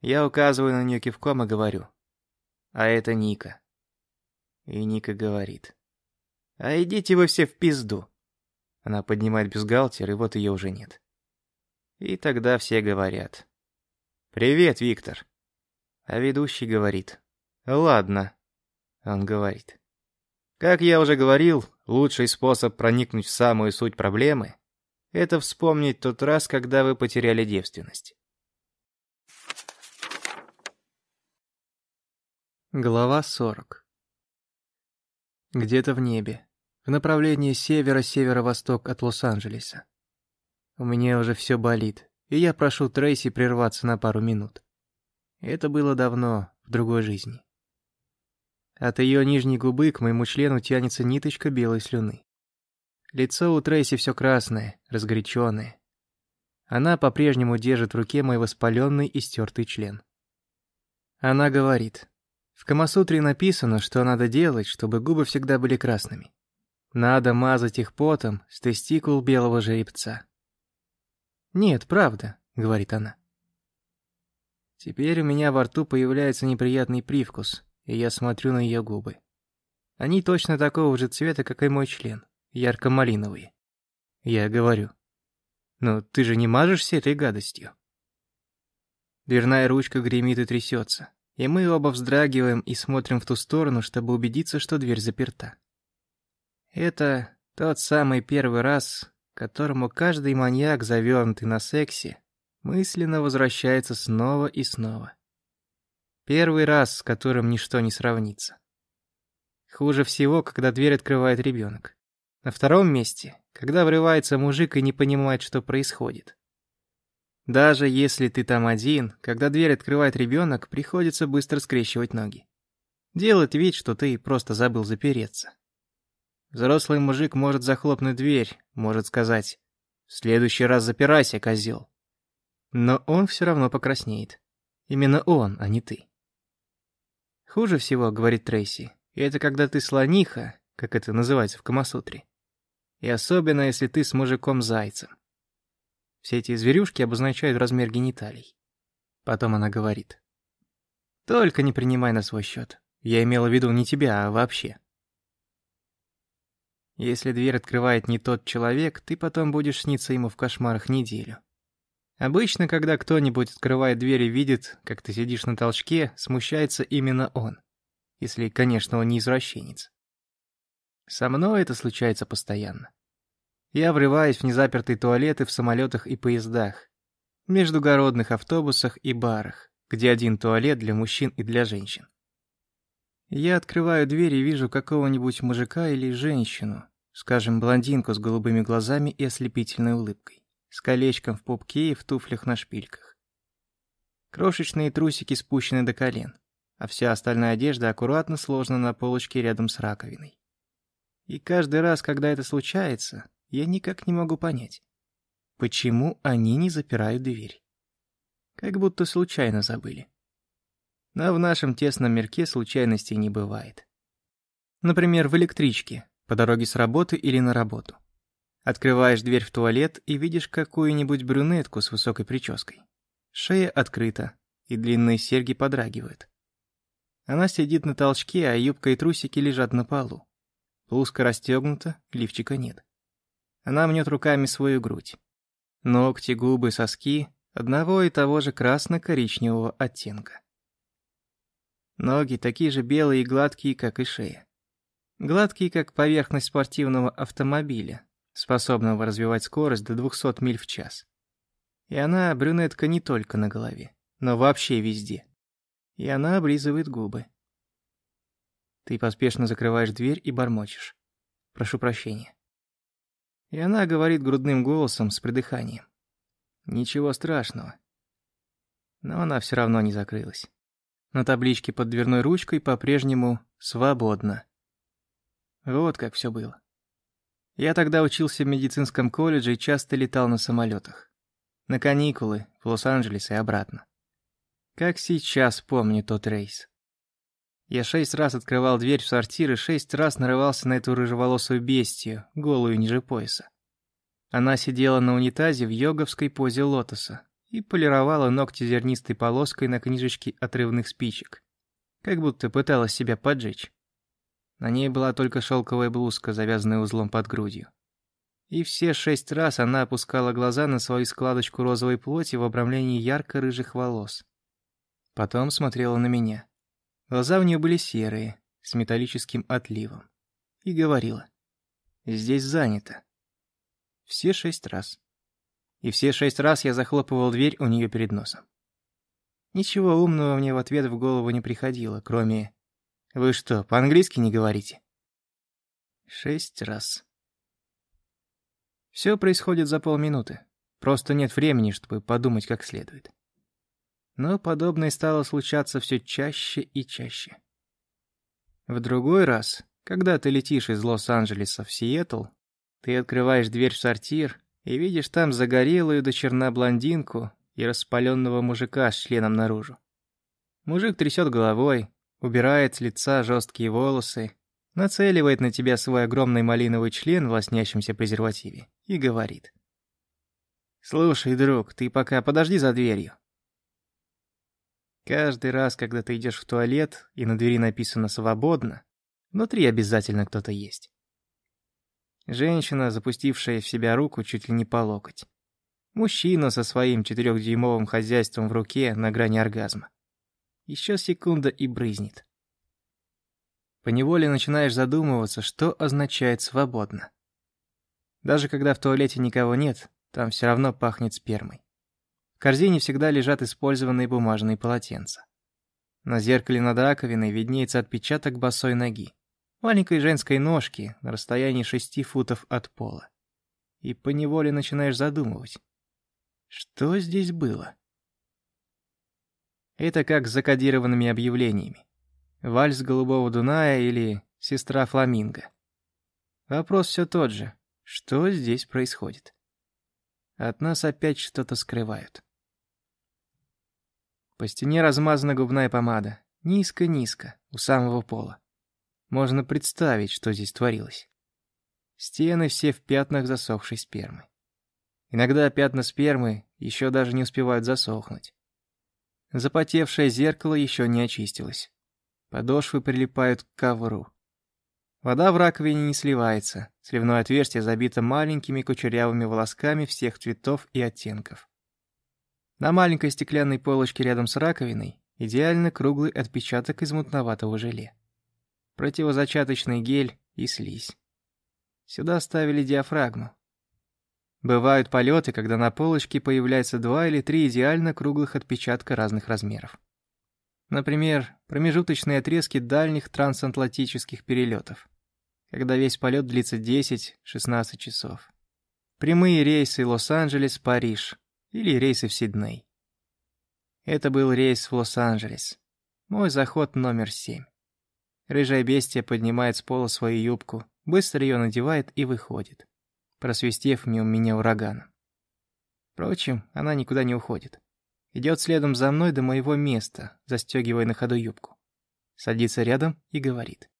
Я указываю на нее кивком и говорю. А это Ника. И Ника говорит. А идите вы все в пизду. Она поднимает бюстгальтер, и вот ее уже нет. И тогда все говорят. «Привет, Виктор». А ведущий говорит. «Ладно». Он говорит. Как я уже говорил, лучший способ проникнуть в самую суть проблемы – это вспомнить тот раз, когда вы потеряли девственность. Глава 40 Где-то в небе, в направлении севера-северо-восток от Лос-Анджелеса. У меня уже все болит, и я прошу Трейси прерваться на пару минут. Это было давно, в другой жизни. От ее нижней губы к моему члену тянется ниточка белой слюны. Лицо у Трейси все красное, разгоряченное. Она по-прежнему держит в руке мой воспаленный и стертый член. Она говорит, в Камасутре написано, что надо делать, чтобы губы всегда были красными. Надо мазать их потом с тестикул белого жеребца. «Нет, правда», — говорит она. Теперь у меня во рту появляется неприятный привкус, и я смотрю на ее губы. Они точно такого же цвета, как и мой член, ярко-малиновые. Я говорю, «Ну, ты же не мажешься этой гадостью?» Дверная ручка гремит и трясется, и мы оба вздрагиваем и смотрим в ту сторону, чтобы убедиться, что дверь заперта. Это тот самый первый раз, которому каждый маньяк, завернутый на сексе, мысленно возвращается снова и снова. Первый раз, с которым ничто не сравнится. Хуже всего, когда дверь открывает ребенок. На втором месте, когда врывается мужик и не понимает, что происходит. Даже если ты там один, когда дверь открывает ребенок, приходится быстро скрещивать ноги. Делать вид, что ты просто забыл запереться. Взрослый мужик может захлопнуть дверь, может сказать «В следующий раз запирайся, козел». Но он все равно покраснеет. Именно он, а не ты. Хуже всего, говорит Трейси, это когда ты слониха, как это называется в Камасутре. И особенно, если ты с мужиком-зайцем. Все эти зверюшки обозначают размер гениталий. Потом она говорит. Только не принимай на свой счет. Я имела в виду не тебя, а вообще. Если дверь открывает не тот человек, ты потом будешь сниться ему в кошмарах неделю. Обычно, когда кто-нибудь открывает дверь и видит, как ты сидишь на толчке, смущается именно он. Если, конечно, он не извращенец. Со мной это случается постоянно. Я врываюсь в незапертые туалеты в самолетах и поездах, междугородных автобусах и барах, где один туалет для мужчин и для женщин. Я открываю дверь и вижу какого-нибудь мужика или женщину, скажем, блондинку с голубыми глазами и ослепительной улыбкой, с колечком в пупке и в туфлях на шпильках. Крошечные трусики спущены до колен, а вся остальная одежда аккуратно сложена на полочке рядом с раковиной. И каждый раз, когда это случается, я никак не могу понять, почему они не запирают дверь. Как будто случайно забыли. Но в нашем тесном мирке случайностей не бывает. Например, в электричке, по дороге с работы или на работу. Открываешь дверь в туалет и видишь какую-нибудь брюнетку с высокой прической. Шея открыта, и длинные серьги подрагивают. Она сидит на толчке, а юбка и трусики лежат на полу. Блузка расстегнута, лифчика нет. Она мнет руками свою грудь. Ногти, губы, соски одного и того же красно-коричневого оттенка. Ноги такие же белые и гладкие, как и шея. Гладкие, как поверхность спортивного автомобиля, способного развивать скорость до 200 миль в час. И она брюнетка не только на голове, но вообще везде. И она облизывает губы. Ты поспешно закрываешь дверь и бормочешь. Прошу прощения. И она говорит грудным голосом с придыханием. Ничего страшного. Но она все равно не закрылась. На табличке под дверной ручкой по-прежнему «Свободно». Вот как все было. Я тогда учился в медицинском колледже и часто летал на самолетах. На каникулы, в Лос-Анджелес и обратно. Как сейчас помню тот рейс. Я шесть раз открывал дверь в сортир и шесть раз нарывался на эту рыжеволосую бестию, голую ниже пояса. Она сидела на унитазе в йоговской позе лотоса и полировала ногти зернистой полоской на книжечке отрывных спичек, как будто пыталась себя поджечь. На ней была только шелковая блузка, завязанная узлом под грудью. И все шесть раз она опускала глаза на свою складочку розовой плоти в обрамлении ярко-рыжих волос. Потом смотрела на меня. Глаза у нее были серые, с металлическим отливом. И говорила. «Здесь занято». Все шесть раз. И все шесть раз я захлопывал дверь у нее перед носом. Ничего умного мне в ответ в голову не приходило, кроме «Вы что, по-английски не говорите?» Шесть раз. Все происходит за полминуты. Просто нет времени, чтобы подумать как следует. Но подобное стало случаться все чаще и чаще. В другой раз, когда ты летишь из Лос-Анджелеса в Сиэтл, ты открываешь дверь в сортир и видишь там загорелую до черна блондинку и распаленного мужика с членом наружу. Мужик трясет головой, убирает с лица жесткие волосы, нацеливает на тебя свой огромный малиновый член в лоснящемся презервативе и говорит. «Слушай, друг, ты пока подожди за дверью. Каждый раз, когда ты идешь в туалет, и на двери написано «свободно», внутри обязательно кто-то есть. Женщина, запустившая в себя руку чуть ли не по локоть. Мужчина со своим четырехдюймовым хозяйством в руке на грани оргазма. Еще секунда и брызнет. Поневоле начинаешь задумываться, что означает «свободно». Даже когда в туалете никого нет, там все равно пахнет спермой. В корзине всегда лежат использованные бумажные полотенца. На зеркале над раковиной виднеется отпечаток босой ноги. Маленькой женской ножки на расстоянии шести футов от пола. И поневоле начинаешь задумывать. Что здесь было? Это как с закодированными объявлениями. Вальс Голубого Дуная или Сестра Фламинго. Вопрос все тот же. Что здесь происходит? От нас опять что-то скрывают. По стене размазана губная помада. Низко-низко, у самого пола. Можно представить, что здесь творилось. Стены все в пятнах засохшей спермы. Иногда пятна спермы еще даже не успевают засохнуть. Запотевшее зеркало еще не очистилось. Подошвы прилипают к ковру. Вода в раковине не сливается, сливное отверстие забито маленькими кучерявыми волосками всех цветов и оттенков. На маленькой стеклянной полочке рядом с раковиной идеально круглый отпечаток из мутноватого желе. Противозачаточный гель и слизь. Сюда ставили диафрагму. Бывают полеты, когда на полочке появляется два или три идеально круглых отпечатка разных размеров. Например, промежуточные отрезки дальних трансатлантических перелетов, когда весь полет длится 10-16 часов. Прямые рейсы Лос-Анджелес-Париж или рейсы в Сидней. Это был рейс в Лос-Анджелес. Мой заход номер семь. Рыжая бестия поднимает с пола свою юбку, быстро ее надевает и выходит, просвистев мимо меня ураганом. Впрочем, она никуда не уходит. Идет следом за мной до моего места, застегивая на ходу юбку. Садится рядом и говорит.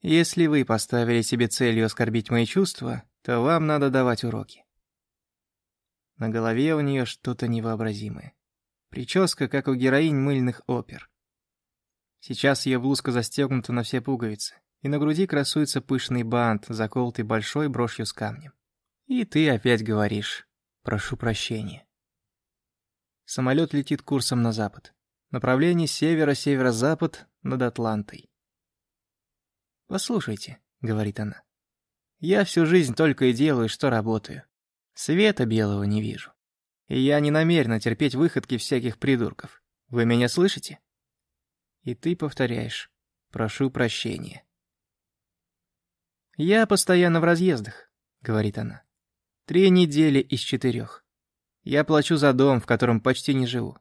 «Если вы поставили себе целью оскорбить мои чувства, то вам надо давать уроки. На голове у нее что-то невообразимое. Прическа, как у героинь мыльных опер. Сейчас ее блузка застегнута на все пуговицы, и на груди красуется пышный бант, заколотый большой брошью с камнем. И ты опять говоришь «прошу прощения». Самолет летит курсом на запад. Направление северо-северо-запад над Атлантой. «Послушайте», — говорит она, — «я всю жизнь только и делаю, что работаю. Света белого не вижу. И я не намерена терпеть выходки всяких придурков. Вы меня слышите?» И ты повторяешь «прошу прощения». «Я постоянно в разъездах», — говорит она. «Три недели из четырех. Я плачу за дом, в котором почти не живу.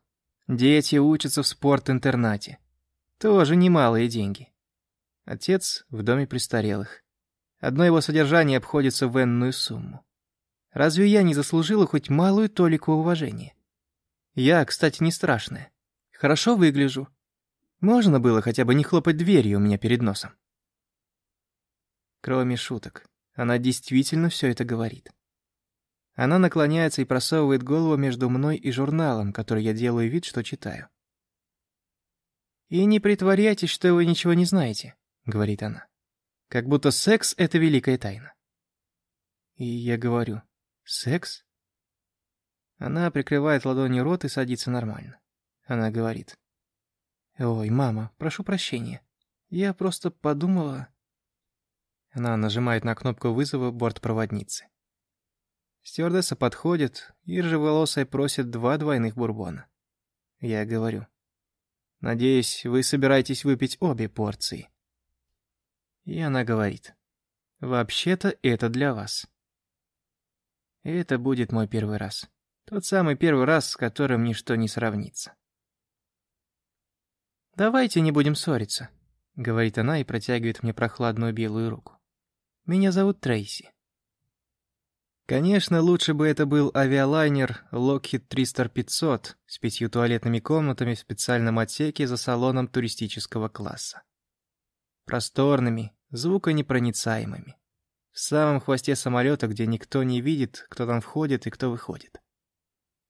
Дети учатся в спорт-интернате. Тоже немалые деньги. Отец в доме престарелых. Одно его содержание обходится в энную сумму. Разве я не заслужила хоть малую толику уважения? Я, кстати, не страшная. Хорошо выгляжу. Можно было хотя бы не хлопать дверью у меня перед носом. Кроме шуток, она действительно все это говорит. Она наклоняется и просовывает голову между мной и журналом, который я делаю вид, что читаю. «И не притворяйтесь, что вы ничего не знаете», — говорит она. «Как будто секс — это великая тайна». И я говорю, «Секс?» Она прикрывает ладонью рот и садится нормально. Она говорит, «Ой, мама, прошу прощения. Я просто подумала...» Она нажимает на кнопку вызова бортпроводницы. Стюардесса подходит, и рыжеволосая просит два двойных бурбона. Я говорю. «Надеюсь, вы собираетесь выпить обе порции». И она говорит. «Вообще-то это для вас». Это будет мой первый раз. Тот самый первый раз, с которым ничто не сравнится. «Давайте не будем ссориться», — говорит она и протягивает мне прохладную белую руку. «Меня зовут Трейси». Конечно, лучше бы это был авиалайнер Lockheed Tristar 500 с пятью туалетными комнатами в специальном отсеке за салоном туристического класса. Просторными, звуконепроницаемыми. В самом хвосте самолета, где никто не видит, кто там входит и кто выходит.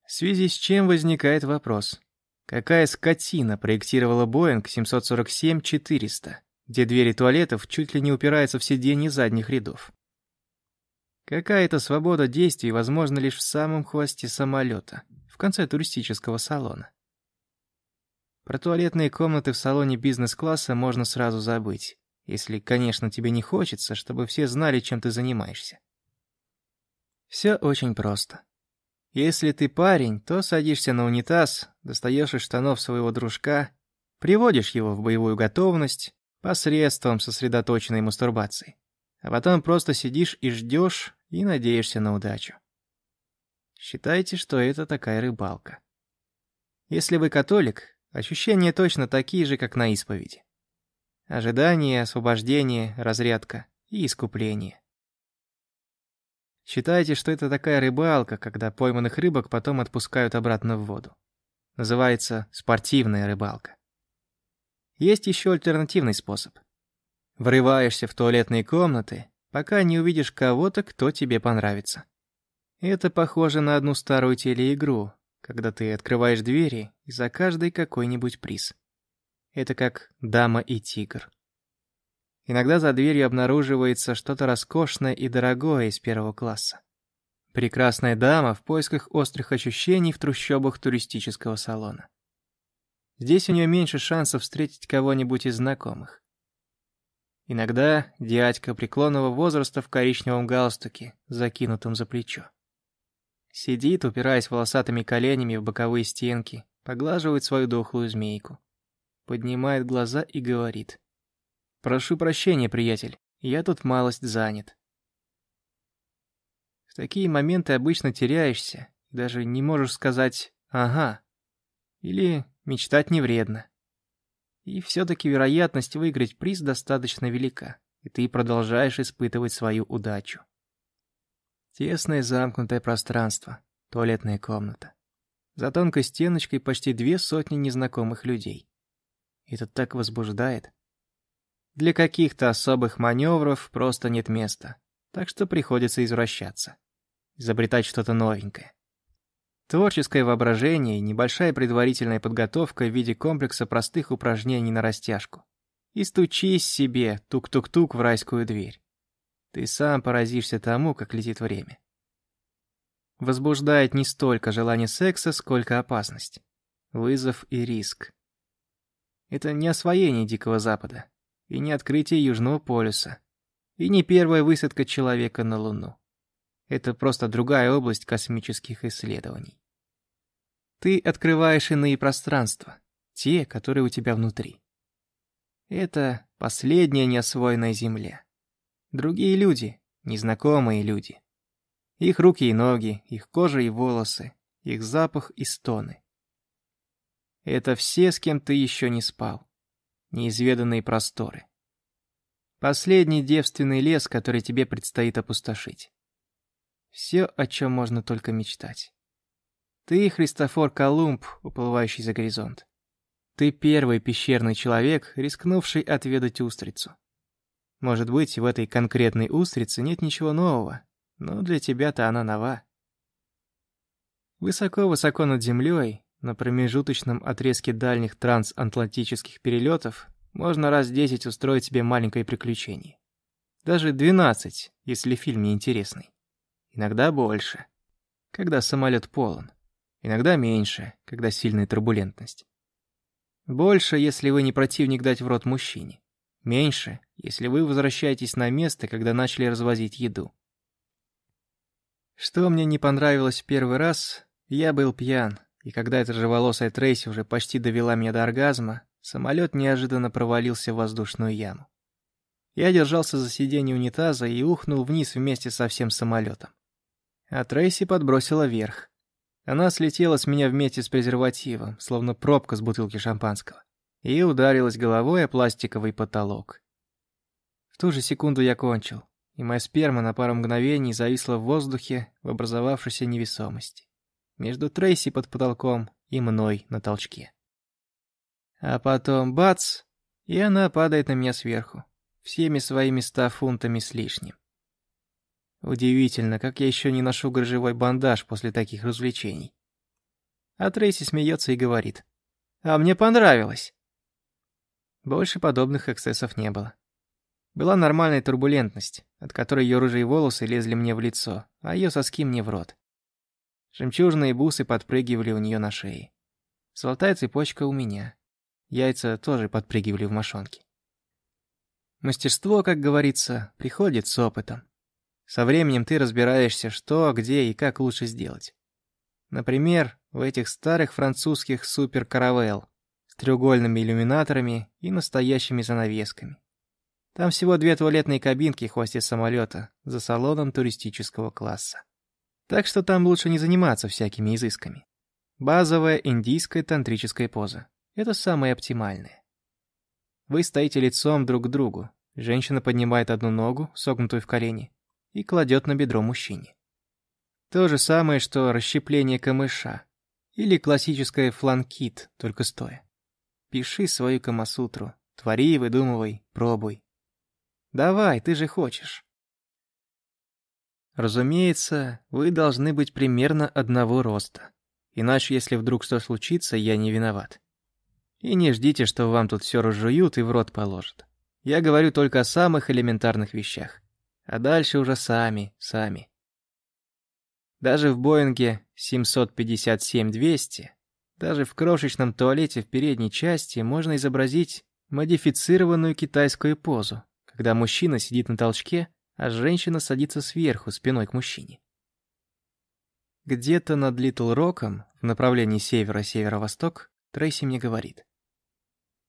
В связи с чем возникает вопрос. Какая скотина проектировала Боинг 747-400, где двери туалетов чуть ли не упираются в сиденье задних рядов? Какая-то свобода действий возможна лишь в самом хвосте самолета, в конце туристического салона. Про туалетные комнаты в салоне бизнес-класса можно сразу забыть, если, конечно, тебе не хочется, чтобы все знали, чем ты занимаешься. Все очень просто. Если ты парень, то садишься на унитаз, достаешь из штанов своего дружка, приводишь его в боевую готовность посредством сосредоточенной мастурбации. А потом просто сидишь и ждешь, и надеешься на удачу. Считайте, что это такая рыбалка. Если вы католик, ощущения точно такие же, как на исповеди. Ожидание, освобождение, разрядка и искупление. Считайте, что это такая рыбалка, когда пойманных рыбок потом отпускают обратно в воду. Называется спортивная рыбалка. Есть еще альтернативный способ. Врываешься в туалетные комнаты, пока не увидишь кого-то, кто тебе понравится. Это похоже на одну старую телеигру, когда ты открываешь двери, и за каждый какой-нибудь приз. Это как «Дама и тигр». Иногда за дверью обнаруживается что-то роскошное и дорогое из первого класса. Прекрасная дама в поисках острых ощущений в трущобах туристического салона. Здесь у нее меньше шансов встретить кого-нибудь из знакомых. Иногда дядька преклонного возраста в коричневом галстуке, закинутом за плечо. Сидит, упираясь волосатыми коленями в боковые стенки, поглаживает свою дохлую змейку. Поднимает глаза и говорит. «Прошу прощения, приятель, я тут малость занят». В такие моменты обычно теряешься, даже не можешь сказать «ага» или «мечтать не вредно». И все-таки вероятность выиграть приз достаточно велика, и ты продолжаешь испытывать свою удачу. Тесное замкнутое пространство, туалетная комната. За тонкой стеночкой почти две сотни незнакомых людей. Это так возбуждает. Для каких-то особых маневров просто нет места, так что приходится извращаться. Изобретать что-то новенькое. Творческое воображение и небольшая предварительная подготовка в виде комплекса простых упражнений на растяжку. И стучись себе тук-тук-тук в райскую дверь. Ты сам поразишься тому, как летит время. Возбуждает не столько желание секса, сколько опасность. Вызов и риск. Это не освоение Дикого Запада, и не открытие Южного полюса, и не первая высадка человека на Луну. Это просто другая область космических исследований. Ты открываешь иные пространства, те, которые у тебя внутри. Это последняя неосвоенная Земля. Другие люди, незнакомые люди. Их руки и ноги, их кожа и волосы, их запах и стоны. Это все, с кем ты еще не спал. Неизведанные просторы. Последний девственный лес, который тебе предстоит опустошить. Все, о чем можно только мечтать. Ты Христофор Колумб, уплывающий за горизонт. Ты первый пещерный человек, рискнувший отведать устрицу. Может быть, в этой конкретной устрице нет ничего нового, но для тебя-то она нова. Высоко-высоко над землей, на промежуточном отрезке дальних трансатлантических перелетов можно раз десять устроить себе маленькое приключение. Даже двенадцать, если фильм неинтересный. Иногда больше, когда самолет полон. Иногда меньше, когда сильная турбулентность. Больше, если вы не противник дать в рот мужчине. Меньше, если вы возвращаетесь на место, когда начали развозить еду. Что мне не понравилось в первый раз, я был пьян, и когда эта рыжеволосая Трейси уже почти довела меня до оргазма, самолет неожиданно провалился в воздушную яму. Я держался за сиденье унитаза и ухнул вниз вместе со всем самолетом. А Трейси подбросила вверх. Она слетела с меня вместе с презервативом, словно пробка с бутылки шампанского, и ударилась головой о пластиковый потолок. В ту же секунду я кончил, и моя сперма на пару мгновений зависла в воздухе в образовавшейся невесомости между Трейси под потолком и мной на толчке. А потом бац, и она падает на меня сверху, всеми своими ста фунтами с лишним. Удивительно, как я еще не ношу грыжевой бандаж после таких развлечений. А Трейси смеется и говорит. «А мне понравилось!» Больше подобных эксцессов не было. Была нормальная турбулентность, от которой ее рыжие волосы лезли мне в лицо, а ее соски мне в рот. Жемчужные бусы подпрыгивали у нее на шее. Золотая цепочка у меня. Яйца тоже подпрыгивали в мошонке. Мастерство, как говорится, приходит с опытом. Со временем ты разбираешься, что, где и как лучше сделать. Например, в этих старых французских супер-каравелл с треугольными иллюминаторами и настоящими занавесками. Там всего две туалетные кабинки хвосте самолета за салоном туристического класса. Так что там лучше не заниматься всякими изысками. Базовая индийская тантрическая поза. Это самое оптимальное. Вы стоите лицом друг к другу. Женщина поднимает одну ногу, согнутую в колени, и кладет на бедро мужчине. То же самое, что расщепление камыша. Или классическое фланкит, только стоя. Пиши свою камасутру. Твори, выдумывай, пробуй. Давай, ты же хочешь. Разумеется, вы должны быть примерно одного роста. Иначе, если вдруг что случится, я не виноват. И не ждите, что вам тут все разжуют и в рот положат. Я говорю только о самых элементарных вещах. А дальше уже сами, сами. Даже в Боинге 757-200, даже в крошечном туалете в передней части можно изобразить модифицированную китайскую позу, когда мужчина сидит на толчке, а женщина садится сверху, спиной к мужчине. Где-то над Литл Роком, в направлении севера-северо-восток, Трейси мне говорит.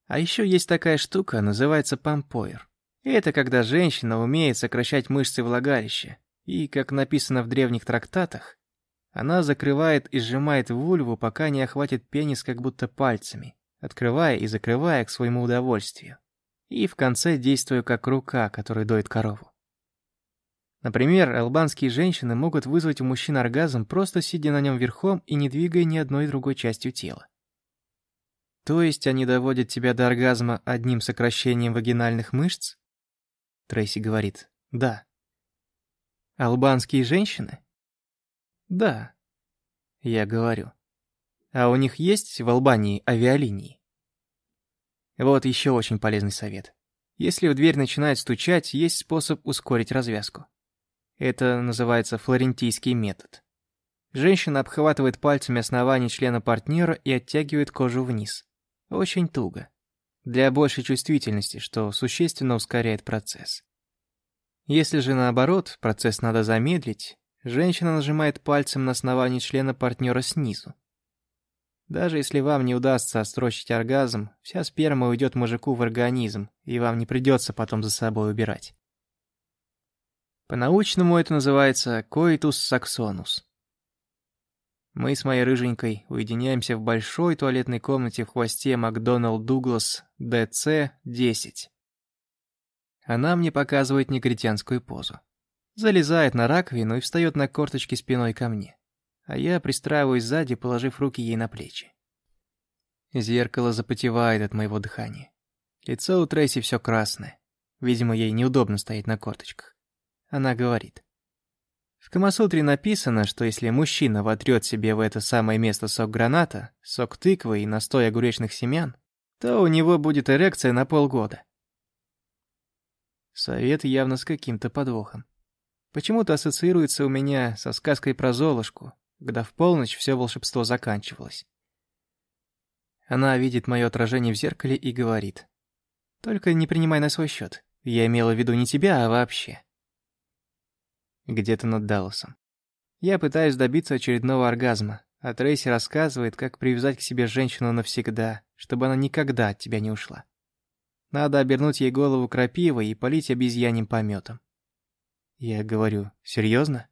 А еще есть такая штука, называется пампоир. Это когда женщина умеет сокращать мышцы влагалища, и, как написано в древних трактатах, она закрывает и сжимает вульву, пока не охватит пенис как будто пальцами, открывая и закрывая к своему удовольствию. И в конце действуя как рука, которая доит корову. Например, албанские женщины могут вызвать у мужчин оргазм, просто сидя на нем верхом и не двигая ни одной другой частью тела. То есть они доводят тебя до оргазма одним сокращением вагинальных мышц? Трейси говорит, да. Албанские женщины? Да. Я говорю. А у них есть в Албании авиалинии? Вот еще очень полезный совет. Если в дверь начинает стучать, есть способ ускорить развязку. Это называется флорентийский метод. Женщина обхватывает пальцами основание члена партнера и оттягивает кожу вниз. Очень туго. Для большей чувствительности, что существенно ускоряет процесс. Если же наоборот, процесс надо замедлить, женщина нажимает пальцем на основание члена партнера снизу. Даже если вам не удастся отсрочить оргазм, вся сперма уйдет мужику в организм, и вам не придется потом за собой убирать. По-научному это называется коитус саксонус. Мы с моей рыженькой уединяемся в большой туалетной комнате в хвосте Макдоналд Дуглас ДЦ-10. Она мне показывает негритянскую позу. Залезает на раковину и встает на корточки спиной ко мне. А я пристраиваюсь сзади, положив руки ей на плечи. Зеркало запотевает от моего дыхания. Лицо у Трейси все красное. Видимо, ей неудобно стоять на корточках. Она говорит. В Камасутре написано, что если мужчина вотрет себе в это самое место сок граната, сок тыквы и настой огуречных семян, то у него будет эрекция на полгода. Совет явно с каким-то подвохом. Почему-то ассоциируется у меня со сказкой про Золушку, когда в полночь все волшебство заканчивалось. Она видит мое отражение в зеркале и говорит. «Только не принимай на свой счет. Я имела в виду не тебя, а вообще» где-то над Далласом. Я пытаюсь добиться очередного оргазма, а Трейси рассказывает, как привязать к себе женщину навсегда, чтобы она никогда от тебя не ушла. Надо обернуть ей голову крапивой и полить обезьяним пометом. Я говорю, серьезно?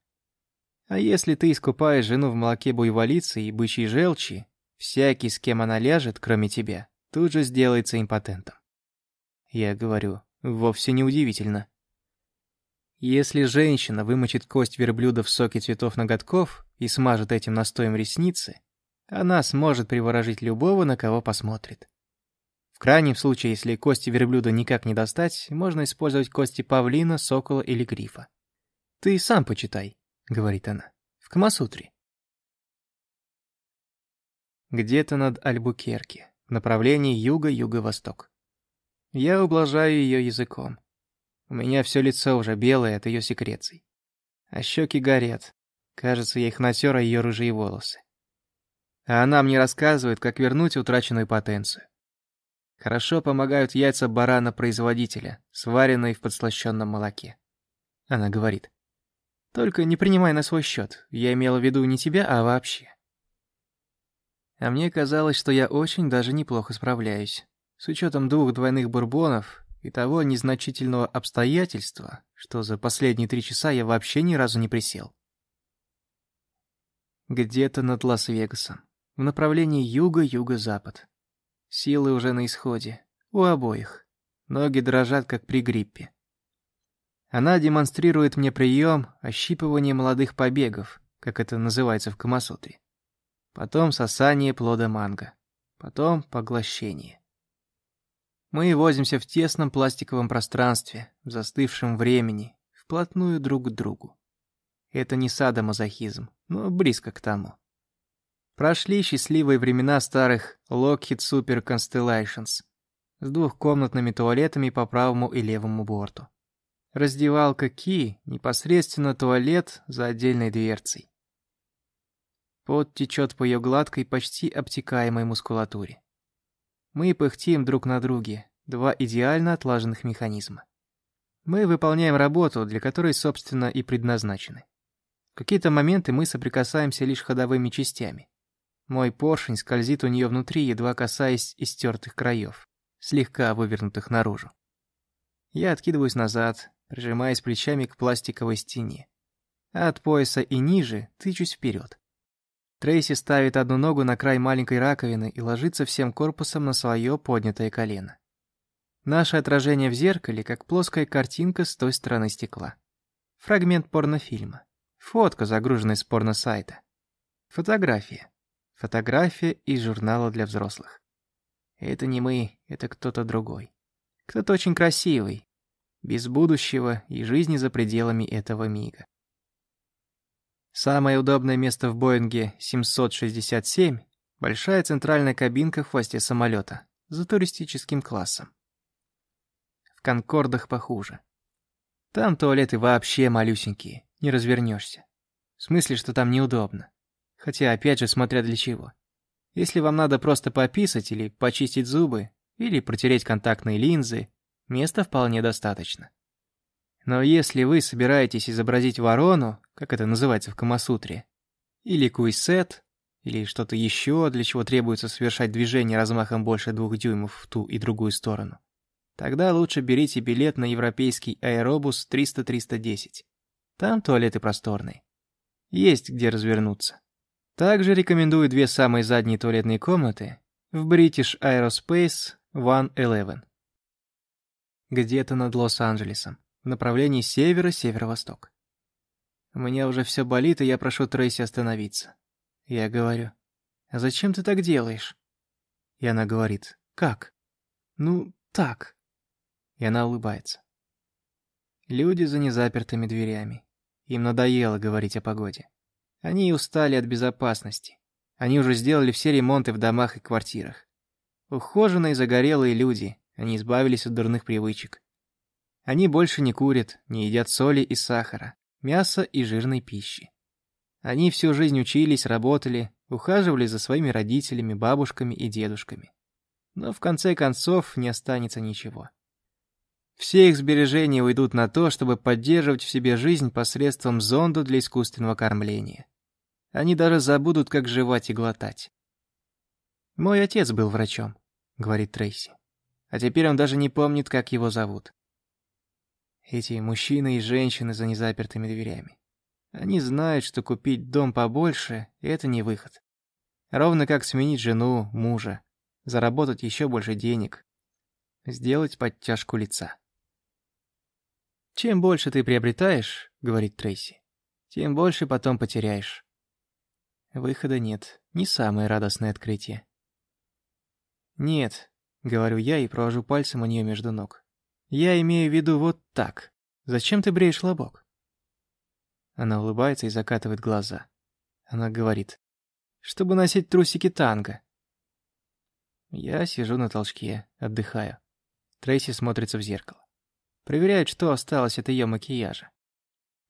А если ты искупаешь жену в молоке буйволицы и бычьей желчи, всякий, с кем она ляжет, кроме тебя, тут же сделается импотентом. Я говорю, вовсе не удивительно. Если женщина вымочит кость верблюда в соке цветов ноготков и смажет этим настоем ресницы, она сможет приворожить любого, на кого посмотрит. В крайнем случае, если кости верблюда никак не достать, можно использовать кости павлина, сокола или грифа. «Ты сам почитай», — говорит она, — «в Камасутре». Где-то над Альбукерки, в направлении юга-юго-восток. Я ублажаю ее языком. У меня все лицо уже белое от ее секреций. А щеки горят. Кажется, я их натер, ее рыжие волосы. А она мне рассказывает, как вернуть утраченную потенцию. Хорошо помогают яйца барана-производителя, сваренные в подслащенном молоке. Она говорит. Только не принимай на свой счет. Я имела в виду не тебя, а вообще. А мне казалось, что я очень даже неплохо справляюсь. С учетом двух двойных бурбонов и того незначительного обстоятельства, что за последние три часа я вообще ни разу не присел. Где-то над Лас-Вегасом, в направлении юга-юго-запад. Силы уже на исходе, у обоих. Ноги дрожат, как при гриппе. Она демонстрирует мне прием ощипывания молодых побегов, как это называется в Камасутре. Потом сосание плода манго. Потом поглощение. Мы возимся в тесном пластиковом пространстве, в застывшем времени, вплотную друг к другу. Это не садомазохизм, но близко к тому. Прошли счастливые времена старых Lockheed Super Constellations с двухкомнатными туалетами по правому и левому борту. Раздевалка Ки, непосредственно туалет за отдельной дверцей. Пот течет по ее гладкой, почти обтекаемой мускулатуре. Мы пыхтим друг на друге, два идеально отлаженных механизма. Мы выполняем работу, для которой, собственно, и предназначены. В какие-то моменты мы соприкасаемся лишь ходовыми частями. Мой поршень скользит у нее внутри, едва касаясь истертых краев, слегка вывернутых наружу. Я откидываюсь назад, прижимаясь плечами к пластиковой стене. А от пояса и ниже тычусь вперед. Трейси ставит одну ногу на край маленькой раковины и ложится всем корпусом на свое поднятое колено. Наше отражение в зеркале, как плоская картинка с той стороны стекла. Фрагмент порнофильма. Фотка, загруженная с порно-сайта. Фотография. Фотография из журнала для взрослых. Это не мы, это кто-то другой. Кто-то очень красивый, без будущего и жизни за пределами этого мига. Самое удобное место в Боинге 767 – большая центральная кабинка в хвосте самолета за туристическим классом. В Конкордах похуже. Там туалеты вообще малюсенькие, не развернешься. В смысле, что там неудобно. Хотя, опять же, смотря для чего. Если вам надо просто пописать или почистить зубы, или протереть контактные линзы, места вполне достаточно. Но если вы собираетесь изобразить ворону, как это называется в Камасутре, или куйсет, или что-то еще, для чего требуется совершать движение размахом больше двух дюймов в ту и другую сторону, тогда лучше берите билет на европейский аэробус 300-310. Там туалеты просторные. Есть где развернуться. Также рекомендую две самые задние туалетные комнаты в British Aerospace 111. Где-то над Лос-Анджелесом в направлении севера-северо-восток. Меня уже все болит, и я прошу Трейси остановиться. Я говорю, «А зачем ты так делаешь?» И она говорит, «Как?» «Ну, так». И она улыбается. Люди за незапертыми дверями. Им надоело говорить о погоде. Они устали от безопасности. Они уже сделали все ремонты в домах и квартирах. Ухоженные загорелые люди, они избавились от дурных привычек. Они больше не курят, не едят соли и сахара, мяса и жирной пищи. Они всю жизнь учились, работали, ухаживали за своими родителями, бабушками и дедушками. Но в конце концов не останется ничего. Все их сбережения уйдут на то, чтобы поддерживать в себе жизнь посредством зонда для искусственного кормления. Они даже забудут, как жевать и глотать. «Мой отец был врачом», — говорит Трейси. «А теперь он даже не помнит, как его зовут. Эти мужчины и женщины за незапертыми дверями. Они знают, что купить дом побольше – это не выход. Ровно как сменить жену, мужа, заработать еще больше денег, сделать подтяжку лица. «Чем больше ты приобретаешь, — говорит Трейси, — тем больше потом потеряешь». Выхода нет, не самое радостное открытие. «Нет», — говорю я и провожу пальцем у нее между ног. Я имею в виду вот так. Зачем ты бреешь лобок? Она улыбается и закатывает глаза. Она говорит, чтобы носить трусики танго. Я сижу на толчке, отдыхаю. Трейси смотрится в зеркало. Проверяет, что осталось от ее макияжа.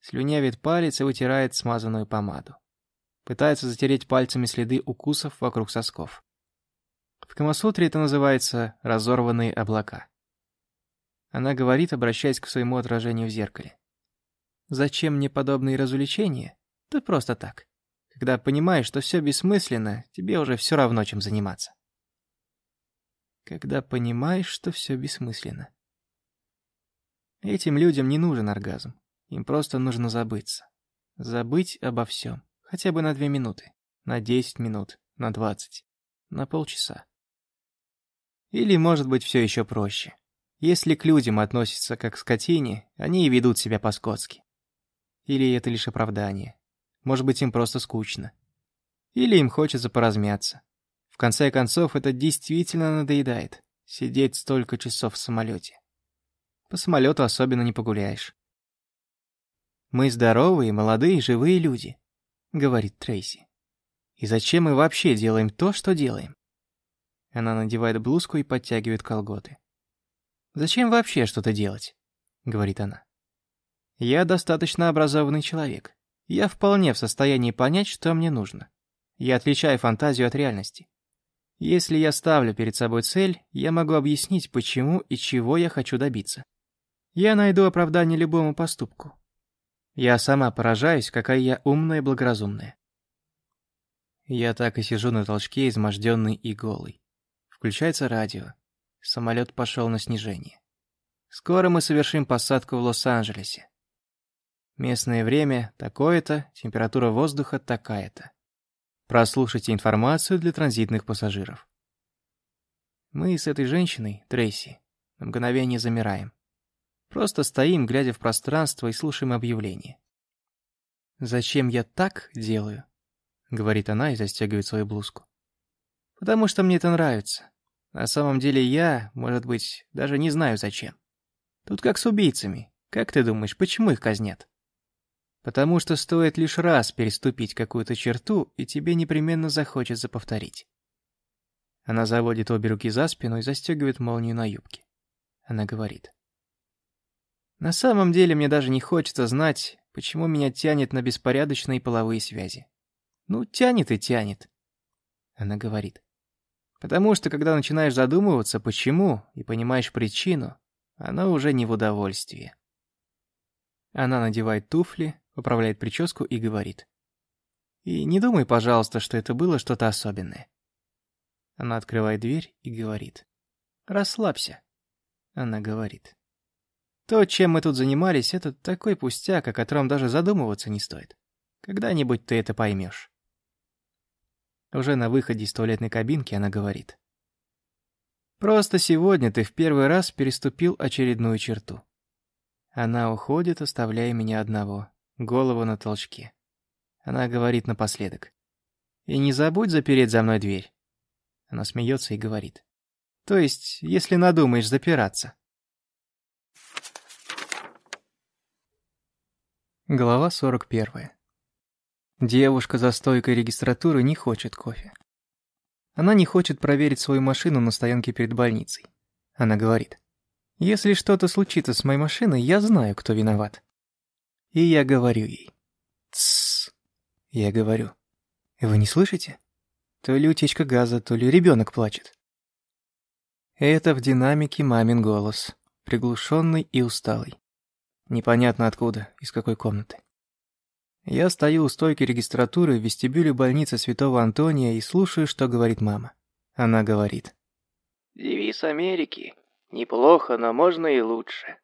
Слюнявит палец и вытирает смазанную помаду. Пытается затереть пальцами следы укусов вокруг сосков. В Камасутре это называется «разорванные облака». Она говорит, обращаясь к своему отражению в зеркале. «Зачем мне подобные развлечения? Да просто так. Когда понимаешь, что все бессмысленно, тебе уже все равно, чем заниматься». Когда понимаешь, что все бессмысленно. Этим людям не нужен оргазм. Им просто нужно забыться. Забыть обо всем. Хотя бы на две минуты. На десять минут. На двадцать. На полчаса. Или, может быть, все еще проще. Если к людям относятся как к скотине, они и ведут себя по-скотски. Или это лишь оправдание. Может быть, им просто скучно. Или им хочется поразмяться. В конце концов, это действительно надоедает. Сидеть столько часов в самолете. По самолету особенно не погуляешь. «Мы здоровые, молодые, живые люди», — говорит Трейси. «И зачем мы вообще делаем то, что делаем?» Она надевает блузку и подтягивает колготы. «Зачем вообще что-то делать?» — говорит она. «Я достаточно образованный человек. Я вполне в состоянии понять, что мне нужно. Я отличаю фантазию от реальности. Если я ставлю перед собой цель, я могу объяснить, почему и чего я хочу добиться. Я найду оправдание любому поступку. Я сама поражаюсь, какая я умная и благоразумная. Я так и сижу на толчке, изможденный и голый. Включается радио. Самолет пошел на снижение. Скоро мы совершим посадку в Лос-Анджелесе. Местное время такое-то, температура воздуха такая-то. Прослушайте информацию для транзитных пассажиров. Мы с этой женщиной, Трейси, на мгновение замираем. Просто стоим, глядя в пространство и слушаем объявление. «Зачем я так делаю?» — говорит она и застегивает свою блузку. «Потому что мне это нравится. На самом деле я, может быть, даже не знаю зачем. Тут как с убийцами. Как ты думаешь, почему их казнят? Потому что стоит лишь раз переступить какую-то черту, и тебе непременно захочется повторить. Она заводит обе руки за спину и застегивает молнию на юбке. Она говорит. На самом деле мне даже не хочется знать, почему меня тянет на беспорядочные половые связи. Ну, тянет и тянет. Она говорит. Потому что, когда начинаешь задумываться, почему, и понимаешь причину, она уже не в удовольствии. Она надевает туфли, поправляет прическу и говорит. И не думай, пожалуйста, что это было что-то особенное. Она открывает дверь и говорит. «Расслабься». Она говорит. «То, чем мы тут занимались, это такой пустяк, о котором даже задумываться не стоит. Когда-нибудь ты это поймешь». Уже на выходе из туалетной кабинки она говорит. «Просто сегодня ты в первый раз переступил очередную черту». Она уходит, оставляя меня одного, голову на толчке. Она говорит напоследок. «И не забудь запереть за мной дверь». Она смеется и говорит. То есть, если надумаешь запираться. Глава 41. Девушка за стойкой регистратуры не хочет кофе. Она не хочет проверить свою машину на стоянке перед больницей. Она говорит. «Если что-то случится с моей машиной, я знаю, кто виноват». И я говорю ей. «Тссс». Я говорю. «Вы не слышите?» То ли утечка газа, то ли ребенок плачет. Это в динамике мамин голос, приглушенный и усталый. Непонятно откуда, из какой комнаты. Я стою у стойки регистратуры в вестибюле больницы Святого Антония и слушаю, что говорит мама. Она говорит. «Девиз Америки. Неплохо, но можно и лучше.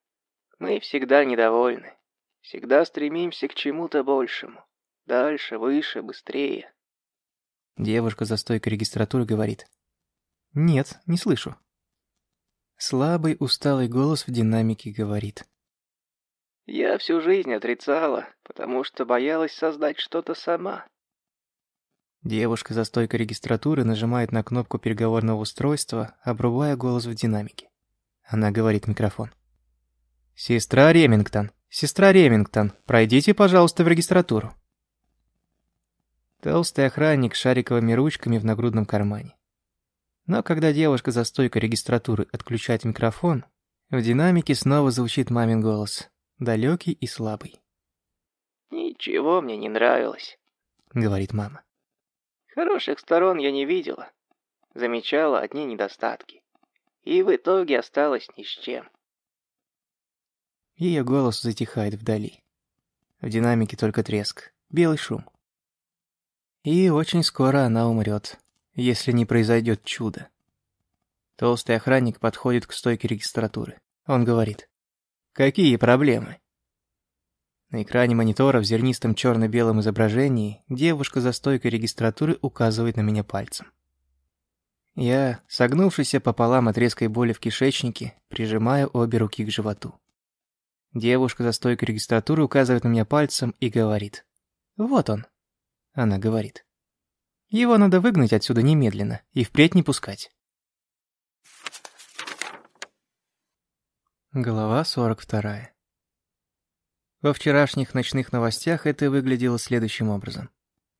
Мы всегда недовольны. Всегда стремимся к чему-то большему. Дальше, выше, быстрее. Девушка за стойкой регистратуры говорит. «Нет, не слышу». Слабый, усталый голос в динамике говорит. «Я всю жизнь отрицала, потому что боялась создать что-то сама». Девушка за стойкой регистратуры нажимает на кнопку переговорного устройства, обрубая голос в динамике. Она говорит в микрофон. «Сестра Ремингтон, сестра Ремингтон, пройдите, пожалуйста, в регистратуру». Толстый охранник с шариковыми ручками в нагрудном кармане. Но когда девушка за стойкой регистратуры отключает микрофон, в динамике снова звучит мамин голос, далекий и слабый. «Ничего мне не нравилось», — говорит мама. «Хороших сторон я не видела. Замечала одни недостатки. И в итоге осталась ни с чем». Ее голос затихает вдали. В динамике только треск, белый шум. И очень скоро она умрет, если не произойдет чудо. Толстый охранник подходит к стойке регистратуры. Он говорит. «Какие проблемы?» На экране монитора в зернистом черно-белом изображении девушка за стойкой регистратуры указывает на меня пальцем. Я, согнувшийся пополам от резкой боли в кишечнике, прижимаю обе руки к животу. Девушка за стойкой регистратуры указывает на меня пальцем и говорит. «Вот он». Она говорит. Его надо выгнать отсюда немедленно и впредь не пускать. Глава 42. Во вчерашних ночных новостях это выглядело следующим образом.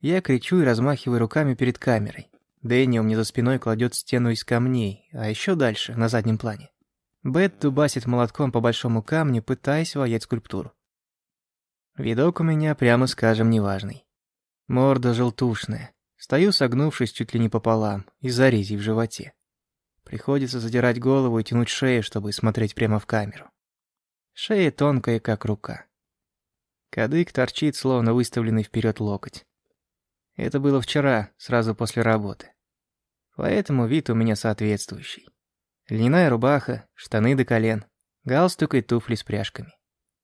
Я кричу и размахиваю руками перед камерой. Дэнни у меня за спиной кладет стену из камней, а еще дальше, на заднем плане. Бет дубасит молотком по большому камню, пытаясь воять скульптуру. Видок у меня, прямо скажем, неважный. Морда желтушная. Стою, согнувшись чуть ли не пополам, из зарези в животе. Приходится задирать голову и тянуть шею, чтобы смотреть прямо в камеру. Шея тонкая, как рука. Кадык торчит, словно выставленный вперед локоть. Это было вчера, сразу после работы. Поэтому вид у меня соответствующий. Льняная рубаха, штаны до колен, галстук и туфли с пряжками.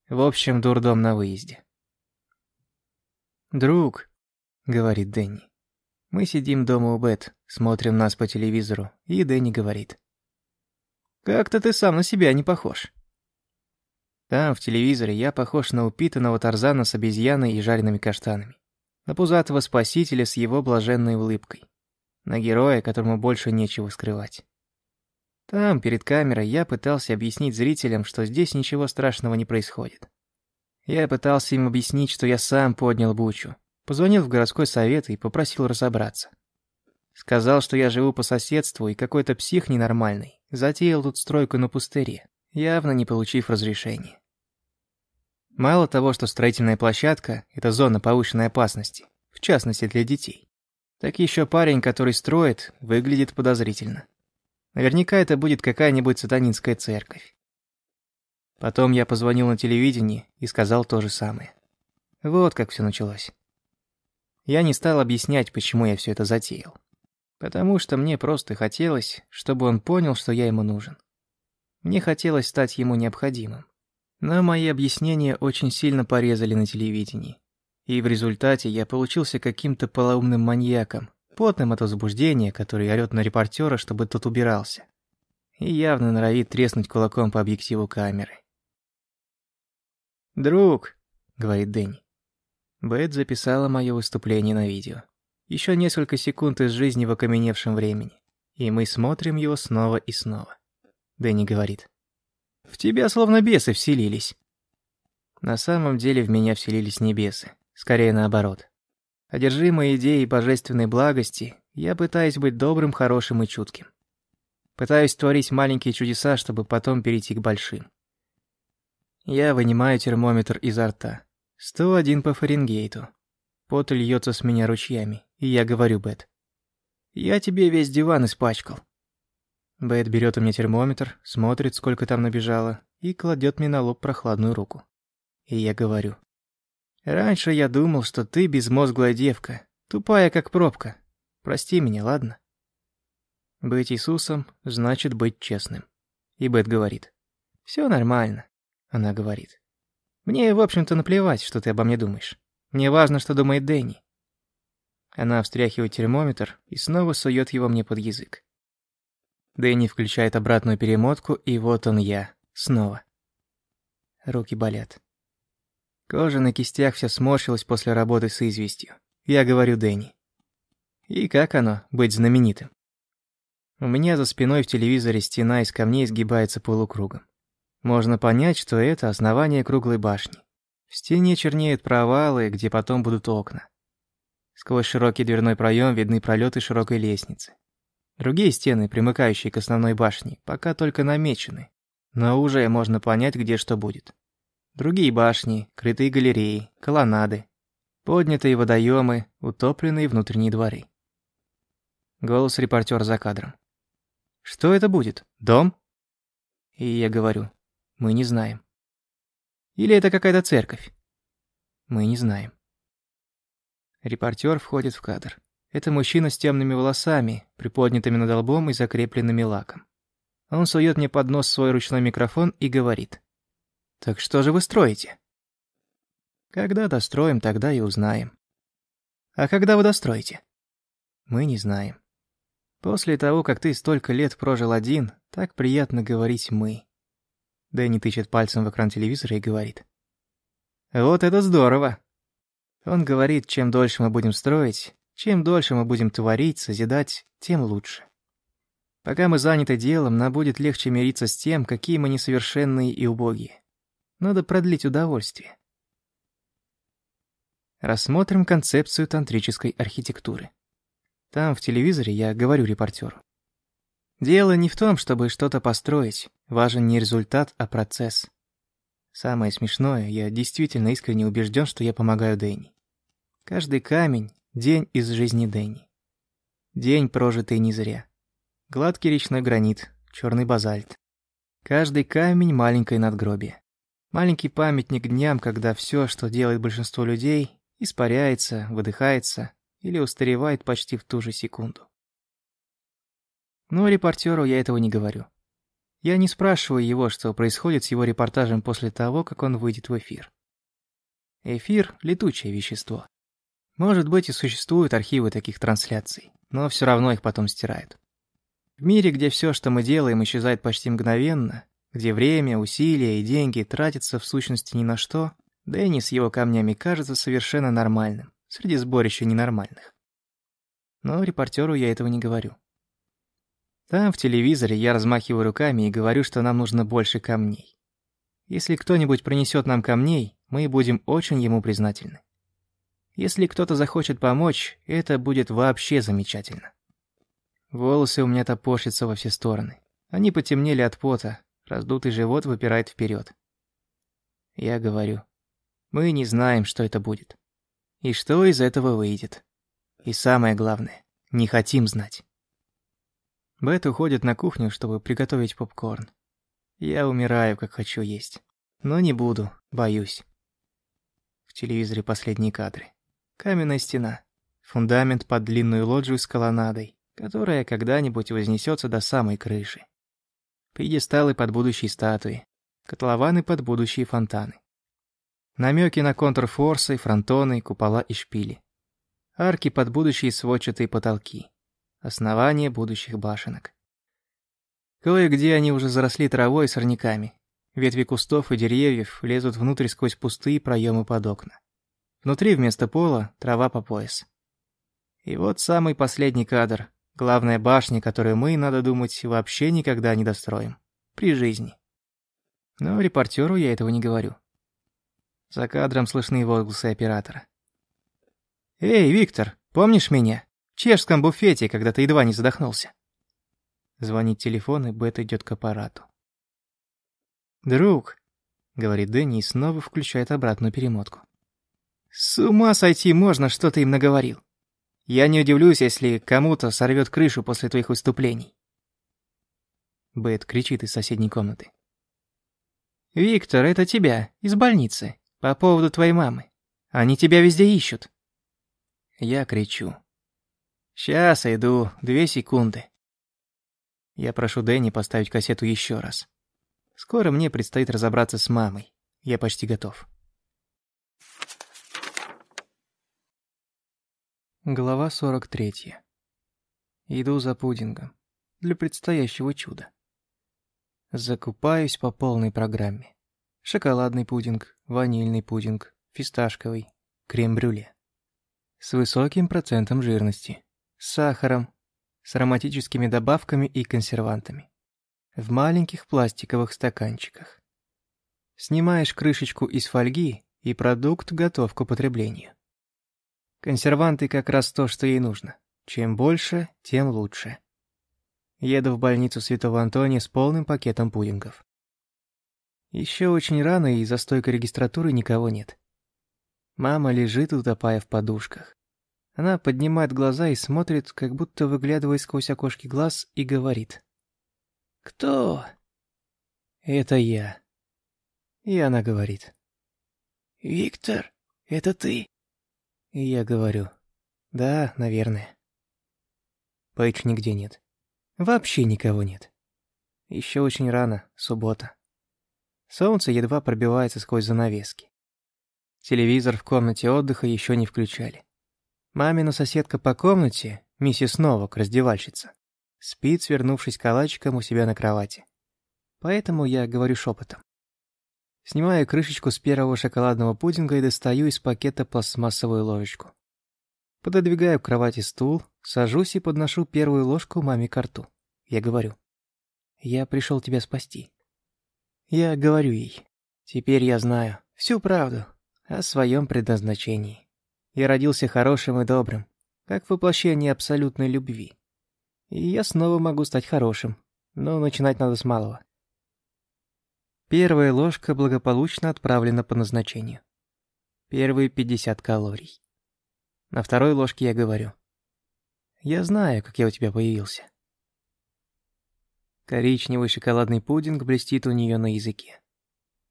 В общем, дурдом на выезде. «Друг, говорит Дэнни. Мы сидим дома у Бет, смотрим нас по телевизору, и Дэнни говорит. «Как-то ты сам на себя не похож». Там, в телевизоре, я похож на упитанного Тарзана с обезьяной и жареными каштанами. На пузатого спасителя с его блаженной улыбкой. На героя, которому больше нечего скрывать. Там, перед камерой, я пытался объяснить зрителям, что здесь ничего страшного не происходит. Я пытался им объяснить, что я сам поднял бучу. Позвонил в городской совет и попросил разобраться. Сказал, что я живу по соседству, и какой-то псих ненормальный затеял тут стройку на пустыре, явно не получив разрешения. Мало того, что строительная площадка – это зона повышенной опасности, в частности для детей, так еще парень, который строит, выглядит подозрительно. Наверняка это будет какая-нибудь сатанинская церковь. Потом я позвонил на телевидение и сказал то же самое. Вот как все началось. Я не стал объяснять, почему я все это затеял. Потому что мне просто хотелось, чтобы он понял, что я ему нужен. Мне хотелось стать ему необходимым. Но мои объяснения очень сильно порезали на телевидении. И в результате я получился каким-то полоумным маньяком, потным от возбуждения, который орёт на репортера, чтобы тот убирался. И явно норовит треснуть кулаком по объективу камеры. «Друг», — говорит Дэнни. Бет записала мое выступление на видео. Еще несколько секунд из жизни в окаменевшем времени. И мы смотрим его снова и снова. Дэнни говорит. «В тебя словно бесы вселились». На самом деле в меня вселились не бесы. Скорее наоборот. Одержимой идеей божественной благости, я пытаюсь быть добрым, хорошим и чутким. Пытаюсь творить маленькие чудеса, чтобы потом перейти к большим. Я вынимаю термометр изо рта. 101 по Фаренгейту. Пот льется с меня ручьями, и я говорю Бет. «Я тебе весь диван испачкал». Бет берет у меня термометр, смотрит, сколько там набежало, и кладет мне на лоб прохладную руку. И я говорю. Раньше я думал, что ты безмозглая девка, тупая как пробка. Прости меня, ладно? Быть Иисусом значит быть честным. И Бет говорит. Все нормально, она говорит. Мне, в общем-то, наплевать, что ты обо мне думаешь. Мне важно, что думает Дэнни. Она встряхивает термометр и снова сует его мне под язык. Дэнни включает обратную перемотку, и вот он я. Снова. Руки болят. Кожа на кистях вся сморщилась после работы с известью. Я говорю Дэнни. И как оно, быть знаменитым? У меня за спиной в телевизоре стена из камней сгибается полукругом. Можно понять, что это основание круглой башни. В стене чернеют провалы, где потом будут окна. Сквозь широкий дверной проем видны пролеты широкой лестницы. Другие стены, примыкающие к основной башне, пока только намечены. Но уже можно понять, где что будет. Другие башни, крытые галереи, колоннады, поднятые водоемы, утопленные внутренние дворы. Голос репортера за кадром. «Что это будет? Дом?» И я говорю, мы не знаем. Или это какая-то церковь? Мы не знаем. Репортер входит в кадр. Это мужчина с темными волосами, приподнятыми над лбом и закрепленными лаком. Он сует мне под нос свой ручной микрофон и говорит. Так что же вы строите? Когда достроим, тогда и узнаем. А когда вы достроите? Мы не знаем. После того, как ты столько лет прожил один, так приятно говорить «мы». Дэнни тычет пальцем в экран телевизора и говорит. «Вот это здорово!» Он говорит, чем дольше мы будем строить, чем дольше мы будем творить, созидать, тем лучше. Пока мы заняты делом, нам будет легче мириться с тем, какие мы несовершенные и убогие. Надо продлить удовольствие. Рассмотрим концепцию тантрической архитектуры. Там, в телевизоре, я говорю репортеру. Дело не в том, чтобы что-то построить. Важен не результат, а процесс. Самое смешное, я действительно искренне убежден, что я помогаю Дэнни. Каждый камень — день из жизни Дэнни. День, прожитый не зря. Гладкий речной гранит, черный базальт. Каждый камень — маленькое надгробие. Маленький памятник дням, когда все, что делает большинство людей, испаряется, выдыхается или устаревает почти в ту же секунду. Но репортеру я этого не говорю. Я не спрашиваю его, что происходит с его репортажем после того, как он выйдет в эфир. Эфир — летучее вещество. Может быть, и существуют архивы таких трансляций, но все равно их потом стирают. В мире, где все, что мы делаем, исчезает почти мгновенно, где время, усилия и деньги тратятся в сущности ни на что, Дэнни с его камнями кажется совершенно нормальным, среди сборища ненормальных. Но репортеру я этого не говорю. Там, в телевизоре, я размахиваю руками и говорю, что нам нужно больше камней. Если кто-нибудь принесет нам камней, мы будем очень ему признательны. Если кто-то захочет помочь, это будет вообще замечательно. Волосы у меня топорщатся во все стороны. Они потемнели от пота, раздутый живот выпирает вперед. Я говорю, мы не знаем, что это будет. И что из этого выйдет. И самое главное, не хотим знать. Бет уходит на кухню, чтобы приготовить попкорн. Я умираю, как хочу есть. Но не буду, боюсь. В телевизоре последние кадры. Каменная стена. Фундамент под длинную лоджию с колоннадой, которая когда-нибудь вознесется до самой крыши. Пьедесталы под будущие статуи. Котлованы под будущие фонтаны. Намеки на контрфорсы, фронтоны, купола и шпили. Арки под будущие сводчатые потолки. Основание будущих башенок. Кое-где они уже заросли травой и сорняками. Ветви кустов и деревьев лезут внутрь сквозь пустые проемы под окна. Внутри вместо пола трава по пояс. И вот самый последний кадр. Главная башня, которую мы, надо думать, вообще никогда не достроим. При жизни. Но репортеру я этого не говорю. За кадром слышны возгласы оператора. «Эй, Виктор, помнишь меня? Чешском буфете, когда ты едва не задохнулся?» Звонит телефон, и Бет идет к аппарату. «Друг», — говорит Дэнни и снова включает обратную перемотку. «С ума сойти можно, что ты им наговорил. Я не удивлюсь, если кому-то сорвет крышу после твоих выступлений». Бет кричит из соседней комнаты. «Виктор, это тебя, из больницы, по поводу твоей мамы. Они тебя везде ищут». Я кричу. «Сейчас иду, две секунды». Я прошу Дэнни поставить кассету еще раз. Скоро мне предстоит разобраться с мамой. Я почти готов. Глава 43. Иду за пудингом. Для предстоящего чуда. Закупаюсь по полной программе. Шоколадный пудинг, ванильный пудинг, фисташковый, крем-брюле. С высоким процентом жирности. С сахаром, с ароматическими добавками и консервантами. В маленьких пластиковых стаканчиках. Снимаешь крышечку из фольги, и продукт готов к употреблению. Консерванты как раз то, что ей нужно. Чем больше, тем лучше. Еду в больницу Святого Антония с полным пакетом пудингов. Еще очень рано, и за стойкой регистратуры никого нет. Мама лежит, утопая в подушках. Она поднимает глаза и смотрит, как будто выглядывая сквозь окошки глаз, и говорит. «Кто?» «Это я». И она говорит. «Виктор, это ты?» И я говорю. «Да, наверное». Пейдж нигде нет. Вообще никого нет. Еще очень рано, суббота. Солнце едва пробивается сквозь занавески. Телевизор в комнате отдыха еще не включали. Мамина соседка по комнате, миссис Новак, раздевальщица, спит, свернувшись калачиком у себя на кровати. Поэтому я говорю шепотом. Снимаю крышечку с первого шоколадного пудинга и достаю из пакета пластмассовую ложечку. Пододвигаю к кровати стул, сажусь и подношу первую ложку маме к рту. Я говорю. «Я пришел тебя спасти». Я говорю ей. Теперь я знаю всю правду о своем предназначении. Я родился хорошим и добрым, как воплощение абсолютной любви. И я снова могу стать хорошим, но начинать надо с малого. Первая ложка благополучно отправлена по назначению. Первые 50 калорий. На второй ложке я говорю. Я знаю, как я у тебя появился. Коричневый шоколадный пудинг блестит у нее на языке.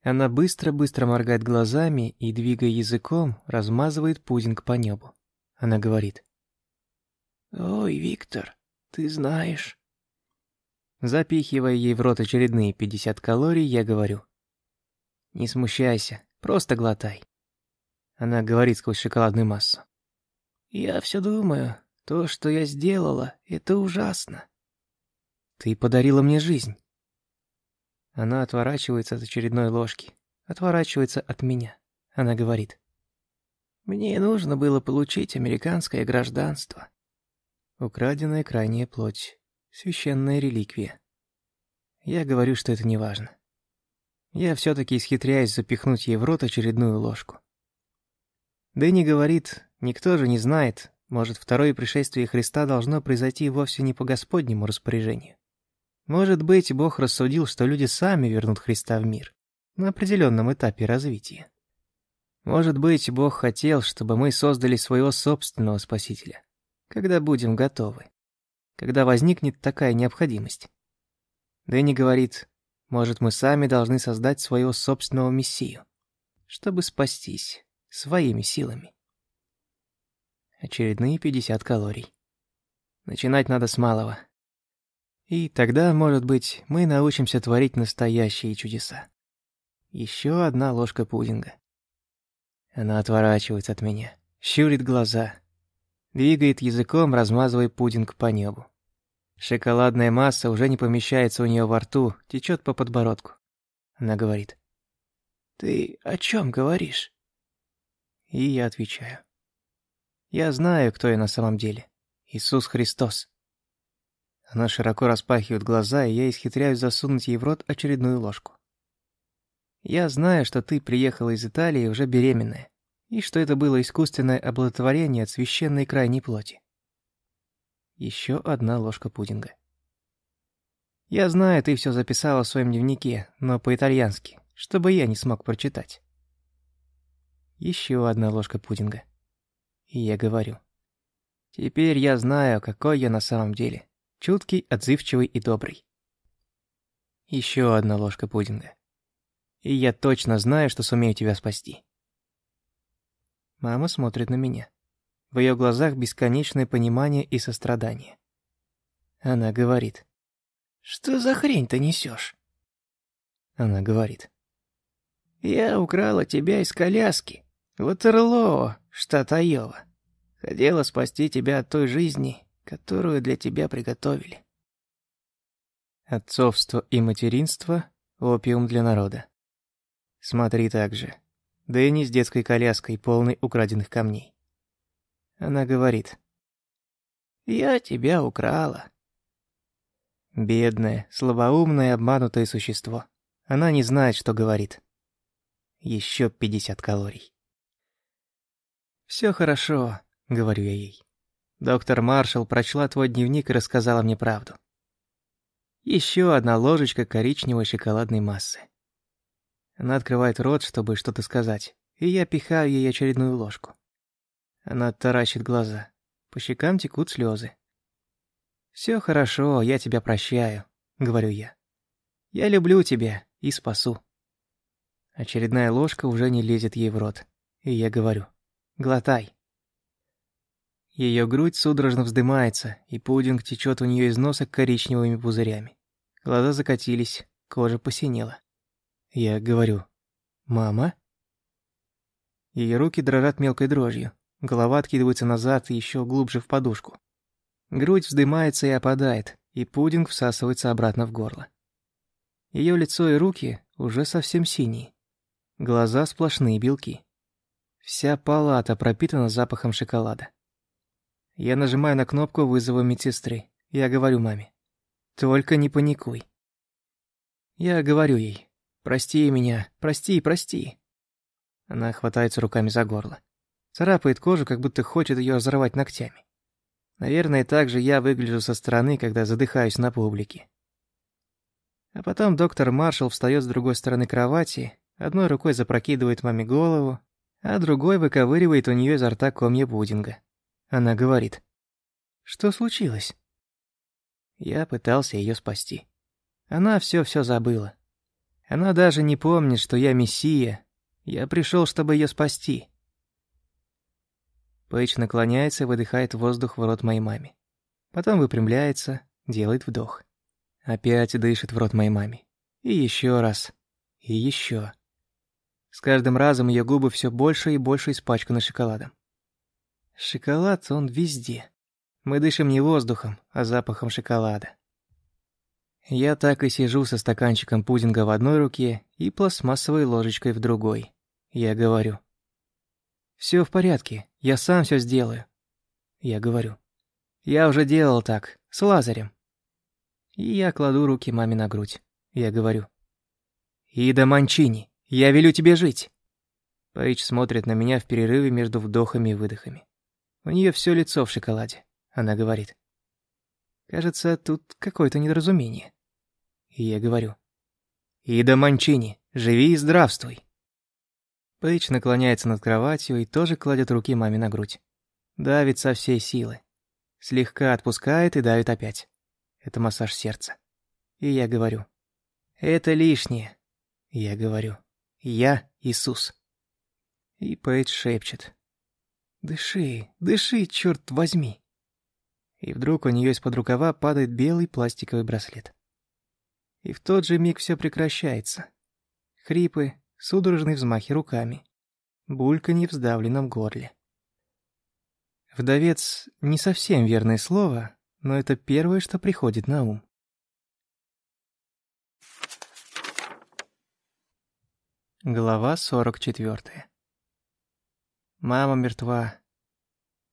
Она быстро-быстро моргает глазами и, двигая языком, размазывает пудинг по небу. Она говорит. «Ой, Виктор, ты знаешь...» Запихивая ей в рот очередные 50 калорий, я говорю. «Не смущайся, просто глотай». Она говорит сквозь шоколадную массу. «Я все думаю, то, что я сделала, это ужасно». «Ты подарила мне жизнь». Она отворачивается от очередной ложки. Отворачивается от меня. Она говорит. «Мне нужно было получить американское гражданство». Украденная крайняя плоть. Священная реликвия. Я говорю, что это не важно. Я все-таки исхитряюсь запихнуть ей в рот очередную ложку. Дэнни говорит, никто же не знает, может, второе пришествие Христа должно произойти вовсе не по Господнему распоряжению. Может быть, Бог рассудил, что люди сами вернут Христа в мир на определенном этапе развития. Может быть, Бог хотел, чтобы мы создали своего собственного Спасителя, когда будем готовы, когда возникнет такая необходимость. Дэнни говорит, может, мы сами должны создать своего собственного Мессию, чтобы спастись своими силами. Очередные 50 калорий. Начинать надо с малого. И тогда, может быть, мы научимся творить настоящие чудеса. Еще одна ложка пудинга. Она отворачивается от меня, щурит глаза, двигает языком, размазывая пудинг по небу. Шоколадная масса уже не помещается у нее во рту, течет по подбородку. Она говорит. «Ты о чем говоришь?» И я отвечаю. «Я знаю, кто я на самом деле. Иисус Христос». Она широко распахивает глаза, и я исхитряюсь засунуть ей в рот очередную ложку. Я знаю, что ты приехала из Италии уже беременная, и что это было искусственное оплодотворение от священной крайней плоти. Еще одна ложка пудинга. Я знаю, ты все записала в своем дневнике, но по-итальянски, чтобы я не смог прочитать. Еще одна ложка пудинга. И я говорю. Теперь я знаю, какой я на самом деле. Чуткий, отзывчивый и добрый. Еще одна ложка пудинга и я точно знаю, что сумею тебя спасти. Мама смотрит на меня. В ее глазах бесконечное понимание и сострадание. Она говорит. «Что за хрень ты несешь?» Она говорит. «Я украла тебя из коляски. Ватерлоо, штат Айова. Хотела спасти тебя от той жизни, которую для тебя приготовили». Отцовство и материнство – опиум для народа. Смотри также. Дэнни с детской коляской, полной украденных камней. Она говорит. «Я тебя украла». Бедное, слабоумное, обманутое существо. Она не знает, что говорит. Еще пятьдесят калорий. «Все хорошо», — говорю я ей. Доктор Маршалл прочла твой дневник и рассказала мне правду. Еще одна ложечка коричневой шоколадной массы. Она открывает рот, чтобы что-то сказать, и я пихаю ей очередную ложку. Она таращит глаза. По щекам текут слезы. «Все хорошо, я тебя прощаю», — говорю я. «Я люблю тебя и спасу». Очередная ложка уже не лезет ей в рот, и я говорю «Глотай». Ее грудь судорожно вздымается, и пудинг течет у нее из носа коричневыми пузырями. Глаза закатились, кожа посинела. Я говорю «Мама?» Ее руки дрожат мелкой дрожью. Голова откидывается назад и еще глубже в подушку. Грудь вздымается и опадает, и пудинг всасывается обратно в горло. Ее лицо и руки уже совсем синие. Глаза сплошные белки. Вся палата пропитана запахом шоколада. Я нажимаю на кнопку вызова медсестры. Я говорю маме. «Только не паникуй». Я говорю ей. «Прости меня, прости, прости». Она хватается руками за горло. Царапает кожу, как будто хочет ее разорвать ногтями. Наверное, так же я выгляжу со стороны, когда задыхаюсь на публике. А потом доктор Маршалл встает с другой стороны кровати, одной рукой запрокидывает маме голову, а другой выковыривает у нее изо рта комья пудинга. Она говорит. «Что случилось?» Я пытался ее спасти. Она все-все забыла. Она даже не помнит, что я Мессия. Я пришел, чтобы ее спасти. Пейдж наклоняется и выдыхает воздух в рот моей маме. Потом выпрямляется, делает вдох. Опять дышит в рот моей маме. И еще раз. И еще. С каждым разом ее губы все больше и больше испачканы шоколадом. Шоколад, он везде. Мы дышим не воздухом, а запахом шоколада. Я так и сижу со стаканчиком пудинга в одной руке и пластмассовой ложечкой в другой. Я говорю. «Все в порядке, я сам все сделаю». Я говорю. «Я уже делал так, с Лазарем». И я кладу руки маме на грудь. Я говорю. «Ида Манчини, я велю тебе жить!» Пейдж смотрит на меня в перерыве между вдохами и выдохами. У нее все лицо в шоколаде. Она говорит. Кажется, тут какое-то недоразумение. И я говорю. «Ида Манчини, живи и здравствуй!» Пейдж наклоняется над кроватью и тоже кладет руки маме на грудь. Давит со всей силы. Слегка отпускает и давит опять. Это массаж сердца. И я говорю. «Это лишнее». Я говорю. «Я Иисус». И Пейдж шепчет. «Дыши, дыши, черт возьми!» И вдруг у нее из-под рукава падает белый пластиковый браслет. И в тот же миг все прекращается. Хрипы, судорожные взмахи руками, бульканье в сдавленном горле. Вдовец — не совсем верное слово, но это первое, что приходит на ум. Глава 44 Мама мертва.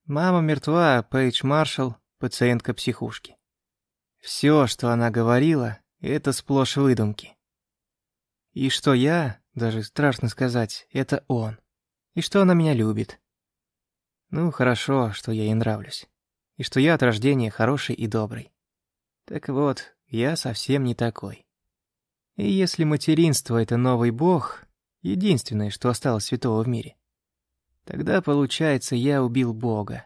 Мама мертва, Пейдж Маршалл, пациентка психушки. Все, что она говорила, это сплошь выдумки. И что я, даже страшно сказать, это он. И что она меня любит. Ну, хорошо, что я ей нравлюсь. И что я от рождения хороший и добрый. Так вот, я совсем не такой. И если материнство — это новый бог, единственное, что осталось святого в мире, Тогда, получается, я убил Бога.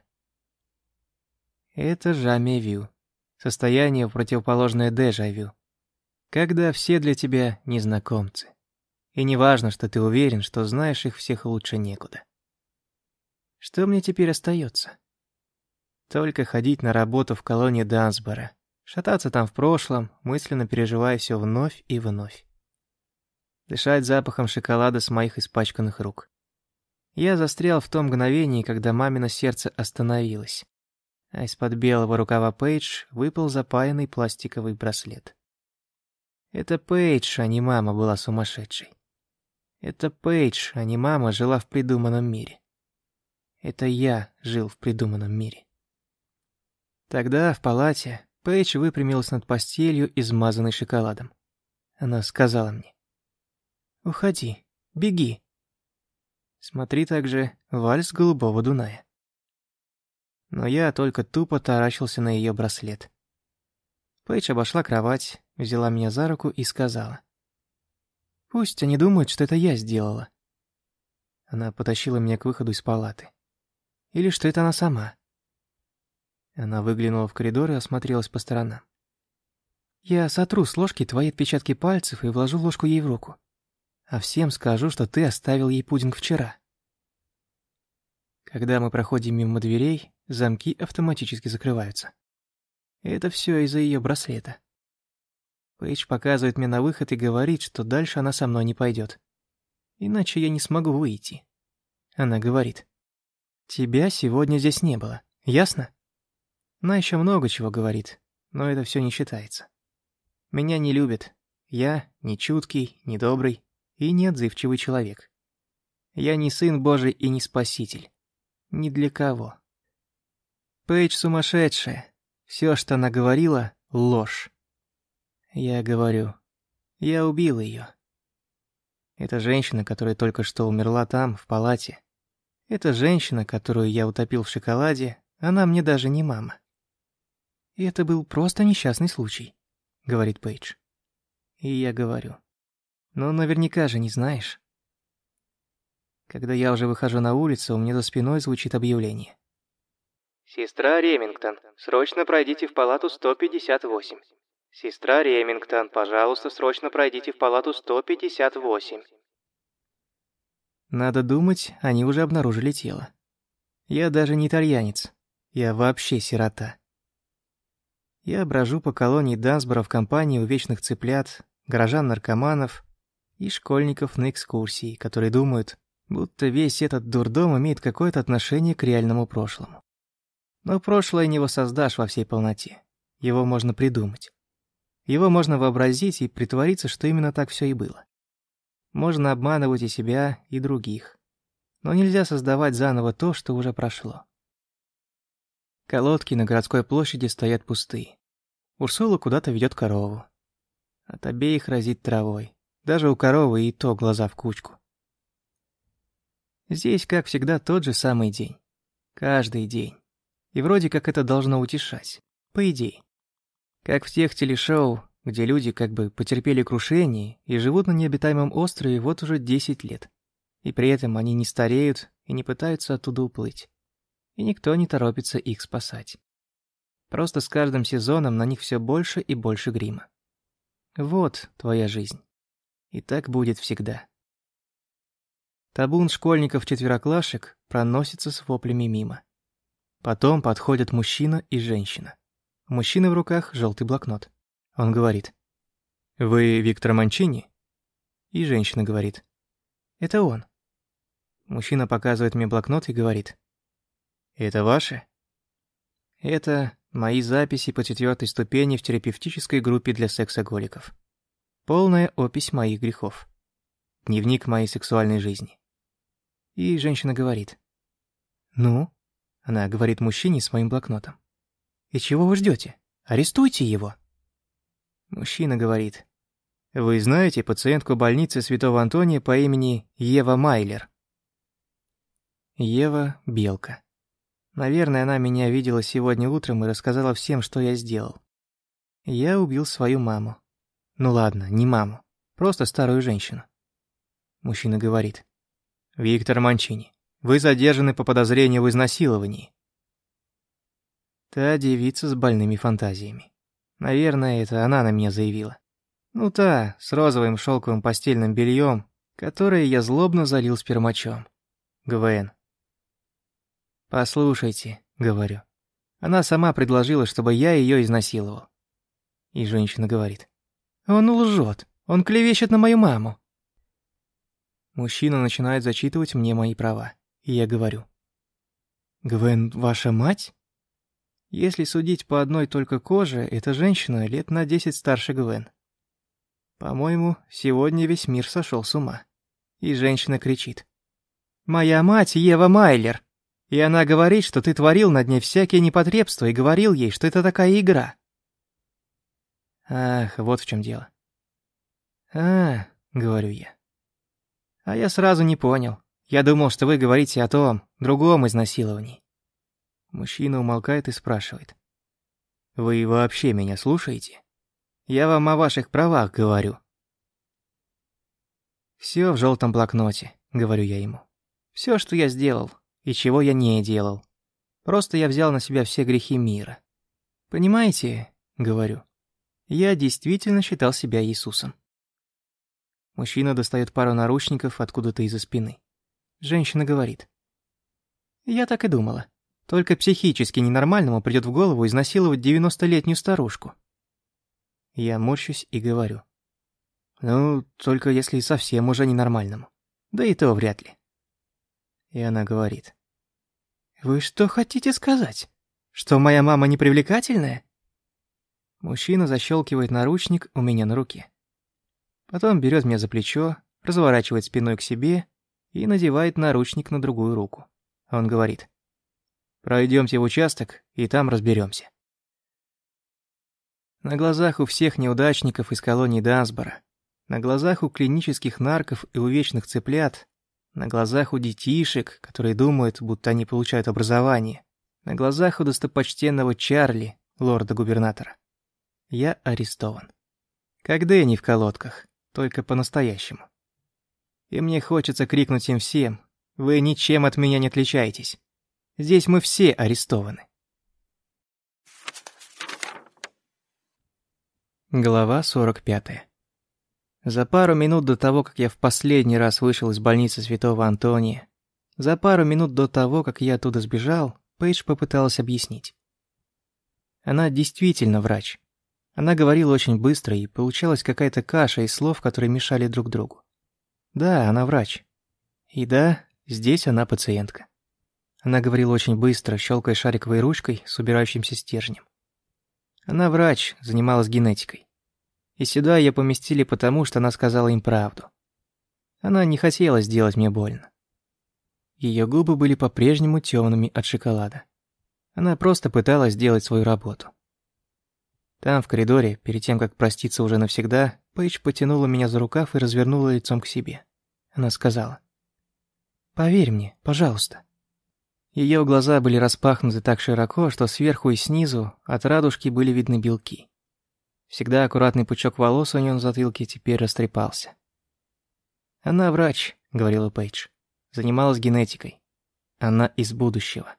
Это жаме-вю. Состояние, противоположное дежавю. Когда все для тебя незнакомцы. И не важно, что ты уверен, что знаешь их всех лучше некуда. Что мне теперь остается? Только ходить на работу в колонии Дансбора, шататься там в прошлом, мысленно переживая все вновь и вновь. Дышать запахом шоколада с моих испачканных рук. Я застрял в том мгновении, когда мамино сердце остановилось. А из-под белого рукава Пейдж выпал запаянный пластиковый браслет. Это Пейдж, а не мама, была сумасшедшей. Это Пейдж, а не мама, жила в придуманном мире. Это я жил в придуманном мире. Тогда, в палате, Пейдж выпрямилась над постелью, измазанной шоколадом. Она сказала мне. «Уходи, беги, Смотри также «Вальс голубого Дуная». Но я только тупо таращился на ее браслет. Пейдж обошла кровать, взяла меня за руку и сказала. «Пусть они думают, что это я сделала». Она потащила меня к выходу из палаты. Или что это она сама. Она выглянула в коридор и осмотрелась по сторонам. «Я сотру с ложки твои отпечатки пальцев и вложу ложку ей в руку а всем скажу, что ты оставил ей пудинг вчера. Когда мы проходим мимо дверей, замки автоматически закрываются. Это все из-за ее браслета. Пейдж показывает мне на выход и говорит, что дальше она со мной не пойдет. Иначе я не смогу выйти. Она говорит. Тебя сегодня здесь не было, ясно? Она еще много чего говорит, но это все не считается. Меня не любят. Я не чуткий, не добрый, и неотзывчивый человек. Я не сын Божий и не спаситель. Ни для кого. Пейдж сумасшедшая. Все, что она говорила, — ложь. Я говорю, я убил ее. Это женщина, которая только что умерла там, в палате. Это женщина, которую я утопил в шоколаде, она мне даже не мама. Это был просто несчастный случай, говорит Пейдж. И я говорю, но наверняка же не знаешь. Когда я уже выхожу на улицу, у меня за спиной звучит объявление. «Сестра Ремингтон, срочно пройдите в палату 158». «Сестра Ремингтон, пожалуйста, срочно пройдите в палату 158». Надо думать, они уже обнаружили тело. Я даже не итальянец. Я вообще сирота. Я брожу по колонии Дансбора в компании увечных цыплят, горожан-наркоманов, и школьников на экскурсии, которые думают, будто весь этот дурдом имеет какое-то отношение к реальному прошлому. Но прошлое не воссоздашь во всей полноте. Его можно придумать. Его можно вообразить и притвориться, что именно так все и было. Можно обманывать и себя, и других. Но нельзя создавать заново то, что уже прошло. Колодки на городской площади стоят пустые. Урсула куда-то ведет корову. От обеих разит травой Даже у коровы и то глаза в кучку. Здесь, как всегда, тот же самый день. Каждый день. И вроде как это должно утешать. По идее. Как в тех телешоу, где люди как бы потерпели крушение и живут на необитаемом острове вот уже 10 лет. И при этом они не стареют и не пытаются оттуда уплыть. И никто не торопится их спасать. Просто с каждым сезоном на них все больше и больше грима. Вот твоя жизнь. И так будет всегда. Табун школьников-четвероклашек проносится с воплями мимо. Потом подходят мужчина и женщина. У мужчины в руках желтый блокнот. Он говорит. «Вы Виктор Манчини?» И женщина говорит. «Это он». Мужчина показывает мне блокнот и говорит. «Это ваши?» «Это мои записи по четвертой ступени в терапевтической группе для сексоголиков. Полная опись моих грехов. Дневник моей сексуальной жизни». И женщина говорит. «Ну?» Она говорит мужчине с моим блокнотом. «И чего вы ждете? Арестуйте его!» Мужчина говорит. «Вы знаете пациентку больницы Святого Антония по имени Ева Майлер?» Ева Белка. Наверное, она меня видела сегодня утром и рассказала всем, что я сделал. Я убил свою маму. Ну ладно, не маму, просто старую женщину. Мужчина говорит. «Виктор Манчини, вы задержаны по подозрению в изнасиловании». Та девица с больными фантазиями. Наверное, это она на меня заявила. Ну та, с розовым шелковым постельным бельем, которое я злобно залил спермачом. ГВН. «Послушайте», — говорю. Она сама предложила, чтобы я ее изнасиловал. И женщина говорит. «Он лжет. Он клевещет на мою маму». Мужчина начинает зачитывать мне мои права. И я говорю. «Гвен, ваша мать?» Если судить по одной только коже, эта женщина лет на десять старше Гвен. По-моему, сегодня весь мир сошел с ума. И женщина кричит. «Моя мать Ева Майлер!» И она говорит, что ты творил над ней всякие непотребства и говорил ей, что это такая игра. Ах, вот в чем дело. А, говорю я. А я сразу не понял. Я думал, что вы говорите о том, другом изнасиловании. Мужчина умолкает и спрашивает. «Вы вообще меня слушаете? Я вам о ваших правах говорю». «Всё в желтом блокноте», — говорю я ему. «Всё, что я сделал, и чего я не делал. Просто я взял на себя все грехи мира. Понимаете?» — говорю. «Я действительно считал себя Иисусом». Мужчина достает пару наручников откуда-то из-за спины. Женщина говорит. «Я так и думала. Только психически ненормальному придет в голову изнасиловать девяностолетнюю старушку. Я морщусь и говорю. Ну, только если совсем уже ненормальному. Да и то вряд ли. И она говорит. «Вы что хотите сказать? Что моя мама непривлекательная?» Мужчина защелкивает наручник у меня на руке. Потом берет меня за плечо, разворачивает спиной к себе и надевает наручник на другую руку. Он говорит. Пройдемте в участок, и там разберемся. На глазах у всех неудачников из колонии Дансбора, на глазах у клинических нарков и у вечных цыплят, на глазах у детишек, которые думают, будто они получают образование, на глазах у достопочтенного Чарли, лорда-губернатора. Я арестован. Как Дэнни в колодках, только по-настоящему. И мне хочется крикнуть им всем, вы ничем от меня не отличаетесь. Здесь мы все арестованы. Глава 45. За пару минут до того, как я в последний раз вышел из больницы Святого Антония, за пару минут до того, как я оттуда сбежал, Пейдж попыталась объяснить. Она действительно врач. Она говорила очень быстро, и получалась какая-то каша из слов, которые мешали друг другу. Да, она врач. И да, здесь она пациентка. Она говорила очень быстро, щелкая шариковой ручкой с убирающимся стержнем. Она врач, занималась генетикой. И сюда ее поместили потому, что она сказала им правду. Она не хотела сделать мне больно. Ее губы были по-прежнему темными от шоколада. Она просто пыталась сделать свою работу. Там, в коридоре, перед тем, как проститься уже навсегда, Пейдж потянула меня за рукав и развернула лицом к себе. Она сказала. «Поверь мне, пожалуйста». Ее глаза были распахнуты так широко, что сверху и снизу от радужки были видны белки. Всегда аккуратный пучок волос у нее на затылке теперь растрепался. «Она врач», — говорила Пейдж. «Занималась генетикой. Она из будущего.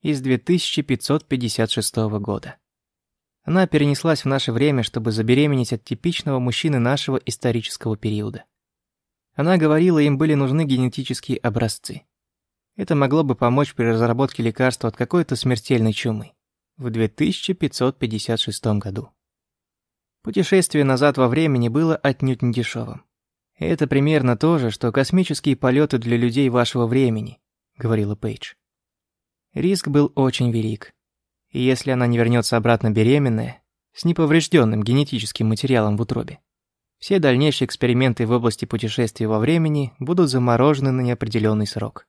Из 2556 года. Она перенеслась в наше время, чтобы забеременеть от типичного мужчины нашего исторического периода. Она говорила, им были нужны генетические образцы. Это могло бы помочь при разработке лекарства от какой-то смертельной чумы в 2556 году. Путешествие назад во времени было отнюдь не дешевым. «Это примерно то же, что космические полеты для людей вашего времени», — говорила Пейдж. Риск был очень велик. И если она не вернется обратно беременная, с неповрежденным генетическим материалом в утробе, все дальнейшие эксперименты в области путешествий во времени будут заморожены на неопределенный срок.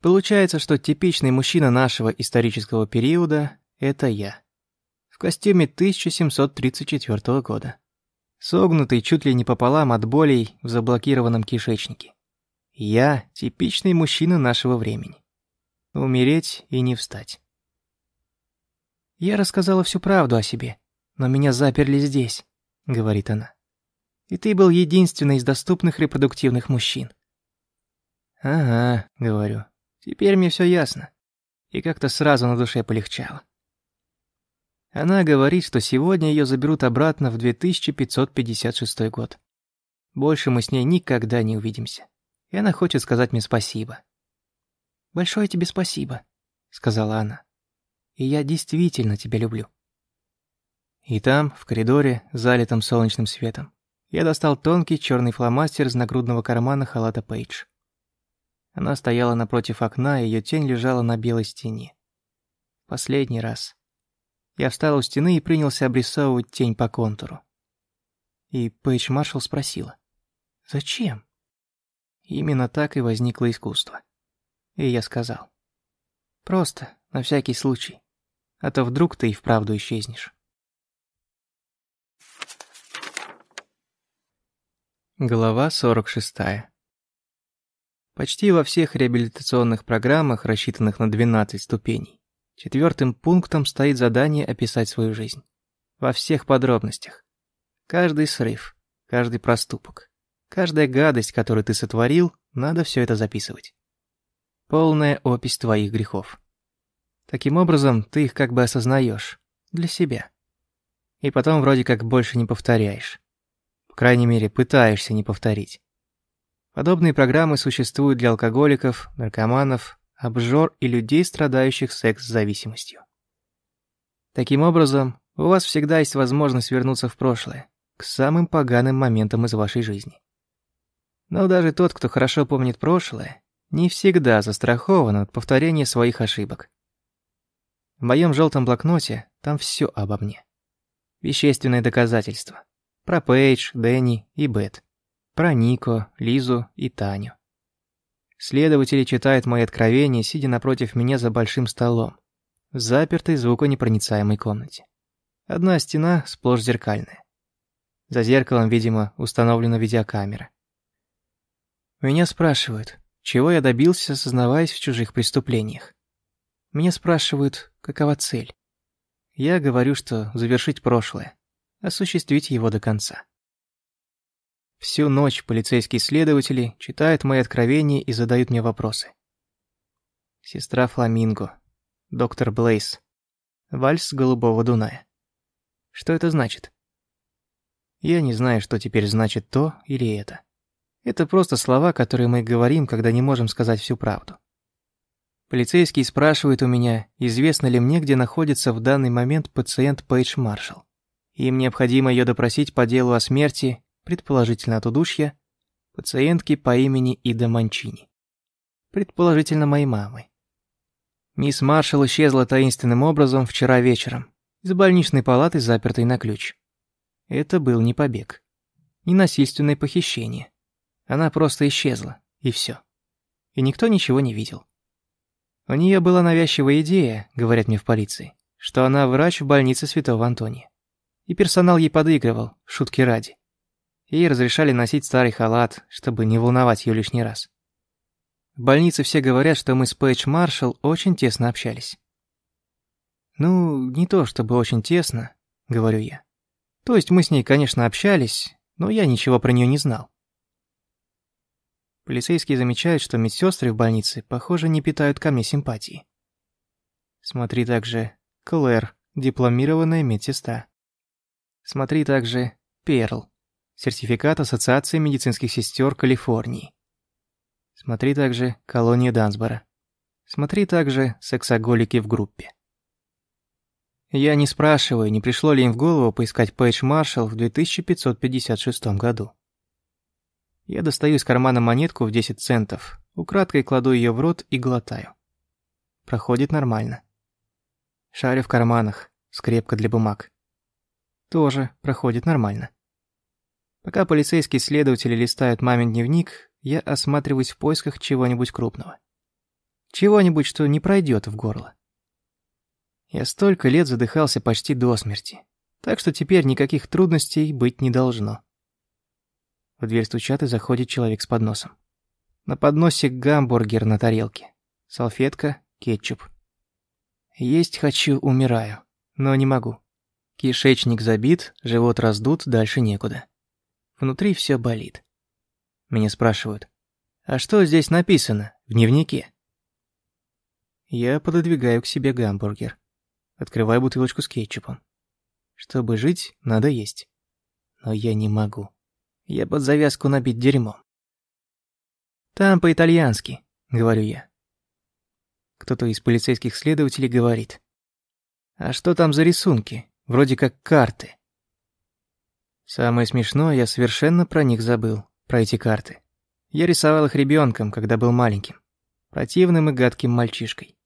Получается, что типичный мужчина нашего исторического периода – это я в костюме 1734 года. Согнутый чуть ли не пополам от болей в заблокированном кишечнике. Я – типичный мужчина нашего времени. Умереть и не встать. «Я рассказала всю правду о себе, но меня заперли здесь», — говорит она. «И ты был единственный из доступных репродуктивных мужчин». «Ага», — говорю, — «теперь мне все ясно». И как-то сразу на душе полегчало. Она говорит, что сегодня ее заберут обратно в 2556 год. Больше мы с ней никогда не увидимся. И она хочет сказать мне спасибо. «Большое тебе спасибо», — сказала она. «И я действительно тебя люблю». И там, в коридоре, залитом солнечным светом, я достал тонкий черный фломастер из нагрудного кармана халата Пейдж. Она стояла напротив окна, и ее тень лежала на белой стене. Последний раз. Я встал у стены и принялся обрисовывать тень по контуру. И Пейдж Маршалл спросила. «Зачем?» Именно так и возникло искусство. И я сказал. «Просто, на всякий случай. А то вдруг ты и вправду исчезнешь». Глава 46. Почти во всех реабилитационных программах, рассчитанных на 12 ступеней, Четвертым пунктом стоит задание описать свою жизнь. Во всех подробностях. Каждый срыв, каждый проступок, каждая гадость, которую ты сотворил, надо все это записывать. Полная опись твоих грехов. Таким образом, ты их как бы осознаешь. Для себя. И потом вроде как больше не повторяешь. По крайней мере, пытаешься не повторить. Подобные программы существуют для алкоголиков, наркоманов, обжор и людей, страдающих секс-зависимостью. Таким образом, у вас всегда есть возможность вернуться в прошлое, к самым поганым моментам из вашей жизни. Но даже тот, кто хорошо помнит прошлое, не всегда застрахован от повторения своих ошибок. В моем желтом блокноте там все обо мне. Вещественные доказательства. Про Пейдж, Дэнни и Бет. Про Нико, Лизу и Таню. Следователи читают мои откровения, сидя напротив меня за большим столом, в запертой звуконепроницаемой комнате. Одна стена сплошь зеркальная. За зеркалом, видимо, установлена видеокамера. Меня спрашивают, чего я добился, осознаваясь в чужих преступлениях. Меня спрашивают, какова цель. Я говорю, что завершить прошлое, осуществить его до конца. Всю ночь полицейские следователи читают мои откровения и задают мне вопросы. Сестра Фламинго. Доктор Блейс. Вальс Голубого Дуная. Что это значит? Я не знаю, что теперь значит то или это. Это просто слова, которые мы говорим, когда не можем сказать всю правду. Полицейский спрашивает у меня, известно ли мне, где находится в данный момент пациент Пейдж Маршалл. Им необходимо ее допросить по делу о смерти предположительно от удушья, пациентки по имени Ида Манчини. Предположительно, моей мамы. Мисс Маршалл исчезла таинственным образом вчера вечером из больничной палаты, запертой на ключ. Это был не побег, не насильственное похищение. Она просто исчезла, и все. И никто ничего не видел. У нее была навязчивая идея, говорят мне в полиции, что она врач в больнице Святого Антония. И персонал ей подыгрывал, шутки ради. Ей разрешали носить старый халат, чтобы не волновать ее лишний раз. В больнице все говорят, что мы с Пейдж Маршалл очень тесно общались. Ну, не то чтобы очень тесно, говорю я. То есть мы с ней, конечно, общались, но я ничего про нее не знал. Полицейские замечают, что медсестры в больнице, похоже, не питают ко мне симпатии. Смотри также Клэр, дипломированная медсестра. Смотри также Перл, сертификат Ассоциации медицинских сестер Калифорнии. Смотри также колония Дансбора. Смотри также сексоголики в группе. Я не спрашиваю, не пришло ли им в голову поискать Пейдж Маршалл в 2556 году. Я достаю из кармана монетку в 10 центов, украдкой кладу ее в рот и глотаю. Проходит нормально. Шарю в карманах, скрепка для бумаг. Тоже проходит нормально. Пока полицейские следователи листают мамин дневник, я осматриваюсь в поисках чего-нибудь крупного. Чего-нибудь, что не пройдет в горло. Я столько лет задыхался почти до смерти, так что теперь никаких трудностей быть не должно. В дверь стучат и заходит человек с подносом. На подносе гамбургер на тарелке, салфетка, кетчуп. Есть хочу, умираю, но не могу. Кишечник забит, живот раздут, дальше некуда. Внутри все болит. Меня спрашивают, а что здесь написано в дневнике? Я пододвигаю к себе гамбургер. Открываю бутылочку с кетчупом. Чтобы жить, надо есть. Но я не могу. Я под завязку набить дерьмом. «Там по-итальянски», — говорю я. Кто-то из полицейских следователей говорит. «А что там за рисунки? Вроде как карты». Самое смешное, я совершенно про них забыл, про эти карты. Я рисовал их ребенком, когда был маленьким. Противным и гадким мальчишкой.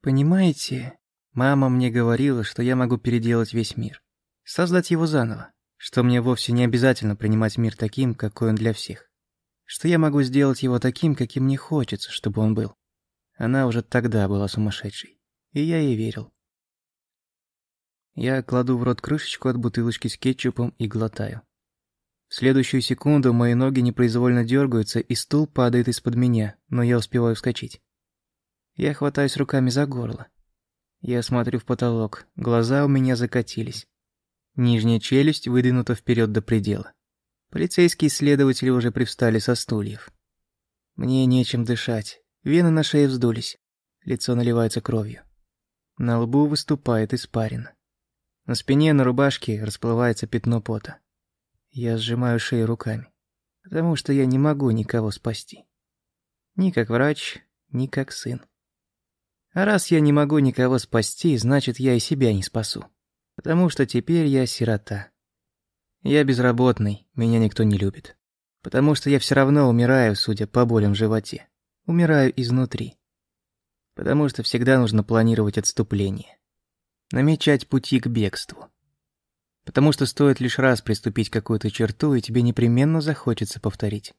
Понимаете, мама мне говорила, что я могу переделать весь мир. Создать его заново. Что мне вовсе не обязательно принимать мир таким, какой он для всех. Что я могу сделать его таким, каким мне хочется, чтобы он был. Она уже тогда была сумасшедшей. И я ей верил. Я кладу в рот крышечку от бутылочки с кетчупом и глотаю. В следующую секунду мои ноги непроизвольно дергаются, и стул падает из-под меня, но я успеваю вскочить. Я хватаюсь руками за горло. Я смотрю в потолок, глаза у меня закатились. Нижняя челюсть выдвинута вперед до предела. Полицейские следователи уже привстали со стульев. Мне нечем дышать, вены на шее вздулись, лицо наливается кровью. На лбу выступает испарина. На спине на рубашке расплывается пятно пота. Я сжимаю шею руками, потому что я не могу никого спасти. Ни как врач, ни как сын. А раз я не могу никого спасти, значит, я и себя не спасу. Потому что теперь я сирота. Я безработный, меня никто не любит. Потому что я все равно умираю, судя по болям в животе. Умираю изнутри. Потому что всегда нужно планировать отступление. Намечать пути к бегству. Потому что стоит лишь раз приступить к какую-то черту, и тебе непременно захочется повторить.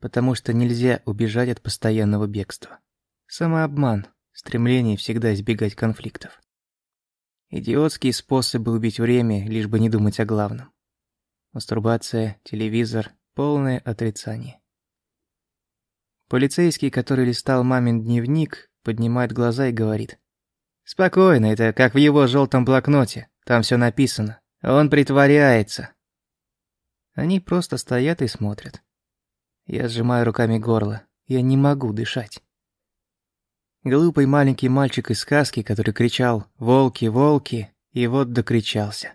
Потому что нельзя убежать от постоянного бегства. Самообман стремление всегда избегать конфликтов. Идиотские способы убить время, лишь бы не думать о главном. Мастурбация, телевизор, полное отрицание. Полицейский, который листал мамин дневник, поднимает глаза и говорит. «Спокойно, это как в его желтом блокноте, там все написано. Он притворяется». Они просто стоят и смотрят. Я сжимаю руками горло, я не могу дышать. Глупый маленький мальчик из сказки, который кричал «Волки, волки!» и вот докричался.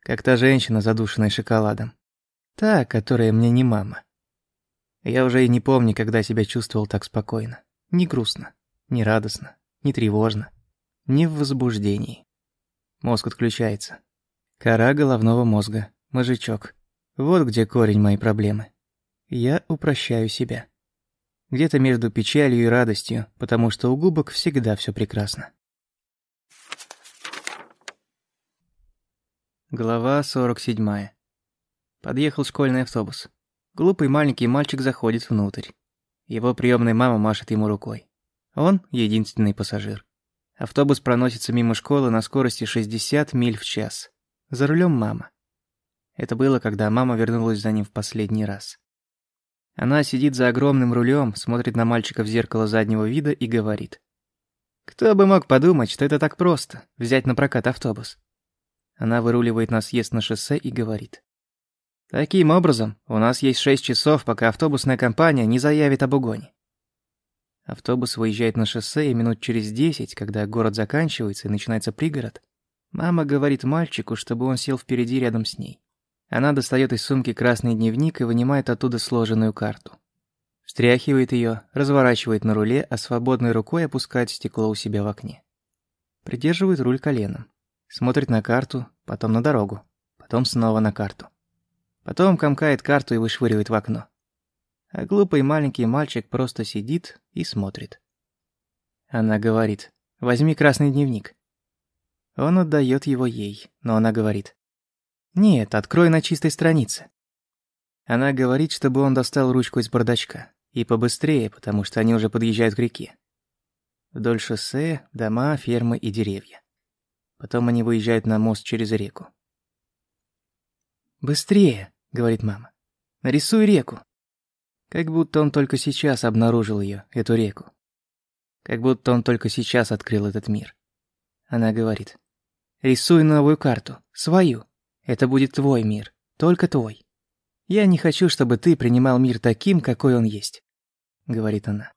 Как та женщина, задушенная шоколадом. Та, которая мне не мама. Я уже и не помню, когда себя чувствовал так спокойно. Не грустно, не радостно, не тревожно, не в возбуждении. Мозг отключается. Кора головного мозга, мозжечок. Вот где корень моей проблемы. Я упрощаю себя. Где-то между печалью и радостью, потому что у губок всегда все прекрасно. Глава 47. Подъехал школьный автобус. Глупый маленький мальчик заходит внутрь. Его приемная мама машет ему рукой. Он единственный пассажир. Автобус проносится мимо школы на скорости 60 миль в час. За рулем мама. Это было, когда мама вернулась за ним в последний раз. Она сидит за огромным рулем, смотрит на мальчика в зеркало заднего вида и говорит. «Кто бы мог подумать, что это так просто — взять на прокат автобус?» Она выруливает на съезд на шоссе и говорит. «Таким образом, у нас есть шесть часов, пока автобусная компания не заявит об угоне». Автобус выезжает на шоссе, и минут через десять, когда город заканчивается и начинается пригород, мама говорит мальчику, чтобы он сел впереди рядом с ней. Она достает из сумки красный дневник и вынимает оттуда сложенную карту. Встряхивает ее, разворачивает на руле, а свободной рукой опускает стекло у себя в окне. Придерживает руль коленом. Смотрит на карту, потом на дорогу, потом снова на карту. Потом комкает карту и вышвыривает в окно. А глупый маленький мальчик просто сидит и смотрит. Она говорит, возьми красный дневник. Он отдает его ей, но она говорит, «Нет, открой на чистой странице». Она говорит, чтобы он достал ручку из бардачка. И побыстрее, потому что они уже подъезжают к реке. Вдоль шоссе, дома, фермы и деревья. Потом они выезжают на мост через реку. «Быстрее!» — говорит мама. «Нарисуй реку!» Как будто он только сейчас обнаружил ее, эту реку. Как будто он только сейчас открыл этот мир. Она говорит. «Рисуй новую карту, свою. Это будет твой мир, только твой. Я не хочу, чтобы ты принимал мир таким, какой он есть», — говорит она.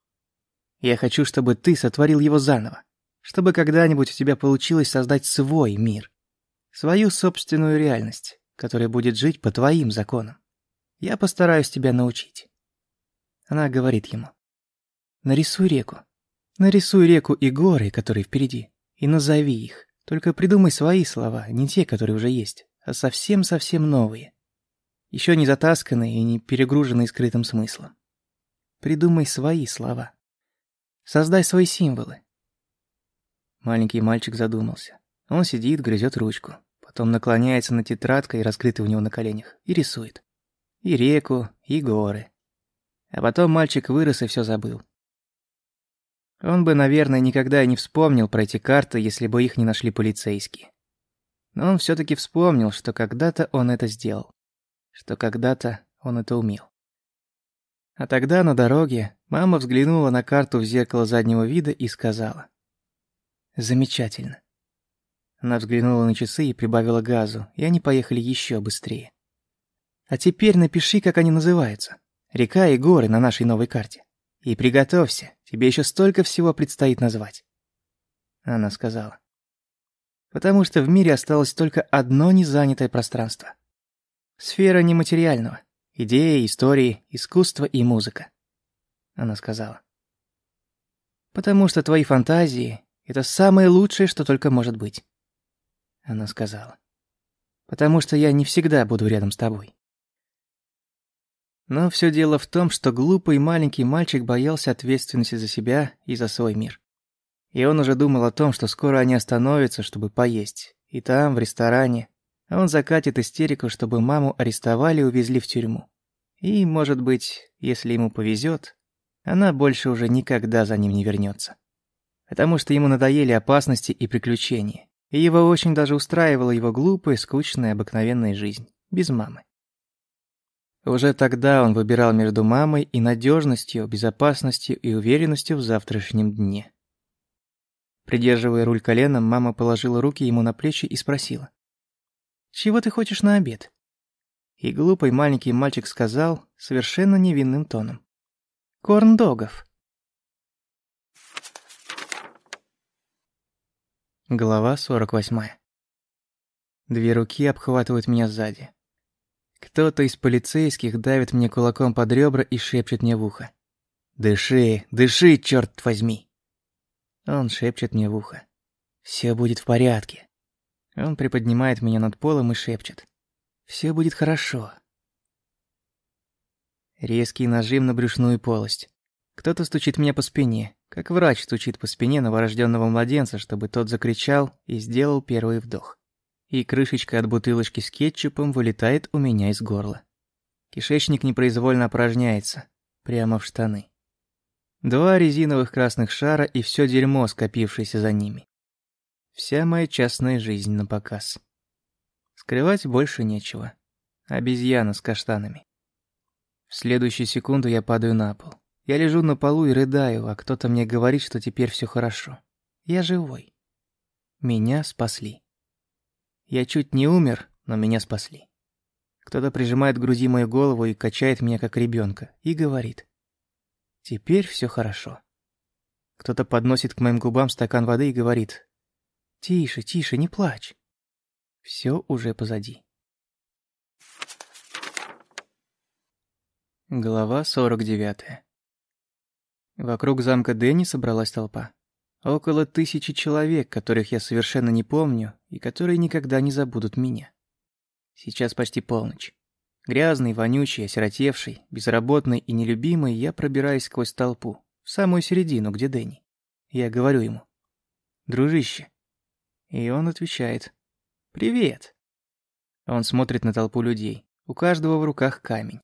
«Я хочу, чтобы ты сотворил его заново, чтобы когда-нибудь у тебя получилось создать свой мир, свою собственную реальность, которая будет жить по твоим законам. Я постараюсь тебя научить». Она говорит ему. «Нарисуй реку. Нарисуй реку и горы, которые впереди, и назови их. Только придумай свои слова, не те, которые уже есть а совсем-совсем новые. Еще не затасканные и не перегруженные скрытым смыслом. Придумай свои слова. Создай свои символы. Маленький мальчик задумался. Он сидит, грызет ручку. Потом наклоняется над тетрадкой, раскрытой у него на коленях, и рисует. И реку, и горы. А потом мальчик вырос и все забыл. Он бы, наверное, никогда и не вспомнил про эти карты, если бы их не нашли полицейские. Но он все-таки вспомнил, что когда-то он это сделал. Что когда-то он это умел. А тогда на дороге мама взглянула на карту в зеркало заднего вида и сказала. «Замечательно». Она взглянула на часы и прибавила газу, и они поехали еще быстрее. «А теперь напиши, как они называются. Река и горы на нашей новой карте. И приготовься, тебе еще столько всего предстоит назвать». Она сказала потому что в мире осталось только одно незанятое пространство. Сфера нематериального. Идеи, истории, искусство и музыка. Она сказала. Потому что твои фантазии — это самое лучшее, что только может быть. Она сказала. Потому что я не всегда буду рядом с тобой. Но все дело в том, что глупый маленький мальчик боялся ответственности за себя и за свой мир. И он уже думал о том, что скоро они остановятся, чтобы поесть. И там, в ресторане, он закатит истерику, чтобы маму арестовали и увезли в тюрьму. И, может быть, если ему повезет, она больше уже никогда за ним не вернется. Потому что ему надоели опасности и приключения. И его очень даже устраивала его глупая, скучная, обыкновенная жизнь. Без мамы. Уже тогда он выбирал между мамой и надежностью, безопасностью и уверенностью в завтрашнем дне. Придерживая руль коленом, мама положила руки ему на плечи и спросила. «Чего ты хочешь на обед?» И глупый маленький мальчик сказал совершенно невинным тоном. «Корн-догов». Глава 48. Две руки обхватывают меня сзади. Кто-то из полицейских давит мне кулаком под ребра и шепчет мне в ухо. «Дыши, дыши, черт возьми!» Он шепчет мне в ухо. «Все будет в порядке». Он приподнимает меня над полом и шепчет. «Все будет хорошо». Резкий нажим на брюшную полость. Кто-то стучит меня по спине, как врач стучит по спине новорожденного младенца, чтобы тот закричал и сделал первый вдох. И крышечка от бутылочки с кетчупом вылетает у меня из горла. Кишечник непроизвольно опорожняется, прямо в штаны. Два резиновых красных шара и все дерьмо, скопившееся за ними. Вся моя частная жизнь на показ. Скрывать больше нечего. Обезьяна с каштанами. В следующую секунду я падаю на пол. Я лежу на полу и рыдаю, а кто-то мне говорит, что теперь все хорошо. Я живой. Меня спасли. Я чуть не умер, но меня спасли. Кто-то прижимает к груди мою голову и качает меня как ребенка и говорит. Теперь все хорошо. Кто-то подносит к моим губам стакан воды и говорит. Тише, тише, не плачь. Все уже позади. Глава 49. Вокруг замка Дэнни собралась толпа. Около тысячи человек, которых я совершенно не помню и которые никогда не забудут меня. Сейчас почти полночь. Грязный, вонючий, осиротевший, безработный и нелюбимый, я пробираюсь сквозь толпу, в самую середину, где Дэнни. Я говорю ему. «Дружище». И он отвечает. «Привет». Он смотрит на толпу людей. У каждого в руках камень.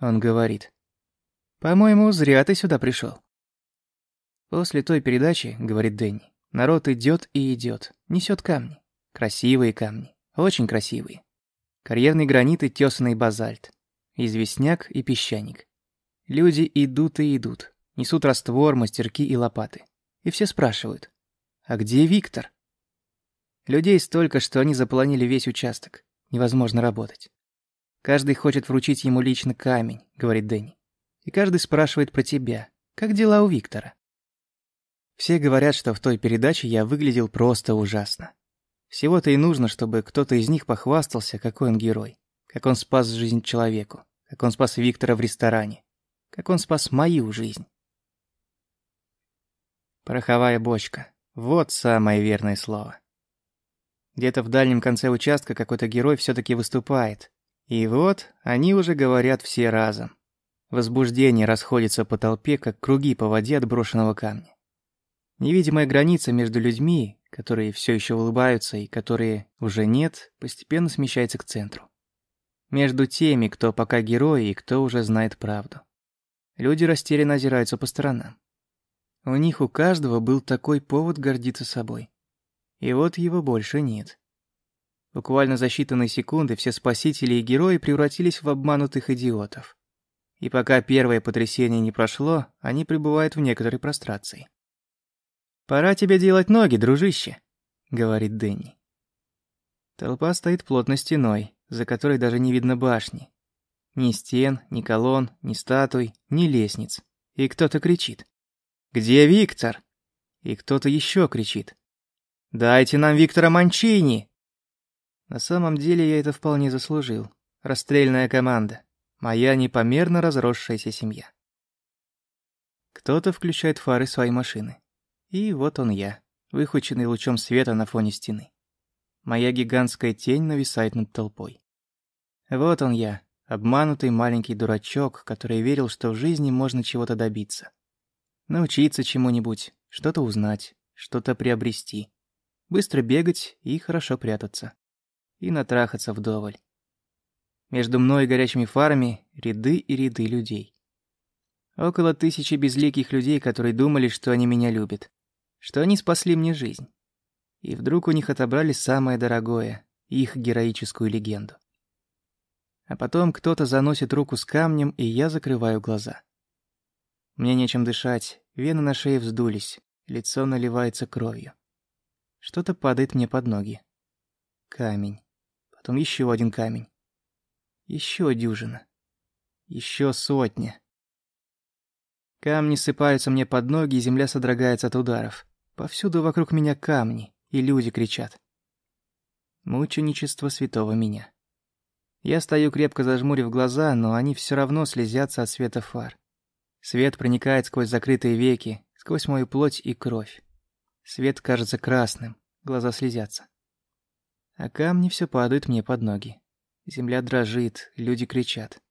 Он говорит. «По-моему, зря ты сюда пришел. После той передачи, говорит Дэнни, народ идет и идет, несет камни. Красивые камни, очень красивые. Карьерный гранит и тесанный базальт. Известняк и песчаник. Люди идут и идут, несут раствор, мастерки и лопаты. И все спрашивают, а где Виктор? Людей столько, что они заполонили весь участок. Невозможно работать. Каждый хочет вручить ему лично камень, говорит Дэнни. И каждый спрашивает про тебя. Как дела у Виктора? Все говорят, что в той передаче я выглядел просто ужасно. Всего-то и нужно, чтобы кто-то из них похвастался, какой он герой, как он спас жизнь человеку, как он спас Виктора в ресторане, как он спас мою жизнь. Пороховая бочка. Вот самое верное слово. Где-то в дальнем конце участка какой-то герой все-таки выступает. И вот они уже говорят все разом. Возбуждение расходится по толпе, как круги по воде от брошенного камня. Невидимая граница между людьми, которые все еще улыбаются и которые уже нет, постепенно смещается к центру. Между теми, кто пока герои и кто уже знает правду. Люди растерянно озираются по сторонам. У них у каждого был такой повод гордиться собой. И вот его больше нет. Буквально за считанные секунды все спасители и герои превратились в обманутых идиотов. И пока первое потрясение не прошло, они пребывают в некоторой прострации. «Пора тебе делать ноги, дружище», — говорит Дэнни. Толпа стоит плотно стеной, за которой даже не видно башни. Ни стен, ни колонн, ни статуй, ни лестниц. И кто-то кричит. «Где Виктор?» И кто-то еще кричит. «Дайте нам Виктора Манчини!» На самом деле я это вполне заслужил. Расстрельная команда. Моя непомерно разросшаяся семья. Кто-то включает фары своей машины. И вот он я, выхваченный лучом света на фоне стены. Моя гигантская тень нависает над толпой. Вот он я, обманутый маленький дурачок, который верил, что в жизни можно чего-то добиться. Научиться чему-нибудь, что-то узнать, что-то приобрести. Быстро бегать и хорошо прятаться. И натрахаться вдоволь. Между мной и горячими фарами ряды и ряды людей. Около тысячи безликих людей, которые думали, что они меня любят. Что они спасли мне жизнь. И вдруг у них отобрали самое дорогое, их героическую легенду. А потом кто-то заносит руку с камнем, и я закрываю глаза. Мне нечем дышать, вены на шее вздулись, лицо наливается кровью. Что-то падает мне под ноги. Камень. Потом еще один камень. Еще дюжина. Еще сотня. Камни сыпаются мне под ноги, и земля содрогается от ударов. Повсюду вокруг меня камни, и люди кричат. Мученичество святого меня. Я стою крепко зажмурив глаза, но они все равно слезятся от света фар. Свет проникает сквозь закрытые веки, сквозь мою плоть и кровь. Свет кажется красным, глаза слезятся. А камни все падают мне под ноги. Земля дрожит, люди кричат.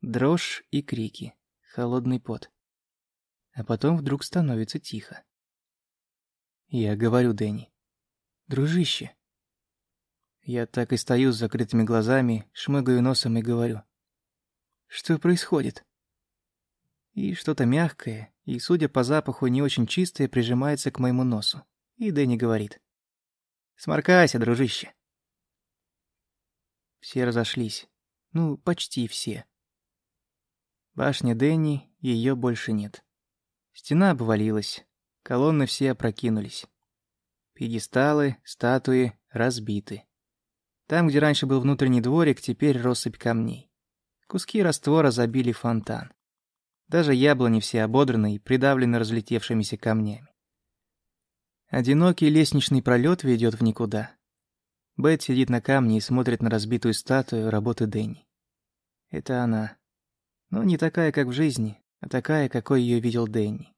Дрожь и крики, холодный пот. А потом вдруг становится тихо. Я говорю Дэнни. «Дружище». Я так и стою с закрытыми глазами, шмыгаю носом и говорю. «Что происходит?» И что-то мягкое, и, судя по запаху, не очень чистое, прижимается к моему носу. И Дэнни говорит. Сморкайся, дружище. Все разошлись. Ну, почти все. Башня Дэнни, ее больше нет. Стена обвалилась, колонны все опрокинулись. Пьедесталы, статуи разбиты. Там, где раньше был внутренний дворик, теперь россыпь камней. Куски раствора забили фонтан. Даже яблони все ободраны и придавлены разлетевшимися камнями. Одинокий лестничный пролет ведет в никуда. Бет сидит на камне и смотрит на разбитую статую работы Дэнни. Это она. Но не такая, как в жизни, а такая, какой ее видел Дэнни.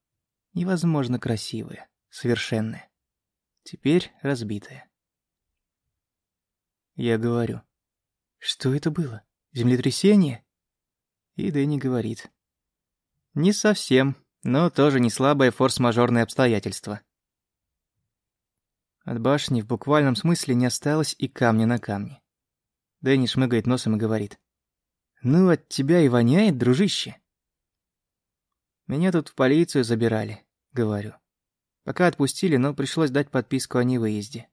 Невозможно красивая, совершенная. Теперь разбитая. Я говорю. Что это было? Землетрясение? И Дэнни говорит. Не совсем, но тоже не слабое форс-мажорное обстоятельство. От башни в буквальном смысле не осталось и камня на камне. Дэнни шмыгает носом и говорит. «Ну, от тебя и воняет, дружище». «Меня тут в полицию забирали», — говорю. Пока отпустили, но пришлось дать подписку о невыезде.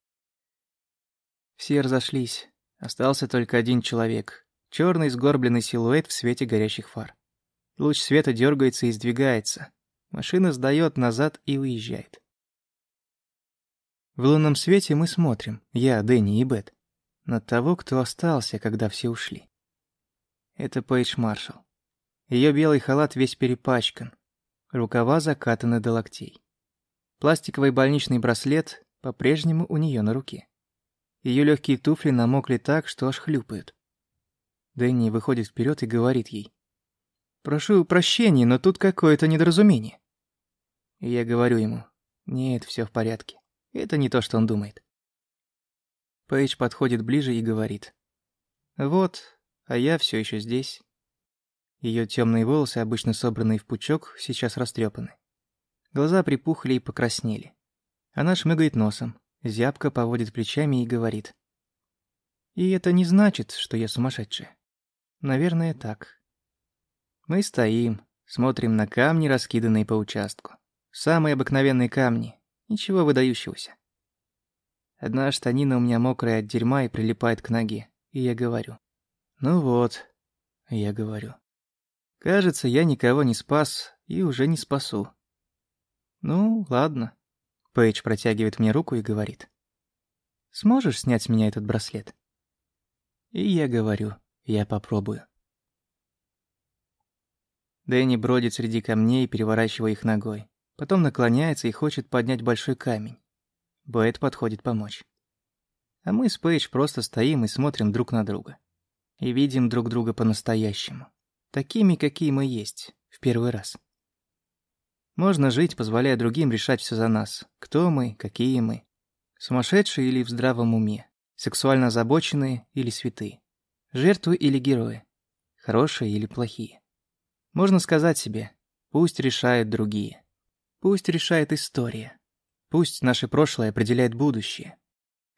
Все разошлись. Остался только один человек. Черный сгорбленный силуэт в свете горящих фар. Луч света дергается и сдвигается. Машина сдает назад и уезжает. В лунном свете мы смотрим, я, Дэнни и Бет, на того, кто остался, когда все ушли. Это Пейдж Маршалл. Ее белый халат весь перепачкан, рукава закатаны до локтей. Пластиковый больничный браслет по-прежнему у нее на руке. Ее легкие туфли намокли так, что аж хлюпают. Дэнни выходит вперед и говорит ей. «Прошу прощения, но тут какое-то недоразумение». И я говорю ему. «Нет, все в порядке». Это не то, что он думает. Пейдж подходит ближе и говорит. «Вот, а я все еще здесь». Ее темные волосы, обычно собранные в пучок, сейчас растрепаны. Глаза припухли и покраснели. Она шмыгает носом, зябко поводит плечами и говорит. «И это не значит, что я сумасшедшая. Наверное, так». Мы стоим, смотрим на камни, раскиданные по участку. Самые обыкновенные камни, Ничего выдающегося. Одна штанина у меня мокрая от дерьма и прилипает к ноге. И я говорю. Ну вот. Я говорю. Кажется, я никого не спас и уже не спасу. Ну, ладно. Пейдж протягивает мне руку и говорит. Сможешь снять с меня этот браслет? И я говорю, я попробую. Дэнни бродит среди камней, переворачивая их ногой. Потом наклоняется и хочет поднять большой камень. Бэт подходит помочь. А мы с Пейдж просто стоим и смотрим друг на друга. И видим друг друга по-настоящему. Такими, какие мы есть, в первый раз. Можно жить, позволяя другим решать все за нас. Кто мы, какие мы. Сумасшедшие или в здравом уме. Сексуально озабоченные или святые. Жертвы или герои. Хорошие или плохие. Можно сказать себе, пусть решают другие. Пусть решает история. Пусть наше прошлое определяет будущее.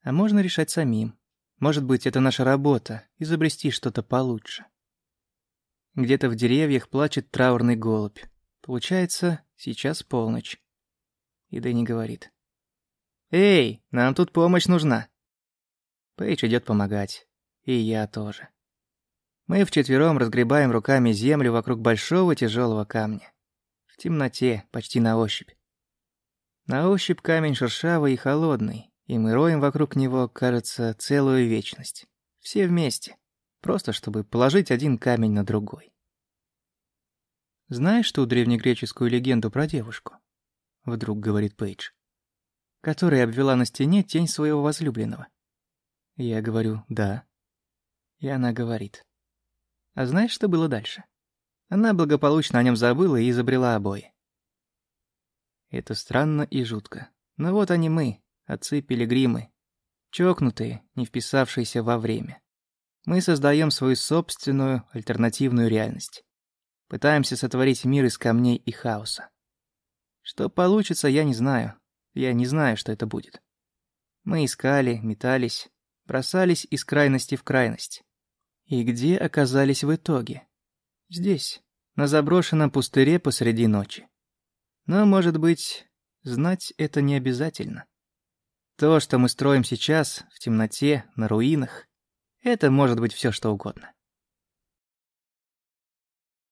А можно решать самим. Может быть, это наша работа — изобрести что-то получше. Где-то в деревьях плачет траурный голубь. Получается, сейчас полночь. И Дэнни говорит. «Эй, нам тут помощь нужна!» Пейдж идет помогать. И я тоже. Мы вчетвером разгребаем руками землю вокруг большого тяжелого камня темноте, почти на ощупь. На ощупь камень шершавый и холодный, и мы роем вокруг него, кажется, целую вечность. Все вместе. Просто чтобы положить один камень на другой. «Знаешь ту древнегреческую легенду про девушку?» Вдруг говорит Пейдж. Которая обвела на стене тень своего возлюбленного. Я говорю «да». И она говорит. А знаешь, что было дальше? Она благополучно о нем забыла и изобрела обои. Это странно и жутко. Но вот они мы, отцы-пилигримы. Чокнутые, не вписавшиеся во время. Мы создаем свою собственную альтернативную реальность. Пытаемся сотворить мир из камней и хаоса. Что получится, я не знаю. Я не знаю, что это будет. Мы искали, метались, бросались из крайности в крайность. И где оказались в итоге? Здесь, на заброшенном пустыре посреди ночи. Но, может быть, знать это не обязательно. То, что мы строим сейчас, в темноте, на руинах, это может быть все что угодно.